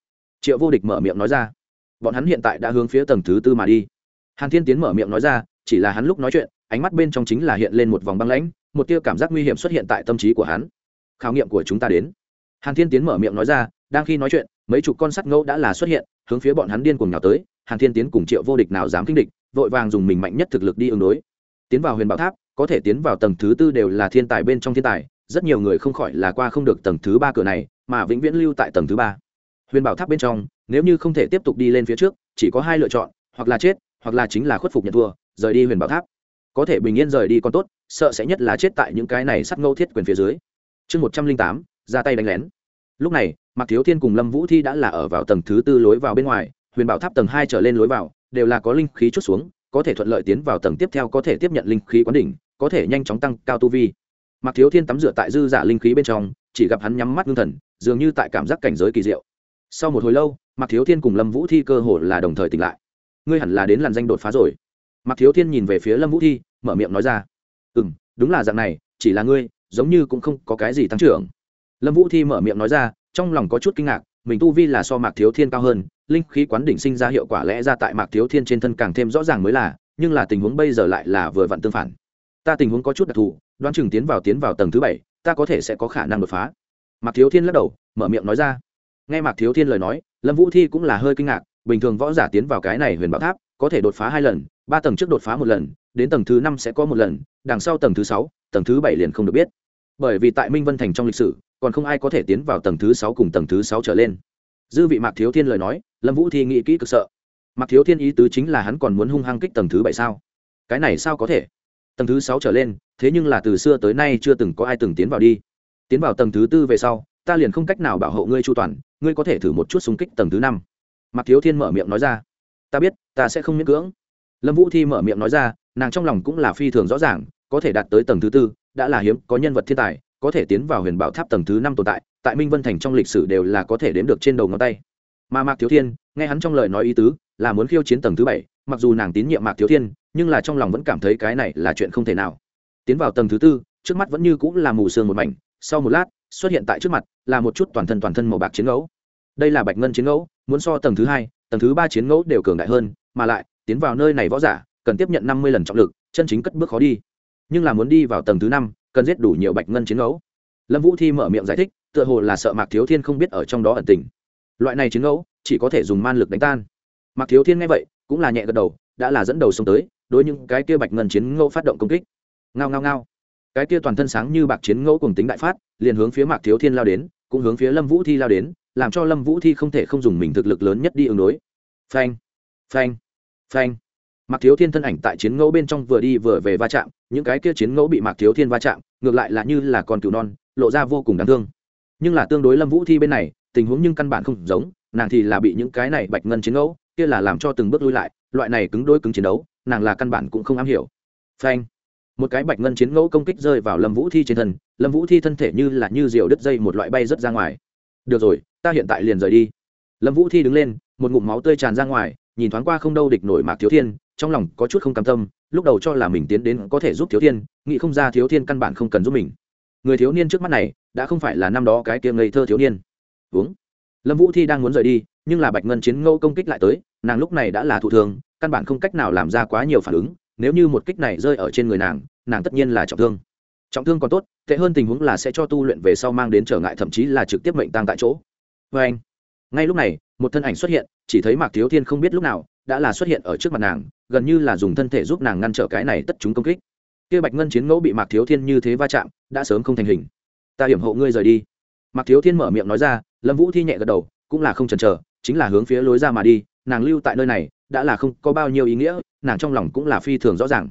Triệu vô địch mở miệng nói ra, bọn hắn hiện tại đã hướng phía tầng thứ tư mà đi. Hàn thiên tiến mở miệng nói ra, chỉ là hắn lúc nói chuyện, ánh mắt bên trong chính là hiện lên một vòng băng lãnh, một tia cảm giác nguy hiểm xuất hiện tại tâm trí của hắn. Khảo nghiệm của chúng ta đến hàn thiên tiến mở miệng nói ra, đang khi nói chuyện, mấy chục con sắt ngẫu đã là xuất hiện, hướng phía bọn hắn điên cùng nhào tới, hàn thiên tiến cùng triệu vô địch nào dám kinh địch, vội vàng dùng mình mạnh nhất thực lực đi ứng đối. Tiến vào huyền bảo tháp, có thể tiến vào tầng thứ tư đều là thiên tài bên trong thiên tài, rất nhiều người không khỏi là qua không được tầng thứ ba cửa này, mà vĩnh viễn lưu tại tầng thứ ba. Huyền bảo tháp bên trong, nếu như không thể tiếp tục đi lên phía trước, chỉ có hai lựa chọn, hoặc là chết, hoặc là chính là khuất phục nhận thua, rời đi huyền bảo tháp. Có thể bình yên rời đi còn tốt, sợ sẽ nhất là chết tại những cái này sắt ngẫu thiết quyền phía dưới. Chương một trăm linh tám ra tay đánh lén. Lúc này, mạc thiếu thiên cùng lâm vũ thi đã là ở vào tầng thứ tư lối vào bên ngoài, huyền bảo tháp tầng hai trở lên lối vào, đều là có linh khí chút xuống, có thể thuận lợi tiến vào tầng tiếp theo có thể tiếp nhận linh khí quán đỉnh, có thể nhanh chóng tăng cao tu vi. Mạc thiếu thiên tắm rửa tại dư giả linh khí bên trong, chỉ gặp hắn nhắm mắt ngưng thần, dường như tại cảm giác cảnh giới kỳ diệu. Sau một hồi lâu, mạc thiếu thiên cùng lâm vũ thi cơ hồ là đồng thời tỉnh lại. Ngươi hẳn là đến làn danh đột phá rồi. Mạc thiếu thiên nhìn về phía lâm vũ thi, mở miệng nói ra. Ừ m đúng là dạng này, chỉ là ngươi, giống như cũng không có cái gì tăng trưởng lâm vũ thi mở miệng nói ra, trong lòng có chút kinh ngạc, mình tu vi là so mạc thiếu thiên cao hơn, linh khí quán đỉnh sinh ra hiệu quả lẽ ra tại mạc thiếu thiên trên thân càng thêm rõ ràng mới là, nhưng là tình huống bây giờ lại là vừa vặn tương phản. Ta tình huống có chút đặc thù, đoán chừng tiến vào tiến vào tầng thứ bảy, ta có thể sẽ có khả năng đột phá. Mạc thiếu thiên lắc đầu, mở miệng nói ra. Nghe mạc thiếu thiên lời nói, lâm vũ thi cũng là hơi kinh ngạc, bình thường võ giả tiến vào cái này huyền bảo tháp, có thể đột phá hai lần, ba tầng trước đột phá một lần, đến tầng thứ năm sẽ có một lần, đằng sau tầng thứ sáu, tầng thứ bảy liền không được biết. Bởi vì tại minh vân thành trong lịch sử còn không ai có thể tiến vào tầng thứ sáu cùng tầng thứ sáu trở lên. Dư vị mạc thiếu thiên lời nói, lâm vũ thi nghĩ kỹ cực sợ. Mạc thiếu thiên ý tứ chính là hắn còn muốn hung hăng kích tầng thứ bảy sao? Cái này sao có thể? Tầng thứ sáu trở lên, thế nhưng là từ xưa tới nay chưa từng có ai từng tiến vào đi. Tiến vào tầng thứ tư về sau, ta liền không cách nào bảo hộ ngươi chu toàn, ngươi có thể thử một chút xung kích tầng thứ năm. Mạc thiếu thiên mở miệng nói ra. Ta biết, ta sẽ không miễn cưỡng. Lâm vũ thi mở miệng nói ra, nàng trong lòng cũng là phi thường rõ ràng, có thể đạt tới tầng thứ tư, đã là hiếm, có nhân vật thiên tài có thể tiến vào huyền bảo tháp tầng thứ năm tồn tại tại minh vân thành trong lịch sử đều là có thể đếm được trên đầu ngón tay. Mà mạc thiếu thiên, nghe hắn trong lời nói ý tứ, là muốn khiêu chiến tầng thứ bảy, mặc dù nàng tín nhiệm mạc thiếu thiên, nhưng là trong lòng vẫn cảm thấy cái này là chuyện không thể nào. Tiến vào tầng thứ tư, trước mắt vẫn như cũng là mù sương một mảnh, sau một lát, xuất hiện tại trước mặt, là một chút toàn thân toàn thân màu bạc chiến ngẫu. Đây là bạch ngân chiến ngẫu, muốn so tầng thứ hai, tầng thứ ba chiến ngẫu đều cường đại hơn, mà lại, tiến vào nơi này võ giả, cần tiếp nhận năm mươi lần trọng lực, chân chính cất bước khó đi. Nhưng là muốn đi vào tầng thứ năm cần giết đủ nhiều bạch ngân chiến ngẫu. Lâm vũ thi mở miệng giải thích, tựa hồ là sợ mạc thiếu thiên không biết ở trong đó ẩn tình. Loại này chiến ngẫu, chỉ có thể dùng man lực đánh tan. Mạc thiếu thiên nghe vậy, cũng là nhẹ gật đầu, đã là dẫn đầu xông tới, đối những cái kia bạch ngân chiến ngẫu phát động công kích. Ngao ngao ngao. Cái kia toàn thân sáng như bạc chiến ngẫu cùng tính đại phát, liền hướng phía mạc thiếu thiên lao đến, cũng hướng phía lâm vũ thi lao đến, làm cho lâm vũ thi không thể không dùng mình thực lực lớn nhất đi ứng đối. Phanh phanh phanh mạc thiếu thiên thân ảnh tại chiến ngẫu bên trong vừa đi vừa về va chạm, những cái kia chiến ngẫu bị mạc thiếu thiên va chạm, ngược lại là như là con cừu non, lộ ra vô cùng đáng thương. Nhưng là tương đối lâm vũ thi bên này, tình huống nhưng căn bản không giống, nàng thì là bị những cái này bạch ngân chiến ngẫu, kia là làm cho từng bước lui lại, loại này cứng đôi cứng chiến đấu, nàng là căn bản cũng không am hiểu. Phanh! Một cái bạch ngân chiến ngẫu công kích rơi vào lâm vũ thi trên thân, lâm vũ thi thân thể như là như diều đứt dây một loại bay rớt ra ngoài. Được rồi, ta hiện tại liền rời đi. Lâm vũ thi đứng lên, một ngụm máu tươi tràn ra ngoài, nhìn thoáng qua không đâu địch nổi mạc thiếu thiên trong lòng có chút không cam tâm, lúc đầu cho là mình tiến đến có thể giúp thiếu thiên, nghĩ không ra thiếu thiên căn bản không cần giúp mình. Người thiếu niên trước mắt này, đã không phải là năm đó cái tiệm ngây thơ thiếu niên. Uống. Lâm vũ thi đang muốn rời đi, nhưng là bạch ngân chiến ngẫu công kích lại tới, nàng lúc này đã là thụ thường căn bản không cách nào làm ra quá nhiều phản ứng, nếu như một kích này rơi ở trên người nàng nàng tất nhiên là trọng thương. Trọng thương còn tốt, tệ hơn tình huống là sẽ cho tu luyện về sau mang đến trở ngại, thậm chí là trực tiếp mệnh tăng tại chỗ. Vê anh ngay lúc này, một thân ảnh xuất hiện chỉ thấy mạc thiếu thiên không biết lúc nào đã là xuất hiện ở trước mặt nàng, gần như là dùng thân thể giúp nàng ngăn trở cái này tất chúng công kích. Kia bạch ngân chiến ngẫu bị mạc thiếu thiên như thế va chạm, đã sớm không thành hình. Ta hiểm hộ ngươi rời đi. Mạc thiếu thiên mở miệng nói ra, lâm vũ thi nhẹ gật đầu, cũng là không chần chờ, chính là hướng phía lối ra mà đi, nàng lưu tại nơi này đã là không có bao nhiêu ý nghĩa, nàng trong lòng cũng là phi thường rõ ràng.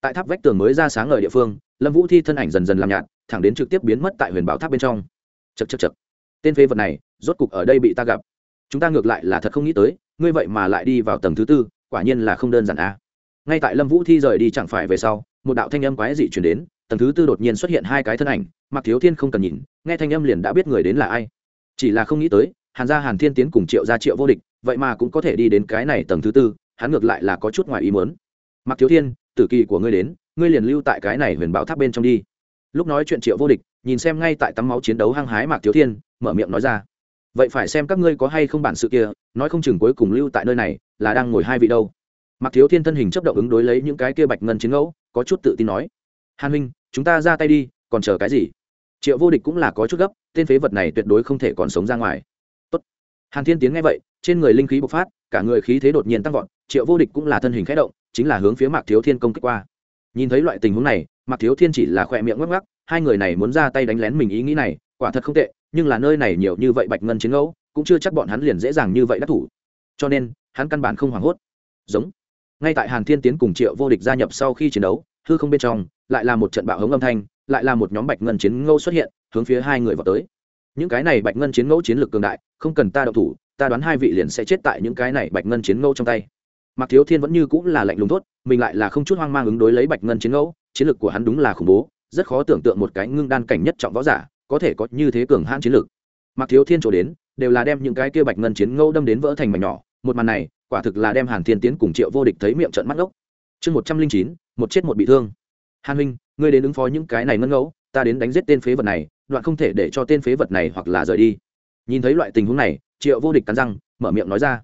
Tại tháp vách tường mới ra sáng ở địa phương, lâm vũ thi thân ảnh dần dần làm nhạt, thẳng đến trực tiếp biến mất tại huyền bảo tháp bên trong. Chật chật chật tên phế vật này rốt cục ở đây bị ta gặp chúng ta ngược lại là thật không nghĩ tới, ngươi vậy mà lại đi vào tầng thứ tư, quả nhiên là không đơn giản a à. ngay tại lâm vũ thi rời đi chẳng phải về sau, một đạo thanh âm quái dị chuyển đến, tầng thứ tư đột nhiên xuất hiện hai cái thân ảnh mặc thiếu thiên không cần nhìn, nghe thanh âm liền đã biết người đến là ai. Chỉ là không nghĩ tới, hàn gia hàn thiên tiến cùng triệu gia triệu vô địch, vậy mà cũng có thể đi đến cái này tầng thứ tư, hắn ngược lại là có chút ngoài ý muốn. Mặc thiếu thiên, tử kỳ của ngươi đến, ngươi liền lưu tại cái này huyền bảo tháp bên trong đi. Lúc nói chuyện triệu vô địch, nhìn xem ngay tại tắm máu chiến đấu hăng hái mạc thiếu thiên, mở miệng nói ra vậy phải xem các ngươi có hay không bản sự kia, nói không chừng cuối cùng lưu tại nơi này là đang ngồi hai vị đâu. Mặc thiếu thiên thân hình chấp động ứng đối lấy những cái kia bạch ngân chiến ngẫu, có chút tự tin nói, hàn huynh, chúng ta ra tay đi, còn chờ cái gì? Triệu vô địch cũng là có chút gấp, tên phế vật này tuyệt đối không thể còn sống ra ngoài. Tốt. hàn thiên tiến nghe vậy, trên người linh khí bộc phát, cả người khí thế đột nhiên tăng vọt, triệu vô địch cũng là thân hình khẽ động, chính là hướng phía mạc thiếu thiên công kích qua. Nhìn thấy loại tình huống này, mạc thiếu thiên chỉ là khỏe miệng ngắc ngắc, hai người này muốn ra tay đánh lén mình ý nghĩ này, quả thật không tệ nhưng là nơi này nhiều như vậy bạch ngân chiến ngẫu cũng chưa chắc bọn hắn liền dễ dàng như vậy đắc thủ. Cho nên hắn căn bản không hoảng hốt. Giống. Ngay tại hàn thiên tiến cùng triệu vô địch gia nhập sau khi chiến đấu hư không bên trong lại là một trận bạo hống âm thanh lại là một nhóm bạch ngân chiến ngẫu xuất hiện hướng phía hai người vào tới. Những cái này bạch ngân chiến ngẫu chiến lược cường đại không cần ta đậu thủ ta đoán hai vị liền sẽ chết tại những cái này bạch ngân chiến ngẫu trong tay. Mạc Thiếu Thiên vẫn như cũng là lạnh lùng tốt, mình lại là không chút hoang mang ứng đối lấy Bạch Ngân chiến ngẫu, chiến lược của hắn đúng là khủng bố, rất khó tưởng tượng một cái ngưng đan cảnh nhất trọng võ giả, có thể có như thế cường hãn chiến lược. Mạc Thiếu Thiên chỗ đến, đều là đem những cái kia Bạch Ngân chiến ngâu đâm đến vỡ thành mảnh nhỏ, một màn này, quả thực là đem Hàn Thiên Tiến cùng Triệu Vô Địch thấy miệng trợn mắt ốc. Chương một trăm linh chín, một chết một bị thương. Hàn huynh, ngươi đến ứng phó những cái này ngân ngẫu, ta đến đánh giết tên phế vật này, đoạn không thể để cho tên phế vật này hoặc là rời đi. Nhìn thấy loại tình huống này, Triệu Vô Địch cắn răng, mở miệng nói ra: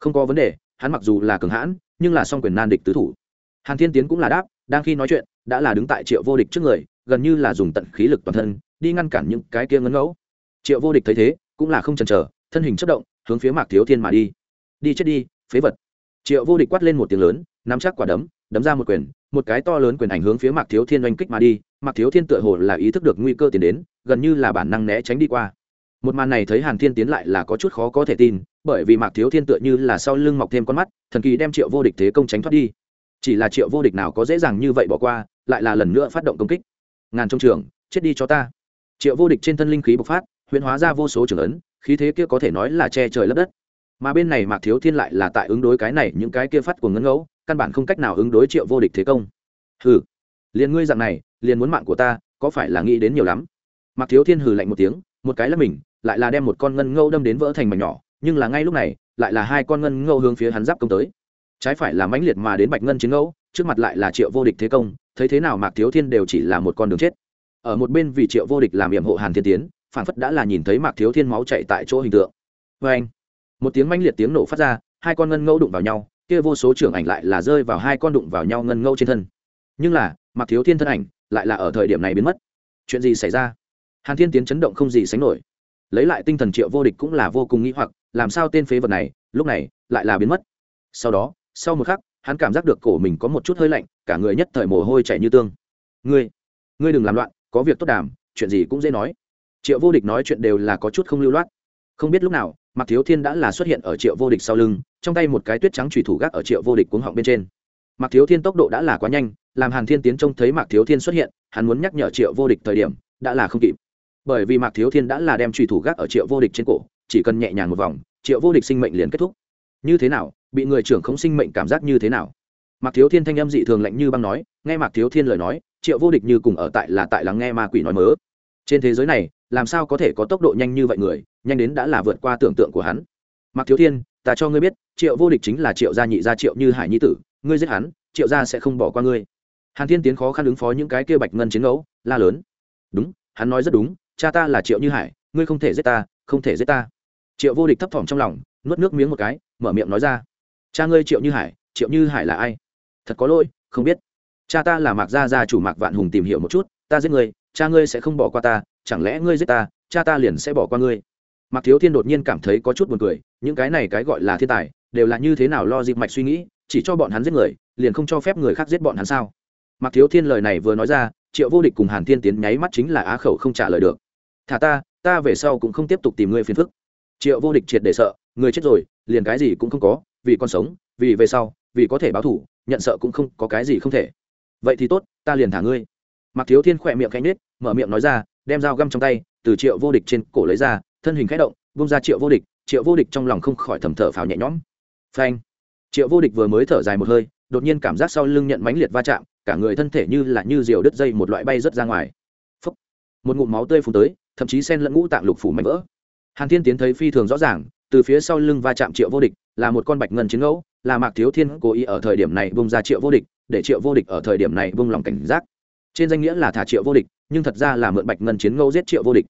"Không có vấn đề, hắn mặc dù là cường hãn nhưng là song quyền nan địch tứ thủ hàn thiên tiến cũng là đáp đang khi nói chuyện đã là đứng tại triệu vô địch trước người gần như là dùng tận khí lực toàn thân đi ngăn cản những cái kia ngấn ngẫu. Triệu vô địch thấy thế, cũng là không chần chờ, thân hình chất động, hướng phía mạc thiếu thiên mà đi. Đi chết đi, phế vật. Triệu vô địch quát lên một tiếng lớn, nắm chắc quả đấm đấm ra một quyền, một cái to lớn quyền ảnh hướng phía mạc thiếu thiên oanh kích mà đi. Mạc thiếu thiên tựa hồ là ý thức được nguy cơ tiến đến, gần như là bản năng né tránh đi qua. Một màn này thấy hàn thiên tiến lại là có chút khó có thể tin, bởi vì mạc thiếu thiên tựa như là sau lưng mọc thêm con mắt, thần kỳ đem triệu vô địch thế công tránh thoát đi. Chỉ là triệu vô địch nào có dễ dàng như vậy bỏ qua, lại là lần nữa phát động công kích. Ngàn trong trường, chết đi cho ta triệu vô địch trên thân linh khí bộc phát, huyễn hóa ra vô số trường ấn, khí thế kia có thể nói là che trời lấp đất. Mà bên này mạc thiếu thiên lại là tại ứng đối cái này, những cái kia phát của ngân ngẫu, căn bản không cách nào ứng đối triệu vô địch thế công. Hừ, liền ngươi dạng này, liền muốn mạng của ta, có phải là nghĩ đến nhiều lắm? Mạc thiếu thiên hừ lạnh một tiếng, một cái là mình, lại là đem một con ngân ngâu đâm đến vỡ thành mảnh nhỏ, nhưng là ngay lúc này, lại là hai con ngân ngâu hướng phía hắn giáp công tới. Trái phải là mãnh liệt mà đến bạch ngân chiến ngẫu, trước mặt lại là triệu vô địch thế công, thấy thế nào mạc thiếu thiên đều chỉ là một con đường chết ở một bên vì triệu vô địch làm nhiệm hộ hàn thiên tiến phản phất đã là nhìn thấy mạc thiếu thiên máu chạy tại chỗ hình tượng. Vê anh, một tiếng manh liệt tiếng nổ phát ra, hai con ngân ngâu đụng vào nhau, kia vô số trưởng ảnh lại là rơi vào hai con đụng vào nhau ngân ngâu trên thân. Nhưng là, mạc thiếu thiên thân ảnh lại là ở thời điểm này biến mất. Chuyện gì xảy ra? Hàn thiên tiến chấn động không gì sánh nổi. Lấy lại tinh thần triệu vô địch cũng là vô cùng nghĩ hoặc, làm sao tên phế vật này, lúc này, lại là biến mất? Sau đó, sau một khắc, hắn cảm giác được cổ mình có một chút hơi lạnh, cả người nhất thời mồ hôi chảy như tương. Ngươi ngươi đừng làm loạn có việc tốt đàm, chuyện gì cũng dễ nói. Triệu vô địch nói chuyện đều là có chút không lưu loát. Không biết lúc nào, mạc thiếu thiên đã là xuất hiện ở triệu vô địch sau lưng, trong tay một cái tuyết trắng trùy thủ gác ở triệu vô địch cuống họng bên trên. Mạc thiếu thiên tốc độ đã là quá nhanh, làm hàn thiên tiến trông thấy mạc thiếu thiên xuất hiện, hắn muốn nhắc nhở triệu vô địch thời điểm, đã là không kịp. Bởi vì mạc thiếu thiên đã là đem trùy thủ gác ở triệu vô địch trên cổ, chỉ cần nhẹ nhàng một vòng, triệu vô địch sinh mệnh liền kết thúc. Như thế nào, bị người trưởng không sinh mệnh cảm giác như thế nào? Mạc thiếu thiên thanh âm dị thường lạnh như băng nói, nghe mạc thiếu thiên lời nói triệu vô địch như cùng ở tại là tại lắng nghe ma quỷ nói mớ. Trên thế giới này, làm sao có thể có tốc độ nhanh như vậy người, nhanh đến đã là vượt qua tưởng tượng của hắn. Mặc thiếu thiên, ta cho ngươi biết, triệu vô địch chính là triệu gia nhị gia triệu như hải nhi tử, ngươi giết hắn, triệu gia sẽ không bỏ qua ngươi. Hàn thiên tiến khó khăn ứng phó những cái kia bạch ngân chiến ngẫu la lớn. Đúng, hắn nói rất đúng, cha ta là triệu như hải, ngươi không thể giết ta, không thể giết ta. Triệu vô địch thấp thỏm trong lòng, nuốt nước miếng một cái, mở miệng nói ra. Cha ngươi triệu như hải, triệu như hải là ai? Thật có lỗi, không biết cha ta là mạc gia gia chủ mạc vạn hùng tìm hiểu một chút, ta giết ngươi, cha ngươi sẽ không bỏ qua ta, chẳng lẽ ngươi giết ta, cha ta liền sẽ bỏ qua ngươi? Mạc thiếu thiên đột nhiên cảm thấy có chút buồn cười, những cái này cái gọi là thiên tài, đều là như thế nào lo dịp mạch suy nghĩ, chỉ cho bọn hắn giết người, liền không cho phép người khác giết bọn hắn sao? Mạc thiếu thiên lời này vừa nói ra, triệu vô địch cùng hàn thiên tiến nháy mắt chính là á khẩu không trả lời được. Thả ta ta về sau cũng không tiếp tục tìm ngươi phiền phức. Triệu vô địch triệt để sợ, người chết rồi, liền cái gì cũng không có, vì còn sống, vì về sau, vì có thể báo thủ nhận sợ cũng không có cái gì không thể vậy thì tốt, ta liền thả ngươi. Mặc thiếu thiên khỏe miệng cánh nết mở miệng nói ra, đem dao găm trong tay, từ triệu vô địch trên cổ lấy ra, thân hình khẽ động bung ra triệu vô địch, triệu vô địch trong lòng không khỏi thầm thở phào nhẹ nhõm. Phanh! Triệu vô địch vừa mới thở dài một hơi, đột nhiên cảm giác sau lưng nhận mánh liệt va chạm, cả người thân thể như là như diều đứt dây một loại bay rớt ra ngoài. Phúc. một ngụm máu tươi phun tới, thậm chí sen lẫn ngũ tạng lục phủ mạnh vỡ. Hàn thiên tiến thấy phi thường rõ ràng, từ phía sau lưng va chạm triệu vô địch, là một con bạch ngân chiến ngẫu, là mạc thiếu thiên cố ý ở thời điểm này bung ra triệu vô địch để triệu vô địch ở thời điểm này vung lòng cảnh giác. Trên danh nghĩa là thả triệu vô địch, nhưng thật ra là mượn bạch ngân chiến ngẫu giết triệu vô địch.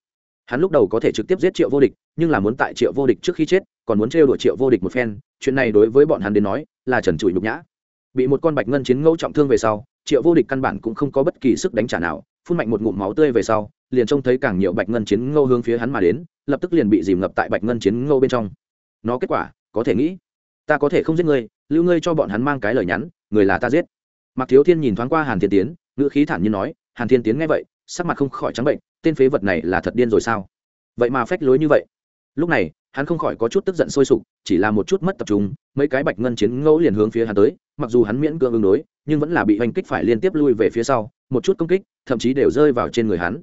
Hắn lúc đầu có thể trực tiếp giết triệu vô địch, nhưng là muốn tại triệu vô địch trước khi chết, còn muốn trêu đuổi triệu vô địch một phen, chuyện này đối với bọn hắn đến nói, là trần trụi nhục nhã. Bị một con bạch ngân chiến ngẫu trọng thương về sau, triệu vô địch căn bản cũng không có bất kỳ sức đánh trả nào, phun mạnh một ngụm máu tươi về sau, liền trông thấy càng nhiều bạch ngân chiến ngâu hướng phía hắn mà đến, lập tức liền bị dìm ngập tại bạch ngân chiến ngâu bên trong. Nó kết quả, có thể nghĩ, ta có thể không giết ngươi, lưu ngươi cho bọn hắn mang cái lời nhắn, người là ta giết mặc thiếu thiên nhìn thoáng qua hàn thiên tiến, ngữ khí thản nhiên nói, hàn thiên tiến nghe vậy, sắc mặt không khỏi trắng bệnh, tên phế vật này là thật điên rồi sao? Vậy mà phách lối như vậy. Lúc này, hắn không khỏi có chút tức giận sôi sục, chỉ là một chút mất tập trung, mấy cái bạch ngân chiến ngẫu liền hướng phía hắn tới, mặc dù hắn miễn cưỡng ứng đối, nhưng vẫn là bị hành kích phải liên tiếp lui về phía sau, một chút công kích, thậm chí đều rơi vào trên người hắn.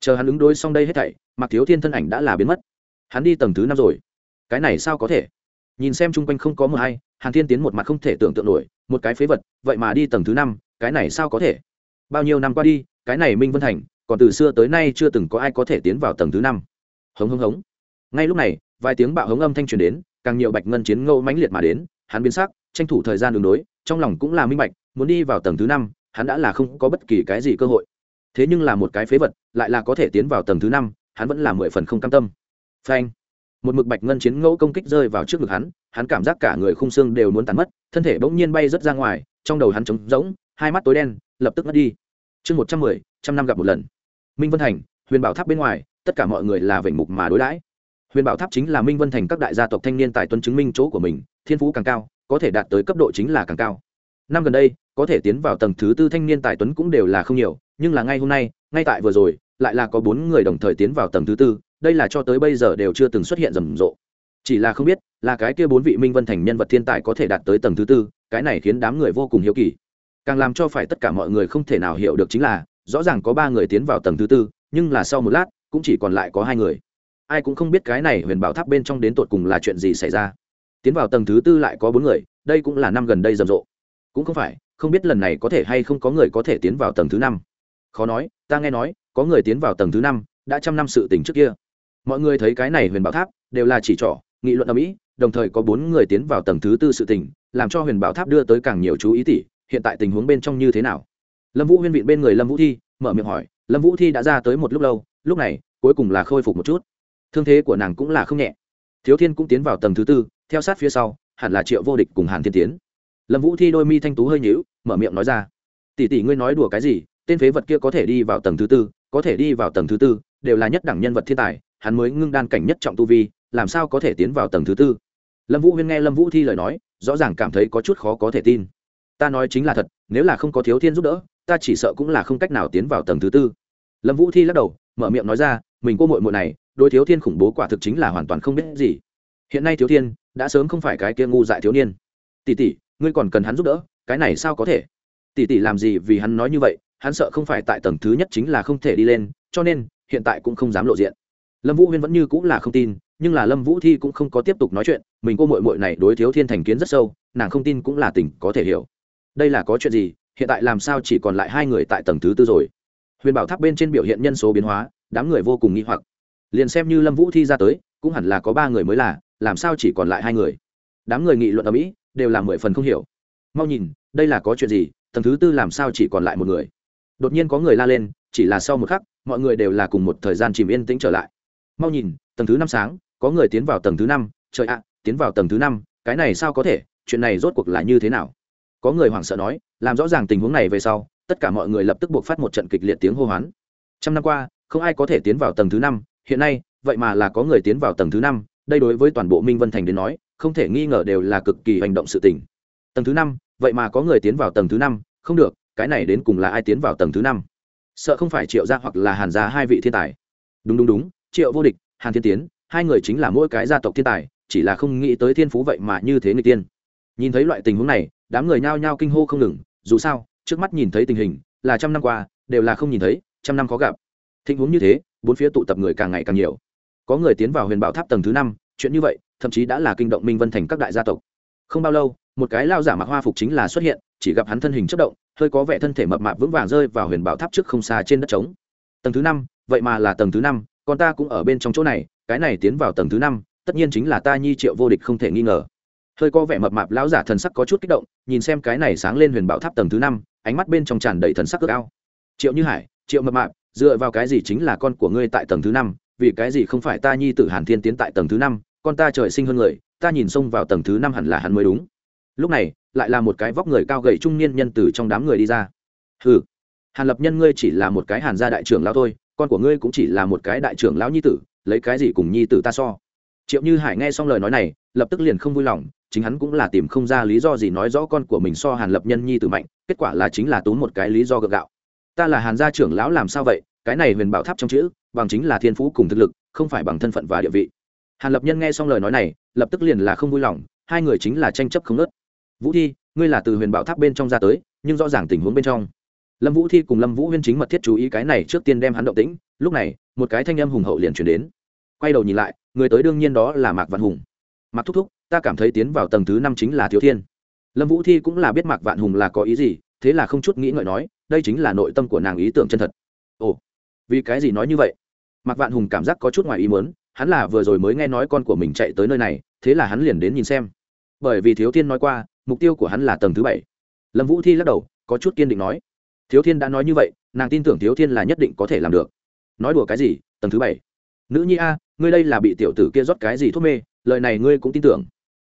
Chờ hắn ứng đối xong đây hết thảy mặc thiếu thiên thân ảnh đã là biến mất. Hắn đi tầng thứ năm rồi. Cái này sao có thể? Nhìn xem chung quanh không có mờ hay, hàn thiên tiến một mặt không thể tưởng tượng nổi, một cái phế vật, vậy mà đi tầng thứ năm, cái này sao có thể? Bao nhiêu năm qua đi, cái này minh vân thành, còn từ xưa tới nay chưa từng có ai có thể tiến vào tầng thứ năm. Hống hống hống. Ngay lúc này, vài tiếng bạo hống âm thanh truyền đến, càng nhiều bạch ngân chiến ngẫu mãnh liệt mà đến, hắn biến sắc, tranh thủ thời gian đường đối, trong lòng cũng là minh bạch, muốn đi vào tầng thứ năm, hắn đã là không có bất kỳ cái gì cơ hội. Thế nhưng là một cái phế vật, lại là có thể tiến vào tầng thứ năm, hắn vẫn là mười phần không cam tâm. Phanh một mực bạch ngân chiến ngẫu công kích rơi vào trước ngực hắn hắn cảm giác cả người khung xương đều muốn tàn mất, thân thể bỗng nhiên bay rớt ra ngoài, trong đầu hắn trống rỗng, hai mắt tối đen, lập tức mất đi. Chương một trăm mười, trăm năm gặp một lần. Minh vân thành, huyền bảo tháp bên ngoài, tất cả mọi người là vểnh mục mà đối đãi. Huyền bảo tháp chính là minh vân thành các đại gia tộc thanh niên tài tuân chứng minh chỗ của mình, thiên phú càng cao, có thể đạt tới cấp độ chính là càng cao. Năm gần đây, có thể tiến vào tầng thứ tư thanh niên tài tuấn cũng đều là không nhiều, nhưng là ngay hôm nay, ngay tại vừa rồi, lại là có bốn người đồng thời tiến vào tầng thứ tư đây là cho tới bây giờ đều chưa từng xuất hiện rầm rộ. Chỉ là không biết, là cái kia bốn vị minh vân thành nhân vật thiên tài có thể đạt tới tầng thứ tư, cái này khiến đám người vô cùng hiếu kỳ. Càng làm cho phải tất cả mọi người không thể nào hiểu được chính là, rõ ràng có ba người tiến vào tầng thứ tư, nhưng là sau một lát, cũng chỉ còn lại có hai người. Ai cũng không biết cái này huyền bảo tháp bên trong đến tột cùng là chuyện gì xảy ra. Tiến vào tầng thứ tư lại có bốn người, đây cũng là năm gần đây rầm rộ. Cũng không phải, không biết lần này có thể hay không có người có thể tiến vào tầng thứ năm. Khó nói, ta nghe nói, có người tiến vào tầng thứ năm, đã trăm năm sự tình trước kia mọi người thấy cái này huyền bảo tháp, đều là chỉ trỏ, nghị luận ở mỹ đồng thời có bốn người tiến vào tầng thứ tư sự tình, làm cho huyền bảo tháp đưa tới càng nhiều chú ý tỷ hiện tại tình huống bên trong như thế nào? Lâm vũ huyên vịn bên người lâm vũ thi, mở miệng hỏi, lâm vũ thi đã ra tới một lúc lâu, lúc này, cuối cùng là khôi phục một chút. Thương thế của nàng cũng là không nhẹ. Thiếu thiên cũng tiến vào tầng thứ tư, theo sát phía sau, hẳn là triệu vô địch cùng hàn thiên tiến. Lâm vũ thi đôi mi thanh tú hơi nhữu mở miệng nói ra, tỷ tỷ ngươi nói đùa cái gì, tên phế vật kia có thể đi vào tầng thứ tư, có thể đi vào tầng thứ tư, đều là nhất đẳng nhân vật thiên tài hắn mới ngưng đan cảnh nhất trọng tu vi, làm sao có thể tiến vào tầng thứ tư? Lâm vũ huyên nghe lâm vũ thi lời nói, rõ ràng cảm thấy có chút khó có thể tin. Ta nói chính là thật, nếu là không có thiếu thiên giúp đỡ, ta chỉ sợ cũng là không cách nào tiến vào tầng thứ tư. Lâm vũ thi lắc đầu, mở miệng nói ra, mình cô mội mội này đôi thiếu thiên khủng bố quả thực chính là hoàn toàn không biết gì. Hiện nay thiếu thiên, đã sớm không phải cái kia ngu dại thiếu niên. Tỷ tỷ, ngươi còn cần hắn giúp đỡ, cái này sao có thể? Tỷ tỷ làm gì vì hắn nói như vậy, hắn sợ không phải tại tầng thứ nhất chính là không thể đi lên, cho nên, hiện tại cũng không dám lộ diện lâm vũ huyên vẫn như cũng là không tin, nhưng là lâm vũ thi cũng không có tiếp tục nói chuyện, mình cô mội mội này đối thiếu thiên thành kiến rất sâu, nàng không tin cũng là tình có thể hiểu. Đây là có chuyện gì, hiện tại làm sao chỉ còn lại hai người tại tầng thứ tư rồi? Huyền bảo tháp bên trên biểu hiện nhân số biến hóa, đám người vô cùng nghi hoặc. Liền xem như lâm vũ thi ra tới, cũng hẳn là có ba người mới là, làm sao chỉ còn lại hai người? Đám người nghị luận ở mỹ, đều là mười phần không hiểu. Mau nhìn, đây là có chuyện gì, tầng thứ tư làm sao chỉ còn lại một người? Đột nhiên có người la lên, chỉ là sau một khắc, mọi người đều là cùng một thời gian chìm yên tĩnh trở lại mau nhìn, tầng thứ năm sáng, có người tiến vào tầng thứ năm, trời ạ, tiến vào tầng thứ năm, cái này sao có thể, chuyện này rốt cuộc là như thế nào? Có người hoảng sợ nói, làm rõ ràng tình huống này về sau, tất cả mọi người lập tức buộc phát một trận kịch liệt tiếng hô hoán. Trăm năm qua, không ai có thể tiến vào tầng thứ năm, hiện nay, vậy mà là có người tiến vào tầng thứ năm, đây đối với toàn bộ minh vân thành đến nói, không thể nghi ngờ đều là cực kỳ hành động sự tình. Tầng thứ năm, vậy mà có người tiến vào tầng thứ năm, không được, cái này đến cùng là ai tiến vào tầng thứ năm? Sợ không phải triệu gia hoặc là hàn gia hai vị thiên tài. Đúng đúng đúng triệu vô địch, hàn thiên tiến, hai người chính là mỗi cái gia tộc thiên tài, chỉ là không nghĩ tới thiên phú vậy mà như thế người tiên. Nhìn thấy loại tình huống này, đám người nhao nhao kinh hô không ngừng, dù sao, trước mắt nhìn thấy tình hình, là trăm năm qua, đều là không nhìn thấy, trăm năm khó gặp. Tình huống như thế, bốn phía tụ tập người càng ngày càng nhiều. Có người tiến vào huyền bảo tháp tầng thứ năm, chuyện như vậy, thậm chí đã là kinh động minh vân thành các đại gia tộc. Không bao lâu, một cái lao giả mặc hoa phục chính là xuất hiện, chỉ gặp hắn thân hình chất động, hơi có vẻ thân thể mập mạp vững vàng rơi vào huyền bảo tháp trước không xa trên đất trống. Tầng thứ năm, vậy mà là tầng thứ năm con ta cũng ở bên trong chỗ này cái này tiến vào tầng thứ năm tất nhiên chính là ta nhi triệu vô địch không thể nghi ngờ. Hơi có vẻ mập mạp lão giả thần sắc có chút kích động nhìn xem cái này sáng lên huyền bảo tháp tầng thứ năm ánh mắt bên trong tràn đầy thần sắc ước ao triệu như hải triệu mập mạp dựa vào cái gì chính là con của ngươi tại tầng thứ năm vì cái gì không phải ta nhi tử hàn thiên tiến tại tầng thứ năm con ta trời sinh hơn người ta nhìn xông vào tầng thứ năm hẳn là hắn mới đúng. Lúc này lại là một cái vóc người cao gầy trung niên nhân từ trong đám người đi ra. Hừ, hàn lập nhân ngươi chỉ là một cái hàn gia đại trưởng lão thôi con của ngươi cũng chỉ là một cái đại trưởng lão nhi tử, lấy cái gì cùng nhi tử ta so? Triệu như hải nghe xong lời nói này, lập tức liền không vui lòng, chính hắn cũng là tìm không ra lý do gì nói rõ con của mình so hàn lập nhân nhi tử mạnh, kết quả là chính là tú một cái lý do gượng gạo. Ta là hàn gia trưởng lão làm sao vậy? Cái này huyền bảo tháp trong chữ, bằng chính là thiên phú cùng thực lực, không phải bằng thân phận và địa vị. Hàn lập nhân nghe xong lời nói này, lập tức liền là không vui lòng, hai người chính là tranh chấp không nớt vũ thi, ngươi là từ huyền bảo tháp bên trong ra tới, nhưng rõ ràng tình huống bên trong lâm vũ thi cùng lâm vũ huyên chính mật thiết chú ý cái này trước tiên đem hắn động tĩnh, lúc này, một cái thanh âm hùng hậu liền chuyển đến. Quay đầu nhìn lại, người tới đương nhiên đó là mạc vạn hùng. Mạc thúc thúc, ta cảm thấy tiến vào tầng thứ năm chính là thiếu thiên. Lâm vũ thi cũng là biết mạc vạn hùng là có ý gì, thế là không chút nghĩ ngợi nói, đây chính là nội tâm của nàng ý tưởng chân thật. Ồ, vì cái gì nói như vậy? Mạc vạn hùng cảm giác có chút ngoài ý muốn, hắn là vừa rồi mới nghe nói con của mình chạy tới nơi này, thế là hắn liền đến nhìn xem. Bởi vì thiếu thiên nói qua, mục tiêu của hắn là tầng thứ bảy. Lâm vũ thi lắc đầu, có chút kiên định nói thiếu thiên đã nói như vậy, nàng tin tưởng thiếu thiên là nhất định có thể làm được. Nói đùa cái gì, tầng thứ bảy. Nữ nhi a, ngươi đây là bị tiểu tử kia rót cái gì thuốc mê, lời này ngươi cũng tin tưởng.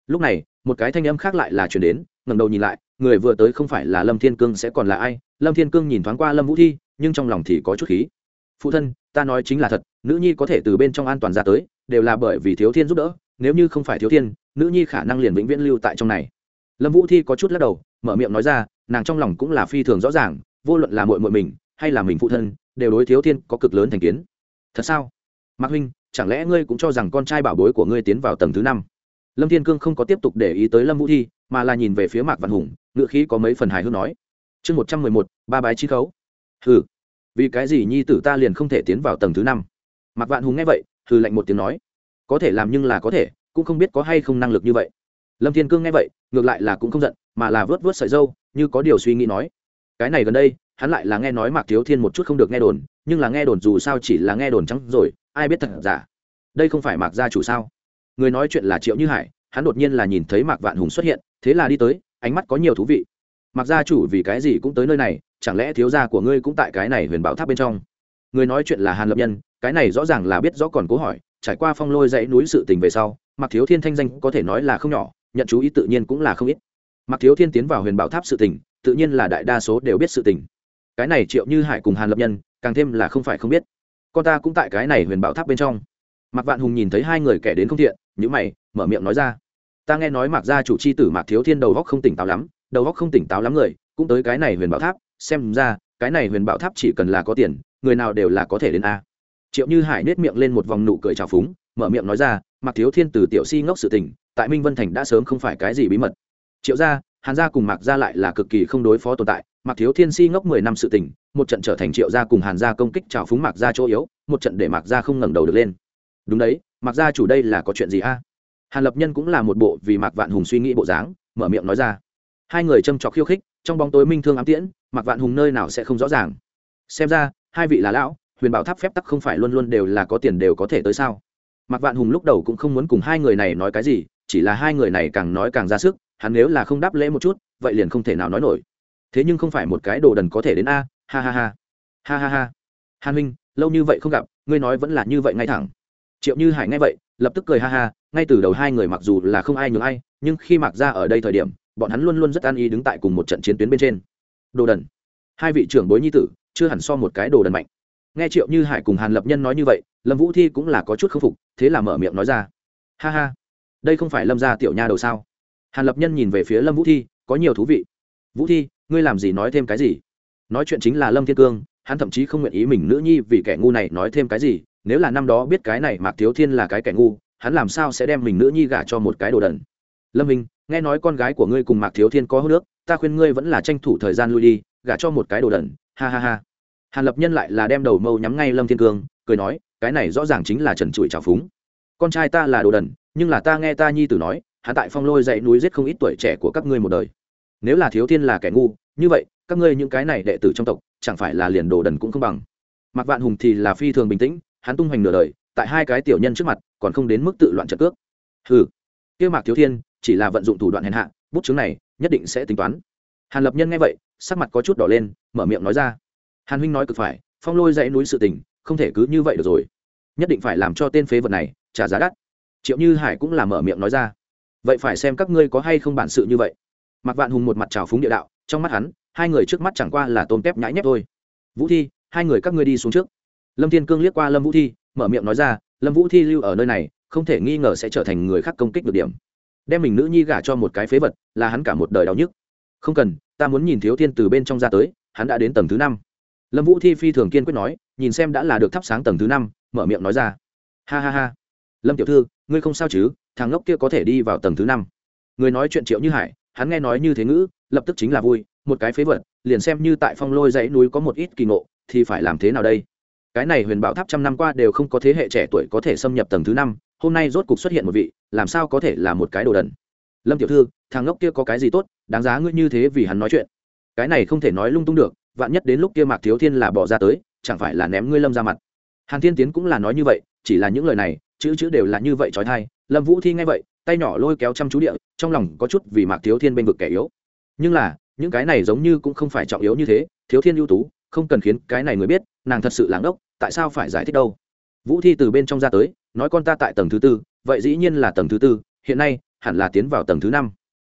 Lúc này, một cái thanh âm khác lại là chuyển đến, ngẩng đầu nhìn lại, người vừa tới không phải là lâm thiên cương sẽ còn là ai? Lâm thiên cương nhìn thoáng qua lâm vũ thi, nhưng trong lòng thì có chút khí. Phụ thân, ta nói chính là thật, nữ nhi có thể từ bên trong an toàn ra tới, đều là bởi vì thiếu thiên giúp đỡ, nếu như không phải thiếu thiên, nữ nhi khả năng liền vĩnh viễn lưu tại trong này. Lâm vũ thi có chút lắc đầu, mở miệng nói ra, nàng trong lòng cũng là phi thường rõ ràng vô luận là muội muội mình hay là mình phụ thân, đều đối thiếu thiên có cực lớn thành kiến. Thật sao? Mạc huynh, chẳng lẽ ngươi cũng cho rằng con trai bảo bối của ngươi tiến vào tầng thứ năm? Lâm thiên cương không có tiếp tục để ý tới lâm vũ thi, mà là nhìn về phía mạc văn hùng ngựa khí có mấy phần hài hước nói. Chương một trăm mười một, ba bái chi khấu. Hừ. Vì cái gì nhi tử ta liền không thể tiến vào tầng thứ năm? Mạc vạn hùng nghe vậy, hừ lạnh một tiếng nói. Có thể làm nhưng là có thể, cũng không biết có hay không năng lực như vậy. Lâm thiên cương nghe vậy, ngược lại là cũng không giận, mà là vớt vớt sợi dâu, như có điều suy nghĩ nói cái này gần đây, hắn lại là nghe nói mạc thiếu thiên một chút không được nghe đồn, nhưng là nghe đồn dù sao chỉ là nghe đồn trắng rồi, ai biết thật giả. Đây không phải mạc gia chủ sao? Người nói chuyện là triệu như hải, hắn đột nhiên là nhìn thấy mạc vạn hùng xuất hiện, thế là đi tới, ánh mắt có nhiều thú vị. Mạc gia chủ vì cái gì cũng tới nơi này, chẳng lẽ thiếu gia của ngươi cũng tại cái này huyền bảo tháp bên trong? Người nói chuyện là hàn lập nhân, cái này rõ ràng là biết rõ còn cố hỏi, trải qua phong lôi dãy núi sự tình về sau, mạc thiếu thiên thanh danh có thể nói là không nhỏ, nhận chú ý tự nhiên cũng là không ít. Mạc thiếu thiên tiến vào huyền bảo tháp sự tình tự nhiên là đại đa số đều biết sự tình. Cái này triệu như hải cùng hàn lập nhân, càng thêm là không phải không biết. Con ta cũng tại cái này huyền bảo tháp bên trong. Mạc vạn hùng nhìn thấy hai người kẻ đến không thiện nhữ mày, mở miệng nói ra. Ta nghe nói mạc gia chủ c h i tử mạc thiếu thiên đầu góc không tỉnh táo lắm, đầu góc không tỉnh táo lắm người, cũng tới cái này huyền bảo tháp, xem ra, cái này huyền bảo tháp chỉ cần là có tiền, người nào đều là có thể đến a. Triệu như hải nết miệng lên một vòng nụ cười trào phúng, mở miệng nói ra, mạc thiếu thiên từ tiểu si ngốc sự tình, tại minh vân thành đã sớm không phải cái gì bí mật. Triệu gia hàn gia cùng mạc gia lại là cực kỳ không đối phó tồn tại, mạc thiếu thiên si ngốc mười năm sự tình, một trận trở thành triệu gia cùng hàn gia công kích trào phúng mạc gia chỗ yếu, một trận để mạc gia không ngẩng đầu được lên. Đúng đấy, mạc gia chủ đây là có chuyện gì a? Hàn lập nhân cũng là một bộ vì mạc vạn hùng suy nghĩ bộ dáng, mở miệng nói ra. Hai người châm trọc khiêu khích, trong bóng tối minh thương ám tiễn, mạc vạn hùng nơi nào sẽ không rõ ràng. Xem ra, hai vị là lão, huyền bảo tháp phép tắc không phải luôn luôn đều là có tiền đều có thể tới sao? Mạc vạn hùng lúc đầu cũng không muốn cùng hai người này nói cái gì, chỉ là hai người này càng nói càng ra sức hắn nếu là không đáp lễ một chút, vậy liền không thể nào nói nổi. Thế nhưng không phải một cái đồ đần có thể đến a, ha ha ha. Ha ha ha. Hàn huynh, lâu như vậy không gặp, ngươi nói vẫn là như vậy ngay thẳng. Triệu như hải nghe vậy, lập tức cười ha ha, ngay từ đầu hai người mặc dù là không ai nhường ai, nhưng khi mặc ra ở đây thời điểm, bọn hắn luôn luôn rất an ý đứng tại cùng một trận chiến tuyến bên trên. Đồ đần. Hai vị trưởng bối nhi tử, chưa hẳn so một cái đồ đần mạnh. Nghe triệu như hải cùng hàn lập nhân nói như vậy, lâm vũ thi cũng là có chút k phục, thế là mở miệng nói ra. Ha ha. Đây không phải lâm gia tiểu nha đầu sao? Hàn lập nhân nhìn về phía lâm vũ thi, có nhiều thú vị. Vũ thi, ngươi làm gì nói thêm cái gì? Nói chuyện chính là lâm thiên cương, hắn thậm chí không nguyện ý mình nữ nhi vì kẻ ngu này nói thêm cái gì, nếu là năm đó biết cái này mạc thiếu thiên là cái kẻ ngu, hắn làm sao sẽ đem mình nữ nhi gả cho một cái đồ đần? Lâm minh, nghe nói con gái của ngươi cùng mạc thiếu thiên có hô nước ta khuyên ngươi vẫn là tranh thủ thời gian lui đi, gả cho một cái đồ đần. Ha ha ha. Hàn lập nhân lại là đem đầu mâu nhắm ngay lâm thiên cương, cười nói, cái này rõ ràng chính là trần trụi trào phúng. Con trai ta là đồ đần, nhưng là ta nghe ta nhi tử nói hắn tại phong lôi dãy núi giết không ít tuổi trẻ của các ngươi một đời. Nếu là thiếu thiên là kẻ ngu, như vậy, các ngươi những cái này đệ tử trong tộc, chẳng phải là liền đồ đần cũng không bằng. Mặc vạn hùng thì là phi thường bình tĩnh hắn tung hoành nửa đời, tại hai cái tiểu nhân trước mặt, còn không đến mức tự loạn trận cước. Hừ, kia mạc thiếu thiên, chỉ là vận dụng thủ đoạn hèn hạ, bút chứng này, nhất định sẽ tính toán. Hàn lập nhân nghe vậy, sắc mặt có chút đỏ lên, mở miệng nói ra. Hàn huynh nói cực phải, phong lôi dãy núi sự tình, không thể cứ như vậy được rồi. Nhất định phải làm cho tên phế vật này trả giá đắt. Triệu như hải cũng là mở miệng nói ra vậy phải xem các ngươi có hay không bản sự như vậy. Mặc vạn hùng một mặt trào phúng địa đạo, trong mắt hắn, hai người trước mắt chẳng qua là tôm tép nhãi nhép thôi. Vũ thi, hai người các ngươi đi xuống trước. Lâm thiên cương liếc qua lâm vũ thi, mở miệng nói ra, lâm vũ thi lưu ở nơi này, không thể nghi ngờ sẽ trở thành người khác công kích được điểm. Đem mình nữ nhi gả cho một cái phế vật, là hắn cả một đời đau nhức. Không cần, ta muốn nhìn thiếu thiên từ bên trong ra tới, hắn đã đến tầng thứ năm. Lâm vũ thi phi thường kiên quyết nói, nhìn xem đã là được thắp sáng tầng thứ năm, mở miệng nói ra. Ha ha ha. Lâm tiểu thư ngươi không sao chứ, thằng ngốc kia có thể đi vào tầng thứ năm. Người nói chuyện triệu như hải, hắn nghe nói như thế ngữ, lập tức chính là vui, một cái phế vật, liền xem như tại phong lôi dãy núi có một ít kỳ ngộ, thì phải làm thế nào đây? Cái này huyền bảo tháp trăm năm qua đều không có thế hệ trẻ tuổi có thể xâm nhập tầng thứ năm, hôm nay rốt cục xuất hiện một vị, làm sao có thể là một cái đồ đần? Lâm tiểu thư, thằng ngốc kia có cái gì tốt, đáng giá ngươi như thế vì hắn nói chuyện. Cái này không thể nói lung tung được, vạn nhất đến lúc kia mạc thiếu thiên là bỏ ra tới, chẳng phải là ném ngươi lâm ra mặt. Hàn thiên tiến cũng là nói như vậy, chỉ là những lời này chữ chữ đều là như vậy trói thai, lâm vũ thi nghe vậy, tay nhỏ lôi kéo chăm chú địa, trong lòng có chút vì mạc thiếu thiên bên vực kẻ yếu. Nhưng là, những cái này giống như cũng không phải trọng yếu như thế, thiếu thiên ưu tú, không cần khiến cái này người biết, nàng thật sự làng ốc tại sao phải giải thích đâu? Vũ thi từ bên trong ra tới, nói con ta tại tầng thứ tư, vậy dĩ nhiên là tầng thứ tư, hiện nay, hẳn là tiến vào tầng thứ năm.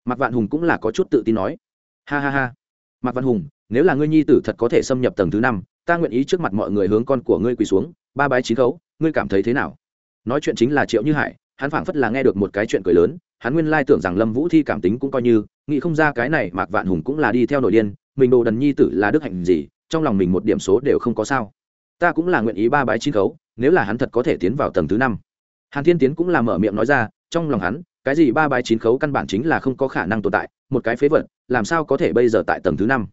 Mạc vạn hùng cũng là có chút tự tin nói. Ha ha ha. Mạc vạn hùng, nếu là ngươi nhi tử thật có thể xâm nhập tầng thứ năm, ta nguyện ý trước mặt mọi người hướng con của ngươi quỳ xuống, ba bái chín khấu, ngươi cảm thấy thế nào? Nói chuyện chính là triệu như hải, hắn phảng phất là nghe được một cái chuyện cười lớn, hắn nguyên lai tưởng rằng lâm vũ thi cảm tính cũng coi như, nghĩ không ra cái này mạc vạn hùng cũng là đi theo nội điên, mình đồ đần nhi tử là đức hạnh gì, trong lòng mình một điểm số đều không có sao. Ta cũng là nguyện ý ba bái chín khấu, nếu là hắn thật có thể tiến vào tầng thứ năm. Hàn thiên tiến cũng là mở miệng nói ra, trong lòng hắn, cái gì ba bái chín khấu căn bản chính là không có khả năng tồn tại, một cái phế vật, làm sao có thể bây giờ tại tầng thứ năm?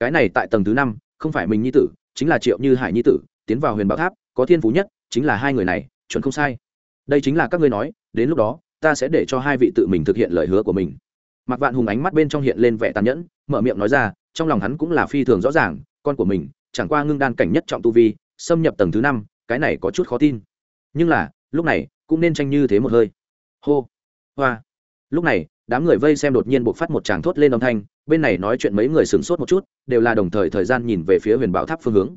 Cái này tại tầng thứ năm, không phải mình nhi tử, chính là triệu như hải nhi tử, tiến vào huyền bảo tháp, có thiên phú nhất, chính là hai người này chuẩn không sai. Đây chính là các ngươi nói, đến lúc đó, ta sẽ để cho hai vị tự mình thực hiện lời hứa của mình. Mặc vạn hùng ánh mắt bên trong hiện lên vẻ tàn nhẫn, mở miệng nói ra, trong lòng hắn cũng là phi thường rõ ràng, con của mình, chẳng qua ngưng đan cảnh nhất trọng tu vi, xâm nhập tầng thứ năm, cái này có chút khó tin. Nhưng là, lúc này, cũng nên tranh như thế một hơi. Hô, hoa. Lúc này, đám người vây xem đột nhiên buộc phát một tràng thốt lên âm thanh, bên này nói chuyện mấy người sửng sốt một chút, đều là đồng thời thời gian nhìn về phía huyền bảo tháp phương hướng.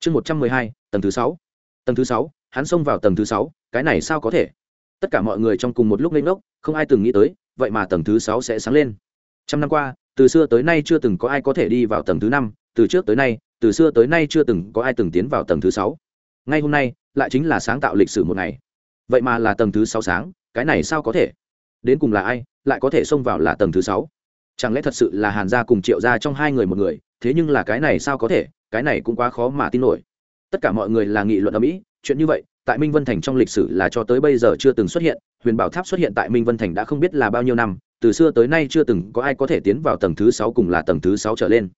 Chương một trăm mười hai, tầng thứ sáu. Tầng thứ sáu hắn xông vào tầng thứ sáu, cái này sao có thể? Tất cả mọi người trong cùng một lúc lên ngốc, không ai từng nghĩ tới, vậy mà tầng thứ sáu sẽ sáng lên. Trăm năm qua, từ xưa tới nay chưa từng có ai có thể đi vào tầng thứ năm, từ trước tới nay, từ xưa tới nay chưa từng có ai từng tiến vào tầng thứ sáu. Ngay hôm nay, lại chính là sáng tạo lịch sử một ngày. Vậy mà là tầng thứ sáu sáng, cái này sao có thể? Đến cùng là ai, lại có thể xông vào là tầng thứ sáu? Chẳng lẽ thật sự là hàn gia cùng triệu gia trong hai người một người, thế nhưng là cái này sao có thể, cái này cũng quá khó mà tin nổi tất cả mọi người là nghị luận ở mỹ, chuyện như vậy, tại minh vân thành trong lịch sử là cho tới bây giờ chưa từng xuất hiện, huyền bảo tháp xuất hiện tại minh vân thành đã không biết là bao nhiêu năm, từ xưa tới nay chưa từng có ai có thể tiến vào tầng thứ sáu cùng là tầng thứ sáu trở lên.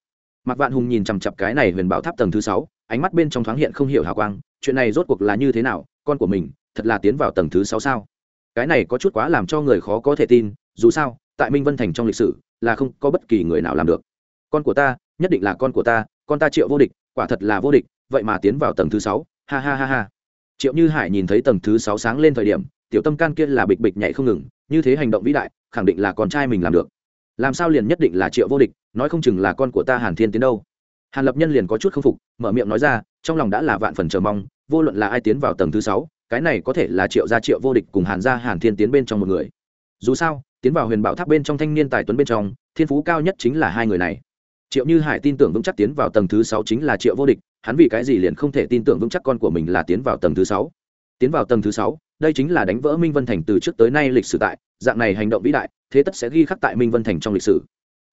Mạc vạn hùng nhìn chằm chặp cái này huyền bảo tháp tầng thứ sáu, ánh mắt bên trong thoáng hiện không hiểu hào quang, chuyện này rốt cuộc là như thế nào, con của mình, thật là tiến vào tầng thứ sáu sao? Cái này có chút quá làm cho người khó có thể tin, dù sao, tại minh vân thành trong lịch sử, là không có bất kỳ người nào làm được. Con của ta, nhất định là con của ta, con ta triệu vô địch, quả thật là vô địch vậy mà tiến vào tầng thứ sáu. Ha ha ha ha. Triệu như hải nhìn thấy tầng thứ sáu sáng lên thời điểm, tiểu tâm can kia là bịch bịch nhảy không ngừng, như thế hành động vĩ đại, khẳng định là con trai mình làm được. Làm sao liền nhất định là triệu vô địch, nói không chừng là con của ta hàn thiên tiến đâu. Hàn lập nhân liền có chút k phục, mở miệng nói ra, trong lòng đã là vạn phần chờ mong, vô luận là ai tiến vào tầng thứ sáu, cái này có thể là triệu gia triệu vô địch cùng hàn gia hàn thiên tiến bên trong một người. Dù sao, tiến vào huyền bảo tháp bên trong thanh niên tài tuấn bên trong, thiên phú cao nhất chính là hai người này. Triệu như hải tin tưởng vững chắc tiến vào tầng thứ sáu chính là triệu vô địch hắn vì cái gì liền không thể tin tưởng vững chắc con của mình là tiến vào tầng thứ sáu? Tiến vào tầng thứ sáu, đây chính là đánh vỡ minh vân thành từ trước tới nay lịch sử tại, dạng này hành động vĩ đại, thế tất sẽ ghi khắc tại minh vân thành trong lịch sử.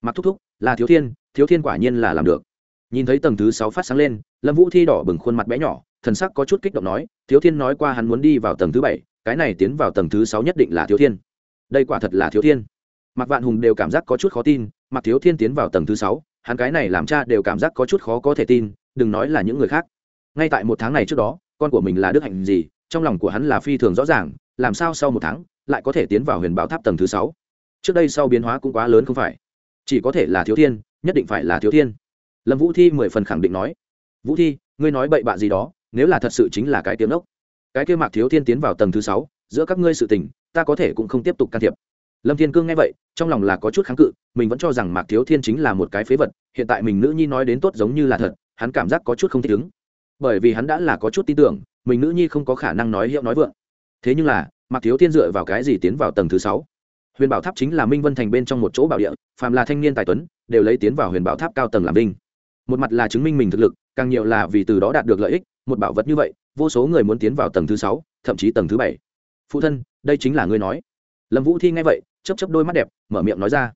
Mặc thúc thúc, là thiếu thiên thiếu thiên quả nhiên là làm được. Nhìn thấy tầng thứ sáu phát sáng lên, lâm vũ thi đỏ bừng khuôn mặt bé nhỏ, thần sắc có chút kích động nói, thiếu thiên nói qua hắn muốn đi vào tầng thứ bảy, cái này tiến vào tầng thứ sáu nhất định là thiếu thiên. Đây quả thật là thiếu thiên. Mặc vạn hùng đều cảm giác có chút khó tin mặc thiếu thiên tiến vào tầng thứ sáu, hắn cái này làm cha đều cảm giác có chút khó có thể tin đừng nói là những người khác. Ngay tại một tháng này trước đó, con của mình là đức hạnh gì, trong lòng của hắn là phi thường rõ ràng, làm sao sau một tháng lại có thể tiến vào huyền bảo tháp tầng thứ sáu? Trước đây sau biến hóa cũng quá lớn không phải? Chỉ có thể là thiếu thiên, nhất định phải là thiếu thiên. Lâm vũ thi mười phần khẳng định nói. Vũ thi, ngươi nói bậy bạ gì đó, nếu là thật sự chính là cái tiếng ốc cái kêu mạc thiếu thiên tiến vào tầng thứ sáu, giữa các ngươi sự tình, ta có thể cũng không tiếp tục can thiệp. Lâm thiên cương nghe vậy, trong lòng là có chút kháng cự, mình vẫn cho rằng mạc thiếu thiên chính là một cái phế vật, hiện tại mình nữ nhi nói đến tốt giống như là thật hắn cảm giác có chút không thích ứng. Bởi vì hắn đã là có chút tin tưởng, mình nữ nhi không có khả năng nói hiệu nói vượng. Thế nhưng là mặc thiếu thiên dựa vào cái gì tiến vào tầng thứ sáu? Huyền bảo tháp chính là minh vân thành bên trong một chỗ bảo địa, phàm là thanh niên tài tuấn, đều lấy tiến vào huyền bảo tháp cao tầng làm đinh. Một mặt là chứng minh mình thực lực, càng nhiều là vì từ đó đạt được lợi ích, một bảo vật như vậy, vô số người muốn tiến vào tầng thứ sáu, thậm chí tầng thứ bảy. Phụ thân, đây chính là ngươi nói. Lâm vũ thi nghe vậy chấp chấp đôi mắt đẹp, mở miệng nói ra.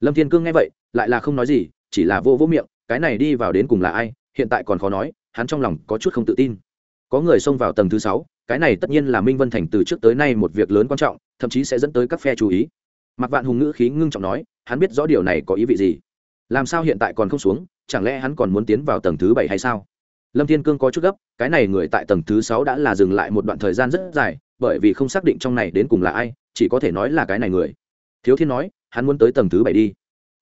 Lâm thiên cương nghe vậy, lại là không nói gì, chỉ là vô vô miệng, cái này đi vào đến cùng là ai hiện tại còn khó nói, hắn trong lòng có chút không tự tin. Có người xông vào tầng thứ sáu, cái này tất nhiên là minh vân thành từ trước tới nay một việc lớn quan trọng, thậm chí sẽ dẫn tới các phe chú ý. Mặc vạn hùng ngữ khí ngưng trọng nói, hắn biết rõ điều này có ý vị gì. Làm sao hiện tại còn không xuống, chẳng lẽ hắn còn muốn tiến vào tầng thứ bảy hay sao? Lâm thiên cương có chút gấp, cái này người tại tầng thứ sáu đã là dừng lại một đoạn thời gian rất dài, bởi vì không xác định trong này đến cùng là ai, chỉ có thể nói là cái này người. Thiếu thiên nói, hắn muốn tới tầng thứ bảy đi.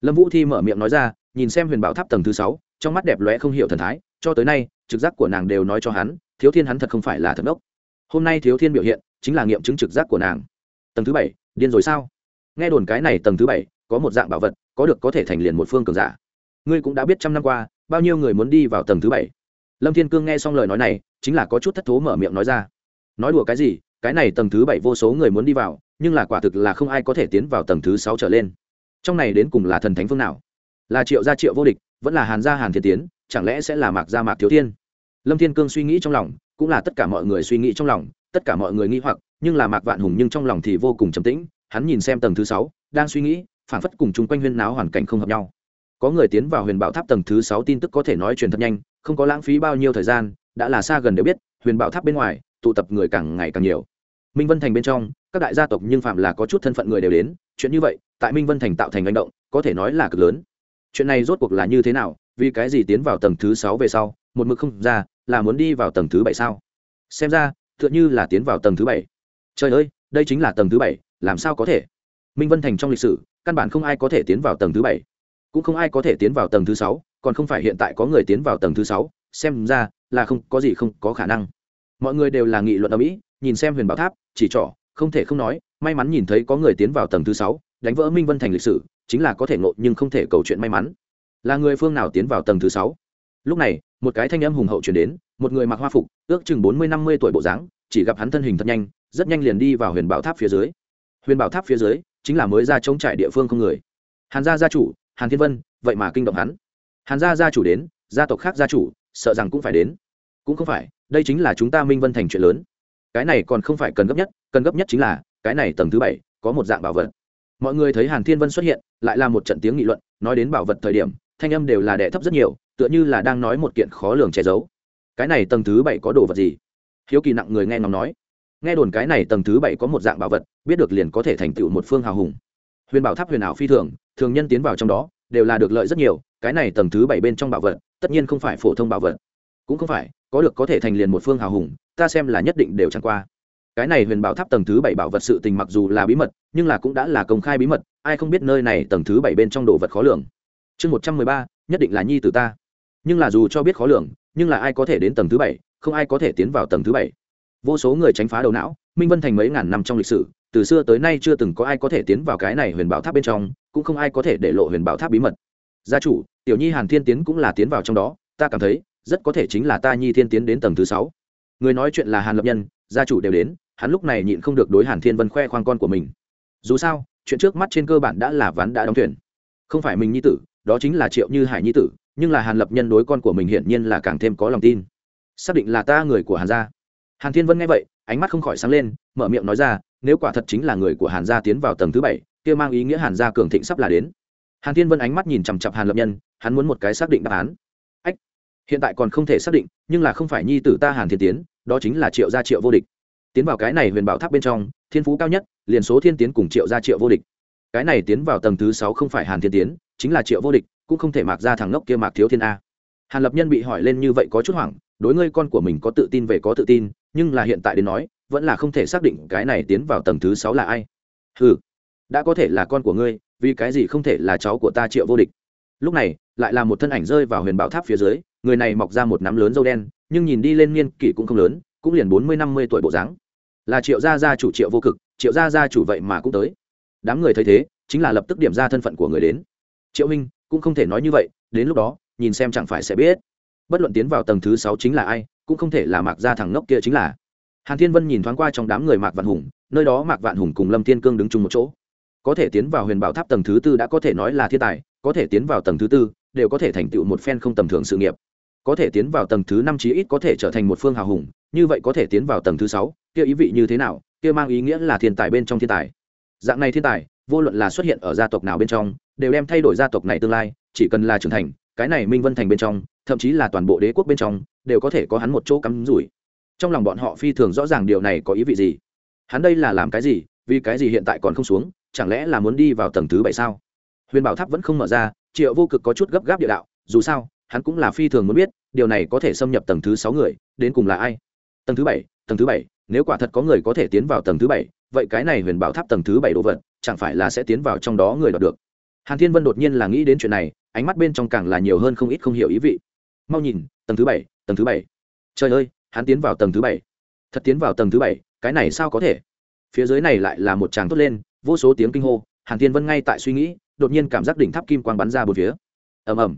Lâm vũ thi mở miệng nói ra, nhìn xem huyền bảo tháp tầng thứ sáu trong mắt đẹp lóe không hiểu thần thái, cho tới nay, trực giác của nàng đều nói cho hắn, thiếu thiên hắn thật không phải là thật ốc hôm nay thiếu thiên biểu hiện chính là nghiệm chứng trực giác của nàng. Tầng thứ bảy, điên rồi sao? Nghe đồn cái này tầng thứ bảy, có một dạng bảo vật, có được có thể thành liền một phương cường giả. Ngươi cũng đã biết trăm năm qua, bao nhiêu người muốn đi vào tầng thứ bảy. Lâm thiên cương nghe xong lời nói này, chính là có chút thất thố mở miệng nói ra. Nói đùa cái gì, cái này tầng thứ bảy vô số người muốn đi vào, nhưng là quả thực là không ai có thể tiến vào tầng thứ sáu trở lên. Trong này đến cùng là thần thánh phương nào? Là triệu gia triệu vô địch vẫn là hàn gia hàn thiên tiến, chẳng lẽ sẽ là mạc gia mạc thiếu thiên? Lâm thiên cương suy nghĩ trong lòng, cũng là tất cả mọi người suy nghĩ trong lòng, tất cả mọi người nghĩ hoặc, nhưng là mạc vạn hùng nhưng trong lòng thì vô cùng trầm tĩnh, hắn nhìn xem tầng thứ sáu, đang suy nghĩ phản phất cùng chung quanh huyên náo hoàn cảnh không hợp nhau. Có người tiến vào huyền bảo tháp tầng thứ sáu tin tức có thể nói truyền thật nhanh, không có lãng phí bao nhiêu thời gian, đã là xa gần đều biết, huyền bảo tháp bên ngoài, tụ tập người càng ngày càng nhiều. Minh vân thành bên trong, các đại gia tộc nhưng phạm là có chút thân phận người đều đến, chuyện như vậy, tại minh vân thành tạo thành hành động, có thể nói là cực lớn chuyện này rốt cuộc là như thế nào, vì cái gì tiến vào tầng thứ sáu về sau, một mực không ra, là muốn đi vào tầng thứ bảy sao? Xem ra, tựa như là tiến vào tầng thứ bảy. Trời ơi, đây chính là tầng thứ bảy, làm sao có thể? Minh vân thành trong lịch sử, căn bản không ai có thể tiến vào tầng thứ bảy. Cũng không ai có thể tiến vào tầng thứ sáu, còn không phải hiện tại có người tiến vào tầng thứ sáu, xem ra là không, có gì không có khả năng. Mọi người đều là nghị luận ở mỹ nhìn xem huyền bảo tháp, chỉ trỏ, không thể không nói, may mắn nhìn thấy có người tiến vào tầng thứ sáu, đánh vỡ minh vân thành lịch sử chính là có thể ngộ nhưng không thể cầu chuyện may mắn. Là người phương nào tiến vào tầng thứ sáu? Lúc này, một cái thanh âm hùng hậu chuyển đến, một người mặc hoa phục, ước chừng bốn mươi năm mươi tuổi bộ dáng, chỉ gặp hắn thân hình thật nhanh, rất nhanh liền đi vào huyền bảo tháp phía dưới. Huyền bảo tháp phía dưới, chính là mới ra chống trải địa phương không người. Hàn gia gia chủ, hàn thiên vân, vậy mà kinh động hắn. Hàn gia gia chủ đến, gia tộc khác gia chủ, sợ rằng cũng phải đến. Cũng không phải, đây chính là chúng ta minh vân thành chuyện lớn. Cái này còn không phải cần gấp nhất, cần gấp nhất chính là, cái này tầng thứ bảy, có một dạng bảo vật mọi người thấy hàn thiên vân xuất hiện, lại là một trận tiếng nghị luận, nói đến bảo vật thời điểm, thanh âm đều là đẻ thấp rất nhiều, tựa như là đang nói một kiện khó lường che giấu. Cái này tầng thứ bảy có đồ vật gì? Hiếu kỳ nặng người nghe ngóng nói. Nghe đồn cái này tầng thứ bảy có một dạng bảo vật, biết được liền có thể thành tựu một phương hào hùng. Huyền bảo tháp huyền ảo phi thường thường nhân tiến vào trong đó, đều là được lợi rất nhiều, cái này tầng thứ bảy bên trong bảo vật, tất nhiên không phải phổ thông bảo vật. Cũng không phải, có được có thể thành liền một phương hào hùng, ta xem là nhất định đều chẳng qua cái này huyền bảo tháp tầng thứ bảy bảo vật sự tình mặc dù là bí mật, nhưng là cũng đã là công khai bí mật, ai không biết nơi này tầng thứ bảy bên trong đồ vật khó lường. Chương một trăm mười ba, nhất định là nhi từ ta. Nhưng là dù cho biết khó lường, nhưng là ai có thể đến tầng thứ bảy, không ai có thể tiến vào tầng thứ bảy. Vô số người tránh phá đầu não, minh vân thành mấy ngàn năm trong lịch sử, từ xưa tới nay chưa từng có ai có thể tiến vào cái này huyền bảo tháp bên trong, cũng không ai có thể để lộ huyền bảo tháp bí mật. Gia chủ, tiểu nhi hàn thiên tiến cũng là tiến vào trong đó, ta cảm thấy, rất có thể chính là ta nhi thiên tiến đến tầng thứ sáu. Người nói chuyện là hàn lập nhân, gia chủ đều đến hắn lúc này nhịn không được đối hàn thiên vân khoe khoang con của mình. Dù sao, chuyện trước mắt trên cơ bản đã là ván đã đóng thuyền. Không phải mình nhi tử, đó chính là triệu như hải nhi tử, nhưng là hàn lập nhân đối con của mình hiển nhiên là càng thêm có lòng tin. Xác định là ta người của hàn gia. Hàn thiên vân nghe vậy, ánh mắt không khỏi sáng lên, mở miệng nói ra, nếu quả thật chính là người của hàn gia tiến vào tầng thứ bảy, kia mang ý nghĩa hàn gia cường thịnh sắp là đến. Hàn thiên vân ánh mắt nhìn chằm chặp hàn lập nhân, hắn muốn một cái xác định đáp án. Ách, hiện tại còn không thể xác định, nhưng là không phải nhi tử ta hàn thiên tiến, đó chính là triệu gia triệu vô địch tiến vào cái này huyền bảo tháp bên trong, thiên phú cao nhất, liền số thiên tiến cùng triệu gia triệu vô địch. Cái này tiến vào tầng thứ sáu không phải hàn thiên tiến, chính là triệu vô địch, cũng không thể mặc ra thằng ngốc kia mạc thiếu thiên a. Hàn lập nhân bị hỏi lên như vậy có chút hoảng, đối ngươi con của mình có tự tin về có tự tin, nhưng là hiện tại đến nói, vẫn là không thể xác định cái này tiến vào tầng thứ sáu là ai. Ừ đã có thể là con của ngươi, vì cái gì không thể là cháu của ta triệu vô địch? Lúc này, lại là một thân ảnh rơi vào huyền bảo tháp phía dưới, người này mọc ra một nắm lớn dâu đen, nhưng nhìn đi lên niên kỷ cũng không lớn, cũng liền bốn mươi năm mươi tuổi bộ dáng là triệu gia gia chủ triệu vô cực, triệu gia gia chủ vậy mà cũng tới. Đám người thấy thế, chính là lập tức điểm ra thân phận của người đến. Triệu minh, cũng không thể nói như vậy, đến lúc đó, nhìn xem chẳng phải sẽ biết. Bất luận tiến vào tầng thứ sáu chính là ai, cũng không thể là mạc gia thằng ngốc kia chính là. Hàn thiên vân nhìn thoáng qua trong đám người mạc vạn hùng, nơi đó mạc vạn hùng cùng lâm thiên cương đứng chung một chỗ. Có thể tiến vào huyền bảo tháp tầng thứ tư đã có thể nói là thiên tài, có thể tiến vào tầng thứ tư, đều có thể thành tựu một phen không tầm thường sự nghiệp. Có thể tiến vào tầng thứ năm chí ít có thể trở thành một phương hào hùng như vậy có thể tiến vào tầng thứ sáu, kia ý vị như thế nào, kia mang ý nghĩa là thiên tài bên trong thiên tài. Dạng này thiên tài, vô luận là xuất hiện ở gia tộc nào bên trong, đều đem thay đổi gia tộc này tương lai, chỉ cần là trưởng thành, cái này minh vân thành bên trong, thậm chí là toàn bộ đế quốc bên trong, đều có thể có hắn một chỗ cắm rủi. Trong lòng bọn họ phi thường rõ ràng điều này có ý vị gì. Hắn đây là làm cái gì, vì cái gì hiện tại còn không xuống, chẳng lẽ là muốn đi vào tầng thứ bảy sao? Huyền bảo tháp vẫn không mở ra, triệu vô cực có chút gấp gáp địa đạo, dù sao, hắn cũng là phi thường muốn biết, điều này có thể xâm nhập tầng thứ sáu người, đến cùng là ai? Tầng thứ bảy, tầng thứ bảy, nếu quả thật có người có thể tiến vào tầng thứ bảy, vậy cái này huyền bảo tháp tầng thứ bảy đồ vật, chẳng phải là sẽ tiến vào trong đó người đọc được? Hàn thiên vân đột nhiên là nghĩ đến chuyện này, ánh mắt bên trong càng là nhiều hơn không ít không hiểu ý vị. Mau nhìn, tầng thứ bảy, tầng thứ bảy. Trời ơi, hắn tiến vào tầng thứ bảy. Thật tiến vào tầng thứ bảy, cái này sao có thể? Phía dưới này lại là một tràng thốt lên, vô số tiếng kinh hô, hàn thiên vân ngay tại suy nghĩ, đột nhiên cảm giác đỉnh tháp kim quang bắn ra một phía. Ầm ầm.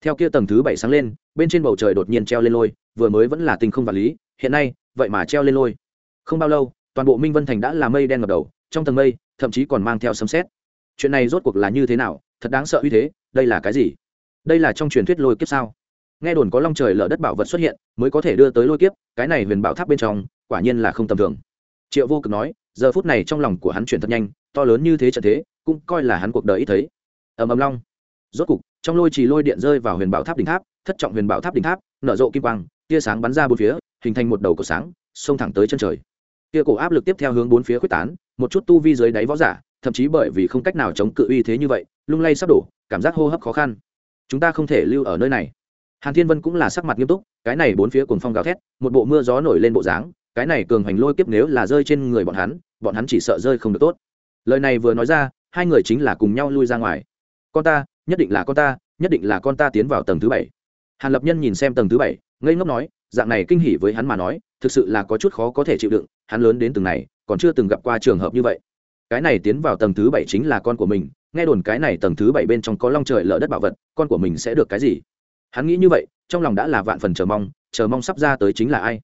Theo kia tầng thứ bảy sáng lên, bên trên bầu trời đột nhiên treo lên lôi, vừa mới vẫn là tinh không vật lý hiện nay, vậy mà treo lên lôi. Không bao lâu, toàn bộ minh vân thành đã là mây đen ngập đầu, trong tầng mây, thậm chí còn mang theo sấm xét chuyện này rốt cuộc là như thế nào? Thật đáng sợ uy thế, đây là cái gì? Đây là trong truyền thuyết lôi kiếp sao? Nghe đồn có long trời lở đất bảo vật xuất hiện, mới có thể đưa tới lôi kiếp, cái này huyền bảo tháp bên trong, quả nhiên là không tầm thường. Triệu vô cực nói, giờ phút này trong lòng của hắn chuyển thật nhanh, to lớn như thế trận thế, cũng coi là hắn cuộc đời ít thấy. Ầm ầm long. Rốt cục, trong lôi trì lôi điện rơi vào huyền bảo tháp đỉnh tháp thất trọng huyền bảo tháp đỉnh tháp, nở rộ kim quang, tia sáng bắn ra bốn phía, hình thành một đầu cổ sáng, xông thẳng tới chân trời. Tia cổ áp lực tiếp theo hướng bốn phía quyết tán, một chút tu vi dưới đáy võ giả, thậm chí bởi vì không cách nào chống cự uy thế như vậy, lung lay sắp đổ, cảm giác hô hấp khó khăn. Chúng ta không thể lưu ở nơi này. Hàn thiên vân cũng là sắc mặt nghiêm túc, cái này bốn phía cuồng phong gào thét, một bộ mưa gió nổi lên bộ dáng, cái này cường hành lôi kiếp nếu là rơi trên người bọn hắn bọn hắn chỉ sợ rơi không được tốt. Lời này vừa nói ra, hai người chính là cùng nhau lui ra ngoài. Con ta, nhất định là con ta, nhất định là con ta tiến vào tầng thứ bảy hàn lập nhân nhìn xem tầng thứ bảy, ngây ngốc nói, dạng này kinh hỉ với hắn mà nói, thực sự là có chút khó có thể chịu đựng, hắn lớn đến từng này, còn chưa từng gặp qua trường hợp như vậy. Cái này tiến vào tầng thứ bảy chính là con của mình, nghe đồn cái này tầng thứ bảy bên trong có long trời lở đất bảo vật, con của mình sẽ được cái gì? Hắn nghĩ như vậy, trong lòng đã là vạn phần chờ mong chờ mong sắp ra tới chính là ai?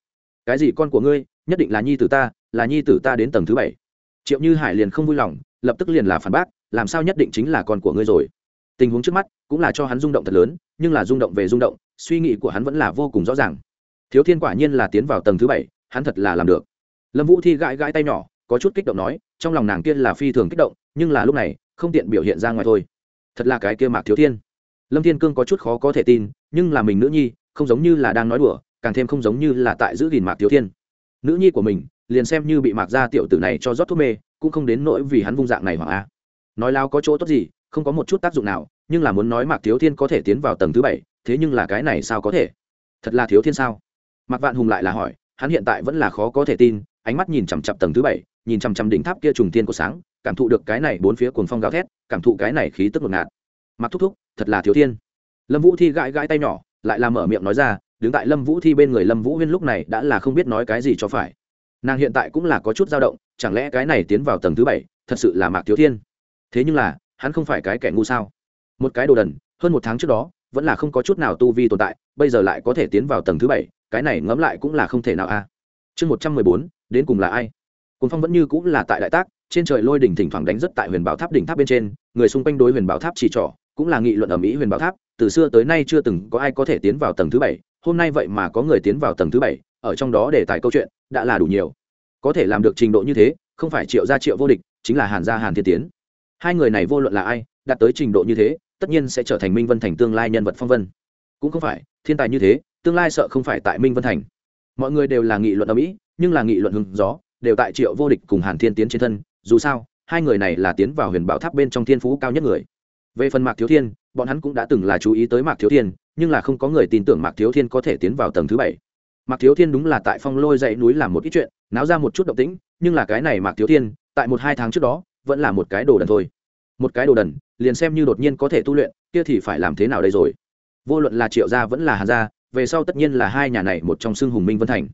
Cái gì con của ngươi, nhất định là nhi tử ta, là nhi tử ta đến tầng thứ bảy. Triệu như hải liền không vui lòng, lập tức liền là phản bác, làm sao nhất định chính là con của ngươi rồi? Tình huống trước mắt cũng là cho hắn rung động thật lớn, nhưng là rung động về rung động suy nghĩ của hắn vẫn là vô cùng rõ ràng. Thiếu thiên quả nhiên là tiến vào tầng thứ bảy, hắn thật là làm được. Lâm vũ thi gãi gãi tay nhỏ, có chút kích động nói, trong lòng nàng kia là phi thường kích động, nhưng là lúc này, không tiện biểu hiện ra ngoài thôi. Thật là cái kia mạc thiếu thiên. Lâm thiên cương có chút khó có thể tin, nhưng là mình nữ nhi, không giống như là đang nói đùa, càng thêm không giống như là tại giữ gìn mạc thiếu thiên. Nữ nhi của mình, liền xem như bị mạc gia tiểu tử này cho rót thuốc mê, cũng không đến nỗi vì hắn vung dạng này hoặc a. Nói lao có chỗ tốt gì, không có một chút tác dụng nào, nhưng là muốn nói mạc thiếu thiên có thể tiến vào tầng thứ bảy thế nhưng là cái này sao có thể? Thật là thiếu thiên sao? Mạc vạn hùng lại là hỏi, hắn hiện tại vẫn là khó có thể tin, ánh mắt nhìn chằm chặp tầng thứ bảy, nhìn chằm chằm đỉnh tháp kia trùng tiên của sáng, cảm thụ được cái này bốn phía cuồng phong gào thét, cảm thụ cái này khí tức ngột ngạt. Mặc thúc thúc, thật là thiếu thiên. Lâm vũ thi gãi gãi tay nhỏ, lại làm mở miệng nói ra, đứng tại lâm vũ thi bên người lâm vũ huyên lúc này đã là không biết nói cái gì cho phải. Nàng hiện tại cũng là có chút dao động, chẳng lẽ cái này tiến vào tầng thứ bảy, thật sự là mạc thiếu thiên? Thế nhưng là, hắn không phải cái kẻ ngu sao? Một cái đồ đần, hơn một tháng trước đó vẫn là không có chút nào tu vi tồn tại, bây giờ lại có thể tiến vào tầng thứ bảy, cái này ngẫm lại cũng là không thể nào a. Chương một trăm mười bốn, đến cùng là ai? Cuốn phong vẫn như cũng là tại đại tác, trên trời lôi đỉnh thỉnh thoảng đánh rất tại huyền bảo tháp đỉnh tháp bên trên, người xung quanh đối huyền bảo tháp chỉ trỏ, cũng là nghị luận ở mỹ huyền bảo tháp, từ xưa tới nay chưa từng có ai có thể tiến vào tầng thứ bảy, hôm nay vậy mà có người tiến vào tầng thứ bảy, ở trong đó để tài câu chuyện đã là đủ nhiều. Có thể làm được trình độ như thế, không phải triệu gia triệu vô địch, chính là hàn gia hàn thiên tiến. Hai người này vô luận là ai, đạt tới trình độ như thế tất nhiên sẽ trở thành minh vân thành tương lai nhân vật phong vân. Cũng không phải, thiên tài như thế, tương lai sợ không phải tại minh vân thành. Mọi người đều là nghị luận ở mỹ, nhưng là nghị luận hứng gió, đều tại triệu vô địch cùng hàn thiên tiến trên thân, dù sao, hai người này là tiến vào huyền bảo tháp bên trong thiên phú cao nhất người. Về phần mạc thiếu thiên, bọn hắn cũng đã từng là chú ý tới mạc thiếu thiên, nhưng là không có người tin tưởng mạc thiếu thiên có thể tiến vào tầng thứ bảy. Mạc thiếu thiên đúng là tại phong lôi dãy núi làm một ít chuyện, náo ra một chút động tĩnh, nhưng là cái này mạc thiếu thiên, tại một hai tháng trước đó, vẫn là một cái đồ đần thôi. Một cái đồ đần liền xem như đột nhiên có thể tu luyện, kia thì phải làm thế nào đây rồi? Vô luận là triệu gia vẫn là hàn gia, về sau tất nhiên là hai nhà này một trong xương hùng minh vân thành.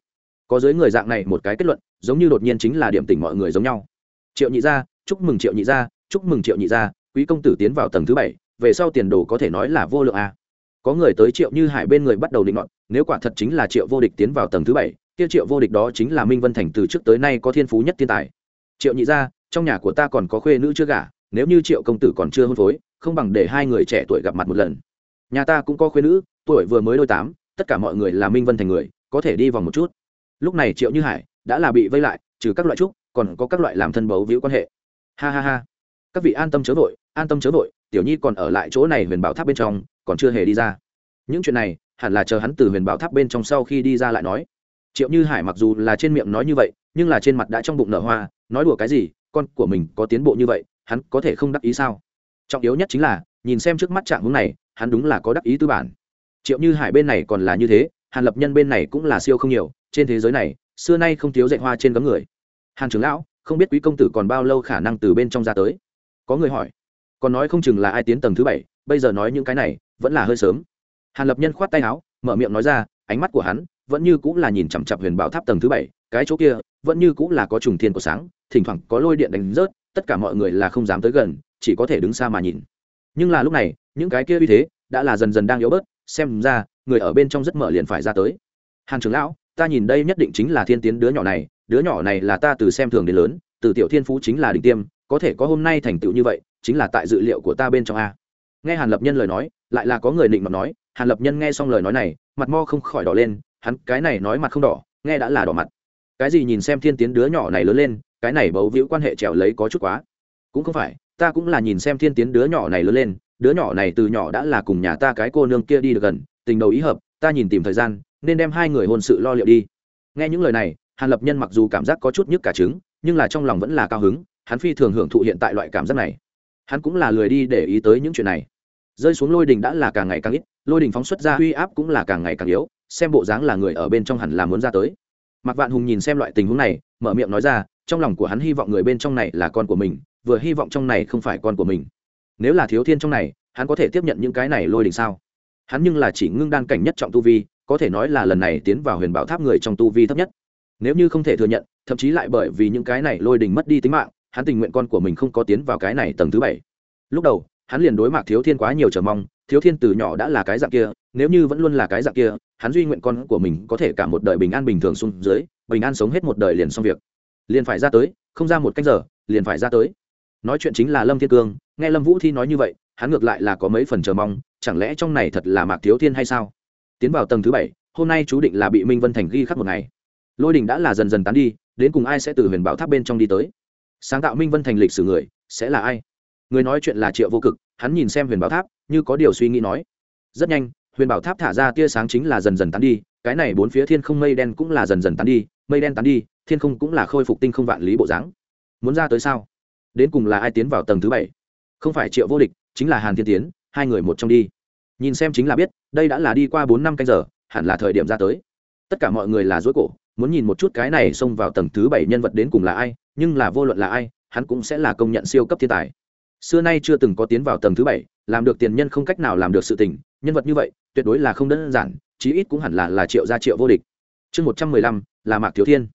Có dưới người dạng này một cái kết luận, giống như đột nhiên chính là điểm tỉnh mọi người giống nhau. Triệu nhị gia, chúc mừng triệu nhị gia, chúc mừng triệu nhị gia, quý công tử tiến vào tầng thứ bảy, về sau tiền đồ có thể nói là vô lượng a. Có người tới triệu như hải bên người bắt đầu định luận, nếu quả thật chính là triệu vô địch tiến vào tầng thứ bảy, kia triệu vô địch đó chính là minh vân thành từ trước tới nay có thiên phú nhất thiên tài. Triệu nhị gia, trong nhà của ta còn có khuê nữ chưa gả nếu như triệu công tử còn chưa hôn phối, không bằng để hai người trẻ tuổi gặp mặt một lần. Nhà ta cũng có khuyên nữ, tuổi vừa mới đôi tám, tất cả mọi người là minh vân thành người, có thể đi vòng một chút. Lúc này triệu như hải đã là bị vây lại, trừ các loại trúc, còn có các loại làm thân bấu víu quan hệ. Ha ha ha. Các vị an tâm chớ vội, an tâm chớ vội, tiểu nhi còn ở lại chỗ này huyền bảo tháp bên trong, còn chưa hề đi ra. Những chuyện này, hẳn là chờ hắn từ huyền bảo tháp bên trong sau khi đi ra lại nói. Triệu như hải mặc dù là trên miệng nói như vậy, nhưng là trên mặt đã trong bụng nở hoa, nói đùa cái gì, con của mình có tiến bộ như vậy hắn có thể không đắc ý sao? Trọng yếu nhất chính là, nhìn xem trước mắt trạng hướng này, hắn đúng là có đắc ý tư bản. Triệu như hải bên này còn là như thế, hàn lập nhân bên này cũng là siêu không nhiều, trên thế giới này, xưa nay không thiếu dạy hoa trên gấm người. Hàn trưởng lão, không biết quý công tử còn bao lâu khả năng từ bên trong ra tới? Có người hỏi. Còn nói không chừng là ai tiến tầng thứ bảy, bây giờ nói những cái này, vẫn là hơi sớm. Hàn lập nhân khoát tay áo, mở miệng nói ra, ánh mắt của hắn vẫn như cũng là nhìn chằm chặp huyền bảo tháp tầng thứ bảy, cái chỗ kia vẫn như cũng là có trùng thiên của sáng, thỉnh thoảng có lôi điện đánh rớt tất cả mọi người là không dám tới gần, chỉ có thể đứng xa mà nhìn. Nhưng là lúc này, những cái kia uy thế đã là dần dần đang yếu bớt, xem ra, người ở bên trong rất mở liền phải ra tới. Hàng trưởng lão, ta nhìn đây nhất định chính là thiên tiến đứa nhỏ này, đứa nhỏ này là ta từ xem thường đến lớn, từ tiểu thiên phú chính là đỉnh tiêm, có thể có hôm nay thành tựu như vậy, chính là tại dự liệu của ta bên trong a. Nghe hàn lập nhân lời nói, lại là có người định mặt nói, hàn lập nhân nghe xong lời nói này, mặt mo không khỏi đỏ lên, hắn cái này nói mặt không đỏ, nghe đã là đỏ mặt cái gì nhìn xem thiên tiến đứa nhỏ này lớn lên, cái này bấu víu quan hệ trèo lấy có chút quá. Cũng không phải, ta cũng là nhìn xem thiên tiến đứa nhỏ này lớn lên, đứa nhỏ này từ nhỏ đã là cùng nhà ta cái cô nương kia đi được gần, tình đầu ý hợp, ta nhìn tìm thời gian, nên đem hai người hôn sự lo liệu đi. Nghe những lời này, hàn lập nhân mặc dù cảm giác có chút nhức cả trứng, nhưng là trong lòng vẫn là cao hứng, hắn phi thường hưởng thụ hiện tại loại cảm giác này. Hắn cũng là lười đi để ý tới những chuyện này. Rơi xuống lôi đình đã là càng ngày càng ít, lôi đình phóng xuất ra uy áp cũng là càng ngày càng yếu, xem bộ dáng là người ở bên trong hẳn là muốn ra tới mạc vạn hùng nhìn xem loại tình huống này, mở miệng nói ra, trong lòng của hắn hy vọng người bên trong này là con của mình, vừa hy vọng trong này không phải con của mình. Nếu là thiếu thiên trong này, hắn có thể tiếp nhận những cái này lôi đình sao? Hắn nhưng là chỉ ngưng đan cảnh nhất trọng tu vi, có thể nói là lần này tiến vào huyền bảo tháp người trong tu vi thấp nhất. Nếu như không thể thừa nhận, thậm chí lại bởi vì những cái này lôi đình mất đi tính mạng, hắn tình nguyện con của mình không có tiến vào cái này tầng thứ bảy. Lúc đầu hắn liền đối mặt thiếu thiên quá nhiều chờ mong, thiếu thiên từ nhỏ đã là cái dạng kia, nếu như vẫn luôn là cái dạng kia, hắn duy nguyện con của mình có thể cả một đời bình an bình thường xuống dưới, bình an sống hết một đời liền xong việc. Liền phải ra tới, không ra một cách giờ, liền phải ra tới. Nói chuyện chính là lâm thiên cương, nghe lâm vũ thi nói như vậy, hắn ngược lại là có mấy phần chờ mong, chẳng lẽ trong này thật là mạc thiếu thiên hay sao? Tiến vào tầng thứ bảy, hôm nay chú định là bị minh vân thành ghi khắc một ngày. Lôi đình đã là dần dần tán đi, đến cùng ai sẽ từ huyền bảo tháp bên trong đi tới? Sáng tạo minh vân thành lịch sử người, sẽ là ai? Người nói chuyện là triệu vô cực, hắn nhìn xem huyền bảo tháp, như có điều suy nghĩ nói. Rất nhanh, huyền bảo tháp thả ra tia sáng chính là dần dần tán đi, cái này bốn phía thiên không mây đen cũng là dần dần tán đi, mây đen tán đi, thiên không cũng là khôi phục tinh không vạn lý bộ dáng. Muốn ra tới sao? Đến cùng là ai tiến vào tầng thứ bảy? Không phải triệu vô địch, chính là hàn thiên tiến, hai người một trong đi. Nhìn xem chính là biết, đây đã là đi qua bốn năm canh giờ, hẳn là thời điểm ra tới. Tất cả mọi người là dối cổ, muốn nhìn một chút cái này xông vào tầng thứ bảy nhân vật đến cùng là ai, nhưng là vô luận là ai, hắn cũng sẽ là công nhận siêu cấp thiên tài xưa nay chưa từng có tiến vào tầng thứ bảy, làm được tiền nhân không cách nào làm được sự tình, nhân vật như vậy, tuyệt đối là không đơn giản, chí ít cũng hẳn là là triệu gia triệu vô địch. Chương một trăm mười lăm, là mạc thiếu thiên.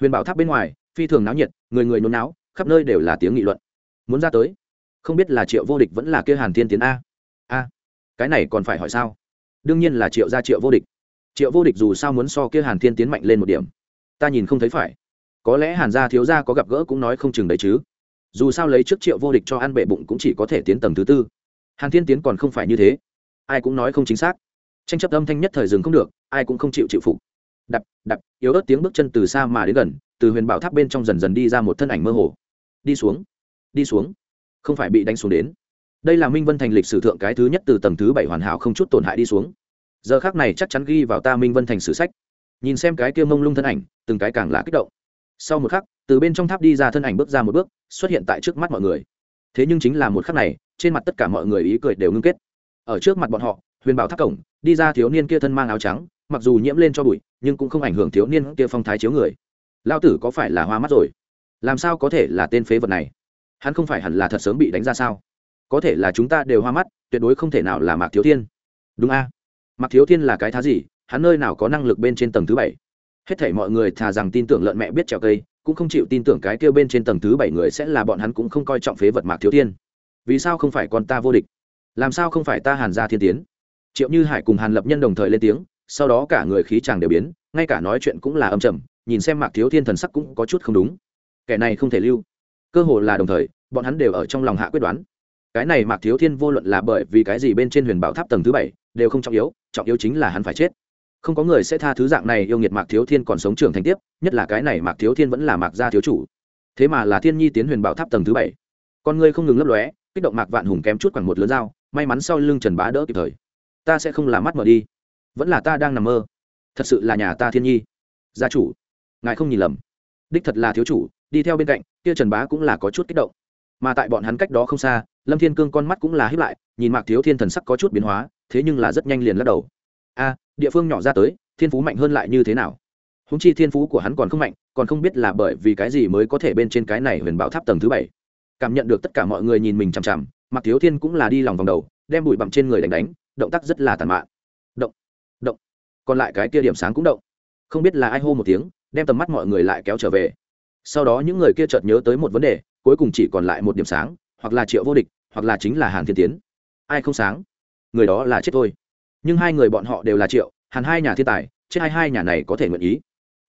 Huyền bảo tháp bên ngoài, phi thường náo nhiệt, người người nôn náo, khắp nơi đều là tiếng nghị luận. Muốn ra tới, không biết là triệu vô địch vẫn là kia hàn thiên tiến a. A, cái này còn phải hỏi sao? Đương nhiên là triệu gia triệu vô địch. Triệu vô địch dù sao muốn so kia hàn thiên tiến mạnh lên một điểm, ta nhìn không thấy phải. Có lẽ hàn gia thiếu gia có gặp gỡ cũng nói không chừng đấy chứ dù sao lấy trước triệu vô địch cho ăn bệ bụng cũng chỉ có thể tiến tầng thứ tư. Hàn thiên tiến còn không phải như thế. Ai cũng nói không chính xác. Tranh chấp âm thanh nhất thời dừng không được, ai cũng không chịu chịu phục. Đập đập, yếu ớt tiếng bước chân từ xa mà đến gần, từ huyền bảo tháp bên trong dần dần đi ra một thân ảnh mơ hồ. Đi xuống đi xuống. Không phải bị đánh xuống đến. Đây là minh vân thành lịch sử thượng cái thứ nhất từ tầng thứ bảy hoàn hảo không chút tổn hại đi xuống. Giờ khác này chắc chắn ghi vào ta minh vân thành sử sách. Nhìn xem cái kia mông lung thân ảnh, từng cái càng là kích động. Sau một khắc từ bên trong tháp đi ra thân ảnh bước ra một bước, xuất hiện tại trước mắt mọi người. Thế nhưng chính là một khắc này, trên mặt tất cả mọi người ý cười đều ngưng kết. Ở trước mặt bọn họ, huyền bảo tháp cổng, đi ra thiếu niên kia thân mang áo trắng, mặc dù nhiễm lên cho bụi, nhưng cũng không ảnh hưởng thiếu niên kia phong thái chiếu người. Lao tử có phải là hoa mắt rồi? Làm sao có thể là tên phế vật này? Hắn không phải hẳn là thật sớm bị đánh ra sao? Có thể là chúng ta đều hoa mắt, tuyệt đối không thể nào là mạc thiếu thiên. Đúng a. Mạc thiếu thiên là cái thá gì? Hắn nơi nào có năng lực bên trên tầng thứ bảy? Hết thảy mọi người thà rằng tin tưởng lợn mẹ biết trèo cây cũng không chịu tin tưởng cái kêu bên trên tầng thứ bảy người sẽ là bọn hắn cũng không coi trọng phế vật mạc thiếu thiên vì sao không phải con ta vô địch? Làm sao không phải ta hàn gia thiên tiến? Triệu như hải cùng hàn lập nhân đồng thời lên tiếng, sau đó cả người khí chàng đều biến, ngay cả nói chuyện cũng là âm trầm, nhìn xem mạc thiếu thiên thần sắc cũng có chút không đúng. Kẻ này không thể lưu. Cơ hồ là đồng thời, bọn hắn đều ở trong lòng hạ quyết đoán. Cái này mạc thiếu thiên vô luận là bởi vì cái gì bên trên huyền bảo tháp tầng thứ bảy đều không trọng yếu trọng yếu chính là hắn phải chết không có người sẽ tha thứ dạng này yêu nghiệt mạc thiếu thiên còn sống trưởng thành tiếp, nhất là cái này mạc thiếu thiên vẫn là mạc gia thiếu chủ. Thế mà là thiên nhi tiến huyền bảo tháp tầng thứ bảy. Con ngươi không ngừng lấp lóe, kích động mạc vạn hùng kém chút khoảng một lớn dao, may mắn sau lưng trần bá đỡ kịp thời. Ta sẽ không làm mắt mở đi. Vẫn là ta đang nằm mơ. Thật sự là nhà ta thiên nhi. Gia chủ, ngài không nhìn lầm. Đích thật là thiếu chủ, đi theo bên cạnh, kia trần bá cũng là có chút kích động. Mà tại bọn hắn cách đó không xa, lâm thiên cương con mắt cũng là hiếp lại, nhìn mạc thiếu thiên thần sắc có chút biến hóa, thế nhưng là rất nhanh liền lắc đầu a địa phương nhỏ ra tới, thiên phú mạnh hơn lại như thế nào? Húng chi thiên phú của hắn còn không mạnh, còn không biết là bởi vì cái gì mới có thể bên trên cái này huyền bảo tháp tầng thứ bảy. Cảm nhận được tất cả mọi người nhìn mình chằm chằm mặc thiếu thiên cũng là đi lòng vòng đầu, đem bụi bặm trên người đánh đánh, động tác rất là tàn mạn. Động động. Còn lại cái kia điểm sáng cũng động. Không biết là ai hô một tiếng, đem tầm mắt mọi người lại kéo trở về. Sau đó những người kia chợt nhớ tới một vấn đề, cuối cùng chỉ còn lại một điểm sáng, hoặc là triệu vô địch, hoặc là chính là hàn thiên tiến. Ai không sáng? Người đó là chết thôi nhưng hai người bọn họ đều là triệu hàn hai nhà thiên tài, chết hai hai nhà này có thể nguyện ý.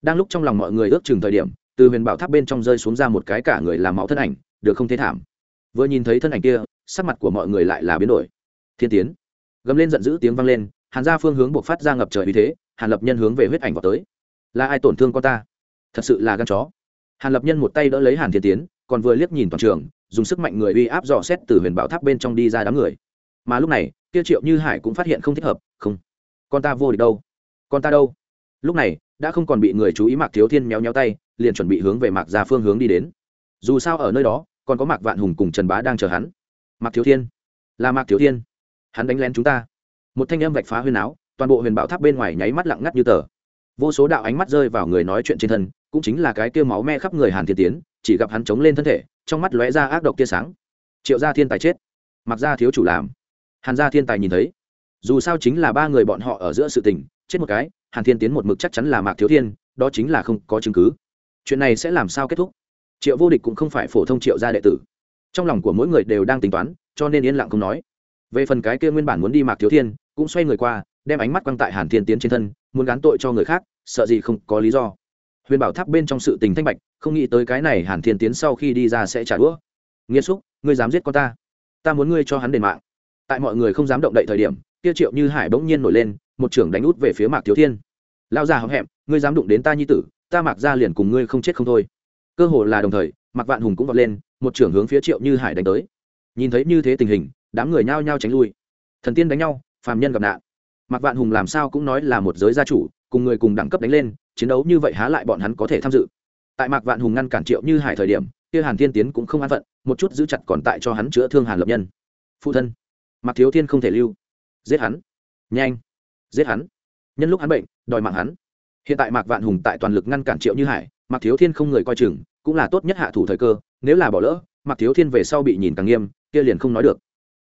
Đang lúc trong lòng mọi người ước chừng thời điểm, từ huyền bảo tháp bên trong rơi xuống ra một cái cả người làm máu thân ảnh, được không thế thảm. Vừa nhìn thấy thân ảnh kia, sắc mặt của mọi người lại là biến đổi. Thiên tiến. Gầm lên giận dữ tiếng vang lên, hàn ra phương hướng buộc phát ra ngập trời vì thế, hàn lập nhân hướng về huyết ảnh vào tới. Là ai tổn thương con ta? Thật sự là gan chó. Hàn lập nhân một tay đỡ lấy hàn thiên tiến, còn vừa liếc nhìn toàn trường, dùng sức mạnh người uy áp dò xét từ huyền bảo tháp bên trong đi ra đám người mà lúc này, kia triệu như hải cũng phát hiện không thích hợp, không, con ta vô địch đâu, con ta đâu? Lúc này, đã không còn bị người chú ý mạc thiếu thiên méo nhéo tay, liền chuẩn bị hướng về mạc ra phương hướng đi đến. Dù sao ở nơi đó, còn có mạc vạn hùng cùng trần bá đang chờ hắn. Mạc thiếu thiên, là mạc thiếu thiên, hắn đánh lén chúng ta. Một thanh âm vạch phá huyền áo, toàn bộ huyền bảo tháp bên ngoài nháy mắt lặng ngắt như tờ. Vô số đạo ánh mắt rơi vào người nói chuyện trên thân, cũng chính là cái kêu máu me khắp người hàn thiên tiến, chỉ gặp hắn chống lên thân thể, trong mắt lóe ra ác độc tia sáng. Triệu gia thiên tài chết mặc ra thiếu chủ làm hàn gia thiên tài nhìn thấy. Dù sao chính là ba người bọn họ ở giữa sự tình, chết một cái, hàn thiên tiến một mực chắc chắn là mạc thiếu thiên, đó chính là không có chứng cứ. Chuyện này sẽ làm sao kết thúc? Triệu vô địch cũng không phải phổ thông triệu gia đệ tử. Trong lòng của mỗi người đều đang tính toán, cho nên yên lặng không nói. Về phần cái kia nguyên bản muốn đi mạc thiếu thiên, cũng xoay người qua, đem ánh mắt quăng tại hàn thiên tiến trên thân, muốn gán tội cho người khác, sợ gì không có lý do. Huyền bảo tháp bên trong sự tình thanh bạch, không nghĩ tới cái này hàn thiên tiến sau khi đi ra sẽ trả đũa. Nghiêm xúc, ngươi dám giết con ta. Ta muốn ngươi cho hắn đền mạng tại mọi người không dám động đậy thời điểm, kia triệu như hải bỗng nhiên nổi lên, một trưởng đánh út về phía mạc thiếu thiên. Lao già hậm hẹm ngươi dám đụng đến ta nhi tử, ta mạc ra liền cùng ngươi không chết không thôi. Cơ hồ là đồng thời, mạc vạn hùng cũng vọt lên, một trưởng hướng phía triệu như hải đánh tới. Nhìn thấy như thế tình hình, đám người nhao nhao tránh lui. Thần tiên đánh nhau, phàm nhân gặp nạn. Mạc vạn hùng làm sao cũng nói là một giới gia chủ, cùng người cùng đẳng cấp đánh lên, chiến đấu như vậy há lại bọn hắn có thể tham dự. Tại mạc vạn hùng ngăn cản triệu như hải thời điểm, kia hàn thiên tiến cũng không an phận, một chút giữ chặt còn tại cho hắn chữa thương hàn lập nhân. Phụ thân mạc thiếu thiên không thể lưu. Giết hắn. Nhanh. Giết hắn. Nhân lúc hắn bệnh, đòi mạng hắn. Hiện tại mạc vạn hùng tại toàn lực ngăn cản triệu như hải, mạc thiếu thiên không người coi chừng, cũng là tốt nhất hạ thủ thời cơ, nếu là bỏ lỡ, mạc thiếu thiên về sau bị nhìn càng nghiêm, kia liền không nói được.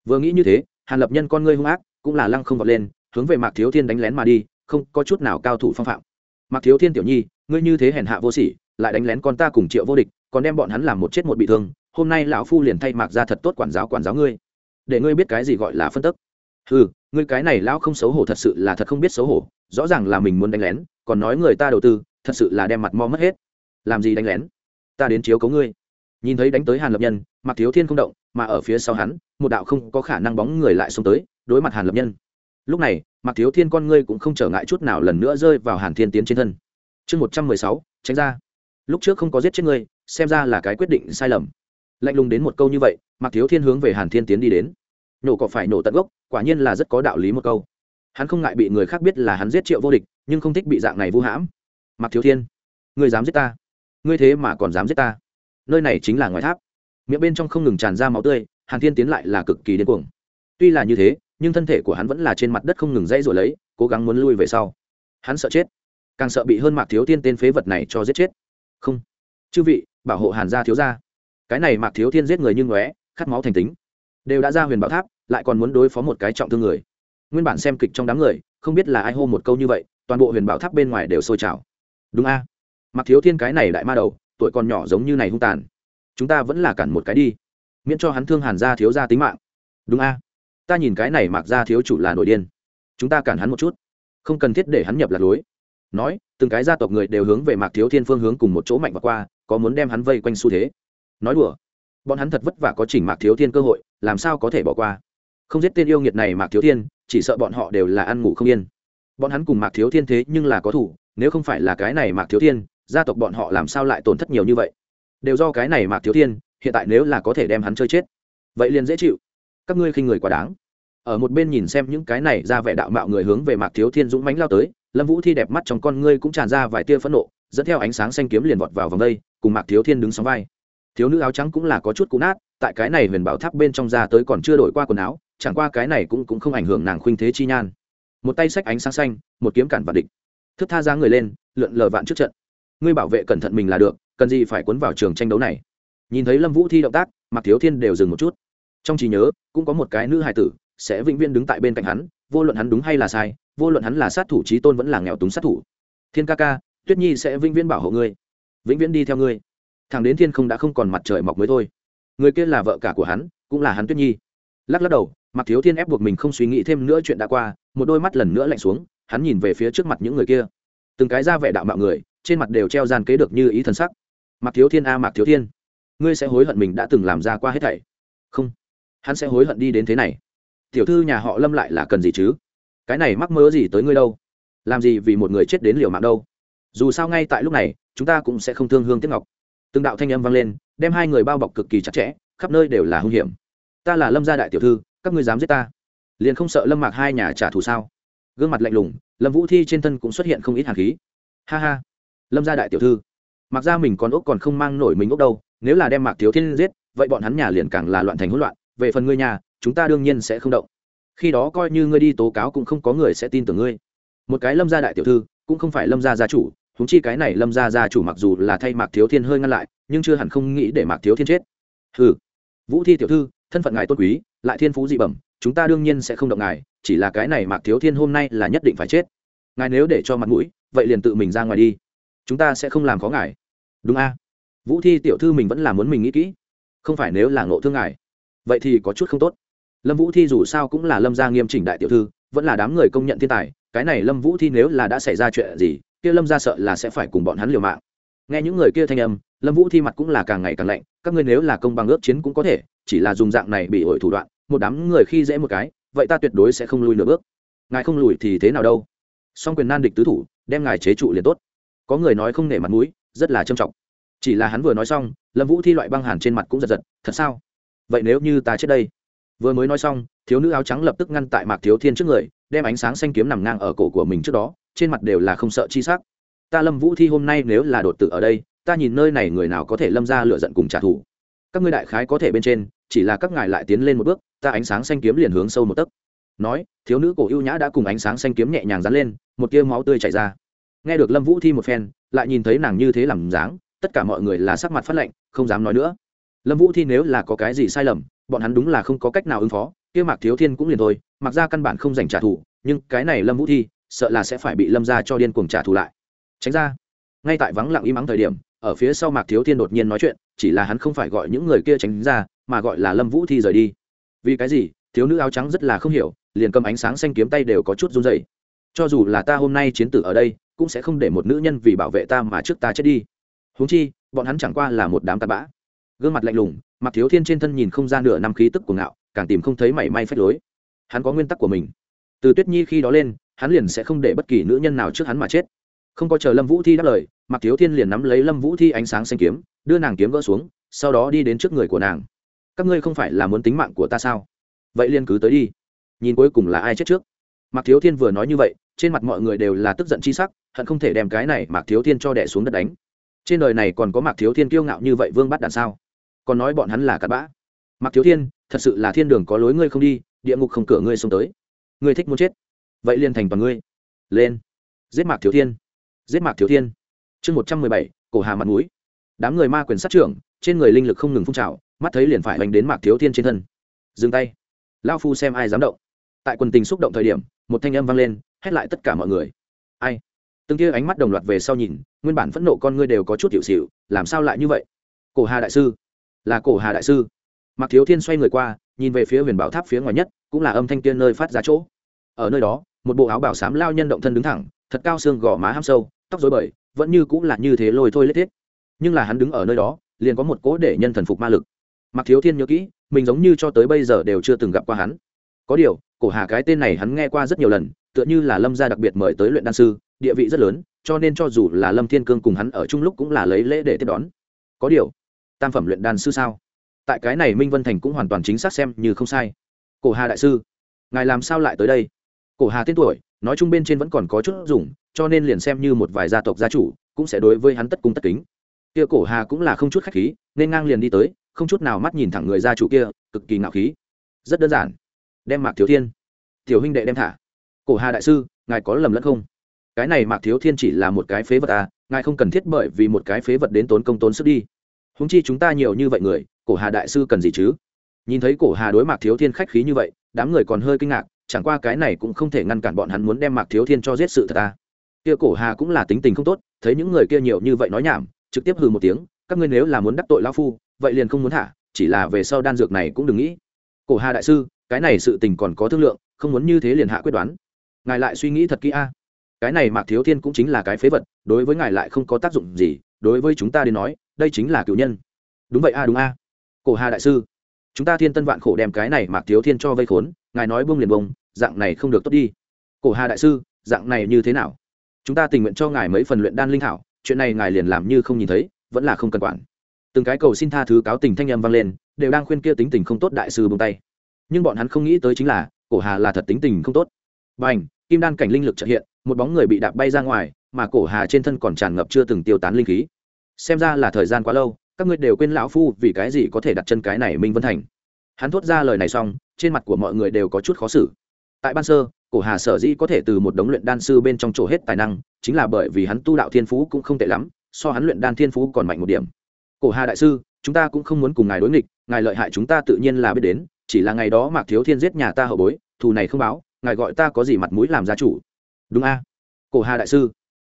Vừa nghĩ như thế, hàn lập nhân con ngươi hung ác, cũng là lăng không vọt lên, hướng về mạc thiếu thiên đánh lén mà đi, không có chút nào cao thủ phong phạm. Mạc thiếu thiên tiểu nhi, ngươi như thế hèn hạ vô sỉ, lại đánh lén con ta cùng triệu vô địch, còn đem bọn hắn làm một chết một bị thương, hôm nay lão phu liền thay mạc ra thật tốt quản giáo quản giáo ngươi để ngươi biết cái gì gọi là phân tức. Ừ ngươi cái này lão không xấu hổ thật sự là thật không biết xấu hổ, rõ ràng là mình muốn đánh lén, còn nói người ta đầu tư, thật sự là đem mặt mo mất hết. Làm gì đánh lén? Ta đến chiếu cấu ngươi. Nhìn thấy đánh tới hàn lập nhân mặt thiếu thiên không động, mà ở phía sau hắn, một đạo không có khả năng bóng người lại xông tới, đối mặt hàn lập nhân. Lúc này mặt thiếu thiên con ngươi cũng không trở ngại chút nào lần nữa rơi vào hàn thiên tiến trên thân. Chương một trăm mười sáu, tránh ra. Lúc trước không có giết chết ngươi, xem ra là cái quyết định sai lầm lạnh lùng đến một câu như vậy, mạc thiếu thiên hướng về hàn thiên tiến đi đến. Nổ cỏ phải nổ tận gốc, quả nhiên là rất có đạo lý một câu. Hắn không ngại bị người khác biết là hắn giết triệu vô địch, nhưng không thích bị dạng này vu hãm. Mạc thiếu thiên người dám giết ta? Ngươi thế mà còn dám giết ta? Nơi này chính là ngoài tháp. Miệng bên trong không ngừng tràn ra máu tươi, hàn thiên tiến lại là cực kỳ điên cuồng. Tuy là như thế, nhưng thân thể của hắn vẫn là trên mặt đất không ngừng dãy rồi lấy, cố gắng muốn lui về sau. Hắn sợ chết. Càng sợ bị hơn mạc thiếu Thiên tên phế vật này cho giết chết. Không. Chư vị, bảo hộ hàn gia thiếu gia cái này mạc thiếu thiên giết người như ngóe, khát máu thành tính. Đều đã ra huyền bảo tháp, lại còn muốn đối phó một cái trọng thương người. Nguyên bản xem kịch trong đám người, không biết là ai hô một câu như vậy, toàn bộ huyền bảo tháp bên ngoài đều sôi trào. Đúng a. Mạc thiếu thiên cái này đại ma đầu, tuổi còn nhỏ giống như này hung tàn. Chúng ta vẫn là cản một cái đi. Miễn cho hắn thương hàn gia thiếu gia tính mạng. Đúng a. Ta nhìn cái này mạc gia thiếu chủ là nổi điên. Chúng ta cản hắn một chút. Không cần thiết để hắn nhập lạc lối. Nói, từng cái gia tộc người đều hướng về mạc thiếu thiên phương hướng cùng một chỗ mạnh và qua, có muốn đem hắn vây quanh xu thế nói đùa. Bọn hắn thật vất vả có chỉnh mạc thiếu thiên cơ hội, làm sao có thể bỏ qua? Không giết tên yêu nghiệt này mạc thiếu thiên, chỉ sợ bọn họ đều là ăn ngủ không yên. Bọn hắn cùng mạc thiếu thiên thế nhưng là có thủ, nếu không phải là cái này mạc thiếu thiên, gia tộc bọn họ làm sao lại tổn thất nhiều như vậy? Đều do cái này mạc thiếu thiên, hiện tại nếu là có thể đem hắn chơi chết, vậy liền dễ chịu. Các ngươi khinh người quá đáng. Ở một bên nhìn xem những cái này ra vẻ đạo mạo người hướng về mạc thiếu thiên dũng mánh lao tới, lâm vũ thi đẹp mắt trong con ngươi cũng tràn ra vài tia phẫn nộ, dẫn theo ánh sáng xanh kiếm liền vọt vào vòng đây, cùng mạc thiếu thiên đứng sóng vai thiếu nữ áo trắng cũng là có chút cũ nát, tại cái này huyền bảo tháp bên trong ra tới còn chưa đổi qua quần áo, chẳng qua cái này cũng cũng không ảnh hưởng nàng khuynh thế chi nhan. Một tay sách ánh sáng xanh, một kiếm cản vạn địch. Thức tha ra người lên, lượn lờ vạn trước trận. Ngươi bảo vệ cẩn thận mình là được, cần gì phải cuốn vào trường tranh đấu này? Nhìn thấy lâm vũ thi động tác mặc thiếu thiên đều dừng một chút. Trong trí nhớ, cũng có một cái nữ hài tử, sẽ vĩnh viễn đứng tại bên cạnh hắn, vô luận hắn đúng hay là sai, vô luận hắn là sát thủ trí tôn vẫn là nghèo túng sát thủ. Thiên ca ca, tuyết nhi sẽ vĩnh viễn bảo hộ ngươi. Vĩnh viễn đi theo ngươi thằng đến thiên không đã không còn mặt trời mọc mới thôi. Người kia là vợ cả của hắn cũng là hắn tuyết nhi. Lắc lắc đầu mặc thiếu thiên ép buộc mình không suy nghĩ thêm nữa chuyện đã qua một đôi mắt lần nữa lạnh xuống hắn nhìn về phía trước mặt những người kia. Từng cái ra vẻ đạo mạo người trên mặt đều treo gian kế được như ý thần sắc. Mặc thiếu thiên a à, mặc thiếu thiên ngươi sẽ hối hận mình đã từng làm ra qua hết thảy. Không hắn sẽ hối hận đi đến thế này. Tiểu thư nhà họ lâm lại là cần gì chứ? Cái này mắc mơ gì tới ngươi đâu? Làm gì vì một người chết đến liều mạng đâu? Dù sao ngay tại lúc này chúng ta cũng sẽ không thương hương tiếc ngọc từng đạo thanh âm vang lên, đem hai người bao bọc cực kỳ chặt chẽ, khắp nơi đều là hung hiểm. Ta là lâm gia đại tiểu thư, các ngươi dám giết ta? Liền không sợ lâm mạc hai nhà trả thù sao? Gương mặt lạnh lùng, lâm vũ thi trên thân cũng xuất hiện không ít hạt khí. Ha ha, lâm gia đại tiểu thư. Mặc ra mình còn ốc còn không mang nổi mình ốc đâu, nếu là đem mạc thiếu thiên giết, vậy bọn hắn nhà liền càng là loạn thành hỗn loạn, về phần ngươi nhà, chúng ta đương nhiên sẽ không động. Khi đó coi như ngươi đi tố cáo cũng không có người sẽ tin tưởng ngươi. Một cái lâm gia đại tiểu thư, cũng không phải lâm gia gia chủ huống chi cái này lâm gia gia chủ mặc dù là thay mạc thiếu thiên hơi ngăn lại, nhưng chưa hẳn không nghĩ để mạc thiếu thiên chết. Ừ vũ thi tiểu thư, thân phận ngài tôn quý, lại thiên phú dị bẩm, chúng ta đương nhiên sẽ không động ngài, chỉ là cái này mạc thiếu thiên hôm nay là nhất định phải chết. Ngài nếu để cho mặt mũi, vậy liền tự mình ra ngoài đi. Chúng ta sẽ không làm khó ngài. Đúng a. Vũ thi tiểu thư mình vẫn là muốn mình nghĩ kỹ. Không phải nếu là ngộ thương ngài, vậy thì có chút không tốt. Lâm vũ thi dù sao cũng là lâm gia nghiêm chỉnh đại tiểu thư, vẫn là đám người công nhận thiên tài, cái này lâm vũ thi nếu là đã xảy ra chuyện gì kia lâm ra sợ là sẽ phải cùng bọn hắn liều mạng. Nghe những người kia thanh âm, lâm vũ thi mặt cũng là càng ngày càng lạnh, các ngươi nếu là công bằng ước chiến cũng có thể, chỉ là dùng dạng này bị ổi thủ đoạn, một đám người khi dễ một cái, vậy ta tuyệt đối sẽ không lùi nửa bước. Ngài không lùi thì thế nào đâu? Song quyền nan địch tứ thủ, đem ngài chế trụ liền tốt. Có người nói không nể mặt mũi, rất là trầm trọng. Chỉ là hắn vừa nói xong, lâm vũ thi loại băng hàn trên mặt cũng giật giật, thật sao? Vậy nếu như ta chết đây? Vừa mới nói xong, thiếu nữ áo trắng lập tức ngăn tại mạc thiếu thiên trước người, đem ánh sáng xanh kiếm nằm ngang ở cổ của mình trước đó trên mặt đều là không sợ chi sắc. Ta lâm vũ thi hôm nay nếu là đột tử ở đây, ta nhìn nơi này người nào có thể lâm ra lựa giận cùng trả thù. Các ngươi đại khái có thể bên trên, chỉ là các ngài lại tiến lên một bước, ta ánh sáng xanh kiếm liền hướng sâu một tấc. Nói, thiếu nữ cổ ưu nhã đã cùng ánh sáng xanh kiếm nhẹ nhàng dán lên, một tia máu tươi chảy ra. Nghe được lâm vũ thi một phen, lại nhìn thấy nàng như thế làm dáng, tất cả mọi người là sắc mặt phát lệnh không dám nói nữa. Lâm vũ thi nếu là có cái gì sai lầm, bọn hắn đúng là không có cách nào ứng phó, kia mạc thiếu thiên cũng liền thôi mặc ra căn bản không dành trả thù, nhưng cái này lâm vũ thi sợ là sẽ phải bị lâm ra cho điên cuồng trả thù lại. Tránh ra. Ngay tại vắng lặng im ắng thời điểm, ở phía sau mạc thiếu thiên đột nhiên nói chuyện, chỉ là hắn không phải gọi những người kia tránh ra, mà gọi là lâm vũ thi rời đi. Vì cái gì? Thiếu nữ áo trắng rất là không hiểu, liền cầm ánh sáng xanh kiếm tay đều có chút run dày cho dù là ta hôm nay chiến tử ở đây, cũng sẽ không để một nữ nhân vì bảo vệ ta mà trước ta chết đi. Huống chi, bọn hắn chẳng qua là một đám tạt bã. Gương mặt lạnh lùng mặc thiếu thiên trên thân nhìn không ra nửa năm khí tức của ngạo, càng tìm không thấy mảy may phép lối. Hắn có nguyên tắc của mình. Từ tuyết nhi khi đó lên hắn liền sẽ không để bất kỳ nữ nhân nào trước hắn mà chết. Không có chờ lâm vũ thi đáp lời mặc thiếu thiên liền nắm lấy lâm vũ thi ánh sáng xanh kiếm, đưa nàng kiếm gỡ xuống, sau đó đi đến trước người của nàng. Các ngươi không phải là muốn tính mạng của ta sao? Vậy liền cứ tới đi. Nhìn cuối cùng là ai chết trước. Mặc thiếu thiên vừa nói như vậy, trên mặt mọi người đều là tức giận chi sắc, hận không thể đem cái này mạc thiếu thiên cho đẻ xuống đất đánh. Trên đời này còn có mạc thiếu thiên kiêu ngạo như vậy vương bắt đàn sao? Còn nói bọn hắn là cặp bã. Mạc thiếu thiên, thật sự là thiên đường có lối ngươi không đi, địa ngục không cửa ngươi xông tới. Ngươi thích muốn chết vậy liền thành toàn ngươi. Lên. Giết mạc thiếu thiên. Giết mạc thiếu thiên. Chương một trăm mười bảy, cổ hà mặt mũi. Đám người ma quyền sát trưởng, trên người linh lực không ngừng phun trào, mắt thấy liền phải hành đến mạc thiếu thiên trên thân. Dừng tay. Lao phu xem ai dám động. Tại quần tình xúc động thời điểm, một thanh âm vang lên, hét lại tất cả mọi người. Ai? Từng kia ánh mắt đồng loạt về sau nhìn, nguyên bản phẫn nộ con ngươi đều có chút hiệu xịu làm sao lại như vậy? Cổ hà đại sư. Là cổ hà đại sư. Mạc thiếu thiên xoay người qua, nhìn về phía huyền bảo tháp phía ngoài nhất, cũng là âm thanh tiên nơi phát ra chỗ. Ở nơi đó một bộ áo bảo sám lao nhân động thân đứng thẳng, thật cao xương gò má ham sâu, tóc dối bời, vẫn như cũng là như thế lôi thôi lết thiết. Nhưng là hắn đứng ở nơi đó, liền có một cố để nhân thần phục ma lực. Mặc thiếu thiên nhớ kỹ, mình giống như cho tới bây giờ đều chưa từng gặp qua hắn. Có điều, cổ hà cái tên này hắn nghe qua rất nhiều lần, tựa như là lâm gia đặc biệt mời tới luyện đan sư, địa vị rất lớn, cho nên cho dù là lâm thiên cương cùng hắn ở chung lúc cũng là lấy lễ để tiếp đón. Có điều, tam phẩm luyện đan sư sao? Tại cái này minh vân thành cũng hoàn toàn chính xác xem như không sai. Cổ hà đại sư, ngài làm sao lại tới đây? Cổ hà tên tuổi, nói chung bên trên vẫn còn có chút dùng, cho nên liền xem như một vài gia tộc gia chủ, cũng sẽ đối với hắn tất cung tất kính. Kia cổ hà cũng là không chút khách khí, nên ngang liền đi tới, không chút nào mắt nhìn thẳng người gia chủ kia, cực kỳ ngạo khí. Rất đơn giản. Đem mạc thiếu thiên, tiểu huynh đệ đem thả. Cổ hà đại sư, ngài có lầm lẫn không? Cái này mạc thiếu thiên chỉ là một cái phế vật à ngài không cần thiết bởi vì một cái phế vật đến tốn công tốn sức đi. Húng chi chúng ta nhiều như vậy người, cổ hà đại sư cần gì chứ? Nhìn thấy cổ hà đối mạc thiếu thiên khách khí như vậy, đám người còn hơi kinh ngạc chẳng qua cái này cũng không thể ngăn cản bọn hắn muốn đem mạc thiếu thiên cho giết sự thật ta. À. kia cổ hà cũng là tính tình không tốt, thấy những người kia nhiều như vậy nói nhảm, trực tiếp hừ một tiếng, các ngươi nếu là muốn đắc tội lão phu, vậy liền không muốn thả, chỉ là về sau đan dược này cũng đừng nghĩ. Cổ hà đại sư, cái này sự tình còn có thương lượng, không muốn như thế liền hạ quyết đoán. Ngài lại suy nghĩ thật kỹ a. Cái này mạc thiếu thiên cũng chính là cái phế vật, đối với ngài lại không có tác dụng gì, đối với chúng ta đến nói, đây chính là cựu nhân. Đúng vậy a, đúng a. Cổ hà đại sư, chúng ta thiên tân vạn khổ đem cái này mạc thiếu thiên cho vây khốn, ngài nói buông liền bông dạng này không được tốt đi. Cổ hà đại sư, dạng này như thế nào? Chúng ta tình nguyện cho ngài mấy phần luyện đan linh thảo chuyện này ngài liền làm như không nhìn thấy, vẫn là không cần quản. Từng cái cầu xin tha thứ cáo tình thanh âm vang lên, đều đang khuyên kia tính tình không tốt đại sư bông tay. Nhưng bọn hắn không nghĩ tới chính là, cổ hà là thật tính tình không tốt. B à n h kim đan cảnh linh lực trợ hiện, một bóng người bị đạp bay ra ngoài, mà cổ hà trên thân còn tràn ngập chưa từng tiêu tán linh khí. Xem ra là thời gian quá lâu, các ngươi đều quên lão phu vì cái gì có thể đặt chân cái này minh vân thành. Hắn thốt ra lời này xong, trên mặt của mọi người đều có chút khó xử tại ban sơ, cổ hà sở dĩ có thể từ một đống luyện đan sư bên trong chỗ hết tài năng, chính là bởi vì hắn tu đạo thiên phú cũng không tệ lắm, so hắn luyện đan thiên phú còn mạnh một điểm. Cổ hà đại sư, chúng ta cũng không muốn cùng ngài đối nghịch, ngài lợi hại chúng ta tự nhiên là biết đến, chỉ là ngày đó mạc thiếu thiên giết nhà ta hậu bối, thù này không báo, ngài gọi ta có gì mặt mũi làm gia chủ? Đúng a. Cổ hà đại sư,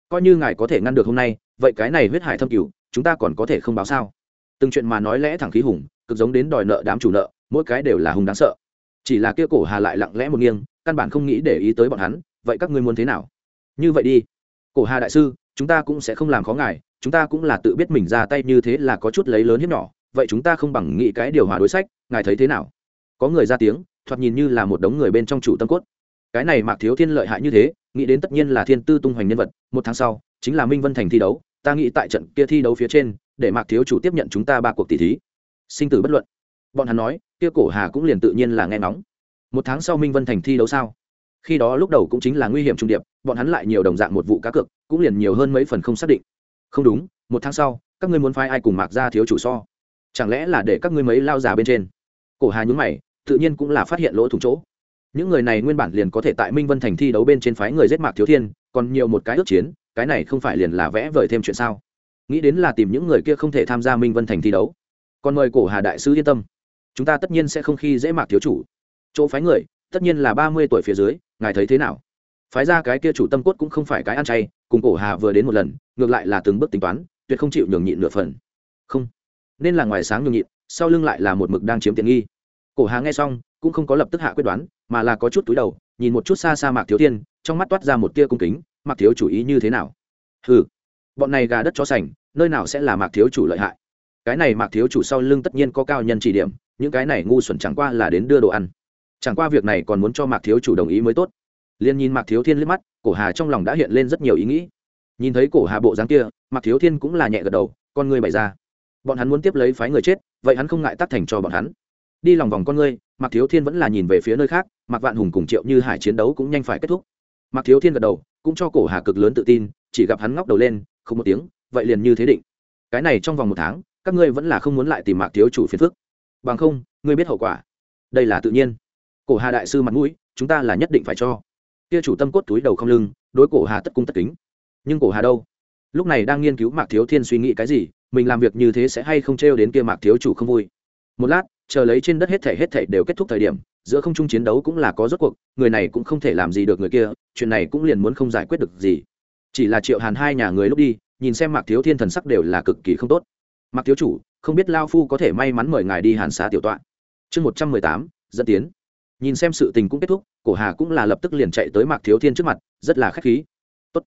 coi như ngài có thể ngăn được hôm nay, vậy cái này huyết hải thâm cửu, chúng ta còn có thể không báo sao? Từng chuyện mà nói lẽ thẳng khí hùng, cực giống đến đòi nợ đám chủ nợ, mỗi cái đều là hùng đáng sợ. Chỉ là kia cổ hà lại lặng lẽ một nghiêng căn bản không nghĩ để ý tới bọn hắn, vậy các ngươi muốn thế nào? Như vậy đi. Cổ hà đại sư, chúng ta cũng sẽ không làm khó ngài, chúng ta cũng là tự biết mình ra tay như thế là có chút lấy lớn hiếp nhỏ, vậy chúng ta không bằng nghĩ cái điều hòa đối sách, ngài thấy thế nào? Có người ra tiếng, thoạt nhìn như là một đống người bên trong chủ tâm cốt. Cái này mạc thiếu thiên lợi hại như thế, nghĩ đến tất nhiên là thiên tư tung hoành nhân vật, một tháng sau, chính là minh vân thành thi đấu, ta nghĩ tại trận kia thi đấu phía trên, để mạc thiếu chủ tiếp nhận chúng ta ba cuộc tỷ thí. Sinh tử bất luận. Bọn hắn nói, kia cổ hà cũng liền tự nhiên là nghe ngóng một tháng sau minh vân thành thi đấu sao? Khi đó lúc đầu cũng chính là nguy hiểm trung điệp, bọn hắn lại nhiều đồng dạng một vụ cá cược, cũng liền nhiều hơn mấy phần không xác định. Không đúng, một tháng sau, các ngươi muốn phái ai cùng mạc ra thiếu chủ so? Chẳng lẽ là để các ngươi mấy lao già bên trên? Cổ hà nhún mày, tự nhiên cũng là phát hiện lỗ thủng chỗ. Những người này nguyên bản liền có thể tại minh vân thành thi đấu bên trên phái người giết mạc thiếu thiên, còn nhiều một cái ước chiến, cái này không phải liền là vẽ vời thêm chuyện sao? Nghĩ đến là tìm những người kia không thể tham gia minh vân thành thi đấu. Còn mời cổ hà đại sứ yên tâm. Chúng ta tất nhiên sẽ không khi dễ mạc thiếu chủ chỗ phái người, tất nhiên là ba mươi tuổi phía dưới, ngài thấy thế nào? Phái ra cái kia chủ tâm cốt cũng không phải cái ăn chay, cùng cổ hà vừa đến một lần, ngược lại là từng bước tính toán, tuyệt không chịu nhường nhịn nửa phần. Không. Nên là ngoài sáng nhường nhịn, sau lưng lại là một mực đang chiếm tiện nghi. Cổ hà nghe xong, cũng không có lập tức hạ quyết đoán, mà là có chút túi đầu, nhìn một chút xa xa mạc thiếu thiên trong mắt toát ra một tia cung kính, mạc thiếu chủ ý như thế nào? Ừ bọn này gà đất cho sành, nơi nào sẽ là mạc thiếu chủ lợi hại? Cái này mạc thiếu chủ sau lưng tất nhiên có cao nhân chỉ điểm, những cái này ngu xuẩn chẳng qua là đến đưa đồ ăn chẳng qua việc này còn muốn cho mạc thiếu chủ đồng ý mới tốt. Liền nhìn mạc thiếu thiên liếc mắt, cổ hà trong lòng đã hiện lên rất nhiều ý nghĩ. Nhìn thấy cổ hà bộ dáng kia, mạc thiếu thiên cũng là nhẹ gật đầu, con ngươi bày ra. Bọn hắn muốn tiếp lấy phái người chết, vậy hắn không ngại tắt thành cho bọn hắn. Đi lòng vòng con ngươi, mạc thiếu thiên vẫn là nhìn về phía nơi khác, mạc vạn hùng cùng triệu như hải chiến đấu cũng nhanh phải kết thúc. Mạc thiếu thiên gật đầu, cũng cho cổ hà cực lớn tự tin, chỉ gặp hắn ngóc đầu lên, không một tiếng, vậy liền như thế định. Cái này trong vòng một tháng, các ngươi vẫn là không muốn lại tìm mạc thiếu chủ phiền phức. Bằng không, ngươi biết hậu quả. Đây là tự nhiên cổ hà đại sư mặt mũi, chúng ta là nhất định phải cho. Kia chủ tâm cốt túi đầu không lưng, đối cổ hà tất cung tất kính. Nhưng cổ hà đâu? Lúc này đang nghiên cứu mạc thiếu thiên suy nghĩ cái gì, mình làm việc như thế sẽ hay không trêu đến kia mạc thiếu chủ không vui? Một lát, chờ lấy trên đất hết thể hết thể đều kết thúc thời điểm, giữa không trung chiến đấu cũng là có rốt cuộc, người này cũng không thể làm gì được người kia, chuyện này cũng liền muốn không giải quyết được gì. Chỉ là triệu hàn hai nhà người lúc đi, nhìn xem mạc thiếu thiên thần sắc đều là cực kỳ không tốt. Mạc thiếu chủ, không biết lao phu có thể may mắn mời ngài đi hàn xá tiểu tọa. Chương một trăm mười tám, dẫn tiến nhìn xem sự tình cũng kết thúc, cổ hà cũng là lập tức liền chạy tới mạc thiếu thiên trước mặt, rất là k h á c h khí. Tốt.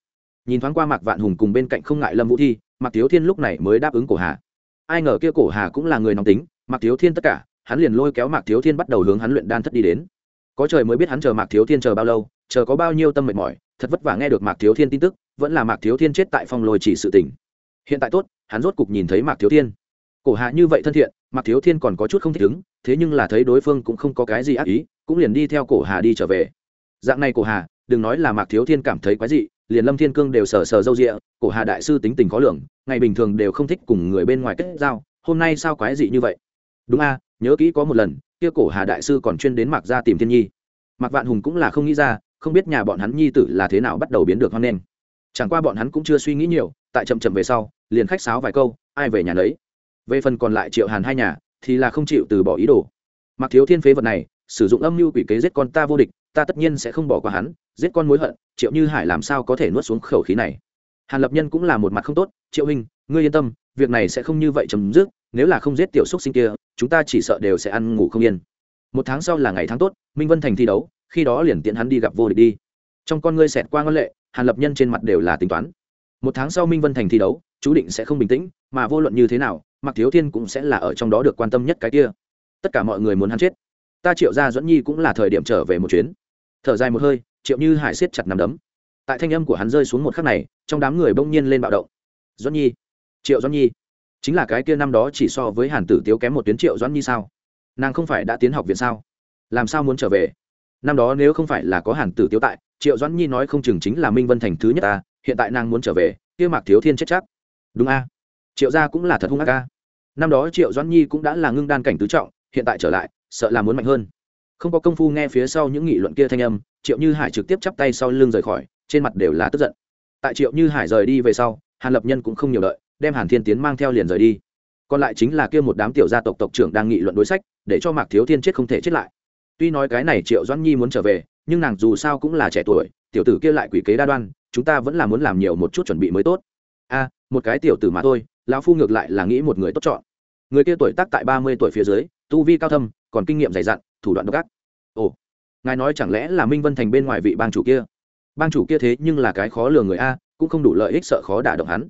nhìn thoáng qua mạc vạn hùng cùng bên cạnh không ngại lâm vũ thi, mạc thiếu thiên lúc này mới đáp ứng cổ hà. Ai ngờ kia cổ hà cũng là người nóng tính, mạc thiếu thiên tất cả, hắn liền lôi kéo mạc thiếu thiên bắt đầu hướng hắn luyện đan thất đi đến. Có trời mới biết hắn chờ mạc thiếu thiên chờ bao lâu, chờ có bao nhiêu tâm mệt mỏi, thật vất vả nghe được mạc thiếu thiên tin tức, vẫn là mạc thiếu thiên chết tại phong lôi chỉ sự tỉnh hiện tại tốt, hắn rốt cục nhìn thấy mạc thiếu thiên. Cổ hạ như vậy thân thiện, mạc thiếu thiên còn có chút không thích ứng, thế nhưng là thấy đối phương cũng không có cái gì ác ý cũng liền đi theo cổ hà đi trở về. Dạng này cổ hà, đừng nói là mạc thiếu thiên cảm thấy quái dị, liền lâm thiên cương đều sờ sờ râu rịa, cổ hà đại sư tính tình khó lường, ngày bình thường đều không thích cùng người bên ngoài kết giao, hôm nay sao quái dị như vậy? Đúng a, nhớ kỹ có một lần, kia cổ hà đại sư còn chuyên đến mạc ra tìm thiên nhi. Mạc vạn hùng cũng là không nghĩ ra, không biết nhà bọn hắn nhi tử là thế nào bắt đầu biến được hoang nghênh. Chẳng qua bọn hắn cũng chưa suy nghĩ nhiều, tại chậm chậm về sau, liền khách sáo vài câu, ai về nhà lấy về phần còn lại triệu hàn hai nhà, thì là không chịu từ bỏ ý đồ. Mặc thiếu thiên phế vật này sử dụng âm mưu quỷ kế giết con ta vô địch, ta tất nhiên sẽ không bỏ qua hắn, giết con mối hận, triệu như hải làm sao có thể nuốt xuống khẩu khí này? Hàn lập nhân cũng là một mặt không tốt, triệu hình ngươi yên tâm, việc này sẽ không như vậy chấm dứt, nếu là không giết tiểu xúc sinh kia, chúng ta chỉ sợ đều sẽ ăn ngủ không yên. Một tháng sau là ngày tháng tốt, minh vân thành thi đấu, khi đó liền tiện hắn đi gặp vô địch đi. Trong con ngươi xẹt qua ngân lệ, hàn lập nhân trên mặt đều là tính toán. Một tháng sau minh vân thành thi đấu, chú định sẽ không bình tĩnh, mà vô luận như thế nào mặc thiếu thiên cũng sẽ là ở trong đó được quan tâm nhất cái kia. Tất cả mọi người muốn hắn chết ta triệu ra duẫn nhi cũng là thời điểm trở về một chuyến. Thở dài một hơi, triệu như hải siết chặt nằm đấm. Tại thanh âm của hắn rơi xuống một khắc này, trong đám người bỗng nhiên lên bạo động. Duẫn nhi, triệu duẫn nhi, chính là cái kia năm đó chỉ so với hàn tử tiếu kém một tuyến triệu doãn nhi sao? Nàng không phải đã tiến học viện sao? Làm sao muốn trở về? Năm đó nếu không phải là có hàn tử tiếu tại, triệu doãn nhi nói không chừng chính là minh vân thành thứ nhất ta, hiện tại nàng muốn trở về, kia mạc thiếu thiên chết chắc. Đúng a. Triệu gia cũng là thật hung ác a. Năm đó triệu doãn nhi cũng đã là ngưng đan cảnh tứ trọng, hiện tại trở lại sợ là muốn mạnh hơn. Không có công phu nghe phía sau những nghị luận kia thanh âm, triệu như hải trực tiếp chắp tay sau lưng rời khỏi, trên mặt đều là tức giận. Tại triệu như hải rời đi về sau, hàn lập nhân cũng không nhiều đợi, đem hàn thiên tiến mang theo liền rời đi. Còn lại chính là kia một đám tiểu gia tộc tộc trưởng đang nghị luận đối sách, để cho mạc thiếu thiên chết không thể chết lại. Tuy nói cái này triệu doãn nhi muốn trở về, nhưng nàng dù sao cũng là trẻ tuổi, tiểu tử kia lại quỷ kế đa đoan, chúng ta vẫn là muốn làm nhiều một chút chuẩn bị mới tốt. A, một cái tiểu tử mà thôi, lão phu ngược lại là nghĩ một người tốt chọn người kia tuổi tác tại ba mươi tuổi phía dưới, tu vi cao thâm, còn kinh nghiệm dày dặn, thủ đoạn độc ác. Ồ, ngài nói chẳng lẽ là minh vân thành bên ngoài vị bang chủ kia? Bang chủ kia thế nhưng là cái khó lừa người a, cũng không đủ lợi ích sợ khó đả động hắn.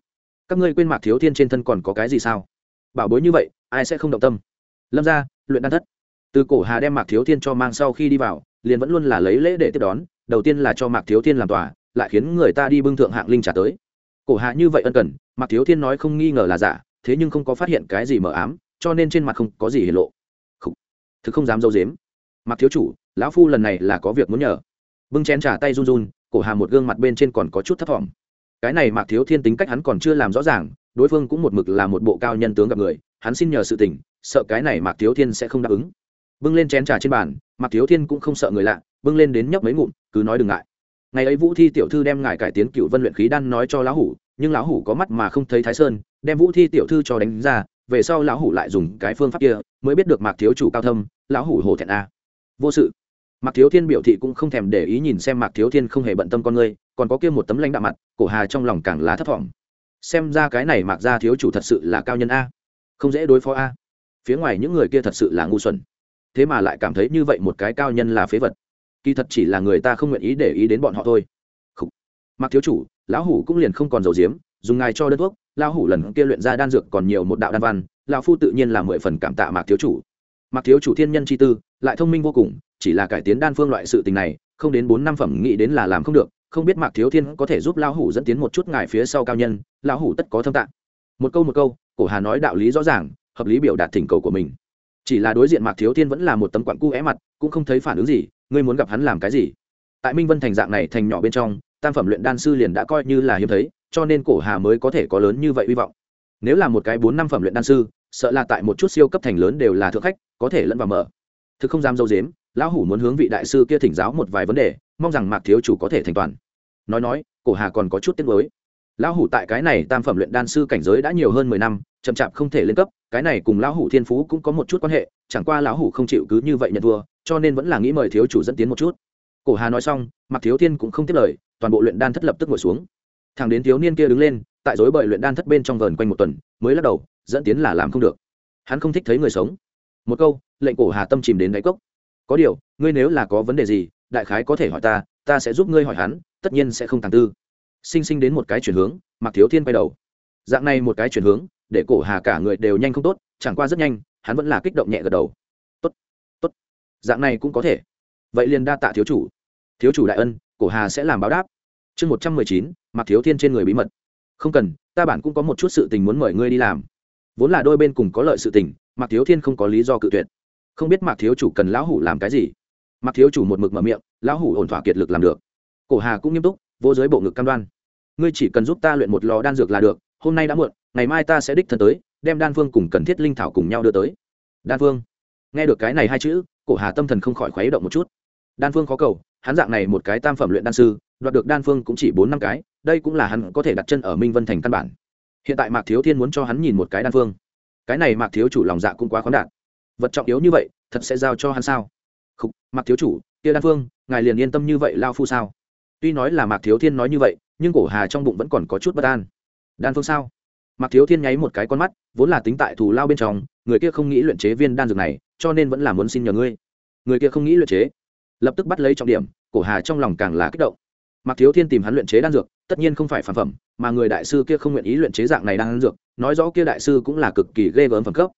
Các ngươi quên mạc thiếu thiên trên thân còn có cái gì sao? Bảo bối như vậy, ai sẽ không động tâm? Lâm ra luyện đan thất. Từ cổ hà đem mạc thiếu thiên cho mang sau khi đi vào, liền vẫn luôn là lấy lễ để tiếp đón, đầu tiên là cho mạc thiếu thiên làm tòa, lại khiến người ta đi bưng thượng hạng linh trả tới. Cổ hà như vậy ân cần, mạc thiếu thiên nói không nghi ngờ là giả thế nhưng không có phát hiện cái gì mờ ám cho nên trên mặt không có gì hiển lộ. Không, thực không dám dâu dếm mặc thiếu chủ lão phu lần này là có việc muốn nhờ. Bưng chén trả tay run run cổ hà một gương mặt bên trên còn có chút thấp t cái này mạc thiếu thiên tính cách hắn còn chưa làm rõ ràng đối phương cũng một mực là một bộ cao nhân tướng gặp người hắn xin nhờ sự tình sợ cái này mạc thiếu thiên sẽ không đáp ứng. Bưng lên chén trà trên bàn mạc thiếu thiên cũng không sợ người lạ bưng lên đến nhấp mấy ngụm cứ nói đừng ngại ngày ấy vũ thi tiểu thư đem ngài cải tiến cựu vân luyện khí đan nói cho lão hủ, nhưng lão hủ có mắt mà không thấy thái sơn, đem vũ thi tiểu thư cho đánh ra, về sau lão hủ lại dùng cái phương pháp kia, mới biết được mạc thiếu chủ cao thâm, lão hủ hổ thẹn a. Vô sự. Mạc thiếu thiên biểu thị cũng không thèm để ý nhìn xem mạc thiếu thiên không hề bận tâm con ngươi còn có kia một tấm lãnh đạo mặt, cổ hà trong lòng càng lá thấp thỏm. Xem ra cái này mạc ra thiếu chủ thật sự là cao nhân a. Không dễ đối phó a. Phía ngoài những người kia thật sự là ngu xuẩn. Thế mà lại cảm thấy như vậy một cái cao nhân là phế vật kỳ thật chỉ là người ta không nguyện ý để ý đến bọn họ thôi. Khủ. mặc thiếu chủ, lão hủ cũng liền không còn dầu diếm, dùng ngài cho đơn thuốc, lão hủ lần kia luyện ra đan dược còn nhiều một đạo đan văn, lão phu tự nhiên là mười phần cảm tạ mạc thiếu chủ. Mạc thiếu chủ thiên nhân chi tư, lại thông minh vô cùng, chỉ là cải tiến đan phương loại sự tình này, không đến bốn năm phẩm nghĩ đến là làm không được, không biết mạc thiếu thiên có thể giúp lão hủ dẫn tiến một chút ngài phía sau cao nhân, lão hủ tất có thâm tạng. Một câu một câu, cổ hà nói đạo lý rõ ràng, hợp lý biểu đạt thỉnh cầu của mình. Chỉ là đối diện mạc thiếu thiên vẫn là một tấm quặn cu é mặt, cũng không thấy phản ứng gì ngươi muốn gặp hắn làm cái gì? Tại minh vân thành dạng này thành nhỏ bên trong, tam phẩm luyện đan sư liền đã coi như là hiếm thấy, cho nên cổ hà mới có thể có lớn như vậy hy vọng. Nếu là một cái bốn năm phẩm luyện đan sư, sợ là tại một chút siêu cấp thành lớn đều là thượng khách, có thể lẫn vào mở. Thực không dám dâu dếm, lão hủ muốn hướng vị đại sư kia thỉnh giáo một vài vấn đề, mong rằng mạc thiếu chủ có thể thành toàn. Nói nói, cổ hà còn có chút tiếc mới lão hủ tại cái này tam phẩm luyện đan sư cảnh giới đã nhiều hơn mười năm, chậm chạp không thể lên cấp cái này cùng lão hủ thiên phú cũng có một chút quan hệ, chẳng qua lão hủ không chịu cứ như vậy nhận thua, cho nên vẫn là nghĩ mời thiếu chủ dẫn tiến một chút. Cổ hà nói xong mặc thiếu thiên cũng không tiếp lời, toàn bộ luyện đan thất lập tức ngồi xuống. Thằng đến thiếu niên kia đứng lên, tại dối bời luyện đan thất bên trong vờn quanh một tuần, mới lắc đầu, dẫn tiến là làm không được. Hắn không thích thấy người sống. Một câu, lệnh cổ hà tâm chìm đến đáy cốc. Có điều, ngươi nếu là có vấn đề gì, đại khái có thể hỏi ta ta sẽ giúp ngươi hỏi hắn, tất nhiên sẽ không tàng tư. Sinh sinh đến một cái chuyển hướng mặc thiếu thiên quay đầu. Dạng này một cái chuyển hướng để cổ hà cả người đều nhanh không tốt, chẳng qua rất nhanh, hắn vẫn là kích động nhẹ gật đầu. Tốt tốt, dạng này cũng có thể. Vậy liền đa tạ thiếu chủ. Thiếu chủ đại ân, cổ hà sẽ làm báo đáp. Chương một trăm mười chín mặc thiếu thiên trên người bí mật. Không cần, ta bản cũng có một chút sự tình muốn mời ngươi đi làm. Vốn là đôi bên cùng có lợi sự tình mặc thiếu thiên không có lý do cự tuyệt. Không biết mạc thiếu chủ cần lão hủ làm cái gì. Mạc thiếu chủ một mực mở miệng, lão hủ ổn thỏa kiệt lực làm được. Cổ hà cũng nghiêm túc, vô giới bộ ngực cam đoan. Ngươi chỉ cần giúp ta luyện một lò đan dược là được, hôm nay đã muộn ngày mai ta sẽ đích thân tới đem đan phương cùng cần thiết linh thảo cùng nhau đưa tới. Đan phương nghe được cái này hai chữ cổ hà tâm thần không khỏi khuấy động một chút. Đan phương khó cầu hắn dạng này một cái tam phẩm luyện đan sư đoạt được đan phương cũng chỉ bốn năm cái đây cũng là hắn có thể đặt chân ở minh vân thành căn bản. Hiện tại mạc thiếu thiên muốn cho hắn nhìn một cái đan phương. Cái này mạc thiếu chủ lòng dạ cũng quá khoáng đạt. Vật trọng yếu như vậy thật sẽ giao cho hắn sao? Khúc, mạc thiếu chủ kia đan phương ngài liền yên tâm như vậy lao phu sao? Tuy nói là mạc thiếu thiên nói như vậy nhưng cổ hà trong bụng vẫn còn có chút bất an. Đan phương sao? Mạc thiếu thiên nháy một cái con mắt, vốn là tính tại thù lao bên trong, người kia không nghĩ luyện chế viên đan dược này, cho nên vẫn là muốn xin nhờ ngươi. Người kia không nghĩ luyện chế. Lập tức bắt lấy trọng điểm, cổ hà trong lòng càng là kích động. Mạc thiếu thiên tìm hắn luyện chế đan dược, tất nhiên không phải phản phẩm, mà người đại sư kia không nguyện ý luyện chế dạng này đan dược, nói rõ kia đại sư cũng là cực kỳ ghê gớm phẩm cấp.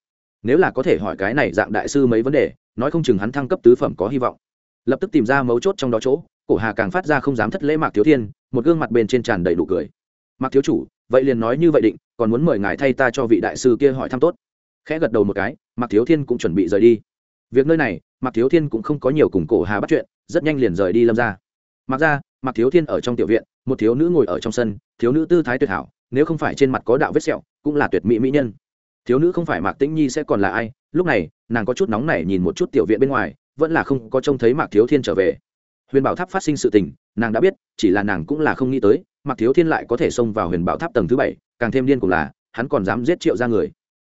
Nếu là có thể hỏi cái này dạng đại sư mấy vấn đề, nói không chừng hắn thăng cấp tứ phẩm có hy vọng. Lập tức tìm ra mấu chốt trong đó chỗ, cổ hà càng phát ra không dám thất lễ mạc thiếu thiên, một gương mặt bên trên tràn đầy đủ cười. Mạc thiếu chủ vậy liền nói như vậy định, còn muốn mời ngài thay ta cho vị đại sư kia hỏi thăm tốt. Khẽ gật đầu một cái mặc thiếu thiên cũng chuẩn bị rời đi. Việc nơi này mặc thiếu thiên cũng không có nhiều cùng cổ hà bắt chuyện, rất nhanh liền rời đi lâm ra mặc ra mặc thiếu thiên ở trong tiểu viện, một thiếu nữ ngồi ở trong sân, thiếu nữ tư thái tuyệt hảo, nếu không phải trên mặt có đạo vết sẹo, cũng là tuyệt mỹ mỹ nhân. Thiếu nữ không phải mạc tĩnh nhi sẽ còn là ai, lúc này, nàng có chút nóng nảy nhìn một chút tiểu viện bên ngoài, vẫn là không có trông thấy mạc thiếu thiên trở về. Huyền bảo tháp phát sinh sự tình, nàng đã biết, chỉ là nàng cũng là không nghĩ tới mạc thiếu thiên lại có thể xông vào huyền bảo tháp tầng thứ bảy, càng thêm điên cùng là, hắn còn dám giết triệu ra người.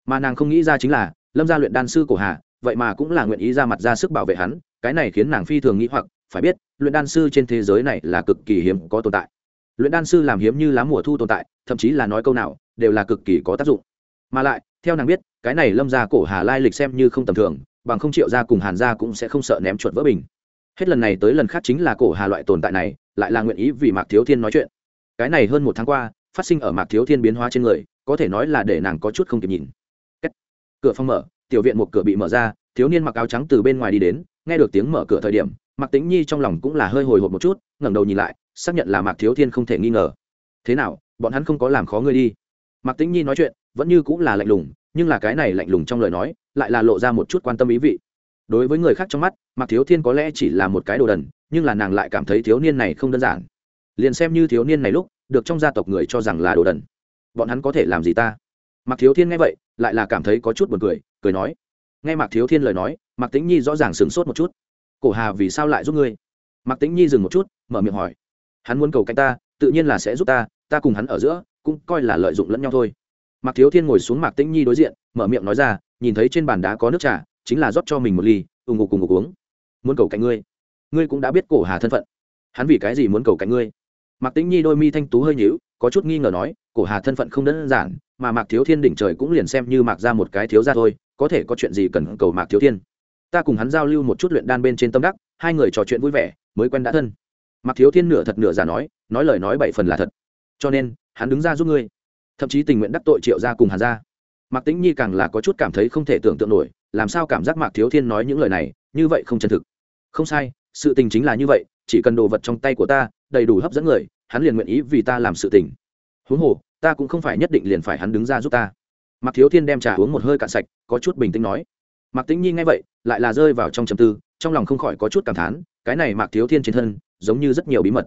Mà nàng không nghĩ ra chính là, lâm gia luyện đan sư cổ hà vậy mà cũng là nguyện ý ra mặt ra sức bảo vệ hắn, cái này khiến nàng phi thường nghĩ hoặc, phải biết, luyện đan sư trên thế giới này là cực kỳ hiếm có tồn tại. Luyện đan sư làm hiếm như lá mùa thu tồn tại, thậm chí là nói câu nào, đều là cực kỳ có tác dụng. Mà lại, theo nàng biết, cái này lâm gia cổ hà lai lịch xem như không tầm thường, bằng không triệu gia cùng hàn gia cũng sẽ không sợ ném chuột vỡ bình. Hết lần này tới lần khác chính là cổ hà loại tồn tại này, lại là nguyện ý vì mạc thiếu thiên nói chuyện cái này hơn một tháng qua, phát sinh ở mạc thiếu thiên biến hóa trên người, có thể nói là để nàng có chút không kịp nhìn. Cửa phòng mở, tiểu viện một cửa bị mở ra, thiếu niên mặc áo trắng từ bên ngoài đi đến, nghe được tiếng mở cửa thời điểm, mạc tính nhi trong lòng cũng là hơi hồi hộp một chút, ngẩng đầu nhìn lại, xác nhận là mạc thiếu thiên không thể nghi ngờ. Thế nào, bọn hắn không có làm khó ngươi đi. Mạc tính nhi nói chuyện, vẫn như cũng là lạnh lùng, nhưng là cái này lạnh lùng trong lời nói, lại là lộ ra một chút quan tâm ý vị. Đối với người khác trong mắt, mạc thiếu thiên có lẽ chỉ là một cái đồ đần, nhưng là nàng lại cảm thấy thiếu niên này không đơn giản liền xem như thiếu niên này lúc, được trong gia tộc người cho rằng là đồ đần. Bọn hắn có thể làm gì ta? Mạc thiếu thiên nghe vậy, lại là cảm thấy có chút buồn cười cười nói. Nghe mạc thiếu thiên lời nói, mạc tĩnh nhi rõ ràng sửng sốt một chút. Cổ hà, vì sao lại giúp ngươi? Mạc tĩnh nhi dừng một chút, mở miệng hỏi. Hắn muốn cầu cạnh ta, tự nhiên là sẽ giúp ta ta cùng hắn ở giữa, cũng coi là lợi dụng lẫn nhau thôi. Mạc thiếu thiên ngồi xuống mạc tĩnh nhi đối diện, mở miệng nói ra, nhìn thấy trên bàn đá có nước trà, chính là rót cho mình một ly ù ngục cùng ngục uống. Muốn cầu cạnh ngươi. Ngươi cũng đã biết cổ hà thân phận. Hắn vì cái gì muốn cầu cạnh ngươi? Mạc tĩnh nhi đôi mi thanh tú hơi nhíu, có chút nghi ngờ nói, cổ hà thân phận không đơn giản, mà mạc thiếu thiên đỉnh trời cũng liền xem như mạc ra một cái thiếu ra thôi, có thể có chuyện gì cần cầu mạc thiếu thiên? Ta cùng hắn giao lưu một chút luyện đan bên trên tâm đắc, hai người trò chuyện vui vẻ, mới quen đã thân. Mạc thiếu thiên nửa thật nửa giả nói nói lời nói bảy phần là thật. Cho nên, hắn đứng ra giúp ngươi. Thậm chí tình nguyện đắc tội triệu ra cùng hàn ra mạc tĩnh nhi càng là có chút cảm thấy không thể tưởng tượng nổi, làm sao cảm giác mạc thiếu thiên nói những lời này, như vậy không chân thực. Không sai, sự tình chính là như vậy, chỉ cần đồ vật trong tay của ta đầy đủ hấp dẫn người, hắn liền nguyện ý vì ta làm sự tình. Huống hồ, ta cũng không phải nhất định liền phải hắn đứng ra giúp ta. Mạc thiếu thiên đem trà uống một hơi cạn sạch, có chút bình tĩnh nói. Mạc tĩnh nhi nghe vậy, lại là rơi vào trong trầm tư, trong lòng không khỏi có chút cảm thán, cái này mạc thiếu thiên trên thân, giống như rất nhiều bí mật.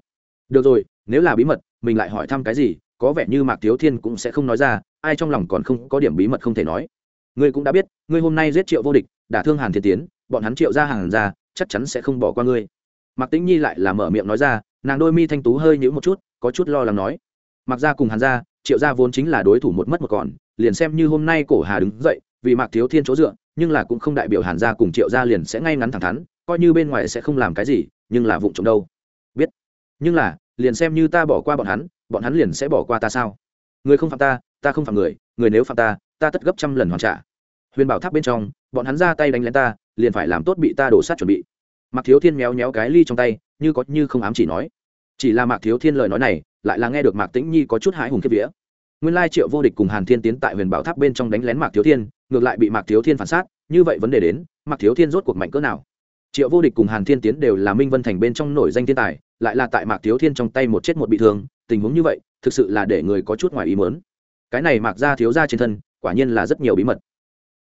Được rồi, nếu là bí mật, mình lại hỏi thăm cái gì, có vẻ như mạc thiếu thiên cũng sẽ không nói ra, ai trong lòng còn không có điểm bí mật không thể nói. Ngươi cũng đã biết, ngươi hôm nay giết triệu vô địch, đả thương hàn thiên tiến, bọn hắn triệu ra hàng ra, chắc chắn sẽ không bỏ qua ngươi. Mạc tĩnh nhi lại là mở miệng nói ra nàng đôi mi thanh tú hơi nhữ một chút, có chút lo lắng nói. Mặc ra cùng hàn ra triệu gia vốn chính là đối thủ một mất một còn, liền xem như hôm nay cổ hà đứng dậy, vì mạc thiếu thiên chỗ dựa, nhưng là cũng không đại biểu hàn gia cùng triệu gia liền sẽ ngay ngắn thẳng thắn, coi như bên ngoài sẽ không làm cái gì, nhưng là vụng trộm đâu. Biết. Nhưng là, liền xem như ta bỏ qua bọn hắn bọn hắn liền sẽ bỏ qua ta sao? Người không phạm ta ta không phạm người người nếu phạm ta ta tất gấp trăm lần hoàn trả. Huyền bảo tháp bên trong, bọn hắn ra tay đánh lên ta, liền phải làm tốt bị ta đổ sát chuẩn bị. Mạc thiếu thiên méo méo cái ly trong tay như có như không ám chỉ nói. Chỉ là mạc thiếu thiên lời nói này, lại là nghe được mạc tĩnh nhi có chút hãi hùng kiếp vía. Nguyên lai triệu vô địch cùng hàn thiên tiến tại huyền bảo tháp bên trong đánh lén mạc thiếu thiên, ngược lại bị mạc thiếu thiên phản sát, như vậy vấn đề đến, mạc thiếu thiên rốt cuộc mạnh cỡ nào? Triệu vô địch cùng hàn thiên tiến đều là minh vân thành bên trong nổi danh thiên tài, lại là tại mạc thiếu thiên trong tay một chết một bị thương, tình huống như vậy, thực sự là để người có chút ngoài ý mớn cái này mạc ra thiếu ra trên thân, quả nhiên là rất nhiều bí mật.